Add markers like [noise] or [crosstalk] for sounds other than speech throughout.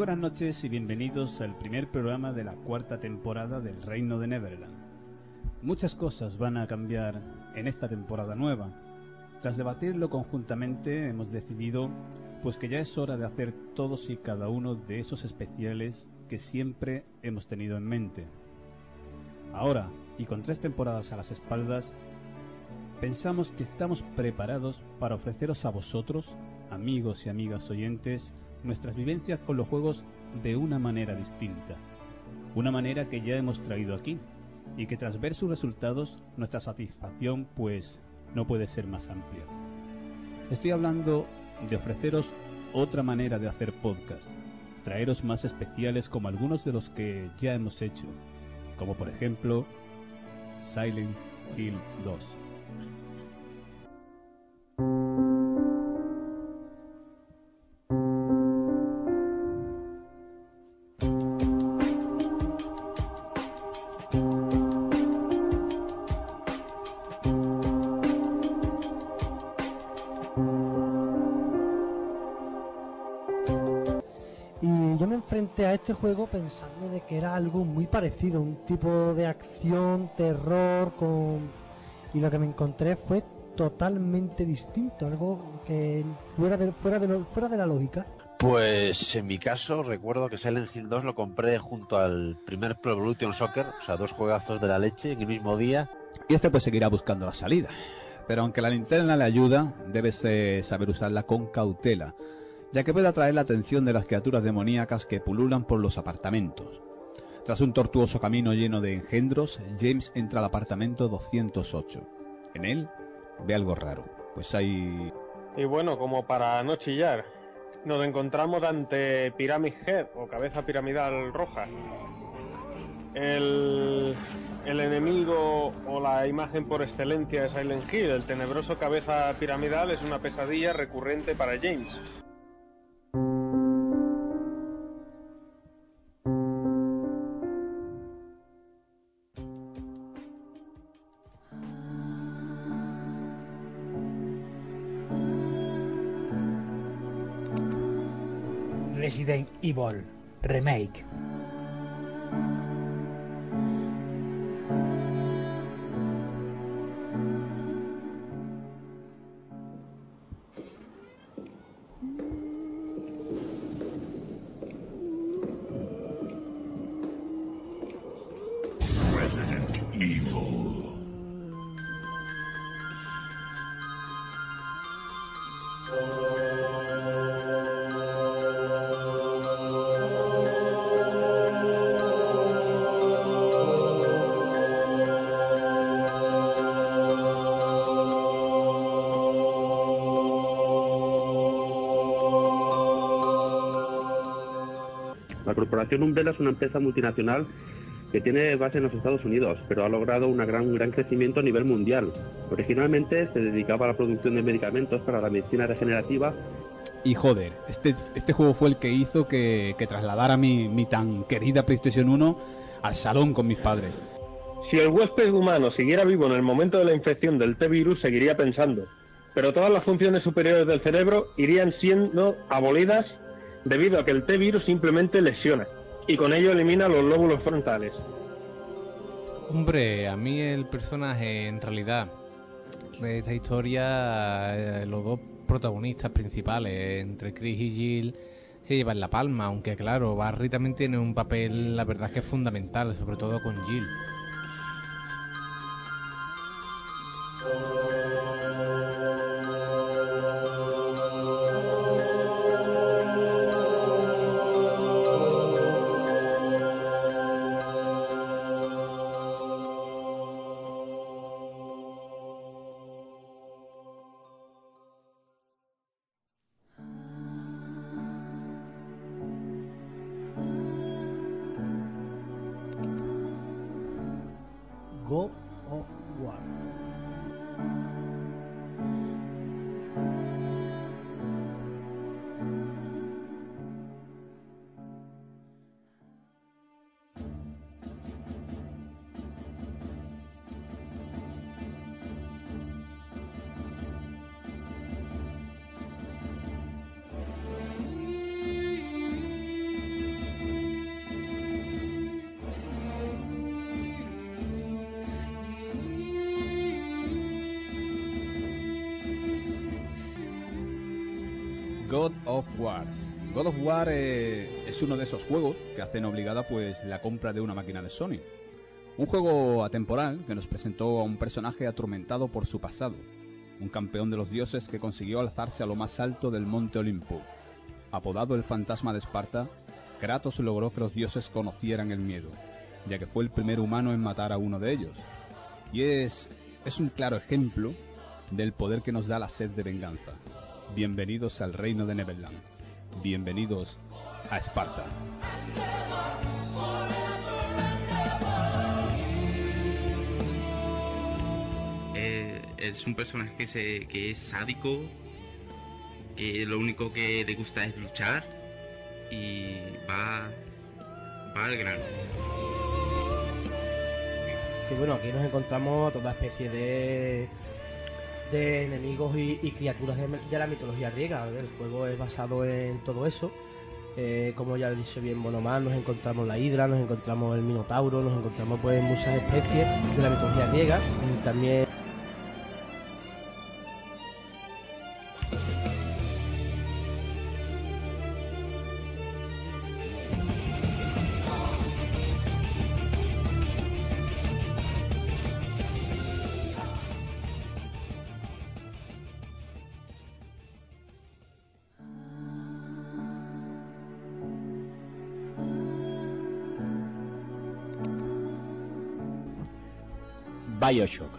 Buenas noches y bienvenidos al primer programa de la cuarta temporada del Reino de Neverland. Muchas cosas van a cambiar en esta temporada nueva. Tras debatirlo conjuntamente hemos decidido pues que ya es hora de hacer todos y cada uno de esos especiales que siempre hemos tenido en mente. Ahora, y con tres temporadas a las espaldas, pensamos que estamos preparados para ofreceros a vosotros, amigos y amigas oyentes, nuestras vivencias con los juegos de una manera distinta. Una manera que ya hemos traído aquí y que tras ver sus resultados nuestra satisfacción pues no puede ser más amplia. Estoy hablando de ofreceros otra manera de hacer podcast, traeros más especiales como algunos de los que ya hemos hecho, como por ejemplo Silent Hill 2. Pensando de que era algo muy parecido, un tipo de acción, terror, con y lo que me encontré fue totalmente distinto, algo que fuera de fuera de fuera de la lógica. Pues en mi caso recuerdo que Silent Hill 2 lo compré junto al primer Pro Evolution Soccer, o sea, dos juegazos de la leche en el mismo día. Y este pues seguirá buscando la salida. Pero aunque la linterna le ayuda, debes eh, saber usarla con cautela ya que puede atraer la atención de las criaturas demoníacas que pululan por los apartamentos. Tras un tortuoso camino lleno de engendros, James entra al apartamento 208. En él ve algo raro, pues hay... Y bueno, como para no chillar, nos encontramos ante Pyramid Head o cabeza piramidal roja. El, el enemigo o la imagen por excelencia de Silent Hill, el tenebroso cabeza piramidal, es una pesadilla recurrente para James Evil Remake. Corporación Umbrella es una empresa multinacional que tiene base en los Estados Unidos, pero ha logrado un gran, gran crecimiento a nivel mundial. Originalmente se dedicaba a la producción de medicamentos para la medicina regenerativa. Y joder, este, este juego fue el que hizo que, que trasladara mi, mi tan querida PlayStation 1 al salón con mis padres. Si el huésped humano siguiera vivo en el momento de la infección del T-Virus, seguiría pensando, pero todas las funciones superiores del cerebro irían siendo abolidas debido a que el T-virus simplemente lesiona y con ello elimina los lóbulos frontales. Hombre, a mí el personaje en realidad de esta historia, eh, los dos protagonistas principales, entre Chris y Jill, se llevan la palma, aunque claro, Barry también tiene un papel, la verdad que es fundamental, sobre todo con Jill. Es uno de esos juegos que hacen obligada pues la compra de una máquina de Sony. Un juego atemporal que nos presentó a un personaje atormentado por su pasado, un campeón de los dioses que consiguió alzarse a lo más alto del monte Olimpo. Apodado el fantasma de Esparta, Kratos logró que los dioses conocieran el miedo, ya que fue el primer humano en matar a uno de ellos. Y es, es un claro ejemplo del poder que nos da la sed de venganza. Bienvenidos al reino de Neverland. Bienvenidos a Esparta. Eh, es un personaje que, se, que es sádico, que lo único que le gusta es luchar y va, va al grano. Sí, bueno, aquí nos encontramos a toda especie de, de enemigos y, y criaturas de, de la mitología griega. El juego es basado en todo eso. Eh, como ya dicho bien Bonomar, nos encontramos la hidra, nos encontramos el minotauro, nos encontramos pues muchas especies de la mitología griega. También Bioshock. Yo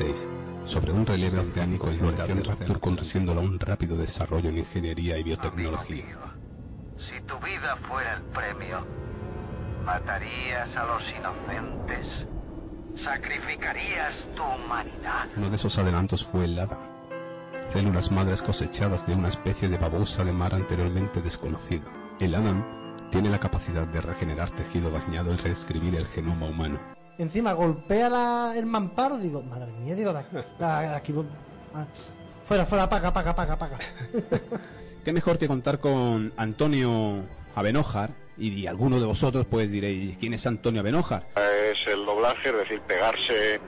1946 sobre un relieve oceánico en Rapture conduciéndolo a un rápido desarrollo en ingeniería y biotecnología. Si tu vida fuera el premio, matarías a los inocentes. Sacrificarías tu humanidad. Uno de esos adelantos fue el Adam, células madres cosechadas de una especie de babosa de mar anteriormente desconocida. El Adam tiene la capacidad de regenerar tejido dañado y reescribir el genoma humano. Encima golpea la, el mamparo, digo, madre mía, digo, de aquí, de aquí ah, fuera, fuera, apaga, apaga, apaga, apaga. [laughs] Qué mejor que contar con Antonio Abenojar y alguno de vosotros pues diréis, ¿quién es Antonio Abenojar? Es el doblaje, es decir, pegarse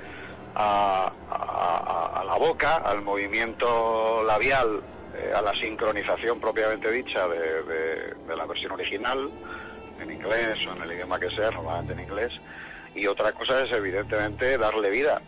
a, a- a la boca, al movimiento labial, eh, a la sincronización propiamente dicha de, de- de la versión original, en inglés o en el idioma que sea, normalmente en inglés. Y otra cosa es evidentemente darle vida.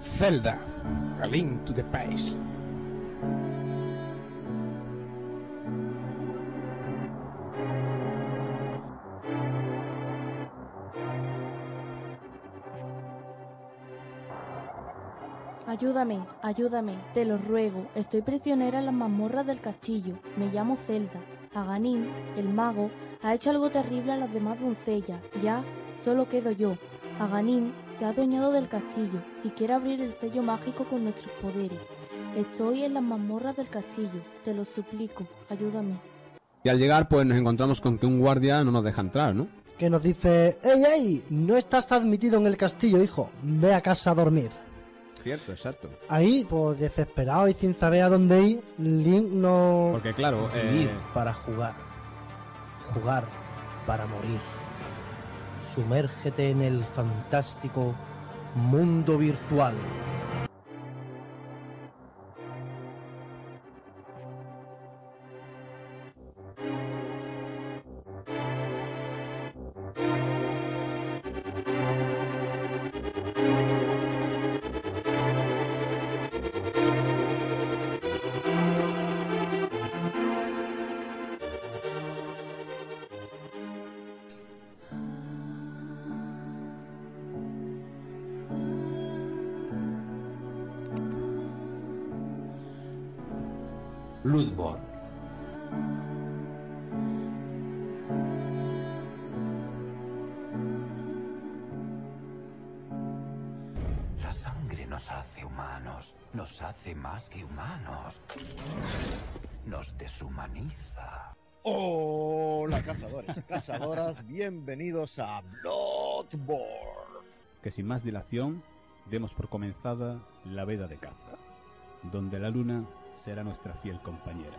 Zelda, A Link to the Past. Ayúdame, ayúdame, te lo ruego. Estoy prisionera en las mazmorras del castillo. Me llamo Zelda. Aganín, el mago, ha hecho algo terrible a las demás doncellas. Ya solo quedo yo. Aganín se ha adueñado del castillo y quiere abrir el sello mágico con nuestros poderes. Estoy en las mazmorras del castillo. Te lo suplico, ayúdame. Y al llegar pues nos encontramos con que un guardia no nos deja entrar, ¿no? Que nos dice, ¡Ey, ey! No estás admitido en el castillo, hijo. Ve a casa a dormir. Cierto, exacto. Ahí, pues desesperado y sin saber a dónde ir, Link no... Porque claro, Vivir eh, para jugar. Jugar para morir. sumérgete en el fantástico mundo virtual. A. Que sin más dilación, demos por comenzada la veda de caza, donde la luna será nuestra fiel compañera.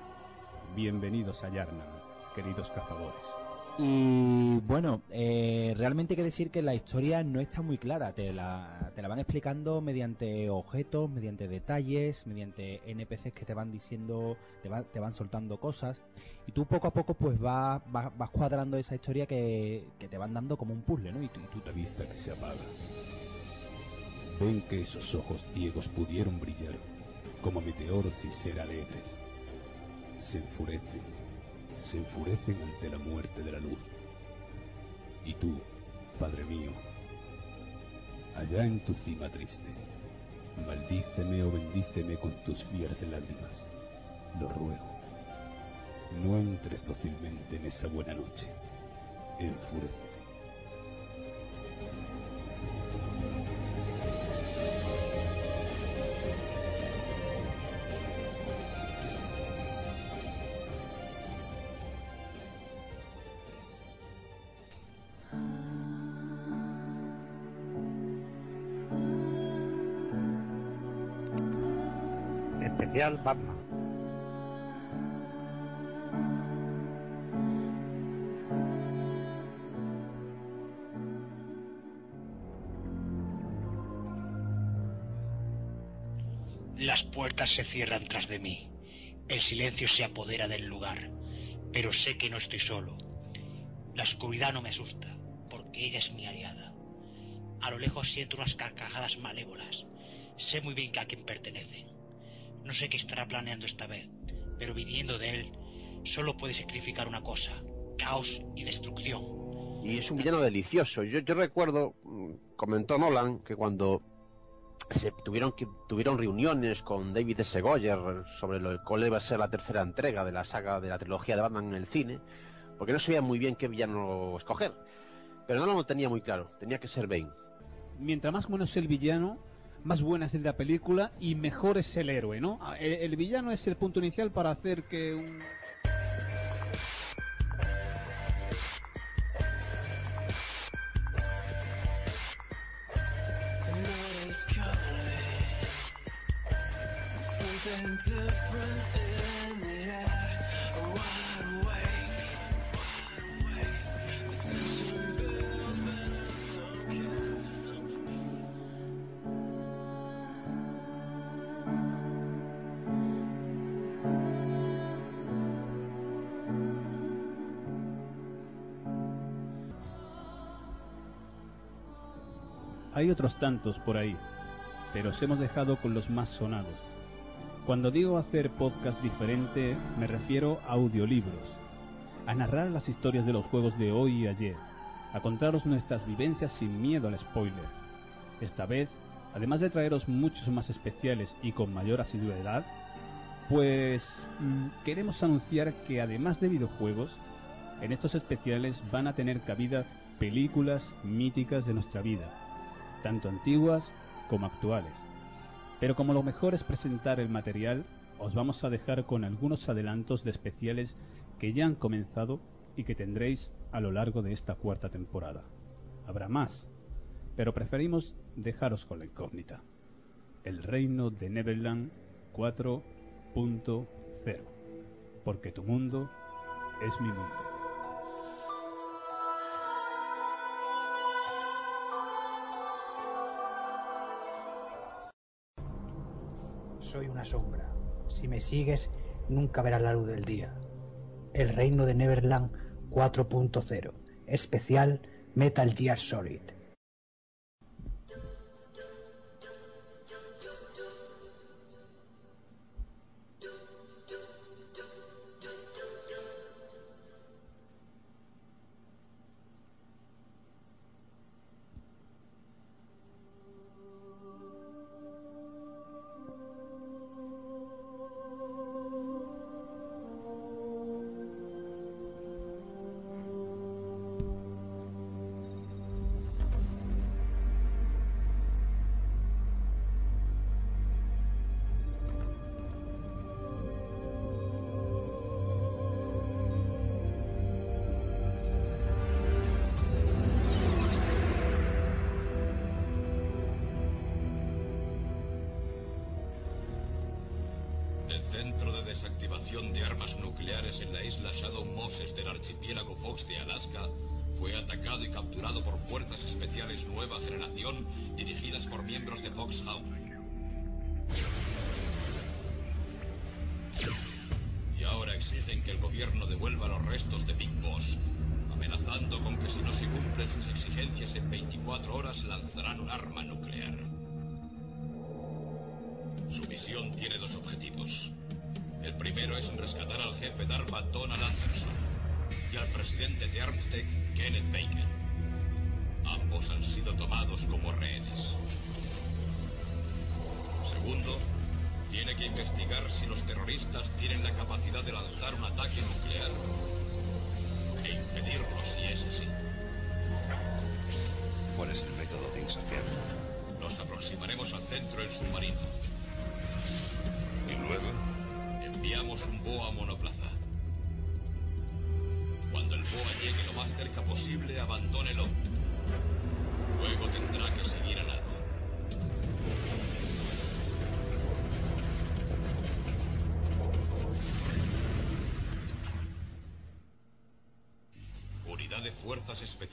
Bienvenidos a Yarnam, queridos cazadores. Y bueno, eh, realmente hay que decir que la historia no está muy clara. Te la, te la van explicando mediante objetos, mediante detalles, mediante NPCs que te van diciendo, te, va- te van soltando cosas. Y tú poco a poco pues vas, vas, cuadrando esa historia que, que te van dando como un puzzle, ¿no? Y tú, y tú La vista que se apaga. Ven que esos ojos ciegos pudieron brillar como meteoros y ser alegres. Se enfurecen, se enfurecen ante la muerte de la luz. Y tú, Padre mío, allá en tu cima triste, maldíceme o bendíceme con tus fieras lágrimas. Lo ruego. No entres dócilmente en esa buena noche. Enfurece. Las puertas se cierran tras de mí. El silencio se apodera del lugar. Pero sé que no estoy solo. La oscuridad no me asusta, porque ella es mi aliada. A lo lejos siento unas carcajadas malévolas. Sé muy bien que a quién pertenecen. No sé qué estará planeando esta vez, pero viniendo de él, solo puede significar una cosa, caos y destrucción. Y es un villano delicioso. Yo, yo recuerdo, mm, comentó Nolan, que cuando se tuvieron que tuvieron reuniones con David S. Goyer sobre lo cuál iba a ser la tercera entrega de la saga de la trilogía de Batman en el cine, porque no sabía muy bien qué villano escoger. Pero Nolan lo tenía muy claro, tenía que ser Bane. Mientras más bueno es el villano, más buena es la película y mejor es el héroe, ¿no? El, el villano es el punto inicial para hacer que un... Different Hay otros tantos por ahí, pero os hemos dejado con los más sonados. Cuando digo hacer podcast diferente, me refiero a audiolibros, a narrar las historias de los juegos de hoy y ayer, a contaros nuestras vivencias sin miedo al spoiler. Esta vez, además de traeros muchos más especiales y con mayor asiduidad, pues mm, queremos anunciar que además de videojuegos, en estos especiales van a tener cabida películas míticas de nuestra vida, tanto antiguas como actuales. Pero como lo mejor es presentar el material, os vamos a dejar con algunos adelantos de especiales que ya han comenzado y que tendréis a lo largo de esta cuarta temporada. Habrá más, pero preferimos dejaros con la incógnita. El reino de Neverland 4.0. Porque tu mundo es mi mundo. Soy una sombra. Si me sigues, nunca verás la luz del día. El reino de Neverland 4.0. Especial Metal Gear Solid.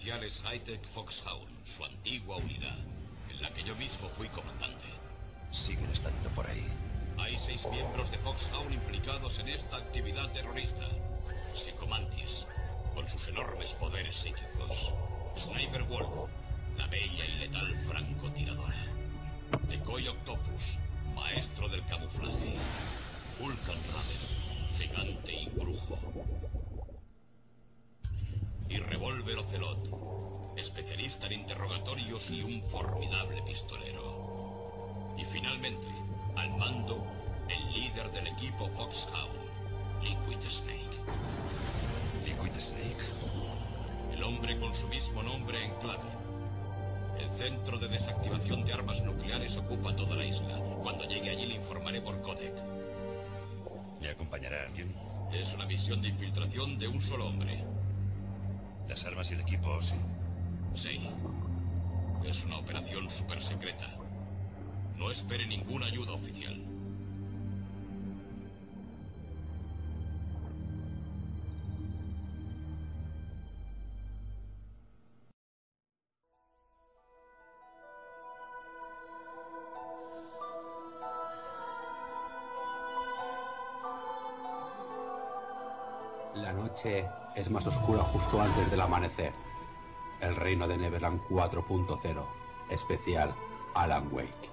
Especiales Hightech Foxhound, su antigua unidad, en la que yo mismo fui comandante. Siguen estando por ahí. Hay seis miembros de Foxhound implicados en esta actividad terrorista. Psicomantis, con sus enormes poderes psíquicos. Sniper Wolf, la bella y letal francotiradora. Decoy Octopus, maestro del camuflaje. Vulcan Raven, gigante y brujo. Y Revolver Ocelot, especialista en interrogatorios y un formidable pistolero. Y finalmente, al mando, el líder del equipo Foxhound, Liquid Snake. ¿Liquid Snake? El hombre con su mismo nombre en clave. El centro de desactivación de armas nucleares ocupa toda la isla. Cuando llegue allí le informaré por codec. ¿Me acompañará alguien? Es una misión de infiltración de un solo hombre. Las armas y el equipo, sí. Sí. Es una operación super secreta. No espere ninguna ayuda oficial. Es más oscura justo antes del amanecer. El reino de Neverland 4.0. Especial Alan Wake.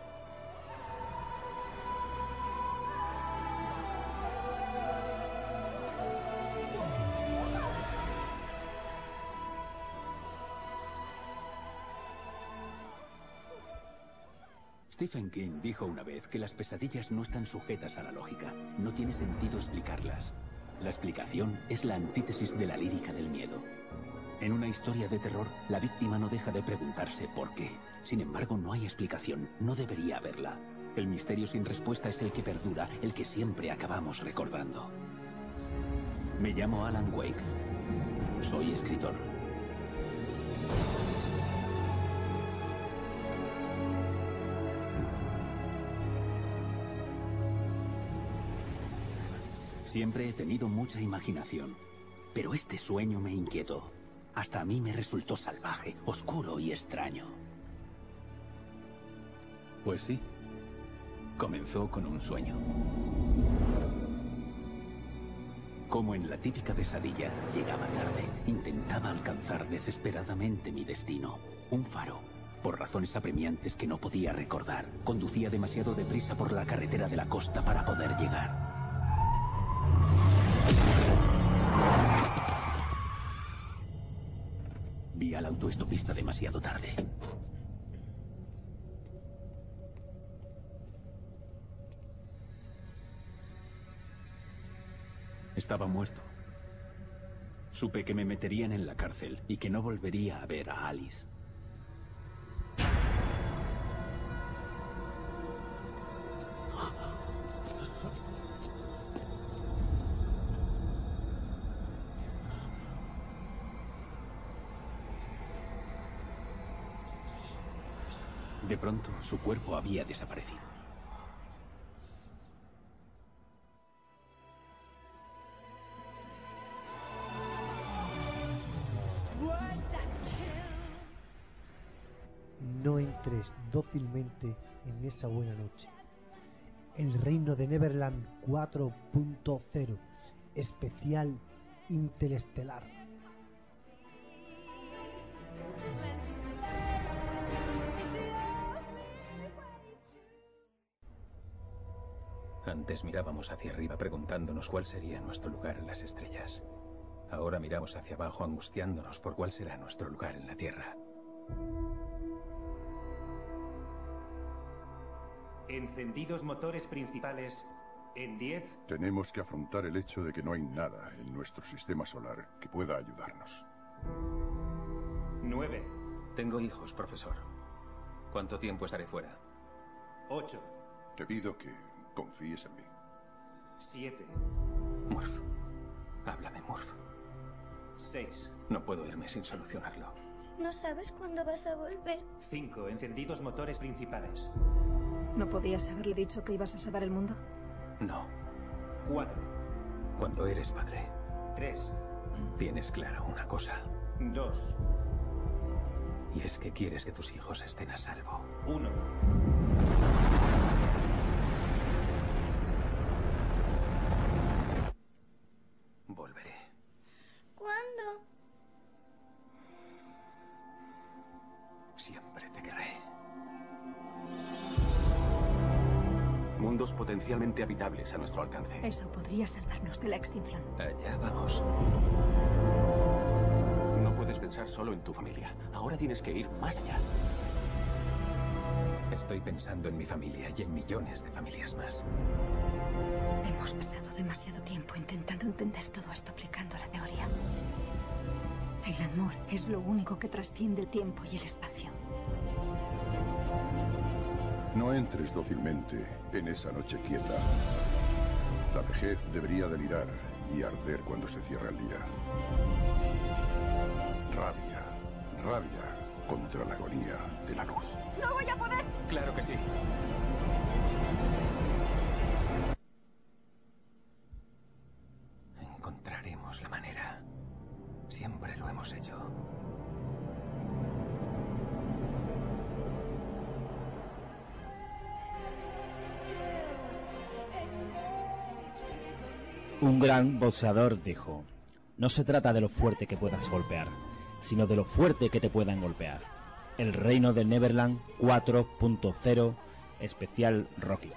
Stephen King dijo una vez que las pesadillas no están sujetas a la lógica. No tiene sentido explicarlas. La explicación es la antítesis de la lírica del miedo. En una historia de terror, la víctima no deja de preguntarse por qué. Sin embargo, no hay explicación, no debería haberla. El misterio sin respuesta es el que perdura, el que siempre acabamos recordando. Me llamo Alan Wake. Soy escritor. Siempre he tenido mucha imaginación, pero este sueño me inquietó. Hasta a mí me resultó salvaje, oscuro y extraño. Pues sí, Comenzó con un sueño. Como en la típica pesadilla, llegaba tarde, intentaba alcanzar desesperadamente mi destino. Un faro. Por razones apremiantes que no podía recordar, conducía demasiado deprisa por la carretera de la costa para poder llegar. Al autoestopista demasiado tarde. Estaba muerto. Supe que me meterían en la cárcel y que no volvería a ver a Alice. Su cuerpo había desaparecido. No entres dócilmente en esa buena noche. El reino de Neverland 4.0, especial interestelar. Antes mirábamos hacia arriba preguntándonos cuál sería nuestro lugar en las estrellas. Ahora miramos hacia abajo angustiándonos por cuál será nuestro lugar en la Tierra. Encendidos motores principales en 10. Tenemos que afrontar el hecho de que no hay nada en nuestro sistema solar que pueda ayudarnos. 9. Tengo hijos, profesor. ¿Cuánto tiempo estaré fuera? 8. Te pido que confíes en mí. 7. Murph. Háblame, Murph. 6. No puedo irme sin solucionarlo. ¿No sabes cuándo vas a volver? 5. Encendidos motores principales. ¿No podías haberle dicho que ibas a salvar el mundo? No. 4. Cuando eres padre, 3. tienes clara una cosa. 2. Y es que quieres que tus hijos estén a salvo. 1. Habitables a nuestro alcance. Eso podría salvarnos de la extinción. Allá vamos. No puedes pensar solo en tu familia. Ahora tienes que ir más allá. Estoy pensando en mi familia y en millones de familias más. Hemos pasado demasiado tiempo intentando entender todo esto aplicando la teoría. El amor es lo único que trasciende el tiempo y el espacio. No entres dócilmente en esa noche quieta. La vejez debería delirar y arder cuando se cierra el día. Rabia, rabia contra la agonía de la luz. ¡No voy a poder! Claro que sí. Gran boxeador dijo, no se trata de lo fuerte que puedas golpear, sino de lo fuerte que te puedan golpear. El reino de Neverland 4.0 especial Rocky.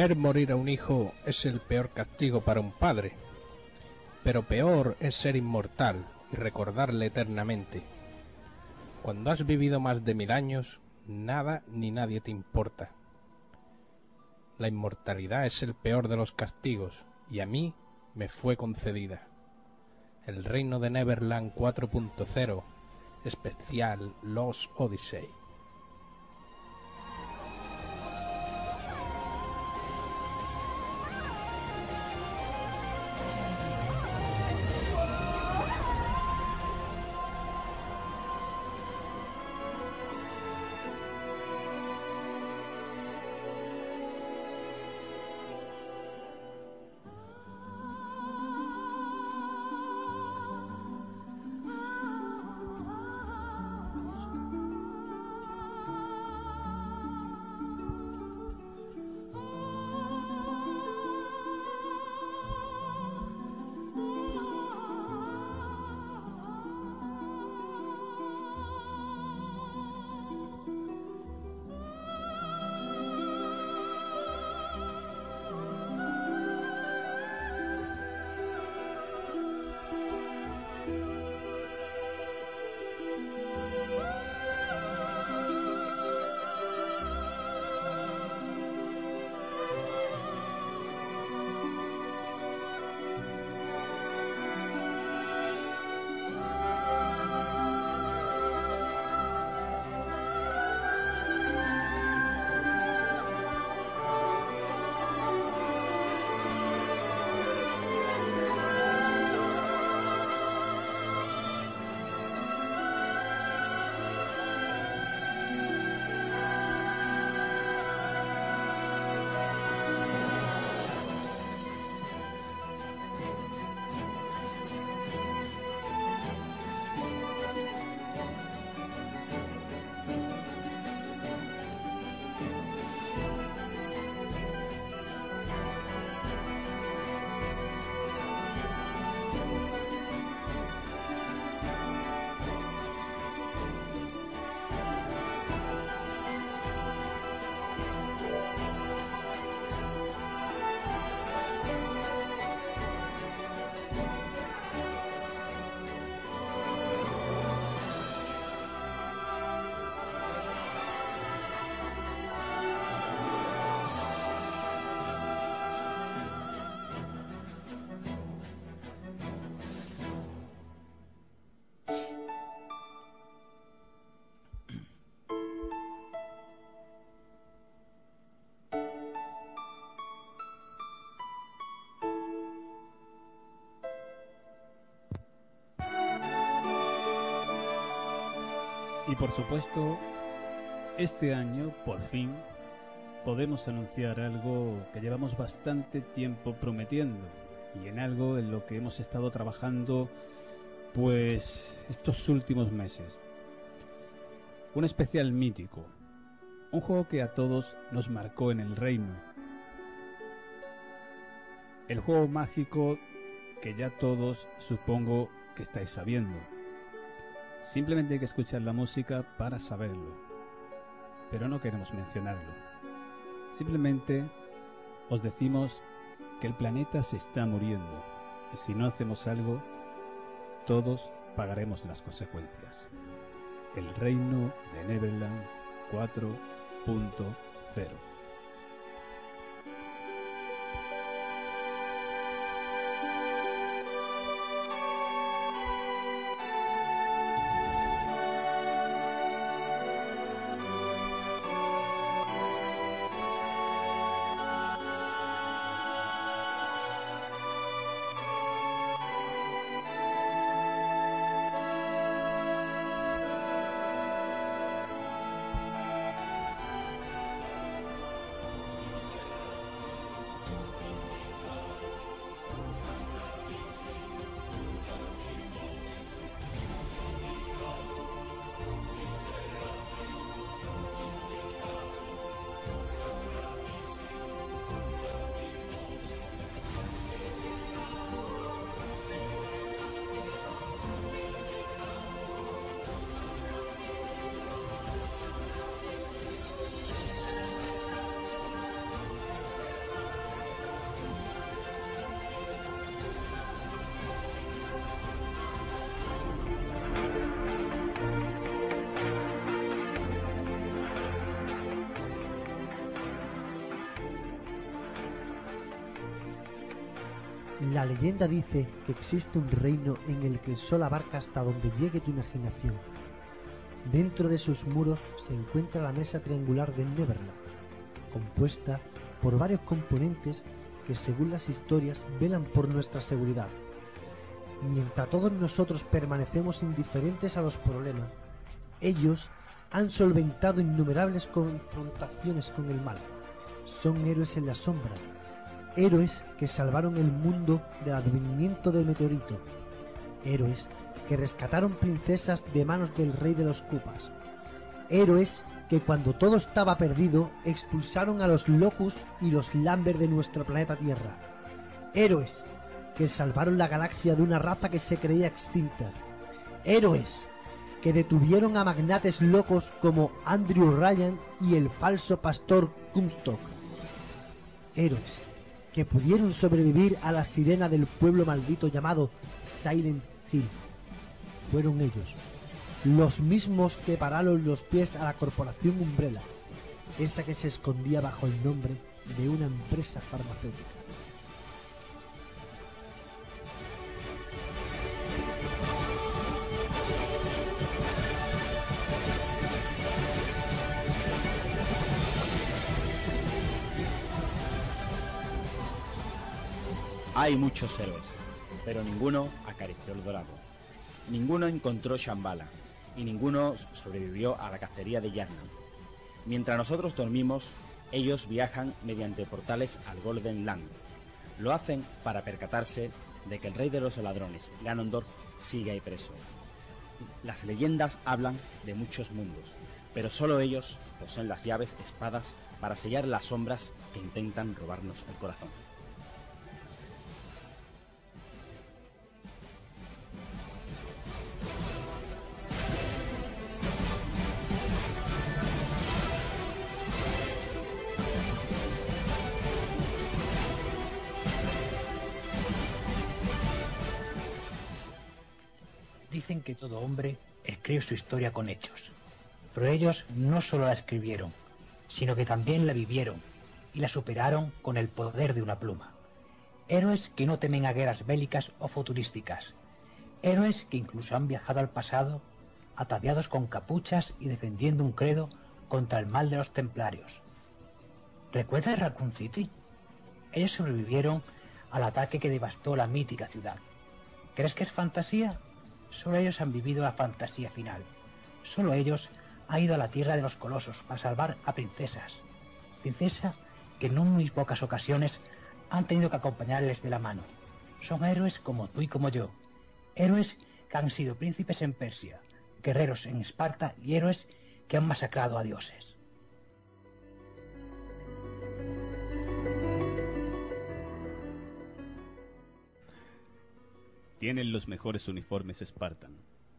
Ver morir a un hijo es el peor castigo para un padre, pero peor es ser inmortal y recordarle eternamente. Cuando has vivido más de mil años, nada ni nadie te importa. La inmortalidad es el peor de los castigos y a mí me fue concedida. El reino de Neverland 4.0, especial Los Odyssey. Por supuesto, este año, por fin, podemos anunciar algo que llevamos bastante tiempo prometiendo y en algo en lo que hemos estado trabajando pues estos últimos meses. Un especial mítico, un juego que a todos nos marcó en el reino. El juego mágico que ya todos supongo que estáis sabiendo. Simplemente hay que escuchar la música para saberlo. Pero no queremos mencionarlo. Simplemente os decimos que el planeta se está muriendo y si no hacemos algo, todos pagaremos las consecuencias. El reino de Neverland 4.0 La leyenda dice que existe un reino en el que el sol abarca hasta donde llegue tu imaginación. Dentro de sus muros se encuentra la mesa triangular de Neverland, compuesta por varios componentes que según las historias velan por nuestra seguridad. Mientras todos nosotros permanecemos indiferentes a los problemas, ellos han solventado innumerables confrontaciones con el mal. Son héroes en la sombra, héroes que salvaron el mundo del advenimiento del meteorito, héroes que rescataron princesas de manos del rey de los Cupas, héroes que cuando todo estaba perdido expulsaron a los Locus y los Lambert de nuestro planeta Tierra, héroes que salvaron la galaxia de una raza que se creía extinta, héroes que detuvieron a magnates locos como Andrew Ryan y el falso pastor Comstock, héroes que pudieron sobrevivir a la sirena del pueblo maldito llamado Silent Hill. Fueron ellos, los mismos que pararon los pies a la corporación Umbrella, esa que se escondía bajo el nombre de una empresa farmacéutica. Hay muchos héroes, pero ninguno acarició el dorado. Ninguno encontró Shambhala y ninguno sobrevivió a la cacería de Yarnam. Mientras nosotros dormimos, ellos viajan mediante portales al Golden Land. Lo hacen para percatarse de que el rey de los ladrones, Ganondorf, sigue ahí preso. Las leyendas hablan de muchos mundos, pero solo ellos poseen las llaves espadas para sellar las sombras que intentan robarnos el corazón. Dicen que todo hombre escribe su historia con hechos, pero ellos no solo la escribieron, sino que también la vivieron y la superaron con el poder de una pluma. Héroes que no temen a guerras bélicas o futurísticas. Héroes que incluso han viajado al pasado, ataviados con capuchas y defendiendo un credo contra el mal de los templarios. ¿Recuerdas Raccoon City? Ellos sobrevivieron al ataque que devastó la mítica ciudad. ¿Crees que es fantasía? Solo ellos han vivido la fantasía final. Solo ellos han ido a la tierra de los colosos para salvar a princesas. Princesa que en muy pocas ocasiones han tenido que acompañarles de la mano. Son héroes como tú y como yo. Héroes que han sido príncipes en Persia, guerreros en Esparta y héroes que han masacrado a dioses. Tienen los mejores uniformes Spartan,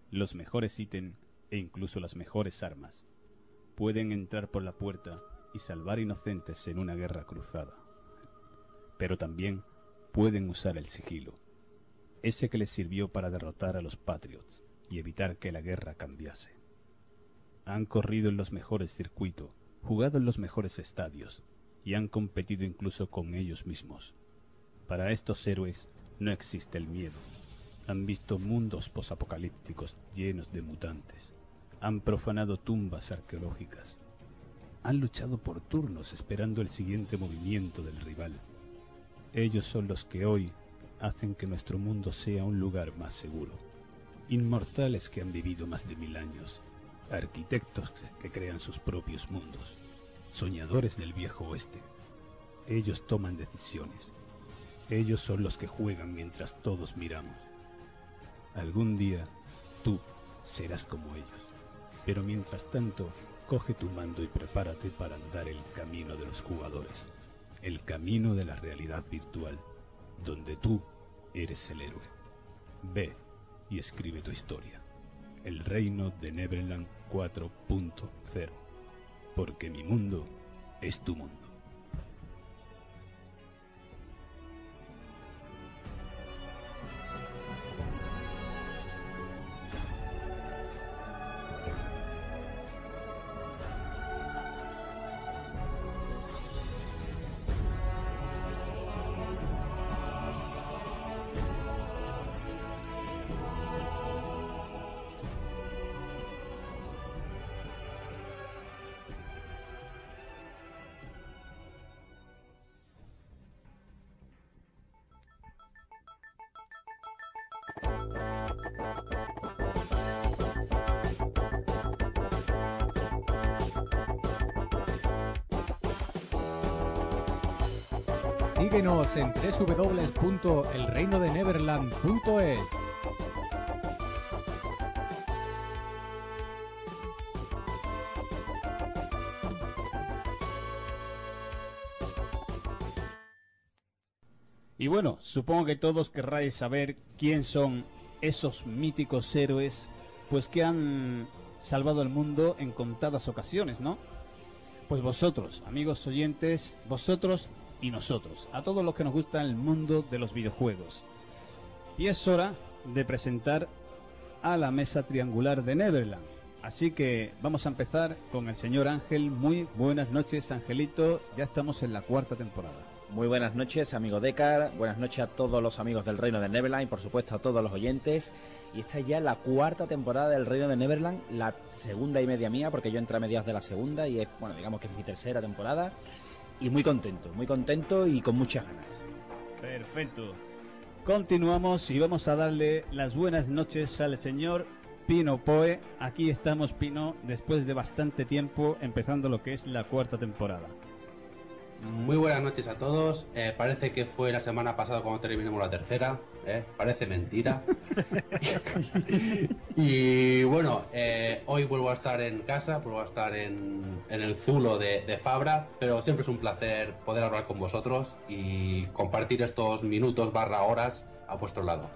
los mejores ítems e incluso las mejores armas. Pueden entrar por la puerta y salvar inocentes en una guerra cruzada. Pero también pueden usar el sigilo, ese que les sirvió para derrotar a los Patriots y evitar que la guerra cambiase. Han corrido en los mejores circuitos, jugado en los mejores estadios y han competido incluso con ellos mismos. Para estos héroes no existe el miedo. Han visto mundos posapocalípticos llenos de mutantes. Han profanado tumbas arqueológicas. Han luchado por turnos esperando el siguiente movimiento del rival. Ellos son los que hoy hacen que nuestro mundo sea un lugar más seguro. Inmortales que han vivido más de mil años. Arquitectos que crean sus propios mundos. Soñadores del viejo oeste. Ellos toman decisiones. Ellos son los que juegan mientras todos miramos. Algún día tú serás como ellos. Pero mientras tanto, coge tu mando y prepárate para andar el camino de los jugadores. El camino de la realidad virtual, donde tú eres el héroe. Ve y escribe tu historia. El reino de Neverland 4.0. Porque mi mundo es tu mundo. Síguenos en www.elreinodeneverland.es. Y bueno, supongo que todos querráis saber quién son esos míticos héroes, pues que han salvado el mundo en contadas ocasiones, ¿no? Pues vosotros, amigos oyentes, vosotros y nosotros, a todos los que nos gusta el mundo de los videojuegos. Y es hora de presentar a la mesa triangular de Neverland. Así que vamos a empezar con el señor Ángel. Muy buenas noches, Angelito. Ya estamos en la cuarta temporada. Muy buenas noches, amigo Decar. Buenas noches a todos los amigos del Reino de Neverland y, por supuesto, a todos los oyentes. Y esta es ya la cuarta temporada del Reino de Neverland, la segunda y media mía, porque yo entré a mediados de la segunda y es, bueno, digamos que es mi tercera temporada. Y muy contento, muy contento y con muchas ganas. Perfecto. Continuamos y vamos a darle las buenas noches al señor Pino Poe. Aquí estamos, Pino, después de bastante tiempo empezando lo que es la cuarta temporada. Muy buenas noches a todos. Eh, parece que fue la semana pasada cuando terminamos la tercera. ¿Eh? Parece mentira. [laughs] y bueno, eh, hoy vuelvo a estar en casa, vuelvo a estar en, en el Zulo de, Fabra, pero siempre es un placer poder hablar con vosotros y compartir estos minutos barra horas a vuestro lado.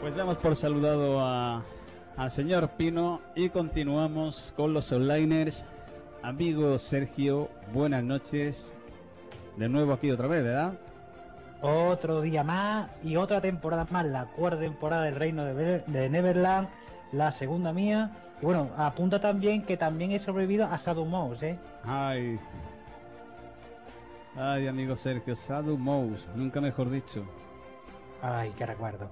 Pues damos por saludado a, al señor Pino y continuamos con los onliners. Amigo Sergio, buenas noches. De nuevo aquí otra vez, ¿verdad? Otro día más y otra temporada más, la cuarta temporada del Reino de, Ver- de Neverland, la segunda mía. Y bueno, apunta también que también he sobrevivido a Shadow Mouse, ¿eh? Ay. Ay, amigo Sergio, Shadow Mouse, nunca mejor dicho. Ay, qué recuerdo.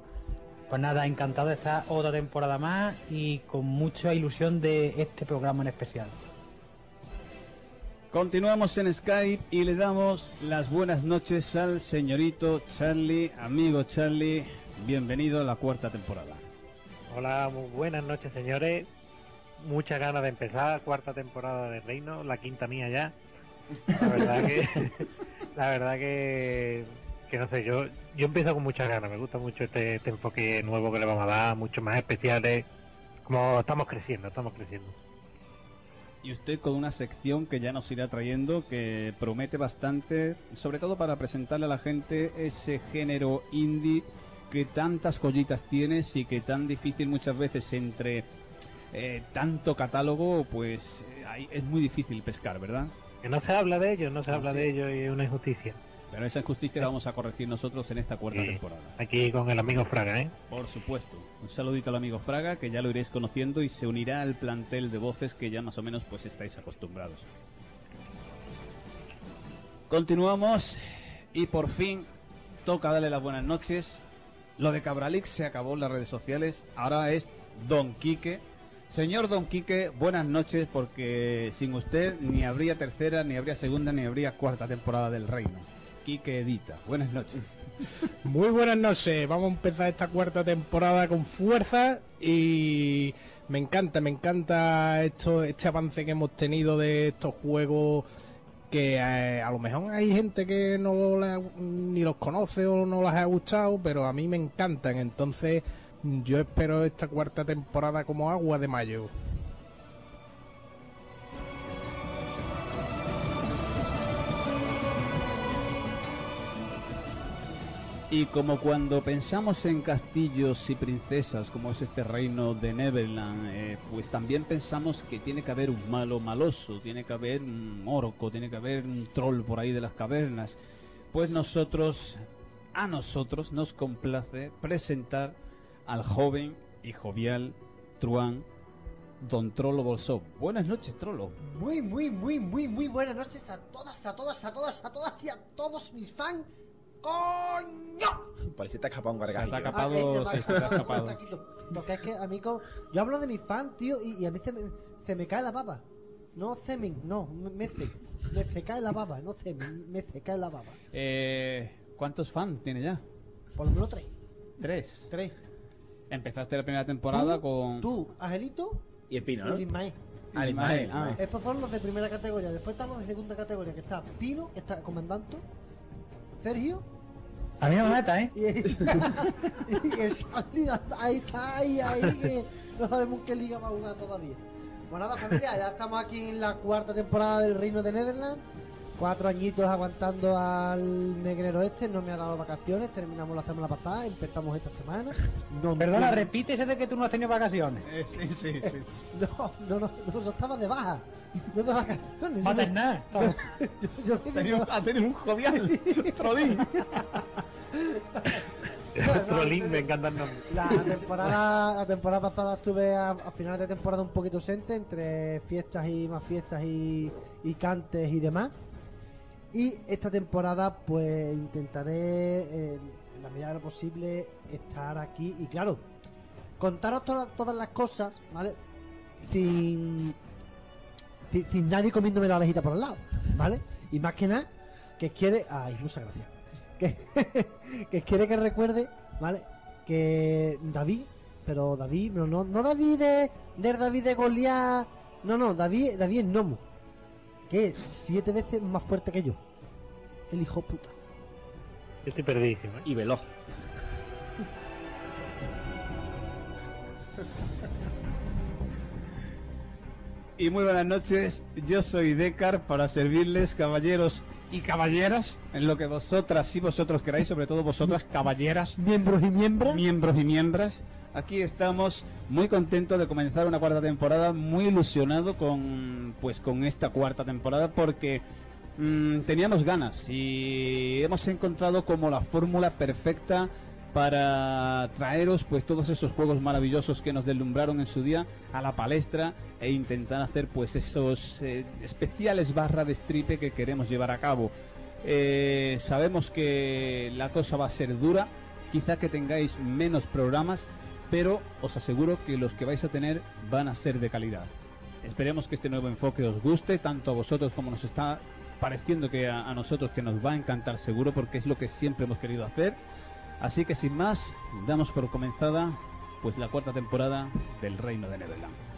Pues nada, encantado de estar otra temporada más y con mucha ilusión de este programa en especial. Continuamos en Skype y le damos las buenas noches al señorito Charlie. Amigo Charlie, bienvenido a la cuarta temporada. Hola, muy buenas noches señores. Muchas ganas de empezar, cuarta temporada de Reino, la quinta mía ya. La verdad que, [laughs] la verdad que, que no sé, yo, yo empiezo con muchas ganas, me gusta mucho este, este enfoque nuevo que le vamos a dar, mucho más especiales, como estamos creciendo, estamos creciendo. Y usted con una sección que ya nos irá trayendo, que promete bastante, sobre todo para presentarle a la gente ese género indie que tantas joyitas tienes y que tan difícil muchas veces entre eh, tanto catálogo, pues eh, es muy difícil pescar, ¿verdad? Que no se habla de ello, no se Ah, habla sí. de ello y es una injusticia. Pero esa injusticia la vamos a corregir nosotros en esta cuarta Sí. temporada. Aquí con el amigo Fraga, ¿eh? Por supuesto. Un saludito al amigo Fraga, que ya lo iréis conociendo y se unirá al plantel de voces que ya más o menos pues estáis acostumbrados. Continuamos y por fin toca darle las buenas noches. Lo de Cabralix se acabó en las redes sociales. Ahora es Don Quique. Señor Don Quique, buenas noches porque sin usted ni habría tercera, ni habría segunda, ni habría cuarta temporada del Reino. Quique Edita. Buenas noches. [laughs] Muy buenas noches, vamos a empezar esta cuarta temporada con fuerza y me encanta, me encanta esto, este avance que hemos tenido de estos juegos que eh, a lo mejor hay gente que no le ha- ni los conoce o no les ha gustado, pero a mí me encantan, entonces yo espero esta cuarta temporada como agua de mayo. Y como cuando pensamos en castillos y princesas, como es este reino de Neverland, eh, pues también pensamos que tiene que haber un malo maloso, tiene que haber un orco, tiene que haber un troll por ahí de las cavernas. Pues nosotros, a nosotros nos complace presentar al joven y jovial Truán, Don Trollo Bolsov. Buenas noches, Trollo. Muy, muy, muy, muy, muy buenas noches a todas, a todas, a todas, a todas y a todos mis fans. ¡Coño! Parece que te ha escapado un gargajo. Se te ha Ah, escapado, este se te ha escapado, escapado. tranquilo. Porque es que a mí, con- yo hablo de mis fans, tío, y, y a mí se me, se me cae la baba. No cemen, no, me, se cae la baba, no cemen, me se cae la baba. Eh, ¿Cuántos fans tiene ya? Por lo menos tres. Tres. Tres. Empezaste la primera temporada Tú, con... Tú, Angelito Y el Pino, y ¿no? Ismael. Ah, Ismael, ah. Esos son los de primera categoría. Después están los de segunda categoría, que está Pino, que está Comandante, Sergio. A mí no me meta, ¿eh? Y, [laughs] y el ahí está, ahí, ahí, que no sabemos qué liga va a jugar todavía. Bueno, nada, familia, ya estamos aquí en la cuarta temporada del Reino de Netherlands. Cuatro añitos aguantando al negrero este, no me ha dado vacaciones, terminamos la semana pasada, empezamos esta semana. No, Perdona, no, repite ese de que tú no has tenido vacaciones. Eh, sí, sí, sí. [laughs] No, no, no, no, yo estaba de baja, no de vacaciones. Paternal. [laughs] me- yo, yo me- Tenía un- ha tenido un jovial trolín. [laughs] Trolín, me encanta el nombre. La temporada, la temporada pasada estuve a, a finales de temporada un poquito ausente entre fiestas y más fiestas y, y cantes y demás. Y esta temporada pues intentaré eh, en la medida de lo posible estar aquí y claro, contaros todas todas las cosas, ¿vale? Sin, sin, sin nadie comiéndome la orejita por el lado, ¿vale? Y más que nada, que quiere... Ay, muchas gracias. Que, [laughs] que quiere que recuerde, ¿vale? Que David, pero David, no, no, no David de, del David de Goliat, no, no, David, David es Nomo, que es siete veces más fuerte que yo. El hijo puta. Yo estoy perdidísimo, ¿eh? Y veloz. Y muy buenas noches, yo soy Decar para servirles caballeros y caballeras en lo que vosotras y vosotros queráis, sobre todo vosotras caballeras, Miembros y miembros. miembros y miembras. Aquí estamos muy contentos de comenzar una cuarta temporada, muy ilusionado con pues con esta cuarta temporada porque mm, teníamos ganas y hemos encontrado como la fórmula perfecta para traeros pues todos esos juegos maravillosos que nos deslumbraron en su día a la palestra e intentar hacer pues esos eh, especiales barra de stripe que queremos llevar a cabo. Eh, sabemos que la cosa va a ser dura, quizá que tengáis menos programas, pero os aseguro que los que vais a tener van a ser de calidad. Esperemos que este nuevo enfoque os guste, tanto a vosotros como nos está pareciendo que a, a nosotros que nos va a encantar seguro, porque es lo que siempre hemos querido hacer. Así que sin más, damos por comenzada pues la cuarta temporada del Reino de Neverland.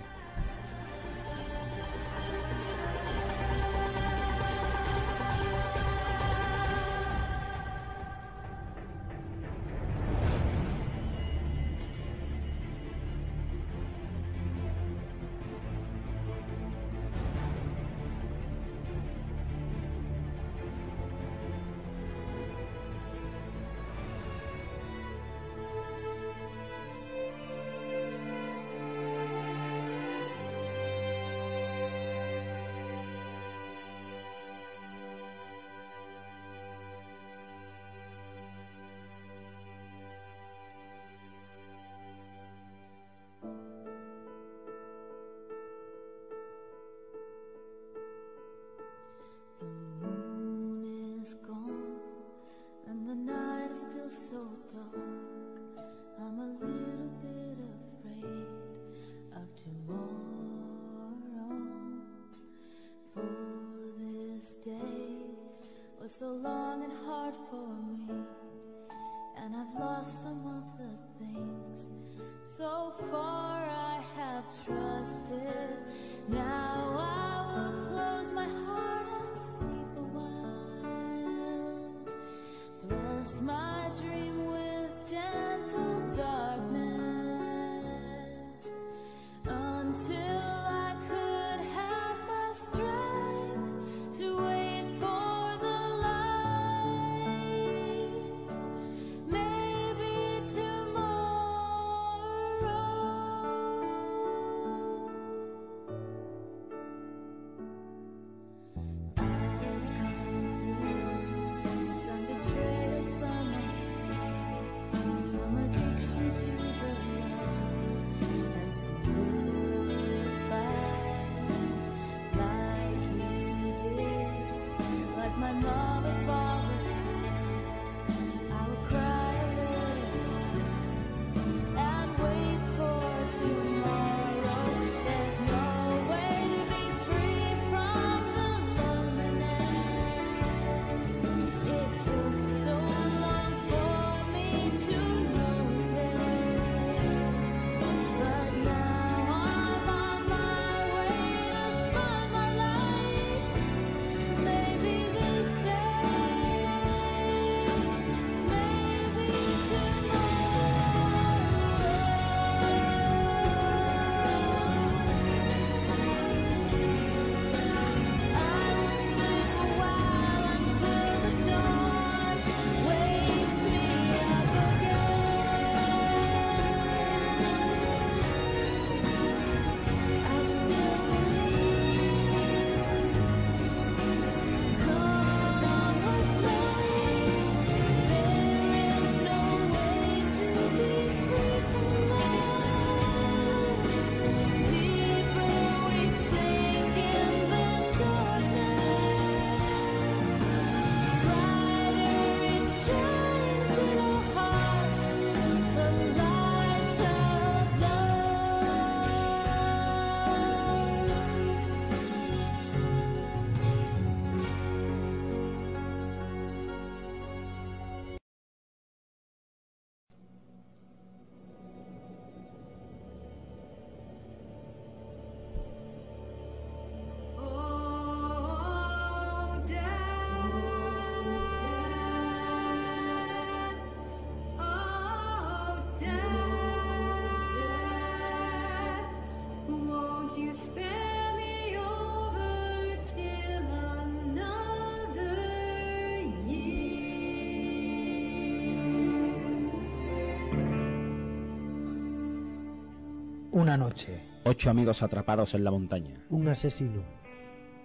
una noche. Ocho amigos atrapados en la montaña. Un asesino.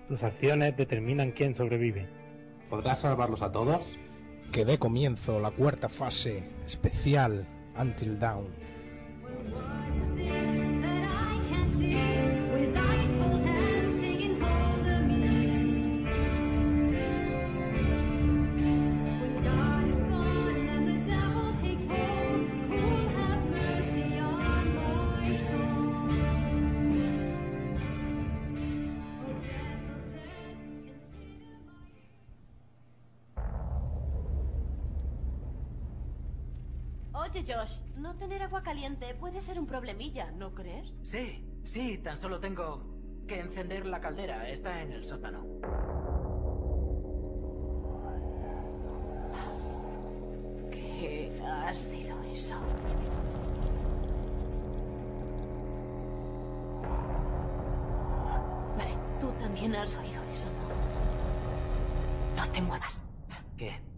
Tus acciones determinan quién sobrevive. ¿Podrás salvarlos a todos? Que dé comienzo la cuarta fase especial Until Dawn. Sí, sí, tan solo tengo que encender la caldera. Está en el sótano. ¿Qué ha sido eso? Vale, tú también has oído eso, ¿no? No te muevas. ¿Qué?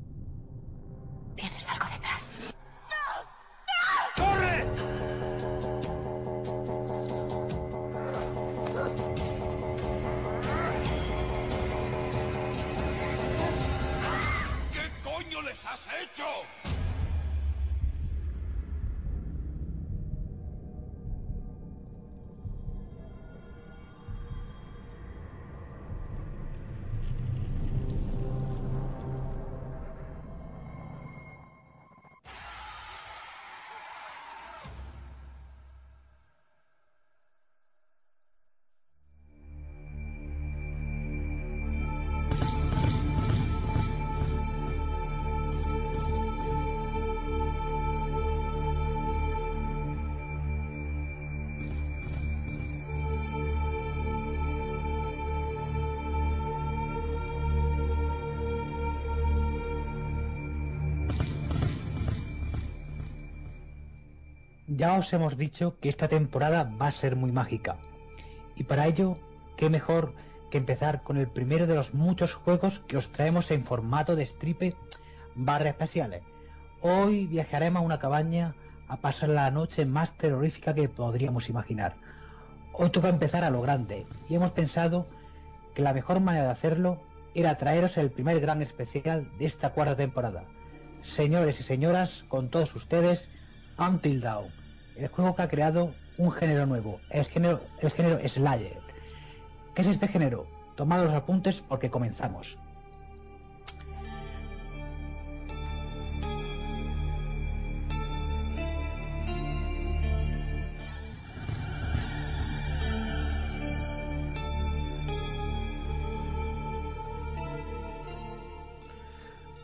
Ya os hemos dicho que esta temporada va a ser muy mágica. Y para ello, qué mejor que empezar con el primero de los muchos juegos que os traemos en formato de stripe barra especiales. Hoy viajaremos a una cabaña a pasar la noche más terrorífica que podríamos imaginar. Hoy toca empezar a lo grande y hemos pensado que la mejor manera de hacerlo era traeros el primer gran especial de esta cuarta temporada. Señores y señoras, con todos ustedes, Until Dawn, el juego que ha creado un género nuevo, el género, el género Slayer. ¿Qué es este género? Tomad los apuntes porque comenzamos.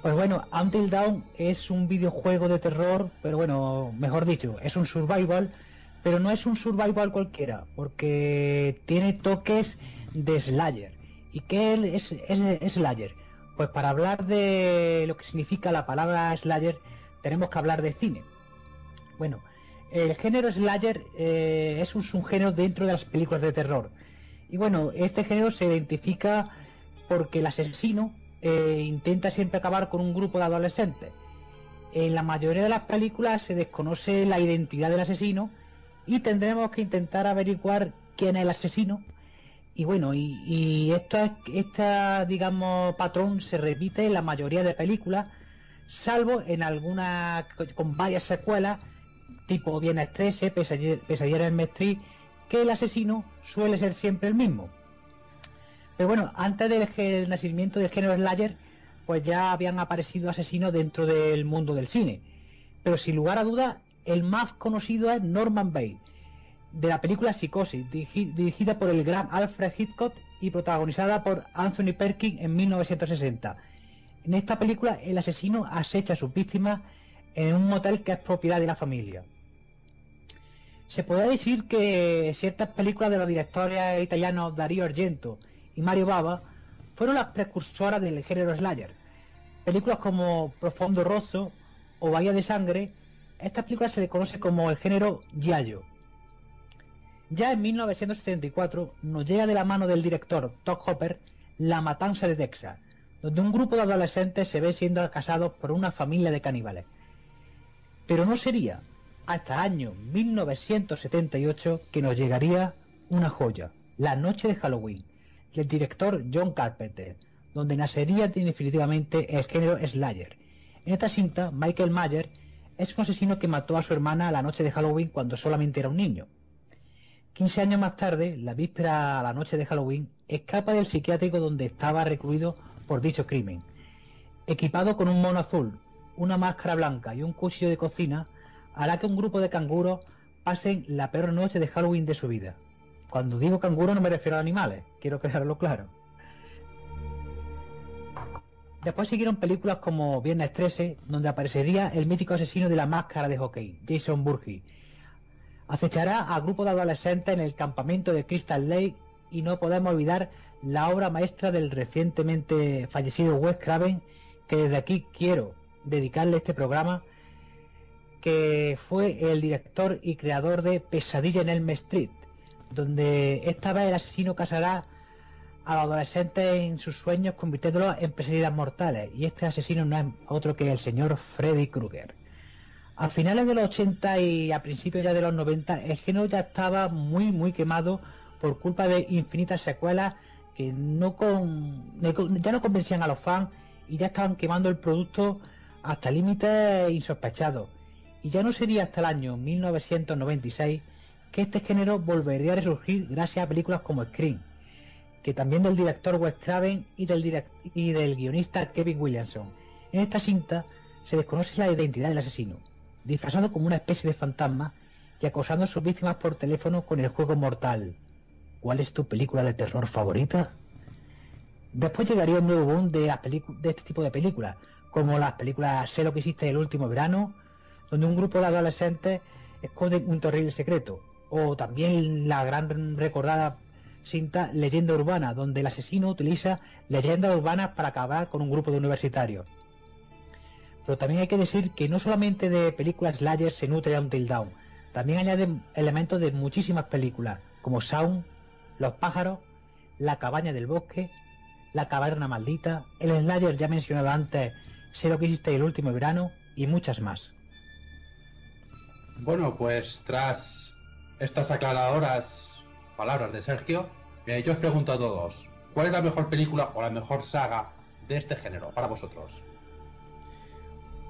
Pues bueno, Until Dawn es un videojuego de terror, pero bueno, mejor dicho, es un survival, pero no es un survival cualquiera, porque tiene toques de Slayer. ¿Y qué es, Slayer? Pues para hablar de lo que significa la palabra Slayer, tenemos que hablar de cine. Bueno, el género Slayer eh, es un subgénero dentro de las películas de terror. Y bueno, este género se identifica porque el asesino eh, intenta siempre acabar con un grupo de adolescentes. En la mayoría de las películas se desconoce la identidad del asesino y tendremos que intentar averiguar quién es el asesino. Y bueno, y, esto es, esta, digamos, patrón se repite en la mayoría de películas, salvo en algunas con varias secuelas, tipo Viernes 13, Pesadilla en que el asesino suele ser siempre el mismo. Pero bueno, antes del nacimiento del género Slayer, pues ya habían aparecido asesinos dentro del mundo del cine. Pero sin lugar a dudas, el más conocido es Norman Bates, de la película Psicosis, dirigi- dirigida por el gran Alfred Hitchcock y protagonizada por Anthony Perkins en 1960. En esta película, el asesino acecha a sus víctimas en un motel que es propiedad de la familia. Se puede decir que ciertas películas de los directores italianos Darío Argento y Mario Bava fueron las precursoras del género Slayer. Películas como Profondo Rosso o Bahía de Sangre, estas películas se le conoce como el género Giallo. Ya en 1974 nos llega de la mano del director Todd Hopper La Matanza de Texas, donde un grupo de adolescentes se ve siendo casados por una familia de caníbales. Pero no sería hasta año 1978 que nos llegaría una joya, La Noche de Halloween, del director John Carpenter, donde nacería definitivamente el género Slayer. En esta cinta, Michael Mayer es un asesino que mató a su hermana la noche de Halloween cuando solamente era un niño. 15 años más tarde, la víspera a la noche de Halloween, escapa del psiquiátrico donde estaba recluido por dicho crimen. Equipado con un mono azul, una máscara blanca y un cuchillo de cocina, hará que un grupo de canguros pasen la peor noche de Halloween de su vida. Cuando digo canguro no me refiero a animales, quiero quedarlo claro. Después siguieron películas como Viernes 13, donde aparecería el mítico asesino de la máscara de hockey, Jason Burgess. Acechará a grupos de adolescentes en el campamento de Crystal Lake y no podemos olvidar la obra maestra del recientemente fallecido Wes Craven, que desde aquí quiero dedicarle este programa, que fue el director y creador de Pesadilla en Elm Street, donde esta vez el asesino casará a los adolescentes en sus sueños convirtiéndolos en pesadillas mortales y este asesino no es otro que el señor Freddy Krueger. A finales de los 80 y a principios ya de los 90 el género ya estaba muy muy quemado por culpa de infinitas secuelas que no con, ya no convencían a los fans y ya estaban quemando el producto hasta límites insospechados. Y ya no sería hasta el año 1996 que este género volvería a resurgir gracias a películas como Scream, que también del director Wes Craven y del, y del guionista Kevin Williamson. En esta cinta se desconoce la identidad del asesino, disfrazado como una especie de fantasma y acosando a sus víctimas por teléfono con el juego mortal. ¿Cuál es tu película de terror favorita? Después llegaría un nuevo boom de, de este tipo de películas, como las películas Sé lo que hiciste el último verano, donde un grupo de adolescentes esconden un terrible secreto, o también la gran recordada cinta Leyenda Urbana, donde el asesino utiliza leyendas urbanas para acabar con un grupo de universitarios. Pero también hay que decir que no solamente de películas Slayer se nutre Until Dawn, También añaden elementos de muchísimas películas, como Sound, Los pájaros, La cabaña del bosque, La caverna maldita, el slasher ya mencionado antes, Sé lo que hiciste el último verano y muchas más. Bueno, pues tras estas aclaradoras palabras de Sergio, eh, yo os pregunto a todos, ¿cuál es la mejor película o la mejor saga de este género para vosotros?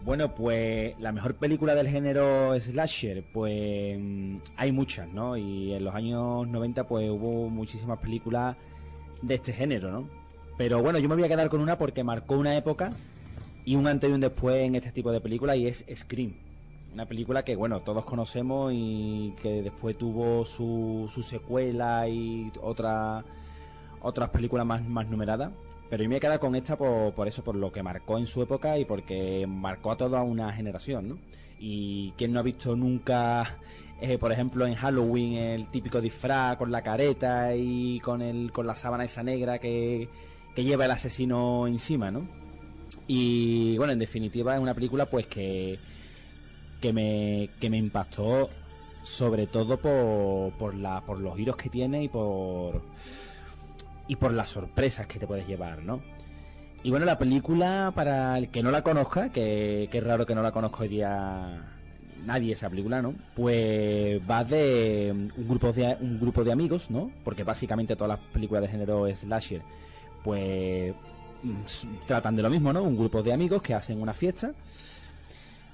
Bueno, pues la mejor película del género slasher, pues mm, hay muchas, ¿no? Y en los años 90 pues hubo muchísimas películas de este género, ¿no? Pero bueno, yo me voy a quedar con una porque marcó una época y un antes y un después en este tipo de películas y es Scream. Una película que, bueno, todos conocemos y que después tuvo su, su secuela y otra, otras películas más, más numeradas. Pero yo me a quedar con esta por, por eso, por lo que marcó en su época y porque marcó a toda una generación, ¿no? Y quien no ha visto nunca, eh, por ejemplo, en Halloween el típico disfraz con la careta y con, el, con la sábana esa negra que, que lleva el asesino encima, ¿no? Y bueno, en definitiva es una película pues que, que, me, que me impactó sobre todo por, por, la, por los giros que tiene y por y por las sorpresas que te puedes llevar, ¿no? Y bueno, la película, para el que no la conozca, que, que es raro que no la conozca hoy día nadie esa película, ¿no? Pues va de un grupo de un grupo de amigos, ¿no? Porque básicamente todas las películas de género slasher, pues mm, tratan de lo mismo, ¿no? Un grupo de amigos que hacen una fiesta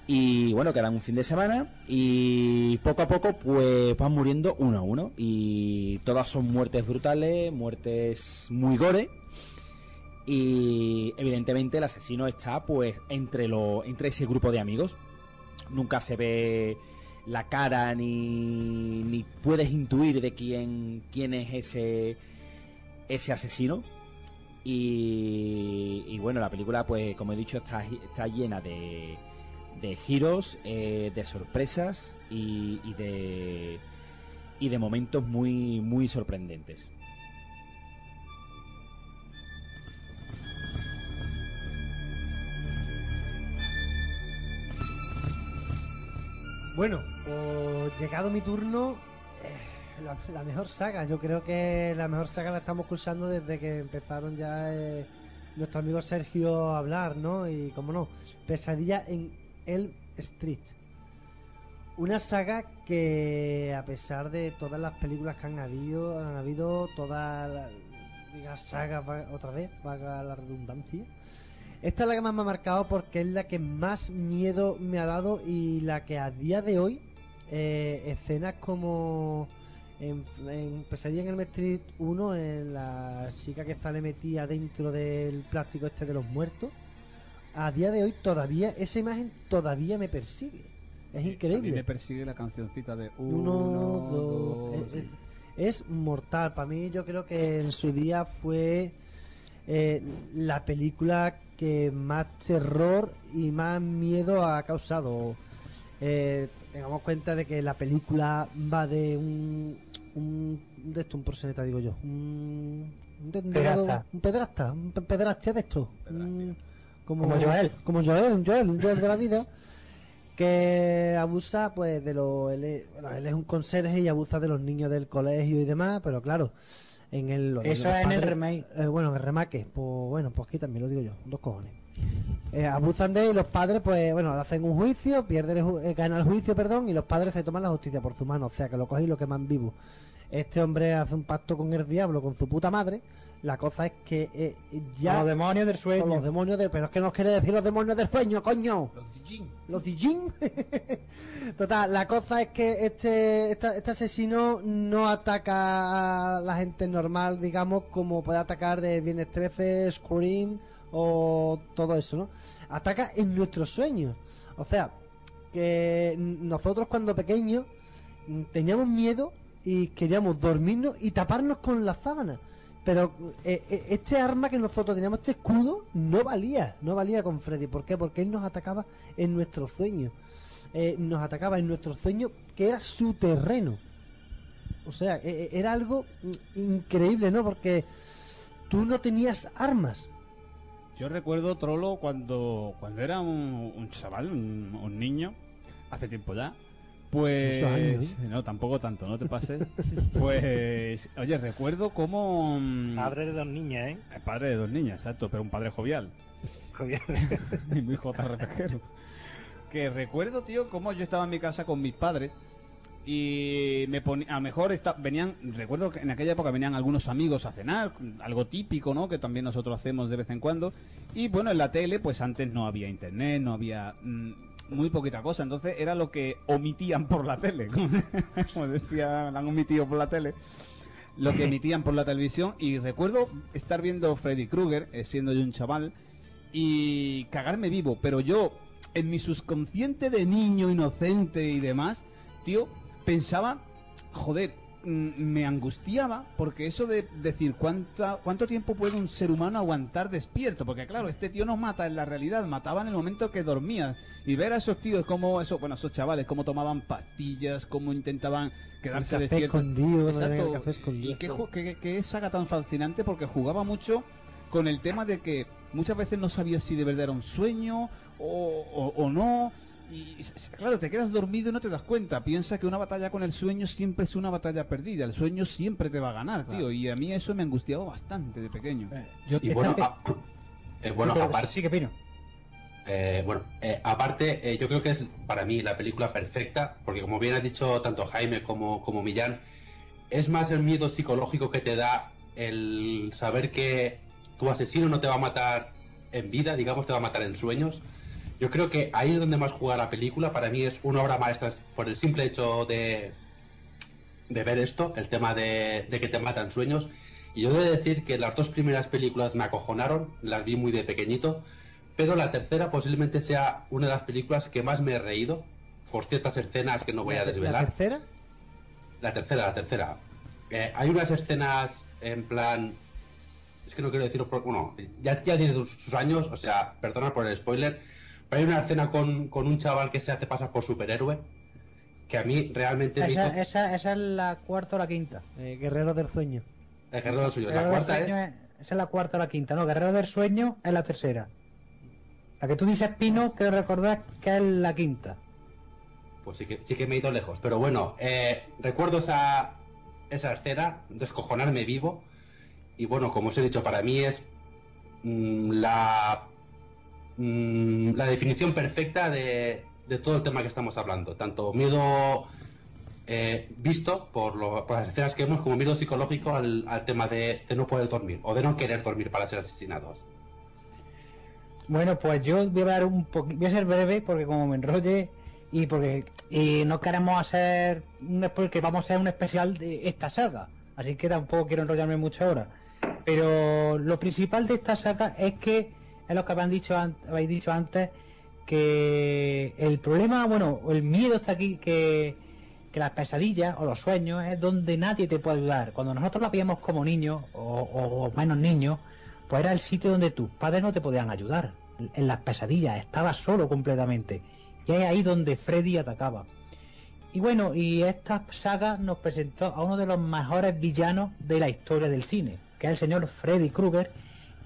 y bueno, quedan un fin de semana y poco a poco pues van muriendo uno a uno y todas son muertes brutales, muertes muy gore y evidentemente el asesino está pues entre lo entre ese grupo de amigos. Nunca se ve la cara ni, ni puedes intuir de quién quién es ese ese asesino. Y, y bueno, la película pues como he dicho está, está llena de giros, eh, de sorpresas y, de y de momentos muy muy sorprendentes. Bueno, pues llegado mi turno, eh, la, la mejor saga. Yo creo que la mejor saga la estamos cursando desde que empezaron ya eh, nuestro amigo Sergio a hablar, ¿no? Y como no, Pesadilla en El Street. Una saga que a pesar de todas las películas que han habido, han habido todas las diga, sagas, otra vez, valga la redundancia. Esta es la que más me ha marcado porque es la que más miedo me ha dado y la que a día de hoy, eh, escenas como en, en Pesadilla en el Street 1, en la chica que sale metida dentro del plástico este de los muertos, a día de hoy todavía, esa imagen todavía me persigue. Es A mí increíble. me persigue la cancioncita de Uno, uno, dos. dos, Es, sí. es- es mortal. Para mí, yo creo que en su día fue eh, la película que más terror y más miedo ha causado. Eh, tengamos cuenta de que la película va de un. un de esto, un proseneta, digo yo. Un. Un, Pedrasta. un pedrasta, un pedrastia de esto. Un- como, Como Joel. Como Joel, un Joel, un Joel de la vida que abusa pues de los él es, bueno, él es un conserje y abusa de los niños del colegio y demás pero claro en el Eso es en el remake. eh, bueno en el remake pues bueno pues aquí también lo digo yo dos cojones Eh, abusan de él y los padres pues bueno hacen un juicio pierden el ju- eh, ganan el juicio perdón y los padres se toman la justicia por su mano o sea que lo cogen y lo queman vivo este hombre hace un pacto con el diablo con su puta madre la cosa es que eh, ya Con los demonios del sueño. con los demonios del pero es que nos quiere decir los demonios del sueño coño los Dijin. [laughs] Total, la cosa es que este, esta- este asesino no ataca a la gente normal, digamos, como puede atacar de Viernes 13, Scream o todo eso, ¿no? Ataca en nuestros sueños. O sea, que nosotros cuando pequeños teníamos miedo y queríamos dormirnos y taparnos con la sábana. Pero eh, eh, este arma que nosotros teníamos, este escudo, no valía, no valía con Freddy. ¿Por qué? Porque él nos atacaba en nuestro sueño. Eh, nos atacaba en nuestro sueño, que era su terreno. O sea, era algo increíble, ¿no? Porque tú no tenías armas. Yo recuerdo Trollo cuando, cuando era un, un chaval, un, un niño, hace tiempo ya, Pues no, tampoco tanto, no te pases. [laughs] pues, oye, recuerdo cómo mm, Padre de dos niñas, ¿eh? el padre de dos niñas, exacto, pero un padre jovial. Joder. [laughs] y muy JRPGero. Que recuerdo, tío, cómo yo estaba en mi casa con mis padres y me ponía, a lo mejor esta- venían, recuerdo que en aquella época venían algunos amigos a cenar, algo típico, ¿no? Que también nosotros hacemos de vez en cuando. Y bueno, en la tele, pues antes no había internet, no había mm, muy poquita cosa, entonces era lo que omitían por la tele, [laughs] como decía, la han omitido por la tele. Lo que emitían por la televisión. Y recuerdo estar viendo Freddy Krueger eh, siendo yo un chaval y cagarme vivo, pero yo en mi subconsciente de niño inocente y demás, tío, pensaba, joder, me angustiaba porque eso de decir cuánta, cuánto tiempo puede un ser humano aguantar despierto, porque claro, este tío no mata en la realidad, mataba en el momento que dormía y ver a esos tíos como eso, bueno, esos chavales cómo tomaban pastillas, cómo intentaban quedarse café despiertos. escondido, Exacto. el café escondido. Y qué- qué saga tan fascinante porque jugaba mucho con el tema de que muchas veces no sabías si de verdad era un sueño o, o- o no. Y claro, te quedas dormido y no te das cuenta. Piensa que una batalla con el sueño siempre es una batalla perdida. El sueño siempre te va a ganar, tío. Y a mí eso me angustiaba bastante de pequeño. y bueno, a- eh, bueno, aparte, sí, que pino. Eh, bueno, eh, aparte, eh, yo creo que es para mí la película perfecta, porque como bien ha dicho tanto Jaime como, como Millán, es más el miedo psicológico que te da el saber que tu asesino no te va a matar en vida, digamos, te va a matar en sueños. Yo creo que ahí es donde más juega la película. Para mí es una obra maestra por el simple hecho de, de ver esto, el tema de, de que te matan sueños. Y yo debo de decir que las dos primeras películas me acojonaron, las vi muy de pequeñito, pero la tercera posiblemente sea una de las películas que más me he reído por ciertas escenas que no voy a ¿La desvelar. tercera? La tercera, la tercera. Eh, hay unas escenas en plan. Es que no quiero decirlo por. Bueno, ya, ya tiene sus años, o sea, perdona por el spoiler. Pero hay una escena con, con un chaval que se hace pasar por superhéroe. Que a mí realmente me hizo. Esa, esa, es la cuarta o la quinta. Eh, Guerrero del Sueño. El guerrero del suyo. La Guerrero cuarta Sueño es. es- Esa es la cuarta o la quinta, ¿no? Guerrero del Sueño es la tercera. La que tú dices, Pino, creo recordar que es la quinta. Pues sí que, sí que me he ido lejos. Pero bueno, eh, recuerdo esa, esa escena, descojonarme vivo. Y bueno, como os he dicho, para mí es mm, la, mm, la definición perfecta de, de todo el tema que estamos hablando. Tanto miedo eh, visto por, lo- por las escenas que vemos, como miedo psicológico al, tema de, no poder dormir o de no querer dormir para ser asesinados. Bueno, pues yo voy a un voy a ser breve porque como me enrolle y porque no queremos hacer porque vamos a hacer un especial de esta saga, así que tampoco quiero enrollarme mucho ahora. Pero lo principal de esta saga es que es lo que habéis dicho, habéis dicho antes que el problema, bueno, el miedo está aquí que que las pesadillas o los sueños es donde nadie te puede ayudar. Cuando nosotros la veíamos como niños o, o- o menos niños, pues era el sitio donde tus padres no te podían ayudar. En las pesadillas, estabas solo completamente. Y es ahí donde Freddy atacaba. Y bueno, y esta saga nos presentó a uno de los mejores villanos de la historia del cine, que es el señor Freddy Krueger,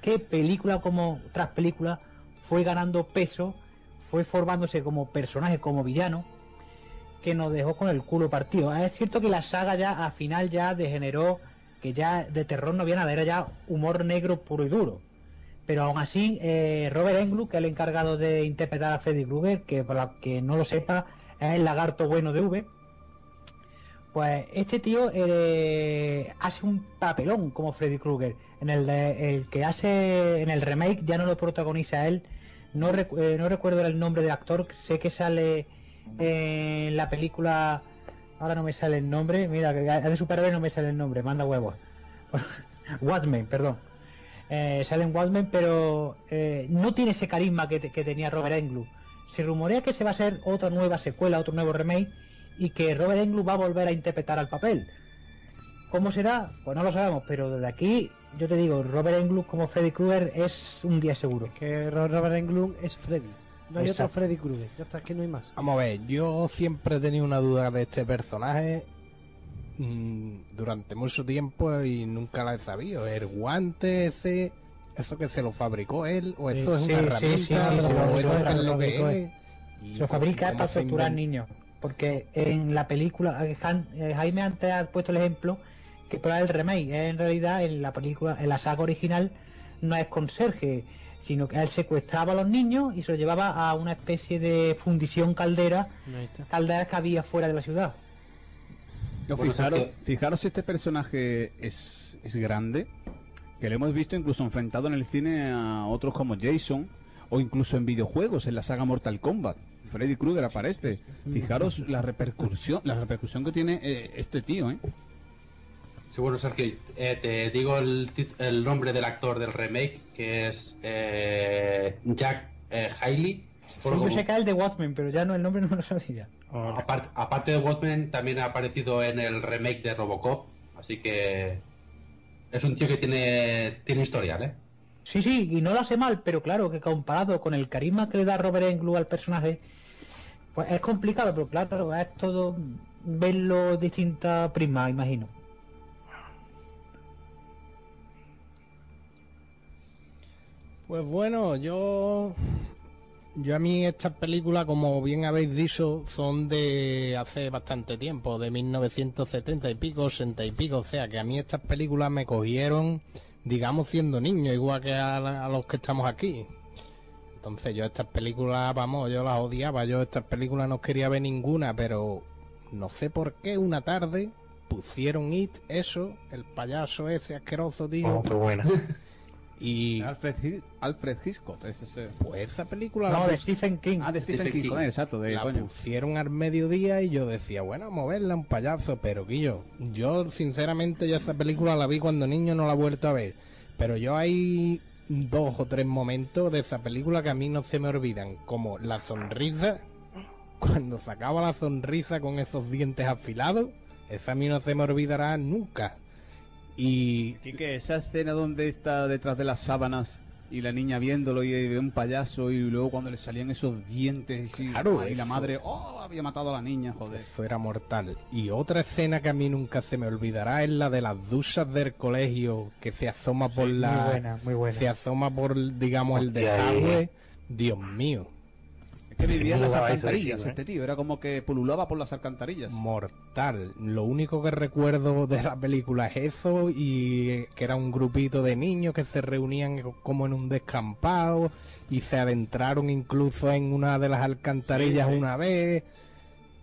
que película como tras película fue ganando peso, fue formándose como personaje, como villano, que nos dejó con el culo partido. Es cierto que la saga ya al final ya degeneró, que ya de terror no había nada, era ya humor negro puro y duro. Pero aún así, eh, Robert Englund, que es el encargado de interpretar a Freddy Krueger, que para que no lo sepa, es el lagarto bueno de V, pues este tío eh, hace un papelón como Freddy Krueger. En el, de- el que hace en el remake ya no lo protagoniza él. No, recu- eh, no recuerdo el nombre del actor. Sé que sale en la película. Ahora no me sale el nombre. Mira, que de superhéroe no me sale el nombre. Manda huevos. [laughs] Watchmen, perdón. Eh, sale en Watchmen, pero eh, no tiene ese carisma que, que tenía Robert Englund. Se rumorea que se va a hacer otra nueva secuela, otro nuevo remake, y que Robert Englund va a volver a interpretar al papel. ¿Cómo será? Pues no lo sabemos, pero desde aquí, yo te digo, Robert Englund como Freddy Krueger es un día seguro. Que Ro- Robert Englund es Freddy. No hay Exacto. otro Freddy Krueger. Ya está, es que no hay más. Vamos a ver, yo siempre he tenido una duda de este personaje mm, durante mucho tiempo y nunca la he sabido. ¿El guante ese, eso que se lo fabricó él? ¿O eso Sí, es una sí, herramienta? sí, sí, ¿O eso es lo que es? ¿Y Se lo fabrica para torturar niños. Porque en la película, eh, Han- eh, Jaime antes ha puesto el ejemplo que para el remake, eh, en realidad en la película, en la saga original, no es conserje, sino que él secuestraba a los niños y se los llevaba a una especie de fundición caldera, caldera que había fuera de la ciudad. No, Bueno, fijaros, ¿sabes fijaros si este personaje es, es grande, que lo hemos visto incluso enfrentado en el cine a otros como Jason, o incluso en videojuegos, en la saga Mortal Kombat. Freddy Krueger aparece. Fijaros la repercusión, la repercusión que tiene eh, este tío, ¿eh? Sí, bueno, Sergio, eh, te digo el, nombre del actor del remake, que es eh, Jack eh, Haley. Sé que es el de Watchmen, pero ya no el nombre no lo sabía. Apar- aparte de Watchmen, también ha aparecido en el remake de Robocop, así que es un tío que tiene, tiene historial, ¿eh? Sí, sí, y no lo hace mal, pero claro que comparado con el carisma que le da Robert Englund al personaje, pues es complicado, pero claro, es todo verlo distinta prisma, imagino. Pues bueno, yo. Yo a mí estas películas, como bien habéis dicho, son de hace bastante tiempo, de 1970 y pico, 60 y pico. O sea, que a mí estas películas me cogieron, digamos, siendo niño, igual que a, a los que estamos aquí. Entonces yo estas películas, vamos, yo las odiaba. Yo estas películas no quería ver ninguna, pero no sé por qué una tarde pusieron It, eso, el payaso ese asqueroso, tío. Oh, qué buena. [laughs] Y Alfred, Hi- Alfred Hitchcock, es ese. Pues esa película No, de pus- Stephen King. Ah, de Stephen, King, exacto, de la coño. pusieron al mediodía y yo decía, bueno, moverla un payaso, pero Guillo, yo sinceramente yo esa película la vi cuando niño no la he vuelto a ver, pero yo hay dos o tres momentos de esa película que a mí no se me olvidan, como la sonrisa, cuando sacaba la sonrisa con esos dientes afilados, esa a mí no se me olvidará nunca. Y que esa escena donde está detrás de las sábanas y la niña viéndolo y ve un payaso y luego cuando le salían esos dientes y, Claro, y la madre, oh, había matado a la niña, joder. Eso era mortal. Y otra escena que a mí nunca se me olvidará es la de las duchas del colegio que se asoma por la. muy buena, muy buena. Se asoma por, digamos, el desagüe. Dios mío. Que vivía en las alcantarillas ¿eh? este tío, era como que pululaba por las alcantarillas. Mortal. Lo único que recuerdo de la película es eso y eh, que era un grupito de niños que se reunían como en un descampado y se adentraron incluso en una de las alcantarillas Sí, sí. una vez.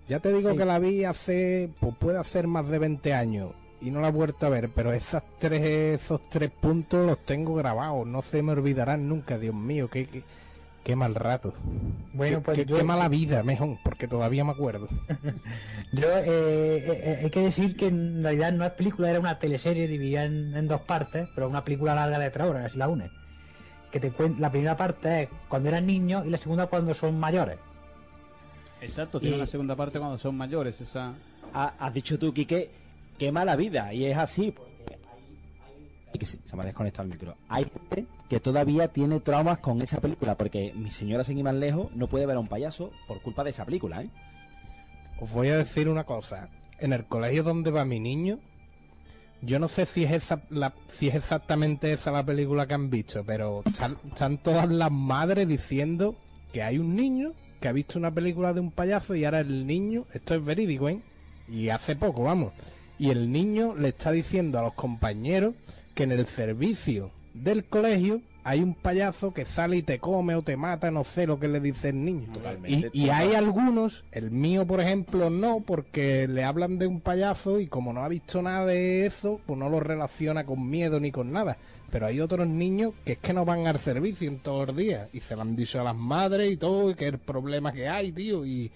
Ya te digo Sí. que la vi hace, pues puede hacer más de 20 años y no la he vuelto a ver, pero esas tres, esos tres puntos los tengo grabados, no se me olvidarán nunca, Dios mío, qué, qué, qué mal rato. Bueno, Qué- pues qué, yo- qué mala vida, mejor, porque todavía me acuerdo. [laughs] Yo, eh, eh, eh, hay que decir que en realidad no es película, era una teleserie dividida en, en dos partes, pero una película larga de tres horas, así la une. Que te cuen- la primera parte es cuando eran niños y la segunda cuando son mayores. Exacto, tiene Y- una segunda parte cuando son mayores, esa... Ha- has dicho tú, Quique, qué mala vida. Y es así. Hay- que se, se me ha desconectado el micro. Hay gente que todavía tiene traumas con esa película. Porque mi señora, sin ir más lejos, no puede ver a un payaso por culpa de esa película, ¿eh? Os voy a decir una cosa. En el colegio donde va mi niño, yo no sé si es esa, si es exactamente esa la película que han visto, pero están, están todas las madres diciendo que hay un niño que ha visto una película de un payaso y ahora el niño, esto es verídico, ¿eh? Y hace poco, vamos. Y el niño le está diciendo a los compañeros que en el servicio del colegio hay un payaso que sale y te come o te mata, no sé lo que le dice el niño. Totalmente. Y, y hay algunos, el mío por ejemplo no, porque le hablan de un payaso y como no ha visto nada de eso, pues no lo relaciona con miedo ni con nada. Pero hay otros niños que es que no van al servicio en todos los días y se lo han dicho a las madres y todo, y que es el problema que hay, tío. Y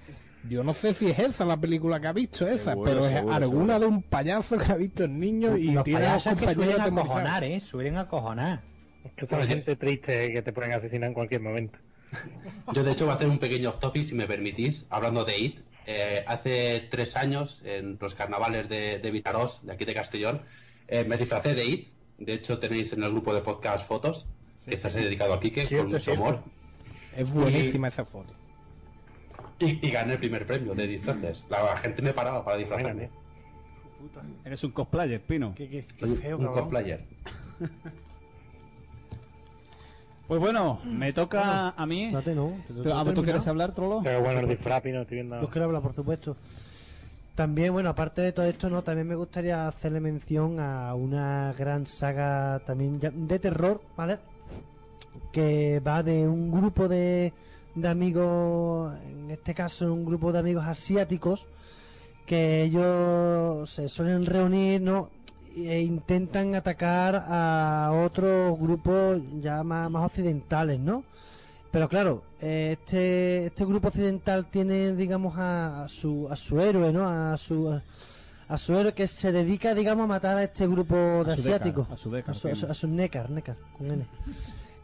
yo no sé si es esa la película que ha visto esa, Seguro, pero es seguro, alguna seguro. de un payaso que ha visto el niño y los tiene payasos que suelen acojonar, ¿eh? Suelen acojonar. Es que son gente triste que te pueden asesinar en cualquier momento. [laughs] Yo de hecho voy a hacer un pequeño off topic si me permitís, hablando de IT. Eh, hace tres años, en los carnavales de, de Vitarós, de aquí de Castellón, eh, me disfracé de IT. De hecho tenéis en el grupo de podcast fotos, que se ha dedicado a Quique Cierto, con mucho cierto. humor. Es buenísima esa foto. Y, y gané el primer premio de disfraces. La gente me paraba para disfrazarme. Eres un cosplayer, Pino. Soy un cosplayer. [laughs] Pues bueno, me toca a mí. Date, no. que ¿Tú, ah, ¿tú quieres hablar, Trollo? Pero bueno, el disfraz, Pino, estoy viendo. Yo quiero hablar, por supuesto. También, bueno, aparte de todo esto, no, también me gustaría hacerle mención a una gran saga también de terror, ¿vale? Que va de un grupo de, de amigos, en este caso un grupo de amigos asiáticos, que ellos se suelen reunir, ¿no? E intentan atacar a otros grupos ya más, más occidentales, ¿no? Pero claro, eh, este, este grupo occidental tiene, digamos, a, a su, a su héroe, ¿no? A su, a, su héroe que se dedica, digamos, a matar a este grupo de A asiáticos. a su Deckard, A su, su- Neckar, Neckar, con N.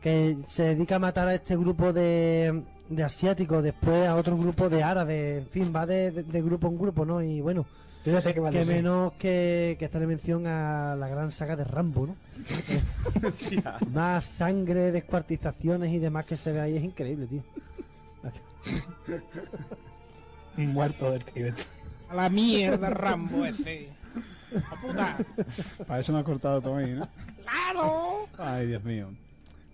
Que se dedica a matar a este grupo de, de asiáticos, después a otro grupo de árabes, en fin, va de, de- de grupo en grupo, ¿no? Y bueno, Yo ya sé que menos que, que hacerle mención a la gran saga de Rambo, ¿no? [laughs] Más sangre, descuartizaciones y demás que se ve ahí es increíble, tío. [laughs] Muerto del Tíbet. A la mierda, Rambo ese. ¡A puta! Para eso me ha cortado todo ahí, ¿no? ¡Claro! Ay, Dios mío.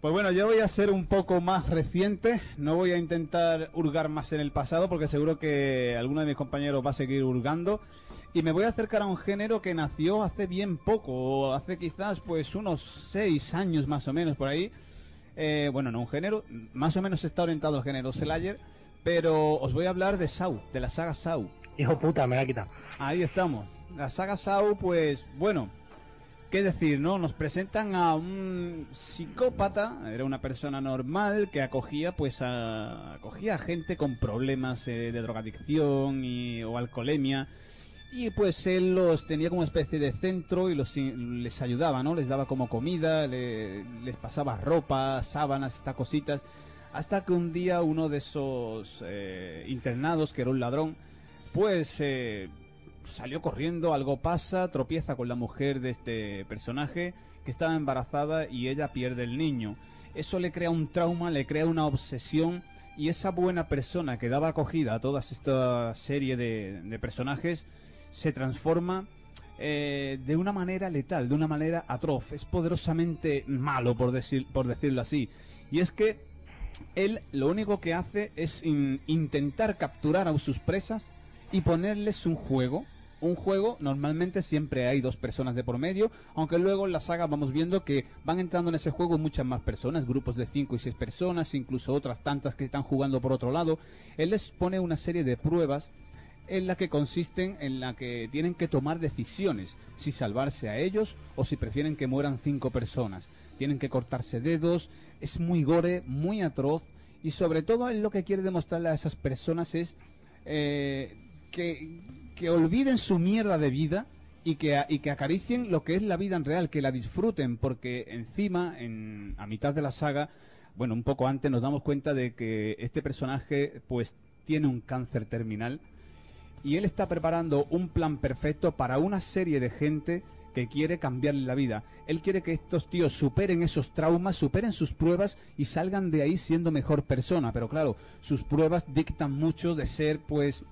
Pues bueno, yo voy a ser un poco más reciente, no voy a intentar hurgar más en el pasado porque seguro que alguno de mis compañeros va a seguir hurgando y me voy a acercar a un género que nació hace bien poco, o hace quizás pues unos seis años más o menos por ahí. Eh, bueno, no un género, más o menos está orientado al género Slayer, pero os voy a hablar de Saw, de la saga Saw. Hijo puta, me la ha quitado. Ahí estamos. La saga Saw, pues bueno, qué decir, ¿no? Nos presentan a un psicópata, era una persona normal que acogía, pues a, acogía a gente con problemas eh, de drogadicción y, o alcoholemia. Y pues él los tenía como una especie de centro y los, les ayudaba, ¿no? Les daba como comida, le- les pasaba ropa, sábanas, estas cositas. Hasta que un día uno de esos eh, internados, que era un ladrón, pues eh, salió corriendo, algo pasa, tropieza con la mujer de este personaje que estaba embarazada y ella pierde el niño. Eso le crea un trauma, le crea una obsesión y esa buena persona que daba acogida a toda esta serie de, de personajes se transforma eh, de una manera letal, de una manera atroz. Es poderosamente malo, por, decir, por decirlo así. Y es que él lo único que hace es in- intentar capturar a sus presas y ponerles un juego. Un juego, normalmente siempre hay dos personas de por medio, aunque luego en la saga vamos viendo que van entrando en ese juego muchas más personas, grupos de 5 y 6 personas, incluso otras tantas que están jugando por otro lado. Él les pone una serie de pruebas en la que consisten en la que tienen que tomar decisiones, si salvarse a ellos o si prefieren que mueran cinco personas. Tienen que cortarse dedos, es muy gore, muy atroz y sobre todo él lo que quiere demostrarle a esas personas es eh, que, que olviden su mierda de vida y que, y que acaricien lo que es la vida en real, que la disfruten, porque encima, en, a mitad de la saga, bueno, un poco antes nos damos cuenta de que este personaje pues tiene un cáncer terminal y él está preparando un plan perfecto para una serie de gente que quiere cambiarle la vida. Él quiere que estos tíos superen esos traumas, superen sus pruebas y salgan de ahí siendo mejor persona. Pero claro, sus pruebas dictan mucho de ser, pues,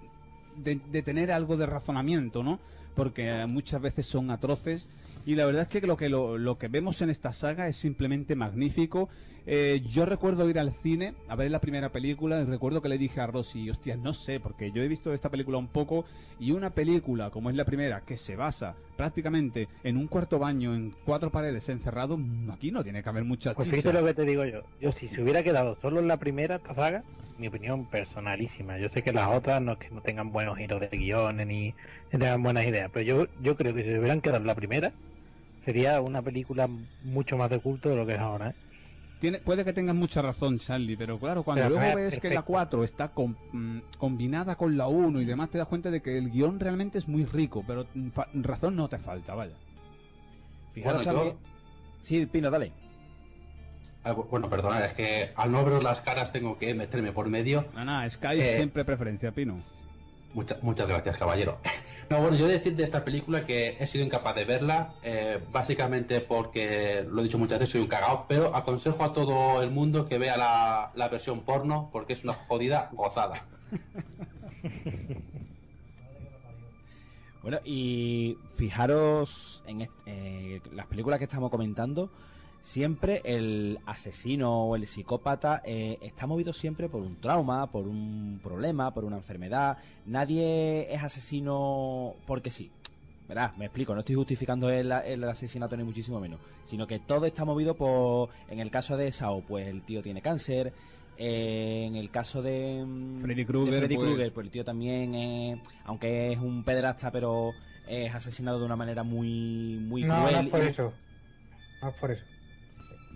de, de tener algo de razonamiento, ¿no? Porque eh, muchas veces son atroces. Y la verdad es que lo que, lo, lo que vemos en esta saga es simplemente magnífico. Eh, yo recuerdo ir al cine a ver la primera película y recuerdo que le dije a Rosy, hostia, no sé, porque yo he visto esta película un poco y una película como es la primera, que se basa prácticamente en un cuarto baño, en cuatro paredes encerrado, aquí no tiene que haber mucha Pues chicha. fíjate lo que te digo yo. Yo si se hubiera quedado solo en la primera esta saga, mi opinión personalísima. Yo sé que las otras no es que no tengan buenos giros de guiones ni, ni tengan buenas ideas, pero yo, yo creo que si se hubieran quedado la primera, sería una película mucho más de culto de lo que es ahora. ¿eh? Tiene, puede que tengas mucha razón, Charlie, pero claro, cuando Pero luego ves es que la perfecto. 4 está con- mm, combinada con la 1 y demás, te das cuenta de que el guion realmente es muy rico, pero mm, fa- razón no te falta, vaya. Fijaros Bueno, yo- Sí, Pino, dale. Ah, bu- Bueno, perdona, es que al no veros las caras tengo que meterme por medio. No, no, Sky Eh, siempre preferencia, Pino. Mucha- muchas gracias, caballero. [laughs] No, bueno, yo he de decir de esta película que he sido incapaz de verla, eh, básicamente porque, lo he dicho muchas veces, soy un cagao, pero aconsejo a todo el mundo que vea la, la versión porno porque es una jodida gozada. [laughs] Bueno, y fijaros en eh, las películas que estamos comentando, siempre el asesino o el psicópata eh, está movido siempre por un trauma, por un problema, por una enfermedad. Nadie es asesino porque sí. Verás, me explico, no estoy justificando el, el asesinato ni muchísimo menos, sino que todo está movido por, en el caso de Sao, pues el tío tiene cáncer, eh, en el caso de mm, Freddy de Krueger, Freddy pues- Krueger, pues el tío también, eh, aunque es un pederasta, pero es asesinado de una manera muy, muy no, cruel. no es por y- eso. No es por eso.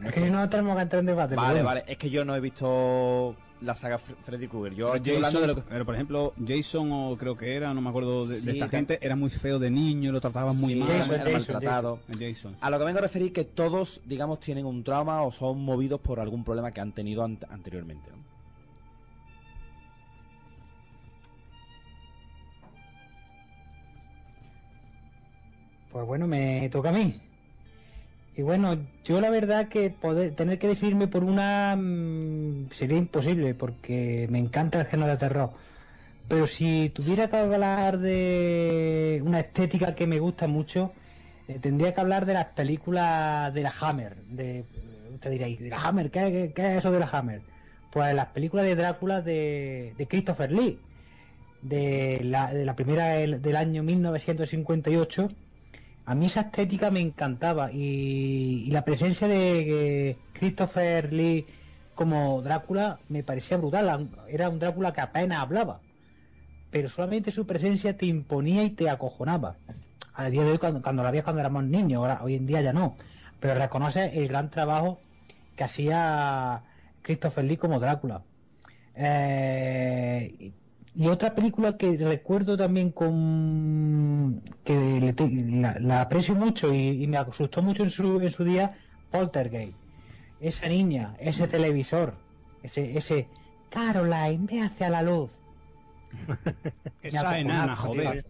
Es que no tenemos que entrar en debate. Vale, bueno. vale, es que yo no he visto la saga Fre- Freddy Krueger. Yo estoy Jason, hablando de lo que... pero por ejemplo, Jason o creo que era, no me acuerdo de, esta que- gente, era muy feo de niño, lo trataban muy Sí, mal. era era maltratado. Jason. A lo que vengo a referir que todos, digamos, tienen un trauma o son movidos por algún problema que han tenido ant- anteriormente. ¿no? Pues bueno, me toca a mí. Y bueno, yo la verdad que poder, tener que decidirme por una mm, sería imposible porque me encanta el género de terror. Pero si tuviera que hablar de una estética que me gusta mucho, eh, tendría que hablar de las películas de la Hammer. De, usted diréis, ¿de la Hammer? ¿Qué, qué- es eso de la Hammer? Pues las películas de Drácula de, de Christopher Lee, de la, primera del año 1958. A mí esa estética me encantaba y, la presencia de Christopher Lee como Drácula me parecía brutal. Era un Drácula que apenas hablaba, pero solamente su presencia te imponía y te acojonaba. A día de hoy, cuando, cuando la veías cuando éramos niños, ahora, hoy en día ya no. Pero reconoce el gran trabajo que hacía Christopher Lee como Drácula. Eh, y- otra película que recuerdo también con que le te- la, la aprecio mucho y, y me asustó mucho en su, en su día, Poltergeist. Esa niña, ese televisor, ese, ese Caroline, ve hacia la luz. [laughs] Esa enana, joder.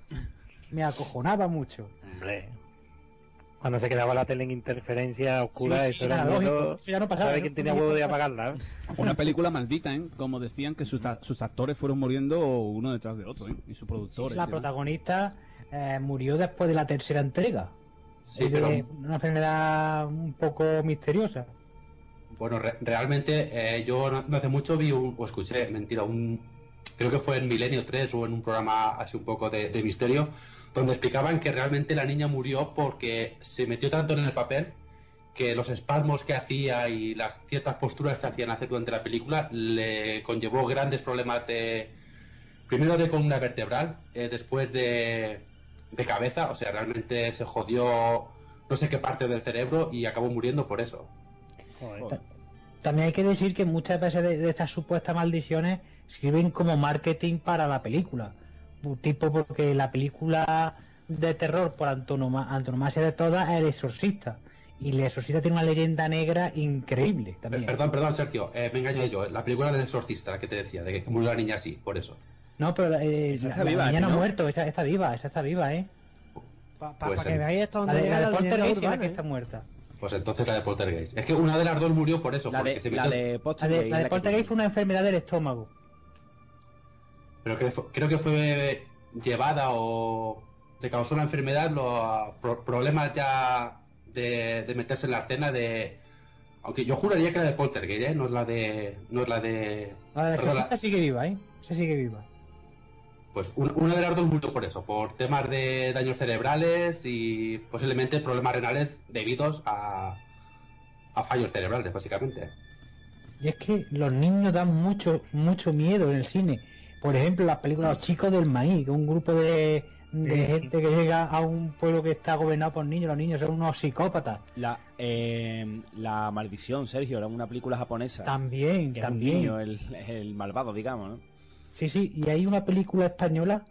Me acojonaba mucho. Hombre. Cuando se quedaba la tele en interferencia oscura, Sí, eso sí, era lógico. miedo- Eso ya no pasaba, ¿Sabe ¿no? quién tenía huevo de apagarla? eh? [laughs] Una película maldita, ¿eh? Como decían que sus, sus actores fueron muriendo uno detrás de otro, ¿eh? Y sus productores. la protagonista eh, murió después de la tercera entrega. Sí, pero- una enfermedad un poco misteriosa. Bueno, re- realmente eh, yo no, no hace mucho vi un, o escuché, mentira, un creo que fue en Milenio 3 o en un programa así un poco de, de misterio, donde explicaban que realmente la niña murió porque se metió tanto en el papel que los espasmos que hacía y las ciertas posturas que hacían hacer durante la película le conllevó grandes problemas de primero de columna vertebral, eh, después de, de cabeza, o sea, realmente se jodió no sé qué parte del cerebro y acabó muriendo por eso. Ta- También hay que decir que muchas veces de, de estas supuestas maldiciones sirven como marketing para la película. Tipo porque la película de terror por antonoma- antonomasia de todas es El Exorcista. Y El Exorcista tiene una leyenda negra increíble también. Perdón, perdón, Sergio, eh, me engañé yo. La película del exorcista, la que te decía, de que murió la niña así, por eso. No, pero eh, Esa la, está la viva, niña no ha muerto, esa está viva, esa está viva, ¿eh? Para Puede que ser. veáis hasta La dónde de, la la de Poltergeist es la urbana, que ¿eh? está muerta. Pues entonces la de Poltergeist. Es que una de las dos murió por eso, La porque de, se la metió... de La Poltergeist de, la es de que- Poltergeist fue una enfermedad del estómago. Pero que creo que fue llevada o le causó una enfermedad, los pro- problemas ya de, de meterse en la escena de... Aunque yo juraría que la de Poltergeist, ¿eh? No es la de... No es la de... La de perdón, la- sigue viva, ¿eh? Esa sigue viva. Pues un- una de las dos murió por eso, por temas de daños cerebrales y posiblemente problemas renales debidos a, a fallos cerebrales, básicamente. Y es que los niños dan mucho, mucho miedo en el cine. Por ejemplo, las películas Los Chicos del Maíz, un grupo de, gente que llega a un pueblo que está gobernado por niños. Los niños son unos psicópatas. La, eh, la maldición, Sergio, era una película japonesa. También, también. niño, el, el malvado, digamos, ¿no? Sí, sí. Y hay una película española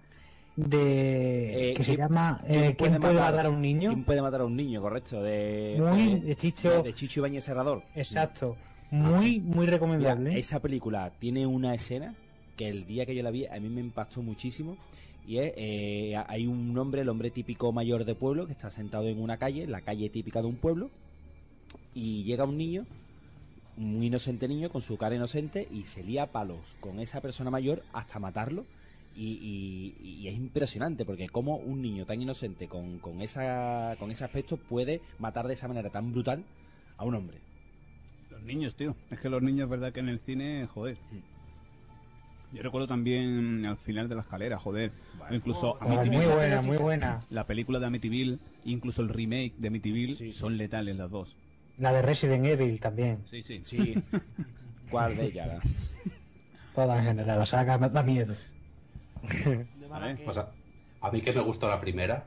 de Eh, que se ¿quién- llama eh, ¿Quién, puede matar a un niño? ¿Quién puede matar a un niño? Correcto. De, Muy de, de Chicho. de Chicho Ibañez Serrador. Exacto. Muy, muy recomendable. ¿eh? esa película tiene una escena que el día que yo la vi a mí me impactó muchísimo y es eh, hay un hombre, el hombre típico mayor de pueblo que está sentado en una calle, la calle típica de un pueblo y llega un niño, un inocente niño con su cara inocente y se lía a palos con esa persona mayor hasta matarlo y, y- y es impresionante porque como un niño tan inocente con, con esa con ese aspecto puede matar de esa manera tan brutal a un hombre. Los niños, tío. Es que los niños, verdad que en el cine, joder. Yo recuerdo también al final de la escalera, joder. Incluso Oh, muy buena, muy buena. La película de Amityville, incluso el remake de Amityville, son letales las dos. La de Resident Evil también. Sí, sí. Sí. ¿Cuál de ellas? Toda en general, la saga me da miedo. Pues a, a mí que me gustó la primera.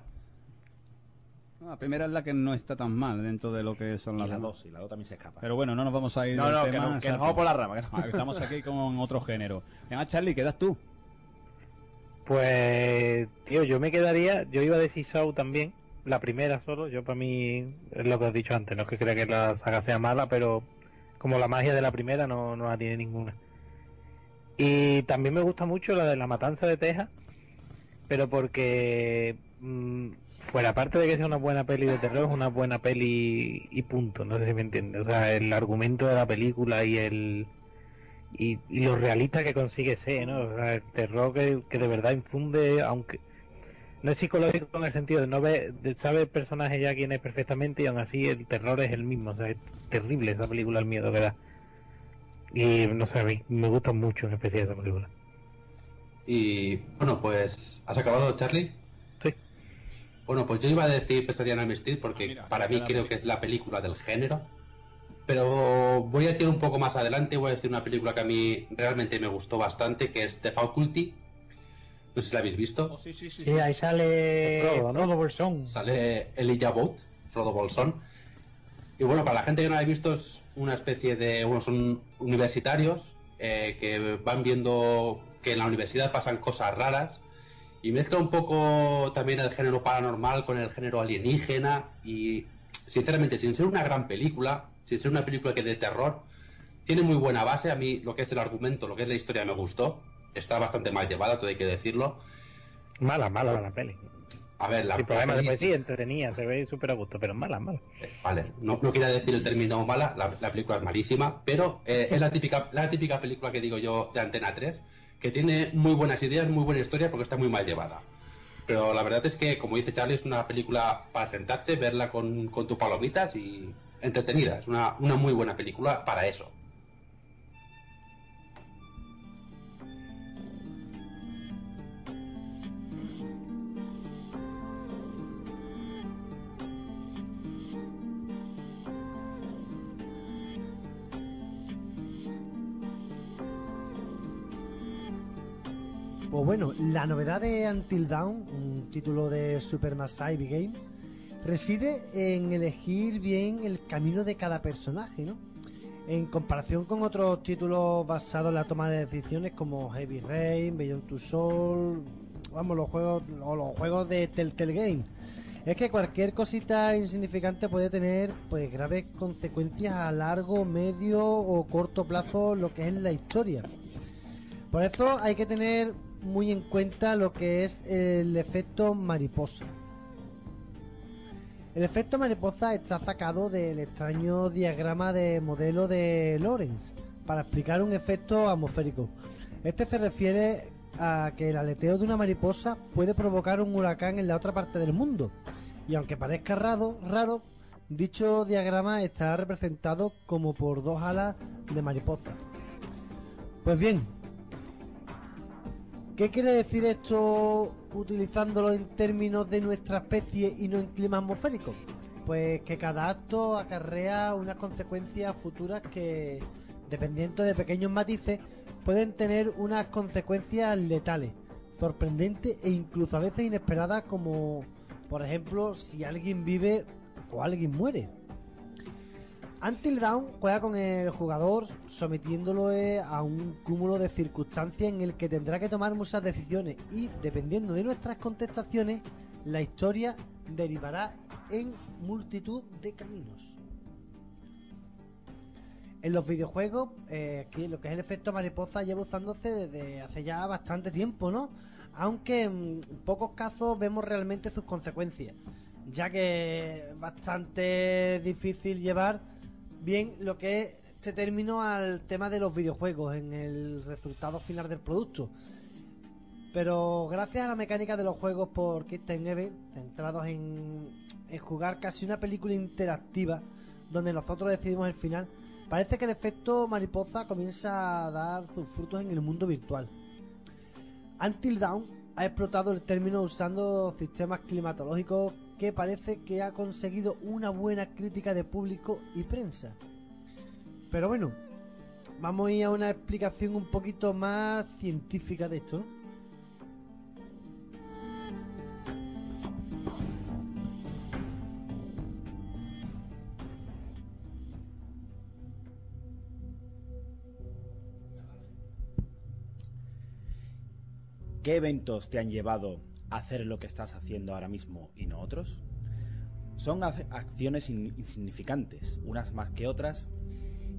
No, La primera es la que no está tan mal dentro de lo que son Y las la dos, y la dos también se escapa. Pero bueno, no nos vamos a ir No, del no, que no- que nos vamos por la rama, que no. Ah, Estamos aquí con otro género. Venga, Charlie, quedas tú. Pues, tío, yo me quedaría, yo iba a decir Saw también, la primera solo, yo para mí es lo que has dicho antes, no es que crea que la saga sea mala, pero como la magia de la primera no, no la tiene ninguna. Y también me gusta mucho la de la matanza de Texas, pero porque mm, fuera parte de que sea una buena peli de terror, es una buena peli y punto, no sé si me entiendes. O sea, el argumento de la película y el y, y lo realista que consigue ser, ¿no? O sea, el terror que, que de verdad infunde, aunque no es psicológico en el sentido de no ver, de saber el personaje ya quién es perfectamente y aún así el terror es el mismo, o sea, es terrible esa película, el miedo que da. Y no sé, a mí me gusta mucho en especial esa película. Y bueno, pues. ¿Has acabado, Charlie? Sí. Bueno, pues yo iba a decir Pesadilla en Street porque para mí creo que es la película del género. Pero voy a decir un poco más adelante, voy a decir una película que a mí realmente me gustó bastante, que es The Faculty. No sé si la habéis visto. sí, sí, Sí, ahí sale Frodo, ¿no? Frodo Bolsón. Sale Elijah Wood, Frodo Bolsón. Y bueno, para la gente que no la ha visto, es una especie de. Bueno, son universitarios eh, que van viendo que en la universidad pasan cosas raras y mezcla un poco también el género paranormal con el género alienígena. Y sinceramente, sin ser una gran película, sin ser una película que de terror, tiene muy buena base. A mí, lo que es el argumento, lo que es la historia, me gustó. Está bastante mal llevada, todo hay que decirlo. Mala, mala la peli. A ver, la Sin problema, peli después sí, entretenida, se ve súper a gusto, pero mala, mala. Vale, no, no quería decir el término mala, la, la película es malísima, pero eh, es la típica, la típica película que digo yo de Antena 3, que tiene muy buenas ideas, muy buena historia, porque está muy mal llevada. Pero la verdad es que, como dice Charlie, es una película para sentarte, verla con, con tus palomitas y entretenida. Es una, una muy buena película para eso. Pues bueno, la novedad de Until Dawn, un título de Supermassive Game, reside en elegir bien el camino de cada personaje, ¿no? En comparación con otros títulos basados en la toma de decisiones como Heavy Rain, Beyond Two Soul, vamos, los juegos o los juegos de Telltale Game. Es que cualquier cosita insignificante puede tener pues graves consecuencias a largo, medio o corto plazo lo que es la historia. Por eso hay que tener muy en cuenta lo que es el efecto mariposa. El efecto mariposa está sacado del extraño diagrama de modelo de Lorentz para explicar un efecto atmosférico. Este se refiere a que el aleteo de una mariposa puede provocar un huracán en la otra parte del mundo. Y aunque parezca raro, raro dicho diagrama está representado como por dos alas de mariposa. Pues bien, ¿Qué quiere decir esto utilizándolo en términos de nuestra especie y no en clima atmosférico? Pues que cada acto acarrea unas consecuencias futuras que, dependiendo de pequeños matices, pueden tener unas consecuencias letales, sorprendentes e incluso a veces inesperadas como, por ejemplo, si alguien vive o alguien muere. Until Dawn juega con el jugador sometiéndolo eh, a un cúmulo de circunstancias en el que tendrá que tomar muchas decisiones y dependiendo de nuestras contestaciones la historia derivará en multitud de caminos. En los videojuegos, eh, lo que es el efecto mariposa lleva usándose desde hace ya bastante tiempo, ¿no? Aunque en pocos casos vemos realmente sus consecuencias, ya que es bastante difícil llevar bien lo que es este término al tema de los videojuegos en el resultado final del producto. Pero gracias a la mecánica de los juegos por Kitten Event, centrados en, en jugar casi una película interactiva, donde nosotros decidimos el final, parece que el efecto mariposa comienza a dar sus frutos en el mundo virtual. Until Dawn ha explotado el término usando sistemas climatológicos que parece que ha conseguido una buena crítica de público y prensa. Pero bueno, vamos a ir a una explicación un poquito más científica de esto. ¿Qué eventos te han llevado hacer lo que estás haciendo ahora mismo y no otros? Son ac- acciones in- insignificantes, unas más que otras,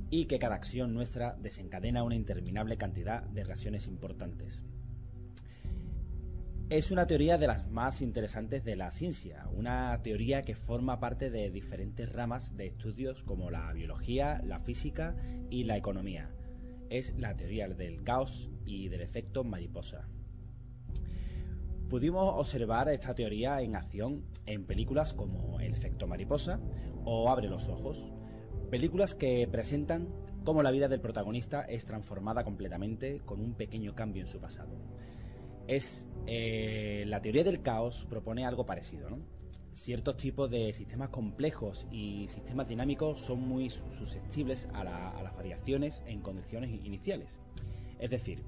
y que cada acción nuestra desencadena una interminable cantidad de reacciones importantes. Es una teoría de las más interesantes de la ciencia, una teoría que forma parte de diferentes ramas de estudios como la biología, la física y la economía. Es la teoría del caos y del efecto mariposa. Pudimos observar esta teoría en acción en películas como El efecto mariposa o Abre los ojos, películas que presentan cómo la vida del protagonista es transformada completamente con un pequeño cambio en su pasado. Es eh, la teoría del caos propone algo parecido, ¿no? Ciertos tipos de sistemas complejos y sistemas dinámicos son muy su- susceptibles a las variaciones en condiciones iniciales. Es decir,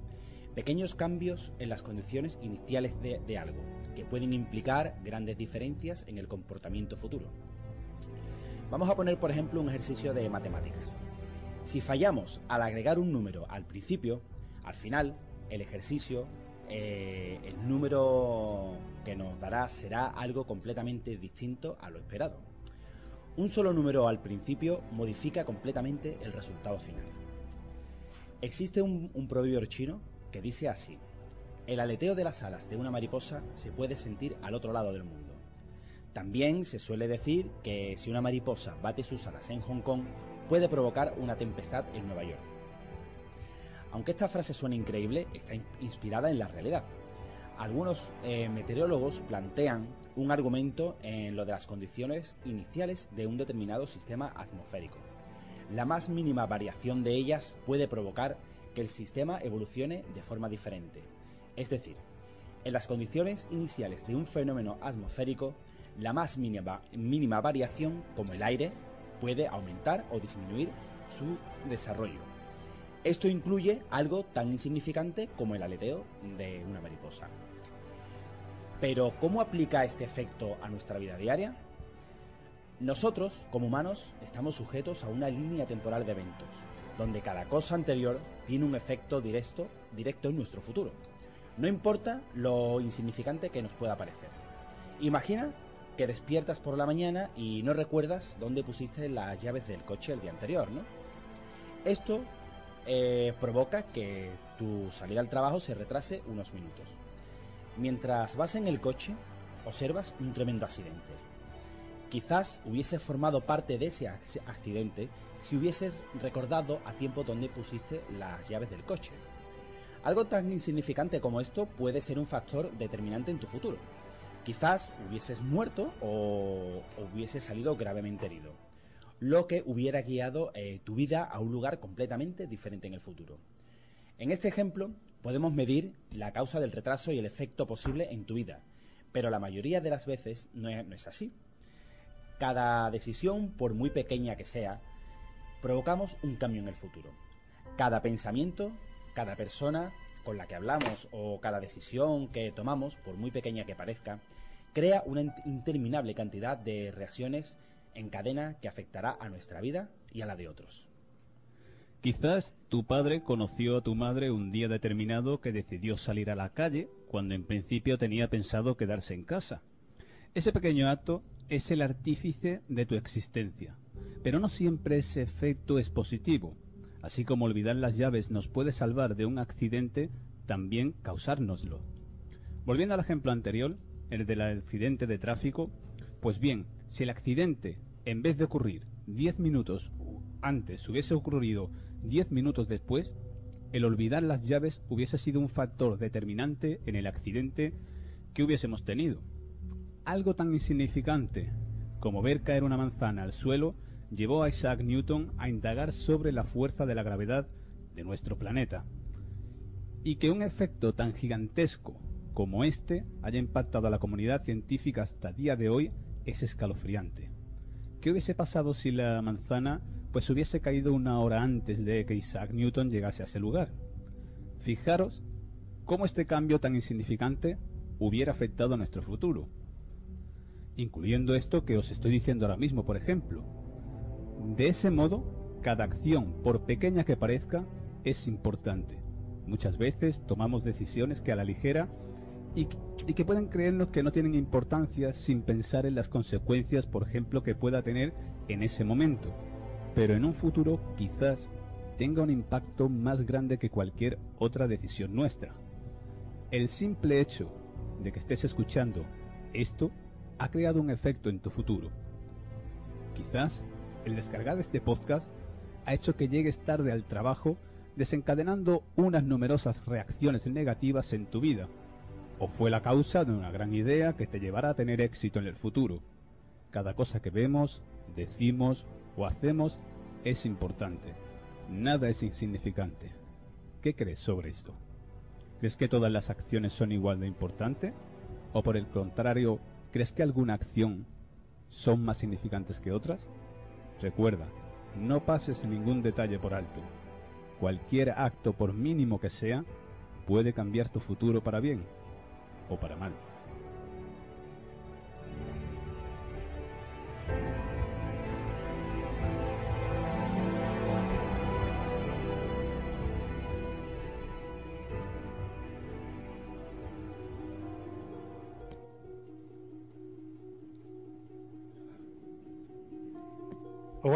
pequeños cambios en las condiciones iniciales de, algo, que pueden implicar grandes diferencias en el comportamiento futuro. Vamos a poner, por ejemplo, un ejercicio de matemáticas. Si fallamos al agregar un número al principio, al final, el ejercicio, eh, el número que nos dará será algo completamente distinto a lo esperado. Un solo número al principio modifica completamente el resultado final. Existe un, un chino que dice así, el aleteo de las alas de una mariposa se puede sentir al otro lado del mundo. También se suele decir que si una mariposa bate sus alas en Hong Kong, puede provocar una tempestad en Nueva York. Aunque esta frase suene increíble, está in- inspirada en la realidad. Algunos eh, meteorólogos plantean un argumento en lo de las condiciones iniciales de un determinado sistema atmosférico. La más mínima variación de ellas puede provocar que el sistema evolucione de forma diferente. Es decir, en las condiciones iniciales de un fenómeno atmosférico, la más mínima, mínima variación, como el aire, puede aumentar o disminuir su desarrollo. Esto incluye algo tan insignificante como el aleteo de una mariposa. Pero, ¿cómo aplica este efecto a nuestra vida diaria? Nosotros, como humanos, estamos sujetos a una línea temporal de eventos, donde cada cosa anterior tiene un efecto directo, directo en nuestro futuro. No importa lo insignificante que nos pueda parecer. Imagina que despiertas por la mañana y no recuerdas dónde pusiste las llaves del coche el día anterior, ¿no? Esto eh, provoca que tu salida al trabajo se retrase unos minutos. Mientras vas en el coche, observas un tremendo accidente. Quizás hubieses formado parte de ese ac- accidente si hubieses recordado a tiempo dónde pusiste las llaves del coche. Algo tan insignificante como esto puede ser un factor determinante en tu futuro. Quizás hubieses muerto o, hubieses salido gravemente herido, lo que hubiera guiado eh, tu vida a un lugar completamente diferente en el futuro. En este ejemplo, podemos medir la causa del retraso y el efecto posible en tu vida, pero la mayoría de las veces no es, no es así. Cada decisión, por muy pequeña que sea, provocamos un cambio en el futuro. Cada pensamiento, cada persona con la que hablamos o cada decisión que tomamos, por muy pequeña que parezca, crea una in- interminable cantidad de reacciones en cadena que afectará a nuestra vida y a la de otros. Quizás tu padre conoció a tu madre un día determinado que decidió salir a la calle cuando en principio tenía pensado quedarse en casa. Ese pequeño acto es el artífice de tu existencia, pero no siempre ese efecto es positivo. Así como olvidar las llaves nos puede salvar de un accidente, también causárnoslo. Volviendo al ejemplo anterior, el del accidente de tráfico, pues bien, si el accidente, en vez de ocurrir 10 minutos antes, hubiese ocurrido 10 minutos después, el olvidar las llaves hubiese sido un factor determinante en el accidente que hubiésemos tenido. Algo tan insignificante como ver caer una manzana al suelo llevó a Isaac Newton a indagar sobre la fuerza de la gravedad de nuestro planeta. Y que un efecto tan gigantesco como este haya impactado a la comunidad científica hasta día de hoy es escalofriante. ¿Qué hubiese pasado si la manzana pues hubiese caído una hora antes de que Isaac Newton llegase a ese lugar? Fijaros cómo este cambio tan insignificante hubiera afectado a nuestro futuro, incluyendo esto que os estoy diciendo ahora mismo, por ejemplo. De ese modo, cada acción, por pequeña que parezca, es importante. Muchas veces tomamos decisiones que a la ligera y, que pueden creernos que no tienen importancia sin pensar en las consecuencias, por ejemplo, que pueda tener en ese momento. Pero en un futuro quizás tenga un impacto más grande que cualquier otra decisión nuestra. El simple hecho de que estés escuchando esto ha creado un efecto en tu futuro. Quizás el descargar este podcast ha hecho que llegues tarde al trabajo desencadenando unas numerosas reacciones negativas en tu vida, o fue la causa de una gran idea que te llevará a tener éxito en el futuro. Cada cosa que vemos, decimos o hacemos es importante. Nada es insignificante. ¿Qué crees sobre esto? ¿Crees que todas las acciones son igual de importantes? ¿O por el contrario, crees que alguna acción son más significantes que otras? Recuerda, no pases ningún detalle por alto. Cualquier acto, por mínimo que sea, puede cambiar tu futuro para bien o para mal.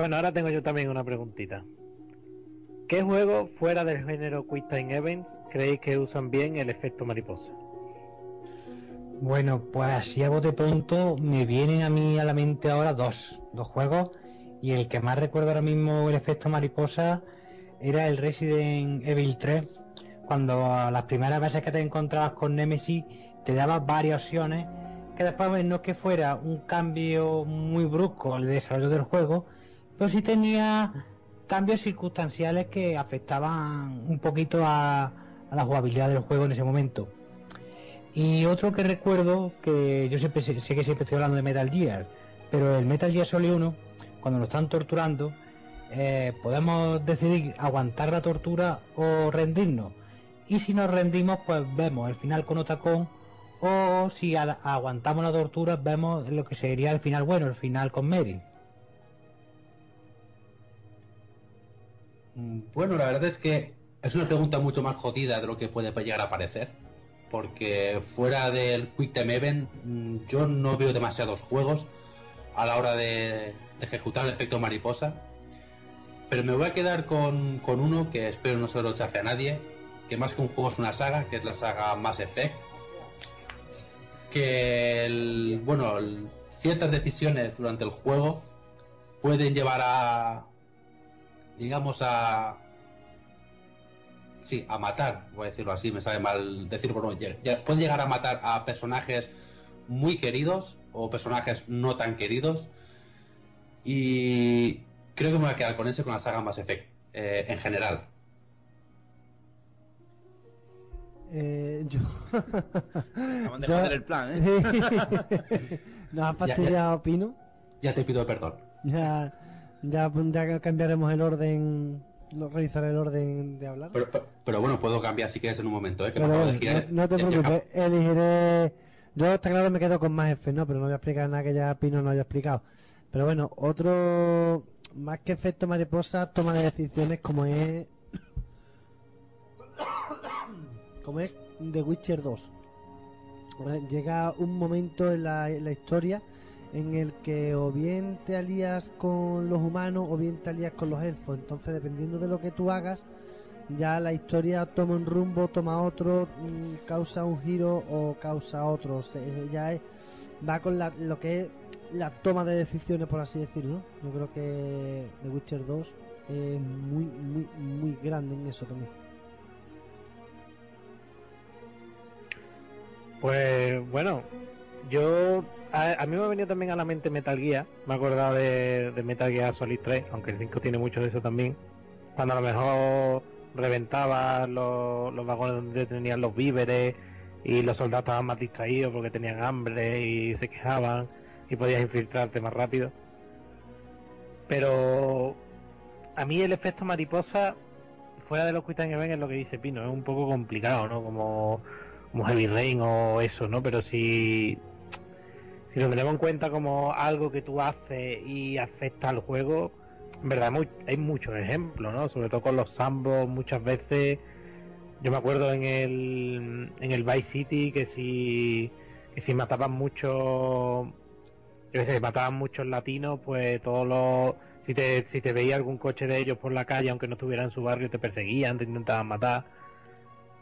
Bueno, ahora tengo yo también una preguntita. ¿Qué juego fuera del género Quick Time Events creéis que usan bien el efecto mariposa? Bueno, pues así a bote pronto me vienen a mí a la mente ahora dos, dos juegos y el que más recuerdo ahora mismo el efecto mariposa era el Resident Evil 3 cuando las primeras veces que te encontrabas con Nemesis te daba varias opciones que después no que fuera un cambio muy brusco el desarrollo del juego pero sí tenía cambios circunstanciales que afectaban un poquito a, la jugabilidad del juego en ese momento. Y otro que recuerdo, que yo siempre sé, que siempre estoy hablando de Metal Gear, pero el Metal Gear Solid 1, cuando nos están torturando, eh, podemos decidir aguantar la tortura o rendirnos. Y si nos rendimos, pues vemos el final con Otacón, o si aguantamos la tortura, vemos lo que sería el final bueno, el final con Meryl. Bueno, la verdad es que es una pregunta mucho más jodida de lo que puede llegar a parecer. Porque fuera del Quick Time Event, mm, yo no veo demasiados juegos a la hora de, ejecutar el efecto mariposa. Pero me voy a quedar con, con uno que espero no se lo chafe a nadie. Que más que un juego es una saga, que es la saga Mass Effect. Que, bueno, ciertas decisiones durante el juego pueden llevar a, digamos a sí a matar voy a decirlo así me sabe mal decirlo pero no, puede llegar a matar a personajes muy queridos o personajes no tan queridos y creo que me voy a quedar con ese con la saga Mass Effect eh, en general. Eh, yo... [laughs] Acaban de Yo- joder el plan, ¿eh? [laughs] [laughs] Nos ha fastidiado Pino. ya te pido perdón. Ya, ya, ya cambiaremos el orden, lo, realizaré el orden de hablar. pero, pero- pero bueno puedo cambiar si quieres en un momento ¿eh? que Pero girar. no, no te preocupes, elegiré. Yo está claro me quedo con más F, ¿no? Pero no voy a explicar nada que ya Pino no haya explicado. Pero bueno, otro más que efecto mariposa, toma de decisiones como es [coughs] como es The Witcher 2. ¿Vale? Llega un momento en la, en la historia en el que o bien te alías con los humanos o bien te alías con los elfos. Entonces, dependiendo de lo que tú hagas, ya la historia toma un rumbo, toma otro, mm, causa un giro o causa otro. Se- ya es- va con la- lo que es la toma de decisiones, por así decirlo. Yo creo que The Witcher 2 es muy, muy, muy grande en eso también. Pues bueno, yo a, mí me ha venido también a la mente Metal Gear. Me he acordado de, de Metal Gear Solid 3, aunque el 5 tiene mucho de eso también. Cuando a lo mejor reventaba los, los vagones donde tenían los víveres y los soldados estaban más distraídos porque tenían hambre y se quejaban y podías infiltrarte más rápido. Pero a mí el efecto mariposa, fuera de los Quick Time Event, es lo que dice Pino, es un poco complicado, ¿no? Como, como Heavy Rain o eso, ¿no? Pero si, si lo tenemos en cuenta como algo que tú haces y afecta al juego, en verdad hay, mu- hay muchos ejemplos, ¿no? Sobre todo con los Sambos, muchas veces. Yo me acuerdo en el, en el Vice City que si, que si mataban mucho yo sé, mataban muchos latinos, pues todos los... Si te, si te veía algún coche de ellos por la calle, aunque no estuviera en su barrio, te perseguían, te intentaban matar.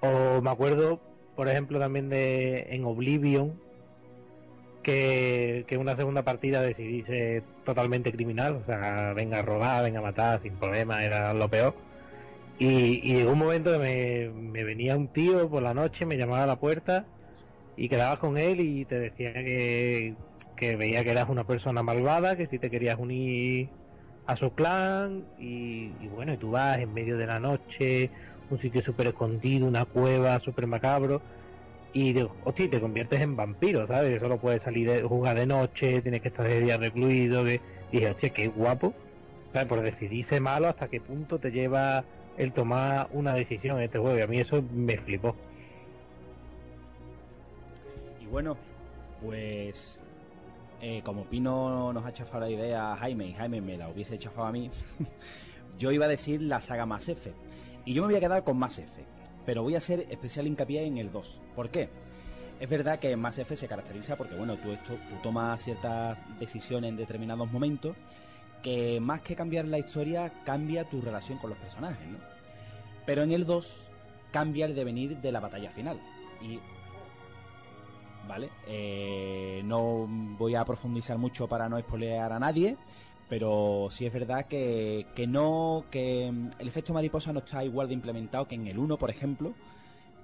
O me acuerdo, por ejemplo, también de en Oblivion, que, una segunda partida decidí ser totalmente criminal, o sea, venga a robar, venga a matar, sin problema, era lo peor. Y, y llegó un momento que me, me venía un tío por la noche, me llamaba a la puerta y quedabas con él y te decía que, que veía que eras una persona malvada, que si te querías unir a su clan y, y bueno, y tú vas en medio de la noche, un sitio súper escondido, una cueva súper macabro y digo, hostia, te conviertes en vampiro, ¿sabes? Solo puedes salir de jugar de noche, tienes que estar de día recluido, que y dije, hostia, qué guapo, ¿sabes? Por decidirse malo hasta qué punto te lleva el tomar una decisión en este juego y a mí eso me flipó. Y bueno, pues eh, como Pino nos ha chafado la idea a Jaime y Jaime me la hubiese chafado a mí, [laughs] yo iba a decir la saga Mass Effect. Y yo me voy a quedar con Mass Effect, pero voy a hacer especial hincapié en el 2. ¿Por qué? Es verdad que Mass Effect se caracteriza porque, bueno, tú, esto, tú tomas ciertas decisiones en determinados momentos que más que cambiar la historia, cambia tu relación con los personajes, ¿no? Pero en el 2 cambia el devenir de la batalla final. Y ¿vale? Eh, no voy a profundizar mucho para no spoilear a nadie, pero sí es verdad que, que no, que mm, el efecto mariposa no está igual de implementado que en el 1, por ejemplo,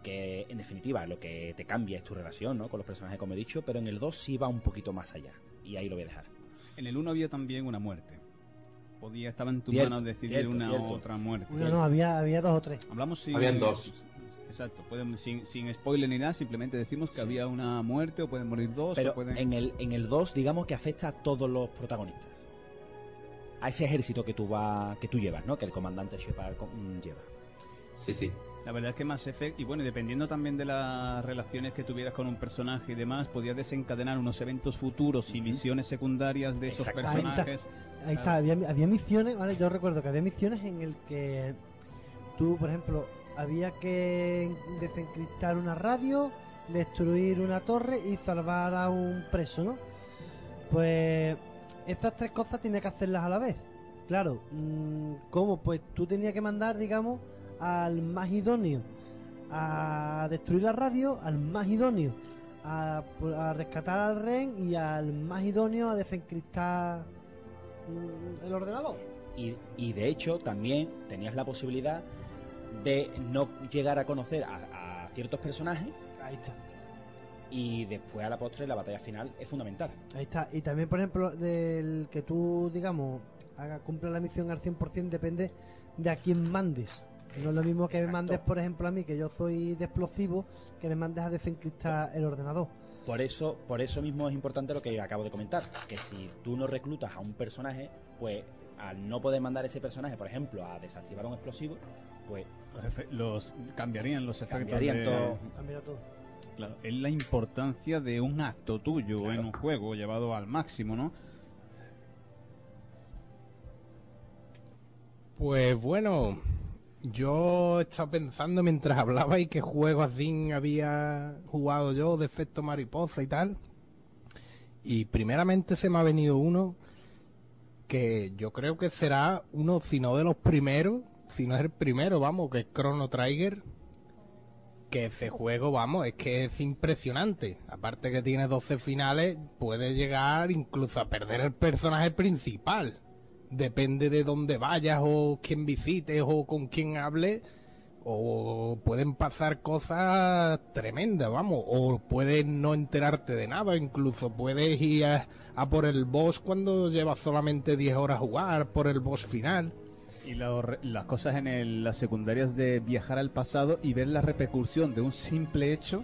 que en definitiva lo que te cambia es tu relación ¿no? con los personajes, como he dicho, pero en el 2 sí va un poquito más allá, y ahí lo voy a dejar. En el 1 había también una muerte. Podía, estaba en tus Cierto, manos decidir cierto, una cierto. u otra muerte. No, no, había, había dos o tres. Hablamos sin... Habían dos. Exacto, pueden, sin, sin spoiler ni nada, simplemente decimos que había una muerte o pueden morir dos Pero o pueden... en el en el 2 digamos que afecta a todos los protagonistas. A ese ejército que tú va, que tú llevas, ¿no? Que el comandante Shepard mm, lleva. Sí, sí. La verdad es que Mass Effect, y bueno, dependiendo también de las relaciones que tuvieras con un personaje y demás, podías desencadenar unos eventos futuros y misiones secundarias de esos personajes. Ahí está, había, había misiones, ¿vale? Yo recuerdo que había misiones en el que tú, por ejemplo, había que desencriptar una radio, destruir una torre y salvar a un preso, ¿no? Pues esas tres cosas tienes que hacerlas a la vez. Claro, mm, ¿cómo? Pues tú tenías que mandar, digamos, al más idóneo a destruir la radio, al más idóneo a, a rescatar al rehén y al más idóneo a desencriptar mm, el ordenador. Y, y de hecho también tenías la posibilidad de no llegar a conocer a, a ciertos personajes. Ahí está. Y después a la postre la batalla final es fundamental. Ahí está. Y también, por ejemplo, del que tú, digamos, haga, cumpla la misión al 100% depende de a quién mandes. No es lo mismo que me mandes, por ejemplo, a mí, que yo soy de explosivo, que me mandes a desencriptar el ordenador. Por eso, por eso mismo es importante lo que acabo de comentar, que si tú no reclutas a un personaje, pues al no poder mandar ese personaje, por ejemplo, a desactivar un explosivo, pues Los, los- cambiarían los efectos Cambiarían de- todo. Cambia todo. Claro, es la importancia de un acto tuyo en un juego llevado al máximo, ¿no? Pues bueno, yo estaba pensando mientras hablaba y qué juego así había jugado yo de efecto mariposa y tal. Y primeramente se me ha venido uno que yo creo que será uno, si no de los primeros, si no es el primero, vamos, que es Chrono Trigger. Que ese juego, vamos, es que es impresionante. Aparte que tiene 12 finales, puede llegar incluso a perder el personaje principal depende de dónde vayas o quién visites o con quién hables o pueden pasar cosas tremendas, vamos, o puedes no enterarte de nada, incluso puedes ir a, a por el boss cuando llevas solamente 10 horas a jugar, por el boss final. Y las cosas en el- las secundarias de viajar al pasado y ver la repercusión de un simple hecho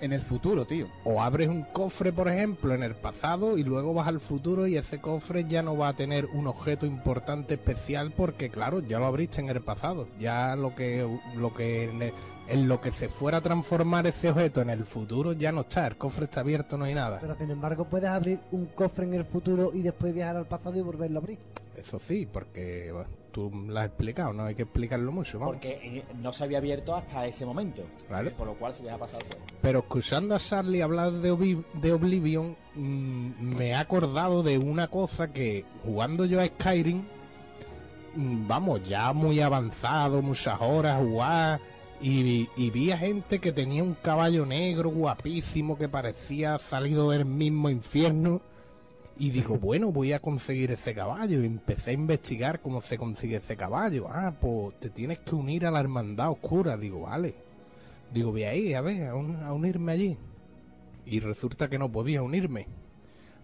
en el futuro, tío. O abres un cofre, por ejemplo, en el pasado y luego vas al futuro y ese cofre ya no va a tener un objeto importante especial porque, claro, ya lo abriste en el pasado. Ya lo que, lo que en, el- en lo que se fuera a transformar ese objeto en el futuro ya no está. El cofre está abierto, no hay nada. Pero sin embargo puedes abrir un cofre en el futuro y después viajar al pasado y volverlo a abrir. Eso sí, porque bueno, tú lo has explicado, no hay que explicarlo mucho, vamos. Porque eh, no se había abierto hasta ese momento. Por lo cual se había pasado. Pero escuchando a Charlie hablar de, Oblivion, mm, me he acordado de una cosa que jugando yo a Skyrim, mm, vamos, ya muy avanzado, muchas horas a jugar, y, y vi a gente que tenía un caballo negro guapísimo que parecía salido del mismo infierno. Y digo, bueno, voy a conseguir ese caballo. Y empecé a investigar cómo se consigue ese caballo. Ah, pues te tienes que unir a la hermandad oscura. Digo, vale. Digo, voy ahí, a ver, a, a unirme allí. Y resulta que no podía unirme.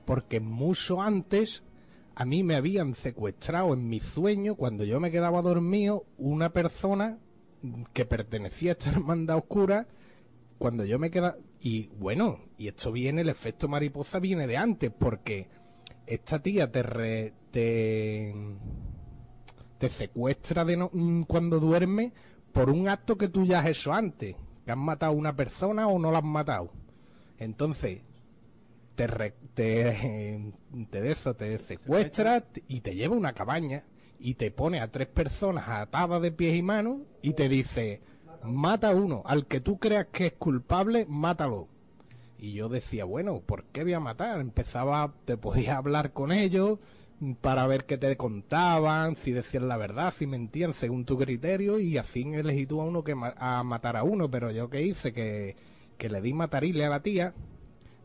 Porque mucho antes a mí me habían secuestrado en mi sueño, cuando yo me quedaba dormido, una persona que pertenecía a esta hermandad oscura. Cuando yo me quedaba... Y bueno, y esto viene, el efecto mariposa viene de antes, porque esta tía te... re- te te secuestra de no- mm, cuando duerme por un acto que tú ya has hecho antes, que has matado a una persona o no la has matado. Entonces, te, re- te, [laughs] te de eso, te secuestra y te lleva a una cabaña y te pone a tres personas atadas de pies y manos y te dice, mata a uno, al que tú creas que es culpable, mátalo. Y yo decía, bueno, ¿por qué voy a matar? Empezaba, te podía hablar con ellos para ver qué te contaban, si decían la verdad, si mentían según tu criterio y así elegí tú a uno que ma- a matar a uno, pero yo qué hice, que, que le di matarile a la tía.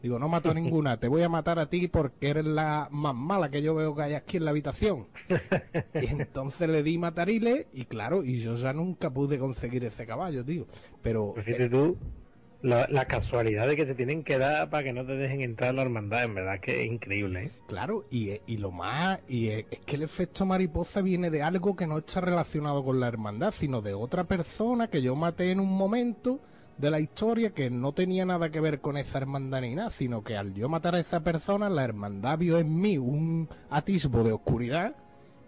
Digo, no mato a ninguna, te voy a matar a ti porque eres la más mala que yo veo que hay aquí en la habitación. [laughs] Y entonces le di matarile y claro, y yo ya nunca pude conseguir ese caballo, tío. Pero fíjate tú, la, casualidad de que se tienen que dar para que no te dejen entrar a la hermandad, en verdad que es increíble, ¿eh? Claro, y, y lo más, y es es que el efecto mariposa viene de algo que no está relacionado con la hermandad, sino de otra persona que yo maté en un momento de la historia que no tenía nada que ver con esa hermandad ni nada, sino que al yo matar a esa persona, la hermandad vio en mí un atisbo de oscuridad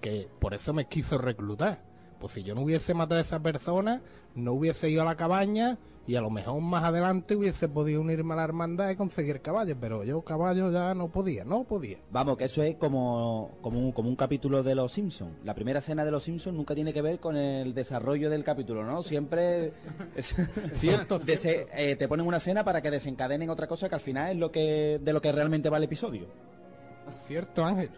que por eso me quiso reclutar. Pues si yo no hubiese matado a esa persona, no hubiese ido a la cabaña y a lo mejor más adelante hubiese podido unirme a la hermandad y conseguir caballo, pero yo caballo ya no podía, no podía. Vamos, que eso es como, como, un, como un capítulo de Los Simpsons. La primera escena de Los Simpsons nunca tiene que ver con el desarrollo del capítulo, ¿no? Siempre [laughs] es- Cierto, [laughs] dese- eh, te ponen una escena para que desencadenen otra cosa que al final es lo que de lo que realmente va el episodio. Cierto, Ángel.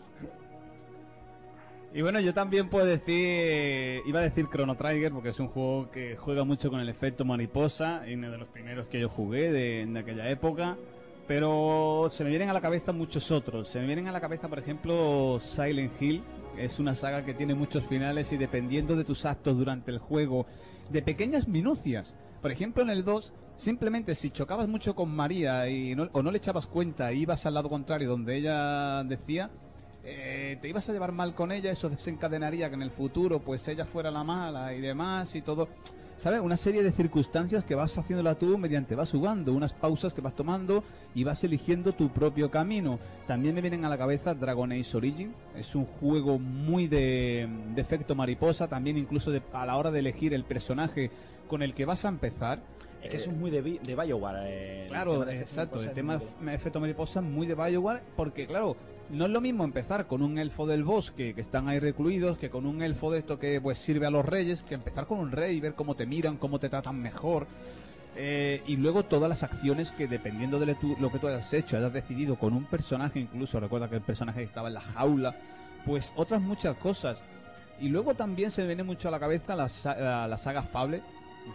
Y bueno, yo también puedo decir, iba a decir Chrono Trigger porque es un juego que juega mucho con el efecto mariposa, y uno de los primeros que yo jugué de, de aquella época, pero se me vienen a la cabeza muchos otros. Se me vienen a la cabeza, por ejemplo, Silent Hill, es una saga que tiene muchos finales y dependiendo de tus actos durante el juego, de pequeñas minucias. Por ejemplo, en el 2, simplemente si chocabas mucho con María y no- o no le echabas cuenta y ibas al lado contrario donde ella decía, eh, te ibas a llevar mal con ella, eso desencadenaría que en el futuro pues ella fuera la mala y demás y todo. ¿Sabes? Una serie de circunstancias que vas haciéndola tú mediante vas jugando, unas pausas que vas tomando y vas eligiendo tu propio camino. También me vienen a la cabeza Dragon Age Origin, es un juego muy de, de efecto mariposa, también incluso de- a la hora de elegir el personaje con el que vas a empezar. Es que eso es muy de, de Bioware. eh, Claro, exacto. El tema de- efecto mariposa es muy de Bioware porque, claro, no es lo mismo empezar con un elfo del bosque que están ahí recluidos que con un elfo de esto que pues sirve a los reyes que empezar con un rey y ver cómo te miran, cómo te tratan mejor. Eh, y luego todas las acciones que dependiendo de lo, que tú hayas hecho, hayas decidido con un personaje, incluso recuerda que el personaje estaba en la jaula, pues otras muchas cosas. Y luego también se me viene mucho a la cabeza la, la- la saga Fable.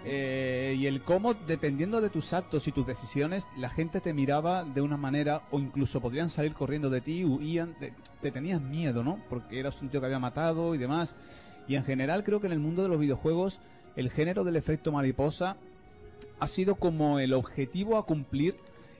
Eh, y el cómo, dependiendo de tus actos y tus decisiones, la gente te miraba de una manera o incluso podrían salir corriendo de ti, huían, te, te tenías miedo, ¿no? Porque eras un tío que había matado y demás. Y en general creo que en el mundo de los videojuegos el género del efecto mariposa ha sido como el objetivo a cumplir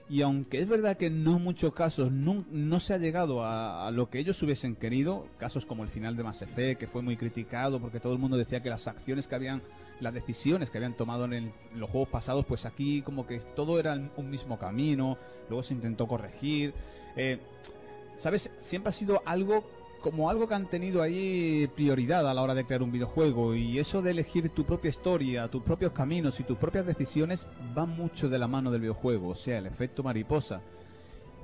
y aunque es verdad que en no muchos casos no, no se ha llegado a, a lo que ellos hubiesen querido, casos como el final de Mass Effect, que fue muy criticado porque todo el mundo decía que las acciones que habían, las decisiones que habían tomado en, el- los juegos pasados, pues aquí como que todo era un mismo camino, luego se intentó corregir. eh, ¿Sabes? Siempre ha sido algo como algo que han tenido ahí prioridad a la hora de crear un videojuego y eso de elegir tu propia historia, tus propios caminos y tus propias decisiones va mucho de la mano del videojuego, o sea, el efecto mariposa.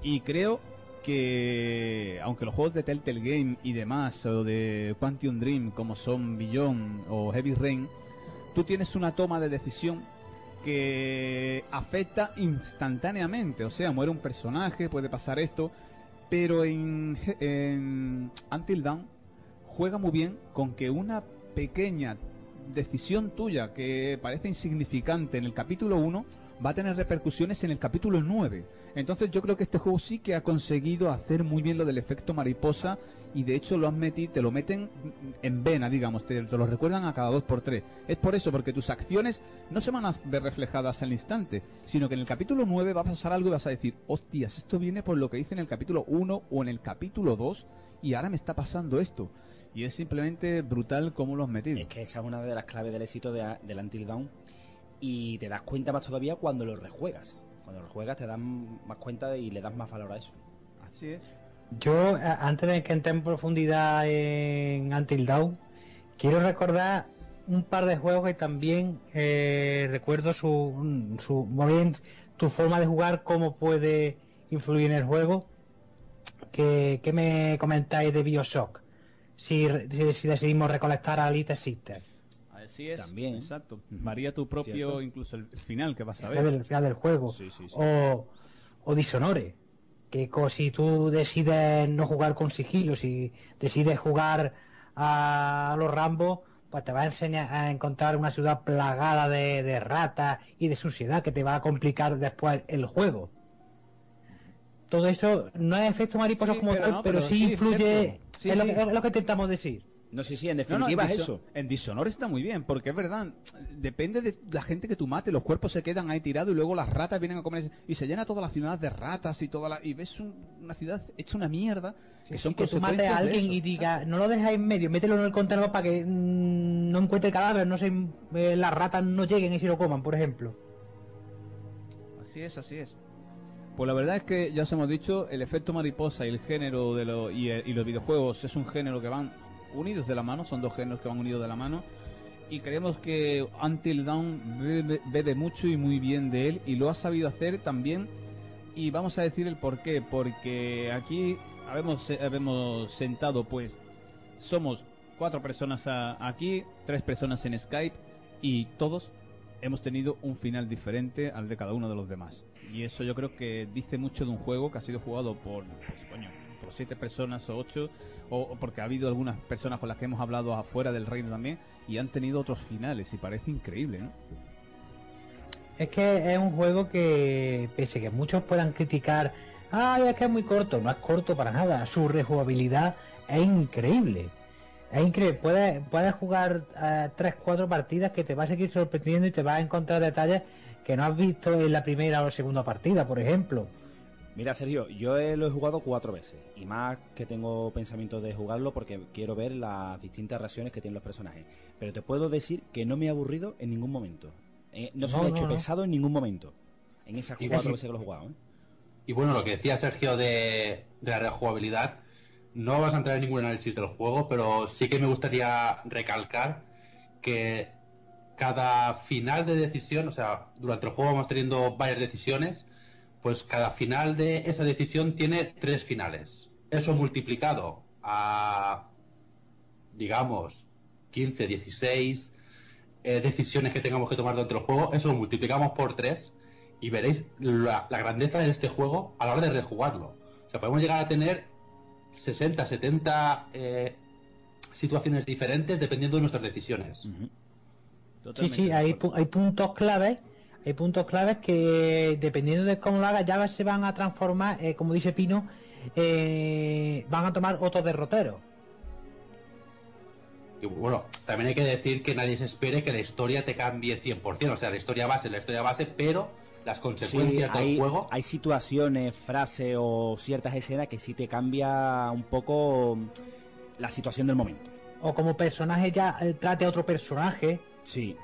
Y creo que aunque los juegos de Telltale Game y demás o de Quantum Dream como son Beyond o Heavy Rain, tú tienes una toma de decisión que afecta instantáneamente, o sea, muere un personaje, puede pasar esto, pero en, en Until Dawn juega muy bien con que una pequeña decisión tuya que parece insignificante en el capítulo 1 va a tener repercusiones en el capítulo 9. Entonces yo creo que este juego sí que ha conseguido hacer muy bien lo del efecto mariposa y de hecho lo han metido, te lo meten en vena, digamos, te, lo recuerdan a cada 2x3. Es por eso, porque tus acciones no se van a ver reflejadas al instante, sino que en el capítulo 9 va a pasar algo y vas a decir, hostias, esto viene por lo que hice en el capítulo 1 o en el capítulo 2 y ahora me está pasando esto. Y es simplemente brutal cómo lo has metido. Es que esa es una de las claves del éxito de, del Until Dawn y te das cuenta más todavía cuando lo rejuegas. Cuando lo rejuegas te das más cuenta y le das más valor a eso. Así es. Yo, antes de que entre en profundidad en Until Dawn, quiero recordar un par de juegos que también eh, recuerdo su, su, bien, tu forma de jugar, cómo puede influir en el juego. ¿Qué, qué me comentáis de Bioshock? Si, si, si decidimos recolectar a Elite Sister. Así es. También. Exacto. Varía tu propio, Cierto. incluso el final que vas a ver. del, final del juego. Sí, sí, sí. O, o Dishonored. Que si tú decides no jugar con sigilo, si decides jugar a los Rambo, pues te va a enseñar a encontrar una ciudad plagada de, de ratas y de suciedad que te va a complicar después el juego. Todo eso no es efecto mariposa Sí, como pero tal, no, pero, pero sí sí, influye. cierto. Sí, es, Lo que, es lo que intentamos decir. No, sí, sí, en No, no, definitiva en es Diso- eso. En Dishonor está muy bien, porque es verdad, depende de la gente que tú mates, los cuerpos se quedan ahí tirados y luego las ratas vienen a comer y se llena toda la ciudad de ratas y toda la, y ves un- una ciudad hecha una mierda que son que tú mates a alguien y diga, no lo dejes en medio, mételo en el contenedor para que mm, no encuentre el cadáver, no se, eh, las ratas no lleguen y se lo coman, por ejemplo. Así es, así es. Pues la verdad es que ya os hemos dicho, el efecto mariposa y el género de lo, y, el- y los videojuegos es un género que van unidos de la mano, son dos géneros que van unidos de la mano. Y creemos que Until Dawn bebe, mucho y muy bien de él y lo ha sabido hacer también. Y vamos a decir el por qué, porque aquí habemos, habemos sentado pues somos cuatro personas aquí, tres personas en Skype y todos hemos tenido un final diferente al de cada uno de los demás. Y eso yo creo que dice mucho de un juego que ha sido jugado por, pues, coño, por siete personas o ocho, o, porque ha habido algunas personas con las que hemos hablado afuera del reino también y han tenido otros finales y parece increíble, ¿no? Es que es un juego que, pese que muchos puedan criticar, ay, es que es muy corto, no es corto para nada, su rejugabilidad es increíble. Es increíble, puedes, puedes jugar eh, tres, cuatro partidas que te va a seguir sorprendiendo y te vas a encontrar detalles que no has visto en la primera o segunda partida, por ejemplo. Mira, Sergio, yo lo he jugado cuatro veces. Y más que tengo pensamiento de jugarlo porque quiero ver las distintas reacciones que tienen los personajes. Pero te puedo decir que no me he aburrido en ningún momento. Eh, no, se No, me ha no, hecho no. pesado en ningún momento. En esas Y cuatro veces que lo he jugado. ¿eh? Y bueno, lo que decía Sergio de, de la rejugabilidad, no vamos a entrar en ningún análisis del juego, pero sí que me gustaría recalcar que cada final de decisión, o sea, durante el juego vamos teniendo varias decisiones, pues cada final de esa decisión tiene tres finales. Eso multiplicado a, digamos, 15, 16 eh, decisiones que tengamos que tomar dentro del juego, eso lo multiplicamos por tres y veréis la, la grandeza de este juego a la hora de rejugarlo. O sea, podemos llegar a tener 60, 70 eh, situaciones diferentes dependiendo de nuestras decisiones. Sí, sí, hay, pu- hay puntos claves, hay puntos claves que dependiendo de cómo lo hagas ya se van a transformar, eh, como dice Pino, eh, van a tomar otros derroteros. Y bueno, también hay que decir que nadie se espere que la historia te cambie 100%. O sea, la historia base, la historia base, pero las consecuencias hay, del juego. hay situaciones, frases o ciertas escenas que sí te cambia un poco la situación del momento. O como personaje ya eh, trate a otro personaje. Sí.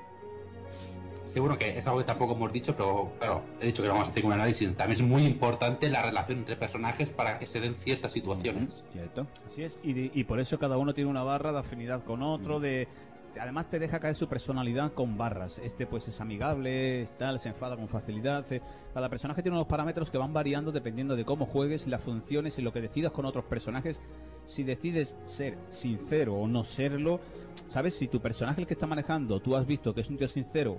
Seguro que es algo que tampoco hemos dicho, pero claro, he dicho que vamos a hacer un análisis. También es muy importante la relación entre personajes para que se den ciertas situaciones. Cierto. Así es, y, de- y por eso cada uno tiene una barra de afinidad con otro, de además te deja caer su personalidad con barras. Este pues es amigable, tal, se enfada con facilidad. eh, Cada personaje tiene unos parámetros que van variando dependiendo de cómo juegues, las funciones y lo que decidas con otros personajes. Si decides ser sincero o no serlo, sabes si tu personaje el que está manejando, tú has visto que es un tío sincero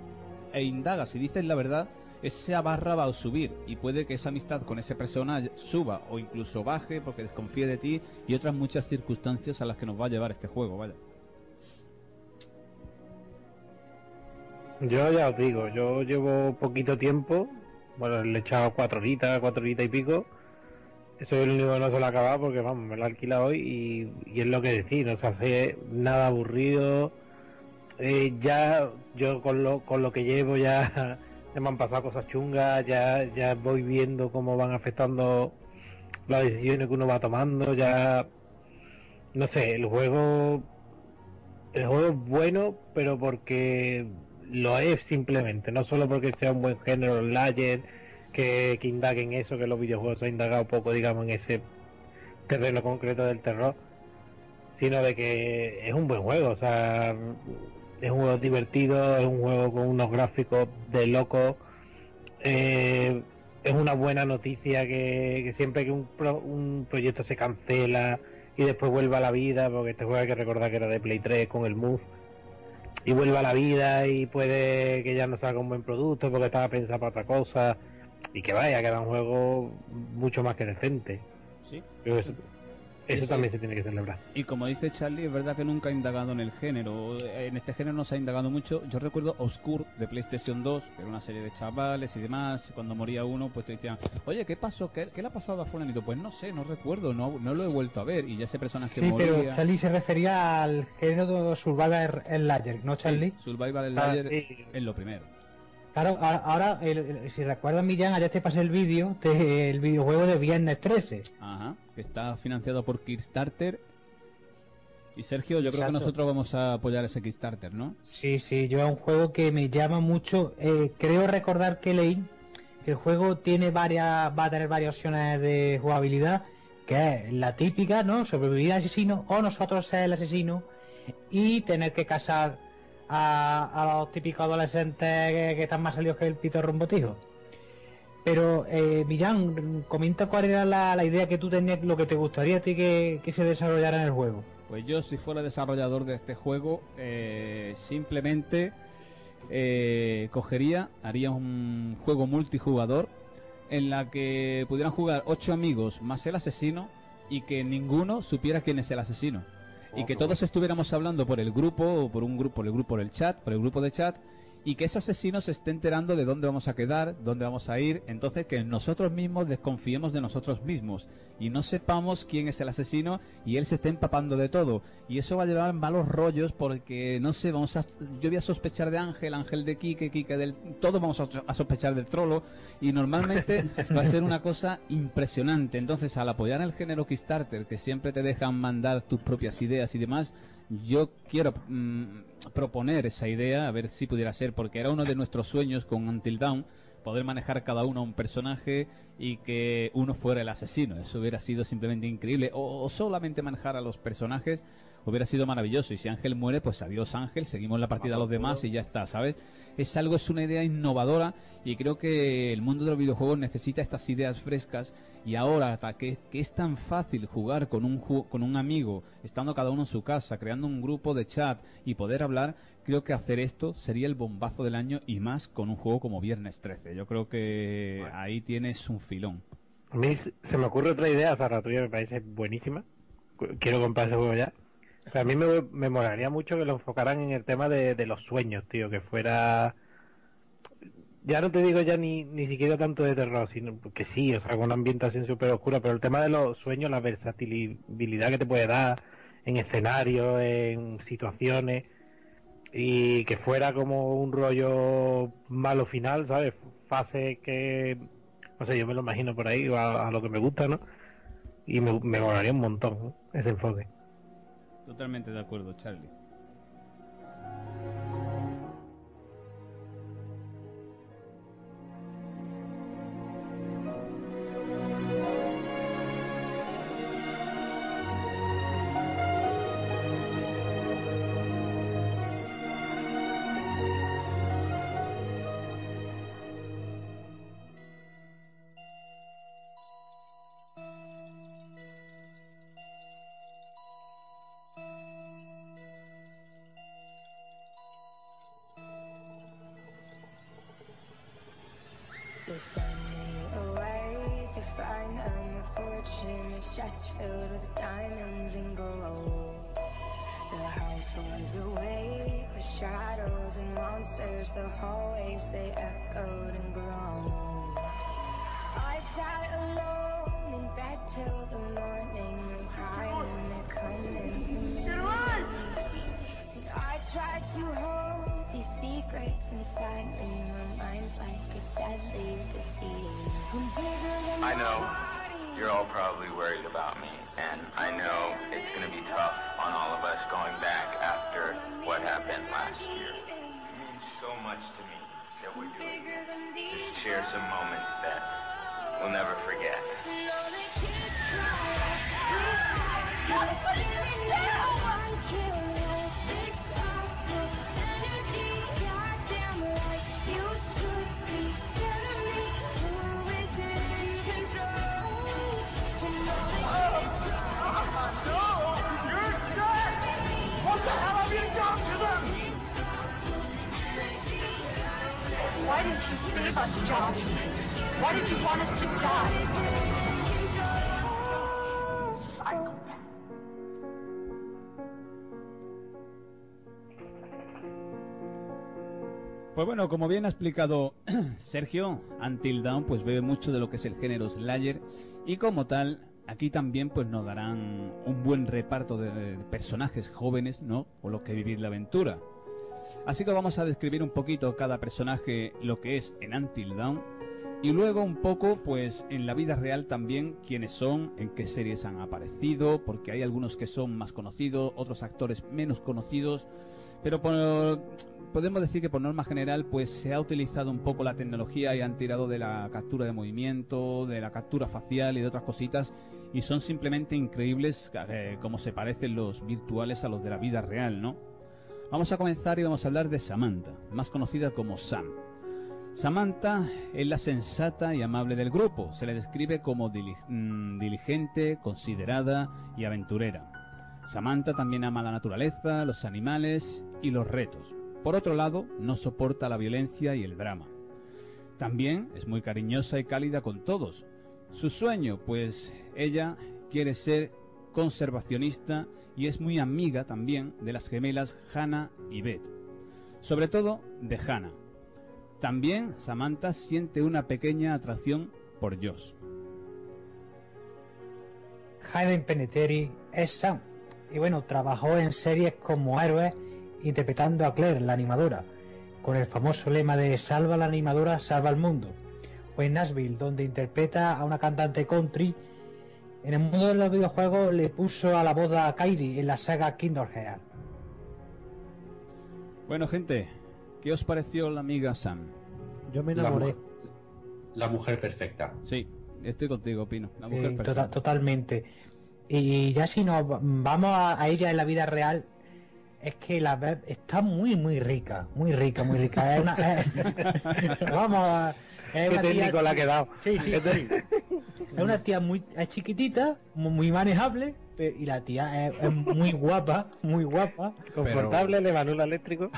e indagas y dices la verdad, esa barra va a subir y puede que esa amistad con esa persona suba o incluso baje porque desconfíe de ti y otras muchas circunstancias a las que nos va a llevar este juego, vaya. Yo ya os digo, yo llevo poquito tiempo, bueno, le he echado cuatro horitas, cuatro horitas y pico. Eso es el único que no se lo ha acabado porque, vamos, me lo he alquilado hoy y, y es lo que decir, no se hace nada aburrido. Eh, ya yo con lo, con lo que llevo ya, [laughs] ya me han pasado cosas chungas, ya, ya voy viendo cómo van afectando las decisiones que uno va tomando, ya no sé, el juego el juego es bueno, pero porque lo es simplemente, no solo porque sea un buen género layer, que, que indague en eso, que los videojuegos han indagado poco, digamos, en ese terreno concreto del terror, sino de que es un buen juego, o sea, es un juego divertido, es un juego con unos gráficos de loco, eh, es una buena noticia que, que siempre que un, pro- un proyecto se cancela y después vuelva a la vida, porque este juego hay que recordar que era de Play 3 con el Move, y vuelva a la vida y puede que ya no salga un buen producto porque estaba pensado para otra cosa, y que vaya, que era un juego mucho más que decente. Sí. Eso, eso Sí, también sí. se tiene que celebrar. Y como dice Charlie, es verdad que nunca ha indagado en el género. En este género no se ha indagado mucho. Yo recuerdo Oscur de PlayStation 2, que era una serie de chavales y demás. Cuando moría uno, pues te decían, oye, ¿qué pasó? ¿Qué, qué le ha pasado a Fulanito? Pues no sé, no recuerdo, no, no lo he vuelto a ver. Y ya ese personaje Sí, moría. pero Charlie se refería al género de Survival en Layer, ¿no, Charlie? Survival en Ah, Layer sí. es lo primero. Claro, ahora, ahora, el- el- si recuerdas, Millán, ayer te pasé el vídeo del videojuego de Viernes 13. Ajá, que está financiado por Kickstarter. Y Sergio, yo creo que nosotros vamos a apoyar ese Kickstarter, ¿no? Sí, sí, yo es un juego que me llama mucho. eh, creo recordar que leí que el juego tiene varias, va a tener varias opciones de jugabilidad, que es la típica, ¿no? Sobrevivir al asesino o nosotros ser el asesino y tener que casar a, a los típicos adolescentes que, están más salidos que el pito rombotijo. Pero, eh, Millán, comenta cuál era la, idea que tú tenías, lo que te gustaría a ti que, que se desarrollara en el juego. Pues yo, si fuera desarrollador de este juego, eh, simplemente eh, cogería, haría un juego multijugador en la que pudieran jugar ocho amigos más el asesino y que ninguno supiera quién es el asesino. Y que todos estuviéramos hablando por el grupo, o por un grupo, por el grupo, por el chat, por el grupo de chat, y que ese asesino se esté enterando de dónde vamos a quedar, dónde vamos a ir, entonces que nosotros mismos desconfiemos de nosotros mismos y no sepamos quién es el asesino y él se esté empapando de todo. Y eso va a llevar malos rollos porque, no sé, vamos a, yo voy a sospechar de Ángel, Ángel de Quique, Quique del... Todos vamos a, a sospechar del trolo y normalmente [laughs] va a ser una cosa impresionante. Entonces, al apoyar el género Kickstarter, que siempre te dejan mandar tus propias ideas y demás, yo quiero mm, proponer esa idea, a ver si pudiera ser, porque era uno de nuestros sueños con Until Dawn, poder manejar cada uno un personaje y que uno fuera el asesino. Eso hubiera sido simplemente increíble. O, o solamente manejar a los personajes hubiera sido maravilloso. Y si Ángel muere, pues adiós Ángel, seguimos la partida a los demás y ya está, ¿sabes? Es algo, es una idea innovadora y creo que el mundo de los videojuegos necesita estas ideas frescas y ahora que, que es tan fácil jugar con un, con un amigo, estando cada uno en su casa, creando un grupo de chat y poder hablar, creo que hacer esto sería el bombazo del año y más con un juego como Viernes 13. Yo creo que ahí tienes un filón. A mí se me ocurre otra idea, o sea, la tuya me parece buenísima. Quiero comprar ese juego ya. O sea, a mí me, me molaría mucho que lo enfocaran en el tema de, los sueños, tío, que fuera... Ya no te digo ya ni, ni siquiera tanto de terror, sino que sí, o sea, con una ambientación súper oscura, pero el tema de los sueños, la versatilidad que te puede dar en escenarios, en situaciones, y que fuera como un rollo malo final, ¿sabes? Fase que, no sé, yo me lo imagino por ahí, a, a lo que me gusta, ¿no? Y me, me molaría un montón ese enfoque. Totalmente de acuerdo, Charlie. Bueno, como bien ha explicado [clears throat] Sergio, Until Dawn pues bebe mucho de lo que es el género Slayer y como tal, aquí también pues nos darán un buen reparto de, personajes jóvenes, ¿no? Con los que vivir la aventura. Así que vamos a describir un poquito cada personaje lo que es en Until Dawn y luego un poco pues en la vida real también quiénes son, en qué series han aparecido, porque hay algunos que son más conocidos, otros actores menos conocidos, pero por- podemos decir que por norma general pues se ha utilizado un poco la tecnología y han tirado de la captura de movimiento, de la captura facial y de otras cositas y son simplemente increíbles eh, como se parecen los virtuales a los de la vida real, ¿no? Vamos a comenzar y vamos a hablar de Samantha, más conocida como Sam. Samantha es la sensata y amable del grupo. Se le describe como mm, diligente, considerada y aventurera. Samantha también ama la naturaleza, los animales y los retos. Por otro lado, no soporta la violencia y el drama. También es muy cariñosa y cálida con todos. Su sueño, pues ella quiere ser conservacionista y es muy amiga también de las gemelas Hannah y Beth. Sobre todo de Hannah. También Samantha siente una pequeña atracción por Josh. Hayden Peneteri es Sam. Y bueno, trabajó en series como Héroes interpretando a Claire, la animadora, con el famoso lema de Salva la animadora, salva el mundo. O en Nashville, donde interpreta a una cantante country. En el mundo de los videojuegos le puso a la voz a Kairi en la saga Kingdom Hearts. Bueno, gente, ¿qué os pareció la amiga Sam? Yo me La enamoré. mujer, la mujer perfecta. Sí, estoy contigo, Pino. La Sí, mujer tota- perfecta. totalmente. Y ya si nos va- vamos a, a ella en la vida real, es que la ve- está muy, muy rica, muy rica, muy rica. Es una, es- [laughs] vamos a... es Qué una tía- técnico le ha quedado. Sí, sí, sí. Es una tía muy es chiquitita, mu- muy manejable, y la tía es, es muy guapa, muy guapa. Confortable, le vanula eléctrico.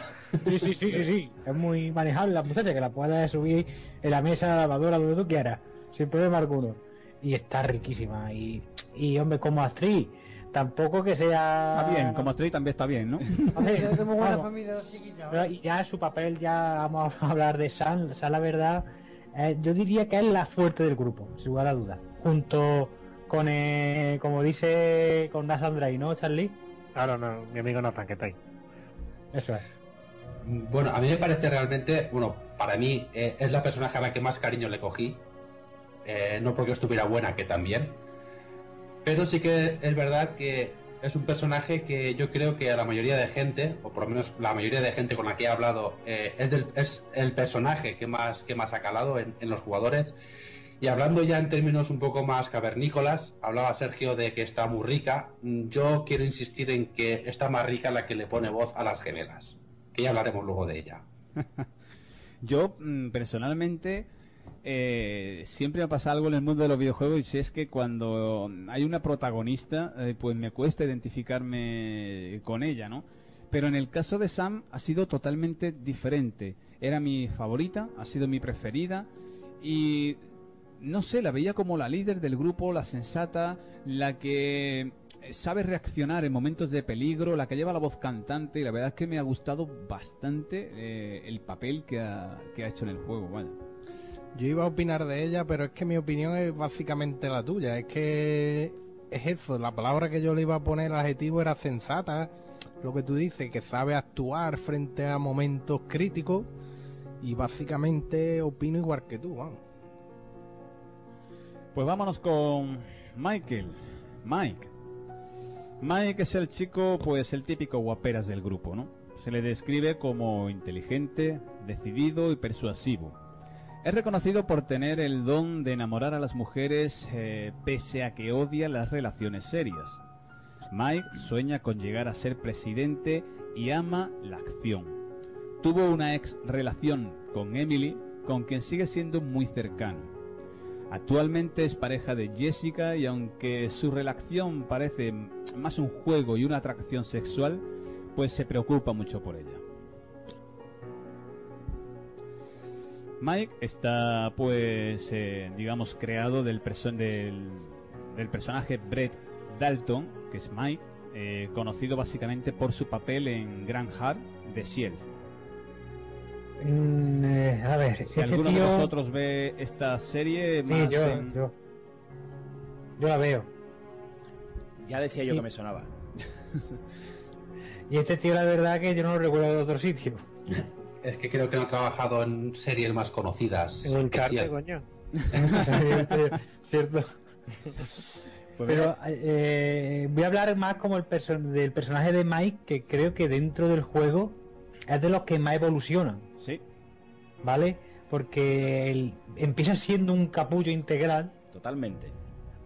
Sí, sí, sí, sí, sí. Es muy manejable la muchacha, que la puedes subir en la mesa, la lavadora, donde tú quieras, sin problema alguno. Y está riquísima. Y, y hombre, como actriz, tampoco que sea... Está bien, como actriz también está bien, ¿no? [laughs] Buena familia. Pero- Y ya su papel, ya vamos a hablar de San. San, la verdad, eh, yo diría que es la fuerte del grupo, sin lugar a dudas. Junto con, eh, como dice, con Nathan Drake, ¿no, Charlie? Claro, no, mi amigo Nathan, que está ahí. Eso es. Bueno, a mí me parece realmente, bueno, para mí eh, es la personaje a la que más cariño le cogí. Eh, no porque estuviera buena, que también. Pero sí que es verdad que es un personaje que yo creo que a la mayoría de gente, o por lo menos la mayoría de gente con la que he hablado, eh, es, el personaje que más, que más ha calado en, en los jugadores. Y hablando ya en términos un poco más cavernícolas, hablaba Sergio de que está muy rica. Mm, Yo quiero insistir en que está más rica la que le pone voz a las gemelas. Que ya hablaremos luego de ella. [laughs] Yo, mm, personalmente, eh, siempre me pasa algo en el mundo de los videojuegos y es que cuando hay una protagonista, eh, pues me cuesta identificarme con ella, ¿no? Pero en el caso de Sam ha sido totalmente diferente. Era mi favorita, ha sido mi preferida y no sé, la veía como la líder del grupo, la sensata, la que eh, sabe reaccionar en momentos de peligro, la que lleva la voz cantante y la verdad es que me ha gustado bastante eh, el papel que ha, que ha hecho en el juego, vaya. Yo iba a opinar de ella, pero es que mi opinión es básicamente la tuya. Es que es eso, la palabra que yo le iba a poner, el adjetivo era sensata. Lo que tú dices, que sabe actuar frente a momentos críticos. Y básicamente opino igual que tú, vamos. Pues vámonos con Michael. Mike. Mike es el chico, pues el típico guaperas del grupo, ¿no? Se le describe como inteligente, decidido y persuasivo. Es reconocido por tener el don de enamorar a las mujeres eh, pese a que odia las relaciones serias. Mike sueña con llegar a ser presidente y ama la acción. Tuvo una ex relación con Emily, con quien sigue siendo muy cercano. Actualmente es pareja de Jessica y aunque su relación parece más un juego y una atracción sexual, pues se preocupa mucho por ella. Mike está pues eh, digamos creado del, perso- del, del personaje Brett Dalton, que es Mike, eh, conocido básicamente por su papel en Grand Heart de Shield. Mm, eh, a ver, Si este alguno de vosotros ve esta serie Sí, más yo, en- yo. Yo la veo. Ya decía yo Y- que me sonaba. [laughs] Y este tío, la verdad, que yo no lo recuerdo de otro sitio. [laughs] Es que creo que no ha trabajado en series más conocidas. En un [laughs] sí- coño. Cierto. Pues Pero eh, voy a hablar más como el perso- del personaje de Mike, que creo que dentro del juego es de los que más evolucionan. Sí. ¿Vale? Porque él empieza siendo un capullo integral, Totalmente.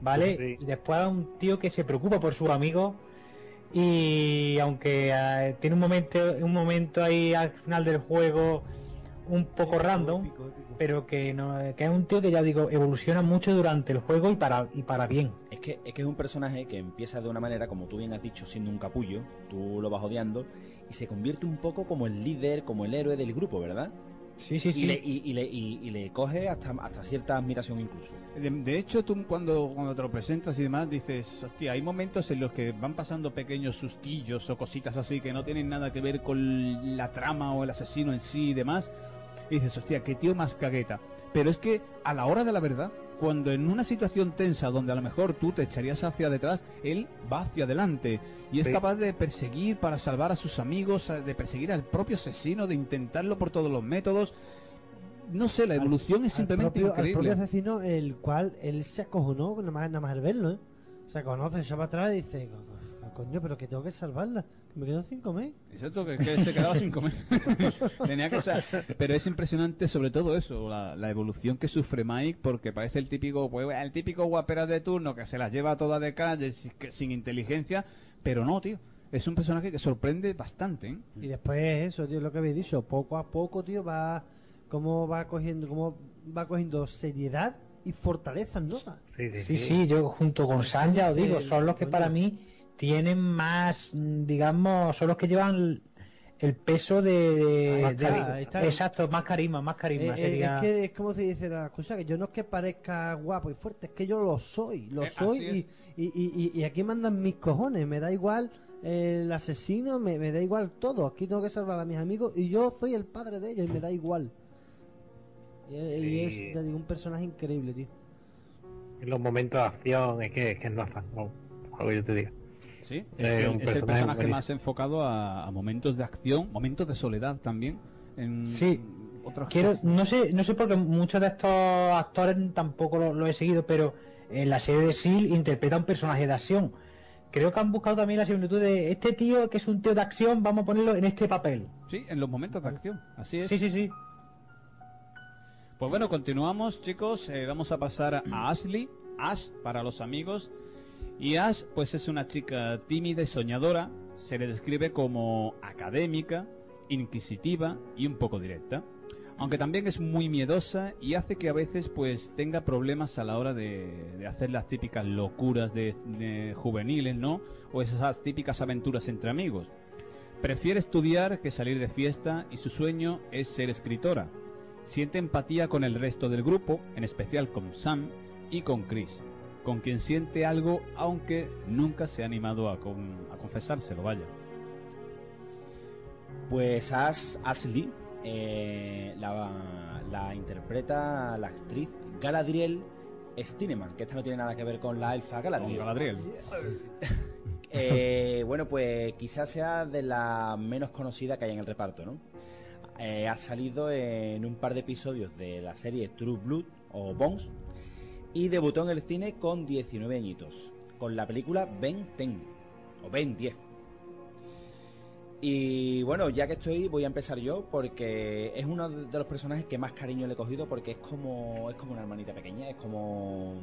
¿vale? Y después es un tío que se preocupa por sus amigos y aunque eh, tiene un momento un momento ahí al final del juego un poco random, pero que no que es un tío que ya digo evoluciona mucho durante el juego y para y para bien. Es que, es que es un personaje que empieza de una manera, como tú bien has dicho, siendo un capullo, tú lo vas odiando, y se convierte un poco como el líder, como el héroe del grupo, ¿verdad? Sí, sí, y sí. Le, y, y le, y- y le coge hasta, hasta cierta admiración incluso. De, de hecho, tú cuando, cuando te lo presentas y demás dices, hostia, hay momentos en los que van pasando pequeños sustillos o cositas así que no tienen nada que ver con la trama o el asesino en sí y demás. Y dices, hostia, qué tío más cagueta. Pero es que a la hora de la verdad, cuando en una situación tensa donde a lo mejor tú te echarías hacia detrás, él va hacia adelante y es Sí. capaz de perseguir para salvar a sus amigos, de perseguir al propio asesino, de intentarlo por todos los métodos. No sé, la evolución es simplemente propio, al increíble. propio asesino, el cual él se acojonó nada más, nada más al verlo, ¿eh? Se conoce, se va atrás y dice, "Co- co- coño, pero que tengo que salvarla, me quedo sin comer. Exacto, que, que se quedaba sin comer. [laughs] Tenía que ser. Pero es impresionante sobre todo eso, la, la evolución que sufre Mike, porque parece el típico, pues, el típico guapera de turno que se las lleva toda de calle sin, que- sin inteligencia, pero no, tío. Es un personaje que sorprende bastante, ¿eh? Y después eso, tío, lo que habéis dicho, poco a poco, tío, va cómo va cogiendo, cómo va cogiendo seriedad y fortaleza en nota. Sí, sí, yo junto con San ya os digo, son los que para mí tienen más, mm, digamos, son los que llevan el peso de, de- está, está. exacto, más carisma, más Eh, carisma eh, sería. es que es como se dice la cosa, que yo no es que parezca guapo y fuerte, es que yo lo soy, lo Eh, soy y, y, y, y- y aquí mandan mis cojones, me da igual el asesino, me, me da igual todo, aquí tengo que salvar a mis amigos y yo soy el padre de ellos y me da igual. Y, es, ya digo, un personaje increíble, tío. En los momentos de acción es que, es que no hacen, no, algo yo te digo. Sí, Eh, es, que un es el personaje más enfocado a, a momentos de acción, momentos de soledad también. En Sí. otras Quiero, cosas. no sé, no sé porque muchos de estos actores tampoco lo, lo he seguido, pero en la serie de Seal interpreta un personaje de acción. Creo que han buscado también la similitud de este tío que es un tío de acción, vamos a ponerlo en este papel. Sí, en los momentos de acción. Así es. Sí, sí, sí. Pues bueno, continuamos, chicos. Eh, vamos a pasar a Ashley. Ash para los amigos. Y Ash, pues es una chica tímida y soñadora. Se le describe como académica, inquisitiva y un poco directa. Aunque también es muy miedosa y hace que a veces pues tenga problemas a la hora de, hacer las típicas locuras de juveniles, ¿no? O esas típicas aventuras entre amigos. Prefiere estudiar que salir de fiesta y su sueño es ser escritora. Siente empatía con el resto del grupo, en especial con Sam y con Chris, con quien siente algo aunque nunca se ha animado a, con- a confesárselo, vaya. Pues Ash, Ashley eh, la, la interpreta la actriz Galadriel Stineman, que esta no tiene nada que ver con la elfa Galadriel. Con Galadriel. [laughs] Eh, bueno, pues quizás sea de la menos conocida que hay en el reparto, ¿no? Eh, ha salido en un par de episodios de la serie True Blood o Bones y debutó en el cine con 19 añitos, con la película Ben 10 o Ben 10. Y bueno, ya que estoy, voy a empezar yo porque es uno de los personajes que más cariño le he cogido porque es como es como una hermanita pequeña, es como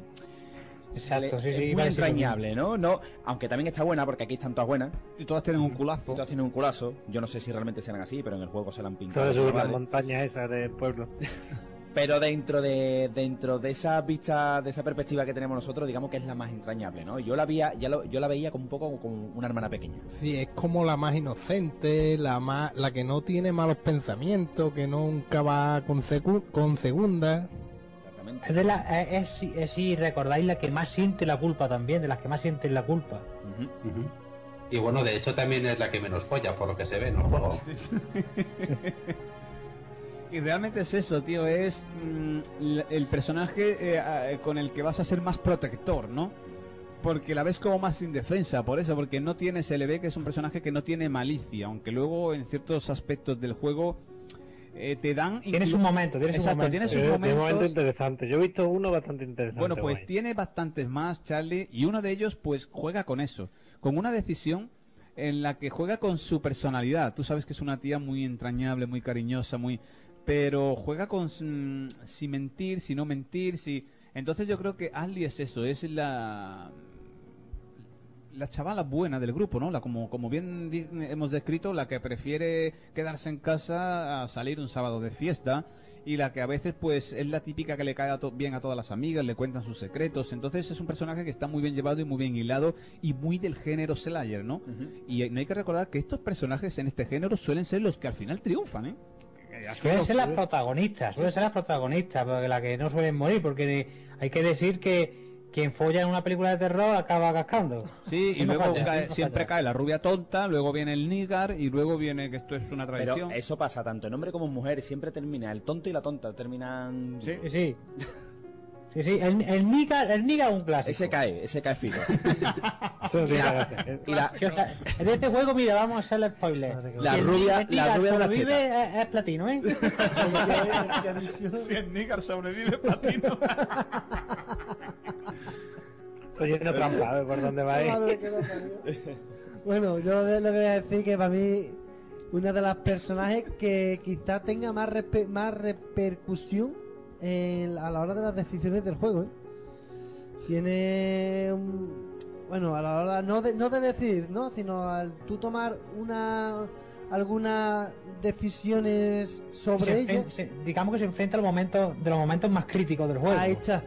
Exacto, sí, sí, es muy entrañable, ¿no? No, aunque también está buena porque aquí están todas buenas. Y todas tienen un culazo. todas tienen un culazo. Yo no sé si realmente serán así, pero en el juego se la han pintado. Las madre. montañas esas del pueblo. [laughs] Pero dentro de dentro de esa vista, de esa perspectiva que tenemos nosotros, digamos que es la más entrañable, ¿no? Yo la veía, ya lo- yo la veía como un poco como una hermana pequeña. Sí, es como la más inocente, la más, la que no tiene malos pensamientos, que nunca va con, secu- con segunda. Es, de la, es, es, si- es si recordáis la que más siente la culpa también, de las que más sienten la culpa. Y bueno, de hecho también es la que menos folla, por lo que se ve en el juego. Y realmente es eso, tío, es mm, el personaje eh, con el que vas a ser más protector, ¿no? Porque la ves como más indefensa, por eso, porque no tiene, se le ve que es un personaje que no tiene malicia, aunque luego en ciertos aspectos del juego eh, te dan... Tienes un momento, tienes un Exacto, momento. tienes un momentos... momento interesante. Yo he visto uno bastante interesante. Bueno, pues guay. tiene bastantes más, Charlie, y uno de ellos pues juega con eso, con una decisión en la que juega con su personalidad. Tú sabes que es una tía muy entrañable, muy cariñosa, muy pero juega con mm, si mentir, si no mentir, si entonces yo creo que Ashley es eso, es la la chavala buena del grupo, ¿no? La como como bien hemos descrito, la que prefiere quedarse en casa a salir un sábado de fiesta y la que a veces pues es la típica que le cae a to- bien a todas las amigas, le cuentan sus secretos. Entonces es un personaje que está muy bien llevado y muy bien hilado y muy del género Slayer, ¿no? Y no hay que recordar que estos personajes en este género suelen ser los que al final triunfan, ¿eh? Suelen ser las protagonistas, suelen ser las protagonistas, porque la que no suelen morir, porque de- hay que decir que quien folla en una película de terror acaba cascando. Sí, y No luego falla, cae- no siempre falla. cae la rubia tonta, luego viene el nígar y luego viene que esto es una Pero tradición. eso pasa tanto en hombre como en mujer, siempre termina el tonto y la tonta, terminan... Sí, sí. Sí, sí, el, el Niga, el Niga es un clásico. Ese cae, ese cae fijo. [laughs] Eso no tiene Y la- gracia. y la- Sí, o sea, en este juego, mira, vamos a hacer el spoiler. La Si rubia- la rubia de sobrevive, es, es platino, ¿eh? si el nígar sobrevive, platino. Estoy yendo trampa, a ver por dónde va parió. Bueno, yo le voy a decir que para mí una de las personajes que quizá tenga más respe- más repercusión en- a la hora de las decisiones del juego. ¿eh? Tiene un- bueno a la hora no de, no de decir, no, sino al tú tomar una algunas decisiones sobre se- digamos que se enfrenta a los momentos, de los momentos más críticos del juego. Ahí está.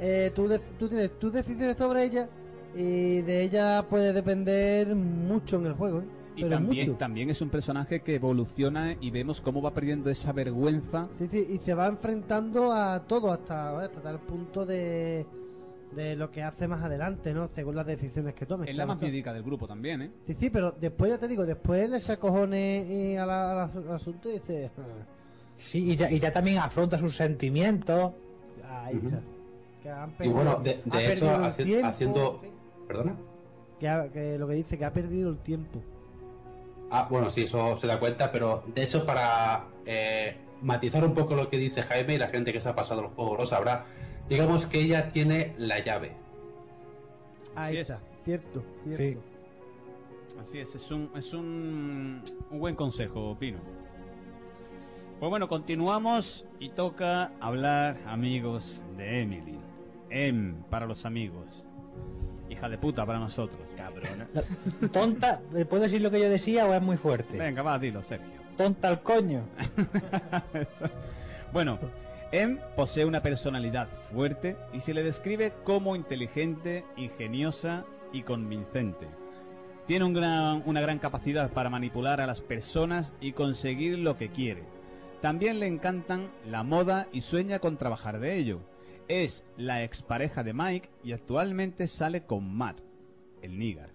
Eh, tú, de- tú tienes tus decisiones sobre ella y de ella puede depender mucho en el juego. ¿eh? Y Pero también, mucho. también es un personaje que evoluciona y vemos cómo va perdiendo esa vergüenza. Sí, sí, y se va enfrentando a todo hasta, hasta tal punto de, de lo que hace más adelante, ¿no? Según las decisiones que tome. Es la más médica del grupo también, ¿eh? Sí, sí, pero después ya te digo, después le echa cojones y a la- a la- al asunto y dice... "Ah, [laughs] Sí, y ya, y ya también afronta sus sentimientos. Ahí está. Que han Y bueno, de, ha de hecho, haci- tiempo, haciendo... ¿Perdona? Que, ha- que lo que dice, que ha perdido el tiempo. Ah, bueno, sí, eso se da cuenta, pero de hecho para eh, matizar un poco lo que dice Jaime y la gente que se ha pasado el juego lo sabrá, digamos que ella tiene la llave. Ahí está, cierto, cierto. Así es, es un, es un, un buen consejo, Pino. Pues bueno, continuamos y toca hablar, amigos, de Emily. Em para los amigos. Hija de puta para nosotros. Cabrona. Tonta, ¿eh, ¿puedo decir lo que yo decía o es muy fuerte? Venga, va, dilo, Sergio. Tonta al coño. [laughs] Bueno, Em posee una personalidad fuerte y se le describe como inteligente, ingeniosa y convincente. Tiene un gran- una gran capacidad para manipular a las personas y conseguir lo que quiere. También le encantan la moda y sueña con trabajar de ello. Es la expareja de Mike y actualmente sale con Matt, el nígar.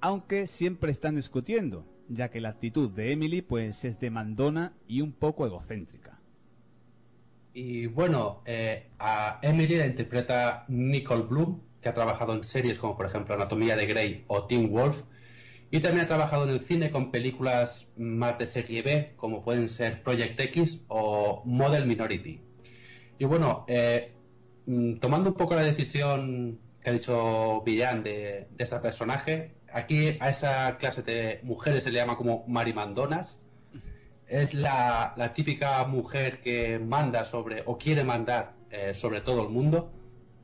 Aunque siempre están discutiendo, ya que la actitud de Emily pues es demandona y un poco egocéntrica. Y bueno, eh, a Emily la interpreta Nicole Bloom, que ha trabajado en series como por ejemplo Anatomía de Grey o Teen Wolf, y también ha trabajado en el cine con películas más de serie B, como pueden ser Project X o Model Minority. Y bueno, eh, mm, tomando un poco la decisión que ha dicho Villan de, de este personaje, aquí a esa clase de mujeres se le llama como marimandonas. Es la, típica mujer que manda sobre, o quiere mandar eh, sobre todo el mundo.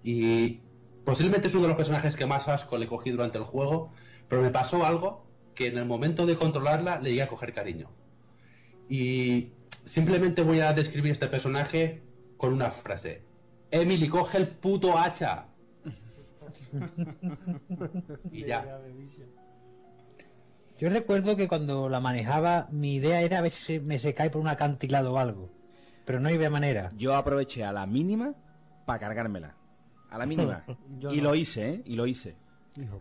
Y posiblemente es uno de los personajes que más asco le cogí durante el juego, pero me pasó algo que en el momento de controlarla le llegué a coger cariño. Y simplemente voy a describir este personaje con una frase. Emily, coge el puto hacha. [laughs] y ya. Yo recuerdo que cuando la manejaba, mi idea era a ver si me se cae por un acantilado o algo. Pero no había manera. Yo aproveché a la mínima para cargármela. A la mínima. [laughs] Yo y no. lo hice, ¿eh? Y lo hice.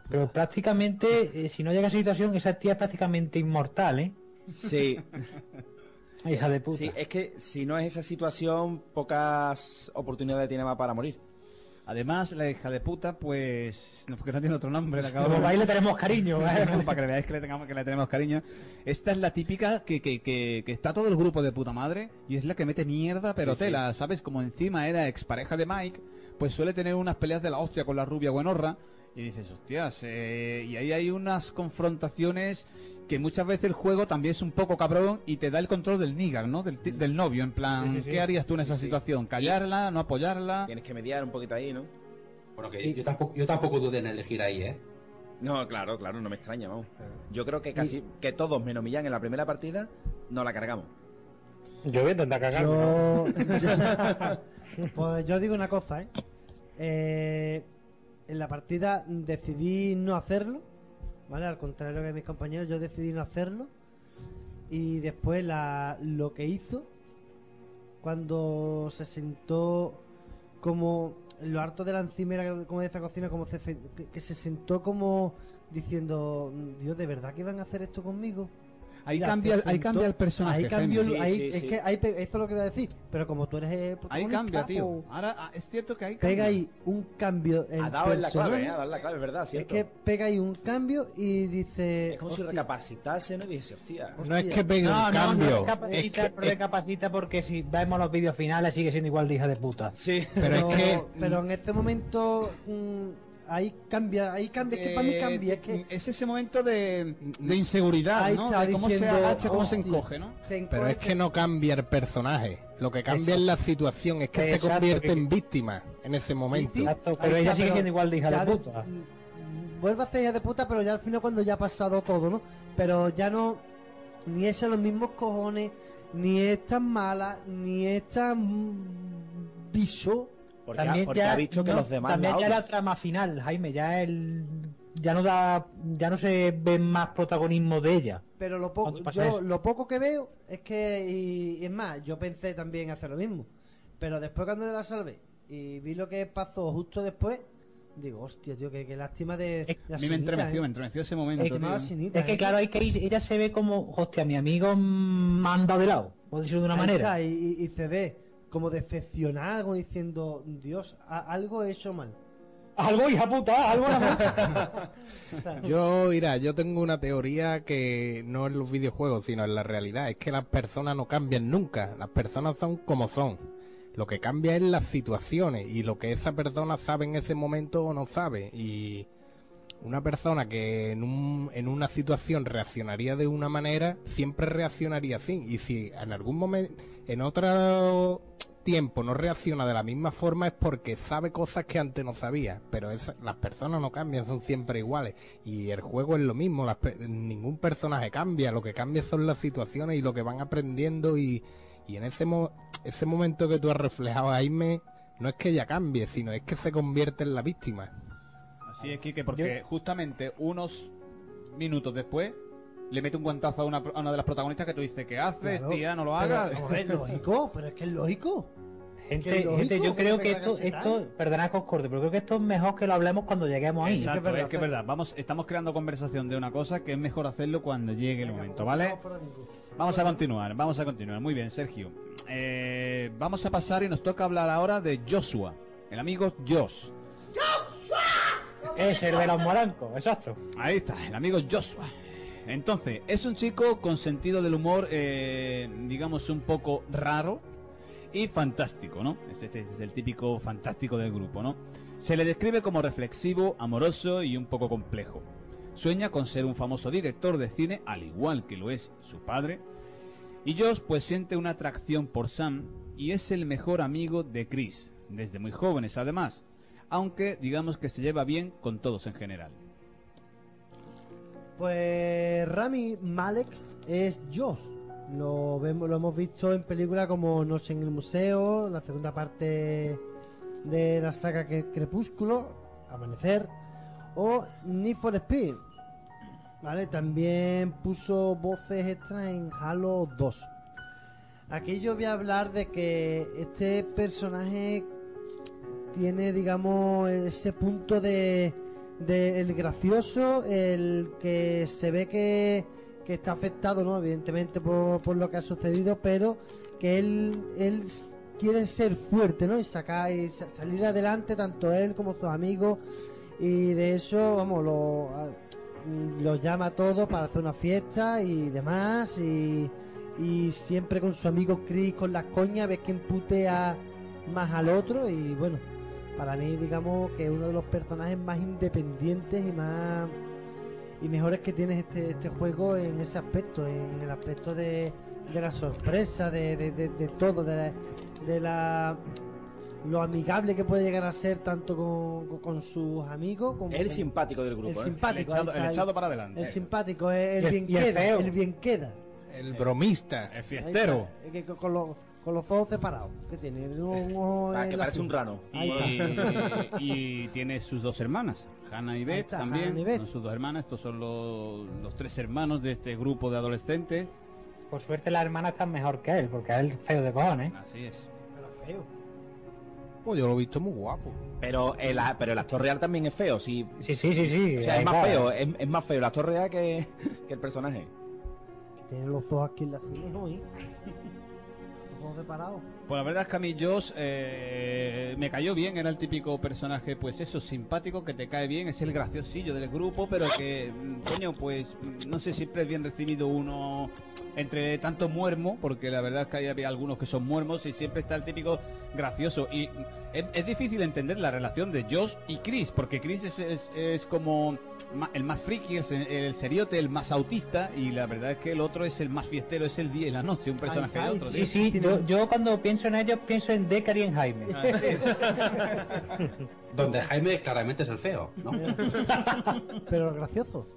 Pero prácticamente, eh, si no llega a esa situación, esa tía es prácticamente inmortal, ¿eh? Sí. [laughs] Hija de puta. Sí, es que si no es esa situación, pocas oportunidades tiene más para morir. Además, la hija de puta, pues. No, porque no tiene otro nombre. La Como ahí le tenemos cariño, [laughs] ¿eh? para que veáis que le, tengamos, que le tenemos cariño. Esta es la típica que, que, que, que está todo el grupo de puta madre y es la que mete mierda, pero Sí, sí. tela, ¿sabes? Como encima era expareja de Mike, pues suele tener unas peleas de la hostia con la rubia buenorra. Y dices, hostias, eh, y ahí hay unas confrontaciones que muchas veces el juego también es un poco cabrón y te da el control del nígar, ¿no? Del, del novio, en plan, Sí, sí, sí. ¿qué harías tú en Sí, esa sí. situación? ¿Callarla? ¿No apoyarla? Tienes que mediar un poquito ahí, ¿no? Bueno, que yo tampoco, yo tampoco dudé en elegir ahí, ¿eh? No, claro, claro, no me extraña, vamos. Yo creo que casi que todos menos Millán en la primera partida no la cargamos. Yo voy a intentar cagarme, Yo, ¿no? [laughs] pues yo digo una cosa, ¿eh? Eh, En la partida decidí no hacerlo, ¿vale? Al contrario que mis compañeros, yo decidí no hacerlo. Y después la, lo que hizo, cuando se sentó como lo harto de la encimera, como de esta cocina, como se, que, que se sentó como diciendo, Dios, ¿de verdad que iban a hacer esto conmigo? Ahí Mira, cambia, ahí sentó- cambia el personaje. Ahí cambió, Jaime. ahí, es que ahí esto es lo que voy a decir. Pero como tú eres el Ahí cambia, tío. pues, Ahora ah, es cierto que ahí pega cambia. ahí un cambio en Ha dado en la clave, personaje. ¿eh? Ha dado en la clave, es verdad, Es cierto. que pega ahí un cambio y dice. Es como si "Hostia, recapacitase, ¿no? Y dijese, hostia. No es que pegue No, un no, cambio. no recapacita, no recapacita porque si vemos los vídeos finales sigue siendo igual de hija de puta. Sí. Pero es que pero en este momento mm, ahí cambia, ahí cambia, es que para mí Eh, cambia, es que es ese momento de, de inseguridad, Ahí ¿no? está De cómo se agacha, cómo se "Hostia". encoge, ¿no? Pero es que no cambia el personaje. Lo que cambia es la situación, es que se Exacto, convierte que- en víctima en ese momento. Exacto, pero ella sigue siendo igual de hija de puta. mm, Vuelve a ser hija de puta, pero ya al final cuando ya ha pasado todo, ¿no? Pero ya no. Ni es a los mismos cojones, ni es tan mala, ni es tan. bicho. Porque, ha, porque ha visto que no, los demás también la ya la trama final, Jaime, ya el ya no da ya no se ve más protagonismo de ella. Pero lo poco, ¿Cuándo pasa yo, eso? lo poco que veo es que, y, y es más, yo pensé también hacer lo mismo. Pero después cuando la salvé y vi lo que pasó justo después, digo, hostia, tío, qué, qué lástima de, de la A mí me entremeció, ¿eh? me entremeció ese momento, Es que tío. no, la Sinita, Es que ¿eh? claro, hay que ella se ve como, hostia, mi amigo andado de lado, por decirlo de una Ahí manera. está, y, y- y se ve como decepcionada, como diciendo, Dios, a- algo he hecho mal. Algo, hija puta, algo la [laughs] Yo, mira, yo tengo una teoría que no en los videojuegos, sino en la realidad. Es que las personas no cambian nunca. Las personas son como son. Lo que cambia es las situaciones y lo que esa persona sabe en ese momento o no sabe. Y una persona que en, un, en una situación reaccionaría de una manera, siempre reaccionaría así. Y si en algún momento, en otro tiempo no reacciona de la misma forma es porque sabe cosas que antes no sabía. Pero esa- las personas no cambian, son siempre iguales. Y el juego es lo mismo, las ningún personaje cambia. Lo que cambia son las situaciones y lo que van aprendiendo. Y, y en ese, mo- ese momento que tú has reflejado, Jaime, no es que ella cambie, sino es que se convierte en la víctima. Así es, Kike, porque justamente unos minutos después le mete un guantazo a una, a una de las protagonistas que tú dices, ¿qué haces, Claro, tía? No lo hagas. ver, lógico, pero es que es lógico. Gente, Que lógico gente, yo que creo que esto, esto, perdonad que os corte, pero creo que esto es mejor que lo hablemos cuando lleguemos ahí. Exacto, es que es verdad. Vamos, estamos creando conversación de una cosa que es mejor hacerlo cuando llegue el momento, ¿vale? Vamos a continuar, vamos a continuar. Muy bien, Sergio. Eh, vamos a pasar y nos toca hablar ahora de Joshua, el amigo Josh. Es el de los morancos, exacto. Ahí está, el amigo Joshua. Entonces, es un chico con sentido del humor, eh, digamos, un poco raro y fantástico, ¿no? Es, este es el típico fantástico del grupo, ¿no? Se le describe como reflexivo, amoroso y un poco complejo. Sueña con ser un famoso director de cine, al igual que lo es su padre. Y Josh pues siente una atracción por Sam y es el mejor amigo de Chris, desde muy jóvenes además, aunque digamos que se lleva bien con todos en general. Pues Rami Malek es Josh. Lo, vemos, lo hemos visto en películas como Noche en el Museo, la segunda parte de la saga Crepúsculo, Amanecer, o Need for Speed. ¿Vale? También puso voces extras en Halo 2. Aquí yo voy a hablar de que este personaje tiene, digamos, ese punto de, de el gracioso, el que se ve que, que está afectado, ¿no? Evidentemente por, por lo que ha sucedido, pero que él, él quiere ser fuerte, ¿no? Y sacar y sa- salir adelante, tanto él como sus amigos, y de eso, vamos, lo, los llama a todos para hacer una fiesta y demás, y, y siempre con su amigo Chris con las coñas, ves que putea más al otro, y bueno, para mí digamos que es uno de los personajes más independientes y más y mejores que tiene este, este juego en ese aspecto, en el aspecto de, de la sorpresa, de, de, de- de todo, de la, de la- lo amigable que puede llegar a ser tanto con, con- sus amigos como El con- simpático del grupo, el ¿eh? simpático, El echado- ahí está, el echado para adelante. el simpático el, Y el- bien queda el bien queda El bromista. El fiestero. está, es que con, con los, con los ojos separados que tiene un, ojo Ah, que parece un rano. Y, tiene sus dos hermanas, Hannah y Beth está, también. Hannah y Beth. Son sus dos hermanas. Estos son los, los tres hermanos de este grupo de adolescentes. Por suerte la hermana está mejor que él, porque él es feo de cojones. Así es. pero feo Pues yo lo he visto muy guapo. Pero el, pero el actor real también es feo, sí. Sí, sí, sí, sí. O sea, es más feo, es, es más feo el actor real que, que el personaje. tiene los ojos aquí en la cine hoy ojos separados Pues la verdad es que a mí Josh eh, me cayó bien, era el típico personaje, pues eso, simpático, que te cae bien, es el graciosillo del grupo, pero que, mm, coño, pues mm, no sé, siempre es bien recibido uno entre tanto muermo, porque la verdad es que hay, había algunos que son muermos y siempre está el típico gracioso. Y es, es difícil entender la relación de Josh y Chris, porque Chris es, es- es como el más friki, el, se- el seriote, el más autista, y la verdad es que el otro es el más fiestero, es el día y la noche, un personaje de otro. Sí, tío. sí, yo, yo cuando pienso en ellos pienso en Decker y en Jaime. [laughs] Donde Jaime claramente es el feo, ¿no? [laughs] pero gracioso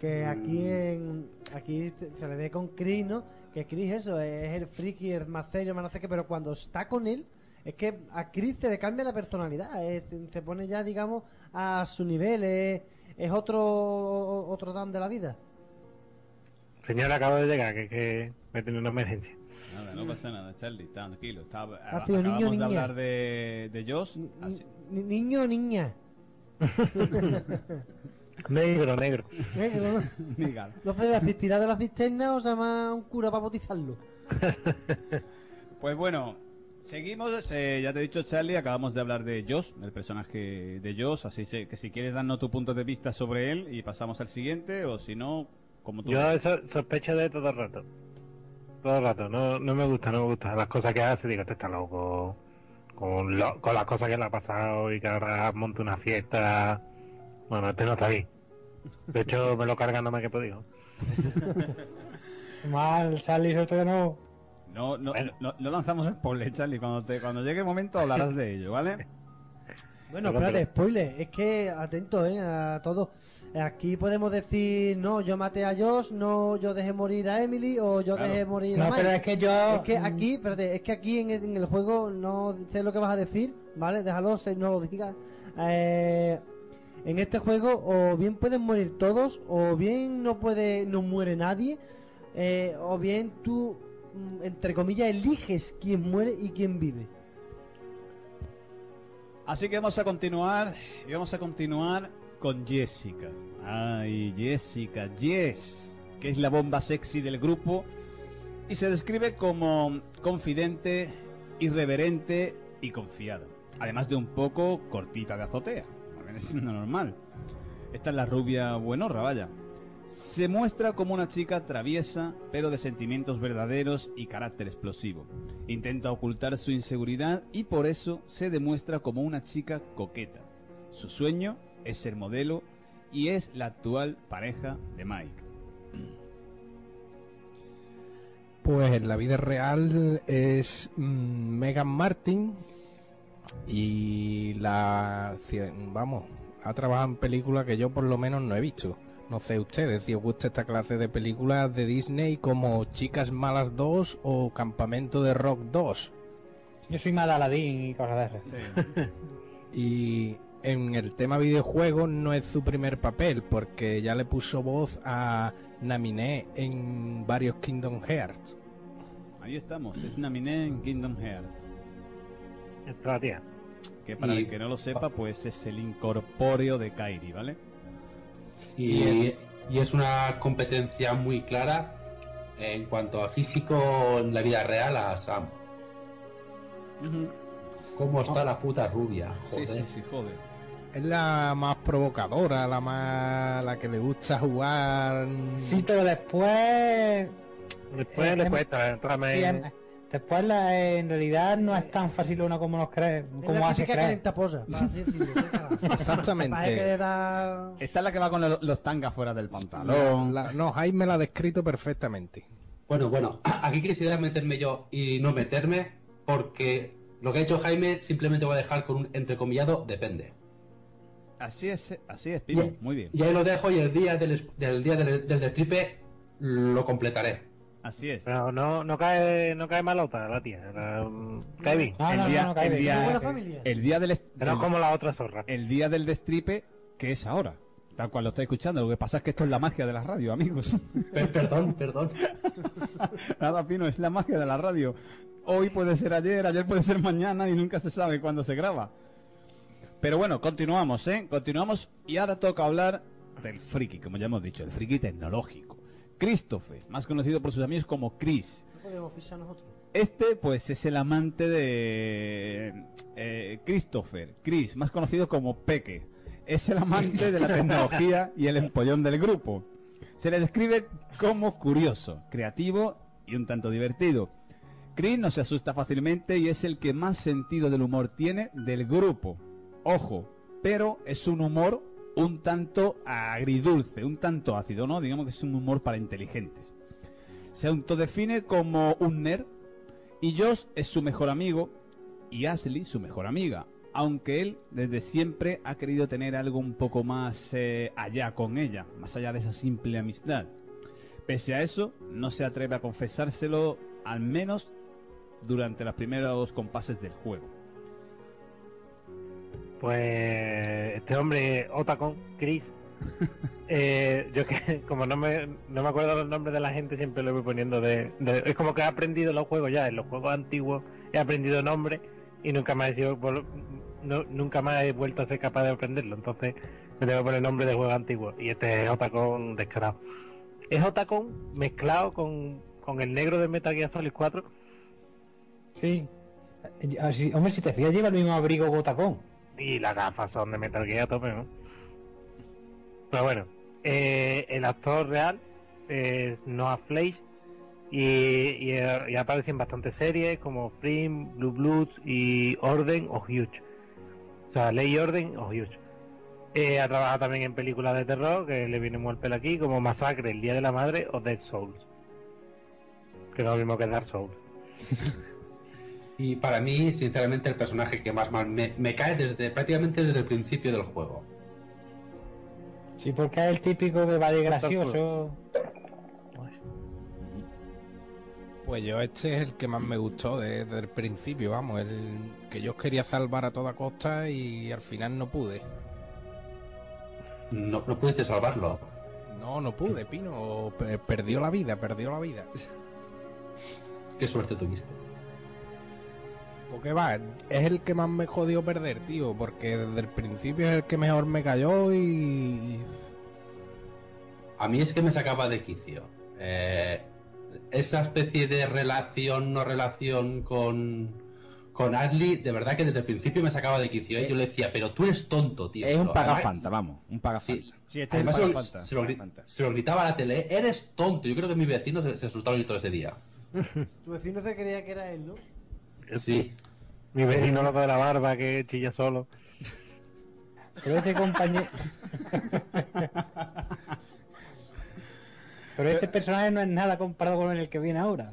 que aquí en aquí se, se le ve con Chris no que Chris eso es el friki el más serio más no sé qué pero cuando está con él es que a Chris se le cambia la personalidad es- se pone ya digamos a su nivel es, es otro otro Dan de la vida Señor, acabo de llegar, que, que a tener una emergencia. Nada, no pasa nada, Charlie, está tranquilo. Está, Ha sido acabamos niño de niña. hablar de, de Josh. así- Ni- niño o niña [laughs] Negro, negro. Negro, ¿no? [laughs] No se asistirá de la cisterna o se llama un cura para bautizarlo Pues bueno, Seguimos, eh, ya te he dicho Charlie, acabamos de hablar de Josh, el personaje de Josh, así que si quieres darnos tu punto de vista sobre él y pasamos al siguiente, o si no, como tú. Yo so- sospecho de todo el rato. Todo el rato. No, no me gusta, no me gusta. Las cosas que hace, digo, este está loco. Con, lo- con las cosas que le ha pasado y que ahora monta una fiesta. Bueno, este no está bien. De hecho, [laughs] me lo cargan nada más que podido. Mal, Charlie, suelto que no. No, no, no, no lanzamos spoiler, Charlie, cuando, te, cuando llegue el momento hablarás de ello, ¿vale? [laughs] Bueno, Pero- espérate, spoiler. Es que, atento, ¿eh? A todo. Aquí podemos decir, no, yo maté a Josh, no, yo dejé morir a Emily, o yo Claro. dejé morir No, a Mike. pero es que yo- Es que aquí, espérate, es que aquí en el, en el juego no sé lo que vas a decir, ¿vale? Déjalo, no lo digas. Eh, en este juego, o bien pueden morir todos, o bien no puede, no muere nadie, eh, o bien tú, mm, entre comillas, eliges quién muere y quién vive. Así que vamos a continuar, y vamos a continuar con Jessica. Ay, Jessica, Jess, que es la bomba sexy del grupo y se describe como confidente, irreverente y confiada. Además de un poco cortita de azotea, es normal. Esta es la rubia buenorra, vaya. Se muestra como una chica traviesa, pero de sentimientos verdaderos y carácter explosivo. Intenta ocultar su inseguridad y por eso se demuestra como una chica coqueta. Su sueño es ser modelo y es la actual pareja de Mike. Pues en la vida real es mm, Megan Martin y la vamos ha trabajado en películas que yo por lo menos no he visto. No sé ustedes si os gusta esta clase de películas de Disney como Chicas Malas 2 o Campamento de Rock 2. Yo soy de Aladdin y cosas de esas. Y en el tema videojuegos no es su primer papel porque ya le puso voz a Naminé en varios Kingdom Hearts. Ahí estamos, es Naminé en Kingdom Hearts. Esta tía. Que para Y- el que no lo sepa, pues es el incorpóreo de Kairi, ¿vale? Y, y es una competencia muy clara en cuanto a físico en la vida real a Sam. ¿Cómo está la puta rubia? Sí, Joder. sí, sí, joder. Es la más provocadora, la más la que le gusta jugar. Sí, pero después. Después Eh, em- cuesta entrarme sí, Después la, en realidad no es tan fácil uno como nos cree, como hace creer. calentaposa, [laughs] para. [laughs] Exactamente. Da- Esta es la que va con lo- los tangas fuera del pantalón. La- no, Jaime la ha descrito perfectamente. Bueno, bueno, [clears throat] aquí quisiera meterme yo y no meterme porque lo que ha hecho Jaime simplemente voy a dejar con un entrecomillado depende. Así es, así es, Pino, Y- muy bien. Y ahí lo dejo y el día del, del día del, del destripe lo completaré. Así es. Pero no, no cae no cae malota la tía. la- cae bien. el día, el día- el día del el- como la otra zorra. el día del destripe, que es ahora. Tal cual lo estáis escuchando. Lo que pasa es que esto es la magia de la radio, amigos. perdón, perdón. [laughs] Nada, Pino, es la magia de la radio. Hoy puede ser ayer, ayer puede ser mañana y nunca se sabe cuándo se graba. Pero bueno, continuamos, ¿eh? Continuamos y ahora toca hablar del friki, como ya hemos dicho, el friki tecnológico. Christopher, más conocido por sus amigos como Chris. No podemos fichar nosotros. Este, pues, es el amante de eh, Christopher, Chris, más conocido como Peque. Es el amante de la [laughs] tecnología y el empollón del grupo. Se le describe como curioso, creativo y un tanto divertido. Chris no se asusta fácilmente y es el que más sentido del humor tiene del grupo. Ojo, pero es un humor un tanto agridulce, un tanto ácido, ¿no? Digamos que es un humor para inteligentes. Se autodefine como un nerd y Josh es su mejor amigo y Ashley su mejor amiga, aunque él desde siempre ha querido tener algo un poco más eh, allá con ella, más allá de esa simple amistad. Pese a eso, no se atreve a confesárselo, al menos durante los primeros compases del juego. Pues este hombre, Otacon, Chris, [laughs] eh, yo que como no me, no me acuerdo los nombres de la gente, siempre lo voy poniendo de, de- Es como que he aprendido los juegos ya, en los juegos antiguos he aprendido nombres y nunca más he sido, no- nunca más he vuelto a ser capaz de aprenderlo. Entonces me tengo que poner nombre de juegos antiguos. Y este es Otacon descarado. Es Otacon mezclado con, con el negro de Metal Gear Solid 4. Sí. Así- hombre, si te fijas, lleva el mismo abrigo gotacón. Y las gafas son de Metal Gear a tope, ¿no? Pero bueno, eh, el actor real es Noah Fleisch y, y, y aparece en bastantes series como Frim, Blue Bloods y Orden o Huge. O sea, Ley Orden o Huge. Eh, ha trabajado también en películas de terror, que le viene muy al pelo aquí, como Masacre, El Día de la Madre o Dead Souls. Que no es lo mismo que Dark Souls. [laughs] Y para mí, sinceramente, el personaje que más mal me, me cae desde prácticamente desde el principio del juego. Sí, porque es el típico que va de gracioso. Pues yo este es el que más me gustó desde el principio, vamos, el que yo quería salvar a toda costa y al final no pude. No, no pudiste salvarlo. No, no pude, Pino. pe- Perdió la vida, perdió la vida. Qué suerte tuviste. Porque va, es el que más me jodió perder, tío, porque desde el principio es el que mejor me cayó y... A mí es que me sacaba de quicio. Eh, esa especie de relación, no relación con, con Ashley, de verdad que desde el principio me sacaba de quicio. ¿eh? Yo le decía, pero tú eres tonto, tío. Es un pagafanta, vamos, un pagafanta. Sí, este es Además, se lo- pagafanta. Se, lo, gri- se lo gritaba a la tele, "¿Eh? eres tonto. Yo creo que mis vecinos se, se asustaron y todo ese día. [laughs] Tu vecino se creía que era él, ¿no? Sí. Mi vecino loco de la barba que chilla solo. Pero este compañero. [laughs] Pero este personaje no es nada comparado con el que viene ahora.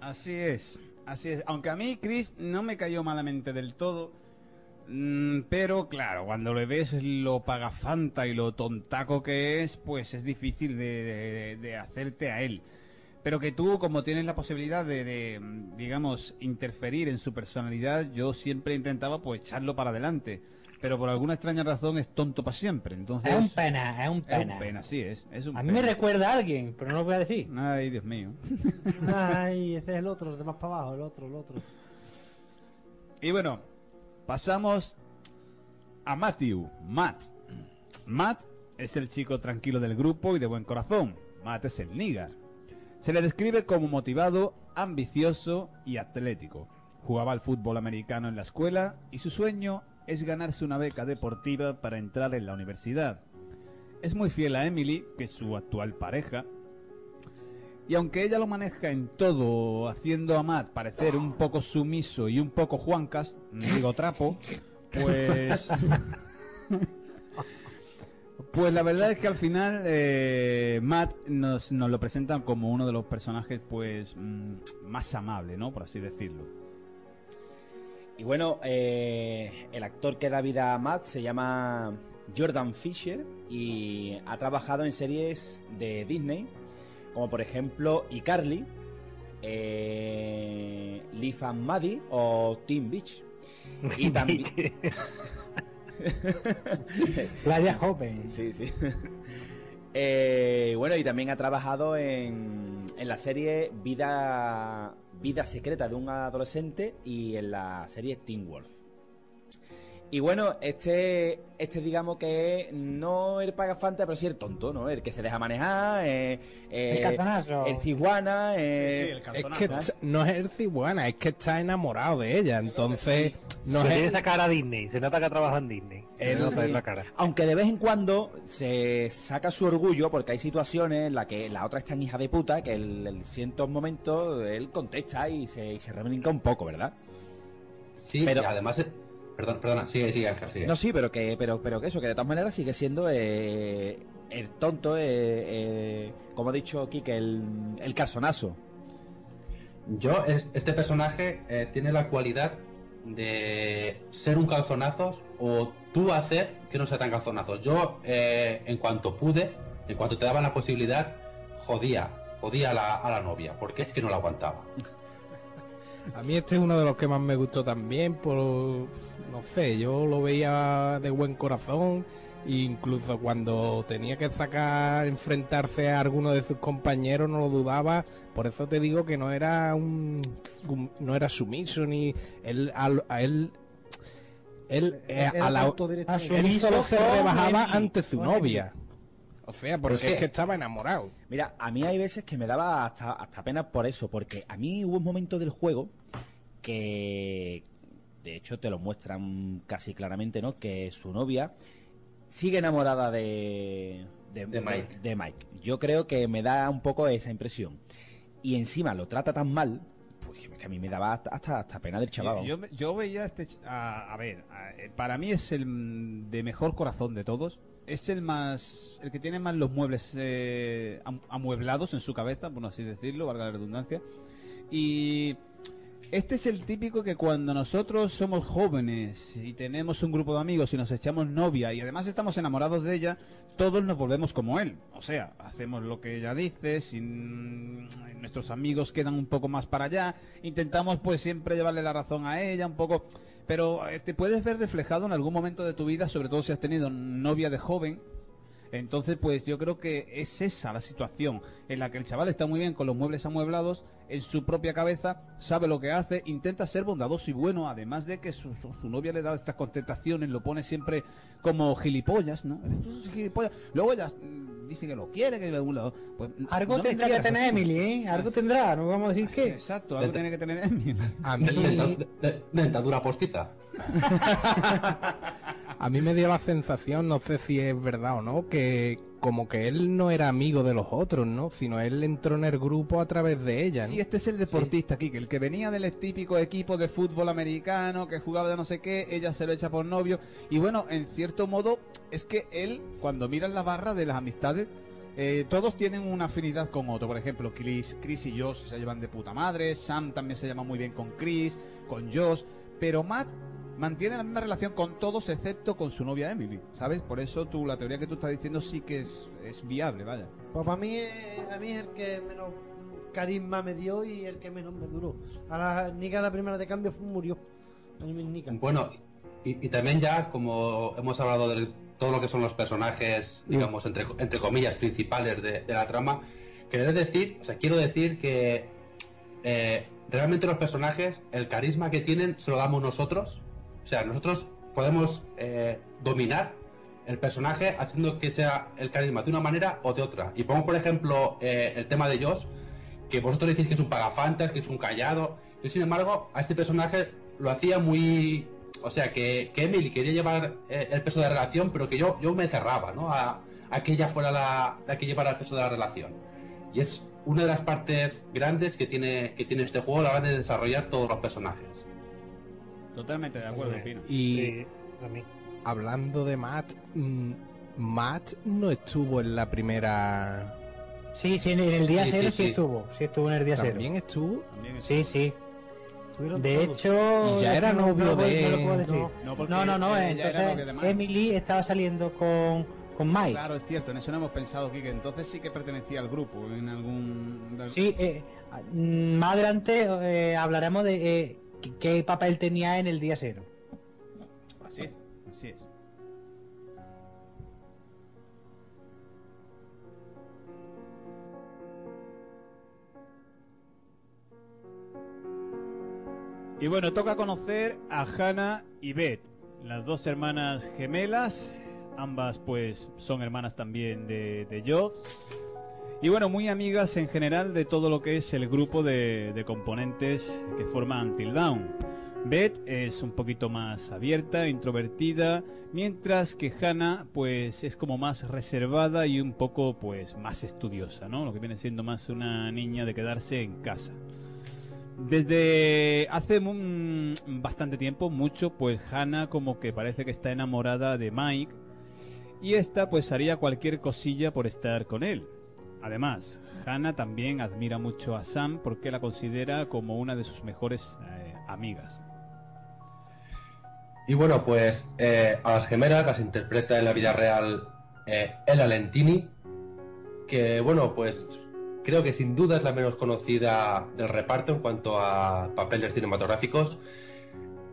Así es, así es. Aunque a mí Chris no me cayó malamente del todo. mm, pero claro, cuando le ves lo pagafanta y lo tontaco que es, pues es difícil de, de- de hacerte a él. Pero que tú, como tienes la posibilidad de, de, mm, digamos, interferir en su personalidad, yo siempre intentaba pues echarlo para adelante. Pero por alguna extraña razón es tonto para siempre. Entonces, Es un pena, es un es pena. un pena, sí es. es un A mí me recuerda a alguien, pero no lo voy a decir. Ay, Dios mío. [laughs] Ay, ese es el otro, el de más para abajo, el otro, el otro. Y bueno, pasamos a Matthew, Matt. Matt es el chico tranquilo del grupo y de buen corazón. Matt es el nígar. Se le describe como motivado, ambicioso y atlético. Jugaba al fútbol americano en la escuela y su sueño es ganarse una beca deportiva para entrar en la universidad. Es muy fiel a Emily, que es su actual pareja, y aunque ella lo maneja en todo, haciendo a Matt parecer un poco sumiso y un poco Juancas, digo trapo, pues. [laughs] Pues la verdad es que al final eh, Matt nos, nos lo presentan como uno de los personajes pues mm, más amable, ¿no? Por así decirlo. Y bueno, eh, el actor que da vida a Matt se llama Jordan Fisher y ha trabajado en series de Disney, como por ejemplo iCarly, eh, Leaf and Maddie o Teen Beach. [laughs] Y también... [laughs] Playa Joven. Sí, sí. [laughs] Eh, bueno, y también ha trabajado en, en la serie Vida, Vida Secreta de un Adolescente y en la serie Teen Wolf. Y bueno, este, este digamos que es no el pagafanta, pero sí el tonto, ¿no? El que se deja manejar, eh, eh, El calzonazo. el ciguana, eh, Es que t- no es el ciguana, es que está enamorado de ella, entonces no se es tiene el- esa cara a Disney, se nota que trabaja en Disney. En la cara. Aunque de vez en cuando se saca su orgullo porque hay situaciones en las que la otra es tan hija de puta que en en ciertos momentos él contesta y se, y se un poco, ¿verdad? Sí, Pero- y además... eh, Perdón, perdona, sigue, sigue, Ángel, sigue. No, sí, pero que, pero, pero que eso, que de todas maneras sigue siendo eh, el tonto, eh, eh, como ha dicho Kike, el, el calzonazo. Yo, es- este personaje eh, tiene la cualidad de ser un calzonazos o tú hacer que no sea tan calzonazos. Yo, eh, en cuanto pude, en cuanto te daban la posibilidad, jodía, jodía a la, a la novia, porque es que no la aguantaba. [laughs] A mí este es uno de los que más me gustó también, por no sé, yo lo veía de buen corazón, e incluso cuando tenía que sacar, enfrentarse a alguno de sus compañeros no lo dudaba, por eso te digo que no era un, un- no era sumiso ni él a, a él él, eh, a la- autodirector. él solo se rebajaba ante su novia. O sea, porque Pero es que estaba enamorado. Mira, a mí hay veces que me daba hasta, hasta pena por eso, porque a mí hubo un momento del juego que de hecho te lo muestran casi claramente, ¿no? Que su novia sigue enamorada de, de, De Mike. de Mike. Yo creo que me da un poco esa impresión. Y encima lo trata tan mal, pues que a mí me daba hasta, hasta, hasta pena del chaval. Yo, yo veía este. A, a ver, a- eh, para mí es el de mejor corazón de todos. Es el más. El que tiene más los muebles eh, am- amueblados en su cabeza, por así decirlo, valga la redundancia. Y. Este es el típico que cuando nosotros somos jóvenes y tenemos un grupo de amigos y nos echamos novia y además estamos enamorados de ella, todos nos volvemos como él. O sea, hacemos lo que ella dice, sin... nuestros amigos quedan un poco más para allá, intentamos pues siempre llevarle la razón a ella, un poco... Pero eh, te puedes ver reflejado en algún momento de tu vida, sobre todo si has tenido novia de joven, entonces, pues yo creo que es esa la situación en la que el chaval está muy bien con los muebles amueblados, en su propia cabeza, sabe lo que hace, intenta ser bondadoso y bueno, además de que su, su- su novia le da estas contestaciones, lo pone siempre como gilipollas, ¿no? Gilipollas. Luego ella mm, dice que lo quiere, que de algún lado. Pues, Algo no me tendrá que tener. Emily, ¿eh? Algo tendrá, no vamos a decir qué. Exacto, algo tiene que tener Emily. A mí, [laughs] De- de- Dentadura postiza. [laughs] a mí me dio la sensación, no sé si es verdad o no, que como que él no era amigo de los otros, ¿no? Sino él entró en el grupo a través de ella, ¿no? Sí, este es el deportista que el que venía del típico equipo de fútbol americano, que jugaba de no sé qué, ella se lo echa por novio. Y bueno, en cierto modo, es que él, cuando miras la barra de las amistades, eh, todos tienen una afinidad con otro. Por ejemplo, Chris, Chris y Josh se llevan de puta madre, Sam también se lleva muy bien con Chris, con Josh, pero Matt mantiene la misma relación con todos excepto con su novia Emily, ¿sabes? Por eso tú, la teoría que tú estás diciendo sí que es, es viable, vaya. Pues para mí, a mí es el que menos carisma me dio y el que menos me duró. A la Nika la primera de cambio murió. A mí Nika. Bueno, y, y también ya, como hemos hablado de todo lo que son los personajes, digamos, entre, entre comillas, principales de, de la trama, quería decir, o sea, quiero decir que eh, realmente los personajes, el carisma que tienen, se lo damos nosotros. O sea, nosotros podemos eh, dominar el personaje haciendo que sea el carisma de una manera o de otra. Y pongo, por ejemplo, eh, el tema de Josh, que vosotros decís que es un pagafantas, que es un callado. Yo, sin embargo, a este personaje lo hacía muy... O sea, que, que Emily quería llevar eh, el peso de la relación, pero que yo, yo me cerraba, ¿no? A, a que ella fuera la, la que llevara el peso de la relación. Y es una de las partes grandes que tiene, que tiene este juego a la hora de desarrollar todos los personajes. Totalmente de acuerdo, Pino. Y hablando de Matt, mm, Matt no estuvo en la primera. Sí, sí, en el día Sí, cero sí, sí, sí. estuvo. Sí estuvo en el día cero. ¿También estuvo? Sí, sí. Estuvieron De todos. hecho, Y ya era no- novio no, de- no lo puedo decir. No, no, no, no, entonces de. Emily estaba saliendo con, con Mike. Claro, es cierto, en eso no hemos pensado que entonces sí que pertenecía al grupo, en algún... Sí, eh, mm, más adelante eh, hablaremos de eh, qué- qué papel tenía en el día cero. Así es, así es. Y bueno, toca conocer a Hannah y Beth, las dos hermanas gemelas, ambas pues son hermanas también de, de Jobs. Y bueno, muy amigas en general de todo lo que es el grupo de, de componentes que forman Until Dawn. Beth es un poquito más abierta, introvertida, mientras que Hannah pues es como más reservada y un poco pues más estudiosa, ¿no? Lo que viene siendo más una niña de quedarse en casa. Desde hace un- bastante tiempo, mucho, pues Hannah como que parece que está enamorada de Mike y esta pues haría cualquier cosilla por estar con él. Además, Hannah también admira mucho a Sam porque la considera como una de sus mejores eh, amigas. Y bueno, pues eh, a las gemelas las interpreta en la vida real eh, Ella Lentini, que bueno, pues creo que sin duda es la menos conocida del reparto en cuanto a papeles cinematográficos.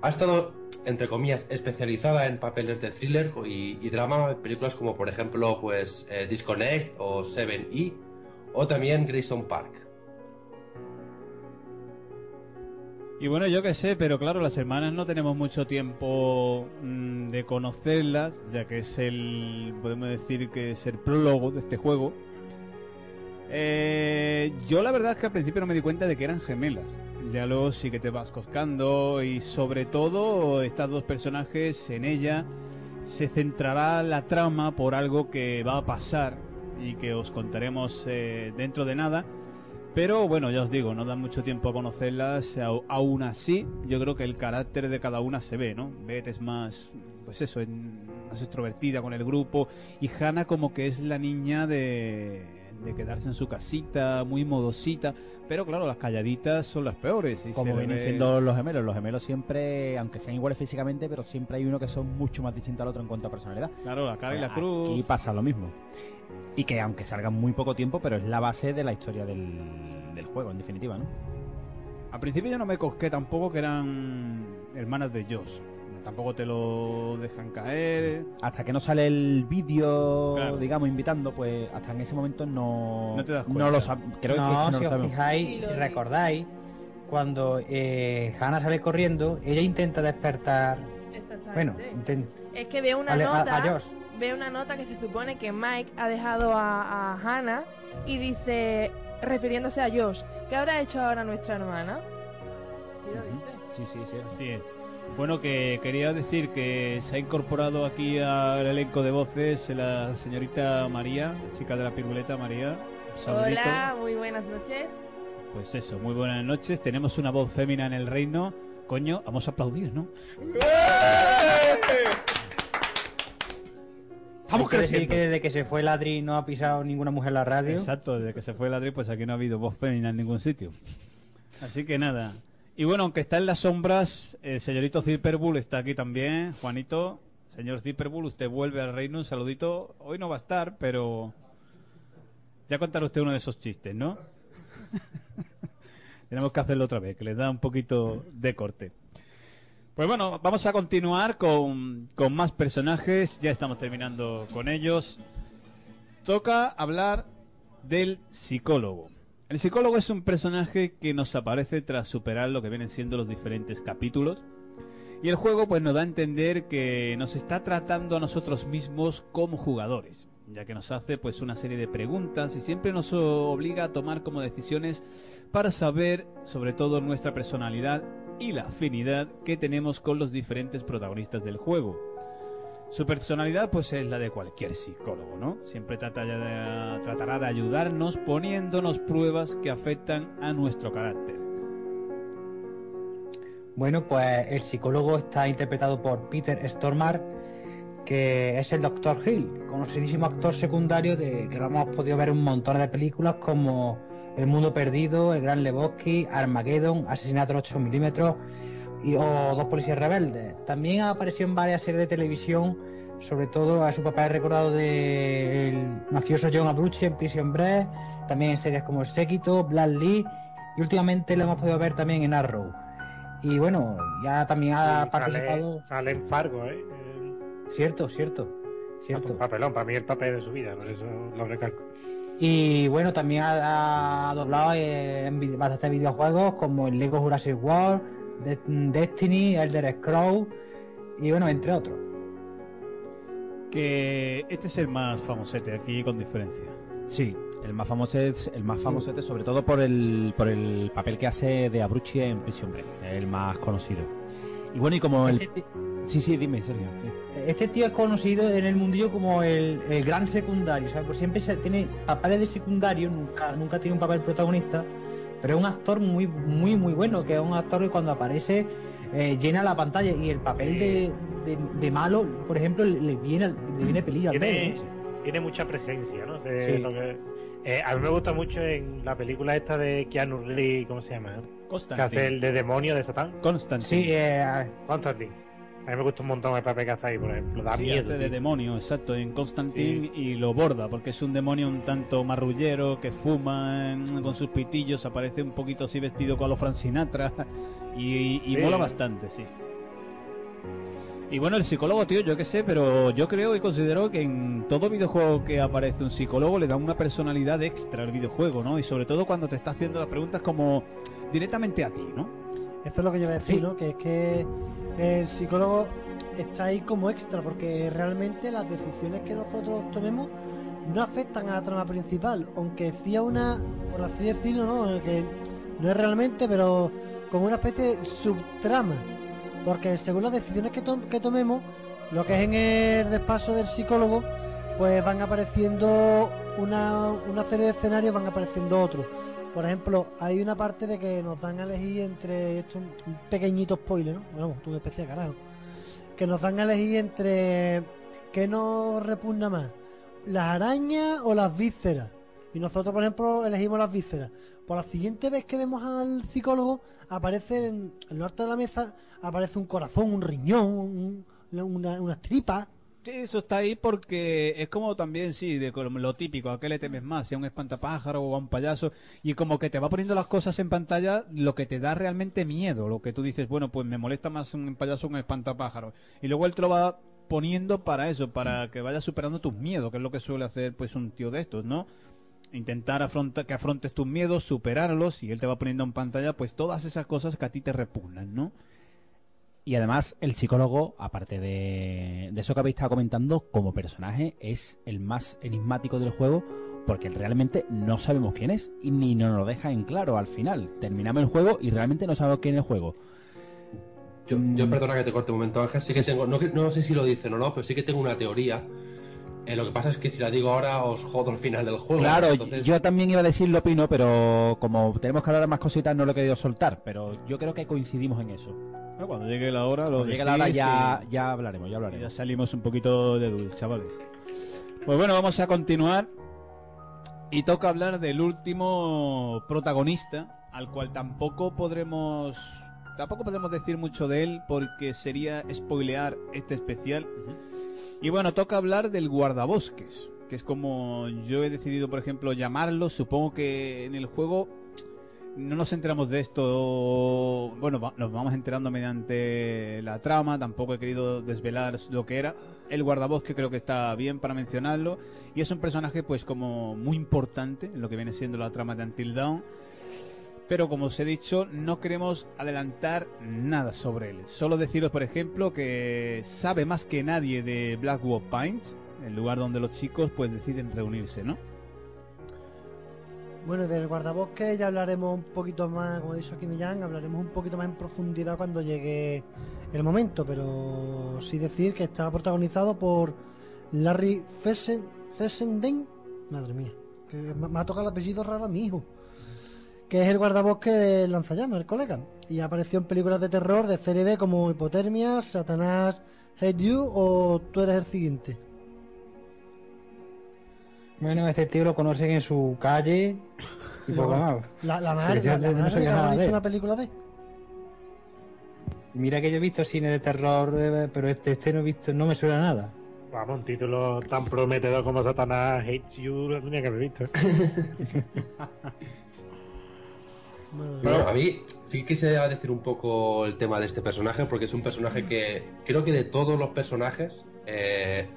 Ha estado, entre comillas, especializada en papeles de thriller y, y drama, películas como por ejemplo pues eh, Disconnect o Seven E o también Grayson Park. Y bueno, yo qué sé, pero claro, las hermanas no tenemos mucho tiempo mm, de conocerlas, ya que es el, podemos decir que es el prólogo de este juego. Eh, yo la verdad es que al principio no me di cuenta de que eran gemelas. Ya luego sí que te vas coscando y sobre todo estas dos personajes en ella se centrará la trama por algo que va a pasar y que os contaremos eh, dentro de nada. Pero bueno, ya os digo, no da mucho tiempo a conocerlas. Aún así, yo creo que el carácter de cada una se ve, ¿no? Beth es más, pues eso, más extrovertida con el grupo. Y Hannah como que es la niña de, de quedarse en su casita, muy modosita. Pero claro, las calladitas son las peores. y Como vienen ve- siendo los gemelos. Los gemelos siempre, aunque sean iguales físicamente, pero siempre hay uno que son mucho más distintos al otro en cuanto a personalidad. Claro, la cara y la Aquí cruz. pasa lo mismo. Y que aunque salgan muy poco tiempo, pero es la base de la historia del, del juego, en definitiva, ¿no? Al principio yo no me cosqué tampoco que eran hermanas de Josh. Tampoco te lo dejan caer. Hasta que no sale el vídeo, Claro. digamos, invitando, pues hasta en ese momento no, No te das no cuenta. lo creo no, que no si lo os fijáis, si recordáis, cuando eh, Hannah sale corriendo, ella intenta despertar. Bueno, Es que veo una a- nota. a. Veo una nota que se supone que Mike ha dejado a, a Hannah y dice, refiriéndose a Josh, ¿qué habrá hecho ahora nuestra hermana? Y lo dice. Sí, sí, sí. Así es. Bueno, que quería decir que se ha incorporado aquí al elenco de voces la señorita María, chica de la piruleta María. Un saludito. Hola, muy buenas noches. Pues eso, muy buenas noches. Tenemos una voz fémina en el reino. Coño, vamos a aplaudir, ¿no? Hay que decir que desde que se fue Ladri no ha pisado ninguna mujer en la radio. Exacto, desde que se fue el Adri, pues aquí no ha habido voz fémina en ningún sitio. Así que nada. Y bueno, aunque está en las sombras, el señorito Zipperbull está aquí también. Juanito, señor Zipperbull, usted vuelve al reino. Un saludito. Hoy no va a estar, pero ya contará usted uno de esos chistes, ¿no? [laughs] Tenemos que hacerlo otra vez, que les da un poquito de corte. Pues bueno, vamos a continuar con, con más personajes. Ya estamos terminando con ellos. Toca hablar del psicólogo. El psicólogo es un personaje que nos aparece tras superar lo que vienen siendo los diferentes capítulos. Y el juego pues nos da a entender que nos está tratando a nosotros mismos como jugadores, ya que nos hace pues una serie de preguntas y siempre nos obliga a tomar como decisiones para saber sobre todo nuestra personalidad y la afinidad que tenemos con los diferentes protagonistas del juego. Su personalidad pues es la de cualquier psicólogo, ¿no? Siempre tratará de ayudarnos poniéndonos pruebas que afectan a nuestro carácter. Bueno, pues el psicólogo está interpretado por Peter Stormare, que es el Dr. Hill, conocidísimo actor secundario de que lo hemos podido ver en un montón de películas como El Mundo Perdido, El Gran Lebowski, Armageddon, Asesinato en 8 milímetros y, o Dos Policías Rebeldes. También ha aparecido en varias series de televisión, sobre todo a su papel recordado del mafioso John Abrucci en Prison Break, también en series como El Séquito, Black Lee y últimamente lo hemos podido ver también en Arrow. Y bueno, ya también ha Sí, participado. Sale, en Fargo, ¿eh? Cierto, cierto, cierto. Un papelón, para mí el papel de su vida, por eso lo recalco. Y bueno, también ha, ha doblado en vide- bastantes videojuegos como el Lego Jurassic World, De- Destiny, Elder Scrolls y bueno, entre otros. Que este es el más famosete aquí con diferencia. Sí, el más famoso es el más famosete, sobre todo por el, por el papel que hace de Abrucci en Prison Break, el más conocido. Y bueno, y como el... Sí, sí, dime, Sergio. sí. Este tío es conocido en el mundillo como el, el gran secundario, ¿sabes? Porque siempre se tiene papeles de secundario, nunca, nunca tiene un papel protagonista, pero es un actor muy, muy, muy bueno, que es un actor que cuando aparece eh, llena la pantalla y el papel de, de- de malo, por ejemplo, le, le viene, le viene pelillo al Tiene, tiene mucha presencia, ¿no? Sí. lo que- eh, a mí me gusta mucho en la película esta de Keanu Reeves, ¿cómo se llama? Constantine. Que hace el de demonio de Satán. Constantine. Sí, eh, Constantine. A mí me gusta un montón el papel que hace ahí, por ejemplo. Da Sí, miedo. hace de demonio, exacto, en Constantine y lo borda, porque es un demonio un tanto marrullero que fuma con sus pitillos, aparece un poquito así vestido con los Frank Sinatra y, y Sí. mola bastante, sí. Y bueno, el psicólogo, tío, yo qué sé, pero yo creo y considero que en todo videojuego que aparece un psicólogo le da una personalidad extra al videojuego, ¿no? Y sobre todo cuando te está haciendo las preguntas como directamente a ti, ¿no? Eso es lo que yo iba a decir, ¿no? Que es que el psicólogo está ahí como extra, porque realmente las decisiones que nosotros tomemos no afectan a la trama principal, aunque sí una, por así decirlo, ¿no? Que no es realmente, pero como una especie de subtrama. Porque según las decisiones que, to- que tomemos, lo que es en el despacho del psicólogo, pues van apareciendo una, una serie de escenarios, van apareciendo otros. Por ejemplo, hay una parte de que nos dan a elegir entre esto un pequeñito spoiler, ¿no? Bueno, tú una especie carajo. Que nos dan a elegir entre qué nos repugna más, las arañas o las vísceras. Y nosotros, por ejemplo, elegimos las vísceras. Por la siguiente vez que vemos al psicólogo, aparece en, lo alto de la mesa, aparece un corazón, un riñón, un- una, unas tripas. Sí, eso está ahí porque es como también, sí, de lo típico, a qué le temes más, si a un espantapájaro o a un payaso, y como que te va poniendo las cosas en pantalla lo que te da realmente miedo, lo que tú dices, bueno, pues me molesta más un payaso o un espantapájaro, y luego él te lo va poniendo para eso, para que vayas superando tus miedos, que es lo que suele hacer pues un tío de estos, ¿no? Intentar que afrontes tus miedos, superarlos, y él te va poniendo en pantalla pues todas esas cosas que a ti te repugnan, ¿no? Y además, el psicólogo, aparte de, de eso que habéis estado comentando, como personaje es el más enigmático del juego porque realmente no sabemos quién es y ni nos lo deja en claro al final. Terminamos el juego y realmente no sabemos quién es el juego. Yo, yo perdona que te corte un momento, Ángel. Sí que tengo, no, no sé si lo dicen o no, pero sí que tengo una teoría. Eh, lo que pasa es que si la digo ahora os jodo al final del juego. Claro, entonces- yo también iba a decir lo opino, pero como tenemos que hablar de más cositas no lo he querido soltar, pero yo creo que coincidimos en eso. Bueno, cuando llegue la hora, lo Cuando llegue la hora ya, y- ya hablaremos, ya y hablaremos. ya salimos un poquito de dulce, chavales. Pues bueno, vamos a continuar. Y toca hablar del último protagonista, al cual tampoco podremos. Tampoco podemos decir mucho de él porque sería spoilear este especial. Y bueno, toca hablar del guardabosques, que es como yo he decidido, por ejemplo, llamarlo. Supongo que en el juego no nos enteramos de esto. Bueno, nos vamos enterando mediante la trama. Tampoco he querido desvelar lo que era. El guardabosque creo que está bien para mencionarlo. Y es un personaje, pues, como muy importante en lo que viene siendo la trama de Until Dawn. Pero como os he dicho, no queremos adelantar nada sobre él. Solo deciros, por ejemplo, que sabe más que nadie de Blackwood Pines, el lugar donde los chicos pues deciden reunirse, ¿no? Bueno, del guardabosque ya hablaremos un poquito más, como ha dicho aquí Millán, hablaremos un poquito más en profundidad cuando llegue el momento, pero sí decir que está protagonizado por Larry Fessen, Fessenden, madre mía, que me ha tocado el apellido raro a mi hijo, que es el guardabosque de Lanzallamas, el colega, y apareció en películas de terror de serie B como Hipotermia, Satanás, Hate You o Tú eres el siguiente. Bueno, este tío lo conocen en su calle y poco más. La, la madre, la, la no madre sabía ¿habrá nada de una película de? Mira que yo he visto cine de terror, pero este, este no he visto, no me suena nada. Vamos, un título tan prometedor como Satanás Hates You lo tenía que haber visto. [laughs] Bueno, a mí sí que quisiera decir un poco el tema de este personaje, porque es un personaje que creo que de todos los personajes, eh,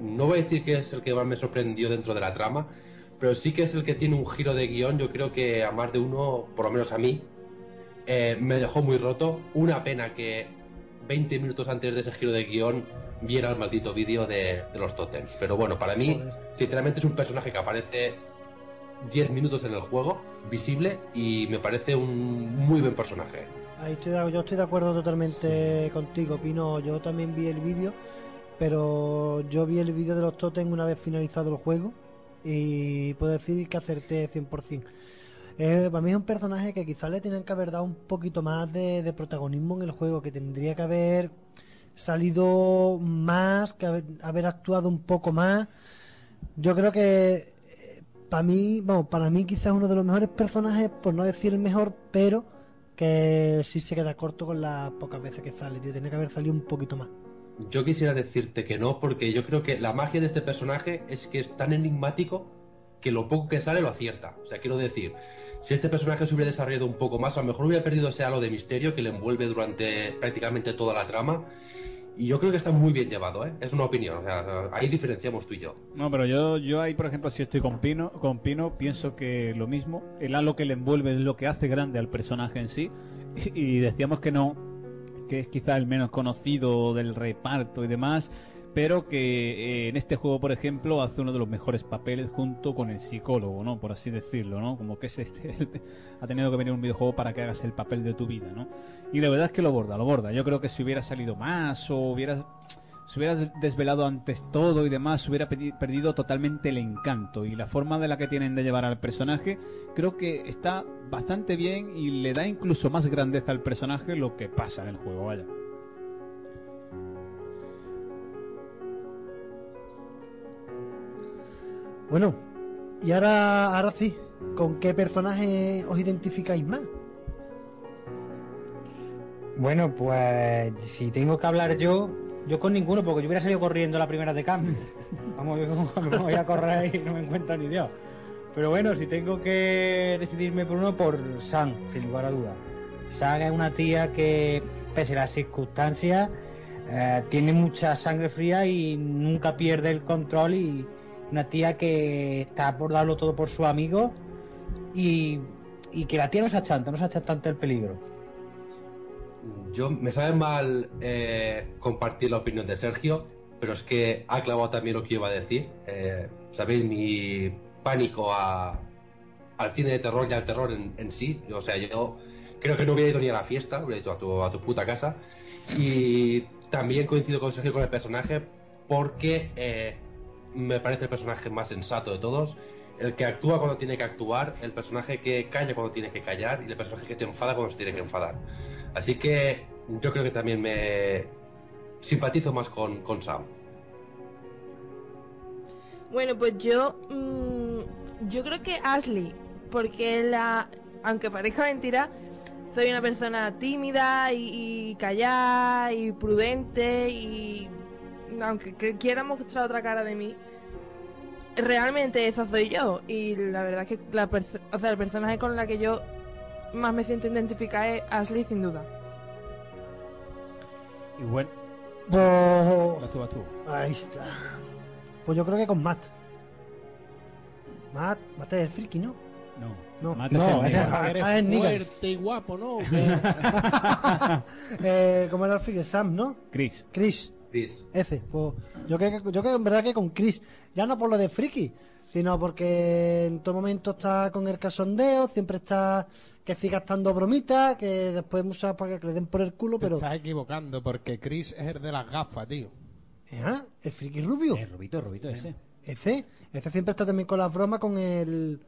no voy a decir que es el que más me sorprendió dentro de la trama, pero sí que es el que tiene un giro de guion, yo creo que a más de uno, por lo menos a mí, eh, me dejó muy roto. Una pena que 20 minutos antes de ese giro de guion viera el maldito vídeo de, de los totems. Pero bueno, para mí, sinceramente es un personaje que aparece 10 minutos en el juego, visible, y me parece un muy buen personaje. Ahí estoy de- yo estoy de acuerdo totalmente contigo, Pino. Yo también vi el vídeo, pero yo vi el vídeo de los totems una vez finalizado el juego y puedo decir que acerté 100%. Eh, para mí es un personaje que quizás le tienen que haber dado un poquito más de, de protagonismo en el juego, que tendría que haber salido más, que haber, haber actuado un poco más. Yo creo que para mí, vamos, para mí quizás uno de los mejores personajes, por no decir el mejor, pero que sí se queda corto con las pocas veces que sale, tío. Tiene que haber salido un poquito más. Yo quisiera decirte que no, porque yo creo que la magia de este personaje es que es tan enigmático que lo poco que sale lo acierta. O sea, quiero decir, si este personaje se hubiera desarrollado un poco más, a lo mejor hubiera perdido ese halo de misterio que le envuelve durante prácticamente toda la trama. Y yo creo que está muy bien llevado, ¿eh? Es una opinión, o sea, ahí diferenciamos tú y yo. No, pero yo, yo ahí, por ejemplo, si estoy con Pino, con Pino, pienso que lo mismo. El halo que le envuelve es lo que hace grande al personaje en sí. Y, [laughs] y decíamos que no, que es quizá el menos conocido del reparto y demás. Pero que eh, en este juego, por ejemplo, hace uno de los mejores papeles junto con el psicólogo, ¿no? Por así decirlo, ¿no? Como que es este, [laughs] ha tenido que venir un videojuego para que hagas el papel de tu vida, ¿no? Y la verdad es que lo borda, lo borda. Yo creo que si hubiera salido más o hubiera se hubiera desvelado antes todo y demás, hubiera perdido totalmente el encanto y la forma de la que tienen de llevar al personaje, creo que está bastante bien y le da incluso más grandeza al personaje lo que pasa en el juego, vaya. Bueno, y ahora, ahora sí, ¿con qué personaje os identificáis más? Bueno, pues si tengo que hablar yo, yo con ninguno, porque yo hubiera salido corriendo la primera de cambio. [laughs] Vamos, yo [laughs] me voy a correr y no me encuentro ni Dios. Pero bueno, si tengo que decidirme por uno, por Sam, sin lugar a dudas. Sam es una tía que, pese a las circunstancias, eh, tiene mucha sangre fría y nunca pierde el control y una tía que está por darlo todo por su amigo y, y que la tía no se achanta, no se achanta ante el peligro. Yo me sabe mal eh, compartir la opinión de Sergio, pero es que ha clavado también lo que iba a decir. Eh, Sabéis mi pánico a- al cine de terror y al terror en, sí. O sea, yo creo que no hubiera ido ni a la fiesta, hubiera ido a tu, a tu puta casa. Y también coincido con Sergio con el personaje porque eh, me parece el personaje más sensato de todos. El que actúa cuando tiene que actuar, el personaje que calla cuando tiene que callar y el personaje que se enfada cuando se tiene que enfadar. Así que yo creo que también me simpatizo más con, con Sam. Bueno, pues yo. mm, yo creo que Ashley. Porque la. Aunque parezca mentira, soy una persona tímida y, y callada y prudente y. Aunque que- quiera mostrar otra cara de mí. Realmente esa soy yo. Y la verdad es que la o sea, el personaje con la que yo más me siento identificada es Ashley, sin duda. Y bueno, Pues... vas tú, vas tú. Ahí está. Pues yo creo que con Matt. Matt, Matt es el friki, ¿no? No. No, Matt no, es el ah, Eres ah, es fuerte y guapo, ¿no? [laughs] eh, ¿Cómo era el friki? Sam, ¿no? Chris. Chris. Chris. Ese. Pues yo creo que, yo creo en verdad que con Chris. Ya no por lo de friki, sino porque en todo momento está con el casondeo, siempre está que siga estando bromitas, que después muchas para que le den por el culo, Te pero... estás equivocando porque Chris es el de las gafas, tío. Ajá, el friki rubio. El rubito, el rubito ese. Ese, ese siempre está también con las bromas con el...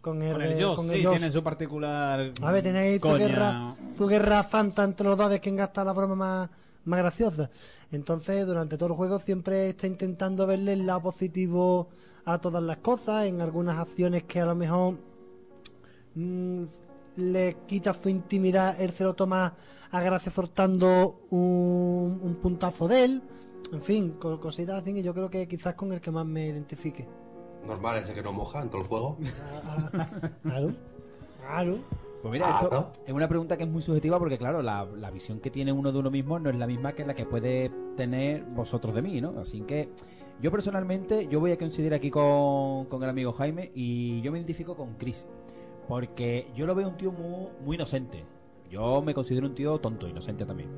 Con el, Con el de- Joss, con sí, el Joss. tiene su particular. A ver, tenéis su guerra, su guerra fanta entre los dos de quién gasta la broma más, más graciosa. Entonces, durante todo el juego siempre está intentando verle el lado positivo a todas las cosas, en algunas acciones que a lo mejor mm, le quita su intimidad, él se lo toma a gracia soltando un, un puntazo de él. En fin, co- cositas así que yo creo que quizás con el que más me identifique. Normal, ese que no moja en todo el juego. [laughs] Claro, claro. Pues mira, Ah, esto ¿no? es una pregunta que es muy subjetiva porque, claro, la, la visión que tiene uno de uno mismo no es la misma que la que puede tener vosotros de mí, ¿no? Así que yo personalmente, yo voy a coincidir aquí con, con el amigo Jaime y yo me identifico con Chris. Porque yo lo veo un tío muy, muy inocente. Yo me considero un tío tonto, inocente también.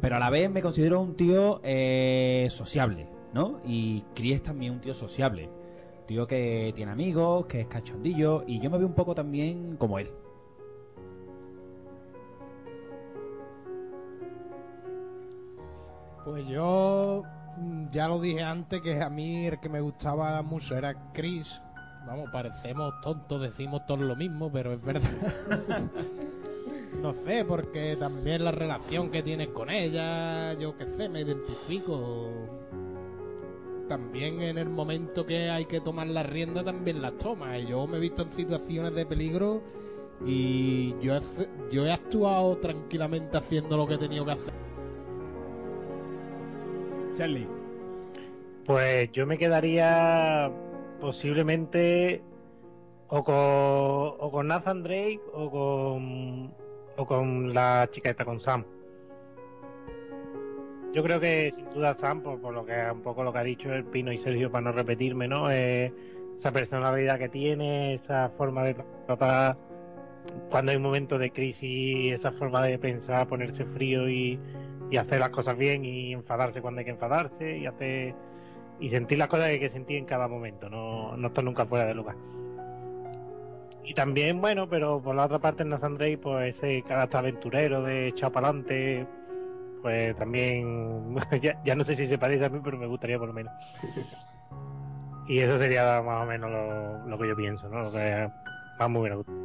Pero a la vez me considero un tío eh, sociable, ¿no? Y Chris es también un tío sociable. Tío que tiene amigos, que es cachondillo, y yo me veo un poco también como él. Pues yo mm, ya lo dije antes que a mí el que me gustaba mucho era Chris. Vamos, parecemos tontos, decimos todos lo mismo, pero es verdad. [laughs] no sé, porque también la relación que tienes con ella, yo qué sé, me identifico. También en el momento que hay que tomar la rienda, también las tomas. Yo me he visto en situaciones de peligro y yo he, yo he actuado tranquilamente haciendo lo que he tenido que hacer. Charlie. Pues yo me quedaría posiblemente o con, o con Nathan Drake o con, o con la chica esta, con Sam. Yo creo que sin duda Sam, por, por lo que un poco lo que ha dicho el Pino y Sergio para no repetirme, ¿no? Eh, esa personalidad que tiene, esa forma de tratar cuando hay momentos de crisis, esa forma de pensar, ponerse frío y, y hacer las cosas bien y enfadarse cuando hay que enfadarse y hacer y sentir las cosas que hay que sentir en cada momento, no, no estar nunca fuera de lugar. Y también, bueno, pero por la otra parte Drake, pues ese carácter aventurero de echado para adelante, pues también, [laughs] ya, ya no sé si se parece a mí, pero me gustaría por lo menos. Y eso sería más o menos lo, lo que yo pienso, ¿no? Lo que más me hubiera gustado.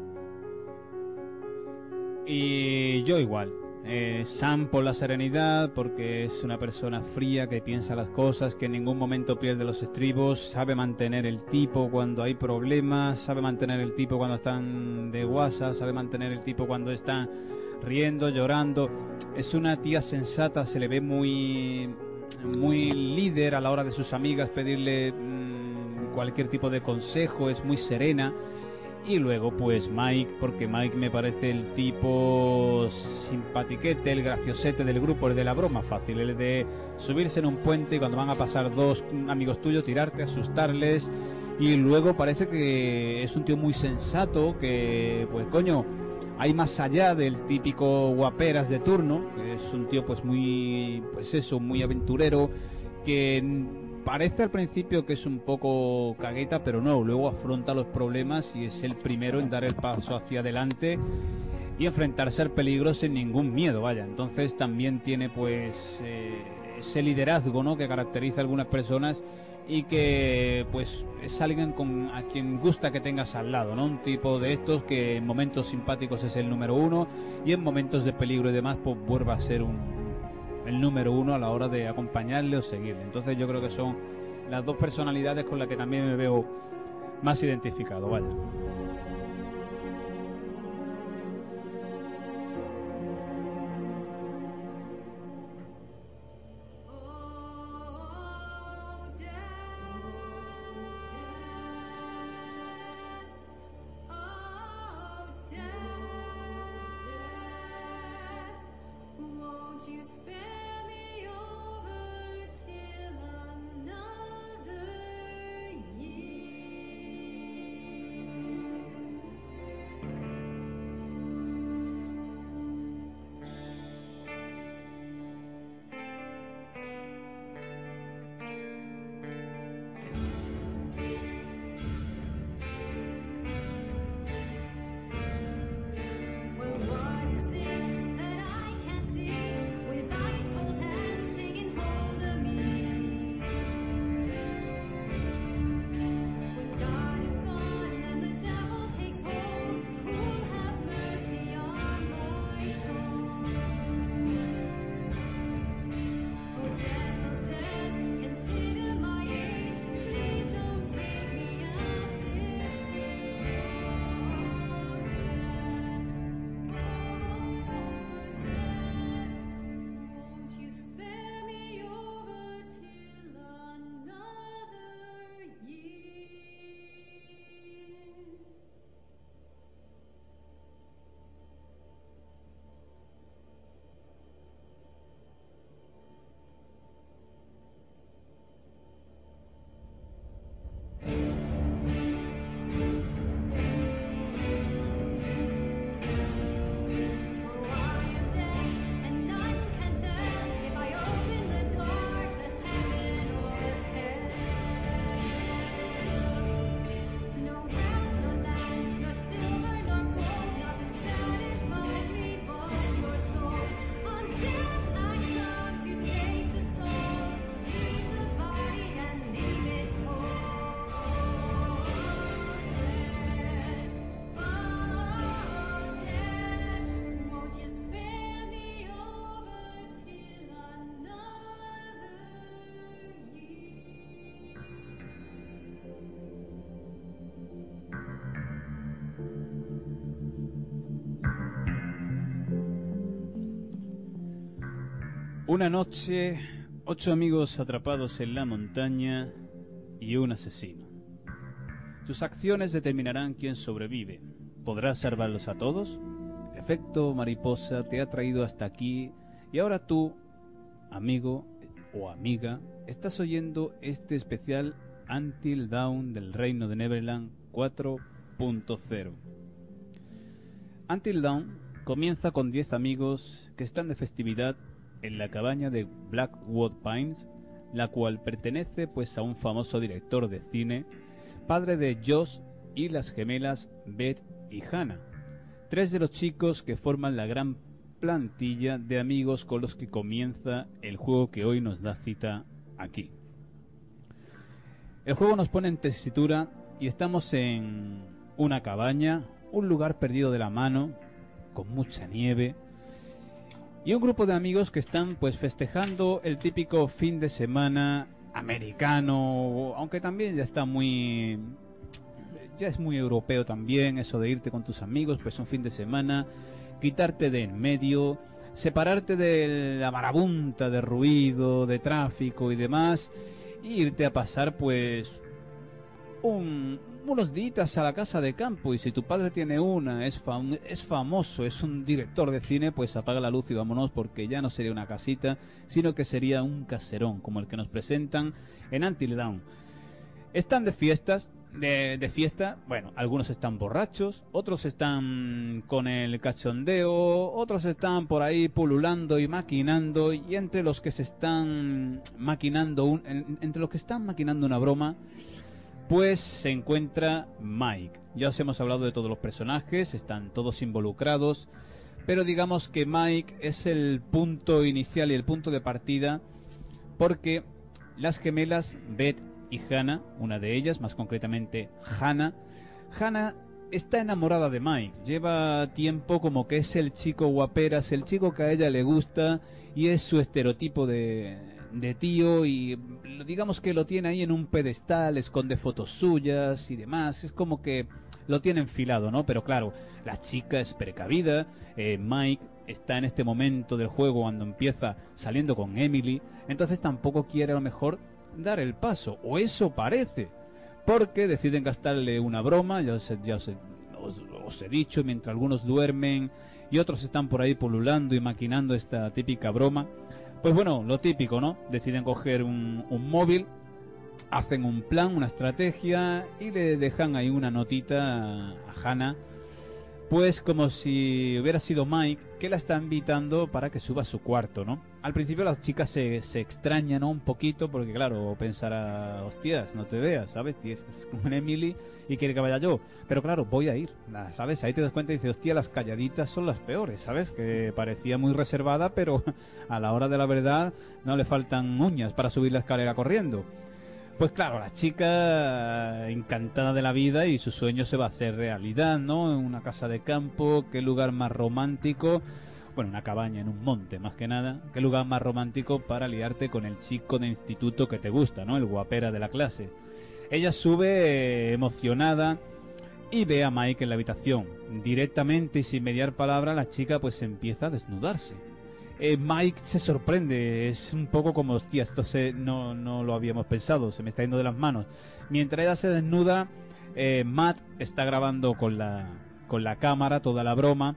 Y yo igual. Eh, Sam por la serenidad, porque es una persona fría que piensa las cosas, que en ningún momento pierde los estribos, sabe mantener el tipo cuando hay problemas, sabe mantener el tipo cuando están de guasa, sabe mantener el tipo cuando están riendo, llorando. Es una tía sensata, se le ve muy muy líder a la hora de sus amigas pedirle mm, cualquier tipo de consejo, es muy serena. Y luego pues Mike, porque Mike me parece el tipo simpatiquete, el graciosete del grupo, el de la broma fácil, el de subirse en un puente y cuando van a pasar dos amigos tuyos, tirarte, asustarles. Y luego parece que es un tío muy sensato, que pues coño, hay más allá del típico guaperas de turno, que es un tío pues muy, pues eso, muy aventurero, que parece al principio que es un poco cagueta, pero no, luego afronta los problemas y es el primero en dar el paso hacia adelante y enfrentarse al peligro sin ningún miedo, vaya. Entonces también tiene pues eh, ese liderazgo, ¿no? Que caracteriza a algunas personas y que pues es alguien con a quien gusta que tengas al lado, ¿no? Un tipo de estos que en momentos simpáticos es el número uno y en momentos de peligro y demás pues vuelva a ser un el número uno a la hora de acompañarle o seguirle. Entonces yo creo que son las dos personalidades con las que también me veo más identificado, vaya. Una noche, ocho amigos atrapados en la montaña y un asesino. Tus acciones determinarán quién sobrevive. ¿Podrás salvarlos a todos? Efecto mariposa te ha traído hasta aquí y ahora tú, amigo o amiga, estás oyendo este especial Until Dawn del Reino de Neverland 4.0. Until Dawn comienza con 10 amigos que están de festividad en la cabaña de Blackwood Pines, la cual pertenece pues a un famoso director de cine, padre de Josh y las gemelas Beth y Hannah, tres de los chicos que forman la gran plantilla de amigos con los que comienza el juego que hoy nos da cita aquí. El juego nos pone en tesitura y estamos en una cabaña, un lugar perdido de la mano, con mucha nieve, y un grupo de amigos que están pues festejando el típico fin de semana americano, aunque también ya está muy ya es muy europeo también eso de irte con tus amigos, pues un fin de semana, quitarte de en medio, separarte de la marabunta de ruido, de tráfico y demás, e irte a pasar pues un, unos días a la casa de campo y si tu padre tiene una, es, es famoso, es un director de cine, pues apaga la luz y vámonos porque ya no sería una casita, sino que sería un caserón como el que nos presentan en Until. Están de fiestas, de, de fiesta, bueno, algunos están borrachos, otros están con el cachondeo, otros están por ahí pululando y maquinando y entre los que se están maquinando un, en- entre los que están maquinando una broma pues se encuentra Mike. Ya os hemos hablado de todos los personajes, están todos involucrados, pero digamos que Mike es el punto inicial y el punto de partida porque las gemelas Beth y Hannah, una de ellas, más concretamente Hannah, Hannah está enamorada de Mike. Lleva tiempo como que es el chico guaperas, el chico que a ella le gusta y es su estereotipo de, de tío y digamos que lo tiene ahí en un pedestal, esconde fotos suyas y demás. Es como que lo tiene enfilado, ¿no? Pero claro, la chica es precavida, eh, Mike está en este momento del juego cuando empieza saliendo con Emily, entonces tampoco quiere a lo mejor dar el paso, o eso parece, porque deciden gastarle una broma, ya os, ya os- os he dicho, mientras algunos duermen y otros están por ahí pululando y maquinando esta típica broma. Pues bueno, lo típico, ¿no? Deciden coger un, móvil, hacen un plan, una estrategia y le dejan ahí una notita a Hannah, pues como si hubiera sido Mike que la está invitando para que suba a su cuarto, ¿no? Al principio la chica se, se extraña, ¿no? Un poquito, porque claro, pensará, hostias, no te veas, ¿sabes? Y este es como Emily y quiere que vaya yo. Pero claro, voy a ir, ¿sabes? Ahí te das cuenta y dices, hostia, las calladitas son las peores, ¿sabes? Que parecía muy reservada, pero [laughs] a la hora de la verdad no le faltan uñas para subir la escalera corriendo. Pues claro, la chica encantada de la vida y su sueño se va a hacer realidad, ¿no? En una casa de campo, qué lugar más romántico. Bueno, una cabaña en un monte, más que nada. Qué lugar más romántico para liarte con el chico de instituto que te gusta, ¿no? El guapera de la clase. Ella sube eh, emocionada y ve a Mike en la habitación. Directamente y sin mediar palabra, la chica pues empieza a desnudarse. Eh, Mike se sorprende, es un poco como, hostia, esto no, no lo habíamos pensado, se me está yendo de las manos. Mientras ella se desnuda, eh, Matt está grabando con la, con la cámara toda la broma.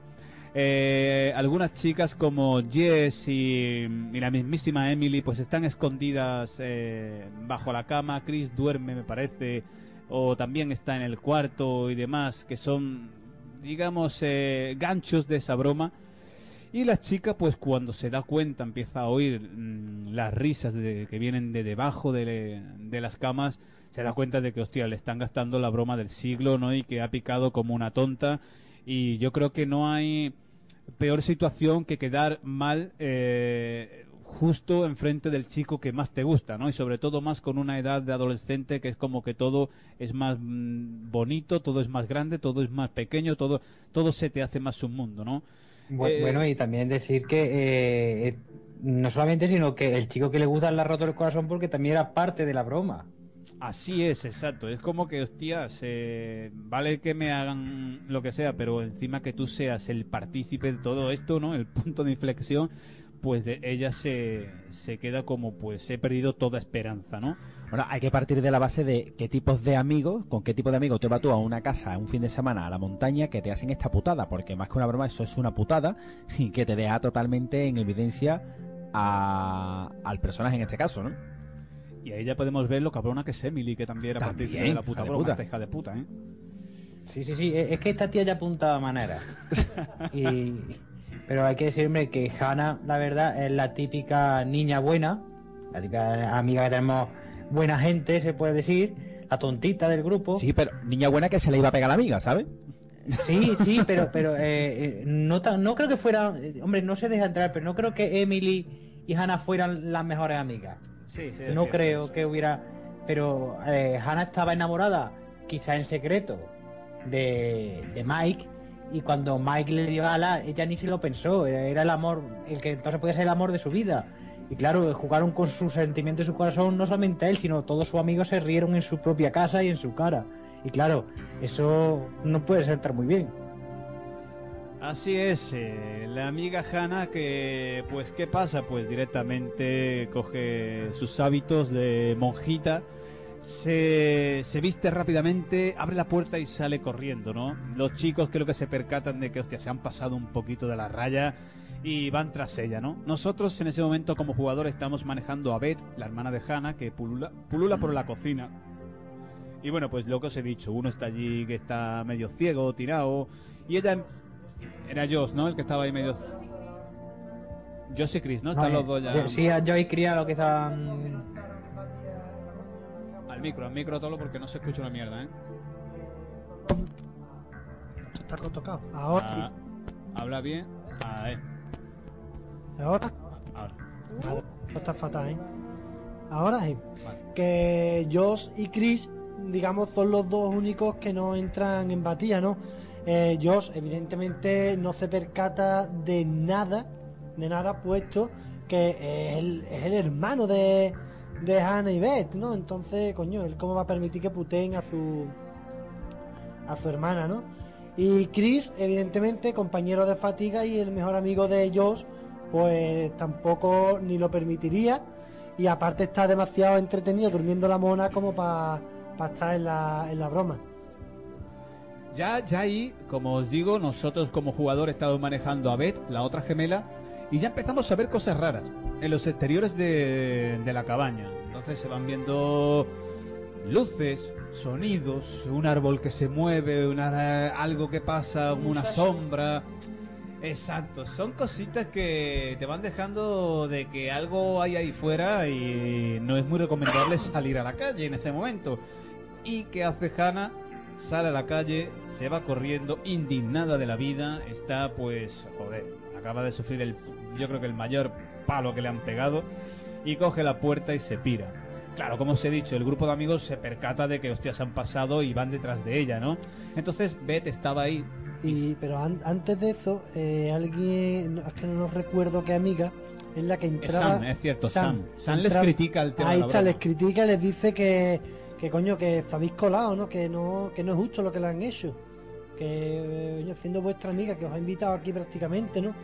Eh, algunas chicas como Jess y, y la mismísima Emily pues están escondidas eh, bajo la cama. Chris duerme, me parece, o también está en el cuarto y demás, que son, digamos, eh, ganchos de esa broma. Y la chica, pues cuando se da cuenta, empieza a oír mm, las risas de- que vienen de debajo de, de las camas, se da cuenta de que, hostia, le están gastando la broma del siglo, ¿no? Y que ha picado como una tonta. Y yo creo que no hay peor situación que quedar mal eh, justo enfrente del chico que más te gusta, ¿no? Y sobre todo más con una edad de adolescente que es como que todo es más mm, bonito, todo es más grande, todo es más pequeño, todo, todo se te hace más un mundo, ¿no? Eh, Bueno, y también decir que eh, eh, no solamente, sino que el chico que le gusta le ha roto el corazón porque también era parte de la broma. Así es, exacto. Es como que, hostias, eh, vale que me hagan lo que sea, pero encima que tú seas el partícipe de todo esto, ¿no? El punto de inflexión, pues de- ella se, se queda como, pues he perdido toda esperanza, ¿no? Bueno, hay que partir de la base de qué tipos de amigos, con qué tipo de amigos te vas tú a una casa un fin de semana a la montaña que te hacen esta putada, porque más que una broma eso es una putada y que te deja totalmente en evidencia a- al personaje en este caso, ¿no? Y ahí ya podemos ver lo cabrona que es Emily, que también era También, partícipe de la puta hija de broma, puta. esta hija de puta, ¿eh? Sí, sí, sí. Es es que esta tía ya apuntaba manera. [laughs] y, Pero hay que decirme que Hannah, la verdad, es la típica niña buena, la típica amiga que tenemos buena gente, se puede decir, la tontita del grupo. Sí, pero niña buena que se le iba a pegar a la amiga, ¿sabes? Sí, sí, pero, pero eh, eh, no, no creo que fuera, eh, hombre, no se deja entrar, pero no creo que Emily y Hannah fueran las mejores amigas. Sí, sí, es no creo eso. que hubiera, pero eh, Hannah estaba enamorada, quizá en secreto, de, de Mike. Y cuando Mike le dio ala, ella ni se lo pensó, era, era el amor, el que entonces podía ser el amor de su vida. Y claro, jugaron con sus sentimientos y su corazón, no solamente él, sino todos sus amigos se rieron en su propia casa y en su cara. Y claro, eso no puede sentar muy bien. Así es, eh, la amiga Hannah que, pues, ¿qué pasa? Pues directamente coge sus hábitos de monjita, se, se viste rápidamente, abre la puerta y sale corriendo, ¿no? Los chicos creo que se percatan de que, hostia, se han pasado un poquito de la raya y van tras ella, ¿no? Nosotros en ese momento como jugador estamos manejando a Beth, la hermana de Hannah, que pulula, pulula por la cocina. Y bueno, pues lo que os he dicho, uno está allí que está medio ciego, tirado, y ella era Josh, ¿no? El que estaba ahí medio. Josh y Chris, ¿no? Están No, los dos ya. yo- sí, yo y Cría lo que estaban. Al micro, al micro todo porque no se escucha una mierda, ¿eh? Está tocado. Ahora. Ah, habla bien. Ah, eh. Ahora. Ahora. Vale, no está fatal, ¿eh? Ahora sí. Que Josh y Chris, digamos, son los dos únicos que no entran en batalla, ¿no? Eh, Josh, evidentemente, no se percata de nada, de nada, puesto que es el, es el hermano de, de Hannah y Beth, ¿no? Entonces, coño, él cómo va a permitir que puteen a su a su hermana, ¿no? Y Chris, evidentemente, compañero de fatiga y el mejor amigo de Josh, pues tampoco ni lo permitiría. Y aparte está demasiado entretenido durmiendo la mona como para estar en la, en la broma. Ya, ya ahí, como os digo, nosotros como jugador estamos manejando a Beth, la otra gemela, y ya empezamos a ver cosas raras en los exteriores de, de la cabaña. Entonces se van viendo luces, sonidos, un árbol que se mueve, una, algo que pasa, una sombra. Exacto, son cositas que te van dejando de que algo hay ahí fuera y no es muy recomendable salir a la calle en ese momento. ¿Y qué hace Hannah? Sale a la calle, se va corriendo, indignada de la vida, está pues, joder, acaba de sufrir el, yo creo que el mayor palo que le han pegado, y coge la puerta y se pira. Claro, como os he dicho, el grupo de amigos se percata de que hostias han pasado y van detrás de ella, ¿no? Entonces Beth estaba ahí. Y, pero an- antes de eso, eh, alguien, es que no recuerdo qué amiga, es la que entraba. Sam, es cierto, Sam. Sam les entraba- critica el tema Ahí está, les critica les dice que, que coño, que os habéis colado, ¿no? Que no, que no es justo lo que le han hecho. Que, eh, siendo vuestra amiga, que os ha invitado aquí prácticamente, ¿no?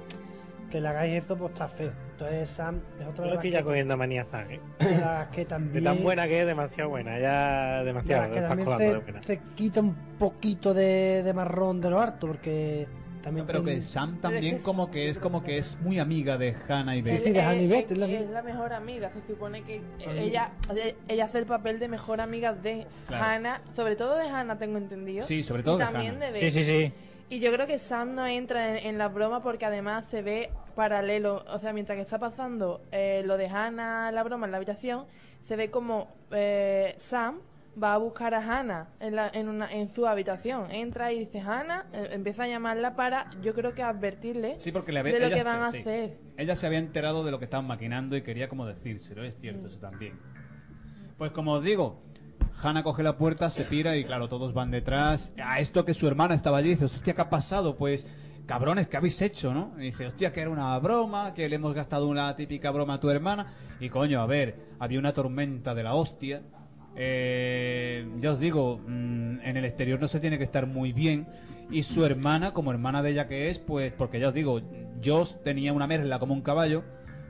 Que le hagáis eso, pues está feo. Entonces Sam es otra de Yo las estoy que, cogiendo manía Sam, ¿eh? [coughs] de las que De tan buena que es, demasiado buena. Ya de demasiado. las que también de se, se quita un poquito de, de marrón de lo harto, porque también... Pero que Sam también como que es como que es muy amiga de Hannah y Beth. Sí, de Eh, Hannah y eh, Beth, es la es mejor amiga. Se supone que Amiga. ella, ella hace el papel de mejor amiga de Claro. Hannah, sobre todo de Hannah, tengo entendido. Sí, sobre todo y de también Hannah. de Beth. Sí, sí, sí. Y yo creo que Sam no entra en, en la broma porque además se ve paralelo. O sea, mientras que está pasando eh, lo de Hannah, la broma en la habitación, se ve como eh, Sam va a buscar a Hannah en, la, en, una, en su habitación. Entra y dice Hannah, eh, empieza a llamarla para, yo creo que advertirle Sí, porque le de lo que van a sí. hacer. Ella se había enterado de lo que estaban maquinando y quería como decírselo, es cierto, eso también. Pues como os digo, Hannah coge la puerta, se pira y claro, todos van detrás. A esto que su hermana estaba allí, dice, hostia, ¿qué ha pasado? Pues, cabrones, ¿qué habéis hecho, no? Y dice, hostia, que era una broma, que le hemos gastado una típica broma a tu hermana. Y coño, a ver, había una tormenta de la hostia. Eh, ya os digo, mm, en el exterior no se tiene que estar muy bien. Y su hermana, como hermana de ella que es, pues, porque ya os digo, Josh tenía una merla como un caballo.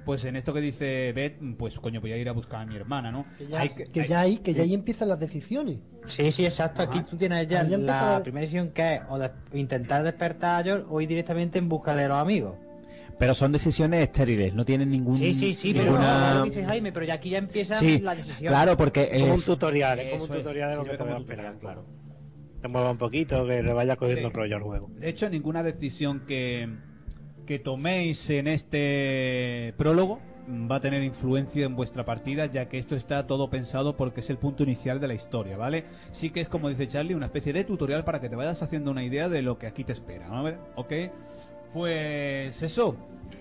Pues en esto que dice Beth, pues coño, voy a ir a buscar a mi hermana, ¿no? Que ya, Hay que, hay- ya ahí, que ya ahí empiezan las decisiones. Sí, sí, exacto. Aquí tú tienes ya la- primera decisión que es o de- intentar despertar a George o ir directamente en busca de los amigos. Pero son decisiones estériles, no tienen ningún. Sí, sí, sí, pero ninguna- no, lo dice Jaime, pero ya aquí ya empieza Sí, la decisión. claro, porque Como un es- tutorial, es como un es, tutorial de lo que te va a esperar, claro. Te mueva un poquito, que le vaya cogiendo Sí. rollo al juego. De hecho, ninguna decisión que, que toméis en este prólogo va a tener influencia en vuestra partida, ya que esto está todo pensado porque es el punto inicial de la historia, ¿vale? Sí que es, como dice Charlie, una especie de tutorial para que te vayas haciendo una idea de lo que aquí te espera, ¿vale? ¿Ok? Pues eso.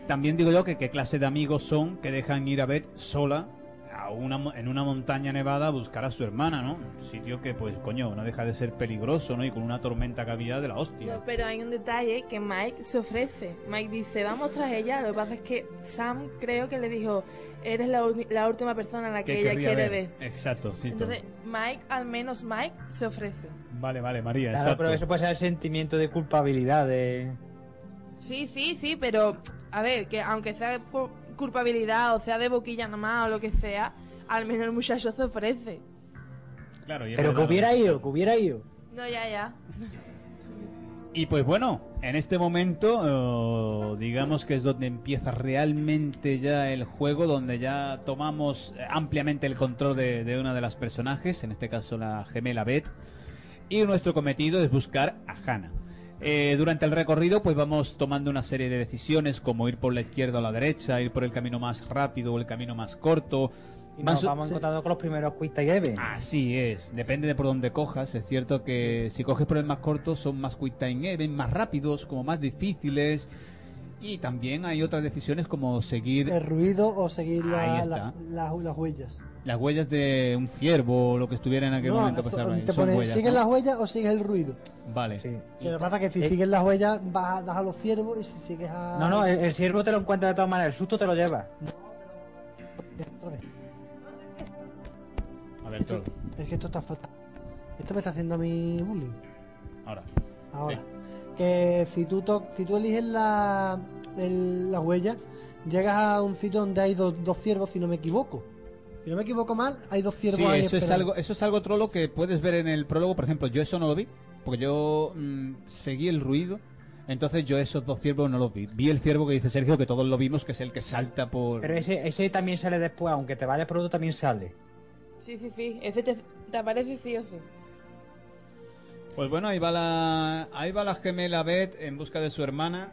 También digo yo que qué clase de amigos son que dejan ir a Beth sola a una, en una montaña nevada a buscar a su hermana, ¿no? Un sitio que, pues, coño, no deja de ser peligroso, ¿no? Y con una tormenta que había de la hostia. No, pero hay un detalle que Mike se ofrece. Mike dice, vamos tras ella. Lo que pasa es que Sam creo que le dijo, eres la, la última persona a la que, ella quiere ver. Exacto, sí. Entonces, Mike, al menos Mike, se ofrece. Vale, vale, María, Claro, exacto. pero eso puede ser el sentimiento de culpabilidad de... Sí, sí, sí, pero a ver, que aunque sea por culpabilidad o sea de boquilla nomás o lo que sea, al menos el muchacho se ofrece. Claro, y Pero que hubiera ido, que hubiera ido. No, ya, ya. Y pues bueno, en este momento, eh, digamos que es donde empieza realmente ya el juego, donde ya tomamos eh, ampliamente el control de, de una de las personajes, en este caso la gemela Beth, y nuestro cometido es buscar a Hannah. Eh, durante el recorrido, pues vamos tomando una serie de decisiones, como ir por la izquierda o la derecha, ir por el camino más rápido o el camino más corto. Y nos vamos encontrando con los primeros Event. Así es, depende de por dónde cojas. Es cierto que si coges por el más corto son más event, más rápidos, como más difíciles. Y también hay otras decisiones como seguir El ruido o seguir la- la- las huellas. Las huellas de un ciervo o lo que estuviera en aquel No, momento pasando ahí. te huellas, ¿Sigues ¿no? las huellas o sigues el ruido? Vale. Que lo que pasa es que si Eh, sigues las huellas vas a, das a los ciervos y si sigues a... No, no, el, el ciervo te lo encuentra de todas maneras, el susto te lo lleva. Otra vez. A ver, todo. Es que esto está fatal. Esto me está haciendo a mí bullying. Ahora. Ahora. Que si tú, to- si tú eliges la, el- la huella, llegas a un sitio donde hay dos, dos ciervos, si no me equivoco. Si no me equivoco mal, hay dos ciervos Sí, ahí eso es algo, eso es algo trolo que puedes ver en el prólogo. Por ejemplo, yo eso no lo vi, porque yo mm, seguí el ruido. Entonces yo esos dos ciervos no los vi. Vi el ciervo que dice Sergio, que todos lo vimos, que es el que salta por... Pero ese, ese también sale después, aunque te vayas por otro también sale. Sí, sí, sí. Ese te, te aparece sí o sí. Pues bueno, ahí va la, ahí va la gemela Beth en busca de su hermana.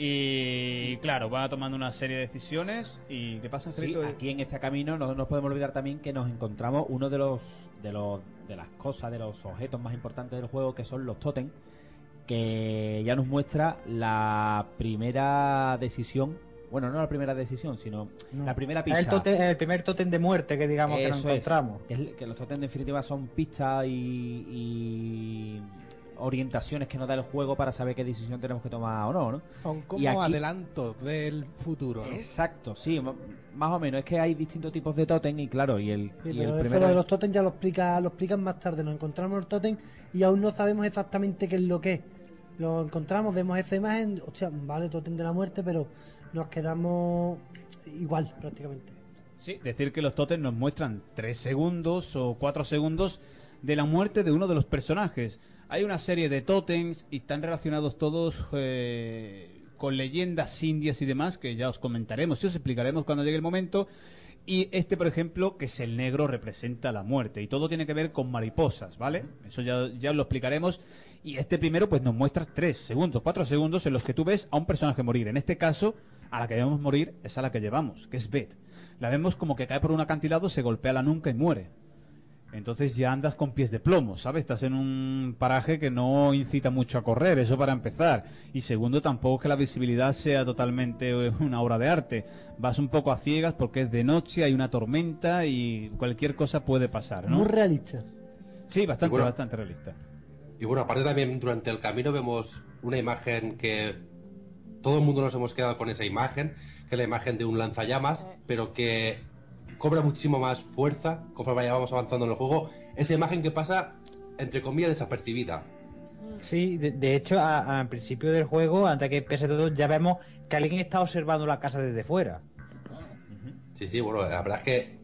Y claro, va tomando una serie de decisiones. ¿Y qué pasa, Sí, aquí en este camino no nos podemos olvidar también que nos encontramos uno de los de los de las cosas, de los objetos más importantes del juego que son los totem, que ya nos muestra la primera decisión, bueno, no la primera decisión, sino la primera pista. El, totem- el primer tótem de muerte que digamos que nos es, encontramos. que, es- que los totem en definitiva son pistas y, y orientaciones que nos da el juego para saber qué decisión tenemos que tomar o no, ¿no? Son como aquí- adelantos del futuro, ¿no? Exacto, sí, más o menos. Es que hay distintos tipos de totem y claro, y el, Sí, y pero el eso primero... lo de los totems ya lo explica, lo explican más tarde. Nos encontramos el totem y aún no sabemos exactamente qué es lo que es. Lo encontramos, vemos esa imagen, hostia, vale, totem de la muerte, pero nos quedamos igual prácticamente. Sí, decir que los totems nos muestran tres segundos o cuatro segundos de la muerte de uno de los personajes. Hay una serie de totems y están relacionados todos eh, con leyendas indias y demás que ya os comentaremos y os explicaremos cuando llegue el momento. Y este, por ejemplo, que es el negro, representa la muerte. Y todo tiene que ver con mariposas, ¿vale? Eso ya, ya lo explicaremos. Y este primero, pues nos muestra tres segundos, cuatro segundos en los que tú ves a un personaje morir. En este caso, a la que vemos morir es a la que llevamos, que es Beth. La vemos como que cae por un acantilado, se golpea la nuca y muere. Entonces ya andas con pies de plomo, ¿sabes? Estás en un paraje que no incita mucho a correr, eso para empezar. Y segundo, tampoco que la visibilidad sea totalmente eh, una obra de arte. Vas un poco a ciegas porque es de noche, hay una tormenta y cualquier cosa puede pasar, ¿no? Muy realista. Sí, bastante, bueno- bastante realista. Y bueno, aparte también durante el camino vemos una imagen que todo el mundo nos hemos quedado con esa imagen, que es la imagen de un lanzallamas, pero que cobra muchísimo más fuerza conforme vayamos avanzando en el juego. Esa imagen que pasa, entre comillas, desapercibida. Sí, de, de hecho, al principio del juego, antes de que empiece todo, ya vemos que alguien está observando la casa desde fuera. Sí, sí, bueno, la verdad es que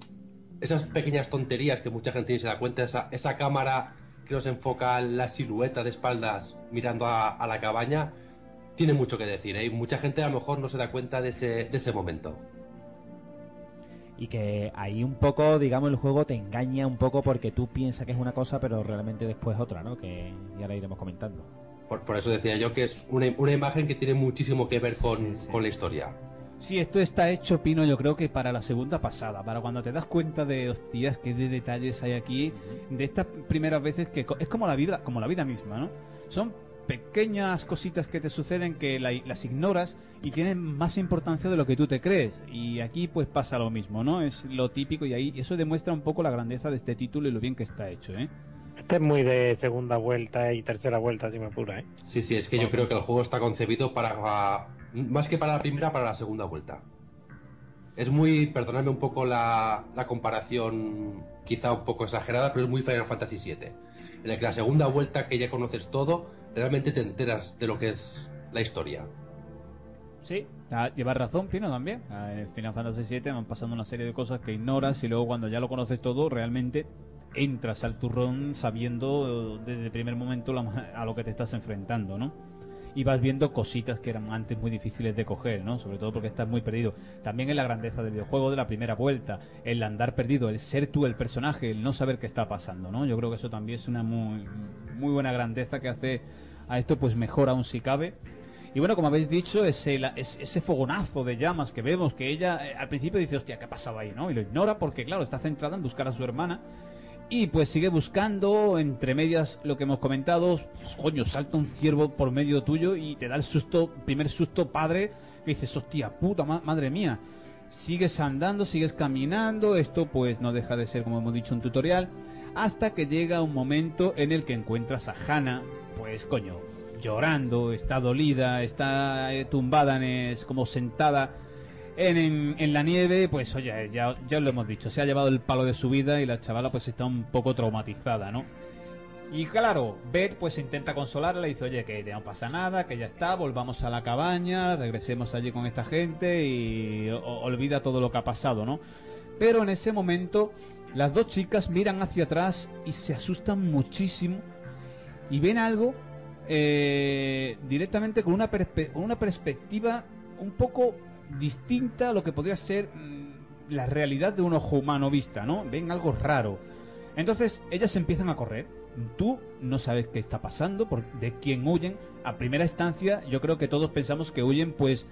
esas pequeñas tonterías que mucha gente ni se da cuenta, esa, esa cámara que nos enfoca la silueta de espaldas mirando a, a la cabaña, tiene mucho que decir, ¿eh? Y mucha gente a lo mejor no se da cuenta de ese, de ese momento. Y que ahí un poco, digamos, el juego te engaña un poco porque tú piensas que es una cosa, pero realmente después otra, ¿no? Que ya la iremos comentando. Por, por eso decía yo que es una, una imagen que tiene muchísimo que ver con, con la historia. Sí, esto está hecho, Pino, yo creo que para la segunda pasada, para cuando te das cuenta de, hostias, qué de detalles hay aquí, de estas primeras veces que es como la vida, como la vida misma, ¿no? Son pequeñas cositas que te suceden que la- las ignoras y tienen más importancia de lo que tú te crees. Y aquí pues pasa lo mismo, ¿no? Es lo típico y ahí eso demuestra un poco la grandeza de este título y lo bien que está hecho, ¿eh? Este es muy de segunda vuelta y tercera vuelta, si me apura, ¿eh? Sí, sí, es que yo creo que el juego está concebido para. Más que para la primera, para la segunda vuelta. Es muy. Perdonadme un poco la, la comparación, quizá un poco exagerada, pero es muy Final Fantasy VII. En el que la segunda vuelta, que ya conoces todo, realmente te enteras de lo que es la historia. Sí, ah, llevas razón, Pino, también. Ah, En Final Fantasy VII van pasando una serie de cosas que ignoras y luego cuando ya lo conoces todo, realmente entras al turrón sabiendo desde el primer momento a lo que te estás enfrentando, ¿no? Y vas viendo cositas que eran antes muy difíciles de coger, ¿no? Sobre todo porque estás muy perdido. También en la grandeza del videojuego de la primera vuelta, el andar perdido, el ser tú el personaje, el no saber qué está pasando, ¿no? Yo creo que eso también es una muy, muy buena grandeza que hace a esto pues mejor aún si cabe. Y bueno, como habéis dicho, ese, ese fogonazo de llamas que vemos, que ella eh, al principio dice, hostia, ¿qué ha pasado ahí? ¿no? Y lo ignora porque, claro, está centrada en buscar a su hermana. Y pues sigue buscando, entre medias, lo que hemos comentado. Pues, coño, salta un ciervo por medio tuyo y te da el susto, primer susto padre, que dices, hostia, puta, ma- madre mía. Sigues andando, sigues caminando, esto pues no deja de ser, como hemos dicho, un tutorial, hasta que llega un momento en el que encuentras a Hannah, pues coño, llorando, está dolida, está eh, tumbada, en es como sentada en, en- la nieve, pues oye, ya, ya lo hemos dicho, se ha llevado el palo de su vida y la chavala pues está un poco traumatizada, ¿no? Y claro, Beth pues intenta consolarla, le dice, oye, que no pasa nada, que ya está, volvamos a la cabaña, regresemos allí con esta gente y olvida todo lo que ha pasado, ¿no? Pero en ese momento las dos chicas miran hacia atrás y se asustan muchísimo y ven algo eh, directamente con una, perspe- una perspectiva un poco distinta a lo que podría ser mm, la realidad de un ojo humano vista, ¿no? Ven algo raro. Entonces ellas empiezan a correr. Tú no sabes qué está pasando, por, de quién huyen. A primera instancia, yo creo que todos pensamos que huyen, pues,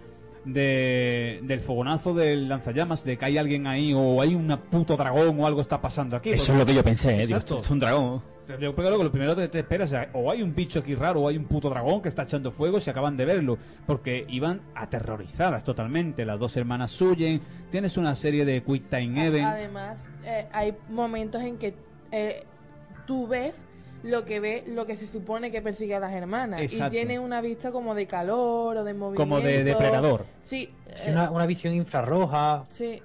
de, del fogonazo del lanzallamas, de que hay alguien ahí o hay un puto dragón o algo está pasando aquí. Eso porque- es lo que yo pensé, ¿eh? Digo, esto es un dragón. Yo creo que lo primero que te esperas es o hay un bicho aquí raro o hay un puto dragón que está echando fuego si acaban de verlo. Porque iban aterrorizadas totalmente. Las dos hermanas huyen. Tienes una serie de Quick Time Event. Además, eh, hay momentos en que eh, tú ves lo que ve lo que se supone que persigue a las hermanas Exacto. y tiene una vista como de calor o de movimiento Como de depredador. sí Es eh, una, una visión infrarroja. sí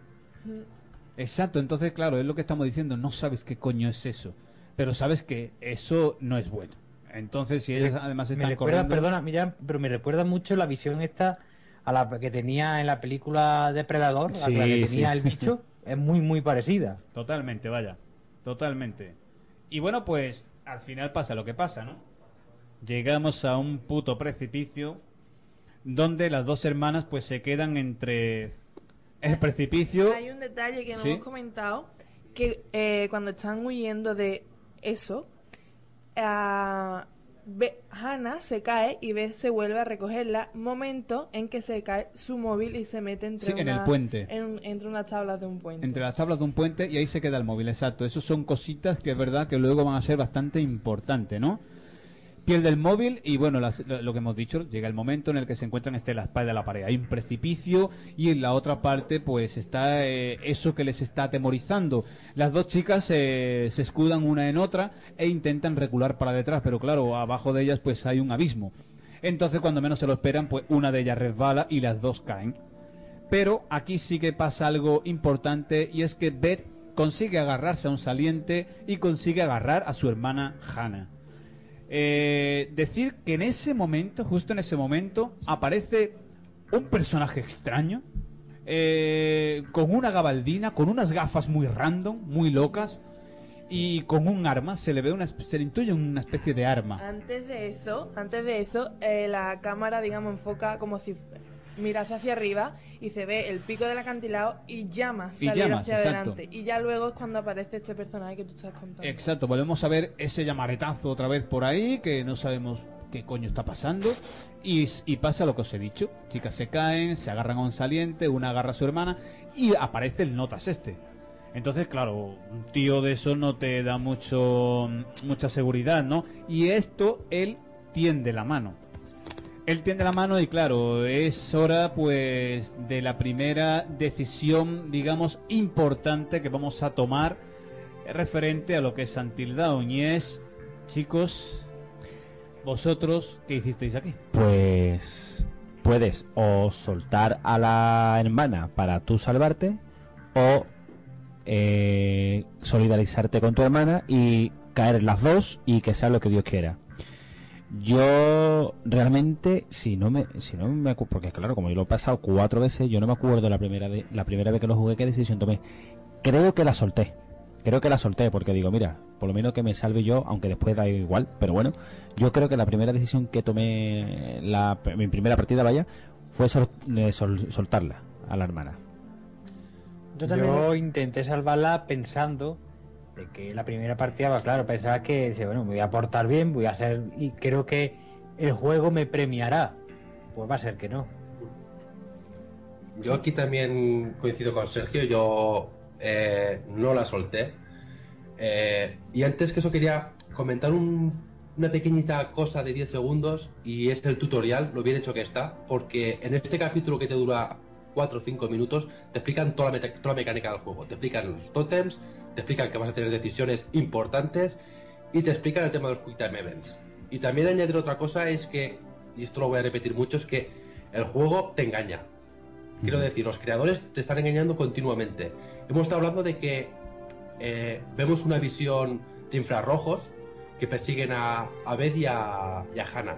Exacto, entonces claro, es lo que estamos diciendo, no sabes qué coño es eso, pero sabes que eso no es bueno. Entonces, si ellas además Me están recuerda, corriendo... perdona, mira, pero me recuerda mucho la visión esta a la que tenía en la película Depredador, la- Sí, la que tenía sí. el bicho, [laughs] es muy, muy parecida. Totalmente, vaya, totalmente. Y bueno, pues al final pasa lo que pasa, ¿no? Llegamos a un puto precipicio donde las dos hermanas pues se quedan entre el precipicio... hay un detalle que no Sí. hemos comentado que eh, cuando están huyendo de eso ah, Be- Hannah se cae y Beth se vuelve a recogerla momento en que se cae su móvil y se mete entre Sí, en el puente. en entre unas tablas de un puente entre las tablas de un puente y ahí se queda el móvil, exacto. Eso son cositas que es verdad que luego van a ser bastante importantes, ¿no? Pierde el móvil y bueno, lo que hemos dicho, llega el momento en el que se encuentran este la espalda de la pared. Hay un precipicio y en la otra parte pues está eh, eso que les está atemorizando. Las dos chicas eh, se escudan una en otra e intentan recular para detrás, pero claro, abajo de ellas pues hay un abismo. Entonces cuando menos se lo esperan pues una de ellas resbala y las dos caen. Pero aquí sí que pasa algo importante y es que Beth consigue agarrarse a un saliente y consigue agarrar a su hermana Hannah. Eh, decir que en ese momento, justo en ese momento, aparece un personaje extraño, eh, con una gabardina, con unas gafas muy random, muy locas, y con un arma, se le ve una, se le intuye una especie de arma. Antes de eso, antes de eso, eh, la cámara, digamos, enfoca como si mirase hacia arriba y se ve el pico del acantilado y llamas Y salir llamas, hacia exacto. adelante. Y ya luego es cuando aparece este personaje que tú estás contando. Exacto, volvemos a ver ese llamaretazo otra vez por ahí, que no sabemos qué ¿qué coño está pasando? Y, y pasa lo que os he dicho. Chicas se caen, se agarran a un saliente, una agarra a su hermana y aparece el notas este. Entonces, claro, un tío de eso no te da mucho mucha seguridad, ¿no? Y esto él tiende la mano. Él tiende la mano y claro, es hora pues de la primera decisión, digamos, importante que vamos a tomar referente a lo que es y es, chicos, vosotros, ¿qué hicisteis aquí? Pues puedes o soltar a la hermana para tú salvarte o eh, solidarizarte con tu hermana y caer las dos y que sea lo que Dios quiera. Yo realmente, si no me, si no me acu- porque claro, como yo lo he pasado cuatro veces, yo no me acuerdo la primera de, la primera vez que lo jugué qué decisión tomé. Creo que la solté. Creo que la solté porque digo, mira, por lo menos que me salve yo, aunque después da igual, pero bueno, yo creo que la primera decisión que tomé, la, mi primera partida, vaya, fue sol- eh, sol- soltarla a la hermana. Yo Yo, también- intenté salvarla pensando de que la primera partida, va claro, pensaba que bueno, me voy a portar bien, voy a ser y creo que el juego me premiará. Pues va a ser que no. Yo aquí también coincido con Sergio, yo eh, no la solté. Eh, y antes que eso quería comentar un- una pequeñita cosa de 10 segundos y es el tutorial, lo bien hecho que está, porque en este capítulo que te dura 4 o 5 minutos te explican toda la, meta- toda la mecánica del juego, te explican los totems, te explican que vas a tener decisiones importantes y te explican el tema de los Quick Time Events. Y también añadir otra cosa es que, y esto lo voy a repetir mucho, es que el juego te engaña. Quiero decir, los creadores te están engañando continuamente. Hemos estado hablando de que eh, vemos una visión de infrarrojos que persiguen a, a Beth y a, y a Hannah.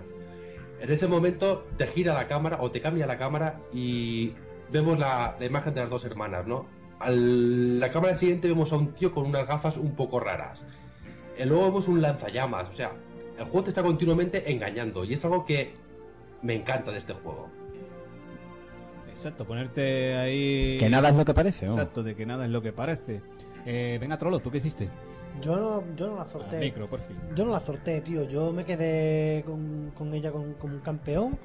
En ese momento te gira la cámara o te cambia la cámara y vemos la, la imagen de las dos hermanas, ¿no? A la cámara siguiente vemos a un tío con unas gafas un poco raras. Y luego vemos un lanzallamas, o sea, el juego te está continuamente engañando y es algo que me encanta de este juego. Exacto, ponerte ahí... Que nada es lo que parece, ¿o? Exacto, de que nada es lo que parece. Eh, venga, Trollo, ¿tú qué hiciste? Yo no, yo no la sorté. Al micro, por fin. Yo no la sorté, tío. Yo me quedé con, con ella con- como un campeón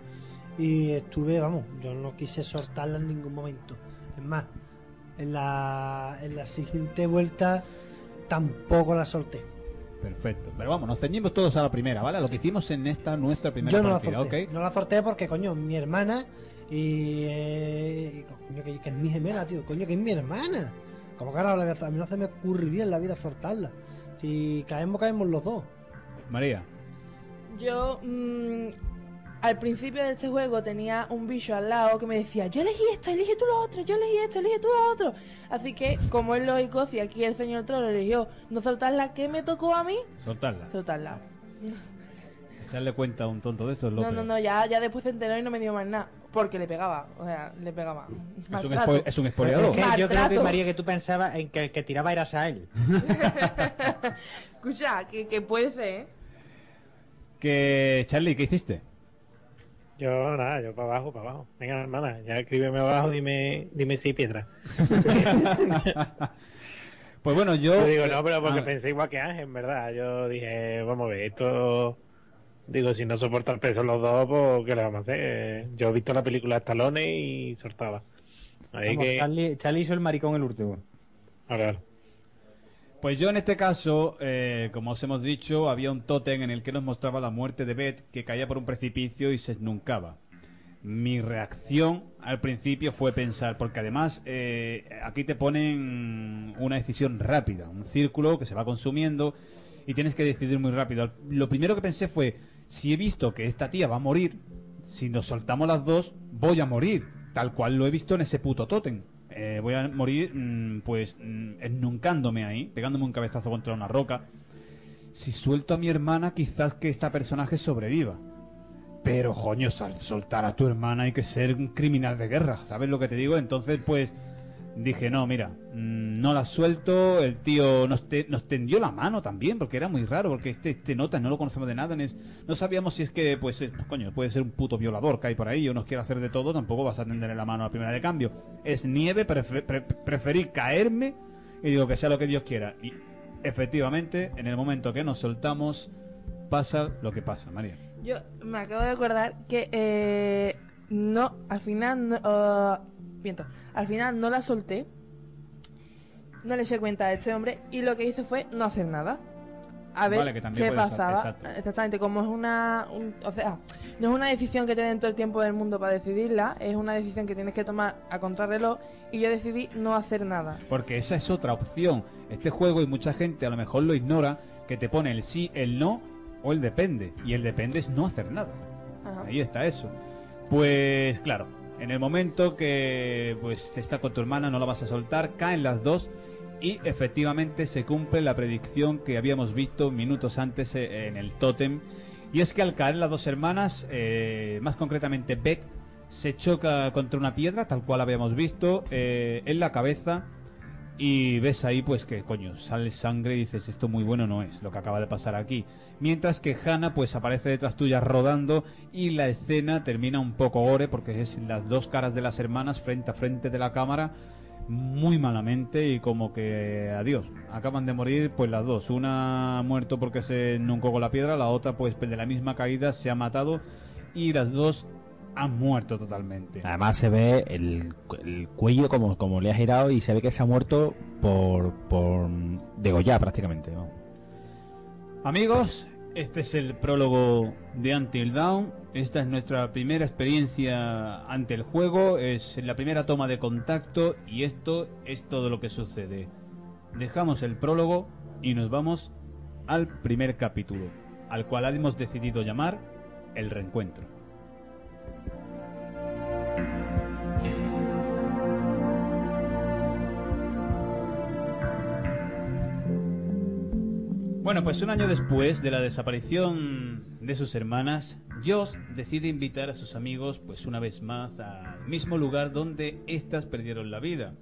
y estuve, vamos, yo no quise soltarla en ningún momento. Es más, en la, en la siguiente vuelta tampoco la solté. Perfecto. Pero vamos, nos ceñimos todos a la primera, ¿vale? A lo que hicimos en esta nuestra primera Yo no la partida, sorté. ¿ok? No la sorté porque, coño, mi hermana y, eh, y, coño, que, que es mi gemela, tío. Coño, que es mi hermana. Como que ahora la a mí no se me ocurriría en la vida soltarla. Si caemos, caemos los dos. María. Yo mm, al principio de este juego tenía un bicho al lado que me decía, yo elegí esto, elige tú lo otro, yo elegí esto, elige tú lo otro. Así que, como es lógico, si aquí el señor Troll eligió no soltarla, ¿qué me tocó a mí? Soltarla. Soltarla. Echarle cuenta a un tonto de estos es lo No, no, peor. no, ya, ya después se enteró y no me dio más nada. Porque le pegaba, o sea, le pegaba. Es un, Maltrato. spo- es un Es spoileador. que yo creo que. María que tú pensabas en que el que tiraba eras a él. Escucha, que, que puede ser, ¿eh? Que, Charlie, ¿qué hiciste? Yo nada, yo para abajo, para abajo. Venga, hermana, ya escríbeme abajo, dime, dime si hay piedra. [laughs] Pues bueno, yo... Yo digo, no, pero porque Ah, pensé igual que Ángel, ¿verdad? Yo dije, vamos a ver, esto. Digo, si no soporta el peso los dos, pues ¿qué le vamos a hacer? Yo he visto la película de Stallone y soltaba. Ahí Vamos, que. Charlie, Charlie hizo el maricón el último. Ahora, Pues yo en este caso, eh, como os hemos dicho, había un tótem en el que nos mostraba la muerte de Beth que caía por un precipicio y se esnuncaba. Mi reacción al principio fue pensar, porque además eh, aquí te ponen una decisión rápida, un círculo que se va consumiendo y tienes que decidir muy rápido. Lo primero que pensé fue, si he visto que esta tía va a morir, si nos soltamos las dos, voy a morir, tal cual lo he visto en ese puto tótem. Eh, voy a morir, mm, pues, mm, esnuncándome ahí, pegándome un cabezazo contra una roca. Si suelto a mi hermana, quizás que esta personaje sobreviva. Pero, coño, soltar a tu hermana hay que ser un criminal de guerra, ¿sabes lo que te digo? Entonces, pues, dije, no, mira, mm, no la suelto, el tío nos, te- nos tendió la mano también, porque era muy raro, porque este, este nota no lo conocemos de nada, no sabíamos si es que, pues, eh, coño, puede ser un puto violador que hay por ahí o nos quiere hacer de todo, tampoco vas a tenderle la mano a la primera de cambio. Es nieve, prefe- pre- preferí caerme y digo que sea lo que Dios quiera. Y efectivamente, en el momento que nos soltamos, pasa lo que pasa, María. Yo me acabo de acordar que eh, no, al final, no, al final no la solté, no le eché cuenta a este hombre y lo que hice fue no hacer nada. A ver Vale, que también qué pasaba. exacto. Exactamente, como es una, un- o sea, no es una decisión que te den todo el tiempo del mundo para decidirla, es una decisión que tienes que tomar a contrarreloj y yo decidí no hacer nada. Porque esa es otra opción. Este juego y mucha gente a lo mejor lo ignora, que te pone el sí, el no o el depende. Y el depende es no hacer nada. Ajá. Ahí está eso. Pues claro, en el momento que pues está con tu hermana no la vas a soltar, caen las dos y efectivamente se cumple la predicción que habíamos visto minutos antes eh, en el tótem. Y es que al caer las dos hermanas, eh, más concretamente Beth, se choca contra una piedra, tal cual habíamos visto, eh, en la cabeza. Y ves ahí, pues que coño, sale sangre y dices, esto muy bueno no es lo que acaba de pasar aquí. Mientras que Hannah, pues aparece detrás tuya rodando y la escena termina un poco gore porque es las dos caras de las hermanas frente a frente de la cámara muy malamente y como que adiós. Acaban de morir pues las dos. Una ha muerto porque se nuncó con la piedra, la otra pues de la misma caída se ha matado y las dos han muerto totalmente. Además se ve el, el cuello como, como le ha girado y se ve que se ha muerto por, por degollar prácticamente. ¿no? Amigos, este es el prólogo de Until Dawn. Esta es nuestra primera experiencia ante el juego. Es la primera toma de contacto y esto es todo lo que sucede. Dejamos el prólogo y nos vamos al primer capítulo, al cual hemos decidido llamar El Reencuentro. Bueno, pues un año después de la desaparición de sus hermanas, Josh decide invitar a sus amigos, pues una vez más, al mismo lugar donde éstas perdieron la vida.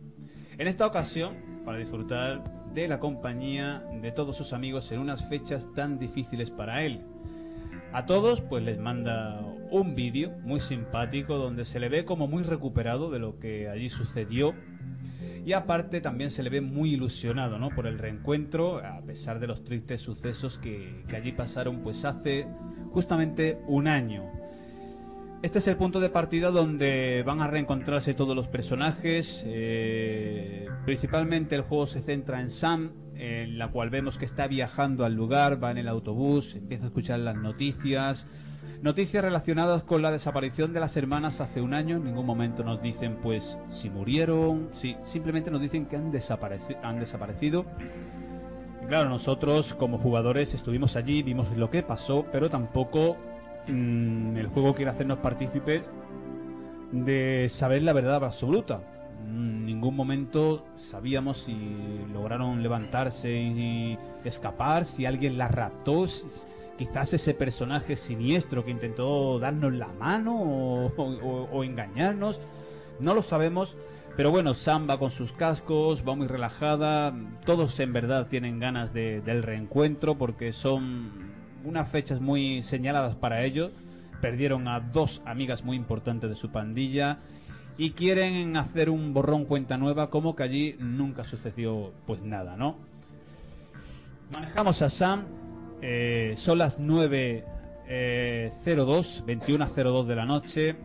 En esta ocasión, para disfrutar de la compañía de todos sus amigos en unas fechas tan difíciles para él. A todos, pues les manda un vídeo muy simpático donde se le ve como muy recuperado de lo que allí sucedió y aparte también se le ve muy ilusionado ¿no? por el reencuentro, a pesar de los tristes sucesos que, que allí pasaron pues hace justamente un año. Este es el punto de partida donde van a reencontrarse todos los personajes. eh, principalmente el juego se centra en Sam, en la cual vemos que está viajando al lugar, va en el autobús, empieza a escuchar las noticias. Noticias relacionadas con la desaparición de las hermanas hace un año. En ningún momento nos dicen, pues, si murieron. Sí, simplemente nos dicen que han, han desaparecido. Y claro, nosotros como jugadores estuvimos allí, vimos lo que pasó, pero tampoco mm, el juego quiere hacernos partícipes de saber la verdad absoluta. En ningún momento sabíamos si lograron levantarse y escapar, si alguien las raptó, si- quizás ese personaje siniestro que intentó darnos la mano o, engañarnos, no lo sabemos. Pero bueno, Sam va con sus cascos, va muy relajada, todos en verdad tienen ganas de- del reencuentro porque son unas fechas muy señaladas para ellos. Perdieron a dos amigas muy importantes de su pandilla y quieren hacer un borrón cuenta nueva como que allí nunca sucedió pues nada, ¿no? Manejamos a Sam, eh, son las 9.02, eh, 02, 21.02 de la noche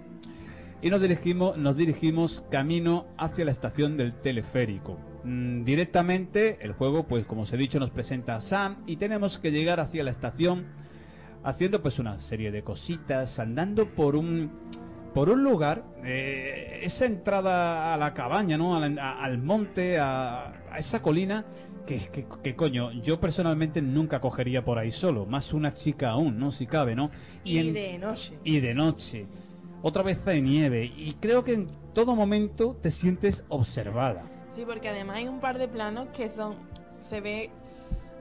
y nos dirigimos, nos dirigimos camino hacia la estación del teleférico. Mm, directamente el juego, pues como os he dicho, nos presenta a Sam y tenemos que llegar hacia la estación haciendo pues una serie de cositas, andando por un por un lugar, eh, esa entrada a la cabaña, ¿no? A la- a- al monte, a, a esa colina, que, que, que coño, yo personalmente nunca cogería por ahí solo, más una chica aún, ¿no? Si cabe, ¿no? Y, en- de noche. y de noche. Otra vez de nieve. Y creo que en todo momento te sientes observada. Sí, porque además hay un par de planos que son. Se ve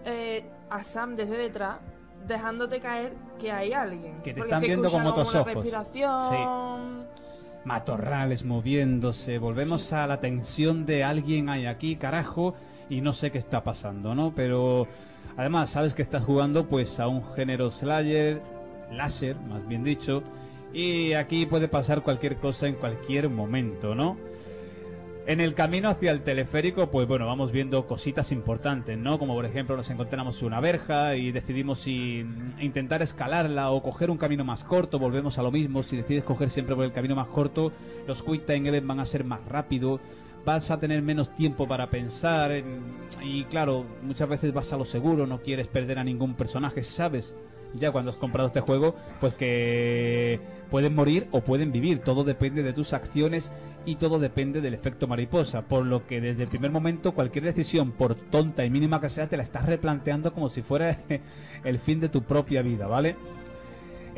eh, a Sam desde detrás dejándote caer que hay alguien. Que te Porque están se viendo con como otros una ojos. respiración. Matorrales moviéndose. Volvemos a la tensión de alguien hay aquí, carajo. Y no sé qué está pasando, ¿no? Pero además sabes que estás jugando pues a un género slayer, láser, más bien dicho. Y aquí puede pasar cualquier cosa en cualquier momento, ¿no? En el camino hacia el teleférico, pues bueno, vamos viendo cositas importantes, ¿no? Como por ejemplo nos encontramos una verja y decidimos si intentar escalarla o coger un camino más corto, volvemos a lo mismo, si decides coger siempre por el camino más corto, los quick time events van a ser más rápido, vas a tener menos tiempo para pensar en- y claro, muchas veces vas a lo seguro, no quieres perder a ningún personaje, sabes ya cuando has comprado este juego, pues que pueden morir o pueden vivir, todo depende de tus acciones y todo depende del efecto mariposa, por lo que desde el primer momento cualquier decisión, por tonta y mínima que sea, te la estás replanteando como si fuera [laughs] el fin de tu propia vida, ¿vale?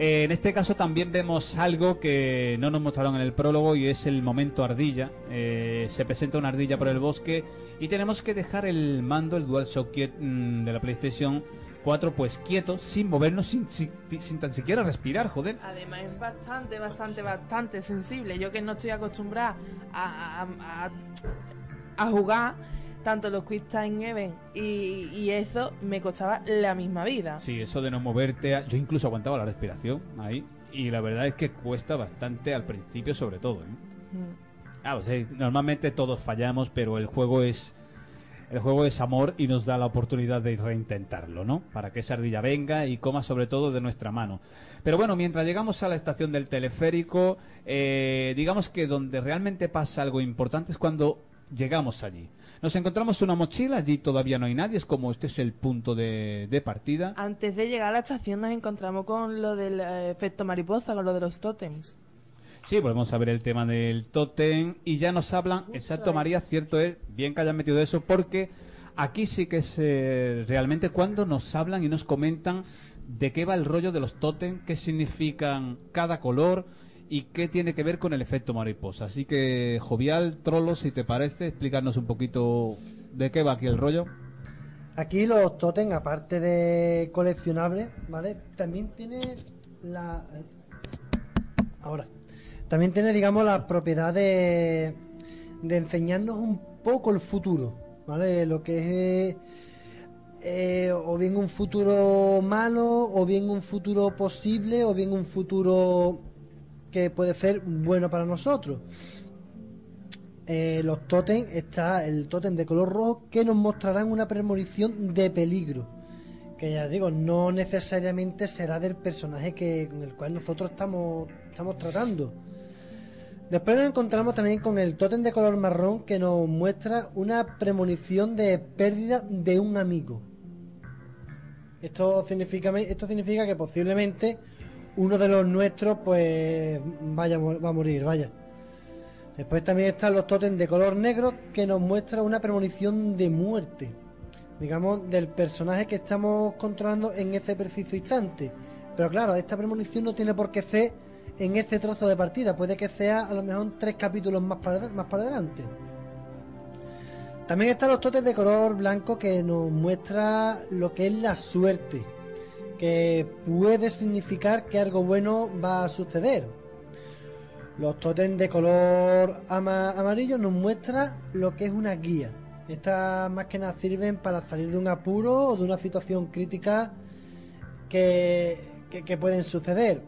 Eh, en este caso también vemos algo que no nos mostraron en el prólogo y es el momento ardilla. Eh, se presenta una ardilla por el bosque y tenemos que dejar el mando, el DualShock quiet- mm, de la PlayStation 4 pues quieto, sin movernos, sin, sin- sin tan siquiera respirar, joder. Además es bastante, bastante, bastante sensible. Yo que no estoy acostumbrada a jugar tanto los Quick Time Event y, y eso me costaba la misma vida. Sí, eso de no moverte, yo incluso aguantaba la respiración ahí y la verdad es que cuesta bastante al principio sobre todo. ¿eh? Mm. Ah, o sea, normalmente todos fallamos, pero el juego es el juego es amor y nos da la oportunidad de reintentarlo, ¿no? Para que esa ardilla venga y coma sobre todo de nuestra mano. Pero bueno, mientras llegamos a la estación del teleférico, eh, digamos que donde realmente pasa algo importante es cuando llegamos allí. Nos encontramos una mochila, allí todavía no hay nadie, es como este es el punto de, de partida. Antes de llegar a la estación nos encontramos con lo del eh, efecto mariposa, con lo de los tótems. Sí, volvemos a ver el tema del tótem y ya nos hablan, exacto María, cierto es, bien que hayan metido eso, porque aquí sí que es eh, realmente cuando nos hablan y nos comentan de qué va el rollo de los tótem, qué significan cada color y qué tiene que ver con el efecto mariposa. Así que, Jovial, Trollo, si te parece, explicarnos un poquito de qué va aquí el rollo. Aquí los totem, aparte de coleccionables, ¿vale? También tiene la... Ahora. También tiene, digamos, la propiedad de, de enseñarnos un poco el futuro, ¿vale? Lo que es eh, o bien un futuro malo, o bien un futuro posible, o bien un futuro que puede ser bueno para nosotros. Eh, los totem está el totem de color rojo que nos mostrarán una premonición de peligro que ya digo no necesariamente será del personaje que con el cual nosotros estamos estamos tratando después nos encontramos también con el totem de color marrón que nos muestra una premonición de pérdida de un amigo esto significa esto significa que posiblemente uno de los nuestros pues vaya va a morir vaya Después también están los tótems de color negro que nos muestra una premonición de muerte, digamos, del personaje que estamos controlando en ese preciso instante. Pero claro, esta premonición no tiene por qué ser en ese trozo de partida, puede que sea a lo mejor tres capítulos más para, más para adelante. También están los totes de color blanco que nos muestra lo que es la suerte, que puede significar que algo bueno va a suceder. Los totems de color ama- amarillo nos muestra lo que es una guía. Estas más que nada sirven para salir de un apuro o de una situación crítica que, que- que pueden suceder.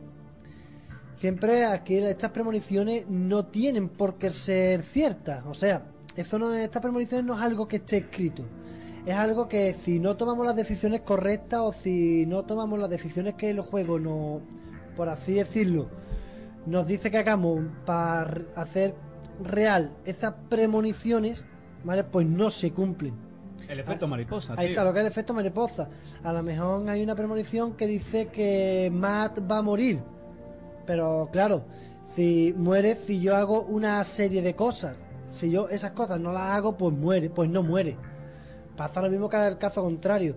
Siempre aquí estas premoniciones no tienen por qué ser ciertas. O sea, eso no, estas premoniciones no es algo que esté escrito. Es algo que si no tomamos las decisiones correctas o si no tomamos las decisiones que el juego nos, por así decirlo, nos dice que hagamos para hacer real estas premoniciones, ¿vale? Pues no se cumplen. El efecto mariposa. Ahí tío. está, lo que es el efecto mariposa. A lo mejor hay una premonición que dice que Matt va a morir. Pero claro, si muere, si yo hago una serie de cosas, si yo esas cosas no las hago, pues muere, pues no muere. Pasa lo mismo que el caso contrario.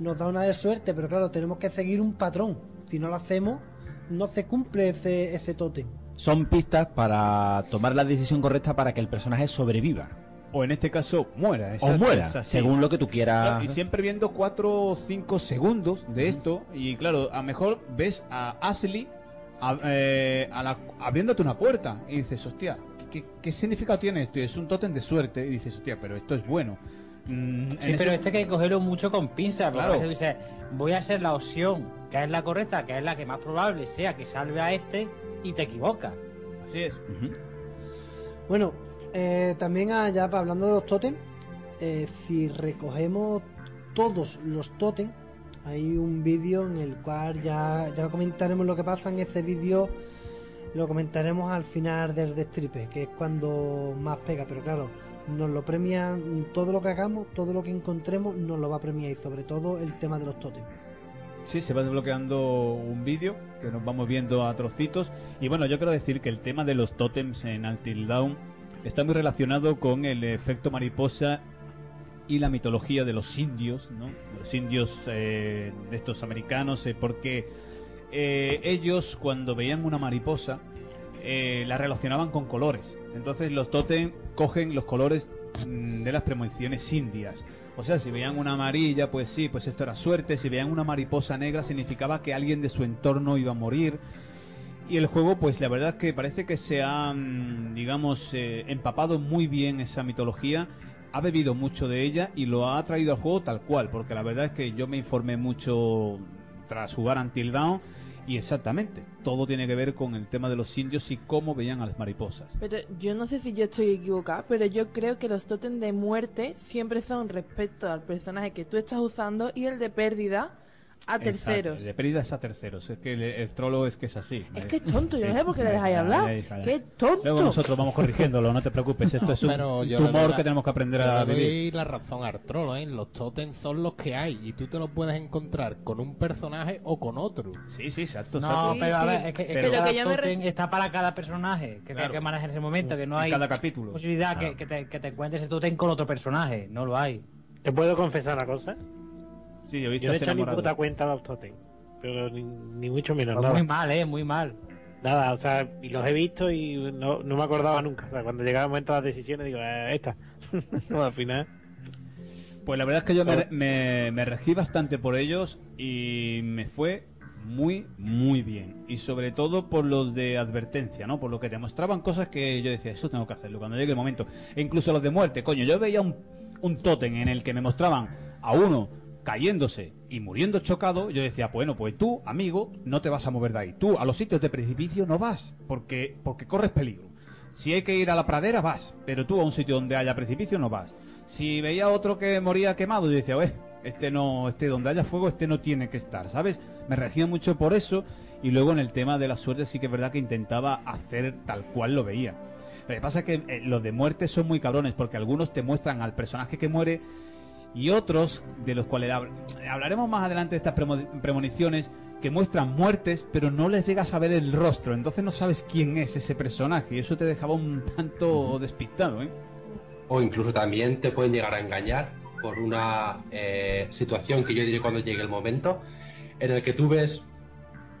Nos da una de suerte, pero claro, tenemos que seguir un patrón. Si no lo hacemos, no se cumple ese, ese tótem. Son pistas para tomar la decisión correcta para que el personaje sobreviva. O en este caso, muera. O muera, según lo que tú quieras. Y siempre viendo 4 o 5 segundos de esto. Y claro, a lo mejor ves a Ashley a- eh, a la- abriéndote una puerta. Y dices, hostia, ¿qué, qué- qué significado tiene esto? Y es un tótem de suerte. Y dices, hostia, pero esto es bueno. Mm, Sí, pero ese- este hay que cogerlo mucho con pinzas. Claro. dices, voy a hacer la opción que es la correcta, que es la que más probable sea que salve a este, y te equivocas. Así es. Bueno, Eh, también allá hablando de los tótem, eh, si recogemos todos los tótem, hay un vídeo en el cual ya, ya comentaremos lo que pasa en ese vídeo, lo comentaremos al final del destripe, que es cuando más pega, pero claro, nos lo premian todo lo que hagamos, todo lo que encontremos, nos lo va a premiar y sobre todo el tema de los tótem. Sí, se va desbloqueando un vídeo que nos vamos viendo a trocitos. Y bueno, yo quiero decir que el tema de los tótems en Until Dawn está muy relacionado con el efecto mariposa y la mitología de los indios, ¿no? Los indios eh, de estos americanos, eh, porque eh, ellos cuando veían una mariposa eh, la relacionaban con colores. Entonces los tótem cogen los colores mm, de las premoniciones indias. O sea, si veían una amarilla, pues sí, pues esto era suerte. Si veían una mariposa negra, significaba que alguien de su entorno iba a morir. Y el juego, pues la verdad es que parece que se ha, mm, digamos, eh, empapado muy bien esa mitología, ha bebido mucho de ella y lo ha traído al juego tal cual, porque la verdad es que yo me informé mucho tras jugar Until Dawn y exactamente, todo tiene que ver con el tema de los indios y cómo veían a las mariposas. Pero yo no sé si yo estoy equivocada, pero yo creo que los tótems de muerte siempre son respecto al personaje que tú estás usando y el de pérdida a terceros. Exacto, de pérdida es a terceros. Es que el, el trolo es que es así. Es que es tonto, yo no sé por qué le dejáis hablar. ¡Qué tonto! Luego nosotros vamos corrigiéndolo, no te preocupes. Esto es un Pero yo le tumor doy la- que tenemos que aprender yo a le vivir. doy la razón al trolo, ¿eh? Los totems son los que hay y tú te los puedes encontrar con un personaje o con otro. Sí, sí, exacto. No, pero a ver, es que, es que Pero cada que yo me tótem ref- está para cada personaje que Claro. hay que manejar en ese momento, que no En hay cada capítulo. posibilidad Claro. que, que te, que te encuentres ese tótem con otro personaje, no lo hay. ¿Te puedo confesar una cosa? Sí, yo he visto Yo no he hecho ni puta cuenta de los totem. Pero ni, ni mucho menos, Pues nada. muy mal, eh, muy mal. Nada, o sea, y los he visto y no, no me acordaba nunca. O sea, cuando llegaba el momento de las decisiones, digo, eh, esta. [laughs] al final. Pues la verdad es que yo me, me, me regí bastante por ellos y me fue muy, muy bien. Y sobre todo por los de advertencia, ¿no? Por lo que te mostraban cosas que yo decía, eso tengo que hacerlo cuando llegue el momento. E incluso los de muerte, coño, yo veía un, un tótem en el que me mostraban a uno cayéndose y muriendo chocado, yo decía, bueno, pues tú, amigo, no te vas a mover de ahí. Tú a los sitios de precipicio no vas, porque, porque corres peligro. Si hay que ir a la pradera, vas, pero tú a un sitio donde haya precipicio no vas. Si veía otro que moría quemado, yo decía, "Oye, este no, este donde haya fuego, este no tiene que estar, ¿sabes? Me regía mucho por eso y luego en el tema de la suerte sí que es verdad que intentaba hacer tal cual lo veía. Lo que pasa es que eh, los de muerte son muy cabrones porque algunos te muestran al personaje que muere y otros de los cuales hab- hablaremos más adelante de estas premo- premoniciones que muestran muertes pero no les llegas a ver el rostro. Entonces no sabes quién es ese personaje. Y eso te dejaba un tanto despistado ¿eh? O incluso también te pueden llegar a engañar por una eh, situación que yo diré cuando llegue el momento, en el que tú ves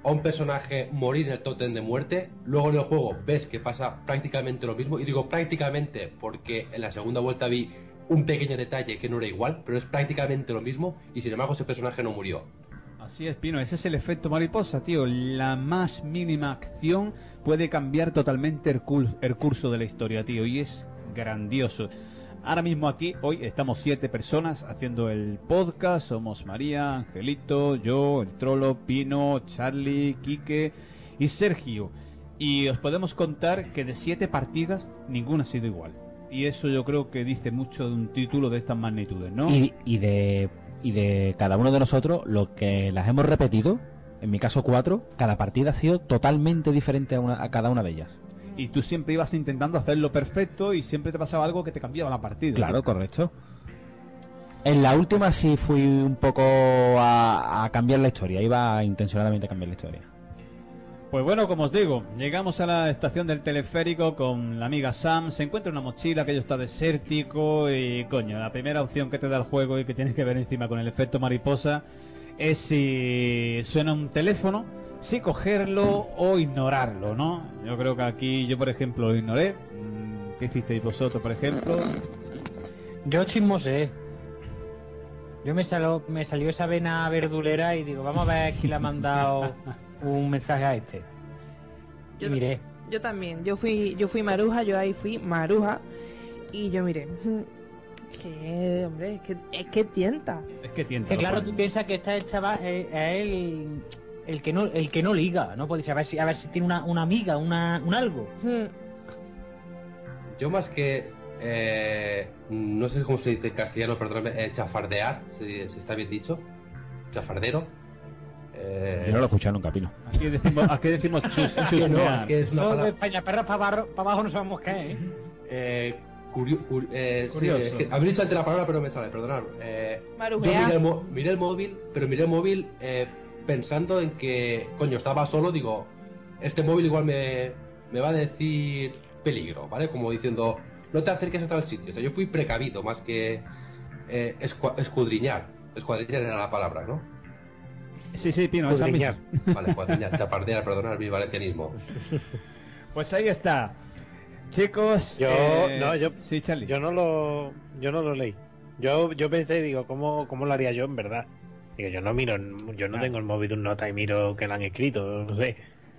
a un personaje morir en el tótem de muerte, luego en el juego ves que pasa prácticamente lo mismo, y digo prácticamente porque en la segunda vuelta vi un pequeño detalle que no era igual, pero es prácticamente lo mismo, y sin embargo ese personaje no murió. Así es, Pino, ese es el efecto mariposa, tío. La más mínima acción puede cambiar totalmente el, curso de la historia, tío, y es grandioso. Ahora mismo aquí, hoy estamos siete personas haciendo el podcast. Somos María, Angelito, yo, el Trolo, Pino, Charlie, Quique y Sergio. Y os podemos contar que de siete partidas, ninguna ha sido igual. Y eso yo creo que dice mucho de un título de estas magnitudes, ¿no? Y, y de, y de cada uno de nosotros, lo que las hemos repetido, en mi caso cuatro, cada partida ha sido totalmente diferente a, una- a cada una de ellas. y tú siempre ibas intentando hacerlo perfecto y siempre te pasaba algo que te cambiaba la partida. Claro, correcto. En la última sí fui un poco a, a cambiar la historia, iba intencionadamente a cambiar la historia. Pues bueno, como os digo, llegamos a la estación del teleférico con la amiga Sam, se encuentra una mochila, aquello está desértico y coño, la primera opción que te da el juego y que tienes que ver encima con el efecto mariposa es si suena un teléfono, si cogerlo o ignorarlo, ¿no? Yo creo que aquí yo por ejemplo lo ignoré. Mm, ¿Qué hicisteis vosotros, por ejemplo? Yo chismosé. Yo me, salió, me salió esa vena verdulera y digo, vamos a ver quién le ha mandado un mensaje a este. Y miré. Yo también, yo fui, yo fui maruja, yo ahí fui maruja y yo miré. [laughs] Que, hombre, es que, es que tienta. Es que tienta. Que claro, tú piensas que está el chaval es, es el, el que no el que no liga, ¿no? Puedes a ver si a ver si tiene una, una amiga, una, un algo. Hmm. yo más que. eh, no sé cómo se dice en castellano, perdóname, eh, chafardear, si, si está bien dicho. Chafardero. Eh, Yo no lo he escuchado nunca, Pino. Aquí decimos, aquí decimos chus, [laughs] Es que no, es que es una de palabra. España perra para abajo, no sabemos qué es. Eh, curio- cur- eh, sí, Curioso. es que habéis dicho antes la palabra, pero me sale, perdonad. Eh, yo miré el, miré el móvil, pero miré el móvil eh, pensando en que, coño, estaba solo, digo, este móvil igual me, me va a decir peligro, ¿vale? Como diciendo, no te acerques a tal sitio. O sea, yo fui precavido más que eh, escudriñar. Escuadriñar era la palabra, ¿no? Sí, sí, Pino, Escudriñar. misma. Vale, escuadriñar, chafardear, perdonad mi valencianismo. Pues ahí está. Chicos, Yo, eh, no, yo, sí, Charlie. yo no lo, yo no lo leí. Yo, yo pensé, digo, ¿cómo, ¿cómo lo haría yo en verdad? Digo, yo no miro, yo no tengo el móvil de un nota y miro que lo han escrito, no sé.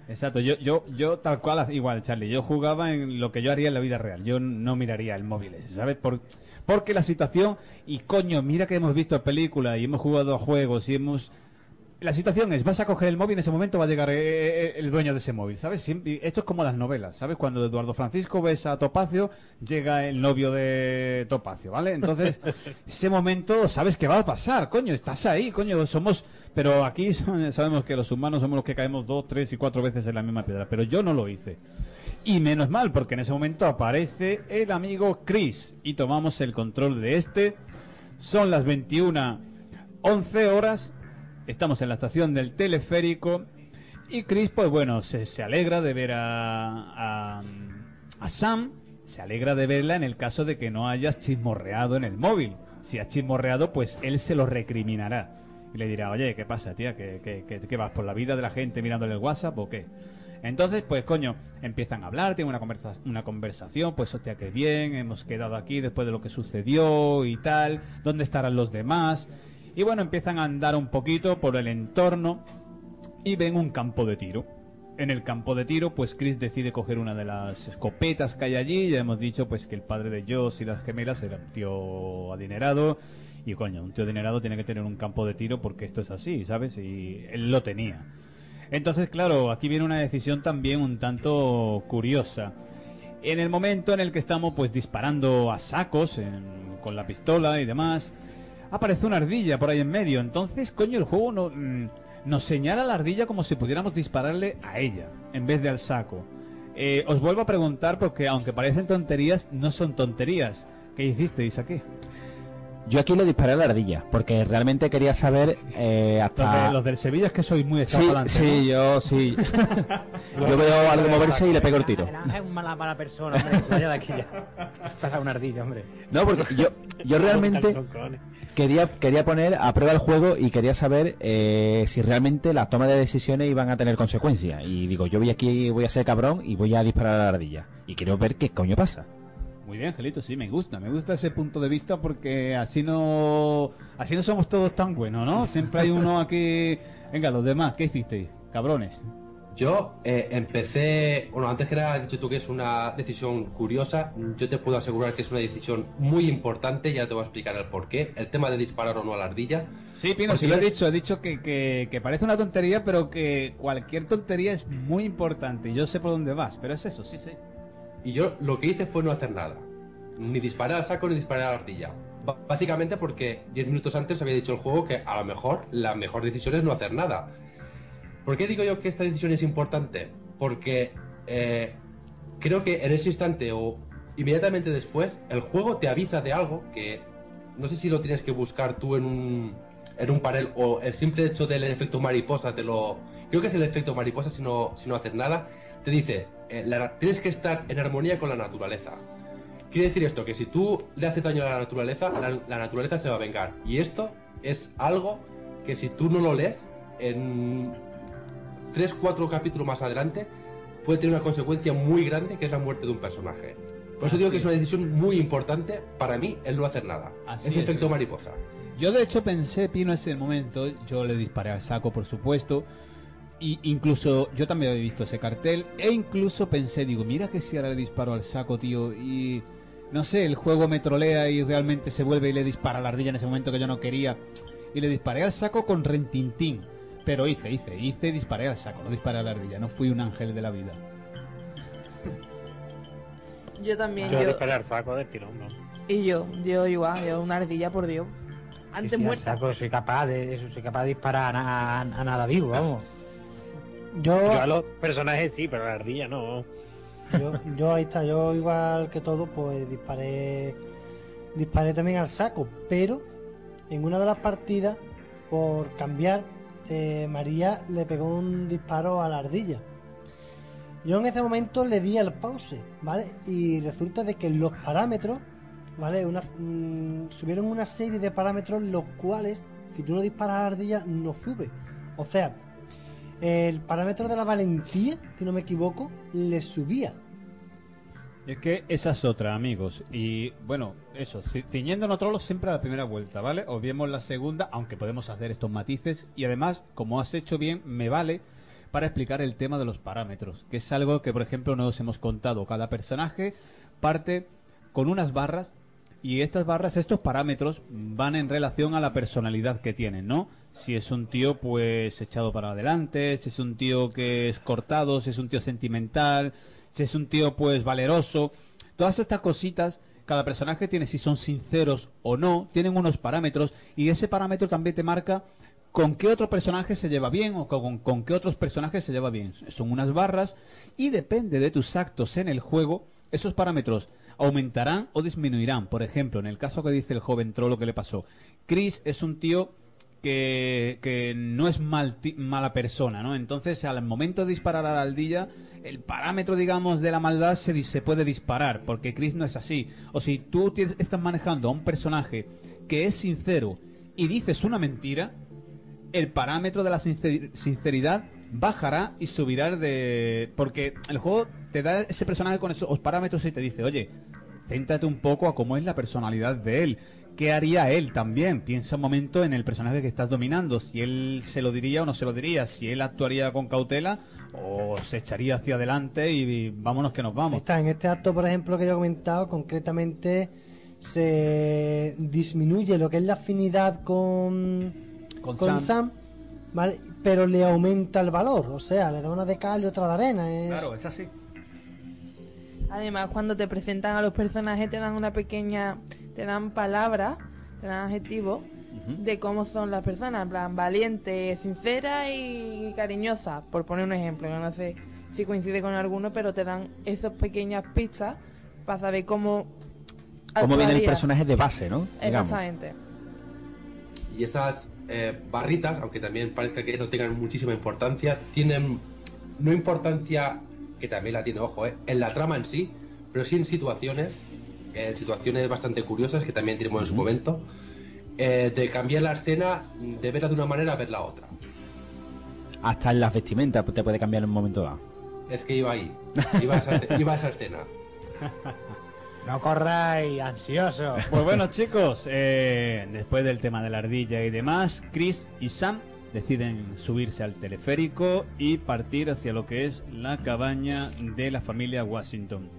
Exacto, yo, yo, yo tal cual, igual, Charlie, yo jugaba en lo que yo haría en la vida real, yo no miraría el móvil ese, ¿sabes? Por, porque la situación, y coño, mira que hemos visto películas y hemos jugado a juegos y hemos... La situación es, vas a coger el móvil, en ese momento va a llegar eh, eh, el dueño de ese móvil, ¿sabes? Siempre- esto es como las novelas, ¿sabes? Cuando Eduardo Francisco ves a Topacio, llega el novio de Topacio, ¿vale? Entonces, [laughs] ese momento, sabes que va a pasar, coño, estás ahí, coño, somos... Pero aquí [laughs] sabemos que los humanos somos los que caemos dos, tres y cuatro veces en la misma piedra, pero yo no lo hice. Y menos mal, porque en ese momento aparece el amigo Chris y tomamos el control de este. Son las 21, 11 horas. Estamos en la estación del teleférico. Y Chris, pues bueno, se, se alegra de ver a, Sam. Se alegra de verla en el caso de que no hayas chismorreado en el móvil. Si has chismorreado, pues él se lo recriminará. Y le dirá, oye, ¿qué pasa, tía? ¿Qué, qué, qué- qué vas por la vida de la gente mirándole el WhatsApp o qué? Entonces, pues coño, empiezan a hablar, tienen una, conversa una conversación, pues hostia, qué bien, hemos quedado aquí después de lo que sucedió y tal, ¿dónde estarán los demás? Y bueno, empiezan a andar un poquito por el entorno y ven un campo de tiro. En el campo de tiro, pues Chris decide coger una de las escopetas que hay allí. Ya hemos dicho pues que el padre de Joss y las gemelas era un tío adinerado. Y coño, un tío adinerado tiene que tener un campo de tiro porque esto es así, ¿sabes? Y él lo tenía. Entonces, claro, aquí viene una decisión también un tanto curiosa. En el momento en el que estamos pues disparando a sacos con la pistola y demás, aparece una ardilla por ahí en medio. Entonces, coño, el juego no, mm, nos señala la ardilla como si pudiéramos dispararle a ella en vez de al saco. Eh, os vuelvo a preguntar porque aunque parecen tonterías, no son tonterías. ¿Qué hicisteis aquí? Yo aquí le disparé a la ardilla, porque realmente quería saber eh, Los, hasta... de- los del Sevilla es que sois muy echados Sí, sí, ¿no? yo sí. [laughs] yo veo algo moverse y le pego el tiro. Es una mala, mala persona, hombre. Vaya de aquí ya. Pasa una ardilla, hombre. No, porque yo, yo realmente quería, quería poner a prueba el juego y quería saber eh, si realmente las tomas de decisiones iban a tener consecuencias. Y digo, yo voy aquí, voy a ser cabrón y voy a disparar a la ardilla. Y quiero ver qué coño pasa. Muy bien, Angelito, sí, me gusta, me gusta ese punto de vista porque así no, así no somos todos tan buenos, ¿no? Siempre hay uno aquí. Venga, los demás, ¿qué hicisteis? Cabrones. Yo eh, empecé, bueno, antes que nada has dicho tú que es una decisión curiosa, yo te puedo asegurar que es una decisión muy importante, ya te voy a explicar el por qué, el tema de disparar o no a la ardilla. Sí, Pino, Porque sí lo he dicho, he dicho que, que, que parece una tontería, pero que cualquier tontería es muy importante. Yo sé por dónde vas, pero es eso, sí, sí. Y yo lo que hice fue no hacer nada. Ni disparar al saco ni disparar a la ardilla. Básicamente porque 10 minutos antes había dicho el juego que a lo mejor la mejor decisión es no hacer nada. ¿Por qué digo yo que esta decisión es importante? Porque eh, creo que en ese instante o inmediatamente después el juego te avisa de algo que no sé si lo tienes que buscar tú en un, en un panel o el simple hecho del efecto mariposa te lo... Creo que es el efecto mariposa si no, si no haces nada. Te dice, eh, la- tienes que estar en armonía con la naturaleza. Quiere decir esto, que si tú le haces daño a la naturaleza, la, la naturaleza se va a vengar. Y esto es algo que si tú no lo lees, en 3, 4 capítulos más adelante, puede tener una consecuencia muy grande, que es la muerte de un personaje. Por eso Así digo que es una decisión muy importante para mí el no hacer nada. Así es, efecto mariposa. Yo de hecho pensé, Pino, ese momento, yo le disparé al saco, por supuesto, y incluso yo también había visto ese cartel, e incluso pensé, digo, mira que si ahora le disparo al saco, tío, y no sé, el juego me trolea y realmente se vuelve y le dispara a la ardilla en ese momento que yo no quería, y le disparé al saco con rentintín, pero hice, hice, hice, disparé al saco, no disparé a la ardilla, no fui un ángel de la vida. Yo también, Yo yo. disparé al saco del tirón, ¿no? Y yo, yo igual, yo una ardilla, por Dios. Antes Sí, sí, al muerta. saco, soy capaz de eso, soy capaz de disparar a, a- a nada vivo, vamos. Yo, Yo a los personajes sí, pero a la ardilla no. yo, yo ahí está, yo igual que todo, pues disparé, disparé también al saco, pero en una de las partidas, por cambiar, eh, María le pegó un disparo a la ardilla. Yo en ese momento le di al pause, ¿vale? Y resulta de que los parámetros, ¿vale? Una, mm, subieron una serie de parámetros los cuales, si tú no disparas a la ardilla, no sube. O sea, el parámetro de la valentía, si no me equivoco, le subía. Es que esa es otra, amigos. Y bueno, eso, ci- ciñéndonos trolos siempre a la primera vuelta, ¿vale? Obviemos la segunda, aunque podemos hacer estos matices. Y además, como has hecho bien, me vale para explicar el tema de los parámetros, que es algo que, por ejemplo, no os hemos contado. Cada personaje parte con unas barras y estas barras, estos parámetros van en relación a la personalidad que tienen, ¿no? Si es un tío pues echado para adelante, si es un tío que es cortado, si es un tío sentimental, si es un tío pues valeroso, todas estas cositas cada personaje tiene si son sinceros o no, tienen unos parámetros y ese parámetro también te marca con qué otro personaje se lleva bien o con, con qué otros personajes se lleva bien. Son unas barras y depende de tus actos en el juego, esos parámetros aumentarán o disminuirán. Por ejemplo, en el caso que dice el joven trolo que le pasó, Chris es un tío que, que no es mal mala persona, ¿no? Entonces, al momento de disparar a la aldilla, el parámetro, digamos, de la maldad se, se puede disparar, porque Chris no es así. O si tú estás manejando a un personaje que es sincero y dices una mentira, el parámetro de la sincer- sinceridad bajará y subirá de... Porque el juego te da ese personaje con esos parámetros y te dice, oye, céntrate un poco a cómo es la personalidad de él. ¿Qué haría él también? Piensa un momento en el personaje que estás dominando, si él se lo diría o no se lo diría, si él actuaría con cautela o se echaría hacia adelante y vámonos que nos vamos. Está en este acto, por ejemplo, que yo he comentado, concretamente se disminuye lo que es la afinidad con, Con con Sam. Sam, ¿vale? pero le aumenta el valor, o sea, le da una de cal y otra de arena. es- Claro, es así. Además, cuando te presentan a los personajes te dan una pequeña, te dan palabras, te dan adjetivos de cómo son las personas, en plan valiente, sincera y cariñosa, por poner un ejemplo, no sé si coincide con alguno, pero te dan esas pequeñas pistas para saber cómo Cómo viene el personaje de base, ¿no? Digamos. Exactamente. Y esas eh, barritas, aunque también parezca que no tengan muchísima importancia, tienen no importancia, que también la tiene, ojo, eh, en la trama en sí, pero sí en situaciones, en situaciones bastante curiosas que también tenemos en su momento, eh, de cambiar la escena, de verla de una manera a verla otra. Hasta en las vestimentas te puede cambiar en un momento dado. Es que iba ahí, iba a esa, iba a esa escena. [laughs] No corráis, ansioso. Pues bueno, chicos, eh, después del tema de la ardilla y demás, Chris y Sam deciden subirse al teleférico y partir hacia lo que es la cabaña de la familia Washington.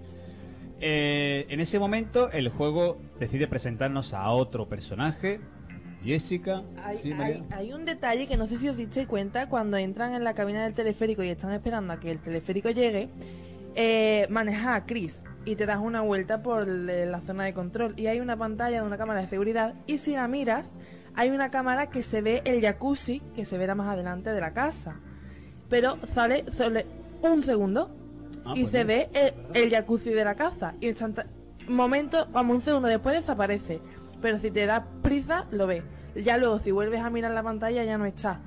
Eh, en ese momento, el juego decide presentarnos a otro personaje, Jessica. Hay, Sí, hay- hay un detalle que no sé si os disteis cuenta cuando entran en la cabina del teleférico y están esperando a que el teleférico llegue. Eh, maneja a Chris y te das una vuelta por la zona de control y hay una pantalla de una cámara de seguridad y si la miras hay una cámara que se ve el jacuzzi que se verá más adelante de la casa pero sale solo un segundo Ah, y pues se ve el, el jacuzzi de la casa. Y instantá- momento como un segundo después desaparece. Pero si te das prisa lo ves. Ya luego si vuelves a mirar la pantalla ya no está.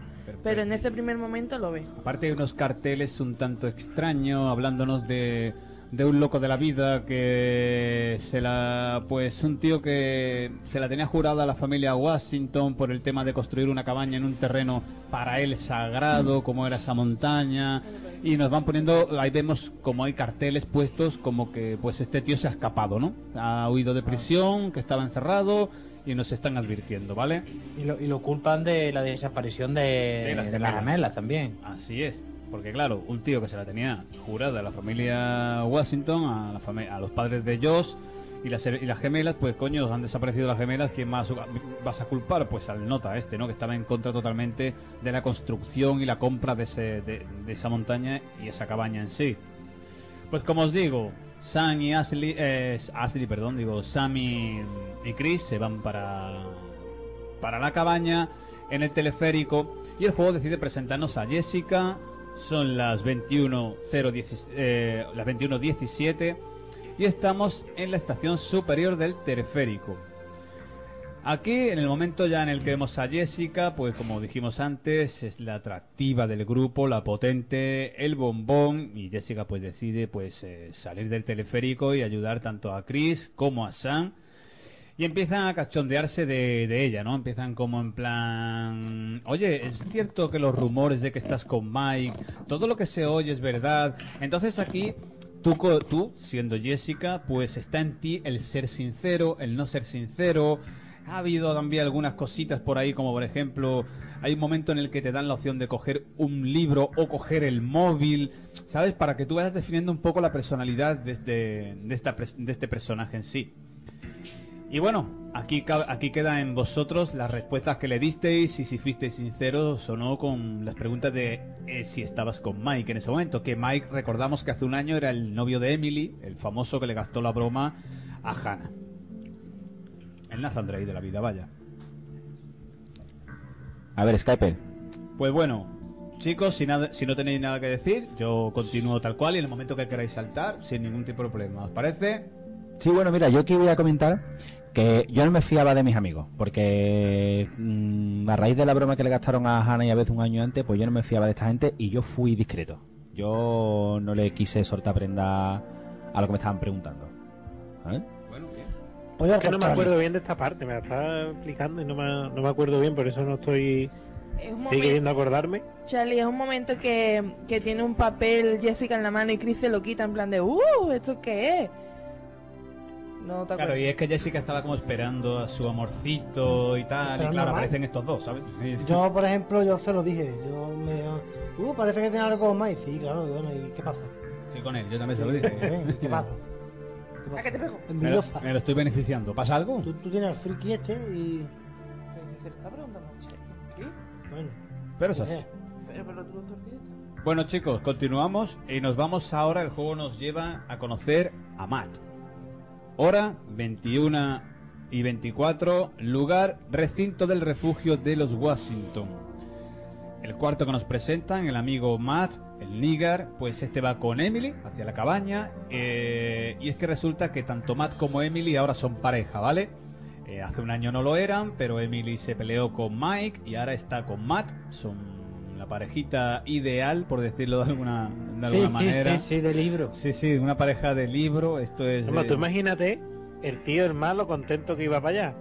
Pero en ese primer momento lo ves. Aparte hay unos carteles un tanto extraños hablándonos de, de un loco de la vida que se la pues un tío que se la tenía jurada a la familia Washington por el tema de construir una cabaña en un terreno para él sagrado como era esa montaña. Y nos van poniendo ahí vemos como hay carteles puestos como que pues este tío se ha escapado no ha huido de prisión que estaba encerrado y nos están advirtiendo vale Y lo, y lo culpan de la desaparición de, De las de las gemelas. gemelas también. Así es, porque claro, un tío que se la tenía jurada a la familia Washington, a, la fami- a los padres de Josh y las, gemelas, pues coño, han desaparecido las gemelas, ¿quién más vas a culpar? Pues al nota este, ¿no? Que estaba en contra totalmente de la construcción y la compra de, ese, de, esa montaña y esa cabaña en sí. Pues como os digo, Sam y Ashley, eh, Ashley, perdón, digo, Sam y Chris se van para, para la cabaña en el teleférico y el juego decide presentarnos a Jessica. Son las 21.017 eh, las 21.17 y estamos en la estación superior del teleférico. Aquí, en el momento ya en el que vemos a Jessica, pues como dijimos antes, es la atractiva del grupo, la potente, el bombón, y Jessica pues decide pues eh, salir del teleférico y ayudar tanto a Chris como a Sam. Y empiezan a cachondearse de, ella, ¿no? Empiezan como en plan... Oye, ¿es cierto que los rumores de que estás con Mike, todo lo que se oye es verdad? Entonces aquí Tú, tú, siendo Jessica, pues está en ti el ser sincero, el no ser sincero. Ha habido también algunas cositas por ahí, como por ejemplo, hay un momento en el que te dan la opción de coger un libro o coger el móvil, ¿sabes? Para que tú vayas definiendo un poco la personalidad de este, de este personaje en sí. Y bueno, aquí, aquí queda en vosotros las respuestas que le disteis y si fuisteis sinceros o no con las preguntas de eh, si estabas con Mike en ese momento. Que Mike, recordamos que hace un año era el novio de Emily, el famoso que le gastó la broma a Hannah. El Nathan Drake de la vida, vaya. A ver, Skyper. Pues bueno, chicos, si, nada, si no tenéis nada que decir, yo continúo tal cual y en el momento que queráis saltar, sin ningún tipo de problema. ¿Os parece? Sí, bueno, mira, yo aquí voy a comentar que yo no me fiaba de mis amigos, porque mm, a raíz de la broma que le gastaron a Hannah y a veces un año antes, pues yo no me fiaba de esta gente y yo fui discreto. Yo no le quise soltar prenda a lo que me estaban preguntando. ¿sabes? Pollo Es que no me acuerdo bien de esta parte, me la está explicando y no me, no me acuerdo bien, por eso no estoy Es un estoy momento, queriendo acordarme. Charlie, es un momento que, que tiene un papel Jessica en la mano y Chris se lo quita en plan de, ¡uh! ¿Esto qué es? No te Claro, y es que Jessica estaba como esperando a su amorcito y tal, y claro, aparecen estos dos, ¿sabes? Yo, por ejemplo, yo se lo dije. Yo me. Uh, parece que tiene algo con Mike. Sí, claro, y bueno, ¿y qué pasa? Estoy con él, yo también se lo dije. Bien, ¿Qué [laughs] pasa? ¿A qué te pego? Me lo, Envidiosa. me lo estoy beneficiando. ¿Pasa algo? Tú, tú tienes al friki este y. Pero si se lo está preguntando. ¿Qué? Bueno. Pero sea. Pero, pero tú lo. Bueno chicos, continuamos y nos vamos ahora, el juego nos lleva a conocer a Matt. Hora 21 y 24, lugar recinto del refugio de los Washington. El cuarto que nos presentan, el amigo Matt, el Nigar, pues este va con Emily hacia la cabaña eh, y es que resulta que tanto Matt como Emily ahora son pareja, ¿vale? Eh, hace un año no lo eran, pero Emily se peleó con Mike y ahora está con Matt. Son la parejita ideal, por decirlo de alguna, de Sí, alguna sí, manera. sí, sí, de libro. Sí, sí, una pareja de libro. Esto es. Hombre, de- tú imagínate el tío, el malo, contento que iba para allá.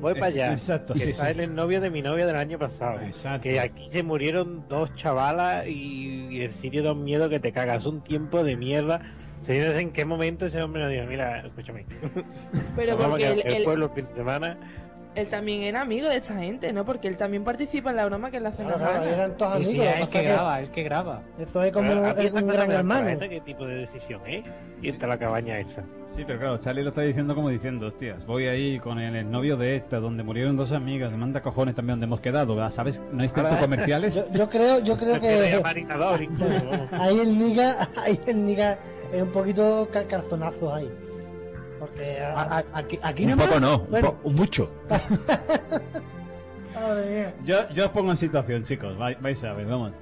Voy para allá. exacto, que sí, está sí. el novio de mi novia del año pasado. Exacto. Que aquí se murieron dos chavalas y, y el sitio da un miedo que te cagas. Un tiempo de mierda. Se no sé en qué momento ese hombre nos dijo, mira, escúchame. Pero porque el él- pueblo el fin de semana. Él también era amigo de esta gente, ¿no? Porque él también participa en la broma que le hacen Claro, a claro, eran todos Sí, amigos. sí, es que el que es que graba, el que graba. Eso es como es un gran hermano. cabeza, ¿Qué tipo de decisión, eh? Irte a la cabaña esa. Sí, pero claro, Charlie lo está diciendo como diciendo, hostias, voy ahí con el novio de esta, donde murieron dos amigas, me manda cojones también donde hemos quedado, ¿verdad? ¿sabes? ¿No hay centros Ahora, comerciales? Yo, yo creo, yo [laughs] creo que [laughs] ahí el niga, [laughs] ahí el niga es un poquito cal- calzonazos ahí. Porque A- a- aquí, aquí Un nomás. poco no, un po- mucho. [laughs] Madre mía. Yo, yo os pongo en situación, chicos, vais, vais a ver, vamos.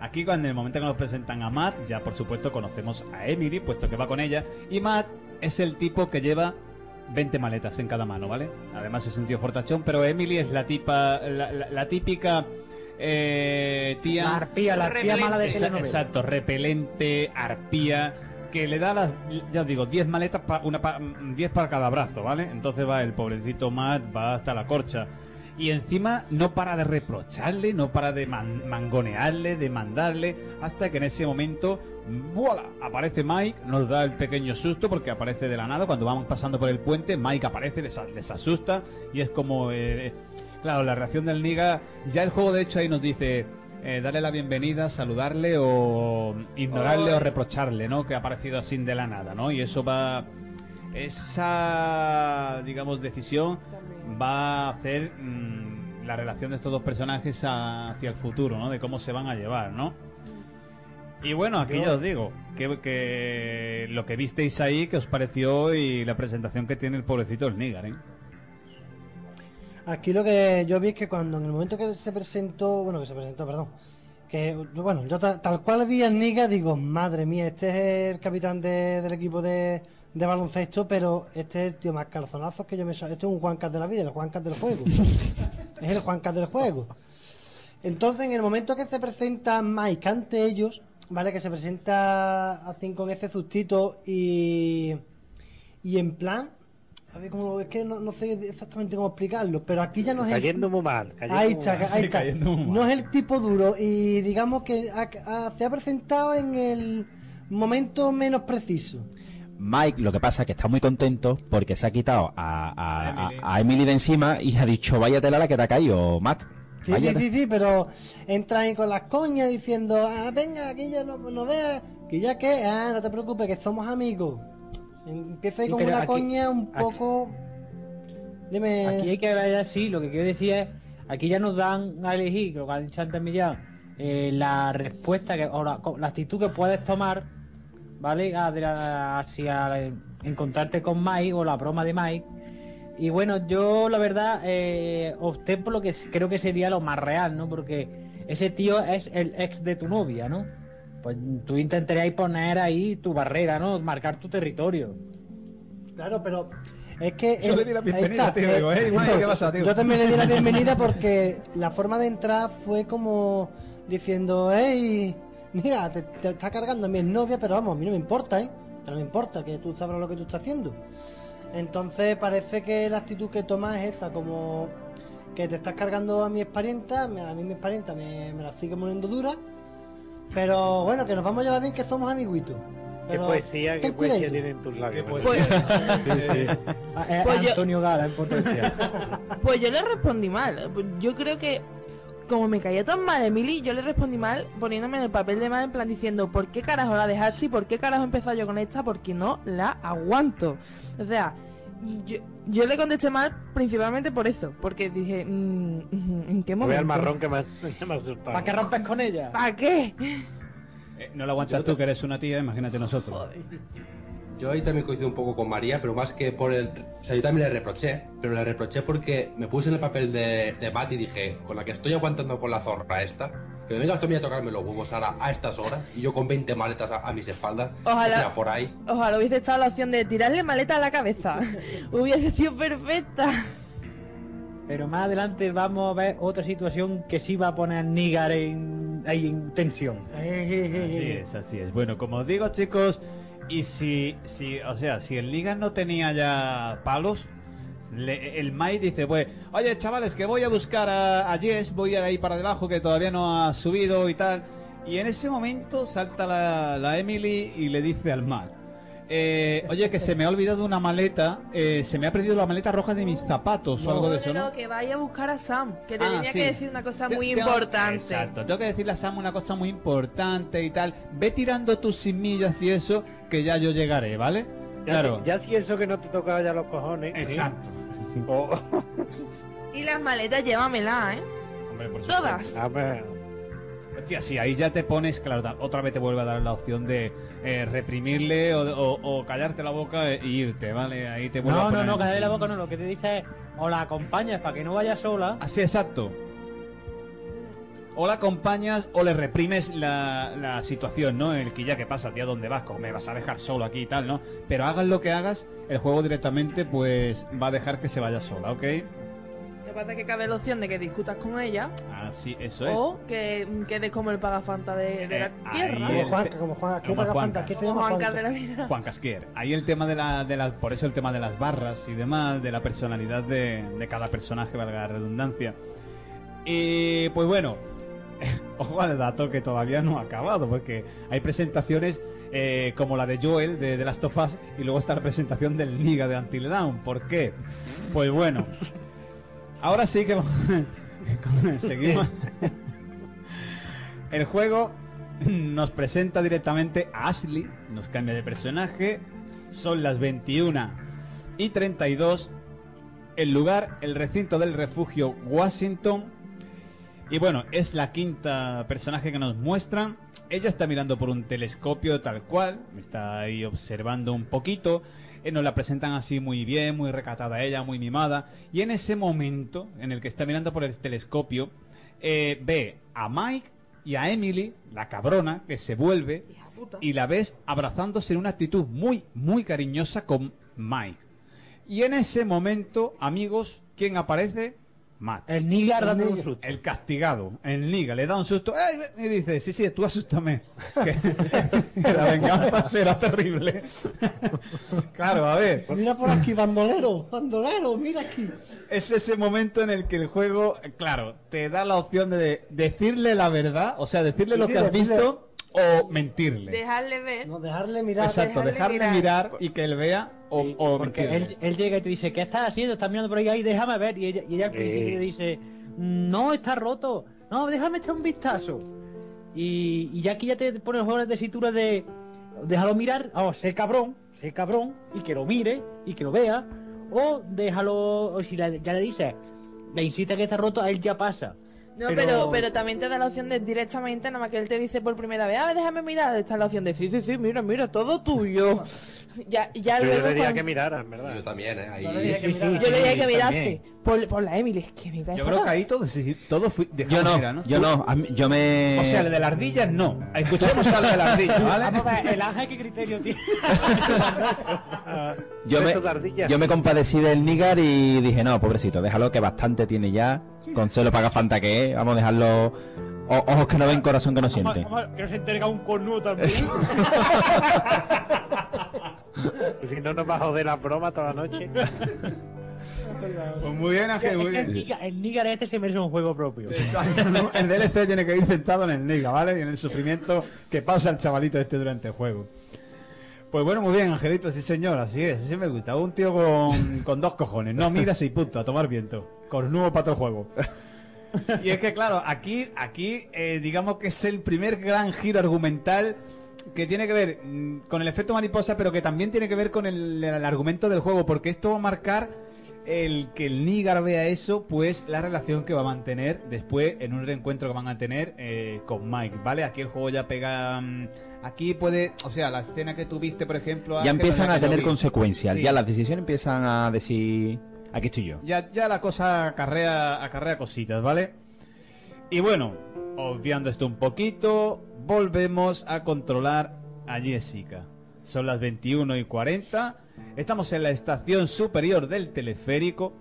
Aquí cuando en el momento que nos presentan a Matt, ya por supuesto conocemos a Emily, puesto que va con ella, y Matt es el tipo que lleva 20 maletas en cada mano, ¿vale? Además es un tío fortachón, pero Emily es la tipa, la, la- la típica eh, tía... La arpía, la arpía mala de telenovela. Exacto, repelente, arpía, que le da las, ya os digo, 10 maletas, pa- una pa- 10 para cada brazo, ¿vale? Entonces va el pobrecito Matt, va hasta la corcha. Y encima no para de reprocharle, no para de man- mangonearle, de mandarle, hasta que en ese momento, ¡vuela! Aparece Mike, nos da el pequeño susto porque aparece de la nada. Cuando vamos pasando por el puente, Mike aparece, les, les asusta y es como, eh, claro, la reacción del Niga. Ya el juego, de hecho, ahí nos dice, eh, darle la bienvenida, saludarle o ignorarle o reprocharle, ¿no? Que ha aparecido así de la nada, ¿no? Y eso va. Esa, digamos, decisión va a hacer mm, la relación de estos dos personajes a- hacia el futuro, ¿no? De cómo se van a llevar, ¿no? Y bueno, aquí Yo- ya os digo, que, que lo que visteis ahí, que os pareció y la presentación que tiene el pobrecito el Nígar, ¿eh? Aquí lo que yo vi es que cuando en el momento que se presentó, bueno, que se presentó, perdón, que bueno, yo ta- tal cual vi al Niga, digo, madre mía, este es el capitán de- del equipo de, de baloncesto, pero este es el tío más calzonazos que yo me Este es un Juancas de la vida, el Juancas del juego. [laughs] es el Juancas del juego. Entonces, en el momento que se presenta Mike ante ellos, ¿vale? Que se presenta así con ese sustito y. Y en plan. A ver, cómo, es que no, no sé exactamente cómo explicarlo, pero aquí ya no es. el- Cayendo muy mal. cayendo Ahí está, mal. ahí está. No es el tipo duro y digamos que ha- ha- se ha presentado en el momento menos preciso. Mike lo que pasa es que está muy contento porque se ha quitado a, a- a- a Emily de encima y ha dicho, vaya tela la que te ha caído, Matt. Sí, Vaya sí, sí, sí, pero entra ahí con las coñas diciendo, ah, venga, que ya no, no veas, que ya que, ah, no te preocupes, que somos amigos. Empieza ahí Sí, con pero una aquí- coña un poco... Dime... Aquí hay que ver así, lo que quiero decir es, aquí ya nos dan a elegir, lo que ha dicho antes Millán, eh, la respuesta que, o la, la actitud que puedes tomar, ¿vale? Hacia encontrarte con Mike o la broma de Mike. Y bueno, yo la verdad eh, opté por lo que creo que sería lo más real, ¿no? Porque ese tío es el ex de tu novia, ¿no? Pues tú intentarías poner ahí tu barrera, ¿no? Marcar tu territorio. Claro, pero es que... Yo le di la bienvenida, está, tío, eh, digo, "Hey, Mike, ¿qué pasa, tío?" Yo también le di la bienvenida porque la forma de entrar fue como diciendo, hey, mira, te, te está cargando mi novia, pero vamos, a mí no me importa, ¿eh? Que no me importa, que tú sabrás lo que tú estás haciendo. Entonces parece que la actitud que tomas es esa, como que te estás cargando a mi exparienta, me- a mí mi exparienta me, me la sigue poniendo dura, pero bueno, que nos vamos a llevar bien, que somos amiguitos. Qué Pero poesía, qué poesía tienen tus labios. Pues- Sí, sí. Eh, Pues yo- Antonio Gala en potencia. [laughs] Pues yo le respondí mal. Yo creo que, como me caía tan mal Emily, yo le respondí mal poniéndome en el papel de mal, en plan diciendo, ¿por qué carajo la dejaste y por qué carajo he empezado yo con esta? Porque no la aguanto. O sea, yo, yo le contesté mal principalmente por eso, porque dije, mm, ¿en qué Voy momento? al marrón que me, [laughs] que me ha asustado. ¿Para qué rompes con ella? ¿Para qué? Eh, no lo aguantas tú, que eres una tía, imagínate nosotros. Yo ahí también coincido un poco con María, pero más que por el... O sea, yo también le reproché, pero le reproché porque me puse en el papel de, de Matt y dije, con la que estoy aguantando con la zorra esta, que me vengas tú a mí a tocarme los huevos ahora a estas horas, y yo con 20 maletas a, a mis espaldas, Ojalá. o sea, por ahí. Ojalá hubiese estado la opción de tirarle maleta a la cabeza. [laughs] hubiese sido perfecta. Pero más adelante vamos a ver otra situación que sí va a poner a Nigar en, ahí en tensión. Así es, así es. Bueno, como os digo, chicos, y si, si, o sea, si el Liga no tenía ya palos, le- el Mai dice, pues, oye, chavales, que voy a buscar a, a Jess, voy a ir ahí para debajo, que todavía no ha subido y tal. Y en ese momento salta la, la Emily y le dice al Matt, eh, oye, que se me ha olvidado una maleta, eh, se me ha perdido la maleta roja de mis zapatos o algo de eso, ¿no? no, que vaya a buscar a Sam, que Ah, tenía sí. que decir una cosa muy Tengo- importante. Exacto, tengo que decirle a Sam una cosa muy importante y tal. Ve tirando tus semillas y eso, que ya yo llegaré, ¿vale? Ya claro. si, ya si eso que no te tocaba ya los cojones. ¿eh? Exacto. O- [laughs] Y las maletas, llévamela, ¿eh? Hombre, por Todas. A ver, Hostia, sí, ahí ya te pones, claro, otra vez te vuelve a dar la opción de eh, reprimirle o, o- o callarte la boca e irte, ¿vale? Ahí te vuelve a No, no, poner no, en- callarle la boca no, lo que te dice es o la acompañas para que no vaya sola. Así, exacto. O la acompañas o le reprimes la, la situación, ¿no? El que ya que pasa, tía, ¿dónde vas? ¿Cómo me vas a dejar solo aquí y tal, ¿no? Pero hagas lo que hagas, el juego directamente pues va a dejar que se vaya sola, ¿ok? Lo que pasa es que cabe la opción de que discutas con ella Así, eso es. o que quedes como el pagafanta de, de la Eh, tierra. Como Juanca, como Juanca, ¿qué Como paga Juancas. Fanta? ¿Qué llama Juanca? de la vida. Juan Casquier. Ahí el tema de la, de la, por eso el tema de las barras y demás, de la personalidad de, de cada personaje, valga la redundancia. Y pues bueno, [laughs] ojo al dato que todavía no ha acabado, porque hay presentaciones eh, como la de Joel de The Last of Us y luego está la presentación del Liga de Until Dawn. ¿Por qué? Pues bueno, ahora sí que [laughs] seguimos. El juego nos presenta directamente a Ashley, nos cambia de personaje, son las 21 y 32, el lugar, el recinto del refugio Washington, Y bueno, es la quinta personaje que nos muestran. Ella está mirando por un telescopio tal cual, está ahí observando un poquito. Eh, nos la presentan así muy bien, muy recatada ella, muy mimada. Y en ese momento en el que está mirando por el telescopio, eh, ve a Mike y a Emily, la cabrona, que se vuelve y la ves abrazándose en una actitud muy, muy cariñosa con Mike. Y en ese momento, amigos, ¿quién aparece? Matt. El Nigar El dando un susto. El castigado. El Niga le da un susto. Y dice, sí, sí, tú asústame. Que, que [laughs] la venganza será terrible. claro, a ver. Mira por aquí, bandolero, bandolero, mira aquí. Es ese momento en el que el juego, claro, te da la opción de decirle la verdad, o sea, decirle lo que has visto o mentirle. Dejarle ver. No, dejarle mirar. Exacto, dejarle mirar. y que él vea o, o Porque mentirle. él, él llega y te dice, ¿qué estás haciendo? Estás mirando por ahí, ahí déjame ver. Y ella, y ella al Sí. principio dice, no, está roto. No, déjame echar un vistazo. Y, y ya aquí ya te pone el juego de tesitura de, déjalo mirar, oh, sé cabrón, sé cabrón, y que lo mire, y que lo vea. O déjalo, o si le- ya le dices, le insiste que está roto, a él ya pasa. No, pero... pero, también te da la opción de directamente, nada más que él te dice por primera vez, ah, déjame mirar, está la opción de sí, sí, sí, mira, mira, todo tuyo. [laughs] ya, ya Yo luego. diría cuando- que miraran, ¿verdad? Yo también, ¿eh? Ahí... Yo le dije que mirase por, por la Emily, es que me cae Yo creo que ahí todo, sí, todo fui, dejamos Yo no, mirar, ¿no? yo no, mí- yo me... O sea, el de la ardilla no. Escuchemos al de la ardilla, [laughs] ¿vale? Vamos a ver, el ángel qué criterio tiene. [laughs] Yo me, yo me compadecí del Nigar y dije, no, pobrecito, déjalo que bastante tiene ya. Con celo paga fanta que es. Vamos a dejarlo. o- ojos que no ven, corazón que no siente. Que no se entrega un cornudo también. [laughs] si no nos va a joder la broma toda la noche. Pues muy bien, Ángel, muy Es que el bien. Nigar- el Nigar este se merece un juego propio. ¿no? [laughs] El DLC tiene que ir sentado en el Niga, ¿vale? Y en el sufrimiento que pasa el chavalito este durante el juego. Pues bueno, muy bien, Angelito, sí señor, así es, así me gusta. Un tío con, con dos cojones, no miras y punto, a tomar viento. Cornudo para todo juego. Y es que claro, aquí, aquí eh, digamos que es el primer gran giro argumental que tiene que ver mm, con el efecto mariposa, pero que también tiene que ver con el, el argumento del juego, porque esto va a marcar el que el Nigar vea eso, pues la relación que va a mantener después en un reencuentro que van a tener eh, con Mike, ¿vale? Aquí el juego ya pega... mm, aquí puede... O sea, la escena que tuviste, por ejemplo... Ya empiezan a tener consecuencias. Sí. Ya las decisiones empiezan a decir. Aquí estoy yo. Ya, ya la cosa acarrea, acarrea cositas, ¿vale? Y bueno, obviando esto un poquito, volvemos a controlar a Jessica. Son las 21 y 40. Estamos en la estación superior del teleférico,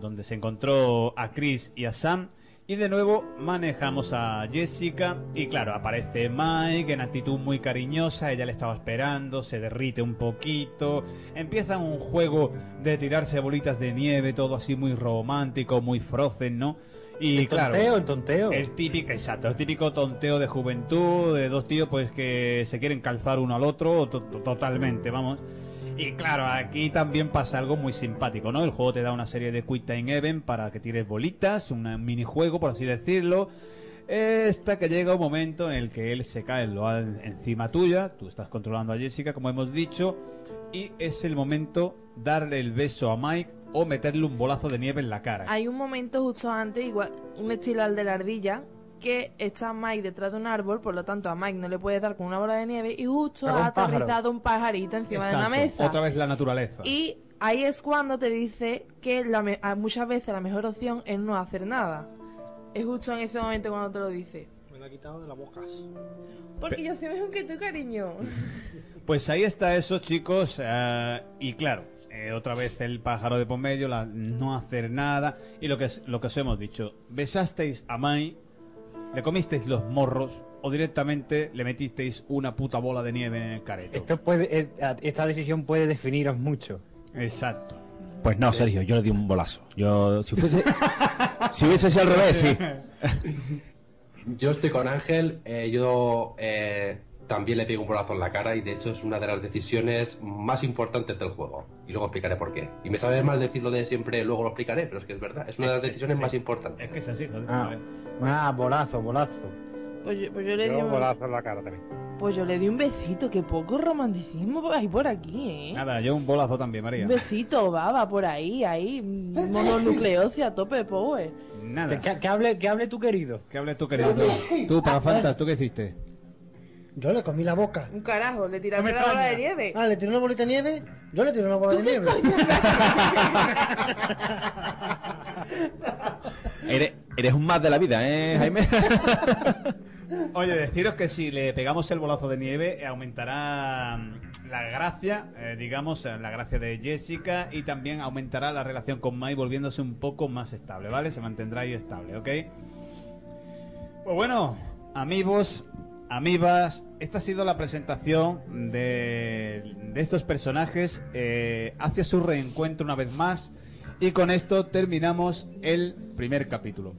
donde se encontró a Chris y a Sam. Y de nuevo manejamos a Jessica y claro, aparece Mike en actitud muy cariñosa, ella le estaba esperando, se derrite un poquito, empieza un juego de tirarse bolitas de nieve, todo así muy romántico, muy frozen, ¿no? Y El claro, tonteo, el tonteo. el típico, exacto, el típico tonteo de juventud, de dos tíos pues que se quieren calzar uno al otro, to- to- totalmente, vamos. Y claro, aquí también pasa algo muy simpático, ¿no? El juego te da una serie de Quick Time Event para que tires bolitas, un minijuego, por así decirlo. Hasta que llega un momento en el que él se cae lo encima tuya, tú estás controlando a Jessica, como hemos dicho, y es el momento darle el beso a Mike o meterle un bolazo de nieve en la cara. Hay un momento justo antes, igual, un estilo al de la ardilla, que está Mike detrás de un árbol, por lo tanto a Mike no le puede dar con una bola de nieve y justo Pero un ha pájaro. aterrizado un pajarito encima de una mesa. Otra vez la naturaleza. Y ahí es cuando te dice que la me- muchas veces la mejor opción es no hacer nada. Es justo en ese momento cuando te lo dice. Me lo ha quitado de la boca. Porque yo soy mejor que tú, cariño. [laughs] Pues ahí está eso, chicos. eh, y claro, eh, otra vez el pájaro de por medio, la, no hacer nada. Y lo que, es, lo que os hemos dicho, besasteis a Mai, le comisteis los morros o directamente le metisteis una puta bola de nieve en el careto. Esto puede, eh, esta decisión puede definiros mucho. Exacto. Pues no, Sergio, yo le di un bolazo. Yo, si fuese. [laughs] si hubiese sido al revés, sí. [laughs] Yo estoy con Ángel, eh, yo eh, también le pego un bolazo en la cara y de hecho es una de las decisiones más importantes del juego. Y luego explicaré por qué. Y me sabe mal decirlo de siempre, luego lo explicaré, pero es que es verdad, es una de las decisiones más importantes. Es que es así, joder, Ah, ah bolazo, bolazo. Pues yo, pues yo le di un, bolazo en la cara también. pues yo le di un besito, que poco romanticismo hay por aquí, ¿eh? Nada, yo un bolazo también, María. Un besito, baba, por ahí, ahí. Mononucleosis a tope de power. Nada. Que, que hable, que hable tu querido. Que hable tu querido. Tú, Pagafanta, ¿tú qué hiciste? Yo le comí la boca. Un carajo, le tiraste la bola de nieve. Ah, le tiró una bolita de nieve. Yo le tiré una bola de nieve. Eres, eres un más de la vida, ¿eh, Jaime? [laughs] Oye, deciros que si le pegamos el bolazo de nieve, eh, aumentará mm, la gracia, eh, digamos, eh, la gracia de Jessica y también aumentará la relación con Mai volviéndose un poco más estable, ¿vale? Se mantendrá ahí estable, ¿ok? Pues bueno, amigos, amibas, esta ha sido la presentación de, estos personajes eh, hacia su reencuentro una vez más y con esto terminamos el primer capítulo.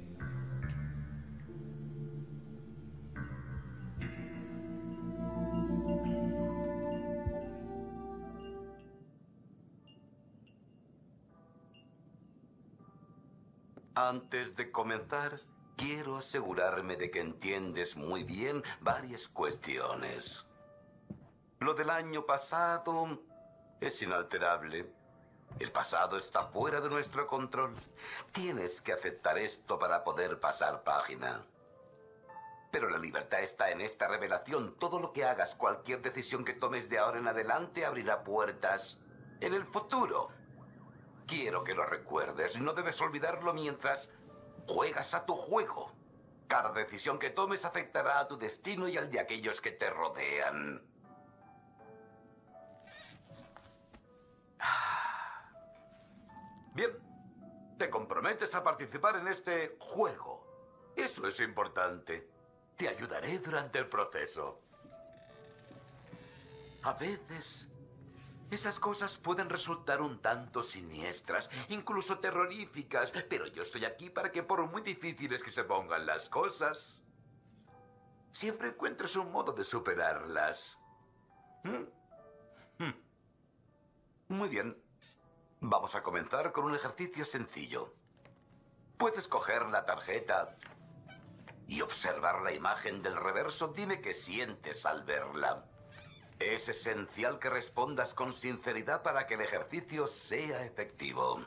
Antes de comenzar, quiero asegurarme de que entiendes muy bien varias cuestiones. Lo del año pasado es inalterable. El pasado está fuera de nuestro control. Tienes que aceptar esto para poder pasar página. Pero la libertad está en esta revelación. Todo lo que hagas, cualquier decisión que tomes de ahora en adelante abrirá puertas en el futuro. Quiero que lo recuerdes. No debes olvidarlo mientras juegas a tu juego. Cada decisión que tomes afectará a tu destino y al de aquellos que te rodean. Bien, te comprometes a participar en este juego. Eso es importante. Te ayudaré durante el proceso. A veces, esas cosas pueden resultar un tanto siniestras, incluso terroríficas, pero yo estoy aquí para que por muy difíciles que se pongan las cosas, siempre encuentres un modo de superarlas. ¿Mm? Hmm. Muy bien. Vamos a comenzar con un ejercicio sencillo. Puedes coger la tarjeta y observar la imagen del reverso. Dime qué sientes al verla. Es esencial que respondas con sinceridad para que el ejercicio sea efectivo.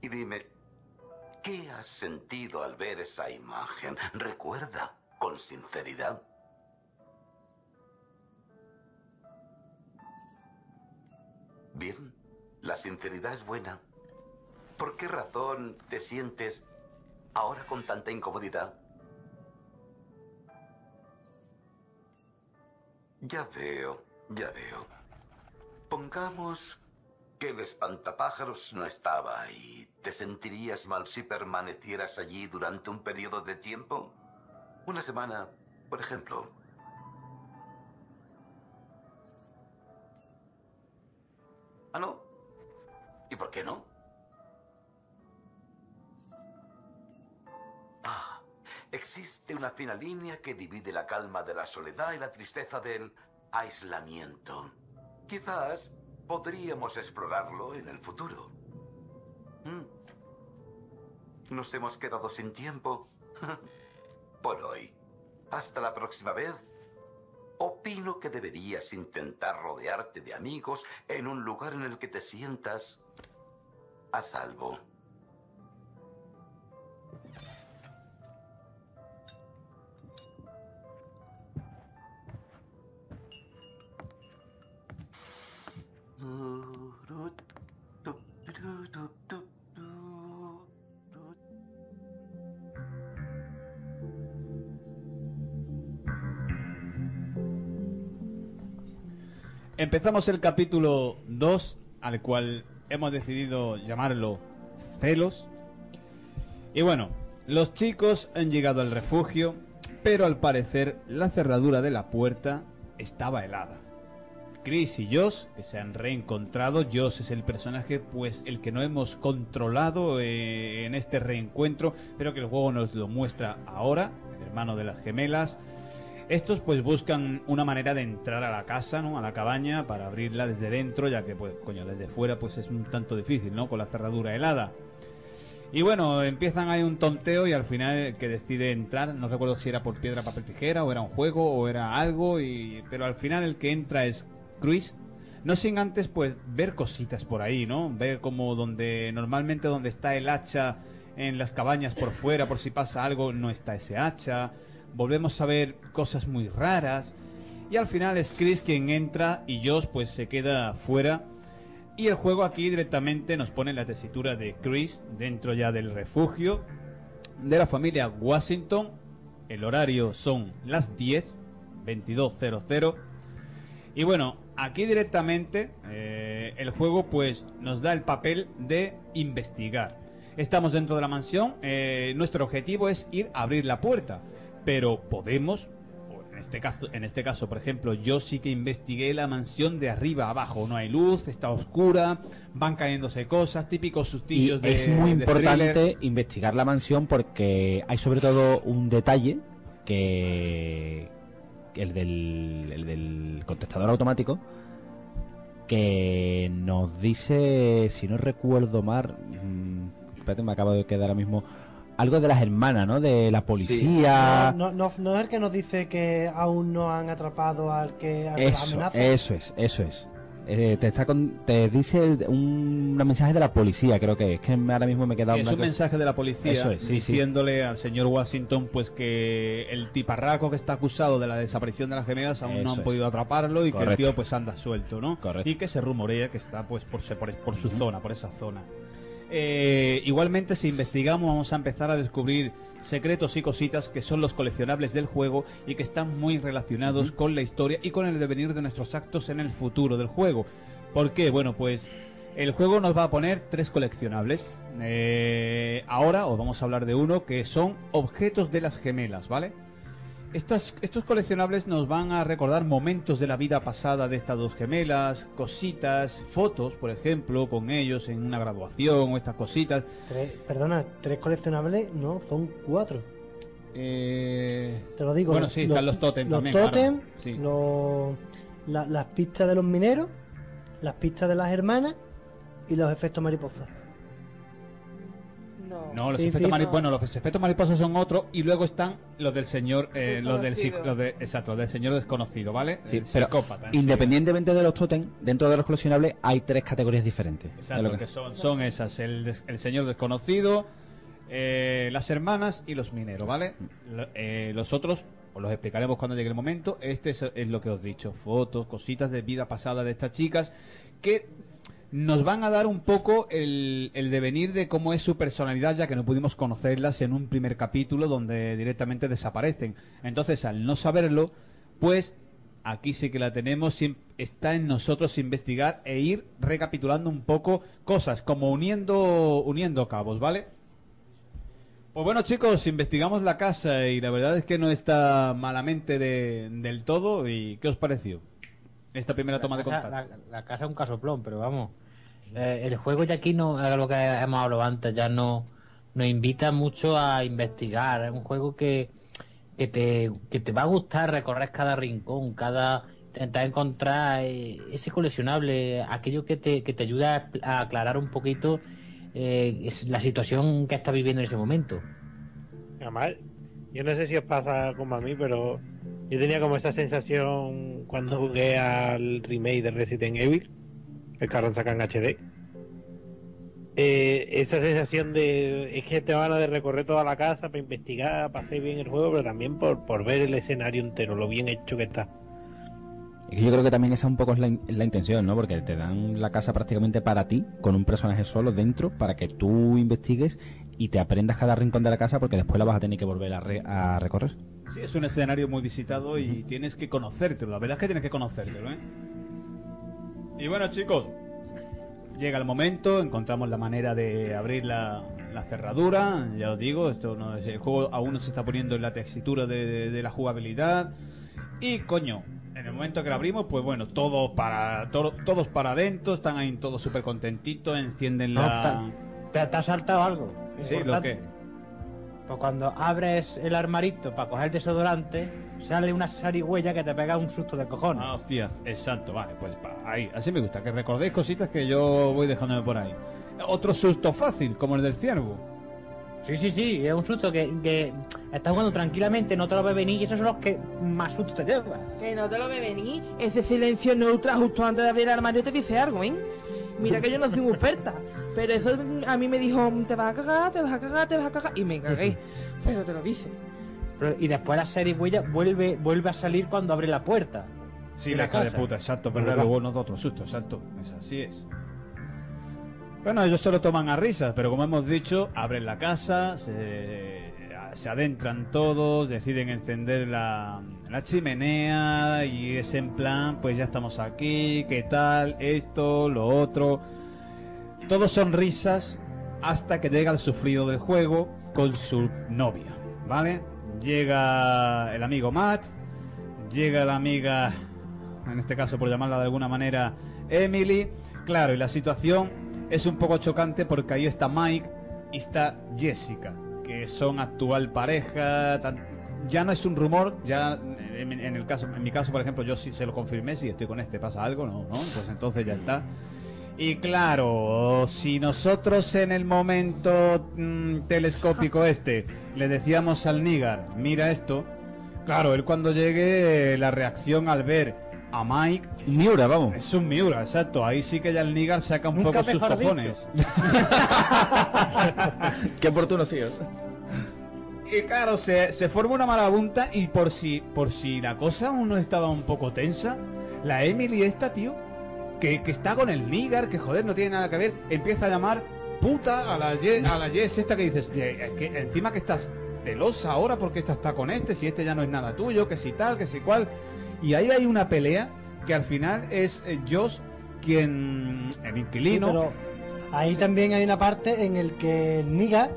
Y dime, ¿qué has sentido al ver esa imagen? Recuerda, con sinceridad. Bien, la sinceridad es buena. ¿Por qué razón te sientes ahora con tanta incomodidad? Ya veo, ya veo. Pongamos que el espantapájaros no estaba ahí. ¿Te sentirías mal si permanecieras allí durante un periodo de tiempo? Una semana, por ejemplo. ¿Ah, no? ¿Y por qué no? Existe una fina línea que divide la calma de la soledad y la tristeza del aislamiento. Quizás podríamos explorarlo en el futuro. Mm. Nos hemos quedado sin tiempo. [laughs] Por hoy. Hasta la próxima vez. Opino que deberías intentar rodearte de amigos en un lugar en el que te sientas a salvo. Empezamos el capítulo 2, al cual hemos decidido llamarlo Celos. Y bueno, los chicos han llegado al refugio, pero al parecer la cerradura de la puerta estaba helada. Chris y Josh, que se han reencontrado, Josh es el personaje pues el que no hemos controlado eh, en este reencuentro, pero que el juego nos lo muestra ahora, el hermano de las gemelas. Estos pues buscan una manera de entrar a la casa, ¿no? A la cabaña para abrirla desde dentro, ya que pues coño, desde fuera pues es un tanto difícil, ¿no? Con la cerradura helada. Y bueno, empiezan ahí un tonteo y al final el que decide entrar, no recuerdo si era por piedra, papel, tijera, o era un juego, o era algo, y pero al final el que entra es Chris. No sin antes pues ver cositas por ahí, ¿no? Ver como donde normalmente donde está el hacha en las cabañas por fuera, por si pasa algo, no está ese hacha. Volvemos a ver cosas muy raras. Y al final es Chris quien entra y Josh pues se queda fuera. Y el juego aquí directamente nos pone la tesitura de Chris dentro ya del refugio de la familia Washington. El horario son las 10, 22.00. Y bueno, aquí directamente eh, el juego pues nos da el papel de investigar. Estamos dentro de la mansión, eh, nuestro objetivo es ir a abrir la puerta, pero podemos, o en este caso, en este caso, por ejemplo, yo sí que investigué la mansión de arriba a abajo, no hay luz, está oscura, van cayéndose cosas, típicos Y sustillos de es muy de importante thriller. investigar la mansión porque hay sobre todo un detalle que el del, el del contestador automático que nos dice, si no recuerdo mal, mm, espérate, me acabo de quedar ahora mismo, algo de las hermanas, ¿no? De la policía. No, no, no es el que nos dice que aún no han atrapado al que, al Eso, amenaza. eso es, eso es. Eh, te está con- te dice un, un mensaje de la policía, creo que es que ahora mismo me he quedado Sí, es un mensaje de la policía Eso es, sí, sí. diciéndole al señor Washington pues que el tiparraco que está acusado de la desaparición de las gemelas aún no han es. podido atraparlo y que el tío pues anda suelto, ¿no? Correcto. Y que se rumorea que está pues por, se- por, por su zona, por esa zona. Eh, igualmente si investigamos vamos a empezar a descubrir secretos y cositas que son los coleccionables del juego y que están muy relacionados con la historia y con el devenir de nuestros actos en el futuro del juego. ¿Por qué? Bueno, pues el juego nos va a poner tres coleccionables. Eh, ahora os vamos a hablar de uno que son objetos de las gemelas, ¿vale? Estas, estos coleccionables nos van a recordar momentos de la vida pasada de estas dos gemelas, cositas, fotos, por ejemplo, con ellos en una graduación o estas cositas. Tres- perdona, tres coleccionables, no, son cuatro. Eh, Te lo digo. Bueno, sí, están los tótem Los también, claro. Sí. los- la- las pistas de los mineros, las pistas de las hermanas y los efectos mariposa. No. Los Sí, efectos sí. bueno, los efectos mariposas son otros y luego están los del señor, eh, los del, los de, exacto, los del señor desconocido, ¿vale? Sí, El pero psicópata. en sí. independientemente de los totem, dentro de los coleccionables hay tres categorías diferentes. Exacto, lo que- que son, son esas, el, des- el señor desconocido, eh, las hermanas y los mineros, ¿vale? Lo- eh, los otros os los explicaremos cuando llegue el momento. Este es, es lo que os he dicho, fotos, cositas de vida pasada de estas chicas que nos van a dar un poco el, devenir de cómo es su personalidad, ya que no pudimos conocerlas en un primer capítulo donde directamente desaparecen. Entonces, al no saberlo, pues aquí sí que la tenemos, está en nosotros investigar e ir recapitulando un poco cosas, como uniendo, uniendo cabos, ¿vale? Pues bueno chicos, investigamos la casa y la verdad es que no está malamente de- del todo. ¿Y qué os pareció? Esta primera toma de contacto. La, la casa es un casoplón, pero vamos. eh, el juego ya aquí no es lo que hemos hablado antes, ya no nos invita mucho a investigar. Es un juego que, que, te, que te va a gustar recorrer cada rincón, cada intentar encontrar eh, ese coleccionable, aquello que te, que te ayuda a aclarar un poquito eh, es la situación que estás viviendo en ese momento. Además, yo no sé si os pasa como a mí, pero yo tenía como esa sensación cuando jugué al remake de Resident Evil, el ahora sacan HD. Eh, esa sensación de es que te van a de recorrer toda la casa para investigar, para hacer bien el juego, pero también por, por ver el escenario entero, lo bien hecho que está. Es que yo creo que también esa un poco es la, in- la intención, ¿no? Porque te dan la casa prácticamente para ti, con un personaje solo dentro, para que tú investigues y te aprendas cada rincón de la casa, porque después la vas a tener que volver a, re- a recorrer. Sí, es un escenario muy visitado y tienes que conocértelo. La verdad es que tienes que conocértelo, ¿eh? Y bueno, chicos, llega el momento, encontramos la manera de abrir la, la cerradura. Ya os digo, esto no es, el juego aún no se está poniendo en la textura de, de- de la jugabilidad. Y coño, en el momento que la abrimos, pues bueno, todo para todo- todos para adentro, están ahí todos súper contentitos, encienden No, la. ¿Te, te ha saltado algo? Sí, lo que. Pues cuando abres el armarito para coger desodorante, sale una zarigüeya que te pega un susto de cojones. Ah, hostias, exacto, vale, pues pa- ahí, así me gusta, que recordéis cositas que yo voy dejándome por ahí. Otro susto fácil, como el del ciervo. Sí, sí, sí, es un susto que, que estás jugando tranquilamente, no te lo ves venir y esos son los que más susto te llevan. Que no te lo ve venir. Ese silencio neutral justo antes de abrir el armario te dice algo, ¿eh? Mira que yo no soy muy experta. Pero eso a mí me dijo, te vas a cagar, te vas a cagar, te vas a cagar. Y me cagué. Pero te lo dice. Pero- y después la serie huella vuelve, vuelve a salir cuando abre la puerta. Sí, la la hija de puta, exacto. Verdad. Luego nos da otro susto, exacto. Es así es. Bueno, ellos se lo toman a risas, pero como hemos dicho, abren la casa, se, se adentran todos, deciden encender la, chimenea y es en plan, pues ya estamos aquí, ¿qué tal? Esto, lo otro. Todos son risas hasta que llega el sufrido del juego con su novia, ¿vale? Llega el amigo Matt, llega la amiga, en este caso por llamarla de alguna manera, Emily. Claro, y la situación es un poco chocante porque ahí está Mike y está Jessica, que son actual pareja. Ya no es un rumor, ya en, en el caso, en mi caso, por ejemplo, yo sí se lo confirmé, si estoy con este pasa algo, no, no, pues entonces ya está. Y claro, si nosotros en el momento mm, telescópico este le decíamos al Nígar, mira esto, claro, él cuando llegue eh, la reacción al ver a Mike... Miura, vamos. Es un Miura, exacto. Ahí sí que ya el Nígar saca un Nunca poco sus cojones. [laughs] Qué oportuno sí. Y claro, se, se forma una marabunta y por si, por si la cosa aún no estaba un poco tensa, la Emily esta, tío, que, que está con el Nígar, que joder, no tiene nada que ver, empieza a llamar puta a la Ye- a la Jess esta que dices, "Ye- es que encima que estás celosa ahora porque esta está con este, si este ya no es nada tuyo, que si tal, que si cual. Y ahí hay una pelea que al final es eh, Josh quien, el Sí, inquilino, pero ahí también hay una parte en el que el Niga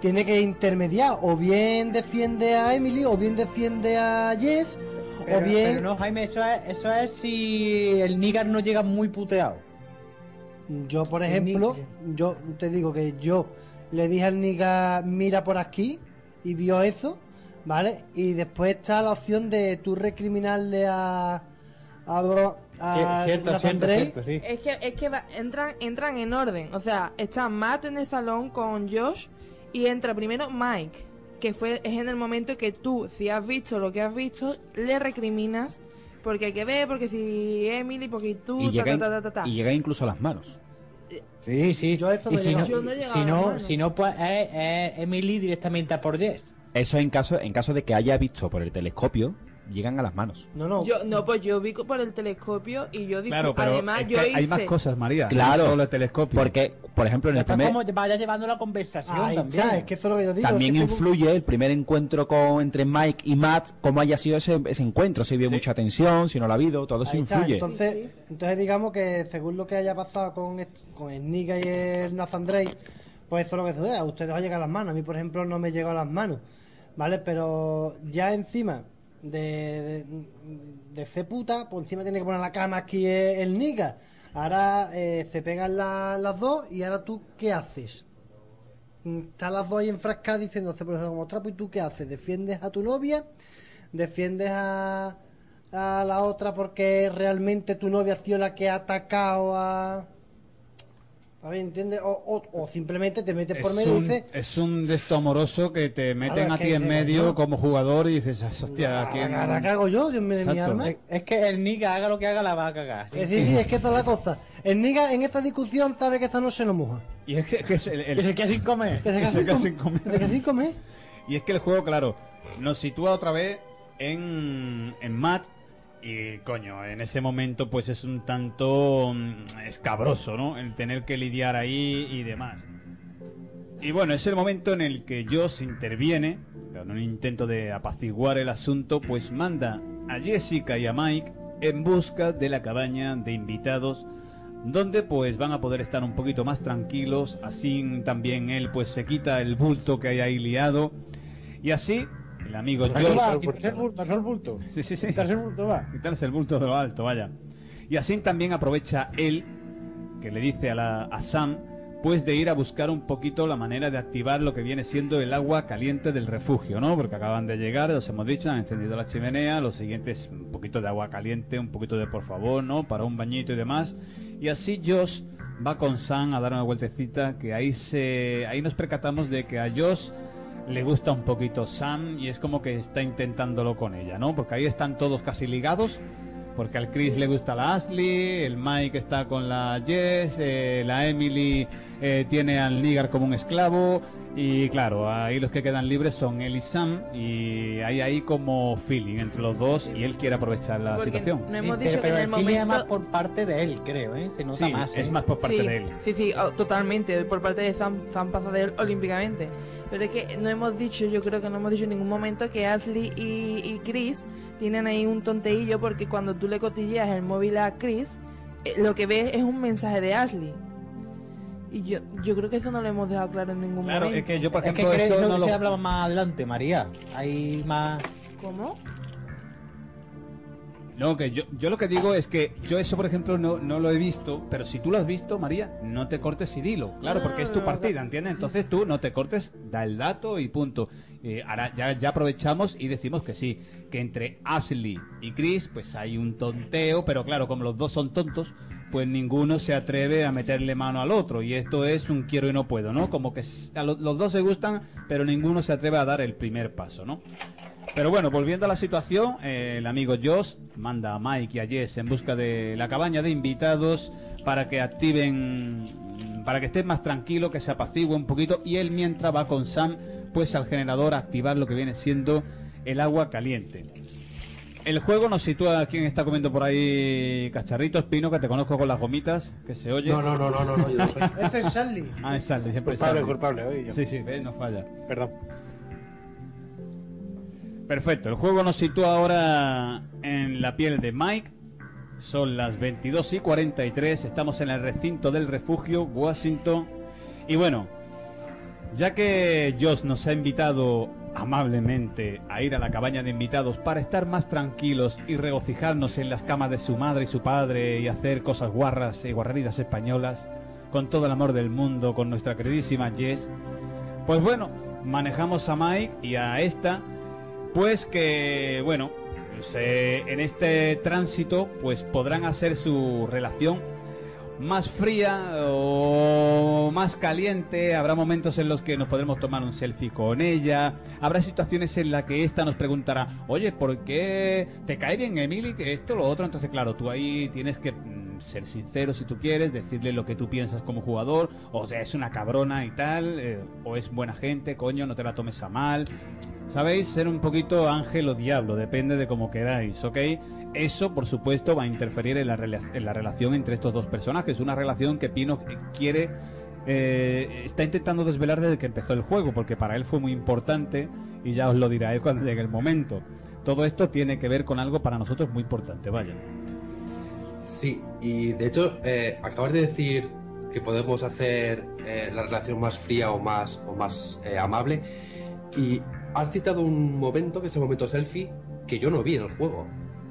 tiene que intermediar, o bien defiende a Emily, o bien defiende a Jess, Pero, o bien... pero no, Jaime, eso es, eso es si el Nigar no llega muy puteado. Yo, por ejemplo, yo te digo que yo le dije al Niga, mira por aquí, y vio eso, ¿vale? Y después está la opción de tú recriminarle a... a, Bro- a cierto, cierto, sí. Es que, es que va- entran, entran en orden. O sea, está Matt en el salón con Josh y entra primero Mike, que fue es en el momento que tú, si has visto lo que has visto, le recriminas porque hay que ver, porque si Emily, porque tú, Y llega, ta, ta, ta, ta. y llega incluso a las manos. Sí, sí. Yo eso y si no. Yo no si a las no, manos. si no, pues es, es Emily directamente a por Jess. Eso en caso, en caso de que haya visto por el telescopio, llegan a las manos. No, no. Yo, no, pues yo vi por el telescopio y yo dije, Claro, pero además es que yo hay hice... más cosas, María. Claro. No solo el telescopio. Porque, por ejemplo, en el primer... como vaya llevando la conversación Ahí también. está, es que eso es lo que yo digo. También es que tengo- influye el primer encuentro con entre Mike y Matt, cómo haya sido ese, ese encuentro, si hubo mucha tensión, si no lo ha habido, todo eso Ahí está, influye. Entonces, entonces digamos que según lo que haya pasado con, con el Niga y el Nathan Drake, pues eso es lo que sucede. A ustedes os ha llegado a las manos. A mí, por ejemplo, no me llegó a las manos. ¿Vale? Pero ya encima de, de, de ser puta, pues encima tiene que poner la cama aquí el, Niga. Ahora eh, se pegan la- las dos y ahora tú, ¿qué haces? Mm, Están las dos ahí enfrascadas diciéndose por eso como trapo y tú qué haces? ¿Defiendes a tu novia? ¿Defiendes a, a la otra porque realmente tu novia ha sido la que ha atacado a... A ver, ¿entiendes? O, o, o simplemente te metes por es medio y un, dices... es un de esto amoroso que te meten Claro, a es ti en medio no. como jugador y dices, "Ah, hostia, ¿a quién- Ahora cago yo, Dios mío de mi arma. Es, es que el Niga haga lo que haga la va a cagar. Sí, sí, sí, es que esa es la cosa. El Niga en esta discusión sabe que esa no se lo moja. Y es que, que es el, el- Que sin comer. Que se que se queda queda sin sin comer. com- que se queda sin comer. Y es que el juego, claro, nos sitúa otra vez en, en Matt. Y coño, en ese momento pues es un tanto mm, escabroso, ¿no? El tener que lidiar ahí y demás. Y bueno, es el momento en el que Joss interviene, en un intento de apaciguar el asunto, pues manda a Jessica y a Mike en busca de la cabaña de invitados, donde pues van a poder estar un poquito más tranquilos, así también él pues se quita el bulto que hay ahí liado, y así el amigo va, quitarse el bulto, el bulto. Sí, sí, sí. Quitarse el bulto, va. Quitarse el bulto de lo alto, vaya. Y así también aprovecha él, que le dice a, la, a Sam, pues de ir a buscar un poquito la manera de activar lo que viene siendo el agua caliente del refugio, ¿no? Porque acaban de llegar, os hemos dicho, han encendido la chimenea, lo siguiente es un poquito de agua caliente, un poquito de por favor, ¿no? Para un bañito y demás. Y así Josh va con Sam a dar una vueltecita, que ahí se ahí nos percatamos de que a Josh le gusta un poquito Sam y es como que está intentándolo con ella, ¿no? Porque ahí están todos casi ligados. Porque al Chris le gusta la Ashley, el Mike está con la Jess, eh, la Emily eh, tiene al Nigar como un esclavo y claro, ahí los que quedan libres son él y Sam y hay ahí como feeling entre los dos y él quiere aprovechar la Porque situación. no hemos Sí, dicho pero, que en pero el el feeling es más momento... por parte de él, creo, ¿eh? Se nota Sí, más. es ¿eh? más por parte sí, de él. Sí, sí, oh, totalmente. Por parte de Sam, Sam pasa de él olímpicamente. Pero es que no hemos dicho, yo creo que no hemos dicho en ningún momento que Ashley y, y Chris tienen ahí un tonteillo porque cuando tú le cotilleas el móvil a Chris, eh, lo que ves es un mensaje de Ashley. Y yo, yo creo que eso no lo hemos dejado claro en ningún Claro, momento. es que yo, por Es que ejemplo, creo- eso eso no se lo... habla más adelante, María. Hay más... ¿Cómo? No, que yo, yo lo que digo es que yo eso, por ejemplo, no, no lo he visto, pero si tú lo has visto, María, no te cortes y dilo. Claro, porque es tu partida, ¿entiendes? Entonces tú no te cortes, da el dato y punto. Eh, ahora ya, ya aprovechamos y decimos que sí, que entre Ashley y Chris, pues hay un tonteo, pero claro, como los dos son tontos, pues ninguno se atreve a meterle mano al otro. Y esto es un quiero y no puedo, ¿no? Como que a lo- los dos se gustan, pero ninguno se atreve a dar el primer paso, ¿no? Pero bueno, volviendo a la situación, eh, el amigo Josh manda a Mike y a Jess en busca de la cabaña de invitados para que activen, para que estén más tranquilo, que se apacigüe un poquito y él mientras va con Sam pues al generador a activar lo que viene siendo el agua caliente. El juego nos sitúa a quien está comiendo por ahí cacharritos, Pino, que te conozco con las gomitas, que se oye. No, no, no, no, no, no, yo no soy. [laughs] Este es Charlie. Ah, es Sandy, siempre es Culpable, Sandy. culpable, hoy yo. Sí, sí, ves, no falla. Perdón. Perfecto, el juego nos sitúa ahora en la piel de Mike. Son las 22 y 43, estamos en el recinto del refugio, Washington. Y bueno, ya que Josh nos ha invitado amablemente a ir a la cabaña de invitados para estar más tranquilos y regocijarnos en las camas de su madre y su padre y hacer cosas guarras y guarreridas españolas, con todo el amor del mundo, con nuestra queridísima Jess, pues bueno, manejamos a Mike y a esta pues que bueno se- en este tránsito pues podrán hacer su relación más fría o más caliente habrá momentos en los que nos podremos tomar un selfie con ella habrá situaciones en las que esta nos preguntará oye ¿por qué te cae bien Emily que esto lo otro? entonces claro tú ahí tienes que mm, ser sincero si tú quieres decirle lo que tú piensas como jugador o sea es una cabrona y tal eh, o es buena gente coño no te la tomes a mal ¿Sabéis? Ser un poquito ángel o diablo, depende de cómo queráis, ¿ok? Eso, por supuesto, va a interferir en la, en la relación entre estos dos personajes. Una relación que Pino quiere... eh, está intentando desvelar desde que empezó el juego, porque para él fue muy importante y ya os lo dirá él cuando llegue el momento. Todo esto tiene que ver con algo para nosotros muy importante, vaya. Sí, y de hecho, eh, acabas de decir que podemos hacer eh, la relación más fría o más, o más amable. Y has citado un momento, que es el momento selfie, que yo no vi en el juego.